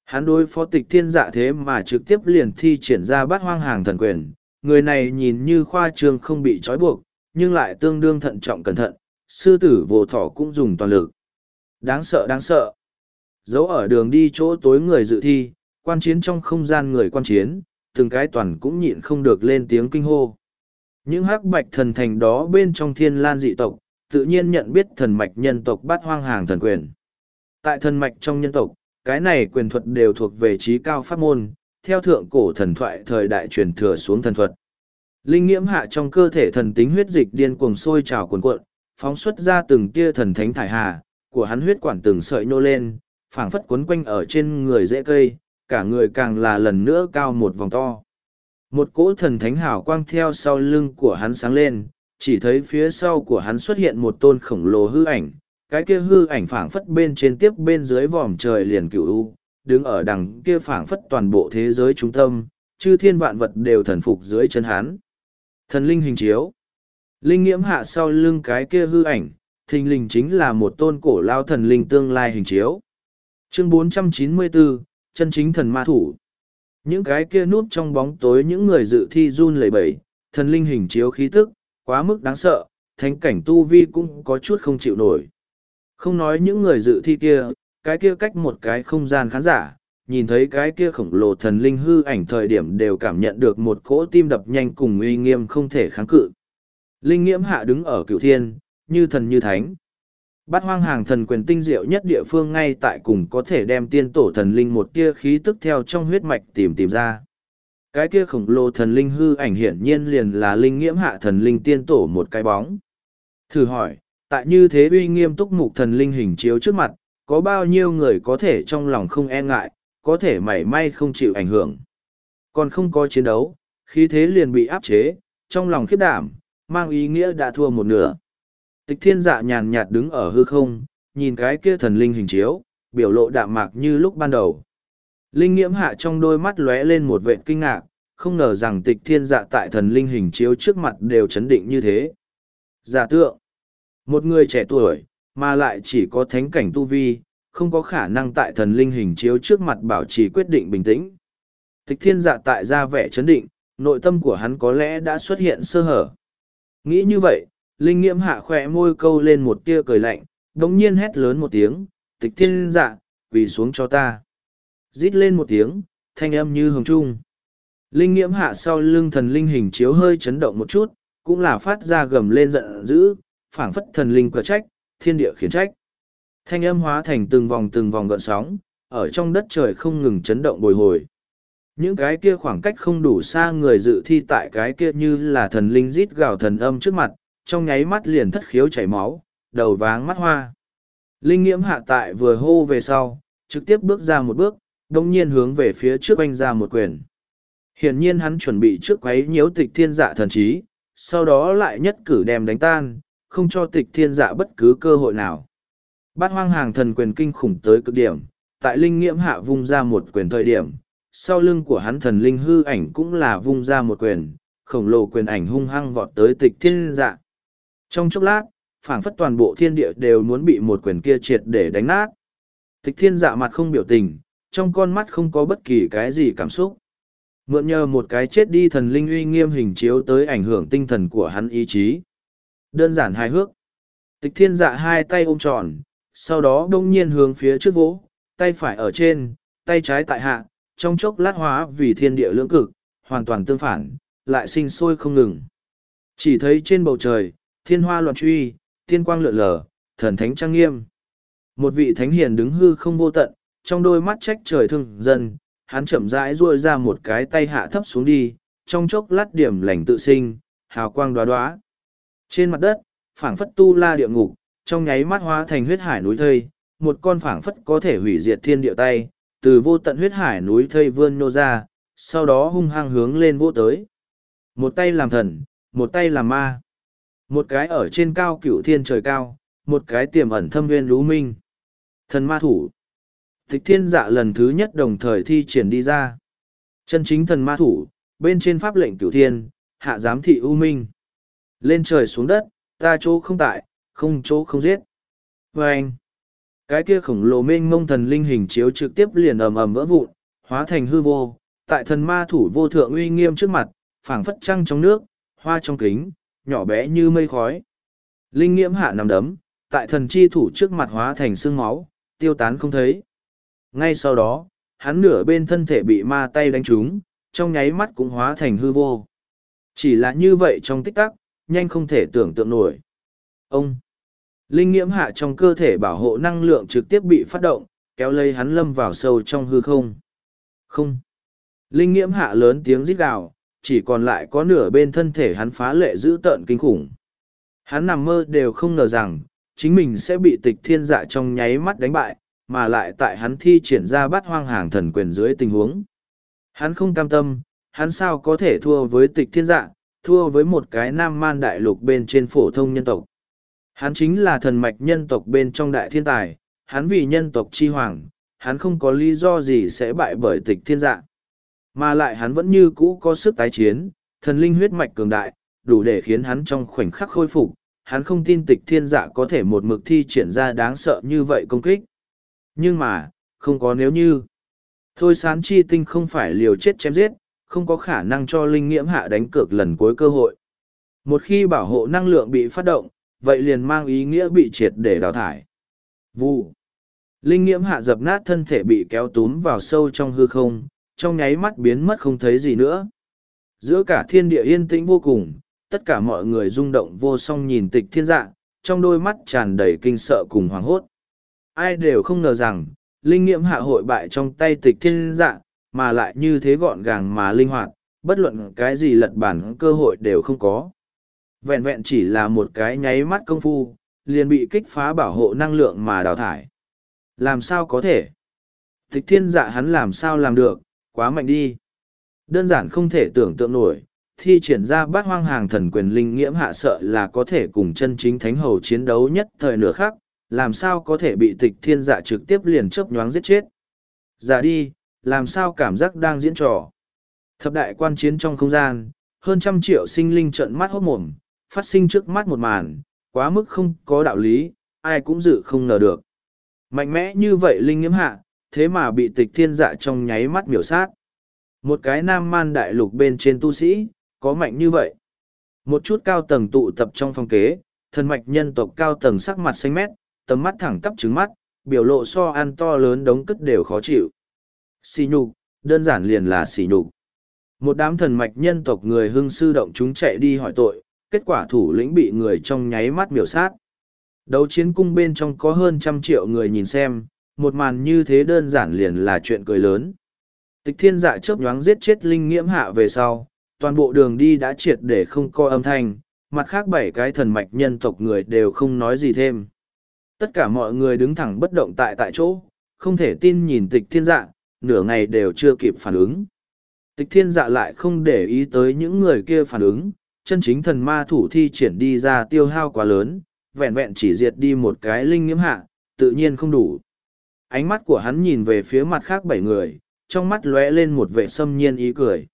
Speaker 1: Hắn đối phó tịch thiên dạ thế mà trực tiếp liền thi triển ra bát hoang hàng thần quyền, người này nhìn như khoa trương không bị trói buộc, nhưng lại tương đương thận trọng cẩn thận, sư tử vô thỏ cũng dùng toàn lực. Đáng sợ đáng sợ. Giấu ở đường đi chỗ tối người dự thi, quan chiến trong không gian người quan chiến, từng cái toàn cũng nhịn không được lên tiếng kinh hô. Những hắc bạch thần thành đó bên trong thiên lan dị tộc, tự nhiên nhận biết thần mạch nhân tộc bát hoang hàng thần quyền. Tại thần mạch trong nhân tộc, cái này quyền thuật đều thuộc về trí cao pháp môn, theo thượng cổ thần thoại thời đại truyền thừa xuống thần thuật. Linh nghiễm hạ trong cơ thể thần tính huyết dịch điên cuồng sôi trào cuồn cuộn, phóng xuất ra từng tia thần thánh thải hà, của hắn huyết quản từng sợi nô lên, phảng phất quấn quanh ở trên người dễ cây, cả người càng là lần nữa cao một vòng to. Một cỗ thần thánh hào quang theo sau lưng của hắn sáng lên, chỉ thấy phía sau của hắn xuất hiện một tôn khổng lồ hư ảnh, cái kia hư ảnh phảng phất bên trên tiếp bên dưới vòm trời liền cửu u, đứng ở đằng kia phảng phất toàn bộ thế giới trung tâm, chư thiên vạn vật đều thần phục dưới chân hắn. Thần linh hình chiếu. Linh nghiễm hạ sau lưng cái kia hư ảnh, thình lình chính là một tôn cổ lao thần linh tương lai hình chiếu. Chương 494, chân chính thần ma thủ. Những cái kia núp trong bóng tối những người dự thi run lẩy bẩy, thần linh hình chiếu khí tức, quá mức đáng sợ, thánh cảnh tu vi cũng có chút không chịu nổi. Không nói những người dự thi kia, cái kia cách một cái không gian khán giả, nhìn thấy cái kia khổng lồ thần linh hư ảnh thời điểm đều cảm nhận được một cỗ tim đập nhanh cùng uy nghiêm không thể kháng cự. Linh nghiễm hạ đứng ở cựu thiên, như thần như thánh. Bát hoang hàng thần quyền tinh diệu nhất địa phương ngay tại cùng có thể đem tiên tổ thần linh một tia khí tức theo trong huyết mạch tìm tìm ra. Cái kia khổng lồ thần linh hư ảnh hiển nhiên liền là linh nghiễm hạ thần linh tiên tổ một cái bóng. Thử hỏi, tại như thế uy nghiêm túc mục thần linh hình chiếu trước mặt, có bao nhiêu người có thể trong lòng không e ngại, có thể mảy may không chịu ảnh hưởng. Còn không có chiến đấu, khí thế liền bị áp chế, trong lòng khiếp đảm, mang ý nghĩa đã thua một nửa. Tịch thiên dạ nhàn nhạt đứng ở hư không, nhìn cái kia thần linh hình chiếu, biểu lộ đạm mạc như lúc ban đầu. Linh nghiễm hạ trong đôi mắt lóe lên một vệ kinh ngạc, không ngờ rằng tịch thiên dạ tại thần linh hình chiếu trước mặt đều chấn định như thế. Giả tượng, một người trẻ tuổi, mà lại chỉ có thánh cảnh tu vi, không có khả năng tại thần linh hình chiếu trước mặt bảo trì quyết định bình tĩnh. Tịch thiên dạ tại ra vẻ chấn định, nội tâm của hắn có lẽ đã xuất hiện sơ hở. Nghĩ như vậy, linh nghiễm hạ khỏe môi câu lên một tia cười lạnh, đống nhiên hét lớn một tiếng, tịch thiên dạ, quỳ xuống cho ta. Rít lên một tiếng, thanh âm như hồng trung. Linh nghiễm hạ sau lưng thần linh hình chiếu hơi chấn động một chút, cũng là phát ra gầm lên giận dữ, phảng phất thần linh quả trách, thiên địa khiển trách. Thanh âm hóa thành từng vòng từng vòng gợn sóng, ở trong đất trời không ngừng chấn động bồi hồi. những cái kia khoảng cách không đủ xa người dự thi tại cái kia như là thần linh rít gào thần âm trước mặt trong nháy mắt liền thất khiếu chảy máu đầu váng mắt hoa linh nghiễm hạ tại vừa hô về sau trực tiếp bước ra một bước đồng nhiên hướng về phía trước oanh ra một quyền hiển nhiên hắn chuẩn bị trước quấy nhiễu tịch thiên dạ thần trí sau đó lại nhất cử đem đánh tan không cho tịch thiên dạ bất cứ cơ hội nào bát hoang hàng thần quyền kinh khủng tới cực điểm tại linh nghiễm hạ vung ra một quyền thời điểm sau lưng của hắn thần linh hư ảnh cũng là vung ra một quyền, khổng lồ quyền ảnh hung hăng vọt tới tịch thiên dạ. Trong chốc lát, phảng phất toàn bộ thiên địa đều muốn bị một quyền kia triệt để đánh nát. Tịch thiên dạ mặt không biểu tình, trong con mắt không có bất kỳ cái gì cảm xúc. Mượn nhờ một cái chết đi thần linh uy nghiêm hình chiếu tới ảnh hưởng tinh thần của hắn ý chí. Đơn giản hài hước. Tịch thiên dạ hai tay ôm tròn, sau đó đông nhiên hướng phía trước vỗ, tay phải ở trên, tay trái tại hạ, trong chốc lát hóa vì thiên địa lưỡng cực, hoàn toàn tương phản, lại sinh sôi không ngừng. Chỉ thấy trên bầu trời, thiên hoa loạn truy, thiên quang lượn lờ, thần thánh trang nghiêm. Một vị thánh hiền đứng hư không vô tận, trong đôi mắt trách trời thương dân, hắn chậm rãi ruôi ra một cái tay hạ thấp xuống đi, trong chốc lát điểm lành tự sinh, hào quang đoá đoá. Trên mặt đất, phảng phất tu la địa ngục, trong nháy mắt hóa thành huyết hải núi thây, một con phảng phất có thể hủy diệt thiên địa tay, từ vô tận huyết hải núi thây vươn nô ra, sau đó hung hăng hướng lên vô tới. Một tay làm thần, một tay làm ma. Một cái ở trên cao cửu thiên trời cao, một cái tiềm ẩn thâm viên lũ minh. Thần ma thủ. Tịch thiên dạ lần thứ nhất đồng thời thi triển đi ra. Chân chính thần ma thủ, bên trên pháp lệnh cửu thiên, hạ giám thị ưu minh. Lên trời xuống đất, ta chỗ không tại, không chỗ không giết. Và anh, cái kia khổng lồ mênh mông thần linh hình chiếu trực tiếp liền ầm ầm vỡ vụn, hóa thành hư vô, tại thần ma thủ vô thượng uy nghiêm trước mặt, phảng phất trăng trong nước, hoa trong kính, nhỏ bé như mây khói. Linh nghiễm hạ nằm đấm, tại thần chi thủ trước mặt hóa thành xương máu, tiêu tán không thấy. Ngay sau đó, hắn nửa bên thân thể bị ma tay đánh trúng, trong nháy mắt cũng hóa thành hư vô. Chỉ là như vậy trong tích tắc, nhanh không thể tưởng tượng nổi. Ông! Linh nghiễm hạ trong cơ thể bảo hộ năng lượng trực tiếp bị phát động, kéo lấy hắn lâm vào sâu trong hư không. Không. Linh nghiễm hạ lớn tiếng rít gào, chỉ còn lại có nửa bên thân thể hắn phá lệ dữ tợn kinh khủng. Hắn nằm mơ đều không ngờ rằng, chính mình sẽ bị tịch thiên dạ trong nháy mắt đánh bại, mà lại tại hắn thi triển ra bắt hoang hàng thần quyền dưới tình huống. Hắn không cam tâm, hắn sao có thể thua với tịch thiên dạ, thua với một cái nam man đại lục bên trên phổ thông nhân tộc. Hắn chính là thần mạch nhân tộc bên trong đại thiên tài, hắn vì nhân tộc chi hoàng, hắn không có lý do gì sẽ bại bởi tịch thiên dạ. Mà lại hắn vẫn như cũ có sức tái chiến, thần linh huyết mạch cường đại, đủ để khiến hắn trong khoảnh khắc khôi phục, hắn không tin tịch thiên dạ có thể một mực thi triển ra đáng sợ như vậy công kích. Nhưng mà, không có nếu như. Thôi sán chi tinh không phải liều chết chém giết, không có khả năng cho linh nghiễm hạ đánh cược lần cuối cơ hội. Một khi bảo hộ năng lượng bị phát động, vậy liền mang ý nghĩa bị triệt để đào thải. Vụ. Linh nghiễm hạ dập nát thân thể bị kéo túm vào sâu trong hư không, trong nháy mắt biến mất không thấy gì nữa. Giữa cả thiên địa yên tĩnh vô cùng, tất cả mọi người rung động vô song nhìn tịch thiên dạ, trong đôi mắt tràn đầy kinh sợ cùng hoảng hốt. Ai đều không ngờ rằng, linh nghiệm hạ hội bại trong tay tịch thiên dạ, mà lại như thế gọn gàng mà linh hoạt, bất luận cái gì lật bản cơ hội đều không có vẹn vẹn chỉ là một cái nháy mắt công phu, liền bị kích phá bảo hộ năng lượng mà đào thải. Làm sao có thể? Tịch thiên dạ hắn làm sao làm được, quá mạnh đi. Đơn giản không thể tưởng tượng nổi, thi triển ra bát hoang hàng thần quyền linh nghiễm hạ sợ là có thể cùng chân chính thánh hầu chiến đấu nhất thời nửa khác, làm sao có thể bị tịch thiên dạ trực tiếp liền chớp nhoáng giết chết. Dạ đi, làm sao cảm giác đang diễn trò. Thập đại quan chiến trong không gian, hơn trăm triệu sinh linh trận mắt hốt mồm, phát sinh trước mắt một màn, quá mức không có đạo lý, ai cũng dự không ngờ được. Mạnh mẽ như vậy linh nghiễm hạ, thế mà bị tịch thiên dạ trong nháy mắt miểu sát. Một cái nam man đại lục bên trên tu sĩ, có mạnh như vậy. Một chút cao tầng tụ tập trong phòng kế, thần mạch nhân tộc cao tầng sắc mặt xanh mét, tầm mắt thẳng tắp trứng mắt, biểu lộ so ăn to lớn đống cất đều khó chịu. Xì nhục, đơn giản liền là xì nhục. Một đám thần mạch nhân tộc người hưng sư động chúng chạy đi hỏi tội, kết quả thủ lĩnh bị người trong nháy mắt miểu sát. Đấu chiến cung bên trong có hơn trăm triệu người nhìn xem, một màn như thế đơn giản liền là chuyện cười lớn. Tịch thiên dạ chớp nhoáng giết chết linh nghiễm hạ về sau, toàn bộ đường đi đã triệt để không co âm thanh, mặt khác bảy cái thần mạch nhân tộc người đều không nói gì thêm. Tất cả mọi người đứng thẳng bất động tại tại chỗ, không thể tin nhìn tịch thiên dạ, nửa ngày đều chưa kịp phản ứng. Tịch thiên dạ lại không để ý tới những người kia phản ứng, chân chính thần ma thủ thi triển đi ra tiêu hao quá lớn, vẹn vẹn chỉ diệt đi một cái linh nghiễm hạ, tự nhiên không đủ. Ánh mắt của hắn nhìn về phía mặt khác bảy người, trong mắt lóe lên một vẻ xâm nhiên ý cười.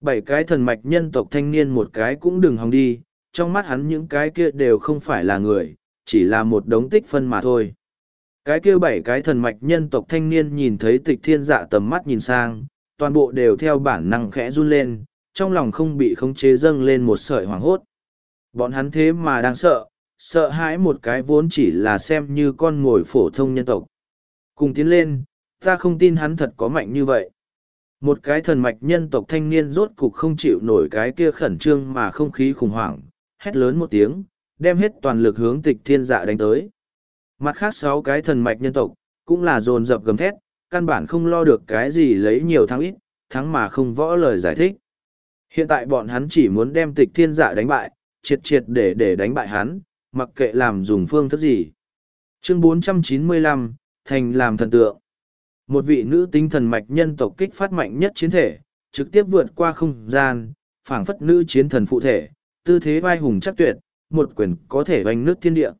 Speaker 1: Bảy cái thần mạch nhân tộc thanh niên một cái cũng đừng hòng đi, trong mắt hắn những cái kia đều không phải là người, chỉ là một đống tích phân mà thôi. Cái kia bảy cái thần mạch nhân tộc thanh niên nhìn thấy tịch thiên dạ tầm mắt nhìn sang, toàn bộ đều theo bản năng khẽ run lên, trong lòng không bị khống chế dâng lên một sợi hoảng hốt. Bọn hắn thế mà đang sợ, sợ hãi một cái vốn chỉ là xem như con ngồi phổ thông nhân tộc. Cùng tiến lên, ta không tin hắn thật có mạnh như vậy. Một cái thần mạch nhân tộc thanh niên rốt cục không chịu nổi cái kia khẩn trương mà không khí khủng hoảng, hét lớn một tiếng, đem hết toàn lực hướng tịch thiên dạ đánh tới. Mặt khác sáu cái thần mạch nhân tộc, cũng là dồn dập gầm thét, căn bản không lo được cái gì lấy nhiều thắng ít, thắng mà không võ lời giải thích. Hiện tại bọn hắn chỉ muốn đem tịch thiên dạ đánh bại, triệt triệt để để đánh bại hắn, mặc kệ làm dùng phương thức gì. Chương 495, Thành làm thần tượng. Một vị nữ tinh thần mạch nhân tộc kích phát mạnh nhất chiến thể, trực tiếp vượt qua không gian, phảng phất nữ chiến thần phụ thể, tư thế vai hùng chắc tuyệt, một quyền có thể oanh nước thiên địa.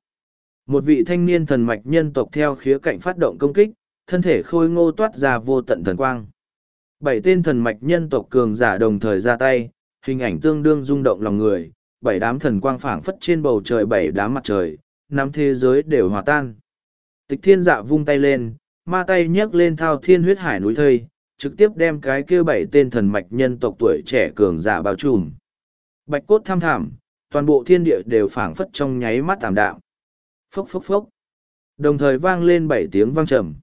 Speaker 1: Một vị thanh niên thần mạch nhân tộc theo khía cạnh phát động công kích, thân thể khôi ngô toát ra vô tận thần quang. Bảy tên thần mạch nhân tộc cường giả đồng thời ra tay, hình ảnh tương đương rung động lòng người, bảy đám thần quang phảng phất trên bầu trời bảy đám mặt trời, năm thế giới đều hòa tan. Tịch thiên dạ vung tay lên, ma tay nhấc lên thao thiên huyết hải núi thây, trực tiếp đem cái kia bảy tên thần mạch nhân tộc tuổi trẻ cường giả bao trùm. Bạch cốt tham thảm, toàn bộ thiên địa đều phảng phất trong nháy mắt tạm đạo. Phốc phốc phốc. Đồng thời vang lên bảy tiếng vang trầm.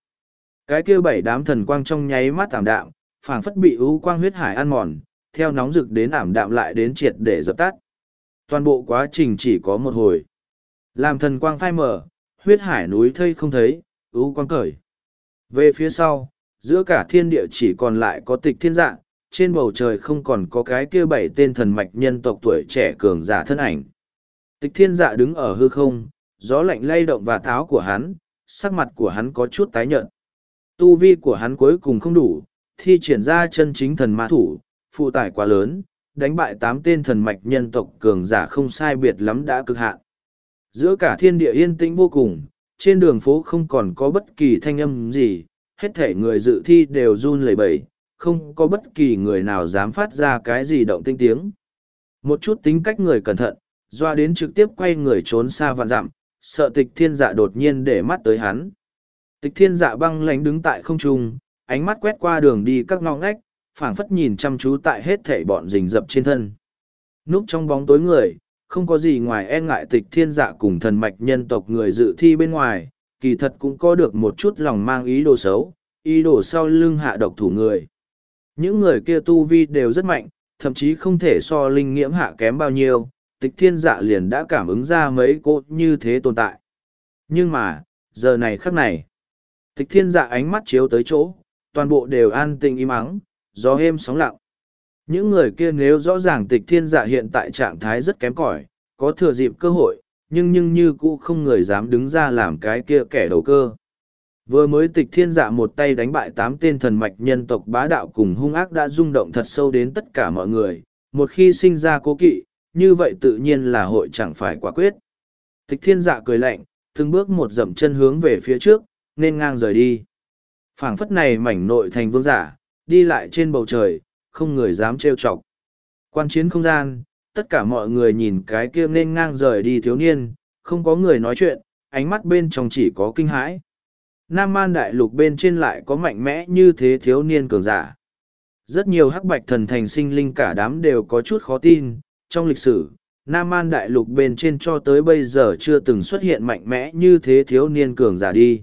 Speaker 1: Cái kia bảy đám thần quang trong nháy mắt tạm đạm, phảng phất bị ưu quang huyết hải ăn mòn, theo nóng rực đến ảm đạm lại đến triệt để dập tắt. Toàn bộ quá trình chỉ có một hồi. Làm thần quang phai mở, huyết hải núi thây không thấy, ưu quang cởi. Về phía sau, giữa cả thiên địa chỉ còn lại có tịch thiên dạng, trên bầu trời không còn có cái kia bảy tên thần mạch nhân tộc tuổi trẻ cường giả thân ảnh. Tịch thiên dạ đứng ở hư không, gió lạnh lay động và tháo của hắn, sắc mặt của hắn có chút tái nhợt. Tu vi của hắn cuối cùng không đủ, thi triển ra chân chính thần ma thủ, phụ tải quá lớn, đánh bại tám tên thần mạch nhân tộc cường giả không sai biệt lắm đã cực hạn. Giữa cả thiên địa yên tĩnh vô cùng, trên đường phố không còn có bất kỳ thanh âm gì, hết thể người dự thi đều run lẩy bẩy, không có bất kỳ người nào dám phát ra cái gì động tinh tiếng. Một chút tính cách người cẩn thận, doa đến trực tiếp quay người trốn xa vạn dặm, sợ tịch thiên dạ đột nhiên để mắt tới hắn. Tịch thiên dạ băng lánh đứng tại không trung, ánh mắt quét qua đường đi các ngõ ngách, phảng phất nhìn chăm chú tại hết thảy bọn rình rập trên thân. Núp trong bóng tối người, không có gì ngoài e ngại tịch thiên dạ cùng thần mạch nhân tộc người dự thi bên ngoài, kỳ thật cũng có được một chút lòng mang ý đồ xấu, ý đồ sau lưng hạ độc thủ người. Những người kia tu vi đều rất mạnh, thậm chí không thể so linh nghiễm hạ kém bao nhiêu, tịch thiên dạ liền đã cảm ứng ra mấy cô như thế tồn tại. Nhưng mà, giờ này khắc này, tịch thiên dạ ánh mắt chiếu tới chỗ, toàn bộ đều an tình im ắng, gió êm sóng lặng. Những người kia nếu rõ ràng tịch thiên dạ hiện tại trạng thái rất kém cỏi, có thừa dịp cơ hội, nhưng nhưng như cũ không người dám đứng ra làm cái kia kẻ đầu cơ. Vừa mới tịch thiên dạ một tay đánh bại tám tên thần mạch nhân tộc bá đạo cùng hung ác đã rung động thật sâu đến tất cả mọi người, một khi sinh ra cố kỵ, như vậy tự nhiên là hội chẳng phải quả quyết. Tịch thiên dạ cười lạnh, từng bước một dậm chân hướng về phía trước, nên ngang rời đi. phảng phất này mảnh nội thành vương giả, đi lại trên bầu trời, không người dám trêu chọc. Quan chiến không gian, tất cả mọi người nhìn cái kia nên ngang rời đi thiếu niên, không có người nói chuyện, ánh mắt bên trong chỉ có kinh hãi. Nam Man Đại Lục bên trên lại có mạnh mẽ như thế thiếu niên cường giả. Rất nhiều hắc bạch thần thành sinh linh cả đám đều có chút khó tin, trong lịch sử, Nam An Đại Lục bên trên cho tới bây giờ chưa từng xuất hiện mạnh mẽ như thế thiếu niên cường giả đi.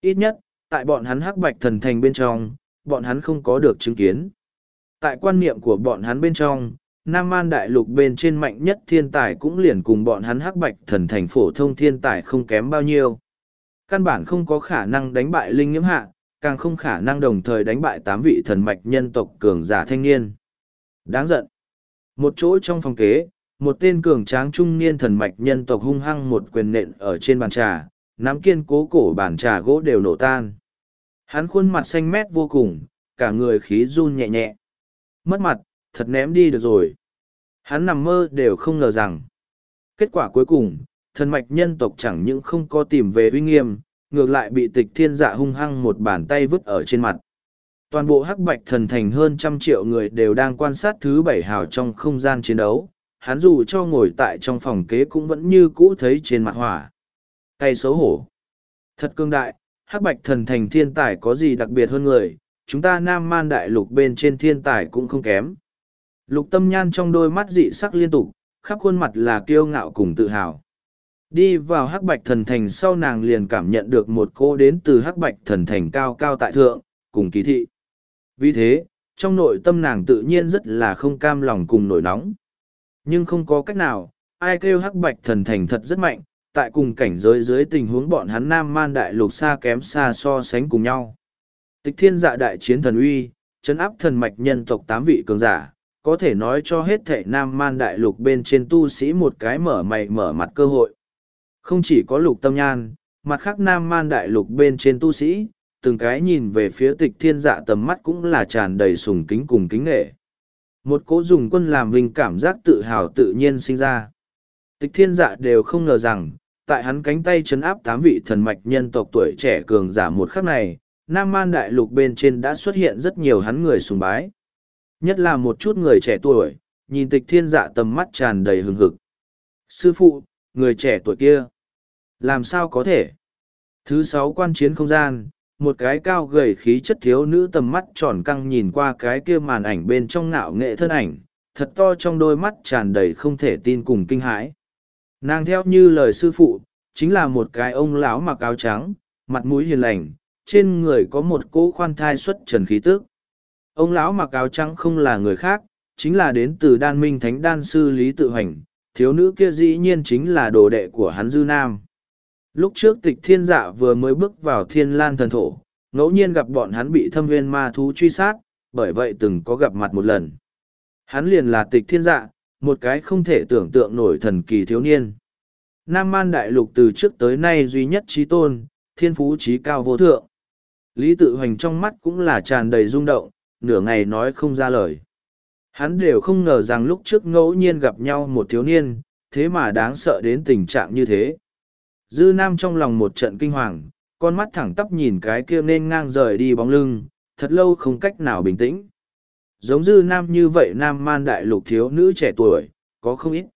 Speaker 1: Ít nhất, tại bọn hắn hắc bạch thần thành bên trong, bọn hắn không có được chứng kiến. Tại quan niệm của bọn hắn bên trong, Nam An Đại Lục bên trên mạnh nhất thiên tài cũng liền cùng bọn hắn hắc bạch thần thành phổ thông thiên tài không kém bao nhiêu. Căn bản không có khả năng đánh bại linh nhiễm hạ, càng không khả năng đồng thời đánh bại tám vị thần mạch nhân tộc cường giả thanh niên. Đáng giận. Một chỗ trong phòng kế, một tên cường tráng trung niên thần mạch nhân tộc hung hăng một quyền nện ở trên bàn trà, nắm kiên cố cổ bàn trà gỗ đều nổ tan. Hắn khuôn mặt xanh mét vô cùng, cả người khí run nhẹ nhẹ. Mất mặt, thật ném đi được rồi. Hắn nằm mơ đều không ngờ rằng. Kết quả cuối cùng, thần mạch nhân tộc chẳng những không có tìm về uy nghiêm, ngược lại bị tịch thiên dạ hung hăng một bàn tay vứt ở trên mặt. Toàn bộ hắc bạch thần thành hơn trăm triệu người đều đang quan sát thứ bảy hào trong không gian chiến đấu, hắn dù cho ngồi tại trong phòng kế cũng vẫn như cũ thấy trên mặt hỏa. Cây xấu hổ. Thật cương đại, hắc bạch thần thành thiên tài có gì đặc biệt hơn người, chúng ta nam man đại lục bên trên thiên tài cũng không kém. Lục tâm nhan trong đôi mắt dị sắc liên tục, khắp khuôn mặt là kiêu ngạo cùng tự hào. Đi vào hắc bạch thần thành sau nàng liền cảm nhận được một cô đến từ hắc bạch thần thành cao cao tại thượng, cùng kỳ thị. Vì thế, trong nội tâm nàng tự nhiên rất là không cam lòng cùng nổi nóng. Nhưng không có cách nào, ai kêu hắc bạch thần thành thật rất mạnh, tại cùng cảnh giới dưới tình huống bọn hắn nam man đại lục xa kém xa so sánh cùng nhau. Tịch thiên dạ đại chiến thần uy, chấn áp thần mạch nhân tộc tám vị cường giả, có thể nói cho hết thể nam man đại lục bên trên tu sĩ một cái mở mày mở mặt cơ hội. Không chỉ có lục tâm nhan, mặt khác nam man đại lục bên trên tu sĩ, từng cái nhìn về phía tịch thiên dạ tầm mắt cũng là tràn đầy sùng kính cùng kính nghệ. Một cố dùng quân làm vinh cảm giác tự hào tự nhiên sinh ra. Tịch thiên dạ đều không ngờ rằng, tại hắn cánh tay chấn áp tám vị thần mạch nhân tộc tuổi trẻ cường giả một khắc này, Nam Man Đại Lục bên trên đã xuất hiện rất nhiều hắn người sùng bái. Nhất là một chút người trẻ tuổi, nhìn tịch thiên dạ tầm mắt tràn đầy hừng hực. Sư phụ, người trẻ tuổi kia. Làm sao có thể? Thứ sáu quan chiến không gian, một cái cao gầy khí chất thiếu nữ tầm mắt tròn căng nhìn qua cái kia màn ảnh bên trong ngạo nghệ thân ảnh, thật to trong đôi mắt tràn đầy không thể tin cùng kinh hãi. Nàng theo như lời sư phụ, chính là một cái ông lão mặc áo trắng, mặt mũi hiền lành, trên người có một cỗ khoan thai xuất trần khí tước. Ông lão mặc áo trắng không là người khác, chính là đến từ đan minh thánh đan sư Lý Tự Hành, thiếu nữ kia dĩ nhiên chính là đồ đệ của hắn Dư Nam. Lúc trước tịch thiên dạ vừa mới bước vào thiên lan thần thổ, ngẫu nhiên gặp bọn hắn bị thâm viên ma thú truy sát, bởi vậy từng có gặp mặt một lần. Hắn liền là tịch thiên dạ, một cái không thể tưởng tượng nổi thần kỳ thiếu niên. Nam man đại lục từ trước tới nay duy nhất trí tôn, thiên phú trí cao vô thượng. Lý tự hoành trong mắt cũng là tràn đầy rung động, nửa ngày nói không ra lời. Hắn đều không ngờ rằng lúc trước ngẫu nhiên gặp nhau một thiếu niên, thế mà đáng sợ đến tình trạng như thế. Dư Nam trong lòng một trận kinh hoàng, con mắt thẳng tắp nhìn cái kia nên ngang rời đi bóng lưng, thật lâu không cách nào bình tĩnh. Giống Dư Nam như vậy Nam man đại lục thiếu nữ trẻ tuổi, có không ít.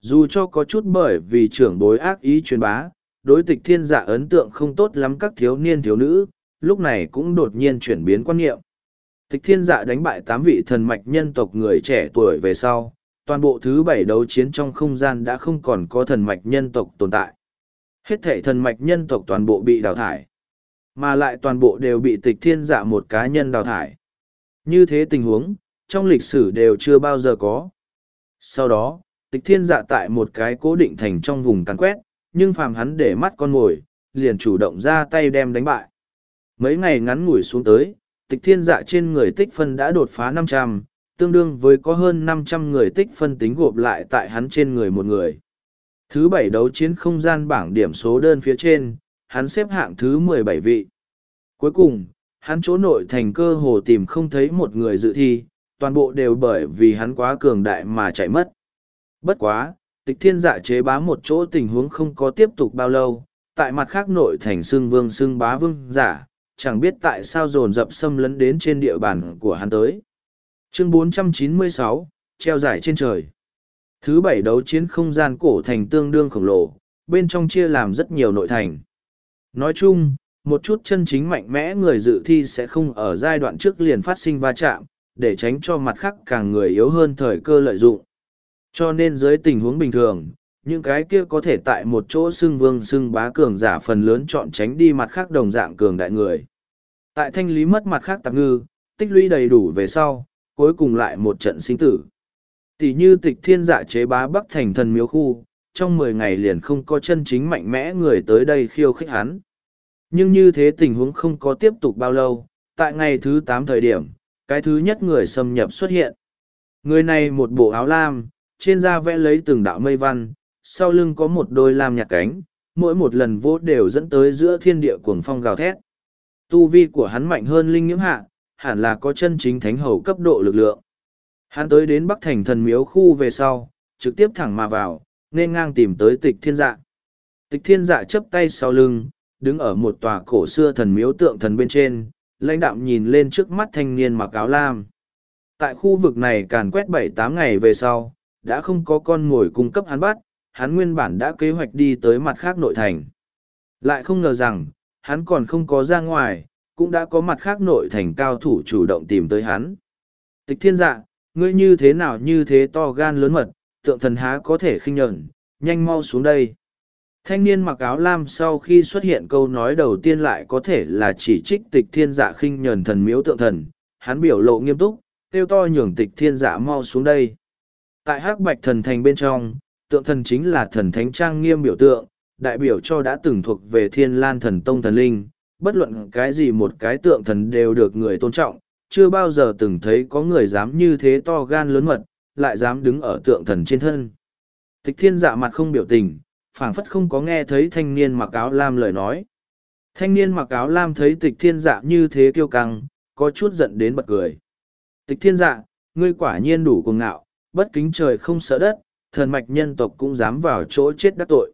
Speaker 1: Dù cho có chút bởi vì trưởng bối ác ý truyền bá, đối tịch thiên dạ ấn tượng không tốt lắm các thiếu niên thiếu nữ, lúc này cũng đột nhiên chuyển biến quan niệm. Tịch thiên dạ đánh bại tám vị thần mạch nhân tộc người trẻ tuổi về sau, toàn bộ thứ bảy đấu chiến trong không gian đã không còn có thần mạch nhân tộc tồn tại. Hết thể thần mạch nhân tộc toàn bộ bị đào thải. Mà lại toàn bộ đều bị tịch thiên dạ một cá nhân đào thải. Như thế tình huống, trong lịch sử đều chưa bao giờ có. Sau đó, tịch thiên dạ tại một cái cố định thành trong vùng càn quét, nhưng phàm hắn để mắt con mồi, liền chủ động ra tay đem đánh bại. Mấy ngày ngắn ngủi xuống tới, tịch thiên dạ trên người tích phân đã đột phá năm trăm, tương đương với có hơn năm trăm người tích phân tính gộp lại tại hắn trên người một người. Thứ bảy đấu chiến không gian bảng điểm số đơn phía trên, hắn xếp hạng thứ mười bảy vị. Cuối cùng, hắn chỗ nội thành cơ hồ tìm không thấy một người dự thi, toàn bộ đều bởi vì hắn quá cường đại mà chạy mất. Bất quá, tịch thiên dạ chế bá một chỗ tình huống không có tiếp tục bao lâu, tại mặt khác nội thành xưng vương xưng bá vương giả, chẳng biết tại sao dồn dập xâm lấn đến trên địa bàn của hắn tới. Chương 496, treo giải trên trời. Thứ bảy đấu chiến không gian cổ thành tương đương khổng lồ, bên trong chia làm rất nhiều nội thành. Nói chung, một chút chân chính mạnh mẽ người dự thi sẽ không ở giai đoạn trước liền phát sinh va chạm, để tránh cho mặt khác càng người yếu hơn thời cơ lợi dụng. Cho nên dưới tình huống bình thường, những cái kia có thể tại một chỗ xưng vương xưng bá cường giả phần lớn chọn tránh đi mặt khác đồng dạng cường đại người. Tại thanh lý mất mặt khác tạp ngư, tích lũy đầy đủ về sau, cuối cùng lại một trận sinh tử. Tỷ như tịch thiên dạ chế bá bắc thành thần miếu khu, trong mười ngày liền không có chân chính mạnh mẽ người tới đây khiêu khích hắn. Nhưng như thế tình huống không có tiếp tục bao lâu, tại ngày thứ tám thời điểm, cái thứ nhất người xâm nhập xuất hiện. Người này một bộ áo lam, trên da vẽ lấy từng đạo mây văn, sau lưng có một đôi lam nhạc cánh, mỗi một lần vô đều dẫn tới giữa thiên địa cuồng phong gào thét. Tu vi của hắn mạnh hơn linh nhiễm hạ, hẳn là có chân chính thánh hầu cấp độ lực lượng. Hắn tới đến Bắc Thành thần miếu khu về sau, trực tiếp thẳng mà vào, nên ngang tìm tới tịch thiên dạ. Tịch thiên dạ chấp tay sau lưng, đứng ở một tòa cổ xưa thần miếu tượng thần bên trên, lãnh đạm nhìn lên trước mắt thanh niên mặc áo lam. Tại khu vực này càn quét bảy tám ngày về sau, đã không có con ngồi cung cấp hắn bắt, hắn nguyên bản đã kế hoạch đi tới mặt khác nội thành. Lại không ngờ rằng, hắn còn không có ra ngoài, cũng đã có mặt khác nội thành cao thủ chủ động tìm tới hắn. Tịch thiên dạ, ngươi như thế nào như thế to gan lớn mật, tượng thần há có thể khinh nhẫn, nhanh mau xuống đây. Thanh niên mặc áo lam sau khi xuất hiện câu nói đầu tiên lại có thể là chỉ trích tịch thiên dạ khinh nhẫn thần miếu tượng thần, hắn biểu lộ nghiêm túc, kêu to nhường tịch thiên dạ mau xuống đây. Tại hắc bạch thần thành bên trong, tượng thần chính là thần thánh trang nghiêm biểu tượng, đại biểu cho đã từng thuộc về thiên lan thần tông thần linh, bất luận cái gì một cái tượng thần đều được người tôn trọng, chưa bao giờ từng thấy có người dám như thế to gan lớn mật, lại dám đứng ở tượng thần trên thân. Tịch thiên dạ mặt không biểu tình, phảng phất không có nghe thấy thanh niên mặc áo lam lời nói. Thanh niên mặc áo lam thấy tịch thiên dạ như thế kiêu căng, có chút giận đến bật cười. Tịch thiên dạ, ngươi quả nhiên đủ cuồng ngạo, bất kính trời không sợ đất, thần mạch nhân tộc cũng dám vào chỗ chết đắc tội.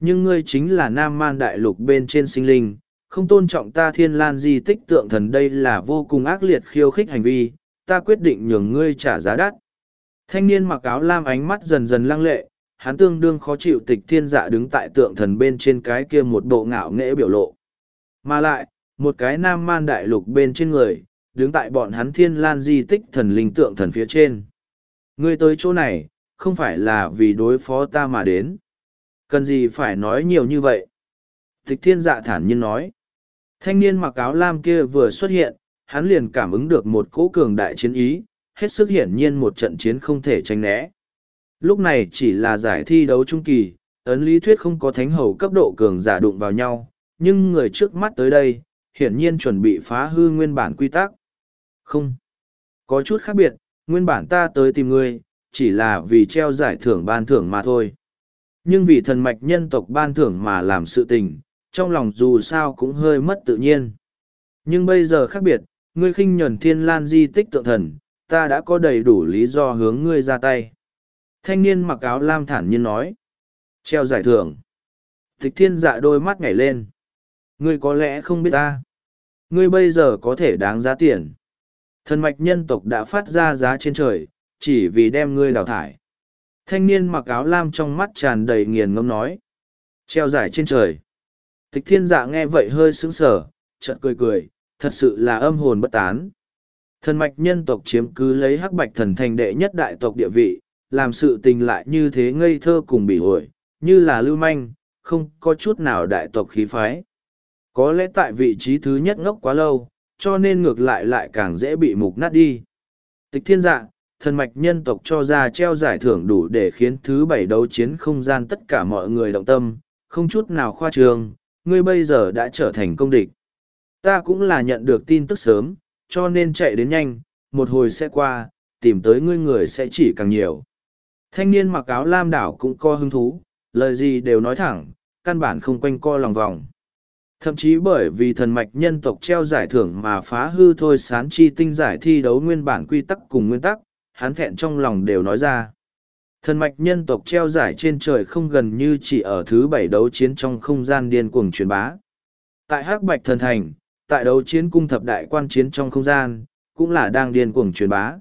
Speaker 1: Nhưng ngươi chính là nam man đại lục bên trên sinh linh, không tôn trọng ta thiên lan di tích tượng thần đây là vô cùng ác liệt khiêu khích hành vi, ta quyết định nhường ngươi trả giá đắt. Thanh niên mặc áo lam ánh mắt dần dần lăng lệ, hắn tương đương khó chịu tịch thiên dạ đứng tại tượng thần bên trên cái kia một bộ ngạo nghễ biểu lộ. Mà lại, một cái nam man đại lục bên trên người, đứng tại bọn hắn thiên lan di tích thần linh tượng thần phía trên. Ngươi tới chỗ này, không phải là vì đối phó ta mà đến. Cần gì phải nói nhiều như vậy? Tịch thiên dạ thản nhiên nói. Thanh niên mặc áo lam kia vừa xuất hiện, hắn liền cảm ứng được một cỗ cường đại chiến ý, hết sức hiển nhiên một trận chiến không thể tránh né. Lúc này chỉ là giải thi đấu trung kỳ, ấn lý thuyết không có thánh hầu cấp độ cường giả đụng vào nhau, nhưng người trước mắt tới đây, hiển nhiên chuẩn bị phá hư nguyên bản quy tắc. Không. Có chút khác biệt, nguyên bản ta tới tìm ngươi, chỉ là vì treo giải thưởng ban thưởng mà thôi. Nhưng vì thần mạch nhân tộc ban thưởng mà làm sự tình, trong lòng dù sao cũng hơi mất tự nhiên. Nhưng bây giờ khác biệt, ngươi khinh nhẫn thiên lan di tích tượng thần, ta đã có đầy đủ lý do hướng ngươi ra tay. Thanh niên mặc áo lam thản nhiên nói. Treo giải thưởng. Tịch thiên dạ đôi mắt nhảy lên. Ngươi có lẽ không biết ta. Ngươi bây giờ có thể đáng giá tiền. Thần mạch nhân tộc đã phát ra giá trên trời, chỉ vì đem ngươi đào thải. Thanh niên mặc áo lam trong mắt tràn đầy nghiền ngâm nói. Treo giải trên trời. Tịch thiên dạ nghe vậy hơi sững sờ, chợt cười cười, thật sự là âm hồn bất tán. Thần mạch nhân tộc chiếm cứ lấy hắc bạch thần thành đệ nhất đại tộc địa vị, làm sự tình lại như thế ngây thơ cùng bị ổi, như là lưu manh, không có chút nào đại tộc khí phái. Có lẽ tại vị trí thứ nhất ngốc quá lâu, cho nên ngược lại lại càng dễ bị mục nát đi. Tịch thiên dạ, thần mạch nhân tộc cho ra treo giải thưởng đủ để khiến thứ bảy đấu chiến không gian tất cả mọi người động tâm, không chút nào khoa trương, ngươi bây giờ đã trở thành công địch. Ta cũng là nhận được tin tức sớm, cho nên chạy đến nhanh, một hồi sẽ qua, tìm tới ngươi người sẽ chỉ càng nhiều. Thanh niên mặc áo lam đảo cũng co hứng thú, lời gì đều nói thẳng, căn bản không quanh co lòng vòng. Thậm chí bởi vì thần mạch nhân tộc treo giải thưởng mà phá hư thôi sán chi tinh giải thi đấu nguyên bản quy tắc cùng nguyên tắc, hắn thẹn trong lòng đều nói ra. Thần mạch nhân tộc treo giải trên trời không gần như chỉ ở thứ bảy đấu chiến trong không gian điên cuồng truyền bá. Tại hắc bạch thần thành, tại đấu chiến cung thập đại quan chiến trong không gian, cũng là đang điên cuồng truyền bá.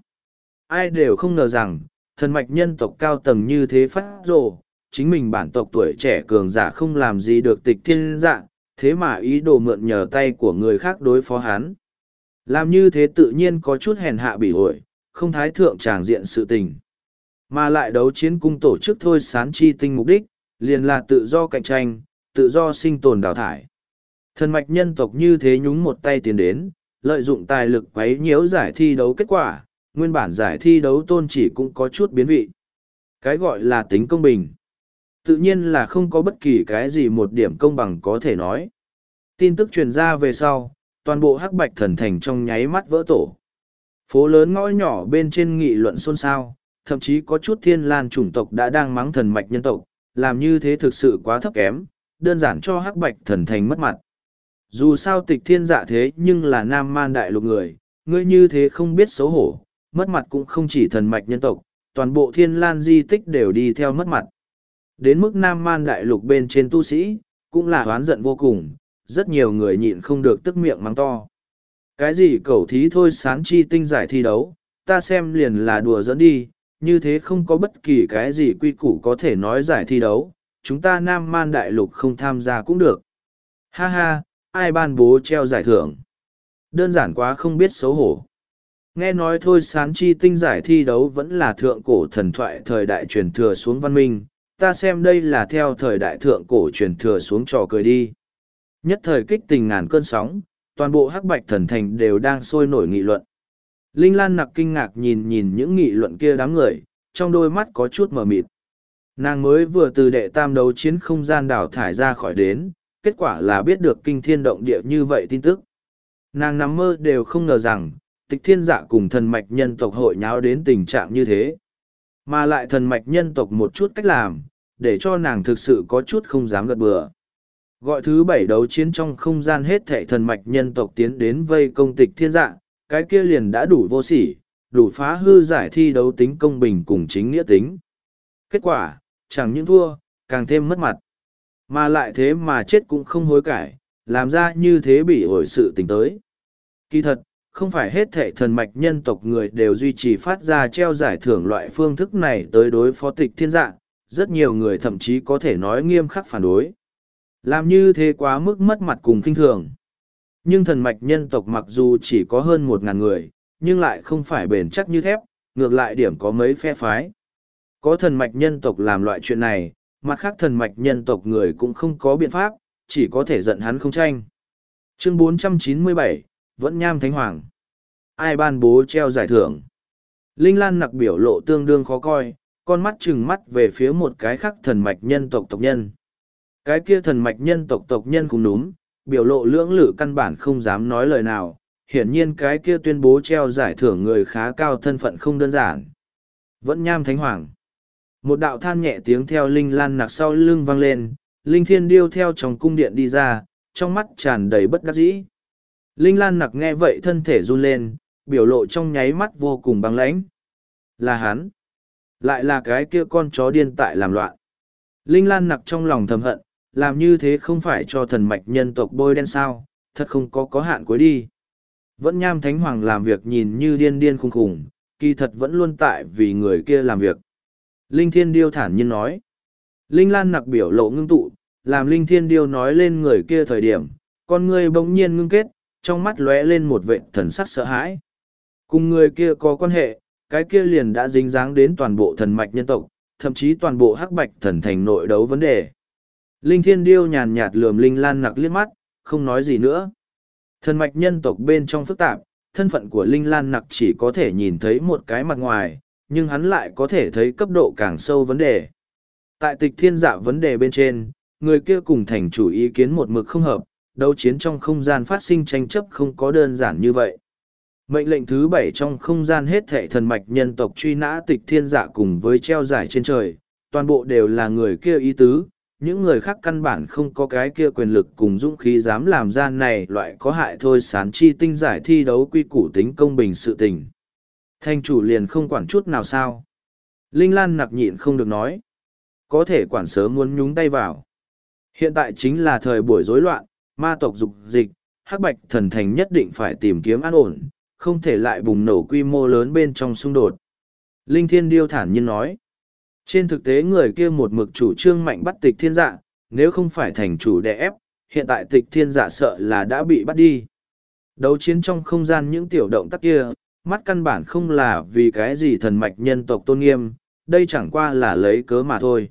Speaker 1: Ai đều không ngờ rằng, thần mạch nhân tộc cao tầng như thế phát rộ chính mình bản tộc tuổi trẻ cường giả không làm gì được tịch thiên dạng, thế mà ý đồ mượn nhờ tay của người khác đối phó hắn. Làm như thế tự nhiên có chút hèn hạ bỉ ổi, không thái thượng tràng diện sự tình. Mà lại đấu chiến cung tổ chức thôi sán chi tinh mục đích, liền là tự do cạnh tranh, tự do sinh tồn đào thải. Thần mạch nhân tộc như thế nhúng một tay tiền đến, lợi dụng tài lực quấy nhiễu giải thi đấu kết quả, nguyên bản giải thi đấu tôn chỉ cũng có chút biến vị. Cái gọi là tính công bình. Tự nhiên là không có bất kỳ cái gì một điểm công bằng có thể nói. Tin tức truyền ra về sau, toàn bộ hắc bạch thần thành trong nháy mắt vỡ tổ. Phố lớn ngõ nhỏ bên trên nghị luận xôn xao, thậm chí có chút thiên lan chủng tộc đã đang mắng thần mạch nhân tộc, làm như thế thực sự quá thấp kém, đơn giản cho hắc bạch thần thành mất mặt. Dù sao tịch thiên dạ thế nhưng là nam man đại lục người, ngươi như thế không biết xấu hổ, mất mặt cũng không chỉ thần mạch nhân tộc, toàn bộ thiên lan di tích đều đi theo mất mặt. Đến mức nam man đại lục bên trên tu sĩ, cũng là oán giận vô cùng, rất nhiều người nhịn không được tức miệng mắng to. Cái gì cẩu thí thôi sán chi tinh giải thi đấu, ta xem liền là đùa dẫn đi, như thế không có bất kỳ cái gì quy củ có thể nói giải thi đấu, chúng ta nam man đại lục không tham gia cũng được. Ha ha, ai ban bố treo giải thưởng? Đơn giản quá không biết xấu hổ. Nghe nói thôi sán chi tinh giải thi đấu vẫn là thượng cổ thần thoại thời đại truyền thừa xuống văn minh, ta xem đây là theo thời đại thượng cổ truyền thừa xuống trò cười đi. Nhất thời kích tình ngàn cơn sóng, toàn bộ hắc bạch thần thành đều đang sôi nổi nghị luận. Linh Lan nặc kinh ngạc nhìn nhìn những nghị luận kia đám người, trong đôi mắt có chút mờ mịt. Nàng mới vừa từ đệ tam đấu chiến không gian đảo thải ra khỏi đến, kết quả là biết được kinh thiên động địa như vậy tin tức. Nàng nằm mơ đều không ngờ rằng, tịch thiên dạ cùng thần mạch nhân tộc hội nháo đến tình trạng như thế. Mà lại thần mạch nhân tộc một chút cách làm, để cho nàng thực sự có chút không dám gật bừa. Gọi thứ bảy đấu chiến trong không gian hết thệ thần mạch nhân tộc tiến đến vây công tịch thiên dạ, cái kia liền đã đủ vô sỉ, đủ phá hư giải thi đấu tính công bình cùng chính nghĩa tính. Kết quả, chẳng những thua, càng thêm mất mặt. Mà lại thế mà chết cũng không hối cải, làm ra như thế bị ổi sự tình tới. Kỳ thật, không phải hết thệ thần mạch nhân tộc người đều duy trì phát ra treo giải thưởng loại phương thức này tới đối phó tịch thiên dạng, rất nhiều người thậm chí có thể nói nghiêm khắc phản đối. Làm như thế quá mức mất mặt cùng kinh thường. Nhưng thần mạch nhân tộc mặc dù chỉ có hơn một ngàn người, nhưng lại không phải bền chắc như thép, ngược lại điểm có mấy phe phái. Có thần mạch nhân tộc làm loại chuyện này, mặt khác thần mạch nhân tộc người cũng không có biện pháp, chỉ có thể giận hắn không tranh. Chương 497, vẫn nham thánh hoàng. Ai ban bố treo giải thưởng? Linh Lan nặc biểu lộ tương đương khó coi, con mắt trừng mắt về phía một cái khác thần mạch nhân tộc tộc nhân. Cái kia thần mạch nhân tộc tộc nhân cũng núm, biểu lộ lưỡng lự căn bản không dám nói lời nào, hiển nhiên cái kia tuyên bố treo giải thưởng người khá cao thân phận không đơn giản. Vẫn nham thánh hoàng. Một đạo than nhẹ tiếng theo linh lan nặc sau lưng vang lên, linh thiên điêu theo trong cung điện đi ra, trong mắt tràn đầy bất đắc dĩ. Linh lan nặc nghe vậy thân thể run lên, biểu lộ trong nháy mắt vô cùng băng lãnh. Là hắn. Lại là cái kia con chó điên tại làm loạn. Linh lan nặc trong lòng thầm hận, làm như thế không phải cho thần mạch nhân tộc bôi đen sao, thật không có có hạn cuối đi. Vẫn nham thánh hoàng làm việc nhìn như điên điên khùng khùng, kỳ thật vẫn luôn tại vì người kia làm việc. Linh Thiên Điêu thản nhiên nói. Linh Lan nặc biểu lộ ngưng tụ, làm Linh Thiên Điêu nói lên người kia thời điểm, con người bỗng nhiên ngưng kết, trong mắt lóe lên một vệ thần sắc sợ hãi. Cùng người kia có quan hệ, cái kia liền đã dính dáng đến toàn bộ thần mạch nhân tộc, thậm chí toàn bộ hắc bạch thần thành nội đấu vấn đề. Linh Thiên Điêu nhàn nhạt lườm Linh Lan nặc liếc mắt, không nói gì nữa. Thần mạch nhân tộc bên trong phức tạp, thân phận của Linh Lan nặc chỉ có thể nhìn thấy một cái mặt ngoài, nhưng hắn lại có thể thấy cấp độ càng sâu vấn đề. Tại tịch thiên dạ vấn đề bên trên, người kia cùng thành chủ ý kiến một mực không hợp, đấu chiến trong không gian phát sinh tranh chấp không có đơn giản như vậy. Mệnh lệnh thứ bảy trong không gian hết thệ thần mạch nhân tộc truy nã tịch thiên dạ cùng với treo giải trên trời, toàn bộ đều là người kia ý tứ, những người khác căn bản không có cái kia quyền lực cùng dũng khí dám làm ra này loại có hại thôi sán chi tinh giải thi đấu quy củ tính công bình sự tình. Thanh chủ liền không quản chút nào sao. Linh Lan nặc nhịn không được nói. Có thể quản sớm muốn nhúng tay vào. Hiện tại chính là thời buổi rối loạn, ma tộc dục dịch, hắc bạch thần thành nhất định phải tìm kiếm an ổn, không thể lại bùng nổ quy mô lớn bên trong xung đột. Linh Thiên Điêu thản nhiên nói. Trên thực tế người kia một mực chủ trương mạnh bắt tịch thiên dạ, nếu không phải thành chủ đè ép, hiện tại tịch thiên dạ sợ là đã bị bắt đi. Đấu chiến trong không gian những tiểu động tác kia, mắt căn bản không là vì cái gì thần mạch nhân tộc tôn nghiêm, đây chẳng qua là lấy cớ mà thôi.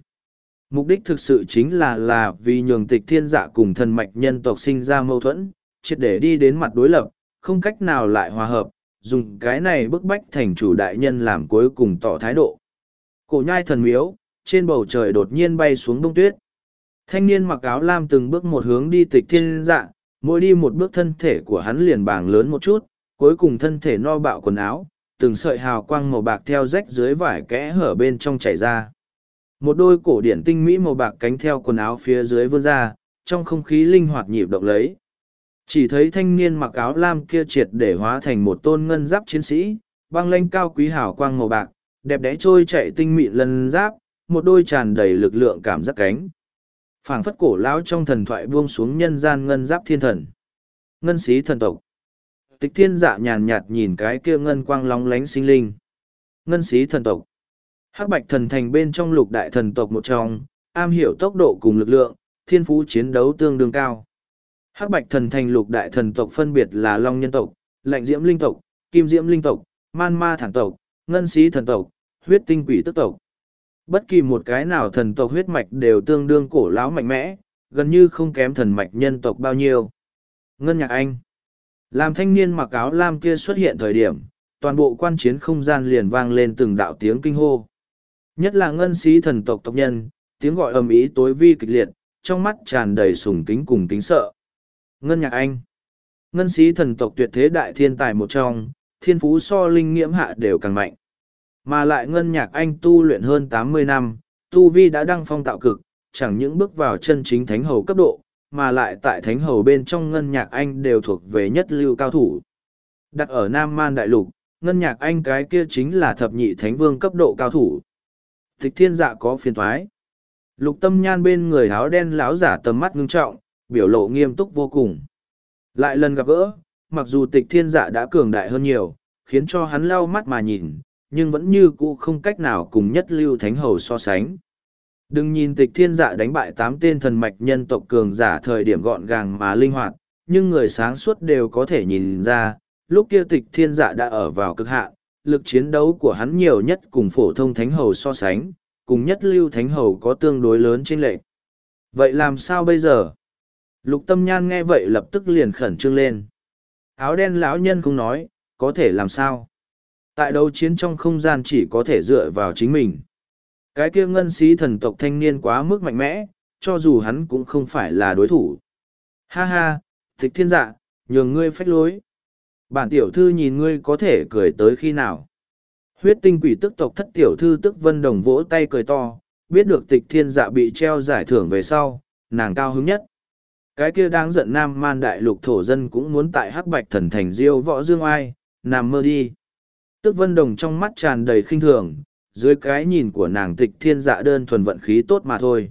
Speaker 1: Mục đích thực sự chính là là vì nhường tịch thiên dạ cùng thần mạch nhân tộc sinh ra mâu thuẫn, triệt để đi đến mặt đối lập, không cách nào lại hòa hợp, dùng cái này bức bách thành chủ đại nhân làm cuối cùng tỏ thái độ. Cổ nhai thần miếu, trên bầu trời đột nhiên bay xuống bông tuyết. Thanh niên mặc áo lam từng bước một hướng đi tịch thiên dạ, mỗi đi một bước thân thể của hắn liền bàng lớn một chút, cuối cùng thân thể no bạo quần áo, từng sợi hào quang màu bạc theo rách dưới vải kẽ hở bên trong chảy ra. Một đôi cổ điển tinh mỹ màu bạc cánh theo quần áo phía dưới vươn ra, trong không khí linh hoạt nhịp động lấy. Chỉ thấy thanh niên mặc áo lam kia triệt để hóa thành một tôn ngân giáp chiến sĩ, băng lanh cao quý hào quang màu bạc, đẹp đẽ trôi chạy tinh mịn lân giáp, một đôi tràn đầy lực lượng cảm giác cánh. phảng phất cổ lão trong thần thoại buông xuống nhân gian ngân giáp thiên thần. Ngân sĩ thần tộc. Tịch thiên dạ nhàn nhạt nhìn cái kia ngân quang lóng lánh sinh linh. Ngân sĩ thần tộc. Hắc bạch thần thành bên trong lục đại thần tộc một trong, am hiểu tốc độ cùng lực lượng, thiên phú chiến đấu tương đương cao. Hắc bạch thần thành lục đại thần tộc phân biệt là Long nhân tộc, Lạnh diễm linh tộc, Kim diễm linh tộc, Man ma thản tộc, Ngân sĩ thần tộc, huyết tinh quỷ tức tộc. Bất kỳ một cái nào thần tộc huyết mạch đều tương đương cổ lão mạnh mẽ, gần như không kém thần mạch nhân tộc bao nhiêu. Ngân nhạc anh. Làm thanh niên mặc áo lam kia xuất hiện thời điểm, toàn bộ quan chiến không gian liền vang lên từng đạo tiếng kinh hô. Nhất là ngân sĩ thần tộc tộc nhân, tiếng gọi ầm ĩ tối vi kịch liệt, trong mắt tràn đầy sùng kính cùng kính sợ. Ngân nhạc anh. Ngân sĩ thần tộc tuyệt thế đại thiên tài một trong, thiên phú so linh nghiễm hạ đều càng mạnh. Mà lại ngân nhạc anh tu luyện hơn tám mươi năm, tu vi đã đăng phong tạo cực, chẳng những bước vào chân chính thánh hầu cấp độ, mà lại tại thánh hầu bên trong ngân nhạc anh đều thuộc về nhất lưu cao thủ. Đặt ở Nam Man Đại Lục, ngân nhạc anh cái kia chính là thập nhị thánh vương cấp độ cao thủ. Tịch thiên dạ có phiền thoái. Lục tâm nhan bên người áo đen lão giả tầm mắt ngưng trọng, biểu lộ nghiêm túc vô cùng. Lại lần gặp gỡ, mặc dù tịch thiên dạ đã cường đại hơn nhiều, khiến cho hắn lau mắt mà nhìn, nhưng vẫn như cũ không cách nào cùng nhất lưu thánh hầu so sánh. Đừng nhìn tịch thiên dạ đánh bại tám tên thần mạch nhân tộc cường giả thời điểm gọn gàng mà linh hoạt, nhưng người sáng suốt đều có thể nhìn ra, lúc kia tịch thiên dạ đã ở vào cực hạn, lực chiến đấu của hắn nhiều nhất cùng phổ thông thánh hầu so sánh, cùng nhất lưu thánh hầu có tương đối lớn trên lệ. Vậy làm sao bây giờ? Lục tâm nhan nghe vậy lập tức liền khẩn trương lên. Áo đen lão nhân không nói, có thể làm sao? Tại đấu chiến trong không gian chỉ có thể dựa vào chính mình. Cái kia ngân sĩ thần tộc thanh niên quá mức mạnh mẽ, cho dù hắn cũng không phải là đối thủ. Ha ha, tịch thiên dạ, nhường ngươi phách lối. Bản tiểu thư nhìn ngươi có thể cười tới khi nào. Huyết tinh quỷ tức tộc thất tiểu thư tức vân đồng vỗ tay cười to, biết được tịch thiên dạ bị treo giải thưởng về sau, nàng cao hứng nhất. Cái kia đang giận nam man đại lục thổ dân cũng muốn tại hắc bạch thần thành diêu võ dương ai, nằm mơ đi. Tức vân đồng trong mắt tràn đầy khinh thường, dưới cái nhìn của nàng tịch thiên dạ đơn thuần vận khí tốt mà thôi.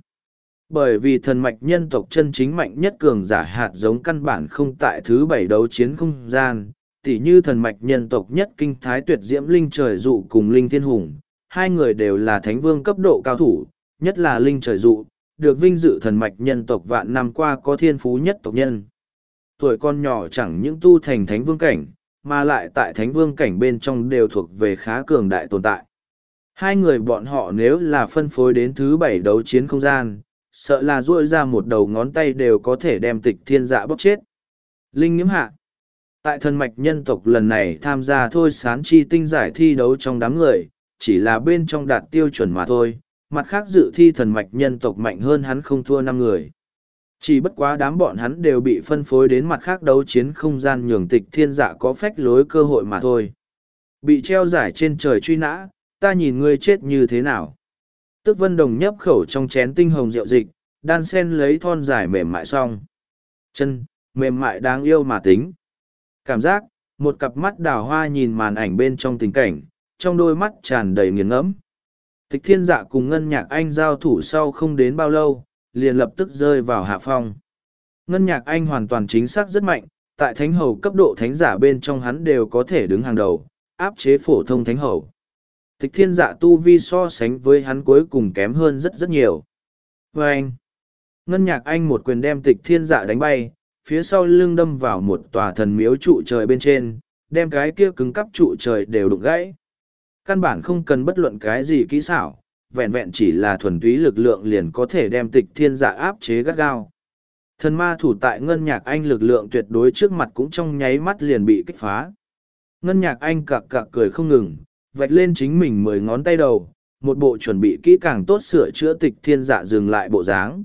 Speaker 1: Bởi vì thần mạch nhân tộc chân chính mạnh nhất cường giả hạt giống căn bản không tại thứ bảy đấu chiến không gian, tỉ như thần mạch nhân tộc nhất kinh thái tuyệt diễm linh trời dụ cùng linh thiên hùng, hai người đều là thánh vương cấp độ cao thủ, nhất là linh trời dụ, được vinh dự thần mạch nhân tộc vạn năm qua có thiên phú nhất tộc nhân. Tuổi con nhỏ chẳng những tu thành thánh vương cảnh, mà lại tại thánh vương cảnh bên trong đều thuộc về khá cường đại tồn tại. Hai người bọn họ nếu là phân phối đến thứ bảy đấu chiến không gian, sợ là duỗi ra một đầu ngón tay đều có thể đem tịch thiên dạ bóc chết. Linh nghiễm hạ. Tại thần mạch nhân tộc lần này tham gia thôi sán chi tinh giải thi đấu trong đám người, chỉ là bên trong đạt tiêu chuẩn mà thôi, mặt khác dự thi thần mạch nhân tộc mạnh hơn hắn không thua năm người. Chỉ bất quá đám bọn hắn đều bị phân phối đến mặt khác đấu chiến không gian nhường tịch thiên dạ có phách lối cơ hội mà thôi. Bị treo giải trên trời truy nã, ta nhìn ngươi chết như thế nào. Tức vân đồng nhấp khẩu trong chén tinh hồng rượu dịch, đan sen lấy thon dài mềm mại xong. Chân, mềm mại đáng yêu mà tính. Cảm giác, một cặp mắt đào hoa nhìn màn ảnh bên trong tình cảnh, trong đôi mắt tràn đầy nghiền ngẫm. Tịch thiên dạ cùng ngân nhạc anh giao thủ sau không đến bao lâu, liền lập tức rơi vào hạ phong. Ngân nhạc anh hoàn toàn chính xác rất mạnh, tại thánh hầu cấp độ thánh giả bên trong hắn đều có thể đứng hàng đầu, áp chế phổ thông thánh hầu. Tịch thiên giả tu vi so sánh với hắn cuối cùng kém hơn rất rất nhiều. Và anh, ngân nhạc anh một quyền đem tịch thiên giả đánh bay, phía sau lưng đâm vào một tòa thần miếu trụ trời bên trên, đem cái kia cứng cắp trụ trời đều đụng gãy. Căn bản không cần bất luận cái gì kỹ xảo, vẹn vẹn chỉ là thuần túy lực lượng liền có thể đem tịch thiên dạ áp chế gắt gao. Thần ma thủ tại ngân nhạc anh lực lượng tuyệt đối trước mặt cũng trong nháy mắt liền bị kích phá. Ngân nhạc anh cạc cạc cười không ngừng, vạch lên chính mình mười ngón tay đầu, một bộ chuẩn bị kỹ càng tốt sửa chữa tịch thiên dạ dừng lại bộ dáng.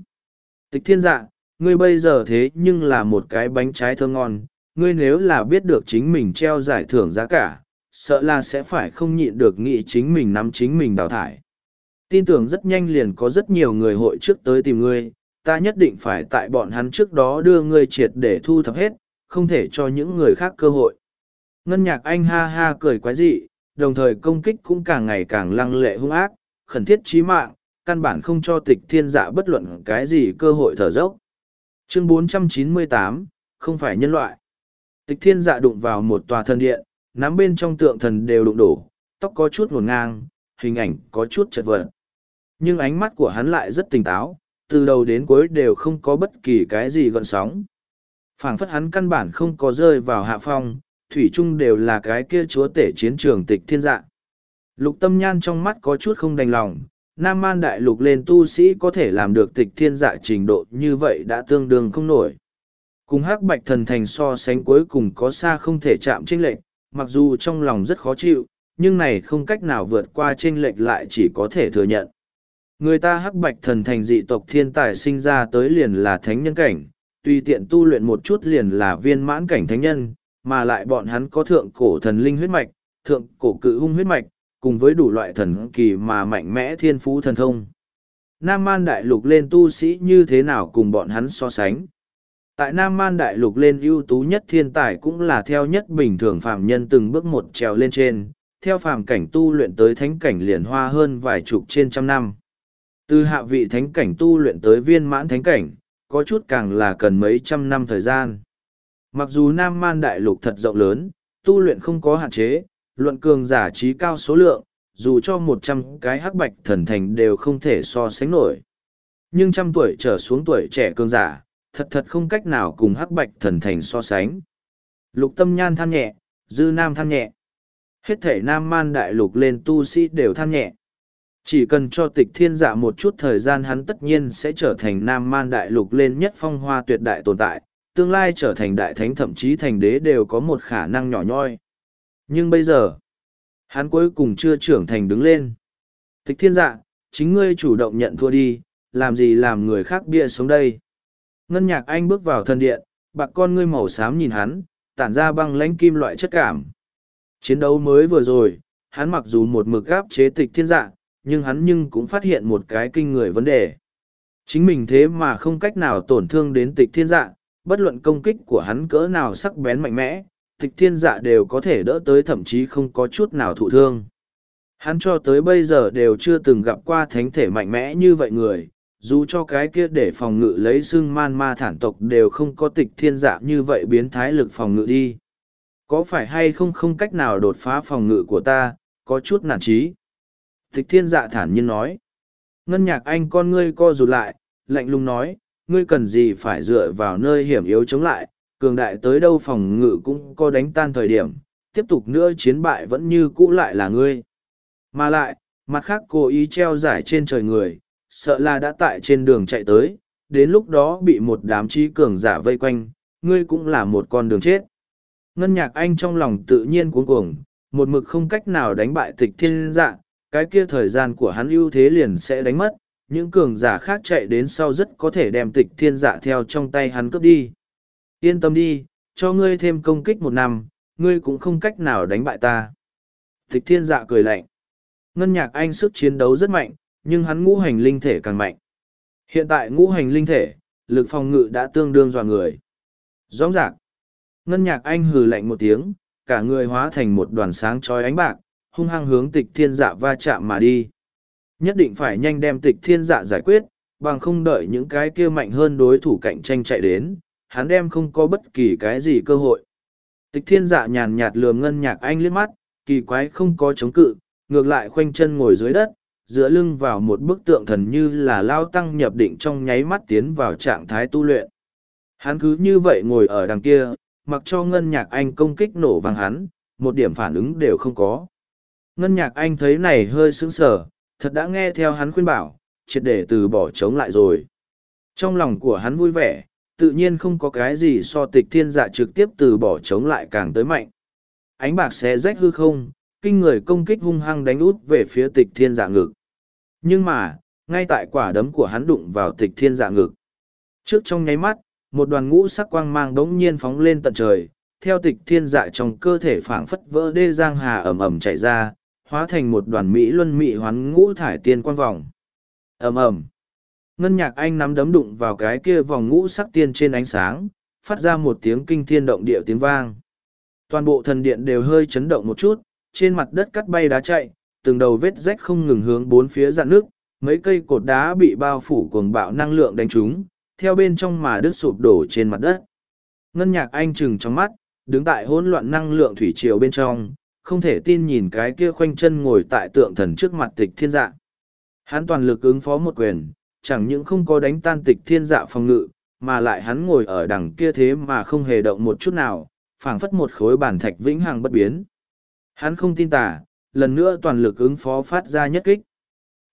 Speaker 1: Tịch thiên dạ, ngươi bây giờ thế nhưng là một cái bánh trái thơm ngon, ngươi nếu là biết được chính mình treo giải thưởng giá cả, sợ là sẽ phải không nhịn được nghĩ chính mình nắm chính mình đào thải. Tin tưởng rất nhanh liền có rất nhiều người hội trước tới tìm ngươi, ta nhất định phải tại bọn hắn trước đó đưa ngươi triệt để thu thập hết, không thể cho những người khác cơ hội. Ngân nhạc anh ha ha cười quái dị, đồng thời công kích cũng càng ngày càng lăng lệ hung ác, khẩn thiết chí mạng, căn bản không cho tịch thiên dạ bất luận cái gì cơ hội thở dốc. Chương 498, không phải nhân loại. Tịch thiên dạ đụng vào một tòa thần điện, nắm bên trong tượng thần đều đụng đổ, tóc có chút ngổn ngang, hình ảnh có chút chật vật. Nhưng ánh mắt của hắn lại rất tỉnh táo, từ đầu đến cuối đều không có bất kỳ cái gì gọn sóng. phảng phất hắn căn bản không có rơi vào hạ phong, thủy chung đều là cái kia chúa tể chiến trường tịch thiên dạ. Lục tâm nhan trong mắt có chút không đành lòng, Nam Man Đại Lục lên tu sĩ có thể làm được tịch thiên dạ trình độ như vậy đã tương đương không nổi. Cùng hắc bạch thần thành so sánh cuối cùng có xa không thể chạm chênh lệch, mặc dù trong lòng rất khó chịu, nhưng này không cách nào vượt qua chênh lệch lại chỉ có thể thừa nhận. Người ta hắc bạch thần thành dị tộc thiên tài sinh ra tới liền là thánh nhân cảnh, tùy tiện tu luyện một chút liền là viên mãn cảnh thánh nhân, mà lại bọn hắn có thượng cổ thần linh huyết mạch, thượng cổ cự hung huyết mạch, cùng với đủ loại thần kỳ mà mạnh mẽ thiên phú thần thông. Nam Man Đại Lục lên tu sĩ như thế nào cùng bọn hắn so sánh? Tại Nam Man Đại Lục lên ưu tú nhất thiên tài cũng là theo nhất bình thường phàm nhân từng bước một trèo lên trên, theo phàm cảnh tu luyện tới thánh cảnh liền hoa hơn vài chục trên trăm năm. Từ hạ vị thánh cảnh tu luyện tới viên mãn thánh cảnh, có chút càng là cần mấy trăm năm thời gian. Mặc dù Nam Man Đại Lục thật rộng lớn, tu luyện không có hạn chế, luận cường giả trí cao số lượng, dù cho một trăm cái hắc bạch thần thành đều không thể so sánh nổi. Nhưng trăm tuổi trở xuống tuổi trẻ cường giả, thật thật không cách nào cùng hắc bạch thần thành so sánh. Lục tâm nhan than nhẹ, dư nam than nhẹ. Hết thể nam man đại lục lên tu sĩ đều than nhẹ. Chỉ cần cho tịch thiên dạ một chút thời gian hắn tất nhiên sẽ trở thành nam man đại lục lên nhất phong hoa tuyệt đại tồn tại, tương lai trở thành đại thánh thậm chí thành đế đều có một khả năng nhỏ nhoi. Nhưng bây giờ, hắn cuối cùng chưa trưởng thành đứng lên. Tịch thiên dạ, chính ngươi chủ động nhận thua đi, làm gì làm người khác bia sống đây. Ngân nhạc anh bước vào thân điện, bạc con ngươi màu xám nhìn hắn, tản ra băng lãnh kim loại chất cảm. Chiến đấu mới vừa rồi, hắn mặc dù một mực gáp chế tịch thiên dạ, nhưng hắn nhưng cũng phát hiện một cái kinh người vấn đề. Chính mình thế mà không cách nào tổn thương đến tịch thiên dạ, bất luận công kích của hắn cỡ nào sắc bén mạnh mẽ, tịch thiên dạ đều có thể đỡ tới thậm chí không có chút nào thụ thương. Hắn cho tới bây giờ đều chưa từng gặp qua thánh thể mạnh mẽ như vậy người, dù cho cái kia để phòng ngự lấy xương man ma thản tộc đều không có tịch thiên dạ như vậy biến thái lực phòng ngự đi. Có phải hay không không cách nào đột phá phòng ngự của ta, có chút nản trí. Tịch thiên dạ thản nhiên nói. Ngân nhạc anh con ngươi co rụt lại, lạnh lùng nói, ngươi cần gì phải dựa vào nơi hiểm yếu chống lại, cường đại tới đâu phòng ngự cũng có đánh tan thời điểm, tiếp tục nữa chiến bại vẫn như cũ lại là ngươi. Mà lại, mặt khác cố ý treo giải trên trời người, sợ là đã tại trên đường chạy tới, đến lúc đó bị một đám trí cường giả vây quanh, ngươi cũng là một con đường chết. Ngân nhạc anh trong lòng tự nhiên cuống cuồng, một mực không cách nào đánh bại tịch thiên dạ, cái kia thời gian của hắn ưu thế liền sẽ đánh mất, những cường giả khác chạy đến sau rất có thể đem tịch thiên dạ theo trong tay hắn cướp đi. Yên tâm đi, cho ngươi thêm công kích một năm, ngươi cũng không cách nào đánh bại ta. Tịch thiên dạ cười lạnh. Ngân nhạc anh sức chiến đấu rất mạnh, nhưng hắn ngũ hành linh thể càng mạnh. Hiện tại ngũ hành linh thể, lực phòng ngự đã tương đương dọa người. Rõ ràng, ngân nhạc anh hừ lạnh một tiếng, cả người hóa thành một đoàn sáng trói ánh bạc, hung hăng hướng tịch thiên dạ va chạm mà đi. Nhất định phải nhanh đem tịch thiên dạ giải quyết, bằng không đợi những cái kia mạnh hơn đối thủ cạnh tranh chạy đến, hắn đem không có bất kỳ cái gì cơ hội. Tịch thiên dạ nhàn nhạt lườm ngân nhạc anh liếc mắt, kỳ quái không có chống cự, ngược lại khoanh chân ngồi dưới đất, dựa lưng vào một bức tượng thần như là lao tăng nhập định trong nháy mắt tiến vào trạng thái tu luyện. Hắn cứ như vậy ngồi ở đằng kia, mặc cho ngân nhạc anh công kích nổ vàng hắn, một điểm phản ứng đều không có. Ngân nhạc anh thấy này hơi sững sờ, thật đã nghe theo hắn khuyên bảo, triệt để từ bỏ chống lại rồi. Trong lòng của hắn vui vẻ, tự nhiên không có cái gì so tịch thiên dạ trực tiếp từ bỏ chống lại càng tới mạnh. Ánh bạc xé rách hư không, kinh người công kích hung hăng đánh út về phía tịch thiên dạ ngực. Nhưng mà, ngay tại quả đấm của hắn đụng vào tịch thiên dạ ngực. Trước trong nháy mắt, một đoàn ngũ sắc quang mang đống nhiên phóng lên tận trời, theo tịch thiên dạ trong cơ thể phảng phất vỡ đê giang hà ẩm ẩm chảy ra, hóa thành một đoàn mỹ luân mỹ hoán ngũ thải tiên quang vòng. ầm ầm Ngân nhạc anh nắm đấm đụng vào cái kia vòng ngũ sắc tiên trên ánh sáng, phát ra một tiếng kinh thiên động địa tiếng vang. Toàn bộ thần điện đều hơi chấn động một chút, trên mặt đất cắt bay đá chạy, từng đầu vết rách không ngừng hướng bốn phía dạn nước, mấy cây cột đá bị bao phủ cuồng bạo năng lượng đánh trúng, theo bên trong mà đứt sụp đổ trên mặt đất. Ngân nhạc anh chừng trong mắt, đứng tại hỗn loạn năng lượng thủy triều bên trong, không thể tin nhìn cái kia khoanh chân ngồi tại tượng thần trước mặt tịch thiên dạ. Hắn toàn lực ứng phó một quyền, chẳng những không có đánh tan tịch thiên dạ phòng ngự, mà lại hắn ngồi ở đằng kia thế mà không hề động một chút nào, phảng phất một khối bản thạch vĩnh hằng bất biến. Hắn không tin tả, lần nữa toàn lực ứng phó phát ra nhất kích.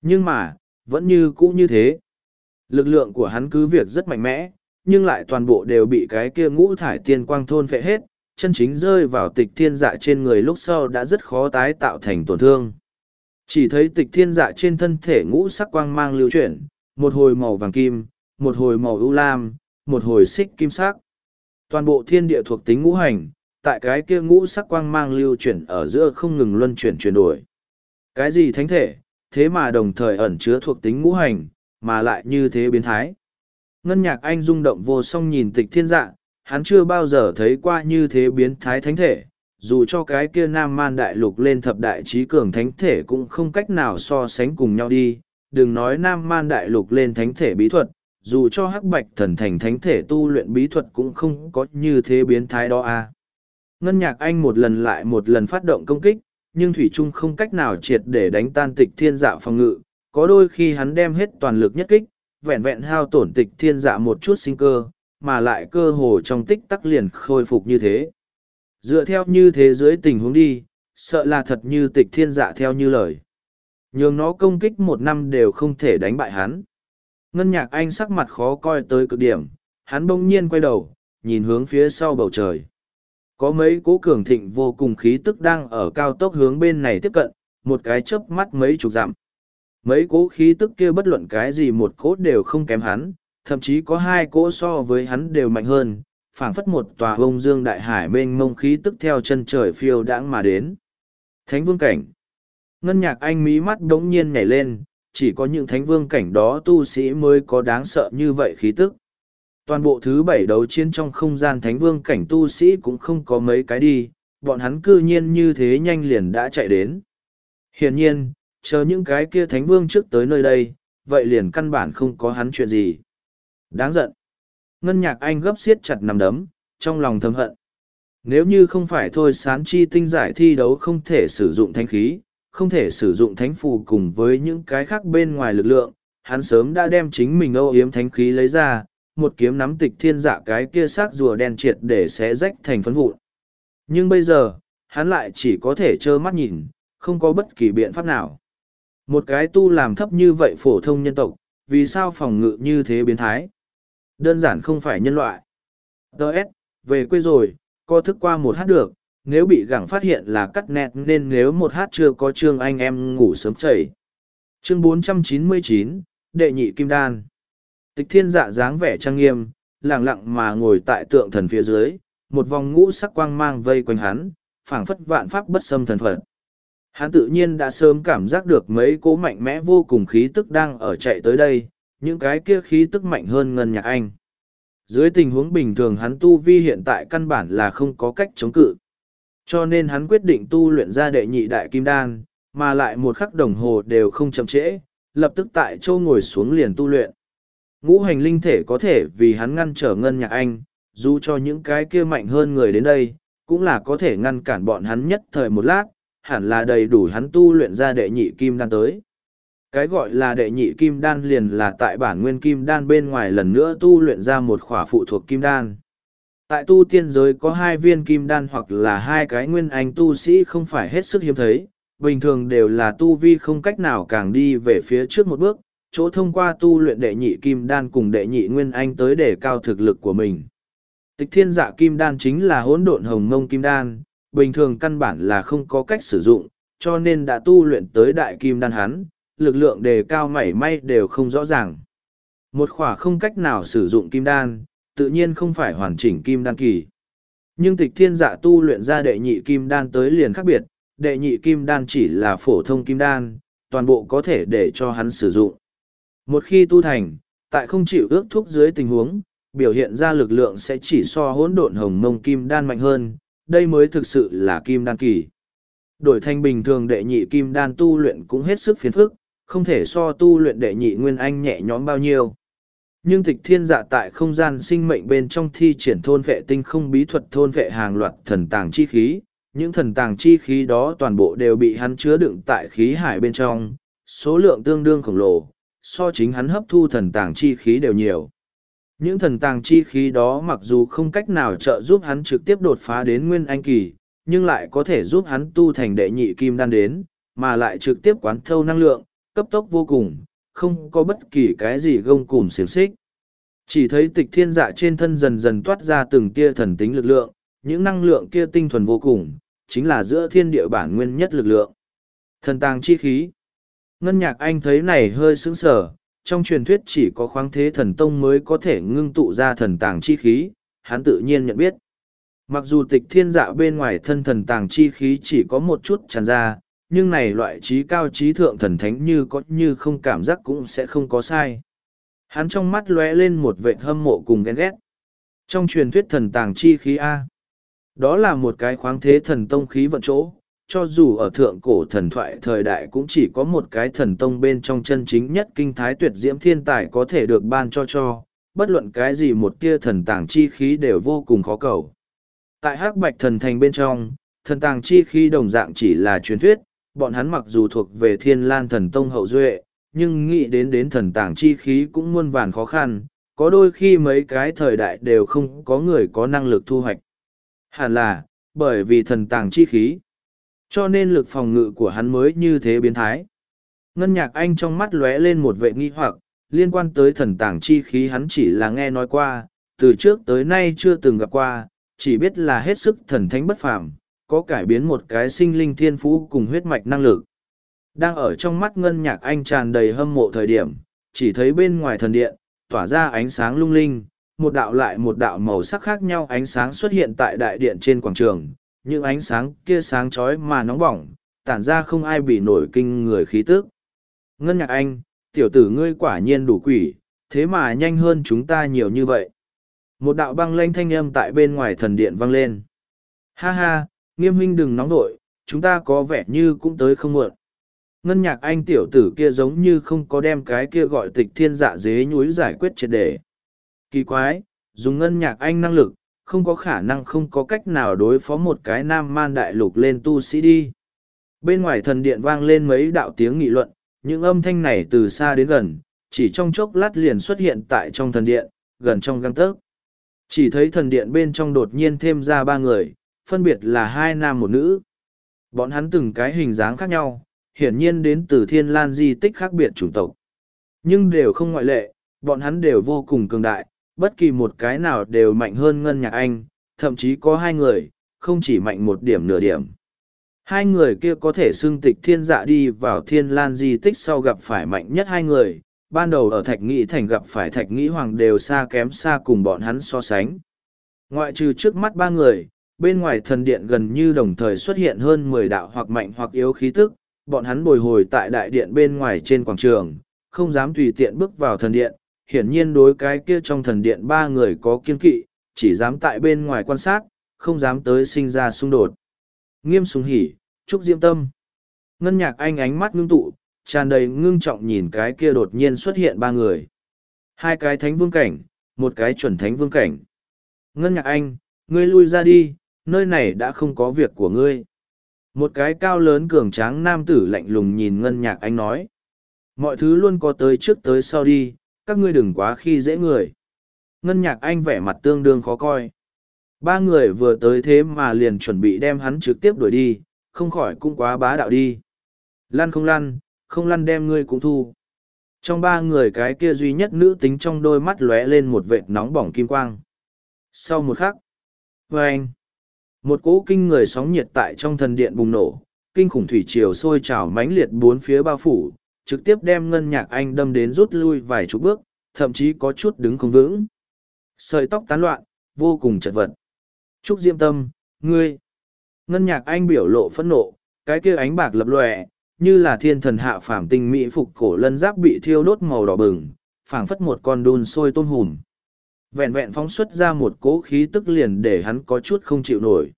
Speaker 1: Nhưng mà, vẫn như cũ như thế. Lực lượng của hắn cứ việc rất mạnh mẽ, nhưng lại toàn bộ đều bị cái kia ngũ thải tiên quang thôn phệ hết, chân chính rơi vào tịch thiên dạ trên người lúc sau đã rất khó tái tạo thành tổn thương. Chỉ thấy tịch thiên dạ trên thân thể ngũ sắc quang mang lưu chuyển, một hồi màu vàng kim, một hồi màu ưu lam, một hồi xích kim sắc. Toàn bộ thiên địa thuộc tính ngũ hành, tại cái kia ngũ sắc quang mang lưu chuyển ở giữa không ngừng luân chuyển chuyển đổi. Cái gì thánh thể, thế mà đồng thời ẩn chứa thuộc tính ngũ hành, mà lại như thế biến thái. Ngân nhạc anh rung động vô song nhìn tịch thiên dạ, hắn chưa bao giờ thấy qua như thế biến thái thánh thể, dù cho cái kia nam man đại lục lên thập đại trí cường thánh thể cũng không cách nào so sánh cùng nhau đi, đừng nói nam man đại lục lên thánh thể bí thuật, dù cho hắc bạch thần thành thánh thể tu luyện bí thuật cũng không có như thế biến thái đó. À. Ngân nhạc anh một lần lại một lần phát động công kích, nhưng Thủy Trung không cách nào triệt để đánh tan tịch thiên dạ phòng ngự, có đôi khi hắn đem hết toàn lực nhất kích, vẹn vẹn hao tổn tịch thiên dạ một chút sinh cơ, mà lại cơ hồ trong tích tắc liền khôi phục như thế. Dựa theo như thế dưới tình huống đi, sợ là thật như tịch thiên dạ theo như lời. Nhưng nó công kích một năm đều không thể đánh bại hắn. Ngân nhạc anh sắc mặt khó coi tới cực điểm, hắn bỗng nhiên quay đầu, nhìn hướng phía sau bầu trời. Có mấy cố cường thịnh vô cùng khí tức đang ở cao tốc hướng bên này tiếp cận, một cái chớp mắt mấy chục dặm. Mấy cố khí tức kia bất luận cái gì một cốt đều không kém hắn, thậm chí có hai cỗ so với hắn đều mạnh hơn, phảng phất một tòa bông dương đại hải mênh mông khí tức theo chân trời phiêu đãng mà đến. Thánh vương cảnh. Ngân nhạc anh mí mắt đống nhiên nhảy lên, chỉ có những thánh vương cảnh đó tu sĩ mới có đáng sợ như vậy khí tức. Toàn bộ thứ bảy đấu chiến trong không gian thánh vương cảnh tu sĩ cũng không có mấy cái đi, bọn hắn cư nhiên như thế nhanh liền đã chạy đến. Hiển nhiên, chờ những cái kia thánh vương trước tới nơi đây, vậy liền căn bản không có hắn chuyện gì. Đáng giận. Ngân nhạc anh gấp xiết chặt nằm đấm, trong lòng thầm hận. Nếu như không phải thôi sán chi tinh giải thi đấu không thể sử dụng thánh khí, không thể sử dụng thánh phù cùng với những cái khác bên ngoài lực lượng, hắn sớm đã đem chính mình âu yếm thánh khí lấy ra, một kiếm nắm tịch thiên dạ cái kia xác rùa đen triệt để xé rách thành phấn vụn. Nhưng bây giờ, hắn lại chỉ có thể trơ mắt nhìn, không có bất kỳ biện pháp nào. Một cái tu làm thấp như vậy phổ thông nhân tộc, vì sao phòng ngự như thế biến thái? Đơn giản không phải nhân loại. Đợt, về quê rồi, co thức qua một hát được, nếu bị gẳng phát hiện là cắt nẹt nên nếu một hát chưa có chương anh em ngủ sớm chảy. Chương 499, Đệ nhị Kim Đan Tịch thiên dạ dáng vẻ trang nghiêm, lặng lặng mà ngồi tại tượng thần phía dưới, một vòng ngũ sắc quang mang vây quanh hắn, phảng phất vạn pháp bất xâm thần phật. Hắn tự nhiên đã sớm cảm giác được mấy cố mạnh mẽ vô cùng khí tức đang ở chạy tới đây, những cái kia khí tức mạnh hơn ngân nhạc anh. Dưới tình huống bình thường hắn tu vi hiện tại căn bản là không có cách chống cự. Cho nên hắn quyết định tu luyện ra đệ nhị đại kim đan, mà lại một khắc đồng hồ đều không chậm trễ, lập tức tại châu ngồi xuống liền tu luyện. Ngũ hành linh thể có thể vì hắn ngăn trở ngân nhạc anh, dù cho những cái kia mạnh hơn người đến đây, cũng là có thể ngăn cản bọn hắn nhất thời một lát, hẳn là đầy đủ hắn tu luyện ra đệ nhị kim đan tới. Cái gọi là đệ nhị kim đan liền là tại bản nguyên kim đan bên ngoài lần nữa tu luyện ra một khỏa phụ thuộc kim đan. Tại tu tiên giới có hai viên kim đan hoặc là hai cái nguyên anh tu sĩ không phải hết sức hiếm thấy, bình thường đều là tu vi không cách nào càng đi về phía trước một bước, chỗ thông qua tu luyện đệ nhị kim đan cùng đệ nhị nguyên anh tới để cao thực lực của mình. Tịch thiên dạ kim đan chính là hỗn độn hồng mông kim đan, bình thường căn bản là không có cách sử dụng, cho nên đã tu luyện tới đại kim đan hắn, lực lượng đề cao mảy may đều không rõ ràng. Một khỏa không cách nào sử dụng kim đan, tự nhiên không phải hoàn chỉnh kim đan kỳ. Nhưng tịch thiên dạ tu luyện ra đệ nhị kim đan tới liền khác biệt, đệ nhị kim đan chỉ là phổ thông kim đan, toàn bộ có thể để cho hắn sử dụng. Một khi tu thành, tại không chịu ước thúc dưới tình huống, biểu hiện ra lực lượng sẽ chỉ so hỗn độn hồng mông kim đan mạnh hơn, đây mới thực sự là kim đan kỳ. Đổi thành bình thường đệ nhị kim đan tu luyện cũng hết sức phiền phức, không thể so tu luyện đệ nhị nguyên anh nhẹ nhõm bao nhiêu. Nhưng tịch thiên dạ tại không gian sinh mệnh bên trong thi triển thôn vệ tinh không bí thuật thôn vệ hàng loạt thần tàng chi khí, những thần tàng chi khí đó toàn bộ đều bị hắn chứa đựng tại khí hải bên trong, số lượng tương đương khổng lồ, so chính hắn hấp thu thần tàng chi khí đều nhiều. Những thần tàng chi khí đó mặc dù không cách nào trợ giúp hắn trực tiếp đột phá đến nguyên anh kỳ, nhưng lại có thể giúp hắn tu thành đệ nhị kim đan đến, mà lại trực tiếp quán thâu năng lượng, cấp tốc vô cùng, không có bất kỳ cái gì gông cùm xiềng xích. Chỉ thấy tịch thiên dạ trên thân dần dần toát ra từng tia thần tính lực lượng, những năng lượng kia tinh thuần vô cùng, chính là giữa thiên địa bản nguyên nhất lực lượng. Thần tàng chi khí. Ngân nhạc anh thấy này hơi sững sờ, trong truyền thuyết chỉ có khoáng thế thần tông mới có thể ngưng tụ ra thần tàng chi khí, hắn tự nhiên nhận biết. Mặc dù tịch thiên dạ bên ngoài thân thần tàng chi khí chỉ có một chút tràn ra, nhưng này loại trí cao trí thượng thần thánh như có như không cảm giác cũng sẽ không có sai. Hắn trong mắt lóe lên một vệ hâm mộ cùng ghen ghét. Trong truyền thuyết thần tàng chi khí A, đó là một cái khoáng thế thần tông khí vận chỗ, cho dù ở thượng cổ thần thoại thời đại cũng chỉ có một cái thần tông bên trong chân chính nhất kinh thái tuyệt diễm thiên tài có thể được ban cho cho, bất luận cái gì một tia thần tàng chi khí đều vô cùng khó cầu. Tại hắc bạch thần thành bên trong, thần tàng chi khí đồng dạng chỉ là truyền thuyết, bọn hắn mặc dù thuộc về thiên lan thần tông hậu duệ, nhưng nghĩ đến đến thần tàng chi khí cũng muôn vàn khó khăn, có đôi khi mấy cái thời đại đều không có người có năng lực thu hoạch. Hẳn là, bởi vì thần tàng chi khí, cho nên lực phòng ngự của hắn mới như thế biến thái. Ngân nhạc anh trong mắt lóe lên một vệ nghi hoặc, liên quan tới thần tàng chi khí hắn chỉ là nghe nói qua, từ trước tới nay chưa từng gặp qua, chỉ biết là hết sức thần thánh bất phàm, có cải biến một cái sinh linh thiên phú cùng huyết mạch năng lực. Đang ở trong mắt ngân nhạc anh tràn đầy hâm mộ thời điểm, chỉ thấy bên ngoài thần điện, tỏa ra ánh sáng lung linh, một đạo lại một đạo màu sắc khác nhau ánh sáng xuất hiện tại đại điện trên quảng trường. Những ánh sáng kia sáng chói mà nóng bỏng, tản ra không ai bị nổi kinh người khí tức. Ngân nhạc anh, tiểu tử ngươi quả nhiên đủ quỷ, thế mà nhanh hơn chúng ta nhiều như vậy. Một đạo băng lanh thanh âm tại bên ngoài thần điện vang lên. Ha ha, nghiêm huynh đừng nóng vội, chúng ta có vẻ như cũng tới không muộn. Ngân nhạc anh tiểu tử kia giống như không có đem cái kia gọi tịch thiên dạ dế nhúi giải quyết triệt đề. Kỳ quái, dùng ngân nhạc anh năng lực, không có khả năng không có cách nào đối phó một cái nam man đại lục lên tu sĩ đi. Bên ngoài thần điện vang lên mấy đạo tiếng nghị luận, những âm thanh này từ xa đến gần, chỉ trong chốc lát liền xuất hiện tại trong thần điện, gần trong găng tớc. Chỉ thấy thần điện bên trong đột nhiên thêm ra ba người, phân biệt là hai nam một nữ. Bọn hắn từng cái hình dáng khác nhau, hiển nhiên đến từ thiên lan di tích khác biệt chủng tộc. Nhưng đều không ngoại lệ, bọn hắn đều vô cùng cường đại, bất kỳ một cái nào đều mạnh hơn ngân nhạc anh, thậm chí có hai người, không chỉ mạnh một điểm nửa điểm. Hai người kia có thể xưng tịch thiên dạ đi vào thiên lan di tích sau gặp phải mạnh nhất hai người, ban đầu ở thạch nghĩ thành gặp phải thạch nghĩ hoàng đều xa kém xa cùng bọn hắn so sánh. Ngoại trừ trước mắt ba người, bên ngoài thần điện gần như đồng thời xuất hiện hơn mười đạo hoặc mạnh hoặc yếu khí tức, bọn hắn bồi hồi tại đại điện bên ngoài trên quảng trường, không dám tùy tiện bước vào thần điện, hiển nhiên đối cái kia trong thần điện ba người có kiên kỵ, chỉ dám tại bên ngoài quan sát, không dám tới sinh ra xung đột. Nghiêm sùng hỉ, trúc diễm tâm. Ngân nhạc anh ánh mắt ngưng tụ, tràn đầy ngưng trọng nhìn cái kia đột nhiên xuất hiện ba người. Hai cái thánh vương cảnh, một cái chuẩn thánh vương cảnh. Ngân nhạc anh, ngươi lui ra đi, nơi này đã không có việc của ngươi. Một cái cao lớn cường tráng nam tử lạnh lùng nhìn ngân nhạc anh nói. Mọi thứ luôn có tới trước tới sau đi, các ngươi đừng quá khi dễ người. Ngân nhạc anh vẻ mặt tương đương khó coi. Ba người vừa tới thế mà liền chuẩn bị đem hắn trực tiếp đuổi đi, không khỏi cũng quá bá đạo đi. Lăn không lăn, không lăn đem ngươi cũng thu. Trong ba người cái kia duy nhất nữ tính trong đôi mắt lóe lên một vệt nóng bỏng kim quang. Sau một khắc, vâng, một cỗ kinh người sóng nhiệt tại trong thần điện bùng nổ, kinh khủng thủy triều sôi trào mãnh liệt bốn phía bao phủ, trực tiếp đem ngân nhạc anh đâm đến rút lui vài chục bước, thậm chí có chút đứng không vững. Sợi tóc tán loạn, vô cùng chật vật. Trúc Diêm Tâm, ngươi. Ngân nhạc anh biểu lộ phẫn nộ, cái kia ánh bạc lập lòe, như là thiên thần hạ phàm tinh mỹ phục cổ lân giáp bị thiêu đốt màu đỏ bừng, phảng phất một con đun sôi tôm hùm. Vẹn vẹn phóng xuất ra một cỗ khí tức liền để hắn có chút không chịu nổi.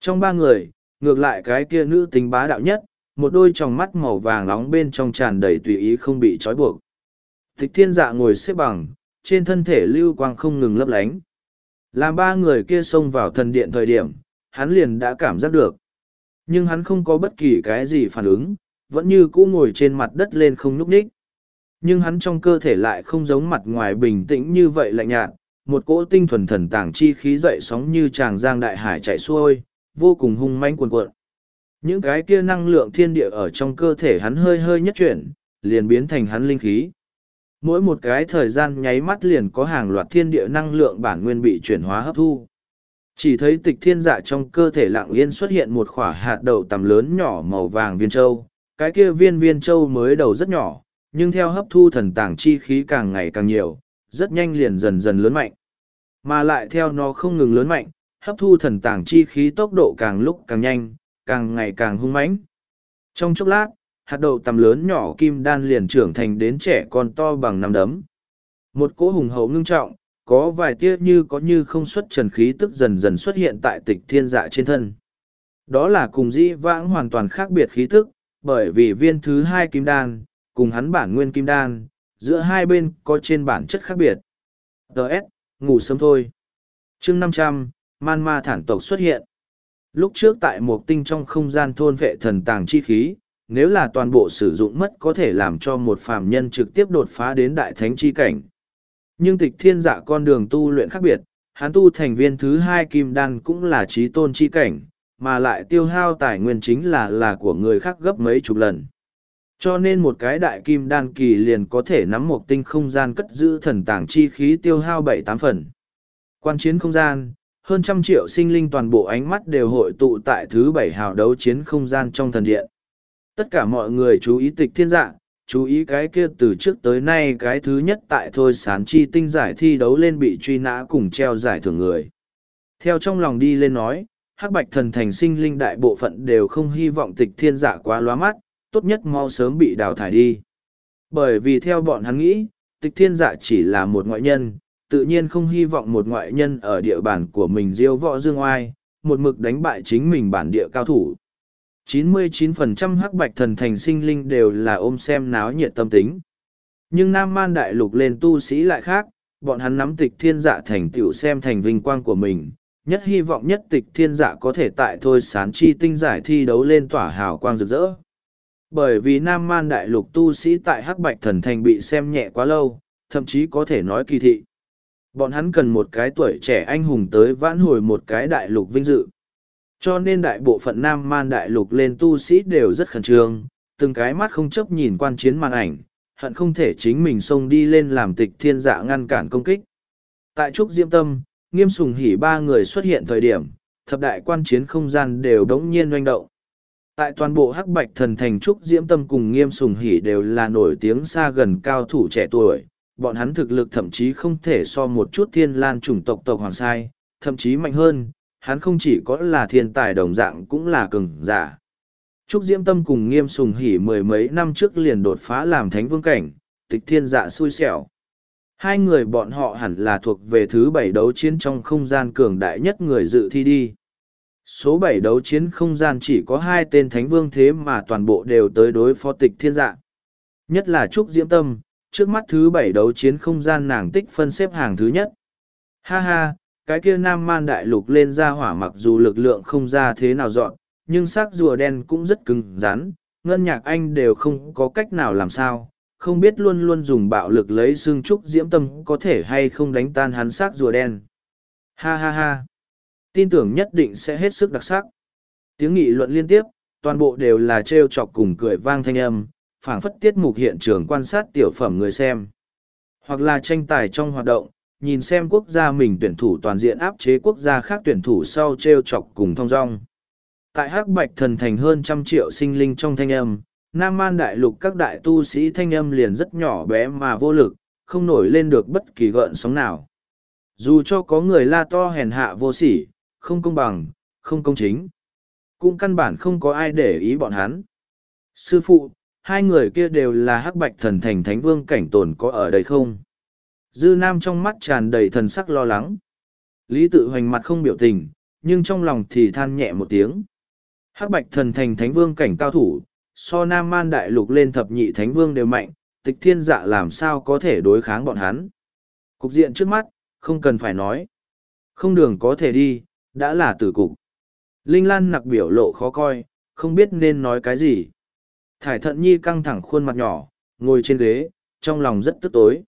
Speaker 1: Trong ba người, ngược lại cái kia nữ tính bá đạo nhất, một đôi tròng mắt màu vàng nóng bên trong tràn đầy tùy ý không bị trói buộc. Tịch thiên dạ ngồi xếp bằng, trên thân thể lưu quang không ngừng lấp lánh. Làm ba người kia xông vào thần điện thời điểm, hắn liền đã cảm giác được. Nhưng hắn không có bất kỳ cái gì phản ứng, vẫn như cũ ngồi trên mặt đất lên không nhúc đích. Nhưng hắn trong cơ thể lại không giống mặt ngoài bình tĩnh như vậy lạnh nhạt, một cỗ tinh thuần thần tàng chi khí dậy sóng như tràng giang đại hải chạy xuôi, vô cùng hung manh cuồn cuộn. Những cái kia năng lượng thiên địa ở trong cơ thể hắn hơi hơi nhất chuyển, liền biến thành hắn linh khí. Mỗi một cái thời gian nháy mắt liền có hàng loạt thiên địa năng lượng bản nguyên bị chuyển hóa hấp thu. Chỉ thấy tịch thiên dạ trong cơ thể lặng yên xuất hiện một khỏa hạt đậu tầm lớn nhỏ màu vàng viên châu. Cái kia viên viên châu mới đầu rất nhỏ, nhưng theo hấp thu thần tàng chi khí càng ngày càng nhiều, rất nhanh liền dần dần lớn mạnh. Mà lại theo nó không ngừng lớn mạnh, hấp thu thần tàng chi khí tốc độ càng lúc càng nhanh, càng ngày càng hung mãnh. Trong chốc lát, hạt đậu tầm lớn nhỏ kim đan liền trưởng thành đến trẻ con to bằng năm đấm. Một cỗ hùng hậu ngưng trọng, có vài tia như có như không xuất trần khí tức dần dần xuất hiện tại tịch thiên dạ trên thân. Đó là cùng dĩ vãng hoàn toàn khác biệt khí tức, bởi vì viên thứ hai kim đan, cùng hắn bản nguyên kim đan, giữa hai bên có trên bản chất khác biệt. Đợt, ngủ sớm thôi. chương năm trăm man ma thản tộc xuất hiện. Lúc trước tại một tinh trong không gian thôn vệ thần tàng chi khí, nếu là toàn bộ sử dụng mất có thể làm cho một phàm nhân trực tiếp đột phá đến đại thánh chi cảnh. Nhưng tịch thiên dạ con đường tu luyện khác biệt, hắn tu thành viên thứ hai kim đan cũng là trí tôn chi cảnh, mà lại tiêu hao tài nguyên chính là là của người khác gấp mấy chục lần. Cho nên một cái đại kim đan kỳ liền có thể nắm một tinh không gian cất giữ thần tàng chi khí tiêu hao bảy tám phần. Quan chiến không gian, hơn trăm triệu sinh linh toàn bộ ánh mắt đều hội tụ tại thứ bảy hào đấu chiến không gian trong thần điện. Tất cả mọi người chú ý tịch thiên dạ, chú ý cái kia từ trước tới nay cái thứ nhất tại thôi sán chi tinh giải thi đấu lên bị truy nã cùng treo giải thưởng người. Theo trong lòng đi lên nói, hắc bạch thần thành sinh linh đại bộ phận đều không hy vọng tịch thiên dạ quá lóa mắt, tốt nhất mau sớm bị đào thải đi. Bởi vì theo bọn hắn nghĩ, tịch thiên dạ chỉ là một ngoại nhân, tự nhiên không hy vọng một ngoại nhân ở địa bàn của mình diêu võ dương oai, một mực đánh bại chính mình bản địa cao thủ. 99% hắc bạch thần thành sinh linh đều là ôm xem náo nhiệt tâm tính. Nhưng Nam Man Đại Lục lên tu sĩ lại khác, bọn hắn nắm tịch thiên dạ thành tựu xem thành vinh quang của mình, nhất hy vọng nhất tịch thiên dạ có thể tại thôi sán chi tinh giải thi đấu lên tỏa hào quang rực rỡ. Bởi vì Nam Man Đại Lục tu sĩ tại hắc bạch thần thành bị xem nhẹ quá lâu, thậm chí có thể nói kỳ thị. Bọn hắn cần một cái tuổi trẻ anh hùng tới vãn hồi một cái đại lục vinh dự. Cho nên đại bộ phận Nam Man đại lục lên tu sĩ đều rất khẩn trương, từng cái mắt không chấp nhìn quan chiến màn ảnh, hận không thể chính mình xông đi lên làm tịch thiên dạ ngăn cản công kích. Tại Trúc Diễm Tâm, Nghiêm Sùng Hỉ ba người xuất hiện thời điểm, thập đại quan chiến không gian đều đống nhiên doanh động. Tại toàn bộ hắc bạch thần thành Trúc Diễm Tâm cùng Nghiêm Sùng Hỉ đều là nổi tiếng xa gần cao thủ trẻ tuổi, bọn hắn thực lực thậm chí không thể so một chút thiên lan chủng tộc tộc hoàng sai, thậm chí mạnh hơn, hắn không chỉ có là thiên tài đồng dạng cũng là cường giả. Trúc Diễm Tâm cùng nghiêm sùng hỉ mười mấy năm trước liền đột phá làm thánh vương cảnh, tịch thiên dạ xui xẻo. Hai người bọn họ hẳn là thuộc về thứ bảy đấu chiến trong không gian cường đại nhất người dự thi đi. Số bảy đấu chiến không gian chỉ có hai tên thánh vương thế mà toàn bộ đều tới đối phó tịch thiên dạ. Nhất là Trúc Diễm Tâm, trước mắt thứ bảy đấu chiến không gian nàng tích phân xếp hàng thứ nhất. Ha ha, cái kia nam man đại lục lên ra hỏa mặc dù lực lượng không ra thế nào dọn, nhưng xác rùa đen cũng rất cứng rắn, ngân nhạc anh đều không có cách nào làm sao, không biết luôn luôn dùng bạo lực lấy xương trúc diễm tâm có thể hay không đánh tan hắn xác rùa đen. Ha ha ha, tin tưởng nhất định sẽ hết sức đặc sắc. Tiếng nghị luận liên tiếp, toàn bộ đều là trêu chọc cùng cười vang thanh âm, phảng phất tiết mục hiện trường quan sát tiểu phẩm người xem. Hoặc là tranh tài trong hoạt động, nhìn xem quốc gia mình tuyển thủ toàn diện áp chế quốc gia khác tuyển thủ sau t r e o chọc cùng thong dong tại hắc bạch thần thành hơn trăm triệu sinh linh trong thanh âm nam man đại lục các đại tu sĩ thanh âm liền rất nhỏ bé mà vô lực không nổi lên được bất kỳ gợn sóng nào. Dù cho có người la to hèn hạ vô sỉ, không công bằng, không công chính, cũng căn bản không có ai để ý bọn hắn. Sư phụ, hai người kia đều là hắc bạch thần thành thánh vương cảnh tồn có ở đây không? Dư Nam trong mắt tràn đầy thần sắc lo lắng. Lý tự hoành mặt không biểu tình, nhưng trong lòng thì than nhẹ một tiếng. Hắc bạch thần thành thánh vương cảnh cao thủ, so Nam Man đại lục lên thập nhị thánh vương đều mạnh, tịch thiên dạ làm sao có thể đối kháng bọn hắn. Cục diện trước mắt, không cần phải nói. Không đường có thể đi, đã là tử cục. Linh Lan nặc biểu lộ khó coi, không biết nên nói cái gì. Thải thận nhi căng thẳng khuôn mặt nhỏ, ngồi trên ghế, trong lòng rất tức tối.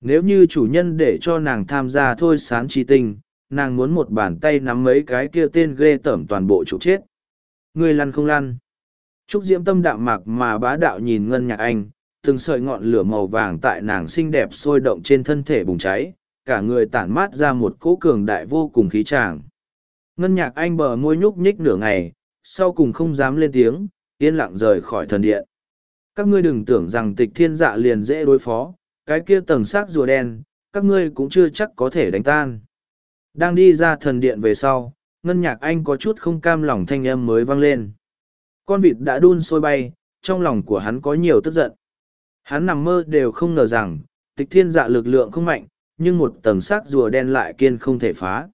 Speaker 1: Nếu như chủ nhân để cho nàng tham gia thôi sán chi tinh, nàng muốn một bàn tay nắm mấy cái kia tên ghê tởm toàn bộ chủ chết. Người lăn không lăn. Trúc diễm tâm đạm mạc mà bá đạo nhìn ngân nhạc anh, từng sợi ngọn lửa màu vàng tại nàng xinh đẹp sôi động trên thân thể bùng cháy, cả người tản mát ra một cỗ cường đại vô cùng khí tràng. Ngân nhạc anh bờ môi nhúc nhích nửa ngày, sau cùng không dám lên tiếng, yên lặng rời khỏi thần điện. Các ngươi đừng tưởng rằng tịch thiên dạ liền dễ đối phó, cái kia tầng xác rùa đen, các ngươi cũng chưa chắc có thể đánh tan. Đang đi ra thần điện về sau, ngân nhạc anh có chút không cam lòng thanh âm mới vang lên. Con vịt đã đun sôi bay, trong lòng của hắn có nhiều tức giận. Hắn nằm mơ đều không ngờ rằng, tịch thiên dạ lực lượng không mạnh, nhưng một tầng xác rùa đen lại kiên không thể phá.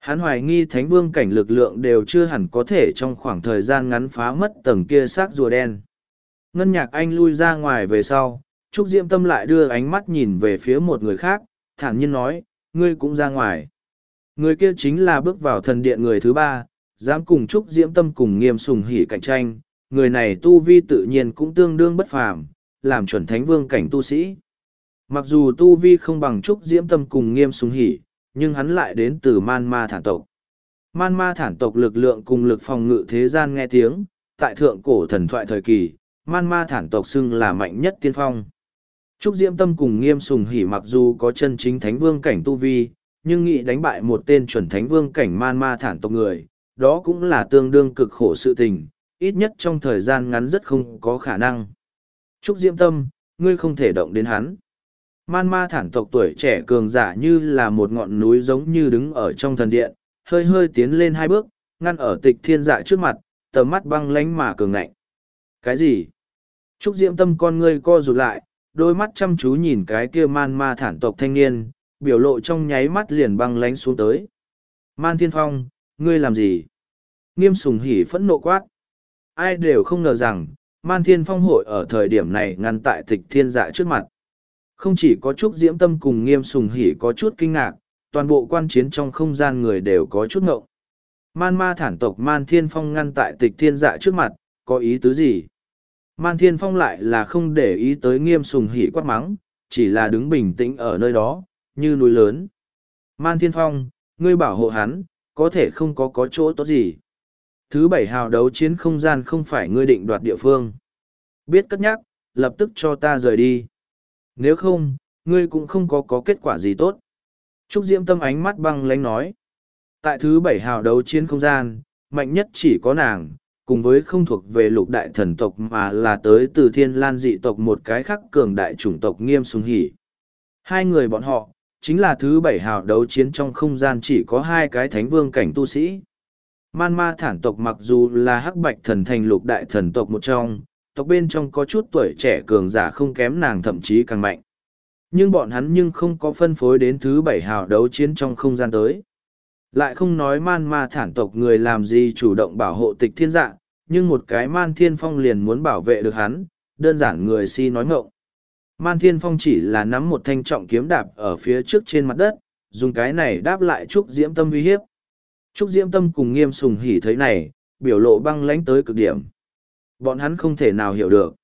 Speaker 1: Hắn hoài nghi thánh vương cảnh lực lượng đều chưa hẳn có thể trong khoảng thời gian ngắn phá mất tầng kia xác rùa đen. Ngân nhạc anh lui ra ngoài về sau, Trúc Diễm Tâm lại đưa ánh mắt nhìn về phía một người khác, thản nhiên nói, ngươi cũng ra ngoài. Người kia chính là bước vào thần điện người thứ ba, dám cùng Trúc Diễm Tâm cùng nghiêm sùng hỉ cạnh tranh, người này tu vi tự nhiên cũng tương đương bất phàm, làm chuẩn thánh vương cảnh tu sĩ. Mặc dù tu vi không bằng Trúc Diễm Tâm cùng nghiêm sùng hỉ, nhưng hắn lại đến từ man ma thản tộc. Man ma thản tộc lực lượng cùng lực phòng ngự thế gian nghe tiếng, tại thượng cổ thần thoại thời kỳ, man ma thản tộc xưng là mạnh nhất tiên phong. Trúc Diễm Tâm cùng nghiêm sùng hỉ mặc dù có chân chính thánh vương cảnh tu vi, nhưng nghĩ đánh bại một tên chuẩn thánh vương cảnh man ma thản tộc người, đó cũng là tương đương cực khổ sự tình, ít nhất trong thời gian ngắn rất không có khả năng. Trúc Diễm Tâm, ngươi không thể động đến hắn. Man ma thản tộc tuổi trẻ cường giả như là một ngọn núi giống như đứng ở trong thần điện, hơi hơi tiến lên hai bước, ngăn ở tịch thiên dạ trước mặt, tầm mắt băng lánh mà cường ngạnh. Cái gì? Trúc Diễm Tâm con ngươi co rụt lại, đôi mắt chăm chú nhìn cái kia man ma thản tộc thanh niên, biểu lộ trong nháy mắt liền băng lánh xuống tới. Man Thiên Phong, ngươi làm gì? Nghiêm sùng hỉ phẫn nộ quát. Ai đều không ngờ rằng, Man Thiên Phong hội ở thời điểm này ngăn tại tịch thiên dạ trước mặt. Không chỉ có chút diễm tâm cùng nghiêm sùng hỉ có chút kinh ngạc, toàn bộ quan chiến trong không gian người đều có chút ngộng. Man ma thản tộc Man Thiên Phong ngăn tại tịch thiên dạ trước mặt, có ý tứ gì? Man Thiên Phong lại là không để ý tới nghiêm sùng hỉ quát mắng, chỉ là đứng bình tĩnh ở nơi đó, như núi lớn. Man Thiên Phong, ngươi bảo hộ hắn, có thể không có có chỗ tốt gì. Thứ bảy hào đấu chiến không gian không phải ngươi định đoạt địa phương. Biết cất nhắc, lập tức cho ta rời đi. Nếu không, ngươi cũng không có có kết quả gì tốt. Trúc Diễm Tâm ánh mắt băng lánh nói. Tại thứ bảy hào đấu chiến không gian, mạnh nhất chỉ có nàng, cùng với không thuộc về lục đại thần tộc mà là tới từ thiên lan dị tộc một cái khác cường đại chủng tộc nghiêm sùng hỉ. Hai người bọn họ, chính là thứ bảy hào đấu chiến trong không gian chỉ có hai cái thánh vương cảnh tu sĩ. Man ma thản tộc mặc dù là hắc bạch thần thành lục đại thần tộc một trong, tộc bên trong có chút tuổi trẻ cường giả không kém nàng thậm chí càng mạnh. Nhưng bọn hắn nhưng không có phân phối đến thứ bảy hào đấu chiến trong không gian tới. Lại không nói man ma thản tộc người làm gì chủ động bảo hộ tịch thiên dạ, nhưng một cái man thiên phong liền muốn bảo vệ được hắn, đơn giản người si nói ngộng. Man thiên phong chỉ là nắm một thanh trọng kiếm đạp ở phía trước trên mặt đất, dùng cái này đáp lại Trúc Diễm Tâm uy hiếp. Trúc Diễm Tâm cùng nghiêm sùng hỉ thấy này, biểu lộ băng lãnh tới cực điểm. Bọn hắn không thể nào hiểu được.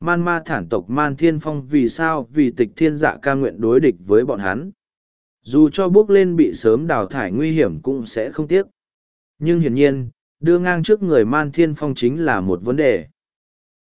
Speaker 1: Man ma thản tộc Man Thiên Phong vì sao vì tịch thiên dạ ca nguyện đối địch với bọn hắn. Dù cho bước lên bị sớm đào thải nguy hiểm cũng sẽ không tiếc. Nhưng hiển nhiên, đưa ngang trước người Man Thiên Phong chính là một vấn đề.